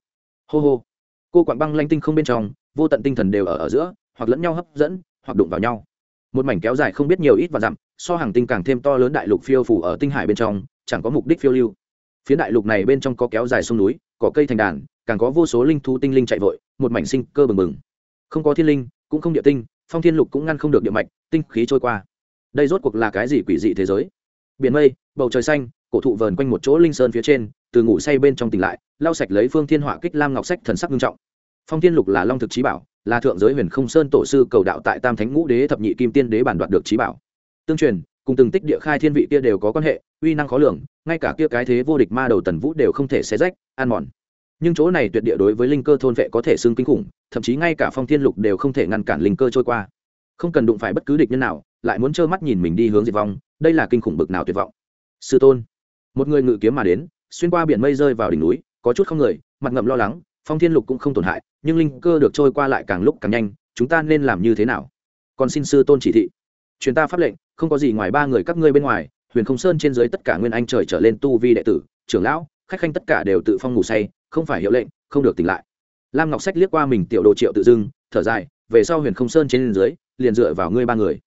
Hô hô. Cô quặng băng lanh tinh không bên trong, vô tận tinh thần đều ở ở giữa, hoặc lẫn nhau hấp dẫn, hoặc đụng vào nhau một mảnh kéo dài không biết nhiều ít và dặm, so hàng tinh càng thêm to lớn đại lục phiêu phủ ở tinh hải bên trong, chẳng có mục đích phiêu lưu. Phía đại lục này bên trong có kéo dài sông núi, có cây thành đàn, càng có vô số linh thú tinh linh chạy vội, một mảnh sinh cơ bừng bừng. Không có thiên linh, cũng không địa tinh, phong thiên lục cũng ngăn không được địa mạch, tinh khí trôi qua. Đây rốt cuộc là cái gì quỷ dị thế giới? Biển mây, bầu trời xanh, cổ thụ vờn quanh một chỗ linh sơn phía trên, từ ngủ say bên trong tỉnh lại, lau sạch lấy phương thiên họa kích lam ngọc sách thần sắc nghiêm trọng. Phong thiên lục là long thực trí bảo là thượng giới huyền không sơn tổ sư cầu đạo tại tam thánh ngũ đế thập nhị kim tiên đế bản đoạt được trí bảo. Tương truyền, cùng từng tích địa khai thiên vị kia đều có quan hệ, uy năng khó lường, ngay cả kia cái thế vô địch ma đầu tần vũ đều không thể xé rách an mòn. Nhưng chỗ này tuyệt địa đối với linh cơ thôn vệ có thể xưng kinh khủng, thậm chí ngay cả phong thiên lục đều không thể ngăn cản linh cơ trôi qua. Không cần đụng phải bất cứ địch nhân nào, lại muốn trơ mắt nhìn mình đi hướng diệt vong, đây là kinh khủng bực nào tuyệt vọng. Sư tôn, một người ngự kiếm mà đến, xuyên qua biển mây rơi vào đỉnh núi, có chút không người, mặt ngậm lo lắng phong thiên lục cũng không tổn hại, nhưng linh cơ được trôi qua lại càng lúc càng nhanh, chúng ta nên làm như thế nào? Còn xin sư tôn chỉ thị. Truyền ta pháp lệnh, không có gì ngoài ba người các ngươi bên ngoài, huyền không sơn trên dưới tất cả nguyên anh trời trở lên tu vi đệ tử, trưởng lão, khách khanh tất cả đều tự phong ngủ say, không phải hiệu lệnh, không được tỉnh lại. Lam ngọc sách liếc qua mình tiểu đồ triệu tự dưng, thở dài, về sau huyền không sơn trên dưới, liền dựa vào ngươi ba người.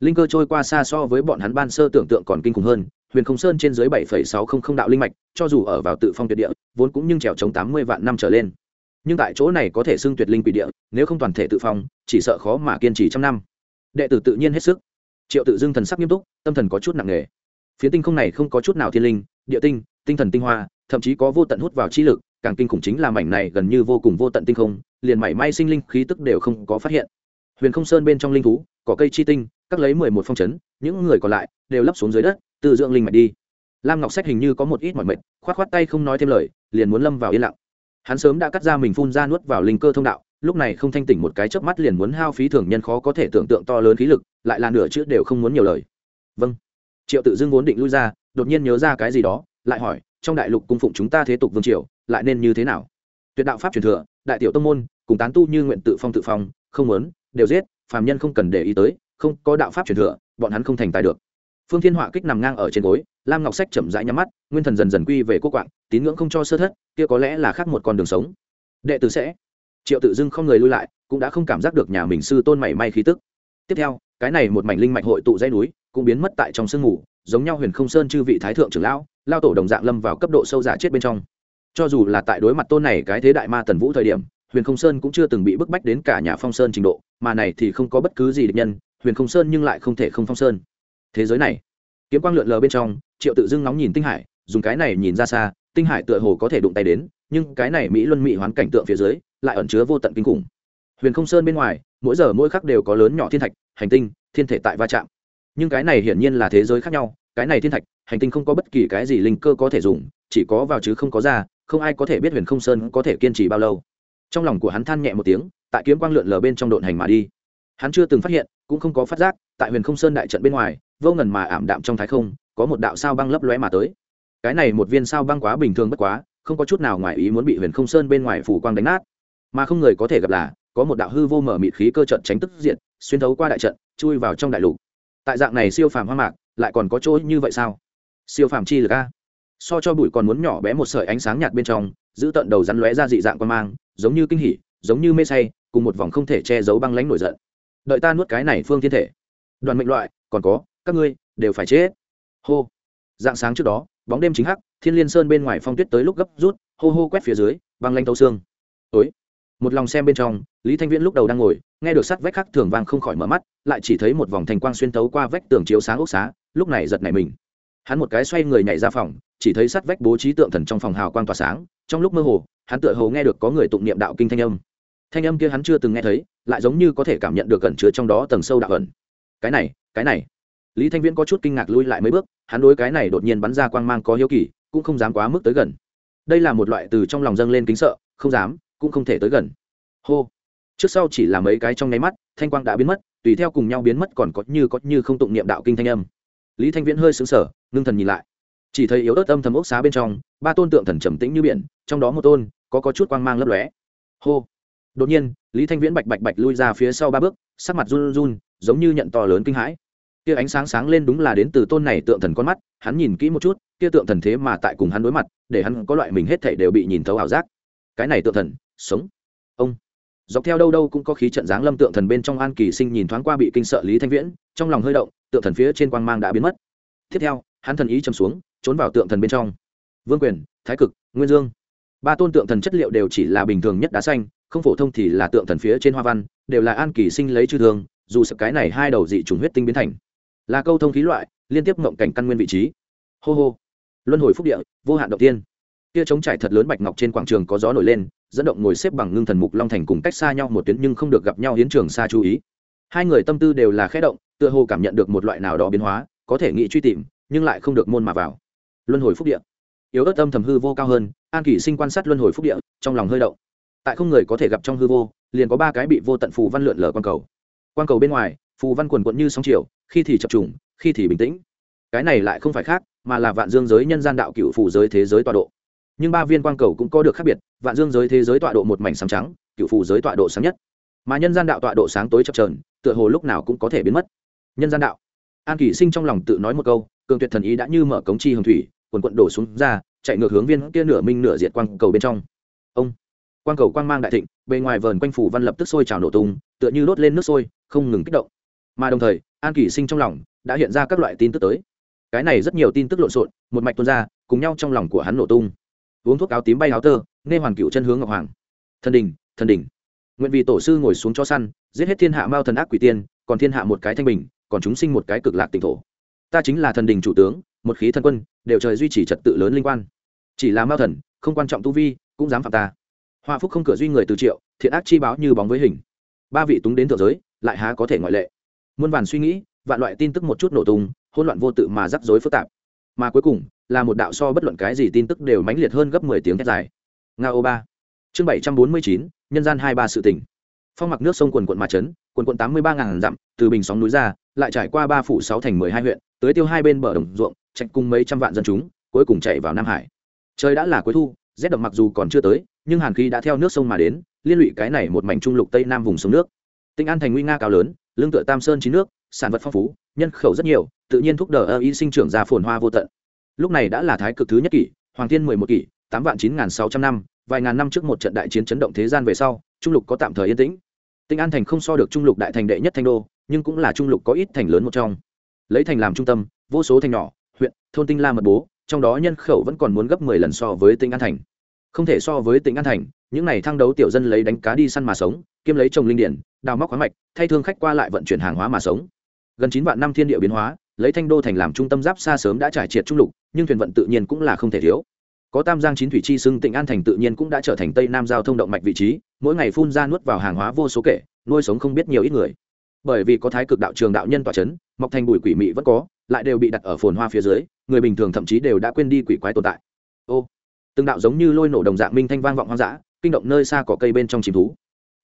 Linh cơ trôi qua xa so với bọn hắn ban sơ tưởng tượng còn kinh khủng hơn, huyền không sơn trên dưới bảy sáu không không đạo linh mạch, cho dù ở vào tự phong tuyệt địa, vốn cũng nhưng trèo chống tám mươi vạn năm trở lên nhưng tại chỗ này có thể xưng tuyệt linh quỷ địa, nếu không toàn thể tự phòng chỉ sợ khó mà kiên trì trăm năm. Đệ tử tự nhiên hết sức. Triệu tự dưng thần sắc nghiêm túc, tâm thần có chút nặng nề. Phía tinh không này không có chút nào thiên linh, địa tinh tinh thần tinh hoa, thậm chí có vô tận hút vào chi lực, càng kinh khủng chính là mảnh này gần như vô cùng vô tận tinh không, liền mảy may sinh linh khí tức đều không có phát hiện. Huyền không sơn bên trong linh thú, có cây chi tinh, các lấy mười một phong chấn, những người còn lại đều lấp xuống dưới đất tự dưỡng linh mạch đi. Lam ngọc sách hình như có một ít mọi mệt khoát khoát tay không nói thêm lời, liền muốn lâm vào yên lặng hắn sớm đã cắt ra mình phun ra nuốt vào linh cơ thông đạo, lúc này không thanh tỉnh một cái chớp mắt liền muốn hao phí thường nhân khó có thể tưởng tượng to lớn khí lực, lại là nửa chữ đều không muốn nhiều lời. Vâng. Triệu tự dưng vốn định lui ra, đột nhiên nhớ ra cái gì đó, lại hỏi, trong đại lục cung phụng chúng ta thế tục vương triều, lại nên như thế nào? Tuyệt đạo pháp truyền thừa, đại tiểu tông môn, cùng tán tu như nguyện tự phong tự phong, không muốn, đều giết, phàm nhân không cần để ý tới, không có đạo pháp truyền thừa, bọn hắn không thành tài được. Phương thiên họa kích nằm ngang ở trên gối lam ngọc sách chậm rãi nhắm mắt, nguyên thần dần dần quy về quốc quạng, tín ngưỡng không cho sơ thất, kia có lẽ là khác một con đường sống. Đệ tử sẽ. Triệu tự dưng không người lui lại, cũng đã không cảm giác được nhà mình sư tôn mảy may khí tức. Tiếp theo, cái này một mảnh linh mạch hội tụ dây núi, cũng biến mất tại trong sương mù, giống nhau huyền không sơn chư vị thái thượng trưởng lão, lao tổ đồng dạng lâm vào cấp độ sâu giả chết bên trong. Cho dù là tại đối mặt tôn này cái thế đại ma tần vũ thời điểm, huyền không sơn cũng chưa từng bị bức bách đến cả nhà phong sơn trình độ, mà này thì không có bất cứ gì địch nhân, huyền không sơn nhưng lại không thể không phong sơn. Thế giới này, kiếm quang lượn lờ bên trong triệu tự dưng nóng nhìn tinh hải, dùng cái này nhìn ra xa, tinh hải tựa hồ có thể đụng tay đến, nhưng cái này mỹ luân mỹ hoán cảnh tượng phía dưới, lại ẩn chứa vô tận kinh khủng. Huyền không sơn bên ngoài, mỗi giờ mỗi khắc đều có lớn nhỏ thiên thạch, hành tinh, thiên thể tại va chạm. Nhưng cái này hiển nhiên là thế giới khác nhau, cái này thiên thạch, hành tinh không có bất kỳ cái gì linh cơ có thể dùng, chỉ có vào chứ không có ra, không ai có thể biết huyền không sơn có thể kiên trì bao lâu. Trong lòng của hắn than nhẹ một tiếng, tại kiếm quang lượn lờ bên trong độn hành mà đi. Hắn chưa từng phát hiện, cũng không có phát giác, tại huyền không sơn đại trận bên ngoài, vô ngần mà ảm đạm trong thái không có một đạo sao băng lấp lóe mà tới. Cái này một viên sao băng quá bình thường bất quá, không có chút nào ngoài ý muốn bị huyền không sơn bên ngoài phủ quang đánh nát. Mà không người có thể gặp là, có một đạo hư vô mở mịt khí cơ trận tránh tức diện xuyên thấu qua đại trận, chui vào trong đại lục. Tại dạng này siêu phàm hoa mạc, lại còn có chỗ như vậy sao? Siêu phàm chi lực a. So cho bụi còn muốn nhỏ bé một sợi ánh sáng nhạt bên trong, giữ tận đầu rắn lóe ra dị dạng quan mang, giống như kinh hỉ, giống như mê say, cùng một vòng không thể che giấu băng lánh nổi giận. Đợi ta nuốt cái này phương thiên thể. Đoàn mệnh loại, còn có, các ngươi, đều phải chết hô. Dạng sáng trước đó, bóng đêm chính hắc, thiên liên sơn bên ngoài phong tuyết tới lúc gấp rút, hô hô quét phía dưới băng lanh tấu xương. Tối một lòng xem bên trong, lý thanh viễn lúc đầu đang ngồi, nghe được sắt vách khắc thường vang không khỏi mở mắt, lại chỉ thấy một vòng thành quang xuyên tấu qua vách tường chiếu sáng ốc xá, lúc này giật nảy mình. Hắn một cái xoay người nhảy ra phòng, chỉ thấy sắt vách bố trí tượng thần trong phòng hào quang tỏa sáng, trong lúc mơ hồ, hắn tựa hồ nghe được có người tụng niệm đạo kinh thanh âm. Thanh âm kia hắn chưa từng nghe thấy, lại giống như có thể cảm nhận được cẩn chứa trong đó tầng sâu đạo ẩn. Cái này cái này lý thanh viễn có chút kinh ngạc lui lại mấy bước, hắn đối cái này đột nhiên bắn ra quang mang có hiếu kỳ, cũng không dám quá mức tới gần. Đây là một loại từ trong lòng dâng lên kính sợ, không dám, cũng không thể tới gần. Hô. Trước sau chỉ là mấy cái trong nháy mắt, thanh quang đã biến mất, tùy theo cùng nhau biến mất còn có như có như không tụng niệm đạo kinh thanh âm. Lý thanh viễn hơi xứng sở ngưng thần nhìn lại. Chỉ thấy yếu ớt âm thầm ốc xá bên trong, ba tôn tượng thần trầm tĩnh như biển, trong đó một tôn, có có chút quang mang lấp lóe. Hô. Đột nhiên, lý thanh viễn bạch bạch bạch lui ra phía sau ba bước, sắc mặt run run, giống như nhận to lớn kinh hãi kia ánh sáng sáng lên đúng là đến từ tôn này tượng thần con mắt, hắn nhìn kỹ một chút, kia tượng thần thế mà tại cùng hắn đối mặt, để hắn có loại mình hết thảy đều bị nhìn thấu ảo giác. Cái này tượng thần, sống. Ông. Dọc theo đâu đâu cũng có khí trận giáng lâm tượng thần bên trong an kỳ sinh nhìn thoáng qua bị kinh sợ lý thanh viễn, trong lòng hơi động, tượng thần phía trên quang mang đã biến mất. Tiếp theo, hắn thần ý chầm xuống, trốn vào tượng thần bên trong. Vương quyền, thái cực, nguyên dương. Ba tôn tượng thần chất liệu đều chỉ là bình thường nhất đá xanh, không phổ thông thì là tượng thần phía trên hoa văn, đều là an kỳ sinh lấy chư thương dù sợ cái này hai đầu dị trùng huyết tinh biến thành là câu thông khí loại, liên tiếp mộng cảnh căn nguyên vị trí. Hô hô. Luân hồi phúc địa, vô hạn động tiên. Kia chống trải thật lớn bạch ngọc trên quảng trường có gió nổi lên, dẫn động ngồi xếp bằng ngưng thần mục long thành cùng cách xa nhau một tuyến nhưng không được gặp nhau hiến trường xa chú ý. Hai người tâm tư đều là khẽ động, tựa hồ cảm nhận được một loại nào đó biến hóa, có thể nghĩ truy tìm, nhưng lại không được môn mà vào. Luân hồi phúc địa. Yếu ớt tâm thầm hư vô cao hơn, an kỷ sinh quan sát luân hồi phúc địa, trong lòng hơi động. Tại không người có thể gặp trong hư vô, liền có ba cái bị vô tận phù văn lượn lờ quan cầu. Quan cầu bên ngoài phù văn quần quận như sóng chiều, khi thì chập trùng, khi thì bình tĩnh. Cái này lại không phải khác, mà là vạn dương giới nhân gian đạo cựu phù giới thế giới tọa độ. Nhưng ba viên quang cầu cũng có được khác biệt, vạn dương giới thế giới tọa độ một mảnh sáng trắng cựu phù giới tọa độ sáng nhất. Mà nhân gian đạo tọa độ sáng tối chập trờn tựa hồ lúc nào cũng có thể biến mất. Nhân gian đạo. An kỷ sinh trong lòng tự nói một câu, cường tuyệt thần ý đã như mở cống chi hồng thủy, quần quận đổ xuống ra, chạy ngược hướng viên kia nửa minh nửa diệt quang cầu bên trong. Ông. Quang cầu quang mang đại thịnh, bề ngoài vờn quanh phủ văn lập tức sôi trào nổ tung, tựa như đốt lên nước sôi, không ngừng kích động mà đồng thời, an kỳ sinh trong lòng đã hiện ra các loại tin tức tới. Cái này rất nhiều tin tức lộn xộn, một mạch tuôn ra, cùng nhau trong lòng của hắn nổ tung. Uống thuốc áo tím bay áo tơ, nghe hoàn cựu chân hướng ngọc hoàng. Thần đình thần đình. Nguyện vì tổ sư ngồi xuống cho săn, giết hết thiên hạ mao thần ác quỷ tiên, còn thiên hạ một cái thanh bình, còn chúng sinh một cái cực lạc tỉnh thổ. Ta chính là thần đình chủ tướng, một khí thần quân, đều trời duy trì trật tự lớn linh quan. Chỉ là mao thần, không quan trọng tu vi, cũng dám phạm ta. Hoa phúc không cửa duy người từ triệu, thiện ác chi báo như bóng với hình. Ba vị túng đến thượng giới, lại há có thể ngoại lệ muôn vàn suy nghĩ, vạn loại tin tức một chút nổ tung, hỗn loạn vô tự mà rắc rối phức tạp. Mà cuối cùng, là một đạo so bất luận cái gì tin tức đều mãnh liệt hơn gấp mười tiếng thét dài. Nga ô ba. Chương bảy trăm bốn mươi chín, nhân gian hai ba sự tỉnh phong mặc nước sông quần quận mà trấn quần quận tám mươi ba ngàn dặm, từ bình sóng núi ra, lại trải qua ba phủ sáu thành mười hai huyện tới tiêu hai bên bờ đồng ruộng chạy cùng mấy trăm vạn dân chúng, cuối cùng chạy vào nam hải. Trời đã là cuối thu, rét đậm mặc dù còn chưa tới, nhưng hàn khí đã theo nước sông mà đến, liên lụy cái này một mảnh trung lục tây nam vùng sông nước tinh an thành nguy nga cao lớn, lương tựa tam sơn chín nước, sản vật phong phú, nhân khẩu rất nhiều, tự nhiên thúc đỡ ơ y sinh trưởng ra phồn hoa vô tận. Lúc này đã là thái cực thứ nhất kỷ, hoàng thiên mười một kỷ, tám vạn chín nghìn sáu trăm năm, vài ngàn năm trước một trận đại chiến chấn động thế gian về sau, trung lục có tạm thời yên tĩnh. Tinh an thành không so được trung lục đại thành đệ nhất thành đô, nhưng cũng là trung lục có ít thành lớn một trong. Lấy thành làm trung tâm, vô số thành nhỏ, huyện, thôn tinh la mật bố, trong đó nhân khẩu vẫn còn muốn gấp mười lần so với tinh an thành không thể so với tỉnh an thành, những này thăng đấu tiểu dân lấy đánh cá đi săn mà sống kiêm lấy trồng linh điển, đào móc khoáng mạch, thay thương khách qua lại vận chuyển hàng hóa mà sống. Gần chín vạn năm thiên địa biến hóa, lấy thanh đô thành làm trung tâm giáp xa sớm đã trải triệt trung lục, nhưng thuyền vận tự nhiên cũng là không thể thiếu. Có tam giang chín thủy chi xưng tỉnh an thành tự nhiên cũng đã trở thành tây nam giao thông động mạch vị trí, mỗi ngày phun ra nuốt vào hàng hóa vô số kể, nuôi sống không biết nhiều ít người. Bởi vì có thái cực đạo trường đạo nhân tọa c h ấ n mọc thành bụi quỷ mị vẫn có, lại đều bị đặt ở phồn hoa phía dưới, người bình thường thậm chí đều đã quên đi quỷ quái tồn tại. Ô từng đạo giống như lôi nổ đồng dạng minh thanh vang vọng hoang dã, kinh động nơi xa có cây bên trong chìm thú.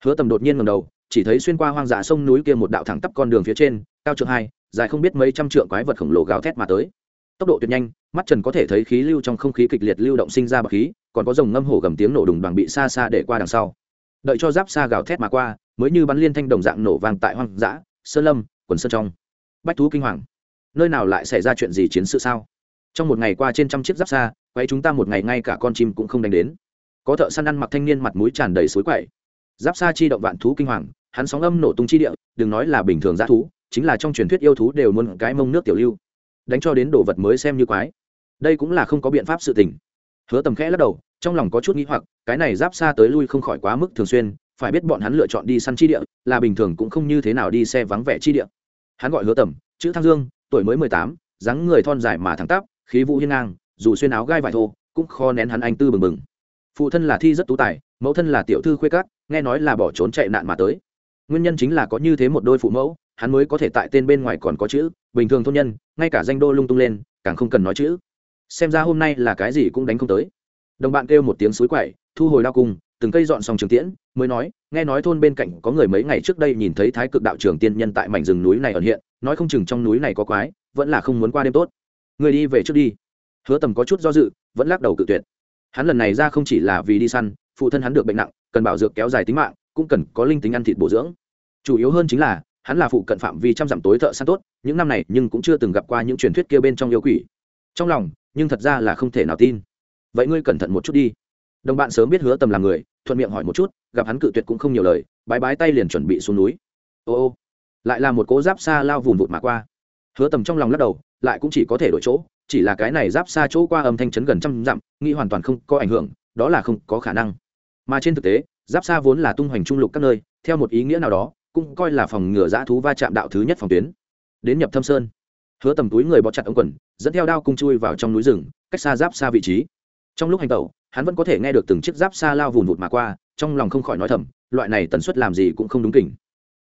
Hứa tầm đột nhiên ngầm đầu, chỉ thấy xuyên qua hoang dã sông núi kia một đạo thẳng tắp con đường phía trên, cao trượng hai, dài không biết mấy trăm trượng quái vật khổng lồ gào thét mà tới. Tốc độ tuyệt nhanh, mắt trần có thể thấy khí lưu trong không khí kịch liệt lưu động sinh ra bậc khí, còn có dòng ngâm hổ gầm tiếng nổ đùng đoàn bị xa xa để qua đằng sau. Đợi cho giáp xa gào thét mà qua, mới như bắn liên thanh đồng dạng nổ vang tại hoang dã, sơn lâm, quần sơn trong. Bách thú kinh hoàng. Nơi nào lại xảy ra chuyện gì chiến sự sao? Trong một ngày qua trên trăm chiếc giáp xa quay chúng ta một ngày ngay cả con chim cũng không đánh đến. Có thợ săn ăn mặc thanh niên mặt mũi tràn đầy suối quậy. Giáp xa chi động vạn thú kinh hoàng, hắn sóng âm nổ tung chi địa, đừng nói là bình thường g thú, chính là trong truyền thuyết yêu thú đều muốn cái mông nước tiểu lưu. Đánh cho đến đồ vật mới xem như quái. Đây cũng là không có biện pháp sự tình. Hứa tầm khẽ lắc đầu, trong lòng có chút nghĩ hoặc, cái này giáp xa tới lui không khỏi quá mức thường xuyên, phải biết bọn hắn lựa chọn đi săn chi địa, là bình thường cũng không như thế nào đi xe vắng vẻ chi địa. Hắn gọi hứa tầm, chữ thăng dương, tuổi mới mười tám, dáng người thon dài mà thẳng tắp, khí vũ hiên ngang dù xuyên áo gai vải thô, cũng khó nén hắn anh tư bừng bừng. Phụ thân là thi rất tú tài, mẫu thân là tiểu thư khuê cát nghe nói là bỏ trốn chạy nạn mà tới. Nguyên nhân chính là có như thế một đôi phụ mẫu, hắn mới có thể tại tên bên ngoài còn có chữ, bình thường thôn nhân, ngay cả danh đô lung tung lên, càng không cần nói chữ. Xem ra hôm nay là cái gì cũng đánh không tới. Đồng bạn kêu một tiếng suối quậy, thu hồi đao cung từng cây dọn xong trường tiễn, mới nói, nghe nói thôn bên cạnh có người mấy ngày trước đây nhìn thấy thái cực đạo trường tiên nhân tại mảnh rừng núi này ẩn hiện, nói không chừng trong núi này có quái, vẫn là không muốn qua đêm tốt. Người đi về trước đi hứa tầm có chút do dự, vẫn lắc đầu cự tuyệt. Hắn lần này ra không chỉ là vì đi săn, phụ thân hắn được bệnh nặng, cần bảo dược kéo dài tính mạng, cũng cần có linh tính ăn thịt bổ dưỡng. Chủ yếu hơn chính là, hắn là phụ cận phạm vi trăm dặm tối thợ săn tốt, những năm này nhưng cũng chưa từng gặp qua những truyền thuyết kia bên trong yêu quỷ. Trong lòng, nhưng thật ra là không thể nào tin. Vậy ngươi cẩn thận một chút đi. Đồng bạn sớm biết hứa tầm là người, thuận miệng hỏi một chút, gặp hắn cự tuyệt cũng không nhiều lời, bái bái tay liền chuẩn bị xuống núi. Ô ô, lại là một cố giáp xa lao vùn vụt mà qua. Hứa tầm trong lòng lắc đầu, lại cũng chỉ có thể đổi chỗ chỉ là cái này giáp xa chỗ qua âm thanh chấn gần trăm dặm, nghĩ hoàn toàn không có ảnh hưởng, đó là không có khả năng. Mà trên thực tế, giáp xa vốn là tung hoành trung lục các nơi, theo một ý nghĩa nào đó, cũng coi là phòng ngừa dã thú va chạm đạo thứ nhất phòng tuyến. Đến nhập thâm sơn, hứa tầm túi người bó chặt ống quần, dẫn theo đao cung chui vào trong núi rừng, cách xa giáp xa vị trí. Trong lúc hành tẩu, hắn vẫn có thể nghe được từng chiếc giáp xa lao vùn vụt mà qua, trong lòng không khỏi nói thầm, loại này tần suất làm gì cũng không đúng kỉnh.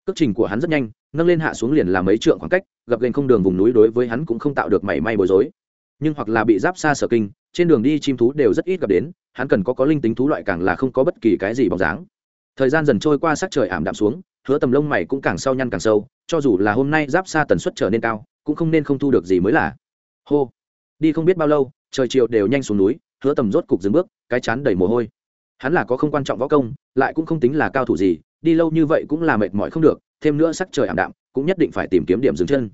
Cước trình của hắn rất nhanh, nâng lên hạ xuống liền làm mấy trượng khoảng cách gặp lên không đường vùng núi đối với hắn cũng không tạo được mảy may bối rối nhưng hoặc là bị giáp xa sở kinh, trên đường đi chim thú đều rất ít gặp đến, hắn cần có có linh tính thú loại càng là không có bất kỳ cái gì bóng dáng. Thời gian dần trôi qua sắc trời ảm đạm xuống, hứa tầm lông mày cũng càng sâu nhăn càng sâu, cho dù là hôm nay giáp xa tần suất trở nên cao, cũng không nên không thu được gì mới là. Hô. Đi không biết bao lâu, trời chiều đều nhanh xuống núi, hứa tầm rốt cục dừng bước, cái chán đầy mồ hôi. Hắn là có không quan trọng võ công, lại cũng không tính là cao thủ gì, đi lâu như vậy cũng là mệt mỏi không được, thêm nữa sắc trời ảm đạm, cũng nhất định phải tìm kiếm điểm dừng chân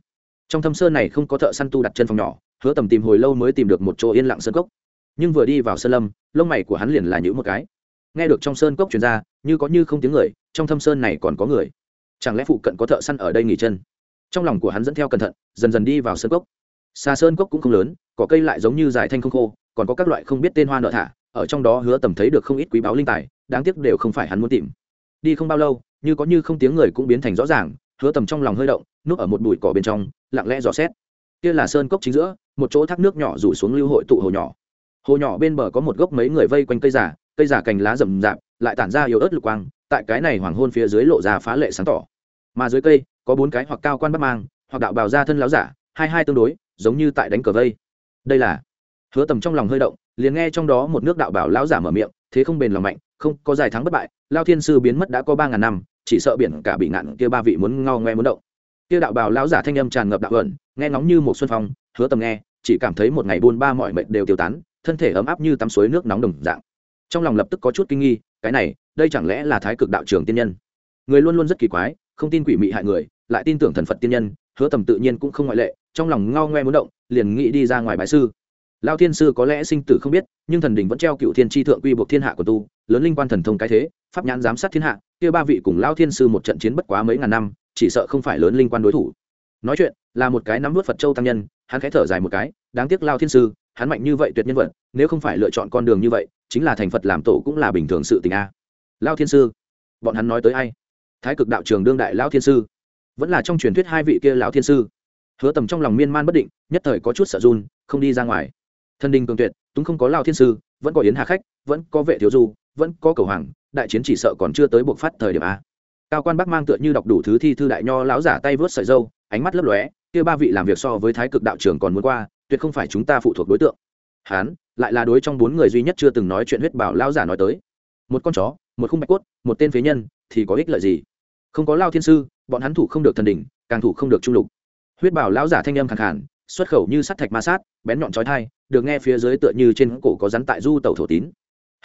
trong thâm sơn này không có thợ săn tu đặt chân phòng nhỏ, hứa tầm tìm hồi lâu mới tìm được một chỗ yên lặng sơn cốc. Nhưng vừa đi vào sơn lâm, lông mày của hắn liền là những một cái. Nghe được trong sơn cốc truyền ra, như có như không tiếng người, trong thâm sơn này còn có người. Chẳng lẽ phụ cận có thợ săn ở đây nghỉ chân? Trong lòng của hắn dẫn theo cẩn thận, dần dần đi vào sơn cốc. Xa sơn cốc cũng không lớn, cỏ cây lại giống như dài thanh không khô, còn có các loại không biết tên hoa nợ thả, ở trong đó hứa tầm thấy được không ít quý báo linh tài, đáng tiếc đều không phải hắn muốn tìm. Đi không bao lâu, như có như không tiếng người cũng biến thành rõ ràng, hứa tầm trong lòng hơi động núp ở một bụi cỏ bên trong, lặng lẽ dò xét. Kia là sơn cốc chính giữa, một chỗ thác nước nhỏ rủ xuống lưu hội tụ hồ nhỏ. Hồ nhỏ bên bờ có một gốc mấy người vây quanh cây giả cây giả cành lá rậm rạp, lại tản ra yếu ớt lục quang, tại cái này hoàng hôn phía dưới lộ ra phá lệ sáng tỏ. Mà dưới cây, có bốn cái hoặc cao quan bắt mang, hoặc đạo bào ra thân láo giả, hai hai tương đối, giống như tại đánh cờ vây. Đây là hứa tầm trong lòng hơi động, liền nghe trong đó một nước đạo bảo lão giả mở miệng, thế không bền lòng mạnh, không, có dài thắng bất bại, lao thiên sư biến mất đã có ba ngàn năm, chỉ sợ biển cả bị ngạn kia ba vị muốn ngao ngoe muốn động kia đạo bào lão giả thanh âm tràn ngập đạo ẩn nghe ngóng như một xuân phong, hứa tầm nghe, chỉ cảm thấy một ngày buôn ba mọi mệt đều tiêu tán, thân thể ấm áp như tắm suối nước nóng đồng dạng. Trong lòng lập tức có chút kinh nghi, cái này, đây chẳng lẽ là thái cực đạo trường tiên nhân? Người luôn luôn rất kỳ quái, không tin quỷ mị hại người, lại tin tưởng thần phật tiên nhân, hứa tầm tự nhiên cũng không ngoại lệ, trong lòng ngao ngoe muốn động, liền nghĩ đi ra ngoài bãi sư. Lao thiên sư có lẽ sinh tử không biết, nhưng thần đình vẫn treo cựu thiên tri thượng quy buộc thiên hạ của tu lớn linh quan thần thông cái thế, pháp nhãn giám sát thiên hạ, kia ba vị cùng lao thiên sư một trận chiến bất quá mấy ngàn năm, chỉ sợ không phải lớn linh quan đối thủ. Nói chuyện, là một cái nắm vớt phật châu tăng nhân, hắn khẽ thở dài một cái, đáng tiếc lao thiên sư, hắn mạnh như vậy tuyệt nhân vật, nếu không phải lựa chọn con đường như vậy, chính là thành phật làm tổ cũng là bình thường sự tình a. Lao thiên sư, bọn hắn nói tới ai? Thái cực đạo trường đương đại lao thiên sư. Vẫn là trong truyền thuyết hai vị kia lão thiên sư. Hứa tầm trong lòng miên man bất định, nhất thời có chút sợ run, không đi ra ngoài. Thân đình cường tuyệt, túng không có lao thiên sư, vẫn có yến hà khách, vẫn có vệ thiếu du vẫn có cầu hoàng, đại chiến chỉ sợ còn chưa tới buộc phát thời điểm a. Cao quan bắc mang tựa như đọc đủ thứ thi thư đại nho lão giả tay vớt sợi dâu, ánh mắt lấp lóe, kia ba vị làm việc so với thái cực đạo trưởng còn muốn qua, tuyệt không phải chúng ta phụ thuộc đối tượng. Hán, lại là đối trong bốn người duy nhất chưa từng nói chuyện huyết bảo lão giả nói tới. Một con chó, một khung bạch cốt, một tên phế nhân, thì có ích lợi gì? Không có lao thiên sư, bọn hắn thủ không được thần đỉnh, càng thủ không được trung lục. Huyết bảo lão giả thanh âm khẳng khản xuất khẩu như sắt thạch ma sát, bén nhọn chói thai được nghe phía dưới tựa như trên cổ có rắn tại du tàu thổ tín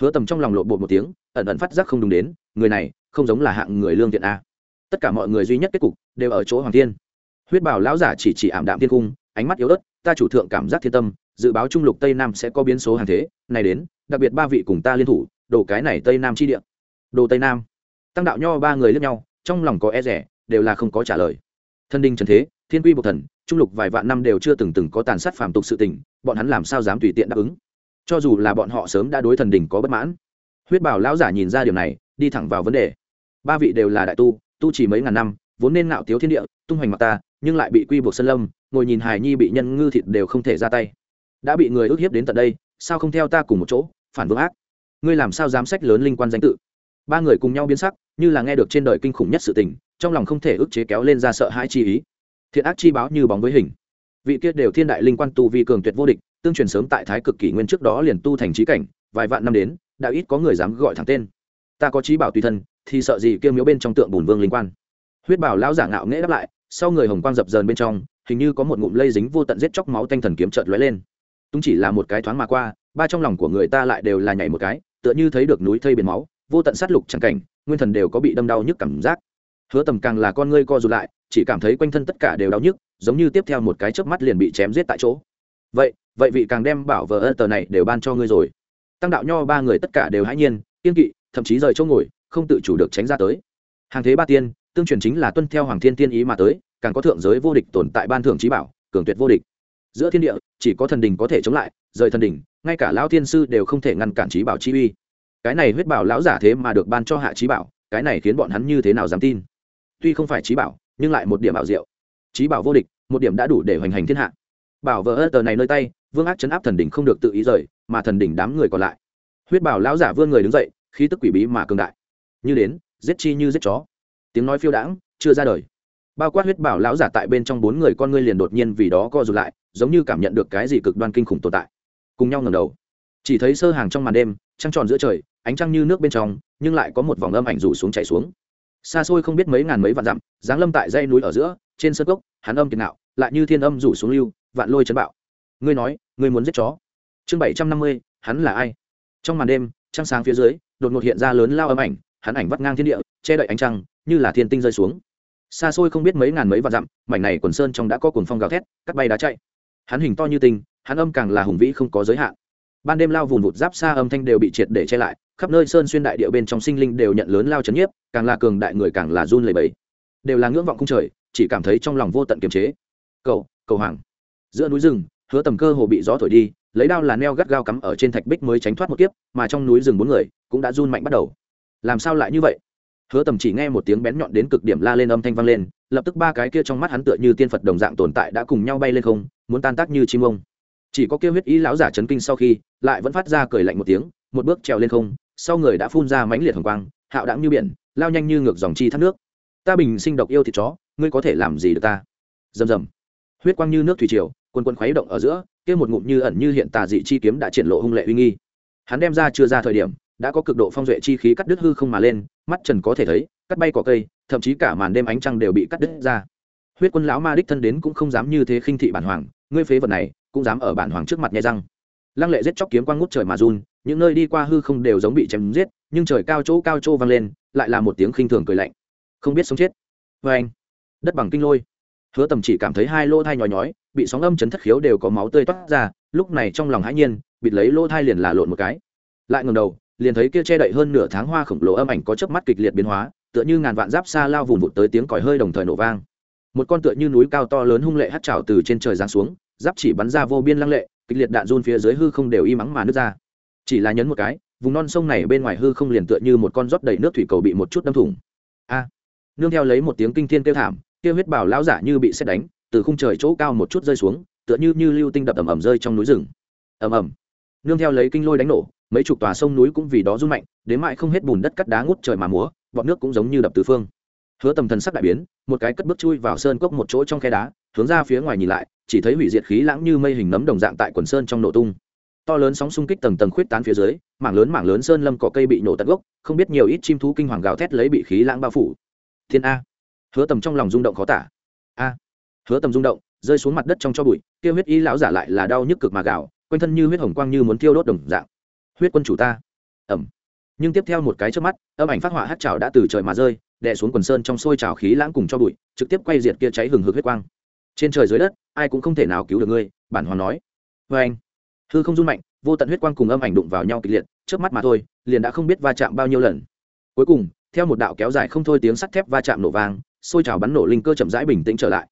hứa tầm trong lòng lộ bột một tiếng, ẩn ẩn phát giác không đúng đến, người này không giống là hạng người lương thiện a. Tất cả mọi người duy nhất kết cục đều ở chỗ hoàng thiên. Huyết bảo lão giả chỉ chỉ ảm đạm thiên cung, ánh mắt yếu ớt, ta chủ thượng cảm giác thiên tâm, dự báo trung lục tây nam sẽ có biến số hàng thế, này đến, đặc biệt ba vị cùng ta liên thủ đồ cái này tây nam chi địa. Đồ tây nam? Tăng đạo nho ba người lẫn nhau, trong lòng có e rẻ, đều là không có trả lời. Thân đinh trần thế, thiên quy bộc thần, trung lục vài vạn năm đều chưa từng từng có tàn sát phàm tục sự tình, bọn hắn làm sao dám tùy tiện đáp ứng? Cho dù là bọn họ sớm đã đối thần đình có bất mãn. Huyết bảo lão giả nhìn ra điều này, đi thẳng vào vấn đề. Ba vị đều là đại tu tu chỉ mấy ngàn năm, vốn nên ngạo tiếu thiên địa, tung hoành mặt ta, nhưng lại bị quy buộc sân lâm, ngồi nhìn hài nhi bị nhân ngư thịt đều không thể ra tay. Đã bị người ức hiếp đến tận đây, sao không theo ta cùng một chỗ, phản vương ác? Ngươi làm sao dám sách lớn linh quan danh tự? Ba người cùng nhau biến sắc, như là nghe được trên đời kinh khủng nhất sự tình, trong lòng không thể ức chế kéo lên ra sợ hãi chi ý. Thiện ác chi báo như bóng với hình. Vị kia đều thiên đại linh quan tu vi cường tuyệt vô địch tương truyền sớm tại thái cực kỷ nguyên trước đó liền tu thành trí cảnh, vài vạn năm đến, đã ít có người dám gọi thẳng tên. Ta có trí bảo tùy thân, thì sợ gì kêu miếu bên trong tượng bùn vương linh quan. Huyết bảo lão giả ngạo nghễ đáp lại, sau người hồng quang dập dờn bên trong, hình như có một ngụm lây dính vô tận giết chóc máu tanh thần kiếm trợt lóe lên. Tung chỉ là một cái thoáng mà qua, ba trong lòng của người ta lại đều là nhảy một cái, tựa như thấy được núi thây biển máu, vô tận sát lục chẳng cảnh, nguyên thần đều có bị đâm đau nhức cảm giác. Hứa tầm càng là con ngươi co rụt lại, chỉ cảm thấy quanh thân tất cả đều đau nhức, giống như tiếp theo một cái chớp mắt liền bị chém giết tại chỗ vậy vậy vị càng đem bảo vợ ơ tờ này đều ban cho ngươi rồi. Tăng đạo nho ba người tất cả đều hãy nhiên, kiên kỵ, thậm chí rời chỗ ngồi, không tự chủ được tránh ra tới. Hàng thế ba tiên, tương truyền chính là tuân theo hoàng thiên tiên ý mà tới, càng có thượng giới vô địch tồn tại ban thưởng trí bảo, cường tuyệt vô địch. Giữa thiên địa, chỉ có thần đình có thể chống lại, rời thần đình, ngay cả lão thiên sư đều không thể ngăn cản trí bảo chi uy. Cái này huyết bảo lão giả thế mà được ban cho hạ trí bảo, cái này khiến bọn hắn như thế nào dám tin? Tuy không phải trí bảo, nhưng lại một điểm bảo diệu. Trí bảo vô địch, một điểm đã đủ để hoành hành thiên hạ bảo vợ ơ tờ này nơi tay, vương ác chấn áp thần đỉnh không được tự ý rời, mà thần đỉnh đám người còn lại. Huyết bảo lão giả vươn người đứng dậy, khí tức quỷ bí mà cường đại. Như đến, giết chi như giết chó. Tiếng nói phiêu đãng, chưa ra đời. Bao quát huyết bảo lão giả tại bên trong bốn người con ngươi liền đột nhiên vì đó co rụt lại, giống như cảm nhận được cái gì cực đoan kinh khủng tồn tại. Cùng nhau ngầm đầu. Chỉ thấy sơ hàng trong màn đêm, trăng tròn giữa trời, ánh trăng như nước bên trong, nhưng lại có một vòng âm ảnh rủ xuống chảy xuống. Xa xôi không biết mấy ngàn mấy vạn dặm, giáng lâm tại dây núi ở giữa, trên sân gốc hắn âm kiệt nạo lại như thiên âm rủ xuống lưu vạn lôi chấn bạo. Ngươi nói, ngươi muốn giết chó. Chương bảy trăm năm mươi, hắn là ai? Trong màn đêm, trăng sáng phía dưới, đột ngột hiện ra lớn lao âm ảnh, hắn ảnh vắt ngang thiên địa, che đậy ánh trăng, như là thiên tinh rơi xuống. Xa xôi không biết mấy ngàn mấy vạn dặm, mảnh này quần sơn trong đã có cuồng phong gào thét, cắt bay đá chạy. Hắn hình to như tinh, hắn âm càng là hùng vĩ không có giới hạn. Ban đêm lao vùn vụt giáp xa âm thanh đều bị triệt để che lại, khắp nơi sơn xuyên đại địa bên trong sinh linh đều nhận lớn lao chấn nhiếp, càng là cường đại người càng là run lầy bẫy đều là ngưỡng vọng không trời, chỉ cảm thấy trong lòng vô tận kiềm chế. Cầu cầu hoàng giữa núi rừng, hứa tầm cơ hồ bị gió thổi đi, lấy đao là neo gắt gao cắm ở trên thạch bích mới tránh thoát một kiếp, mà trong núi rừng bốn người cũng đã run mạnh bắt đầu. Làm sao lại như vậy? Hứa tầm chỉ nghe một tiếng bén nhọn đến cực điểm la lên âm thanh vang lên, lập tức ba cái kia trong mắt hắn tựa như tiên phật đồng dạng tồn tại đã cùng nhau bay lên không, muốn tan tác như chim ông. Chỉ có kêu huyết ý lão giả chấn kinh sau khi, lại vẫn phát ra cười lạnh một tiếng, một bước trèo lên không, sau người đã phun ra mãnh liệt hồng quang, hạo đãng như biển, lao nhanh như ngược dòng chi thác nước. Ta bình sinh độc yêu thịt chó, ngươi có thể làm gì được ta? Rầm rầm. Huyết quang như nước thủy triều quân quân khuấy động ở giữa, kia một ngụm như ẩn như hiện tà dị chi kiếm đã triển lộ hung lệ uy nghi. Hắn đem ra chưa ra thời điểm, đã có cực độ phong duệ chi khí cắt đứt hư không mà lên, mắt trần có thể thấy, cắt bay cỏ cây, thậm chí cả màn đêm ánh trăng đều bị cắt đứt ra. Huyết quân lão ma đích thân đến cũng không dám như thế khinh thị bản hoàng, ngươi phế vật này, cũng dám ở bản hoàng trước mặt nhai răng. Lăng lệ giết chóc kiếm quang ngút trời mà run, những nơi đi qua hư không đều giống bị chém giết, nhưng trời cao chỗ cao chỗ vang lên, lại là một tiếng khinh thường cười lạnh. Không biết sống chết. Vê anh đất bằng kinh lôi hứa tầm chỉ cảm thấy hai lỗ thai nhói nhói, bị sóng âm chấn thất khiếu đều có máu tươi toát ra, lúc này trong lòng hãi nhiên, bịt lấy lỗ thai liền là lộn một cái. Lại ngầm đầu, liền thấy kia che đậy hơn nửa tháng hoa khổng lồ âm ảnh có chớp mắt kịch liệt biến hóa, tựa như ngàn vạn giáp xa lao vùng vụt tới tiếng còi hơi đồng thời nổ vang. Một con tựa như núi cao to lớn hung lệ hắt trào từ trên trời giáng xuống, giáp chỉ bắn ra vô biên lăng lệ, kịch liệt đạn run phía dưới hư không đều y mắng mà nước ra. Chỉ là nhấn một cái, vùng non sông này bên ngoài hư không liền tựa như một con rót đầy nước thủy cầu bị một chút đâm thủng. A! Nương theo lấy một tiếng kinh thiên kêu thảm kia huyết bảo lão giả như bị xét đánh, từ khung trời chỗ cao một chút rơi xuống, tựa như như lưu tinh đập ầm ầm rơi trong núi rừng. Ầm ầm. Nương theo lấy kinh lôi đánh nổ, mấy chục tòa sông núi cũng vì đó rung mạnh, đến mại không hết bùn đất cắt đá ngút trời mà múa bọn nước cũng giống như đập tứ phương. Hứa tầm thần sắc đại biến, một cái cất bước chui vào sơn cốc một chỗ trong khe đá, hướng ra phía ngoài nhìn lại, chỉ thấy hủy diệt khí lãng như mây hình nấm đồng dạng tại quần sơn trong nổ tung. To lớn sóng xung kích tầng tầng khuyết tán phía dưới, mảng lớn mảng lớn sơn lâm cỏ cây bị nổ tận gốc, không biết nhiều ít chim thú kinh hoàng gào thét lấy bị khí lãng bao phủ. Thiên a hứa tầm trong lòng rung động khó tả. A, hứa tầm rung động, rơi xuống mặt đất trong cho bụi kêu huyết y lão giả lại là đau nhức cực mà gạo quanh thân như huyết hồng quang như muốn thiêu đốt đồng dạng. Huyết quân chủ ta. Ẩm nhưng tiếp theo một cái trước mắt, âm ảnh phát họa hát trào đã từ trời mà rơi, đè xuống quần sơn trong sôi trào khí lãng cùng cho bụi, trực tiếp quay diệt kia cháy hừng hực huyết quang. Trên trời dưới đất, ai cũng không thể nào cứu được ngươi, bản hoàng nói. Vê anh, hư không run mạnh, vô tận huyết quang cùng âm ảnh đụng vào nhau kịch liệt trước mắt mà thôi, liền đã không biết va chạm bao nhiêu lần. Cuối cùng, theo một đạo kéo dài không thôi tiếng sắt thép va chạm nổ vang sôi trào bắn nổ linh cơ chậm rãi bình tĩnh trở lại.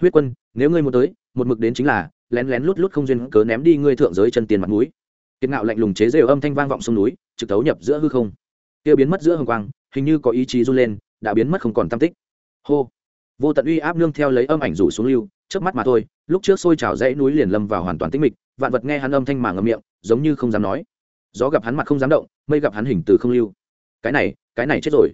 Huyết quân, nếu ngươi muốn tới, một mực đến chính là, lén lén lút lút không duyên cớ ném đi ngươi thượng giới chân tiền mặt mũi. Kiệt ngạo lạnh lùng chế rêu âm thanh vang vọng sông núi, trực tấu nhập giữa hư không. Kia biến mất giữa hồng quang, hình như có ý chí run lên, đã biến mất không còn tam tích. Hô! Vô tận uy áp nương theo lấy âm ảnh rủ xuống lưu trước mắt mà thôi, lúc trước sôi trào dãy núi liền lâm vào hoàn toàn tĩnh mịch, vạn vật nghe hắn âm thanh mà ngậm miệng, giống như không dám nói. Gió gặp hắn mặt không dám động, mây gặp hắn hình từ không lưu. Cái này cái này chết rồi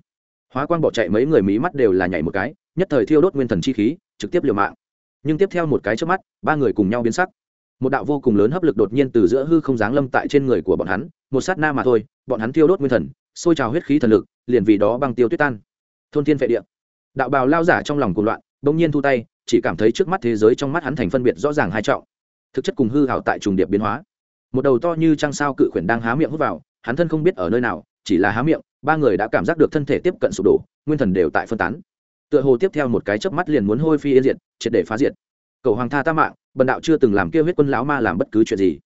hóa quang bỏ chạy mấy người mí mắt đều là nhảy một cái, nhất thời thiêu đốt nguyên thần chi khí, trực tiếp liều mạng. Nhưng tiếp theo một cái trước mắt, ba người cùng nhau biến sắc. Một đạo vô cùng lớn hấp lực đột nhiên từ giữa hư không giáng lâm tại trên người của bọn hắn, một sát na mà thôi, bọn hắn thiêu đốt nguyên thần, sôi trào huyết khí thần lực, liền vì đó băng tiêu tuyết tan. Thôn thiên vệ địa. Đạo bào lao giả trong lòng cuồng loạn, bỗng nhiên thu tay, chỉ cảm thấy trước mắt thế giới trong mắt hắn thành phân biệt rõ ràng hai trọng. Thực chất cùng hư hảo tại trùng điệp biến hóa. Một đầu to như trăng sao cự khuyển đang há miệng hút vào, hắn thân không biết ở nơi nào, chỉ là há miệng ba người đã cảm giác được thân thể tiếp cận sụp đổ, nguyên thần đều tại phân tán. Tựa hồ tiếp theo một cái chớp mắt liền muốn hôi phi yên diệt, triệt để phá diệt. Cầu hoàng tha ta mạng, bần đạo chưa từng làm kia huyết quân lão ma làm bất cứ chuyện gì.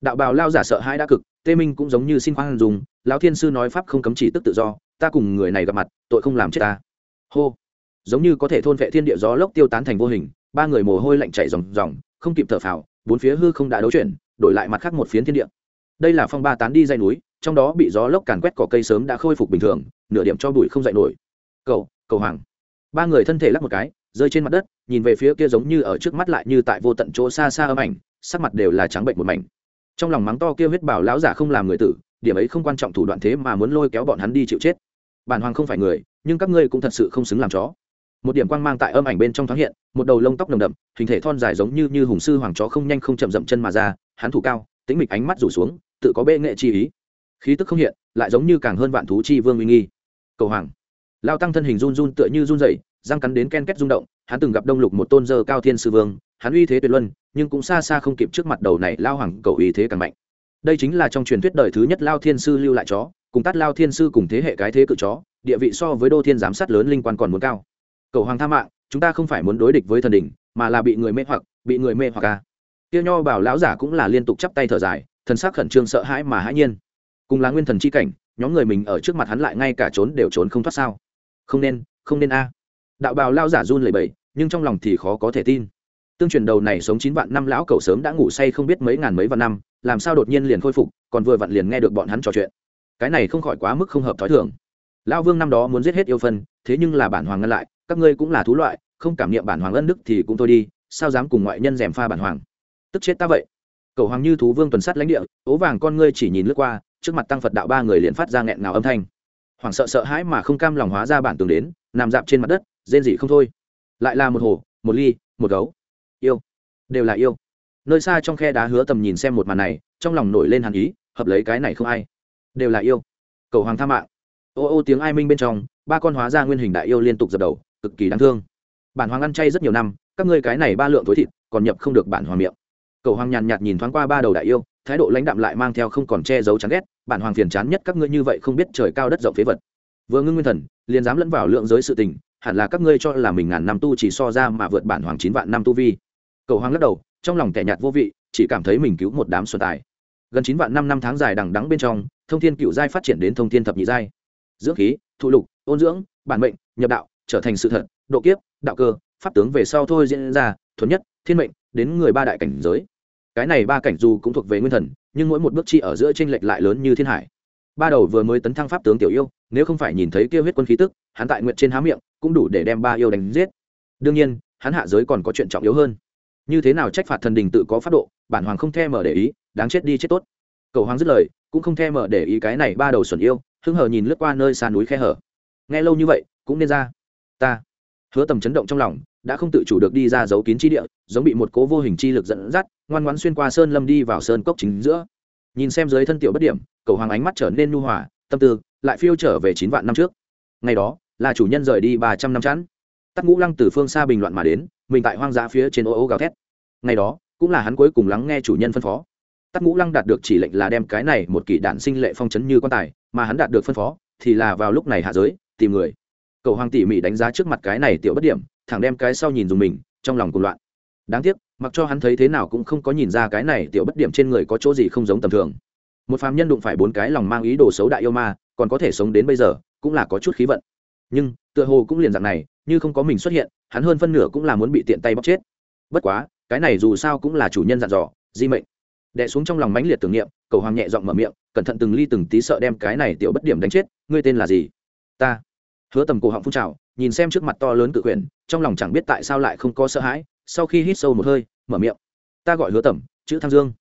Đạo bào lao giả sợ hãi đã cực, tê minh cũng giống như xin khoan dùng lão thiên sư nói pháp không cấm chỉ tức tự do, ta cùng người này gặp mặt, tội không làm chết ta. Hô. Giống như có thể thôn vệ thiên địa gió lốc tiêu tán thành vô hình, ba người mồ hôi lạnh chảy ròng ròng, không kịp thở phào, bốn phía hư không đã đấu chuyển, đổi lại mặt khác một phiến thiên địa. Đây là phong ba tán đi dây núi trong đó bị gió lốc càn quét cỏ cây sớm đã khôi phục bình thường, nửa điểm cho bụi không dậy nổi. Cầu cầu hoàng. Ba người thân thể lắc một cái, rơi trên mặt đất, nhìn về phía kia giống như ở trước mắt lại như tại vô tận chỗ xa xa âm ảnh, sắc mặt đều là trắng bệnh một mảnh. Trong lòng mắng to kia huyết bảo lão giả không làm người tử, điểm ấy không quan trọng thủ đoạn thế mà muốn lôi kéo bọn hắn đi chịu chết. Bản hoàng không phải người, nhưng các ngươi cũng thật sự không xứng làm chó. Một điểm quang mang tại âm ảnh bên trong thoáng hiện, một đầu lông tóc nồng đậm, hình thể thon dài giống như như hùng sư hoàng chó không nhanh không chậm dậm chân mà ra, hắn thủ cao, tính mịch ánh mắt rủ xuống, tự có bệ nghệ chi ý khí tức không hiện, lại giống như càng hơn vạn thú chi vương uy nghi. Cầu hoàng. Lao tăng thân hình run run tựa như run dậy răng cắn đến ken két rung động, hắn từng gặp đông lục một tôn dơ cao thiên sư vương, hắn uy thế tuyệt luân, nhưng cũng xa xa không kịp trước mặt đầu này lao hoàng, cầu uy thế càng mạnh. Đây chính là trong truyền thuyết đời thứ nhất lao thiên sư lưu lại chó, cùng tát lao thiên sư cùng thế hệ cái thế cự chó, địa vị so với đô thiên giám sát lớn linh quan còn muốn cao. Cầu hoàng tha mạng, chúng ta không phải muốn đối địch với thần đình mà là bị người mê hoặc, bị người mê hoặc à. ca tiêu nho bảo lão giả cũng là liên tục chắp tay thở dài, thần sắc khẩn trương sợ hãi mà hãi nhiên cùng là nguyên thần chi cảnh, nhóm người mình ở trước mặt hắn lại ngay cả trốn đều trốn không thoát sao? Không nên không nên a. Đạo bào lao giả run lẩy bẩy, nhưng trong lòng thì khó có thể tin. Tương truyền đầu này sống chín vạn năm lão cậu sớm đã ngủ say không biết mấy ngàn mấy vạn năm, làm sao đột nhiên liền khôi phục, còn vừa vặn liền nghe được bọn hắn trò chuyện. Cái này không khỏi quá mức không hợp thói thường. Lão vương năm đó muốn giết hết yêu phân, thế nhưng là bản hoàng ngăn lại, các ngươi cũng là thú loại, không cảm niệm bản hoàng ân đức thì cũng thôi đi, sao dám cùng ngoại nhân dèm pha bản hoàng? Tức chết ta vậy. Cầu hoàng như thú vương tuần sát lãnh địa, ố vàng con ngươi chỉ nhìn lướt qua trước mặt tăng phật đạo ba người liền phát ra nghẹn ngào âm thanh hoảng sợ sợ hãi mà không cam lòng hóa ra bản tường đến nằm dạp trên mặt đất rên dị không thôi lại là một hồ một ly một gấu yêu đều là yêu nơi xa trong khe đá hứa tầm nhìn xem một màn này trong lòng nổi lên hàn ý hợp lấy cái này không ai đều là yêu cầu hoàng tha mạng ô ô tiếng ai minh bên trong ba con hóa ra nguyên hình đại yêu liên tục dập đầu cực kỳ đáng thương bản hoàng ăn chay rất nhiều năm các ngươi cái này ba lượng tối thịt còn nhập không được bản hoàng miệng cầu hoàng nhàn nhạt nhìn thoáng qua ba đầu đại yêu, thái độ lãnh đạm lại mang theo không còn che giấu chán ghét, bản hoàng phiền chán nhất các ngươi như vậy không biết trời cao đất rộng phế vật. Vừa ngưng nguyên thần, liền dám lẫn vào lượng giới sự tình, hẳn là các ngươi cho là mình ngàn năm tu chỉ so ra mà vượt bản hoàng chín vạn năm tu vi. Cầu hoàng lắc đầu, trong lòng tẻ nhạt vô vị, chỉ cảm thấy mình cứu một đám xuân tài. Gần chín vạn năm năm tháng dài đằng đắng bên trong, thông thiên cựu giai phát triển đến thông thiên thập nhị giai. Dưỡng khí, thụ lục, ôn dưỡng, bản mệnh, nhập đạo, trở thành sự thật, độ kiếp, đạo cơ, pháp tướng về sau thôi diễn ra, thuần nhất, thiên mệnh, đến người ba đại cảnh giới cái này ba cảnh dù cũng thuộc về nguyên thần, nhưng mỗi một bước chi ở giữa tranh lệch lại lớn như thiên hải. Ba đầu vừa mới tấn thăng pháp tướng tiểu yêu, nếu không phải nhìn thấy kêu huyết quân khí tức, hắn tại nguyện trên há miệng, cũng đủ để đem ba yêu đánh giết. Đương nhiên, hắn hạ giới còn có chuyện trọng yếu hơn. Như thế nào trách phạt thần đình tự có pháp độ, bản hoàng không thèm mở để ý, đáng chết đi chết tốt. Cầu hoàng dứt lời, cũng không thèm mở để ý cái này ba đầu xuẩn yêu, hưng hờ nhìn lướt qua nơi xa núi khe hở. Nghe lâu như vậy, cũng nên ra. Ta. Hứa tầm chấn động trong lòng, đã không tự chủ được đi ra giấu kín chi địa, giống bị một cố vô hình chi lực dẫn dắt ngoan ngoãn xuyên qua sơn lâm đi vào sơn cốc chính giữa. Nhìn xem dưới thân tiểu bất điểm, cầu hoàng ánh mắt trở nên nhu hòa, tâm tư lại phiêu trở về chín vạn năm trước. Ngày đó, là chủ nhân rời đi ba trăm năm chẵn. Tắc ngũ lăng từ phương xa bình loạn mà đến, mình tại hoang dã phía trên ô ô gào thét. Ngày đó, cũng là hắn cuối cùng lắng nghe chủ nhân phân phó. Tắc ngũ lăng đạt được chỉ lệnh là đem cái này một kỷ đạn sinh lệ phong chấn như quan tài, mà hắn đạt được phân phó thì là vào lúc này hạ giới, tìm người. Cầu hoàng tỉ mỉ đánh giá trước mặt cái này tiểu bất điểm, thẳng đem cái sau nhìn dùng mình, trong lòng cùng loạn. Đáng tiếc mặc cho hắn thấy thế nào cũng không có nhìn ra cái này tiểu bất điểm trên người có chỗ gì không giống tầm thường. Một phàm nhân đụng phải bốn cái lòng mang ý đồ xấu đại yêu ma, còn có thể sống đến bây giờ, cũng là có chút khí vận. Nhưng, tựa hồ cũng liền dạng này, như không có mình xuất hiện, hắn hơn phân nửa cũng là muốn bị tiện tay bóc chết. Bất quá, cái này dù sao cũng là chủ nhân dặn dò, di mệnh. Đẻ xuống trong lòng mãnh liệt tưởng niệm, cầu hoàng nhẹ giọng mở miệng, cẩn thận từng ly từng tí sợ đem cái này tiểu bất điểm đánh chết, ngươi tên là gì? Ta. Hứa tầm cổ họng phun trào, nhìn xem trước mặt to lớn cự quyền, trong lòng chẳng biết tại sao lại không có sợ hãi sau khi hít sâu một hơi, mở miệng. Ta gọi hứa tẩm, chữ thăng dương.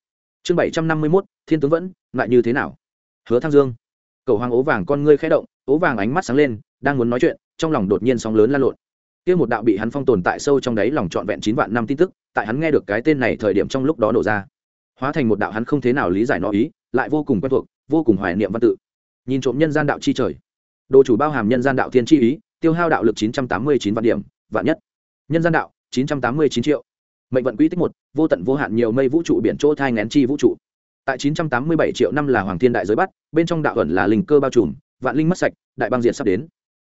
Chương bảy trăm năm mươi mốt, thiên tướng vẫn, lại như thế nào? Hứa thăng dương. Cầu hoàng ố vàng con ngươi khẽ động, ố vàng ánh mắt sáng lên, đang muốn nói chuyện, trong lòng đột nhiên sóng lớn lan lộn. Kia một đạo bị hắn phong tồn tại sâu trong đáy lòng trọn vẹn chín vạn năm tin tức, tại hắn nghe được cái tên này thời điểm trong lúc đó nổ ra. Hóa thành một đạo hắn không thế nào lý giải nó ý, lại vô cùng quen thuộc, vô cùng hoài niệm văn tự. Nhìn trộm nhân gian đạo chi trời. Đồ chủ bao hàm nhân gian đạo thiên chi ý, tiêu hao đạo lực chín trăm tám mươi chín vạn điểm, vạn nhất. Nhân gian đạo chín trăm tám mươi chín triệu. Mệnh vận quý tích một, vô tận vô hạn nhiều mây vũ trụ biển chỗ thai ngén chi vũ trụ. Tại chín trăm tám mươi bảy triệu năm là hoàng thiên đại giới bắt bên trong đạo ẩn là linh cơ bao trùm, vạn linh mất sạch, đại băng diện sắp đến.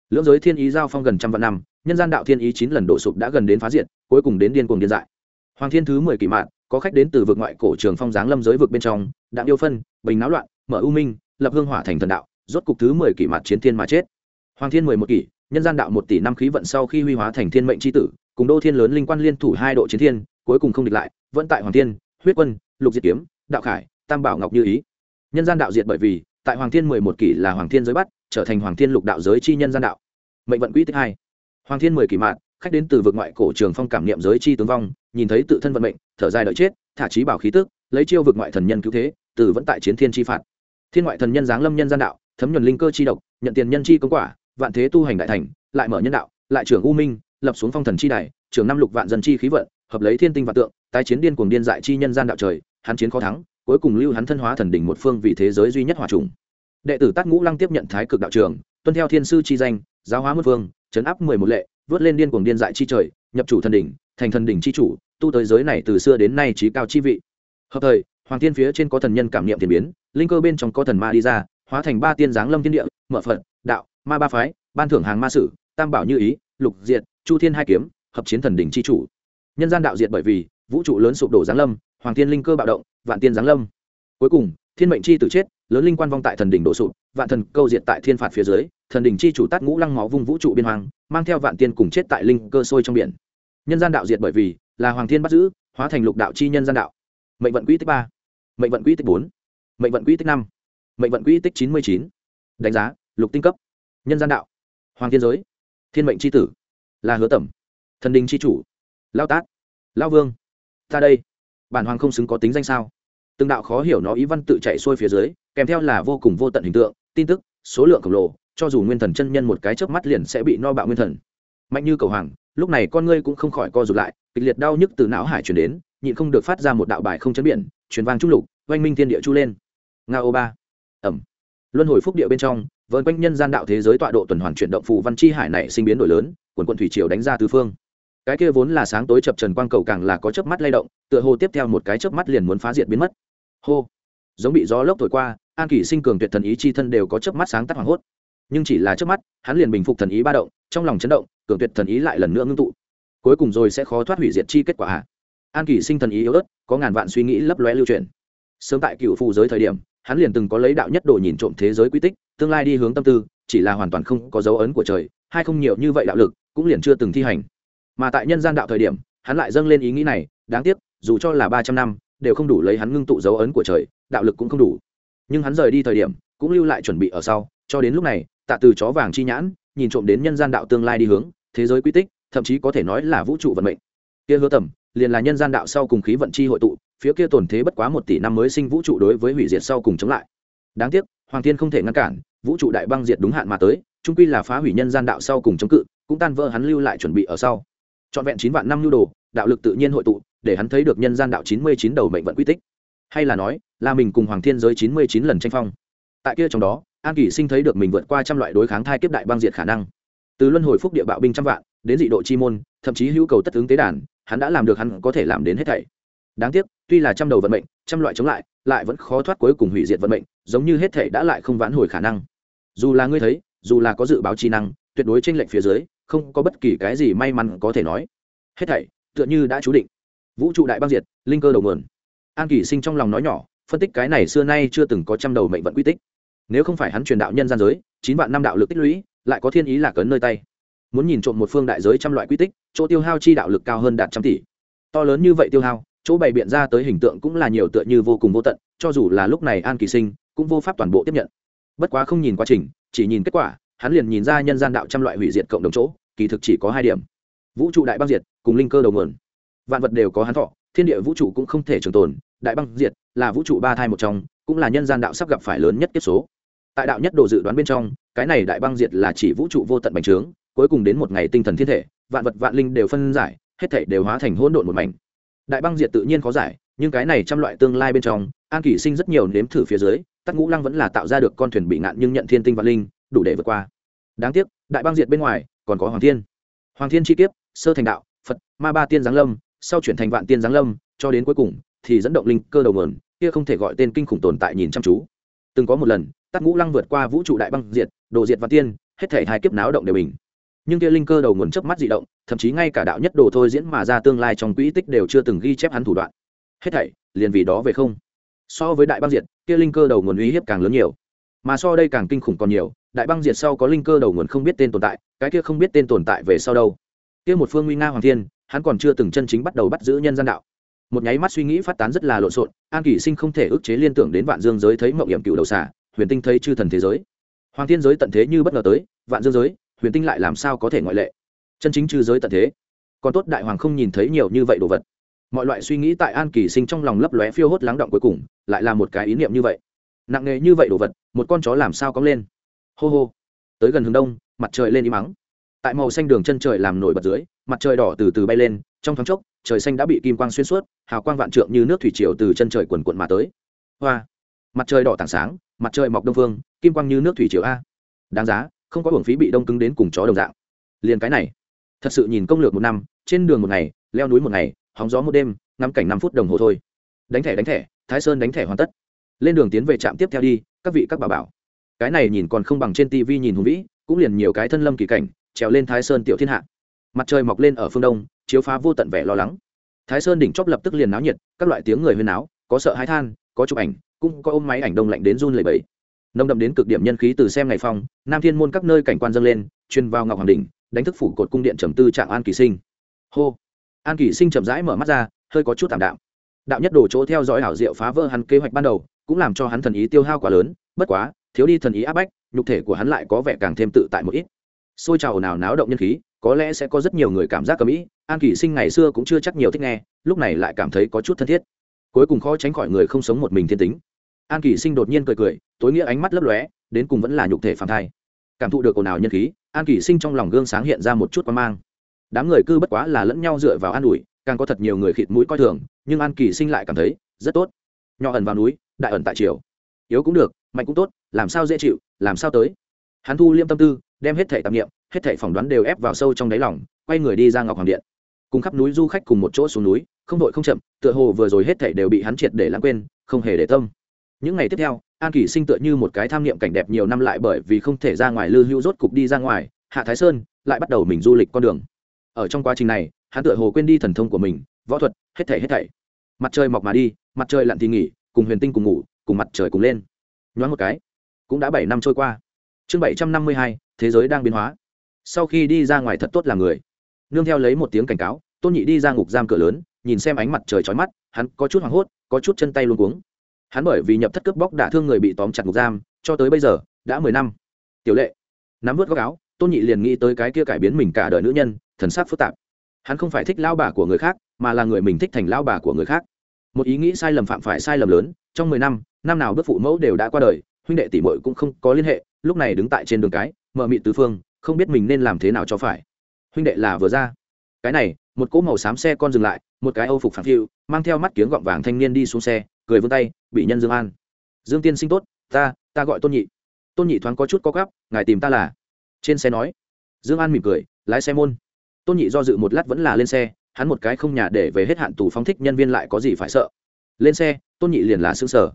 Lưỡng giới thiên ý giao phong gần trăm vạn năm, nhân gian đạo thiên ý chín lần đổ sụp đã gần đến phá diệt, cuối cùng đến điên cuồng điên dại. Hoàng thiên thứ mười kỷ mạn, có khách đến từ vực ngoại cổ trường phong giáng lâm giới vực bên trong, đặng yêu phân, bình náo loạn, mở u minh, lập hương hỏa thành thần đạo, rốt cục thứ mười kỷ mạn chiến thiên mà chết. Hoàng thiên mười một kỷ nhân gian đạo một tỷ năm khí vận sau khi huy hóa thành thiên mệnh tri tử, cùng đô thiên lớn linh quan liên thủ hai độ chiến thiên, cuối cùng không địch lại, vẫn tại hoàng thiên, huyết quân, lục diệt kiếm, đạo khải, tam bảo ngọc như ý. Nhân gian đạo diệt bởi vì, tại hoàng thiên mười một kỷ là hoàng thiên giới bắt, trở thành hoàng thiên lục đạo giới chi nhân gian đạo. Mệnh vận quỹ tích hai. Hoàng thiên mười kỷ mạn khách đến từ vực ngoại cổ trường phong cảm niệm giới chi tướng vong, nhìn thấy tự thân vận mệnh, thở dài đợi chết, thả trí bảo khí tức, lấy chiêu vực ngoại thần nhân cứu thế, từ vẫn tại chiến thiên chi phạt. Thiên ngoại thần nhân giáng lâm nhân gian đạo, thấm nhuần linh cơ chi độc, nhận tiền nhân chi công quả vạn thế tu hành đại thành lại mở nhân đạo lại trưởng u minh lập xuống phong thần chi đài trưởng năm lục vạn dân chi khí vận hợp lấy thiên tinh vạn tượng tái chiến điên cuồng điên dại chi nhân gian đạo trời hắn chiến khó thắng cuối cùng lưu hắn thân hóa thần đỉnh một phương vì thế giới duy nhất hòa trùng. Đệ tử tát ngũ lăng tiếp nhận thái cực đạo trường tuân theo thiên sư chi danh giáo hóa một vương, chấn áp mười một lệ vớt lên điên cuồng điên dại chi trời nhập chủ thần đỉnh thành thần đỉnh chi chủ tu tới giới này từ xưa đến nay trí cao chi vị. Hợp thời hoàng thiên phía trên có thần nhân cảm niệm tiền biến linh cơ bên trong có thần ma đi ra hóa thành ba tiên giáng lâm thiên địa mở phật đạo ma ba phái, ban thưởng hàng ma sử, tam bảo như ý, lục diệt, chu thiên hai kiếm, hợp chiến thần đỉnh chi chủ. Nhân gian đạo diệt bởi vì, vũ trụ lớn sụp đổ giáng lâm, hoàng thiên linh cơ bạo động, vạn tiên giáng lâm. Cuối cùng, thiên mệnh chi tử chết, lớn linh quan vong tại thần đỉnh đổ sụp, vạn thần câu diệt tại thiên phạt phía dưới, thần đỉnh chi chủ tát ngũ lăng máu vung vũ trụ biên hoàng mang theo vạn tiên cùng chết tại linh cơ sôi trong biển. Nhân gian đạo diệt bởi vì, là hoàng thiên bắt giữ, hóa thành lục đạo chi nhân gian đạo. Mệnh vận quỹ tích ba, mệnh vận quỹ tích bốn, mệnh vận quỹ tích năm, mệnh vận quỹ tích chín mươi chín. Đánh giá, lục tinh cấp nhân gian đạo, hoàng thiên giới, thiên mệnh c h i tử, là hứa tẩm, thần đình c h i chủ lao tát lao vương. Ta đây, bản hoàng không xứng có tính danh sao? Từng đạo khó hiểu nó ý văn tự chạy xuôi phía dưới, kèm theo là vô cùng vô tận hình tượng, tin tức, số lượng khổng lồ, cho dù nguyên thần chân nhân một cái chớp mắt liền sẽ bị no bạo nguyên thần. Mạnh như cầu hoàng, lúc này con ngươi cũng không khỏi co rụt lại, kịch liệt đau nhức từ não hải chuyển đến, nhịn không được phát ra một đạo bài không chấn biển, truyền vang trung lục, oanh minh thiên địa chu lên. Nga ô ba. Ẩm. Luân hồi phúc địa bên trong vơn quanh nhân gian đạo thế giới tọa độ tuần hoàn chuyển động phù văn chi hải này sinh biến đổi lớn, quần quận thủy triều đánh ra tứ phương. Cái kia vốn là sáng tối chập trần quang cầu càng là có chớp mắt lay động, tựa hồ tiếp theo một cái chớp mắt liền muốn phá diệt biến mất. Hô! Giống bị gió lốc thổi qua, an kỷ sinh cường tuyệt thần ý chi thân đều có chớp mắt sáng tắt hoảng hốt. Nhưng chỉ là chớp mắt, hắn liền bình phục thần ý ba động, trong lòng chấn động, cường tuyệt thần ý lại lần nữa ngưng tụ. Cuối cùng rồi sẽ khó thoát hủy diệt chi kết quả hạ an kỷ sinh thần ý yếu ớt, có ngàn vạn suy nghĩ lấp lóe lưu truyền. Sớm tại cựu phù giới thời điểm, hắn liền từng có lấy đạo nhất đồ nhìn trộm thế giới quy tích tương lai đi hướng tâm tư, chỉ là hoàn toàn không có dấu ấn của trời, hay không nhiều như vậy đạo lực cũng liền chưa từng thi hành. Mà tại nhân gian đạo thời điểm, hắn lại dâng lên ý nghĩ này, đáng tiếc, dù cho là ba trăm năm, đều không đủ lấy hắn ngưng tụ dấu ấn của trời, đạo lực cũng không đủ. Nhưng hắn rời đi thời điểm, cũng lưu lại chuẩn bị ở sau, cho đến lúc này, tạ từ chó vàng chi nhãn, nhìn trộm đến nhân gian đạo tương lai đi hướng, thế giới quy tích, thậm chí có thể nói là vũ trụ vận mệnh. Kia hứa tầm, liền là nhân gian đạo sau cùng khí vận chi hội tụ, phía kia tổn thế bất quá một tỷ năm mới sinh vũ trụ đối với hủy diệt sau cùng chống lại. Đáng tiếc hoàng thiên không thể ngăn cản, vũ trụ đại băng diệt đúng hạn mà tới trung quy là phá hủy nhân gian đạo sau cùng chống cự, cũng tan vỡ hắn lưu lại chuẩn bị ở sau. Trọn vẹn chín vạn năm nhu đồ, đạo lực tự nhiên hội tụ, để hắn thấy được nhân gian đạo chín mươi chín đầu mệnh vận quy tích. Hay là nói, là mình cùng hoàng thiên giới chín mươi chín lần tranh phong. Tại kia trong đó, an kỷ sinh thấy được mình vượt qua trăm loại đối kháng thai kiếp đại băng diệt khả năng. Từ luân hồi phúc địa bạo binh trăm vạn, đến dị độ chi môn, thậm chí hữu cầu tất ứng tế đàn, hắn đã làm được hắn có thể làm đến hết thảy. Đáng tiếc, tuy là trăm đầu vận mệnh, trăm loại chống lại lại vẫn khó thoát cuối cùng hủy diệt vận mệnh giống như hết thảy đã lại không vãn hồi khả năng. Dù là ngươi thấy, dù là có dự báo chi năng, tuyệt đối trên lệnh phía dưới, không có bất kỳ cái gì may mắn có thể nói. Hết thảy, tựa như đã chú định. Vũ trụ đại băng diệt, linh cơ đầu nguồn. An kỷ sinh trong lòng nói nhỏ, phân tích cái này xưa nay chưa từng có trăm đầu mệnh vận quy tích. Nếu không phải hắn truyền đạo nhân gian giới, chín vạn năm đạo lực tích lũy, lại có thiên ý là cấn nơi tay. Muốn nhìn trộm một phương đại giới trăm loại quy tích, chỗ tiêu hao chi đạo lực cao hơn đạt trăm tỷ. To lớn như vậy tiêu hao, chỗ bày biện ra tới hình tượng cũng là nhiều tựa như vô cùng vô tận, cho dù là lúc này an kỳ sinh cũng vô pháp toàn bộ tiếp nhận. Bất quá không nhìn quá trình, chỉ nhìn kết quả, hắn liền nhìn ra nhân gian đạo trăm loại hủy diệt cộng đồng chỗ, kỳ thực chỉ có hai điểm. Vũ trụ đại băng diệt, cùng linh cơ đầu nguồn. Vạn vật đều có hắn thọ, thiên địa vũ trụ cũng không thể trường tồn, đại băng diệt là vũ trụ ba thai một trong, cũng là nhân gian đạo sắp gặp phải lớn nhất kiếp số. Tại đạo nhất đồ dự đoán bên trong, cái này đại băng diệt là chỉ vũ trụ vô tận bành trướng, cuối cùng đến một ngày tinh thần thiên thể, vạn vật vạn linh đều phân giải, hết thể đều hóa thành hỗn độn một mảnh. Đại băng diệt tự nhiên khó giải, nhưng cái này trăm loại tương lai bên trong, an kỷ sinh rất nhiều nếm thử phía dưới tắc ngũ lăng vẫn là tạo ra được con thuyền bị nạn nhưng nhận thiên tinh vạn linh, đủ để vượt qua. Đáng tiếc, đại băng diệt bên ngoài còn có hoàng thiên. Hoàng thiên chi kiếp, sơ thành đạo, phật, ma ba tiên giáng lâm, sau chuyển thành vạn tiên giáng lâm, cho đến cuối cùng thì dẫn động linh cơ đầu nguồn, kia không thể gọi tên kinh khủng tồn tại nhìn chăm chú. Từng có một lần, tắc ngũ lăng vượt qua vũ trụ đại băng diệt, đồ diệt vạn tiên, hết thể hai kiếp náo động đều bình. Nhưng kia linh cơ đầu nguồn chớp mắt dị động, thậm chí ngay cả đạo nhất đồ thôi diễn mà ra tương lai trong quỹ tích đều chưa từng ghi chép hắn thủ đoạn. Hết thảy liền vì đó về không so với đại băng diệt, kia linh cơ đầu nguồn uy hiếp càng lớn nhiều. Mà so đây càng kinh khủng còn nhiều, đại băng diệt sau có linh cơ đầu nguồn không biết tên tồn tại, cái kia không biết tên tồn tại về sau đâu. Kia một phương nguy nga hoàng thiên, hắn còn chưa từng chân chính bắt đầu bắt giữ nhân gian đạo. Một nháy mắt suy nghĩ phát tán rất là lộn xộn, an kỷ sinh không thể ức chế liên tưởng đến vạn dương giới thấy mộng hiểm cựu đầu xả huyền tinh thấy chư thần thế giới. Hoàng thiên giới tận thế như bất ngờ tới, vạn dương giới, huyền tinh lại làm sao có thể ngoại lệ? Chân chính chư giới tận thế. Còn tốt đại hoàng không nhìn thấy nhiều như vậy đồ vật mọi loại suy nghĩ tại an kỳ sinh trong lòng lấp lóe phiêu hốt lắng động cuối cùng, lại là một cái ý niệm như vậy. Nặng nề như vậy đồ vật, một con chó làm sao cóng lên? Hô hô. Tới gần hướng đông, mặt trời lên im mắng tại màu xanh đường chân trời làm nổi bật dưới, mặt trời đỏ từ từ bay lên, trong thoáng chốc, trời xanh đã bị kim quang xuyên suốt, hào quang vạn trượng như nước thủy triều từ chân trời quần quận mà tới. Hoa. Mặt trời đỏ tảng sáng, mặt trời mọc đông phương, kim quang như nước thủy triều a. Đáng giá, không có hưởng phí bị đông cứng đến cùng chó đồng dạng. Liền cái này. Thật sự nhìn công lược một năm, trên đường một ngày, leo núi một ngày hóng gió một đêm, ngắm cảnh năm phút đồng hồ thôi. Đánh thẻ đánh thẻ, thái sơn đánh thẻ hoàn tất. Lên đường tiến về trạm tiếp theo đi, các vị, các bà bảo. Cái này nhìn còn không bằng trên tv nhìn hùng vĩ, cũng liền nhiều cái thân lâm kỳ cảnh, trèo lên thái sơn tiểu thiên hạ. Mặt trời mọc lên ở phương đông, chiếu phá vô tận vẻ lo lắng. Thái sơn đỉnh chóp lập tức liền náo nhiệt, các loại tiếng người huyên náo, có sợ hãi than, có chụp ảnh, cũng có ôm máy ảnh đông lạnh đến run lẩy bẩy. Nông đậm đến cực điểm nhân khí từ xem ngày phong, nam thiên môn các nơi cảnh quan dâng lên chuyên vào ngọc hoàng đình đánh thức phủ cột cung điện trầm tư trạng an kỳ sinh. Hô! An kỷ sinh chậm rãi mở mắt ra, hơi có chút tạm đạm. Đạo nhất đổ chỗ theo dõi hảo diệu phá vỡ hắn kế hoạch ban đầu, cũng làm cho hắn thần ý tiêu hao quá lớn, bất quá, thiếu đi thần ý áp bách, nhục thể của hắn lại có vẻ càng thêm tự tại một ít. Xôi trào nào náo động nhân khí, có lẽ sẽ có rất nhiều người cảm giác cầm ý, an kỷ sinh ngày xưa cũng chưa chắc nhiều thích nghe, lúc này lại cảm thấy có chút thân thiết. Cuối cùng khó tránh khỏi người không sống một mình thiên tính. An kỷ sinh đột nhiên cười cười, tối nghĩa ánh mắt lấp lóe, đến cùng vẫn là nhục thể phản thai. Cảm thụ được ồn ào nhân khí, an kỷ sinh trong lòng gương sáng hiện ra một chút quan mang đám người cư bất quá là lẫn nhau dựa vào an ủi, càng có thật nhiều người khịt mũi coi thường, nhưng an kỳ sinh lại cảm thấy, rất tốt. Nhỏ ẩn vào núi, đại ẩn tại triều. Yếu cũng được, mạnh cũng tốt, làm sao dễ chịu, làm sao tới. Hắn thu liêm tâm tư, đem hết thể tạp nghiệm hết thể phỏng đoán đều ép vào sâu trong đáy lòng, quay người đi ra ngọc hoàng điện. Cùng khắp núi du khách cùng một chỗ xuống núi, không đội không chậm, tựa hồ vừa rồi hết thể đều bị hắn triệt để lãng quên, không hề để tâm. Những ngày tiếp theo, an kỷ sinh tựa như một cái tham niệm cảnh đẹp nhiều năm lại bởi vì không thể ra ngoài lư hữu rốt cục đi ra ngoài, hạ thái sơn lại bắt đầu mình du lịch con đường ở trong quá trình này, hắn tựa hồ quên đi thần thông của mình, võ thuật, hết thảy hết thảy. Mặt trời mọc mà đi, mặt trời lặn thì nghỉ, cùng huyền tinh cùng ngủ, cùng mặt trời cùng lên. Nhoáng một cái, cũng đã bảy năm trôi qua. Chương bảy trăm năm mươi hai, thế giới đang biến hóa. Sau khi đi ra ngoài thật tốt là người, nương theo lấy một tiếng cảnh cáo, tôn nhị đi ra ngục giam cửa lớn, nhìn xem ánh mặt trời chói mắt, hắn có chút hoảng hốt, có chút chân tay luôn cuống. Hắn bởi vì nhập thất cướp bóc đả thương người bị tóm chặt ngục giam, cho tới bây giờ, đã mười năm. Tiểu lệ, nắm vớt góc áo, tôn nhị liền nghĩ tới cái kia cải biến mình cả đời nữ nhân thần sắc phức tạp. Hắn không phải thích lao bà của người khác, mà là người mình thích thành lao bà của người khác. Một ý nghĩ sai lầm phạm phải sai lầm lớn, trong mười năm năm nào bước phụ mẫu đều đã qua đời, huynh đệ tỷ muội cũng không có liên hệ, lúc này đứng tại trên đường cái mờ mịt tứ phương, không biết mình nên làm thế nào cho phải. Huynh đệ là vừa ra. Cái này, một cỗ màu xám xe con dừng lại, một cái âu phục phản phiu, mang theo mắt kiếng gọng vàng thanh niên đi xuống xe, cười vươn tay, bị nhân dương an. Dương tiên sinh tốt, ta ta gọi tôn nhị. Tôn nhị thoáng có chút có gắp ngài tìm ta là? Trên xe nói. Dương an mỉm cười, lái xe môn tôn nhị do dự một lát vẫn là lên xe, hắn một cái không nhà để về hết hạn tù phóng thích nhân viên lại có gì phải sợ. Lên xe, tôn nhị liền là xương sở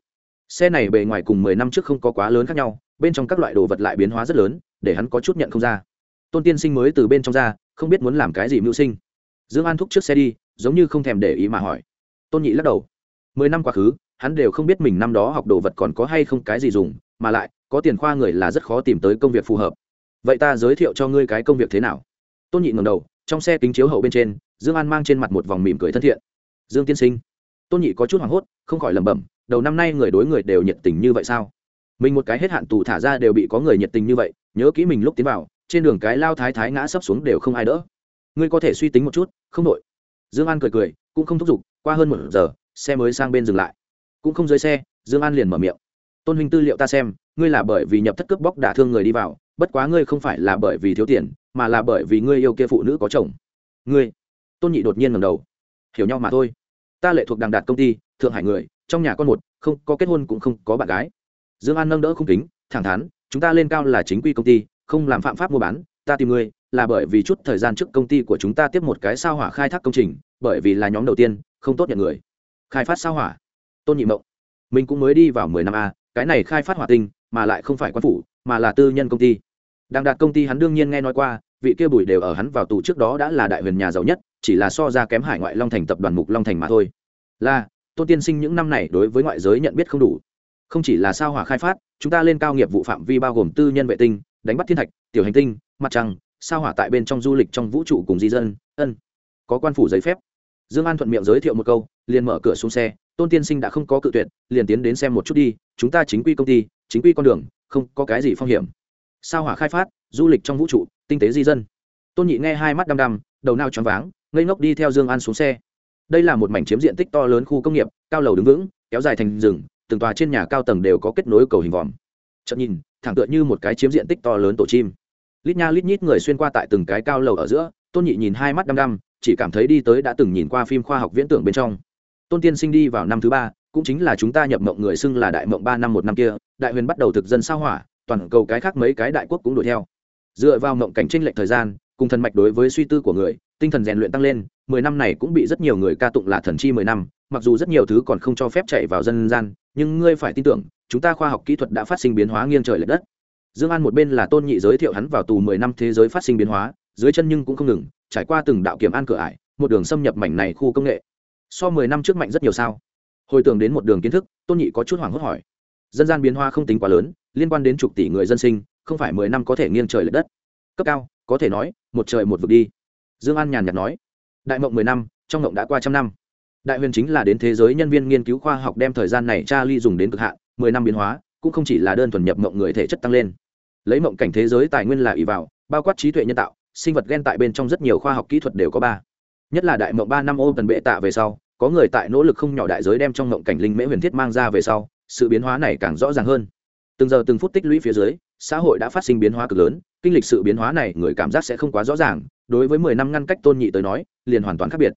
xe này bề ngoài cùng mười năm trước không có quá lớn khác nhau, bên trong các loại đồ vật lại biến hóa rất lớn, để hắn có chút nhận không ra. Tôn tiên sinh mới từ bên trong ra, không biết muốn làm cái gì mưu sinh. Dương an thúc trước xe đi, giống như không thèm để ý mà hỏi. Tôn nhị lắc đầu. Mười năm quá khứ, hắn đều không biết mình năm đó học đồ vật còn có hay không cái gì dùng, mà lại, có tiền khoa người là rất khó tìm tới công việc phù hợp. Vậy ta giới thiệu cho ngươi cái công việc thế nào? Tôn nhị ngầm đầu trong xe kính chiếu hậu bên trên, dương an mang trên mặt một vòng mỉm cười thân thiện. Dương tiên sinh. Tôn nhị có chút hoảng hốt, không khỏi lẩm bẩm, đầu năm nay người đối người đều nhiệt tình như vậy sao? Mình một cái hết hạn tù thả ra đều bị có người nhiệt tình như vậy, nhớ kỹ mình lúc tiến vào, trên đường cái lao thái thái ngã sấp xuống đều không ai đỡ. Ngươi có thể suy tính một chút, không đội dương an cười cười, cũng không thúc giục, qua hơn một giờ, xe mới sang bên dừng lại. Cũng không dưới xe, dương an liền mở miệng. Tôn huynh tư liệu ta xem, ngươi là bởi vì nhập thất cướp bóc đả thương người đi vào, bất quá ngươi không phải là bởi vì thiếu tiền mà là bởi vì ngươi yêu kia phụ nữ có chồng. Ngươi, tôn nhị đột nhiên ngầm đầu. Hiểu nhau mà thôi. Ta lệ thuộc đằng đạt công ty, thượng hải người, trong nhà con một, không, có kết hôn cũng không có bạn gái. Dương an nâng đỡ không kính, thẳng thắn, chúng ta lên cao là chính quy công ty, không làm phạm pháp mua bán, ta tìm ngươi là bởi vì chút thời gian trước công ty của chúng ta tiếp một cái sao hỏa khai thác công trình, bởi vì là nhóm đầu tiên, không tốt nhận người. Khai phát sao hỏa. Tôn nhị mộng. Mình cũng mới đi vào mười năm a, cái này khai phát hỏa tinh, mà lại không phải quan phủ, mà là tư nhân công ty đàng đạt công ty hắn đương nhiên nghe nói qua, vị kia bùi đều ở hắn vào tù trước đó đã là đại huyền nhà giàu nhất, chỉ là so ra kém hải ngoại long thành tập đoàn mục long thành mà thôi. Là, tôn tiên sinh những năm này đối với ngoại giới nhận biết không đủ. Không chỉ là sao hỏa khai phát, chúng ta lên cao nghiệp vụ phạm vi bao gồm tư nhân vệ tinh, đánh bắt thiên thạch, tiểu hành tinh, mặt trăng, sao hỏa tại bên trong du lịch trong vũ trụ cùng di dân, ân, có quan phủ giấy phép. Dương an thuận miệng giới thiệu một câu, liền mở cửa xuống xe, tôn tiên sinh đã không có cự tuyệt, liền tiến đến xem một chút đi, chúng ta chính quy công ty, chính quy con đường, không có cái gì phong hiểm sao hỏa khai phát, du lịch trong vũ trụ, tinh tế di dân. Tôn nhị nghe hai mắt đăm đăm, đầu nao choáng váng, ngây ngốc đi theo dương an xuống xe. Đây là một mảnh chiếm diện tích to lớn khu công nghiệp, cao lầu đứng vững, kéo dài thành rừng, từng tòa trên nhà cao tầng đều có kết nối cầu hình vòm. Chợt nhìn, thẳng tựa như một cái chiếm diện tích to lớn tổ chim. Lít nha lít nhít người xuyên qua tại từng cái cao lầu ở giữa, tôn nhị nhìn hai mắt đăm đăm, chỉ cảm thấy đi tới đã từng nhìn qua phim khoa học viễn tưởng bên trong. Tôn tiên sinh đi vào năm thứ ba, cũng chính là chúng ta nhập mộng người xưng là đại mộng ba năm một năm kia, đại huyền bắt đầu thực dân sao hỏa toàn cầu cái khác mấy cái đại quốc cũng đuổi theo. Dựa vào mộng cảnh tranh lệch thời gian, cùng thần mạch đối với suy tư của người, tinh thần rèn luyện tăng lên, mười năm này cũng bị rất nhiều người ca tụng là thần chi mười năm, mặc dù rất nhiều thứ còn không cho phép chạy vào dân gian, nhưng ngươi phải tin tưởng, chúng ta khoa học kỹ thuật đã phát sinh biến hóa nghiêng trời l ệ đất. Dương an một bên là tôn nhị giới thiệu hắn vào tù mười năm thế giới phát sinh biến hóa, dưới chân nhưng cũng không ngừng, trải qua từng đạo kiểm an cửa ải, một đường xâm nhập mảnh này khu công nghệ. So mười năm trước mạnh rất nhiều sao? Hồi tưởng đến một đường kiến thức, tôn nhị có chút hoảng hốt hỏi dân gian biến hóa không tính quá lớn, liên quan đến chục tỷ người dân sinh, không phải mười năm có thể nghiêng trời l ệ đất. Cấp cao, có thể nói, một trời một vực đi. Dương an nhàn nhạt nói. Đại mộng mười năm, trong mộng đã qua trăm năm. Đại huyền chính là đến thế giới nhân viên nghiên cứu khoa học đem thời gian này cha ly dùng đến cực hạn, mười năm biến hóa, cũng không chỉ là đơn thuần nhập mộng người thể chất tăng lên. Lấy mộng cảnh thế giới tài nguyên là ỷ vào, bao quát trí tuệ nhân tạo, sinh vật gen tại bên trong rất nhiều khoa học kỹ thuật đều có ba. Nhất là đại mộng ba năm ô tần bệ tạ về sau, có người tại nỗ lực không nhỏ đại giới đem trong mộng cảnh linh mễ huyền thiết mang ra về sau sự biến hóa này càng rõ ràng hơn. Từng giờ từng phút tích lũy phía dưới, xã hội đã phát sinh biến hóa cực lớn, kinh lịch sự biến hóa này người cảm giác sẽ không quá rõ ràng, đối với mười năm ngăn cách tôn nhị tới nói, liền hoàn toàn khác biệt.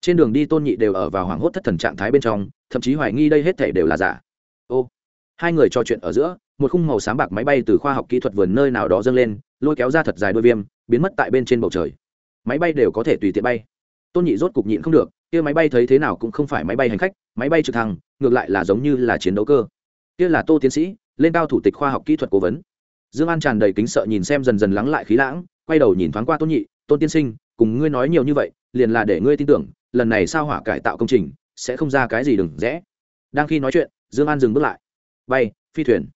Trên đường đi tôn nhị đều ở vào hoảng hốt thất thần trạng thái bên trong, thậm chí hoài nghi đây hết thể đều là giả. Ô, hai người trò chuyện ở giữa, một khung màu sáng bạc máy bay từ khoa học kỹ thuật vườn nơi nào đó dâng lên, lôi kéo ra thật dài đôi viêm, biến mất tại bên trên bầu trời. Máy bay đều có thể tùy tiện bay. Tôn nhị rốt cục nhịn không được, kia máy bay thấy thế nào cũng không phải máy bay hành khách máy bay trực thăng, ngược lại là giống như là chiến đấu cơ. Kia là tô tiến sĩ, lên cao thủ tịch khoa học kỹ thuật cố vấn. Dương an tràn đầy kính sợ nhìn xem dần dần lắng lại khí lãng, quay đầu nhìn thoáng qua tôn nhị, tôn tiên sinh, cùng ngươi nói nhiều như vậy, liền là để ngươi tin tưởng, lần này sao hỏa cải tạo công trình sẽ không ra cái gì đừng rẽ. Đang khi nói chuyện, dương an dừng bước lại. Bay, phi thuyền.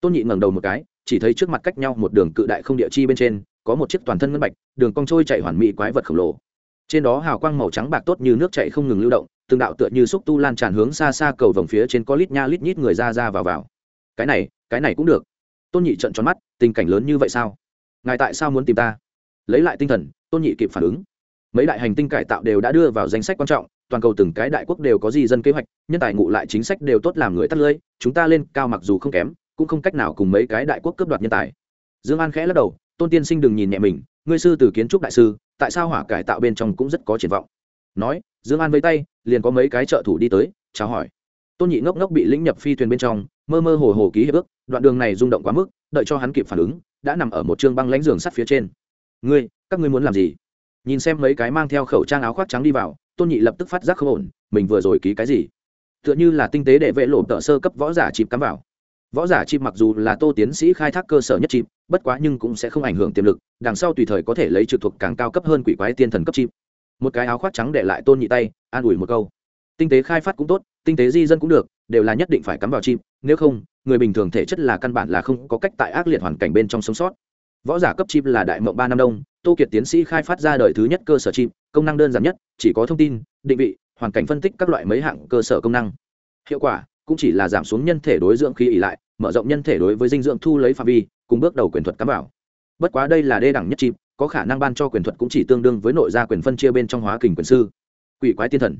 Tôn nhị ngẩng đầu một cái, chỉ thấy trước mặt cách nhau một đường cự đại không địa chi bên trên, có một chiếc toàn thân ngân bạch, đường cong trôi chạy hoàn mỹ quái vật khổng lồ. Trên đó hào quang màu trắng bạc tốt như nước chạy không ngừng lưu động từng đạo tựa như xúc tu lan tràn hướng xa xa cầu vòng phía trên có lít nha lít nhít người ra ra vào vào. Cái này cái này cũng được. Tôn nhị trận tròn mắt, tình cảnh lớn như vậy sao? Ngài tại sao muốn tìm ta? Lấy lại tinh thần, tôn nhị kịp phản ứng. Mấy đại hành tinh cải tạo đều đã đưa vào danh sách quan trọng, toàn cầu từng cái đại quốc đều có di dân kế hoạch, nhân tài ngụ lại chính sách đều tốt làm người tắt lưới, chúng ta lên cao mặc dù không kém, cũng không cách nào cùng mấy cái đại quốc cướp đoạt nhân tài. Dương an khẽ lắc đầu, tôn tiên sinh đừng nhìn nhẹ mình, ngươi sư từ kiến trúc đại sư, tại sao hỏa cải tạo bên trong cũng rất có triển vọng? Nói dương an với tay, liền có mấy cái trợ thủ đi tới, chào hỏi. Tôn nhị ngốc ngốc bị lĩnh nhập phi thuyền bên trong, mơ mơ hồ hồ ký hiệp ước, đoạn đường này rung động quá mức, đợi cho hắn kịp phản ứng, đã nằm ở một chương băng lãnh giường sắt phía trên. Ngươi, các ngươi muốn làm gì? Nhìn xem mấy cái mang theo khẩu trang áo khoác trắng đi vào, tôn nhị lập tức phát giác không ổn, mình vừa rồi ký cái gì? Tựa như là tinh tế để vệ lộ tờ sơ cấp võ giả chịp cắm vào. Võ giả chịp mặc dù là tô tiến sĩ khai thác cơ sở nhất chịp bất quá nhưng cũng sẽ không ảnh hưởng tiềm lực, đằng sau tùy thời có thể lấy trực thuộc càng cao cấp hơn quỷ quái tiên thần cấp chịp một cái áo khoác trắng để lại tôn nhị tay, an ủi một câu. Tinh tế khai phát cũng tốt, tinh tế di dân cũng được, đều là nhất định phải cắm vào chim, nếu không, người bình thường thể chất là căn bản là không có cách tại ác liệt hoàn cảnh bên trong sống sót. Võ giả cấp chim là đại mộng ba năm đông, tô kiệt tiến sĩ khai phát ra đời thứ nhất cơ sở chim, công năng đơn giản nhất, chỉ có thông tin, định vị, hoàn cảnh phân tích các loại mấy hạng cơ sở công năng. Hiệu quả cũng chỉ là giảm xuống nhân thể đối dưỡng khí ỉ lại, mở rộng nhân thể đối với dinh dưỡng thu lấy phạm vi, cùng bước đầu quyền thuật cắm vào. Bất quá đây là đê đẳng nhất chim có khả năng ban cho quyền thuật cũng chỉ tương đương với nội gia quyền phân chia bên trong hóa kình quyền sư. Quỷ quái tiên thần.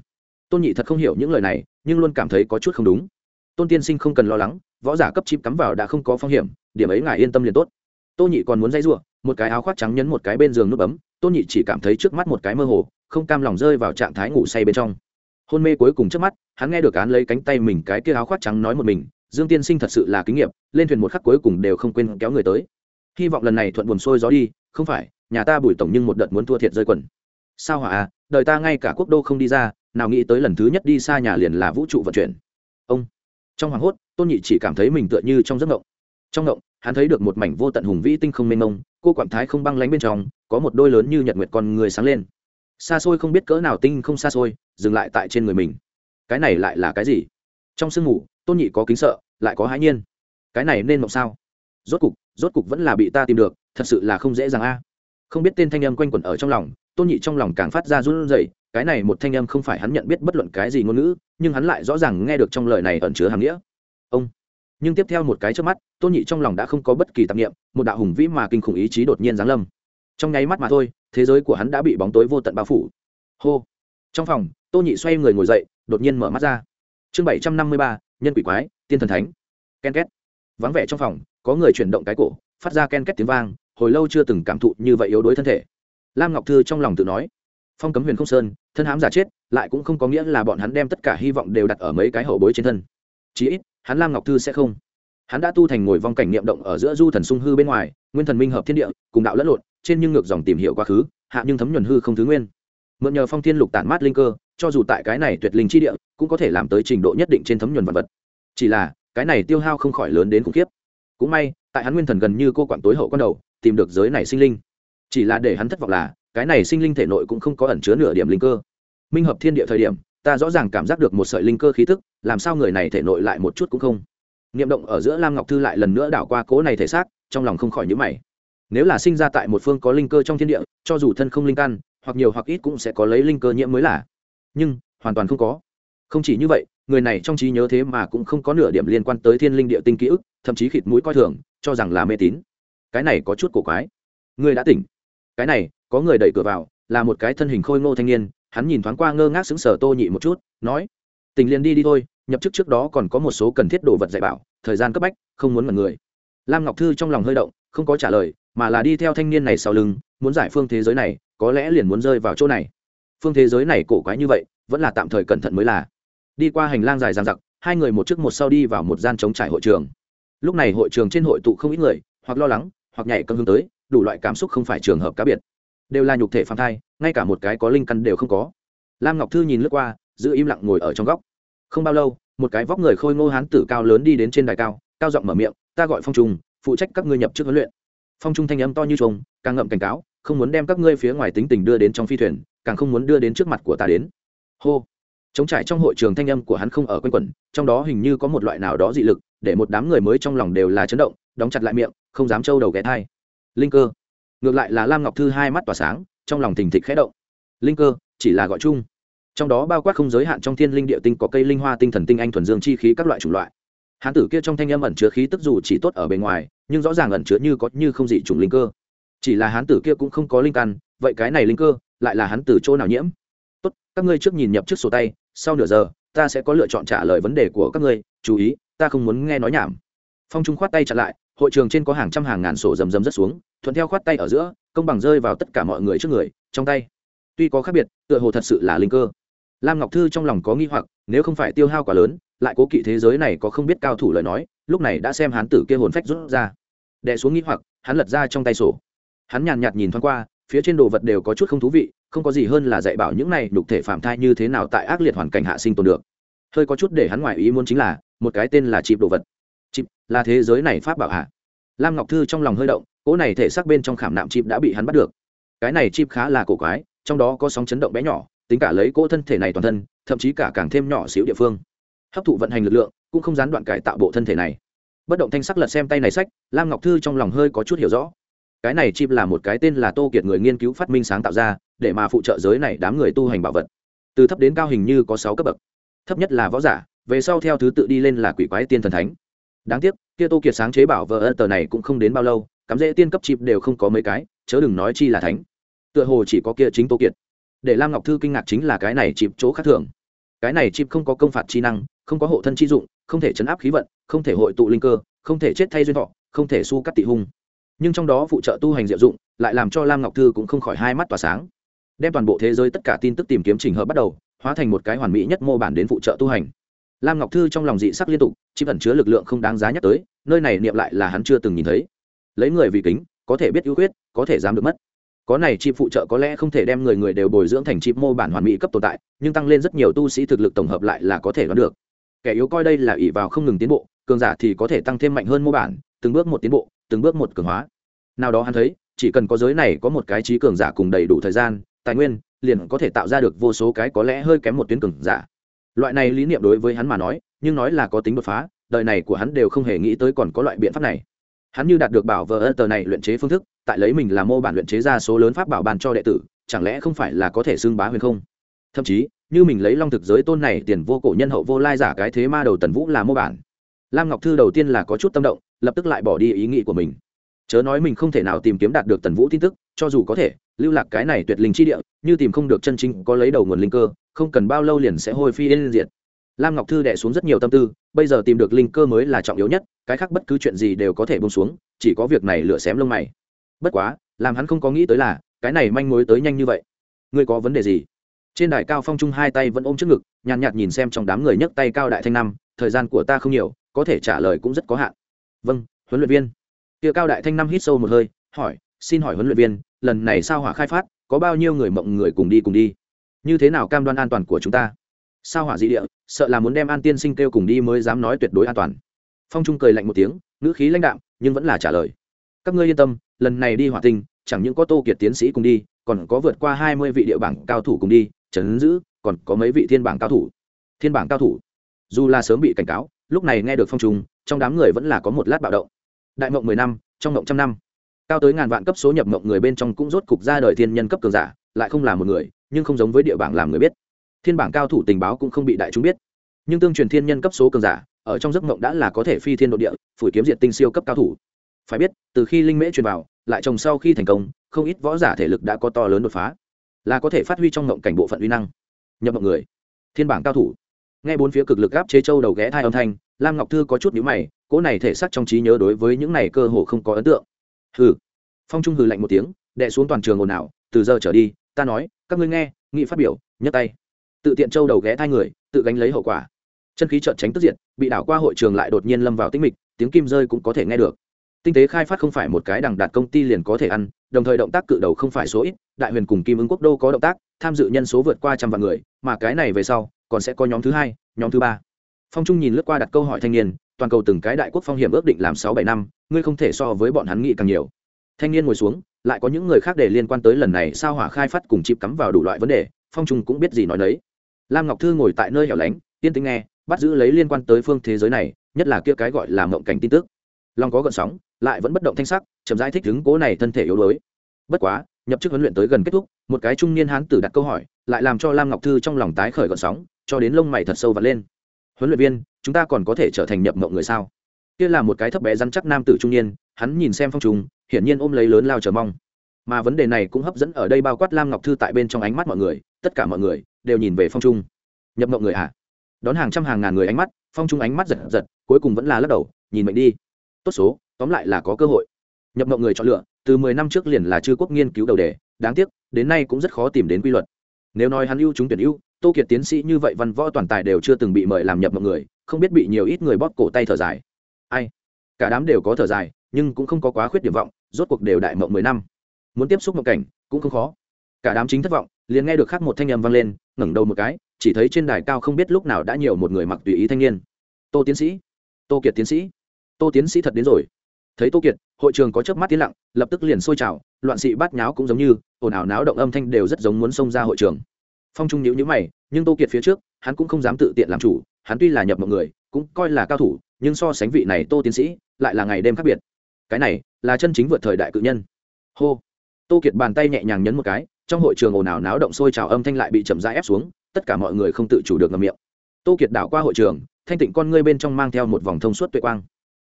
Tôn nhị thật không hiểu những lời này, nhưng luôn cảm thấy có chút không đúng. Tôn tiên sinh không cần lo lắng, võ giả cấp chip cắm vào đã không có phong hiểm, điểm ấy ngài yên tâm liền tốt. Tôn nhị còn muốn dây giụa một cái áo khoác trắng nhấn một cái bên giường nút bấm, tôn nhị chỉ cảm thấy trước mắt một cái mơ hồ, không cam lòng rơi vào trạng thái ngủ say bên trong. Hôn mê cuối cùng trước mắt, hắn nghe được án lấy cánh tay mình cái kia áo khoác trắng nói một mình, dương tiên sinh thật sự là kinh nghiệm lên thuyền một khắc cuối cùng đều không quên kéo người tới. Hy vọng lần này thuận buồn sôi gió đi không phải, nhà ta bùi tổng nhưng một đợt muốn thua thiệt rơi quần. Sao hỏa à đời ta ngay cả quốc đô không đi ra, nào nghĩ tới lần thứ nhất đi xa nhà liền là vũ trụ vận chuyển. Ông. Trong hoảng hốt, tôn nhị chỉ cảm thấy mình tựa như trong giấc ngộng. Trong ngộng, hắn thấy được một mảnh vô tận hùng vĩ tinh không mênh mông, cô quảng thái không băng lánh bên trong, có một đôi lớn như nhật nguyệt con người sáng lên. Xa xôi không biết cỡ nào tinh không xa xôi, dừng lại tại trên người mình. Cái này lại là cái gì? Trong sương mù, tôn nhị có kính sợ, lại có hãi nhiên. Cái này nên mộng sao? Rốt cục rốt cục vẫn là bị ta tìm được thật sự là không dễ dàng a. À. Không biết tên thanh âm quanh quẩn ở trong lòng, tôn nhị trong lòng càng phát ra run rẩy, cái này một thanh âm không phải hắn nhận biết bất luận cái gì ngôn ngữ, nhưng hắn lại rõ ràng nghe được trong lời này ẩn chứa hàm nghĩa. Ông. Nhưng tiếp theo một cái trước mắt, tôn nhị trong lòng đã không có bất kỳ tạp nghiệm một đạo hùng vĩ mà kinh khủng ý chí đột nhiên giáng lâm. Trong nháy mắt mà thôi, thế giới của hắn đã bị bóng tối vô tận bao phủ. Hô. Trong phòng tô nhị xoay người ngồi dậy, đột nhiên mở mắt ra. Chương bảy trăm năm mươi ba, nhân quỷ quái, tiên thần thánh. Ken két. Vắng vẻ trong phòng, có người chuyển động cái cổ phát ra ken két tiếng vang, hồi lâu chưa từng cảm thụ như vậy yếu đuối thân thể. Lam ngọc thư trong lòng tự nói, phong cấm huyền không sơn, thân hám giả chết, lại cũng không có nghĩa là bọn hắn đem tất cả hy vọng đều đặt ở mấy cái hậu bối trên thân. Chí ít, hắn lam ngọc thư sẽ không. Hắn đã tu thành ngồi vong cảnh niệm động ở giữa du thần sung hư bên ngoài, nguyên thần minh hợp thiên địa, cùng đạo lẫn lộn, trên nhưng ngược dòng tìm hiểu quá khứ, hạ nhưng thấm nhuần hư không thứ nguyên. Mượn nhờ phong thiên lục tản mát linh cơ, cho dù tại cái này tuyệt linh chi địa, cũng có thể làm tới trình độ nhất định trên thấm nhuần vật vật. Chỉ là, cái này tiêu hao không khỏi lớn đến khủng khiếp. Cũng may tại hắn nguyên thần gần như cô quản tối hậu con đầu, tìm được giới này sinh linh. Chỉ là để hắn thất vọng là, cái này sinh linh thể nội cũng không có ẩn chứa nửa điểm linh cơ. Minh hợp thiên địa thời điểm, ta rõ ràng cảm giác được một sợi linh cơ khí tức, làm sao người này thể nội lại một chút cũng không. Niệm động ở giữa lam ngọc thư lại lần nữa đảo qua cố này thể xác, trong lòng không khỏi nhữ mày. Nếu là sinh ra tại một phương có linh cơ trong thiên địa, cho dù thân không linh căn, hoặc nhiều hoặc ít cũng sẽ có lấy linh cơ nhiễm mới là. Nhưng, hoàn toàn không có. Không chỉ như vậy, người này trong trí nhớ thế mà cũng không có nửa điểm liên quan tới thiên linh địa tinh ký ức, thậm chí khịt mũi coi thường cho rằng là mê tín. Cái này có chút cổ quái. Ngươi đã tỉnh. Cái này, có người đẩy cửa vào, là một cái thân hình khôi ngô thanh niên, hắn nhìn thoáng qua ngơ ngác xứng sở tô nhị một chút, nói tình liền đi đi thôi, nhập chức trước đó còn có một số cần thiết đồ vật dạy bảo, thời gian cấp bách, không muốn mật người. Lam ngọc thư trong lòng hơi động, không có trả lời, mà là đi theo thanh niên này sau lưng, muốn giải phương thế giới này, có lẽ liền muốn rơi vào chỗ này. Phương thế giới này cổ quái như vậy, vẫn là tạm thời cẩn thận mới là. Đi qua hành lang dài dằng dặc, hai người một trước một sau đi vào một gian chống trải hội trường lúc này hội trường trên hội tụ không ít người, hoặc lo lắng, hoặc nhảy cân hướng tới, đủ loại cảm xúc không phải trường hợp cá biệt. Đều là nhục thể phạm thai, ngay cả một cái có linh căn đều không có. Lam ngọc thư nhìn lướt qua, giữ im lặng ngồi ở trong góc. Không bao lâu, một cái vóc người khôi ngô hán tử cao lớn đi đến trên đài cao cao giọng mở miệng, ta gọi phong trung, phụ trách các ngươi nhập trước huấn luyện. Phong trung thanh âm to như trùng càng ngậm cảnh cáo, không muốn đem các ngươi phía ngoài tính tình đưa đến trong phi thuyền, càng không muốn đưa đến trước mặt của ta đến. Hô. Chống trải trong hội trường thanh âm của hắn không ở quanh quẩn, trong đó hình như có một loại nào đó dị lực để một đám người mới trong lòng đều là chấn động, đóng chặt lại miệng, không dám trâu đầu ghé thai. Linh cơ. Ngược lại là lam ngọc thư hai mắt tỏa sáng, trong lòng thình thịch khẽ động. Linh cơ, chỉ là gọi chung. Trong đó bao quát không giới hạn trong thiên linh địa tinh có cây linh hoa tinh thần tinh anh thuần dương chi khí các loại chủng loại. Hán tử kia trong thanh âm ẩn chứa khí tức dù chỉ tốt ở bề ngoài, nhưng rõ ràng ẩn chứa như có như không dị chủng linh cơ. Chỉ là hán tử kia cũng không có linh căn, vậy cái này linh cơ, lại là hắn từ chỗ nào nhiễm? Tốt, các ngươi trước nhìn nhập trước sổ tay, sau nửa giờ, ta sẽ có lựa chọn trả lời vấn đề của các ngươi, chú ý ta không muốn nghe nói nhảm. Phong trung khoát tay chặn lại, hội trường trên có hàng trăm hàng ngàn sổ rầm rầm rất xuống, thuận theo khoát tay ở giữa, công bằng rơi vào tất cả mọi người trước người, trong tay. Tuy có khác biệt, tựa hồ thật sự là linh cơ. Lam ngọc thư trong lòng có nghi hoặc, nếu không phải tiêu hao quá lớn, lại cố kỵ thế giới này có không biết cao thủ lời nói, lúc này đã xem hán tử kia hồn phách rút ra. Đè xuống nghi hoặc, hắn lật ra trong tay sổ. Hắn nhàn nhạt nhìn thoáng qua, phía trên đồ vật đều có chút không thú vị, không có gì hơn là dạy bảo những này đục thể phạm thai như thế nào tại ác liệt hoàn cảnh hạ sinh tồn được. Hơi có chút để hắn ngoài ý muốn chính là một cái tên là chịp đồ vật. Chịp, là thế giới này pháp bảo hạ lam ngọc thư trong lòng hơi động, cỗ này thể xác bên trong khảm nạm chịp đã bị hắn bắt được. Cái này chịp khá là cổ quái, trong đó có sóng chấn động bé nhỏ, tính cả lấy cỗ thân thể này toàn thân, thậm chí cả càng thêm nhỏ xíu địa phương. Hấp thụ vận hành lực lượng, cũng không gián đoạn cải tạo bộ thân thể này. Bất động thanh sắc lật xem tay này sách, lam ngọc thư trong lòng hơi có chút hiểu rõ. Cái này chip là một cái tên là tô kiệt người nghiên cứu phát minh sáng tạo ra, để mà phụ trợ giới này đám người tu hành bảo vật. Từ thấp đến cao hình như có sáu cấp bậc. Thấp nhất là võ giả về sau theo thứ tự đi lên là quỷ quái tiên thần thánh. Đáng tiếc, kia tô kiệt sáng chế bảo vợ ân tờ này cũng không đến bao lâu, cắm dễ tiên cấp chịp đều không có mấy cái, chớ đừng nói chi là thánh. Tựa hồ chỉ có kia chính tô kiệt. Để lam ngọc thư kinh ngạc chính là cái này chịp chỗ khác thường. Cái này chịp không có công phạt chi năng, không có hộ thân chi dụng, không thể chấn áp khí vận, không thể hội tụ linh cơ, không thể chết thay duyên thọ, không thể su cắt tị hung. Nhưng trong đó phụ trợ tu hành diệu dụng, lại làm cho lam ngọc thư cũng không khỏi hai mắt tỏa sáng. Đem toàn bộ thế giới tất cả tin tức tìm kiếm trình hợp bắt đầu, hóa thành một cái hoàn mỹ nhất mô bản đến phụ trợ tu hành lam ngọc thư trong lòng dị sắc liên tục chỉ ẩn chứa lực lượng không đáng giá nhắc tới, nơi này niệm lại là hắn chưa từng nhìn thấy. Lấy người vì kính, có thể biết ưu khuyết, có thể dám được mất. Có này chip phụ trợ có lẽ không thể đem người người đều bồi dưỡng thành chip mô bản hoàn mỹ cấp tồn tại, nhưng tăng lên rất nhiều tu sĩ thực lực tổng hợp lại là có thể đoán được. Kẻ yếu coi đây là ỷ vào không ngừng tiến bộ, cường giả thì có thể tăng thêm mạnh hơn mô bản, từng bước một tiến bộ, từng bước một cường hóa. Nào đó hắn thấy, chỉ cần có giới này có một cái trí cường giả cùng đầy đủ thời gian, tài nguyên, liền có thể tạo ra được vô số cái có lẽ hơi kém một tuyến cường giả loại này lý niệm đối với hắn mà nói, nhưng nói là có tính đột phá, đời này của hắn đều không hề nghĩ tới còn có loại biện pháp này. Hắn như đạt được bảo vờ ơ tờ này luyện chế phương thức, tại lấy mình là mô bản luyện chế ra số lớn pháp bảo bàn cho đệ tử, chẳng lẽ không phải là có thể xưng bá huyền không? Thậm chí, như mình lấy long thực giới tôn này tiền vô cổ nhân hậu vô lai giả cái thế ma đầu tần vũ là mô bản. Lam ngọc thư đầu tiên là có chút tâm động, lập tức lại bỏ đi ý nghĩ của mình. Chớ nói mình không thể nào tìm kiếm đạt được tần vũ tin tức cho dù có thể, lưu lạc cái này tuyệt linh chi địa, như tìm không được chân chính có lấy đầu nguồn linh cơ, không cần bao lâu liền sẽ hôi phi lên diệt. Lam ngọc thư đẻ xuống rất nhiều tâm tư, bây giờ tìm được linh cơ mới là trọng yếu nhất, cái khác bất cứ chuyện gì đều có thể bông xuống, chỉ có việc này lựa xém lông mày. Bất quá, làm hắn không có nghĩ tới là, cái này manh mối tới nhanh như vậy. Ngươi có vấn đề gì? Trên đài cao phong trung hai tay vẫn ôm trước ngực, nhàn nhạt nhìn xem trong đám người nhấc tay cao đại thanh năm, thời gian của ta không nhiều, có thể trả lời cũng rất có hạn. Vâng huấn luyện viên. Kia cao đại thanh năm hít sâu một hơi, hỏi xin hỏi huấn luyện viên, lần này sao hỏa khai phát, có bao nhiêu người mộng người cùng đi cùng đi? Như thế nào cam đoan an toàn của chúng ta? Sao hỏa dị địa, sợ là muốn đem an tiên sinh kêu cùng đi mới dám nói tuyệt đối an toàn. Phong trung cười lạnh một tiếng, ngữ khí lãnh đạm, nhưng vẫn là trả lời. Các ngươi yên tâm, lần này đi hỏa tinh, chẳng những có tô kiệt tiến sĩ cùng đi, còn có vượt qua hai mươi vị địa bảng cao thủ cùng đi chấn giữ còn có mấy vị thiên bảng cao thủ. Thiên bảng cao thủ? Dù là sớm bị cảnh cáo, lúc này nghe được phong trung, trong đám người vẫn là có một lát bạo động. Đại mộng mười năm, trong mộng trăm năm cao tới ngàn vạn cấp số nhập mộng người bên trong cũng rốt cục ra đời thiên nhân cấp cường giả, lại không là một người, nhưng không giống với địa bảng làm người biết. Thiên bảng cao thủ tình báo cũng không bị đại chúng biết. Nhưng tương truyền thiên nhân cấp số cường giả, ở trong giấc mộng đã là có thể phi thiên độ địa, phủi kiếm diện tinh siêu cấp cao thủ. Phải biết, từ khi linh mễ truyền vào, lại trồng sau khi thành công, không ít võ giả thể lực đã có to lớn đột phá. Là có thể phát huy trong mộng cảnh bộ phận uy năng. Nhập mộng người. Thiên bảng cao thủ. Nghe bốn phía cực lực gáp chế châu đầu ghé thai âm thanh, lam ngọc thư có chút nhíu mày cỗ này thể xác trong trí nhớ đối với những này cơ hồ không có ấn tượng hừ. Phong trung hừ lạnh một tiếng đệ xuống toàn trường ồn ào, từ giờ trở đi, ta nói, các ngươi nghe, nghị phát biểu, nhấc tay. Tự tiện châu đầu ghé thai người, tự gánh lấy hậu quả. Chân khí trợn tránh tức diện bị đảo qua hội trường lại đột nhiên lâm vào tĩnh mịch, tiếng kim rơi cũng có thể nghe được. Tinh tế khai phát không phải một cái đằng đạt công ty liền có thể ăn, đồng thời động tác cự đầu không phải số ít, đại huyền cùng kim ứng quốc đô có động tác, tham dự nhân số vượt qua trăm vạn người, mà cái này về sau, còn sẽ có nhóm thứ hai, nhóm thứ ba phong trung nhìn lướt qua đặt câu hỏi thanh niên, toàn cầu từng cái đại quốc phong hiểm ước định làm sáu bảy năm, ngươi không thể so với bọn hắn nghĩ càng nhiều. Thanh niên ngồi xuống, lại có những người khác để liên quan tới lần này sao hỏa khai phát cùng chịp cắm vào đủ loại vấn đề, phong trung cũng biết gì nói đấy lam ngọc thư ngồi tại nơi hẻo lánh tiên tính nghe, bắt giữ lấy liên quan tới phương thế giới này, nhất là kia cái gọi là mộng cảnh tin tức. Long có gợn sóng, lại vẫn bất động thanh sắc, chậm rãi thích đứng cố này thân thể yếu đuối. Bất quá, nhập chức huấn luyện tới gần kết thúc, một cái trung niên hán tử đặt câu hỏi, lại làm cho lam ngọc thư trong lòng tái khởi gợn sóng, cho đến lông mày thật sâu và lên huấn luyện viên, chúng ta còn có thể trở thành nhập mộng người sao? Kia là một cái thấp bé rắn chắc nam tử trung niên, hắn nhìn xem phong trùng, hiển nhiên ôm lấy lớn lao chờ mong. Mà vấn đề này cũng hấp dẫn ở đây bao quát lam ngọc thư tại bên trong ánh mắt mọi người, tất cả mọi người đều nhìn về phong trung nhập mộng người ạ à? đón hàng trăm hàng ngàn người ánh mắt, phong trung ánh mắt giật giật, cuối cùng vẫn là lắc đầu, nhìn mệnh đi. Tốt số, tóm lại là có cơ hội. Nhập mộng người chọn lựa, từ mười năm trước liền là chư quốc nghiên cứu đầu đề, đáng tiếc, đến nay cũng rất khó tìm đến quy luật. Nếu nói hắn ưu chúng tuyển ưu tô kiệt tiến sĩ như vậy văn võ toàn tài đều chưa từng bị mời làm nhập mọi người, không biết bị nhiều ít người bóp cổ tay thở dài. Ai? Cả đám đều có thở dài, nhưng cũng không có quá khuyết điểm vọng, rốt cuộc đều đại mộng mười năm. Muốn tiếp xúc mộng cảnh, cũng không khó. Cả đám chính thất vọng, liền nghe được khác một thanh âm vang lên, ngẩng đầu một cái, chỉ thấy trên đài cao không biết lúc nào đã nhiều một người mặc tùy ý thanh niên. Tô tiến sĩ. Tô kiệt tiến sĩ. Tô tiến sĩ thật đến rồi. Thấy tô kiệt, hội trường có chớp mắt tiến lặng, lập tức liền sôi trào, loạn sĩ bát nháo cũng giống như, ồn ào náo động âm thanh đều rất giống muốn xông ra hội trường phong trung nhữ nhữ mày, nhưng tô kiệt phía trước, hắn cũng không dám tự tiện làm chủ, hắn tuy là nhập một người, cũng coi là cao thủ, nhưng so sánh vị này tô tiến sĩ, lại là ngày đêm khác biệt. Cái này là chân chính vượt thời đại cự nhân. Hô. Tô kiệt bàn tay nhẹ nhàng nhấn một cái, trong hội trường ồn ào náo động sôi trào âm thanh lại bị chậm rãi ép xuống, tất cả mọi người không tự chủ được ngầm miệng. Tô kiệt đảo qua hội trường, thanh tịnh con ngươi bên trong mang theo một vòng thông suốt tuệ quang.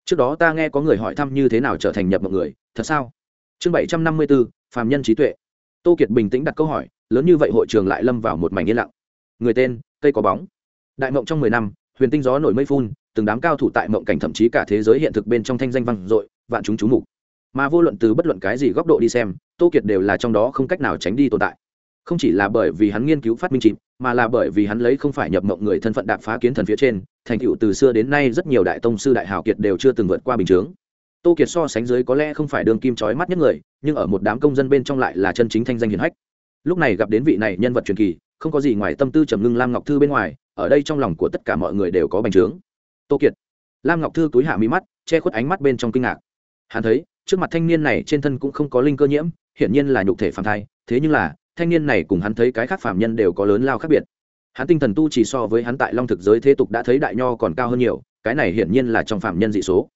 Trước đó ta nghe có người hỏi thăm như thế nào trở thành nhập một người, thật sao? Chương bảy trăm năm mươi bốn, phàm nhân trí tuệ. Tô kiệt bình tĩnh đặt câu hỏi lớn như vậy hội trường lại lâm vào một mảnh yên lặng. Người tên, cây có bóng. Đại mộng trong mười năm, huyền tinh gió nổi mây phun, từng đám cao thủ tại mộng cảnh thậm chí cả thế giới hiện thực bên trong thanh danh vang dội, vạn chúng chú mục. Mà vô luận từ bất luận cái gì góc độ đi xem, tô kiệt đều là trong đó không cách nào tránh đi tồn tại. Không chỉ là bởi vì hắn nghiên cứu phát minh chìm, mà là bởi vì hắn lấy không phải nhập mộng người thân phận đạp phá kiến thần phía trên, thành tựu từ xưa đến nay rất nhiều đại tông sư đại hào kiệt đều chưa từng vượt qua bình chướng. Tô kiệt so sánh dưới có lẽ không phải đường kim trói mắt nhất người, nhưng ở một đám công dân bên trong lại là chân chính thanh danh hiền hách lúc này gặp đến vị này nhân vật truyền kỳ, không có gì ngoài tâm tư trầm ngưng lam ngọc thư bên ngoài, ở đây trong lòng của tất cả mọi người đều có bành trướng. Tô kiệt. Lam ngọc thư túi hạ mí mắt, che khuất ánh mắt bên trong kinh ngạc. Hắn thấy, trước mặt thanh niên này trên thân cũng không có linh cơ nhiễm, hiển nhiên là nhục thể phàm thai, thế nhưng là, thanh niên này cùng hắn thấy cái khác phàm nhân đều có lớn lao khác biệt. Hắn tinh thần tu chỉ so với hắn tại long thực giới thế tục đã thấy đại nho còn cao hơn nhiều, cái này hiển nhiên là trong phàm nhân dị số.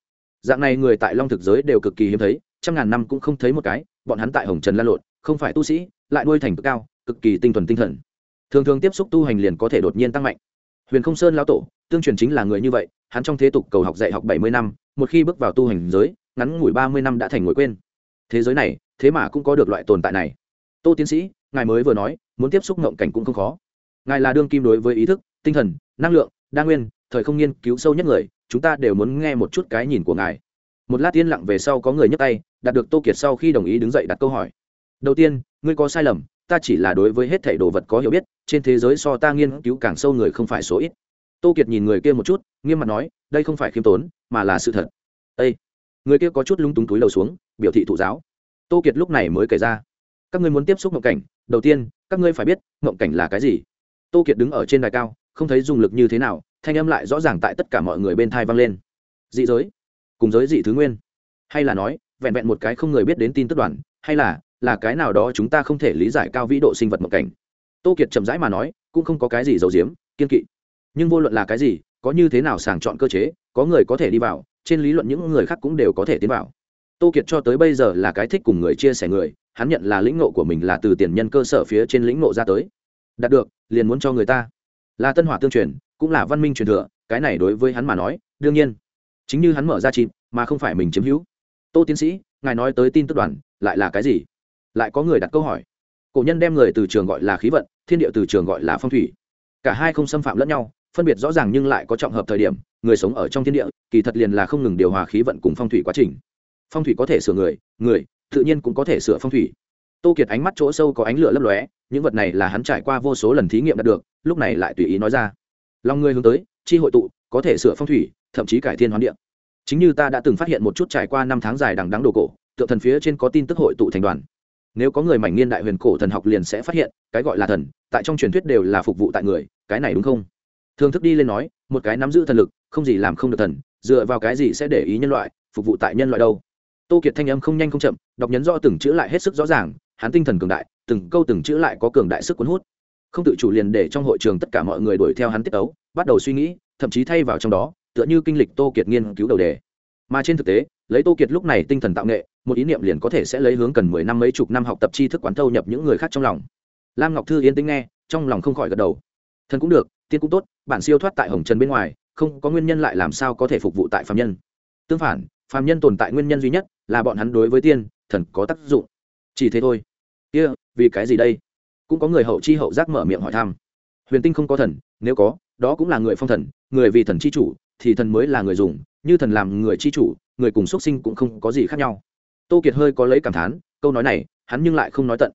Dạng này người tại long thực giới đều cực kỳ hiếm thấy, trăm ngàn năm cũng không thấy một cái, bọn hắn tại hồng trần lan lộn không phải tu sĩ, lại nuôi thành cực cao, cực kỳ tinh thuần tinh thần. Thường thường tiếp xúc tu hành liền có thể đột nhiên tăng mạnh. Huyền không sơn lão tổ, tương truyền chính là người như vậy, hắn trong thế tục cầu học dạy học bảy mươi năm, một khi bước vào tu hành giới, ngắn ngủi ba mươi năm đã thành ngồi quên. Thế giới này, thế mà cũng có được loại tồn tại này. Tô tiến sĩ, ngài mới vừa nói, muốn tiếp xúc ngộng cảnh cũng không khó. Ngài là đương kim đối với ý thức, tinh thần, năng lượng, đa nguyên, thời không nghiên cứu sâu nhất người, chúng ta đều muốn nghe một chút cái nhìn của ngài. Một lát yên lặng về sau có người nhấc tay, đạt được tô kiệt sau khi đồng ý đứng dậy đặt câu hỏi đầu tiên, ngươi có sai lầm, ta chỉ là đối với hết thảy đồ vật có hiểu biết, trên thế giới so ta nghiên cứu càng sâu người không phải số ít. Tô kiệt nhìn người kia một chút, nghiêm mặt nói, đây không phải khiêm tốn, mà là sự thật. Ây người kia có chút lung túng túi đầu xuống, biểu thị thụ giáo. Tô kiệt lúc này mới kể ra. Các ngươi muốn tiếp xúc mộng cảnh, đầu tiên, các ngươi phải biết, mộng cảnh là cái gì. Tô kiệt đứng ở trên đài cao, không thấy dùng lực như thế nào, thanh âm lại rõ ràng tại tất cả mọi người bên thai vang lên. Dị giới? Cùng giới dị thứ nguyên? Hay là nói, vẹn vẹn một cái không người biết đến tin tức đoàn, hay là là cái nào đó chúng ta không thể lý giải cao vĩ độ sinh vật mộng cảnh. Tô kiệt chậm rãi mà nói, cũng không có cái gì giấu giếm, kiên kỵ. Nhưng vô luận là cái gì, có như thế nào sàng chọn cơ chế, có người có thể đi vào, trên lý luận những người khác cũng đều có thể tiến vào. Tô kiệt cho tới bây giờ là cái thích cùng người chia sẻ người, hắn nhận là lĩnh ngộ của mình là từ tiền nhân cơ sở phía trên lĩnh ngộ ra tới. Đạt được, liền muốn cho người ta. Là tân hỏa tương truyền, cũng là văn minh truyền thừa, cái này đối với hắn mà nói, đương nhiên. Chính như hắn mở ra chìm mà không phải mình chiếm hữu. Tô tiến sĩ, ngài nói tới tin tức đoàn, lại là cái gì? Lại có người đặt câu hỏi. Cổ nhân đem người từ trường gọi là khí vận, thiên địa từ trường gọi là phong thủy. Cả hai không xâm phạm lẫn nhau, phân biệt rõ ràng nhưng lại có trọng hợp thời điểm, người sống ở trong thiên địa, kỳ thật liền là không ngừng điều hòa khí vận cùng phong thủy quá trình. Phong thủy có thể sửa người người, tự nhiên cũng có thể sửa phong thủy. Tô kiệt ánh mắt chỗ sâu có ánh lửa lấp lóe, những vật này là hắn trải qua vô số lần thí nghiệm đạt được, lúc này lại tùy ý nói ra. Lòng người hướng tới, chi hội tụ, có thể sửa phong thủy, thậm chí cải thiên hoán địa. Chính như ta đã từng phát hiện một chút trải qua năm tháng dài đằng đắng đồ cổ, tượng thần phía trên có tin tức hội tụ thành đoàn nếu có người mảnh niên đại huyền cổ thần học liền sẽ phát hiện, cái gọi là thần, tại trong truyền thuyết đều là phục vụ tại người, cái này đúng không? Thường thức đi lên nói, một cái nắm giữ thần lực, không gì làm không được thần, dựa vào cái gì sẽ để ý nhân loại, phục vụ tại nhân loại đâu? Tô kiệt thanh âm không nhanh không chậm, đọc nhấn rõ từng chữ lại hết sức rõ ràng, hắn tinh thần cường đại, từng câu từng chữ lại có cường đại sức cuốn hút. Không tự chủ liền để trong hội trường tất cả mọi người đuổi theo hắn tiết ấu bắt đầu suy nghĩ, thậm chí thay vào trong đó, tựa như kinh lịch tô kiệt nghiên cứu đầu đề. Mà trên thực tế, lấy tô kiệt lúc này tinh thần tạo nghệ một ý niệm liền có thể sẽ lấy hướng cần mười năm mấy chục năm học tập tri thức quán thâu nhập những người khác trong lòng. Lam ngọc thư yên tĩnh nghe trong lòng không khỏi gật đầu. Thần cũng được tiên cũng tốt bản siêu thoát tại hồng trần bên ngoài không có nguyên nhân lại làm sao có thể phục vụ tại phạm nhân. Tương phản phạm nhân tồn tại nguyên nhân duy nhất là bọn hắn đối với tiên thần có tác dụng. Chỉ thế thôi. Kia、yeah, vì cái gì đây? Cũng có người hậu chi hậu giác mở miệng hỏi thăm. Huyền tinh không có thần nếu có đó cũng là người phong thần người vì thần chi chủ thì thần mới là người dùng như thần làm người chi chủ người cùng xuất sinh cũng không có gì khác nhau tô kiệt hơi có lấy cảm thán, câu nói này, hắn nhưng lại không nói tận.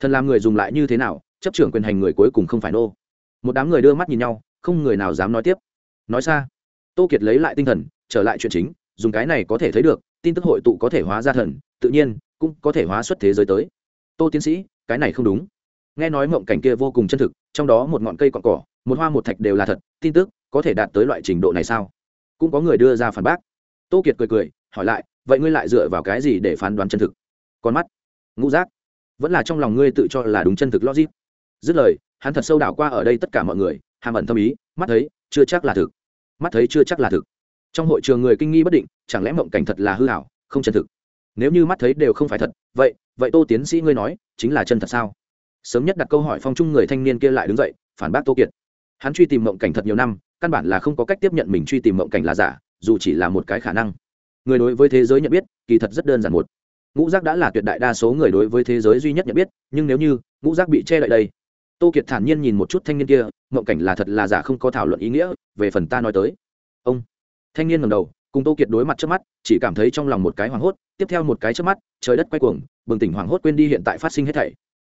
Thần làm người dùng lại như thế nào, chấp trưởng quyền hành người cuối cùng không phải nô. Một đám người đưa mắt nhìn nhau, không người nào dám nói tiếp. Nói xa, tô kiệt lấy lại tinh thần, trở lại chuyện chính, dùng cái này có thể thấy được, tin tức hội tụ có thể hóa ra thần, tự nhiên, cũng có thể hóa xuất thế giới tới. Tô tiến sĩ, cái này không đúng. Nghe nói mộng cảnh kia vô cùng chân thực, trong đó một ngọn cây cọn cỏ, một hoa một thạch đều là thật, tin tức có thể đạt tới loại trình độ này sao? Cũng có người đưa ra phản bác. Tô kiệt cười cười, hỏi lại vậy ngươi lại dựa vào cái gì để phán đoán chân thực? Con mắt, ngũ giác, vẫn là trong lòng ngươi tự cho là đúng chân thực logic. Dứt lời, hắn thật sâu đảo qua ở đây tất cả mọi người, hàm ẩn thâm ý, mắt thấy, chưa chắc là thực. Mắt thấy chưa chắc là thực. Trong hội trường người kinh nghi bất định, chẳng lẽ mộng cảnh thật là hư hảo, không chân thực? Nếu như mắt thấy đều không phải thật, vậy vậy tô tiến sĩ ngươi nói, chính là chân thật sao? Sớm nhất đặt câu hỏi phong trung người thanh niên kia lại đứng dậy, phản bác tô kiệt. Hắn truy tìm mộng cảnh thật nhiều năm, căn bản là không có cách tiếp nhận mình truy tìm mộng cảnh là giả, dù chỉ là một cái khả năng người đối với thế giới nhận biết, kỳ thật rất đơn giản một. Ngũ giác đã là tuyệt đại đa số người đối với thế giới duy nhất nhận biết, nhưng nếu như ngũ giác bị che lại đây, tô kiệt thản nhiên nhìn một chút thanh niên kia, mộng cảnh là thật là giả không có thảo luận ý nghĩa, về phần ta nói tới. Ông. Thanh niên ngầm đầu, cùng tô kiệt đối mặt trước mắt, chỉ cảm thấy trong lòng một cái hoảng hốt, tiếp theo một cái trước mắt, trời đất quay cuồng, bừng tỉnh hoảng hốt quên đi hiện tại phát sinh hết thảy.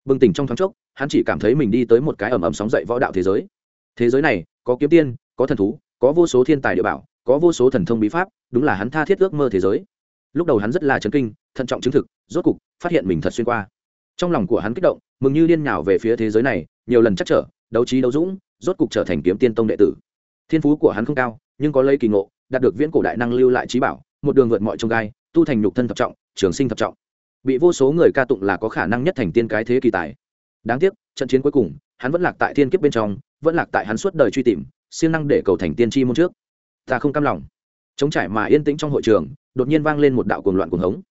Bừng tỉnh trong thoáng chốc, hắn chỉ cảm thấy mình đi tới một cái ẩm ẩm sóng dậy võ đạo thế giới. Thế giới này, có kiếm tiên, có thần thú, có vô số thiên tài địa bảo có vô số thần thông bí pháp, đúng là hắn tha thiết ước mơ thế giới. Lúc đầu hắn rất là chấn kinh, thận trọng chứng thực, rốt cục phát hiện mình thật xuyên qua. Trong lòng của hắn kích động, mừng như điên nhào về phía thế giới này, nhiều lần chắc trở, đấu trí đấu dũng, rốt cục trở thành kiếm tiên tông đệ tử. Thiên phú của hắn không cao, nhưng có lấy kỳ ngộ, đạt được viễn cổ đại năng lưu lại trí bảo, một đường vượt mọi trông gai, tu thành nhục thân thập trọng, trường sinh thập trọng. Bị vô số người ca tụng là có khả năng nhất thành tiên cái thế kỳ tài. Đáng tiếc, trận chiến cuối cùng, hắn vẫn lạc tại thiên kiếp bên trong, vẫn lạc tại hắn suốt đời truy tìm, siêng năng để cầu thành tiên tri môn trước ta không cam lòng. Chống trải mà yên tĩnh trong hội trường, đột nhiên vang lên một đạo cuồng loạn cuồng hống.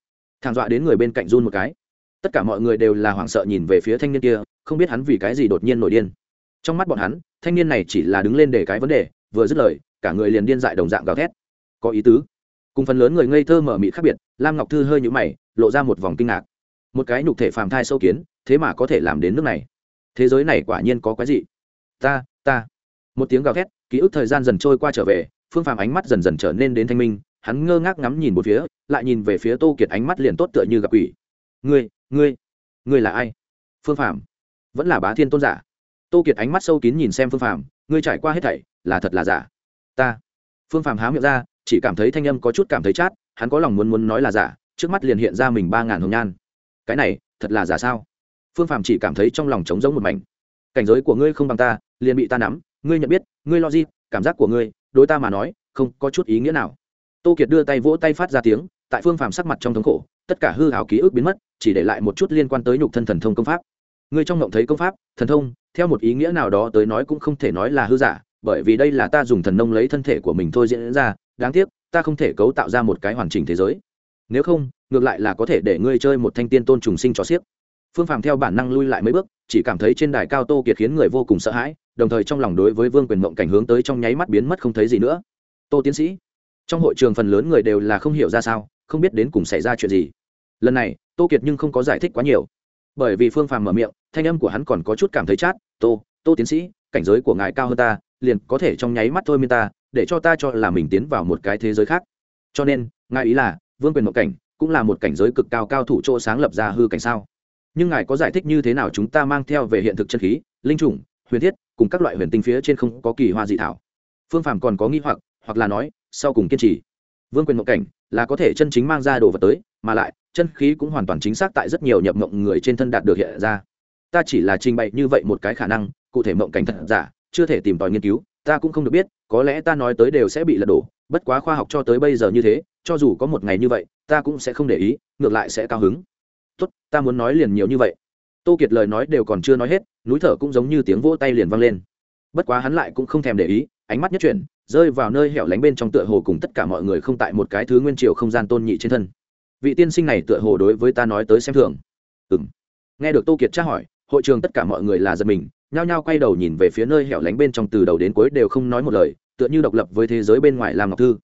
Thảm dọa đến người bên cạnh run một cái. Tất cả mọi người đều là hoảng sợ nhìn về phía thanh niên kia, không biết hắn vì cái gì đột nhiên nổi điên. Trong mắt bọn hắn, thanh niên này chỉ là đứng lên để cái vấn đề, vừa dứt lời, cả người liền điên dại đồng dạng gào thét. Có ý tứ. Cùng phần lớn người ngây thơ mở mị khác biệt, lam ngọc thư hơi nhũ mày, lộ ra một vòng kinh ngạc. Một cái nhục thể phàm thai sâu kiến, thế mà có thể làm đến nước này. Thế giới này quả nhiên có cái gì ta ta. Một tiếng gào thét, ký ức thời gian dần trôi qua trở về phương phàm ánh mắt dần dần trở nên đến thanh minh, hắn ngơ ngác ngắm nhìn một phía, lại nhìn về phía tô kiệt ánh mắt liền tốt tựa như gặp quỷ. Ngươi ngươi ngươi là ai? Phương phàm. Vẫn là bá thiên tôn giả. Tô kiệt ánh mắt sâu kín nhìn xem phương phàm, ngươi trải qua hết thảy, là thật là giả? Ta. Phương phàm há miệng ra, chỉ cảm thấy thanh âm có chút cảm thấy chát, hắn có lòng muốn muốn nói là giả, trước mắt liền hiện ra mình ba ngàn hồng nhan. Cái này, thật là giả sao? Phương phàm chỉ cảm thấy trong lòng trống rỗng một mảnh. Cảnh giới của ngươi không bằng ta, liền bị ta nắm, ngươi nhận biết, ngươi lo gì cảm giác của ngươi đối ta mà nói, không có chút ý nghĩa nào. Tô kiệt đưa tay vỗ tay phát ra tiếng, tại phương phàm sắc mặt trong thống khổ, tất cả hư hào ký ức biến mất, chỉ để lại một chút liên quan tới nhục thân thần thông công pháp. Ngươi trong ngộng thấy công pháp, thần thông, theo một ý nghĩa nào đó tới nói cũng không thể nói là hư giả, bởi vì đây là ta dùng thần nông lấy thân thể của mình thôi diễn ra, đáng tiếc, ta không thể cấu tạo ra một cái hoàn chỉnh thế giới. Nếu không, ngược lại là có thể để ngươi chơi một thanh tiên tôn trùng sinh cho xiếc phương phàm theo bản năng lui lại mấy bước, chỉ cảm thấy trên đài cao tô kiệt khiến người vô cùng sợ hãi đồng thời trong lòng đối với vương quyền mộng cảnh hướng tới trong nháy mắt biến mất không thấy gì nữa. Tô tiến sĩ, trong hội trường phần lớn người đều là không hiểu ra sao, không biết đến cùng xảy ra chuyện gì. Lần này, tô kiệt nhưng không có giải thích quá nhiều. Bởi vì phương phàm mở miệng, thanh âm của hắn còn có chút cảm thấy chát, tô tô tiến sĩ, cảnh giới của ngài cao hơn ta, liền có thể trong nháy mắt thôi miên ta, để cho ta cho là mình tiến vào một cái thế giới khác. Cho nên, ngài ý là, vương quyền mộng cảnh cũng là một cảnh giới cực cao cao thủ chỗ sáng lập ra hư cảnh sao? Nhưng ngài có giải thích như thế nào chúng ta mang theo về hiện thực chân khí, linh chủng, huyền thiết cùng các loại huyền tinh phía trên không có kỳ hoa dị thảo. Phương phàm còn có nghi hoặc hoặc là nói, sau cùng kiên trì. Vương quyền mộng cảnh là có thể chân chính mang ra đồ vật tới, mà lại, chân khí cũng hoàn toàn chính xác tại rất nhiều nhập mộng người trên thân đạt được hiện ra. Ta chỉ là trình bày như vậy một cái khả năng, cụ thể mộng cảnh thật giả, chưa thể tìm tòi nghiên cứu, ta cũng không được biết, có lẽ ta nói tới đều sẽ bị lật đổ, bất quá khoa học cho tới bây giờ như thế, cho dù có một ngày như vậy, ta cũng sẽ không để ý, ngược lại sẽ cao hứng. Tốt, ta muốn nói liền nhiều như vậy tô kiệt lời nói đều còn chưa nói hết, núi thở cũng giống như tiếng vỗ tay liền vang lên. Bất quá hắn lại cũng không thèm để ý, ánh mắt nhất chuyển, rơi vào nơi hẻo lánh bên trong tựa hồ cùng tất cả mọi người không tại một cái thứ nguyên triều không gian tôn nhị trên thân. Vị tiên sinh này tựa hồ đối với ta nói tới xem thường. Ừ m nghe được tô kiệt tra hỏi, hội trường tất cả mọi người là giật mình, nhao nhao quay đầu nhìn về phía nơi hẻo lánh bên trong từ đầu đến cuối đều không nói một lời, tựa như độc lập với thế giới bên ngoài lam ngọc thư.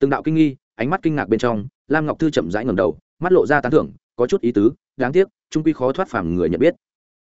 Từng đạo kinh nghi, ánh mắt kinh ngạc bên trong, lam ngọc thư chậm rãi ngầm đầu, mắt lộ ra tán thưởng, có chút ý tứ đáng tiếc trung quy khó thoát phàm người nhận biết.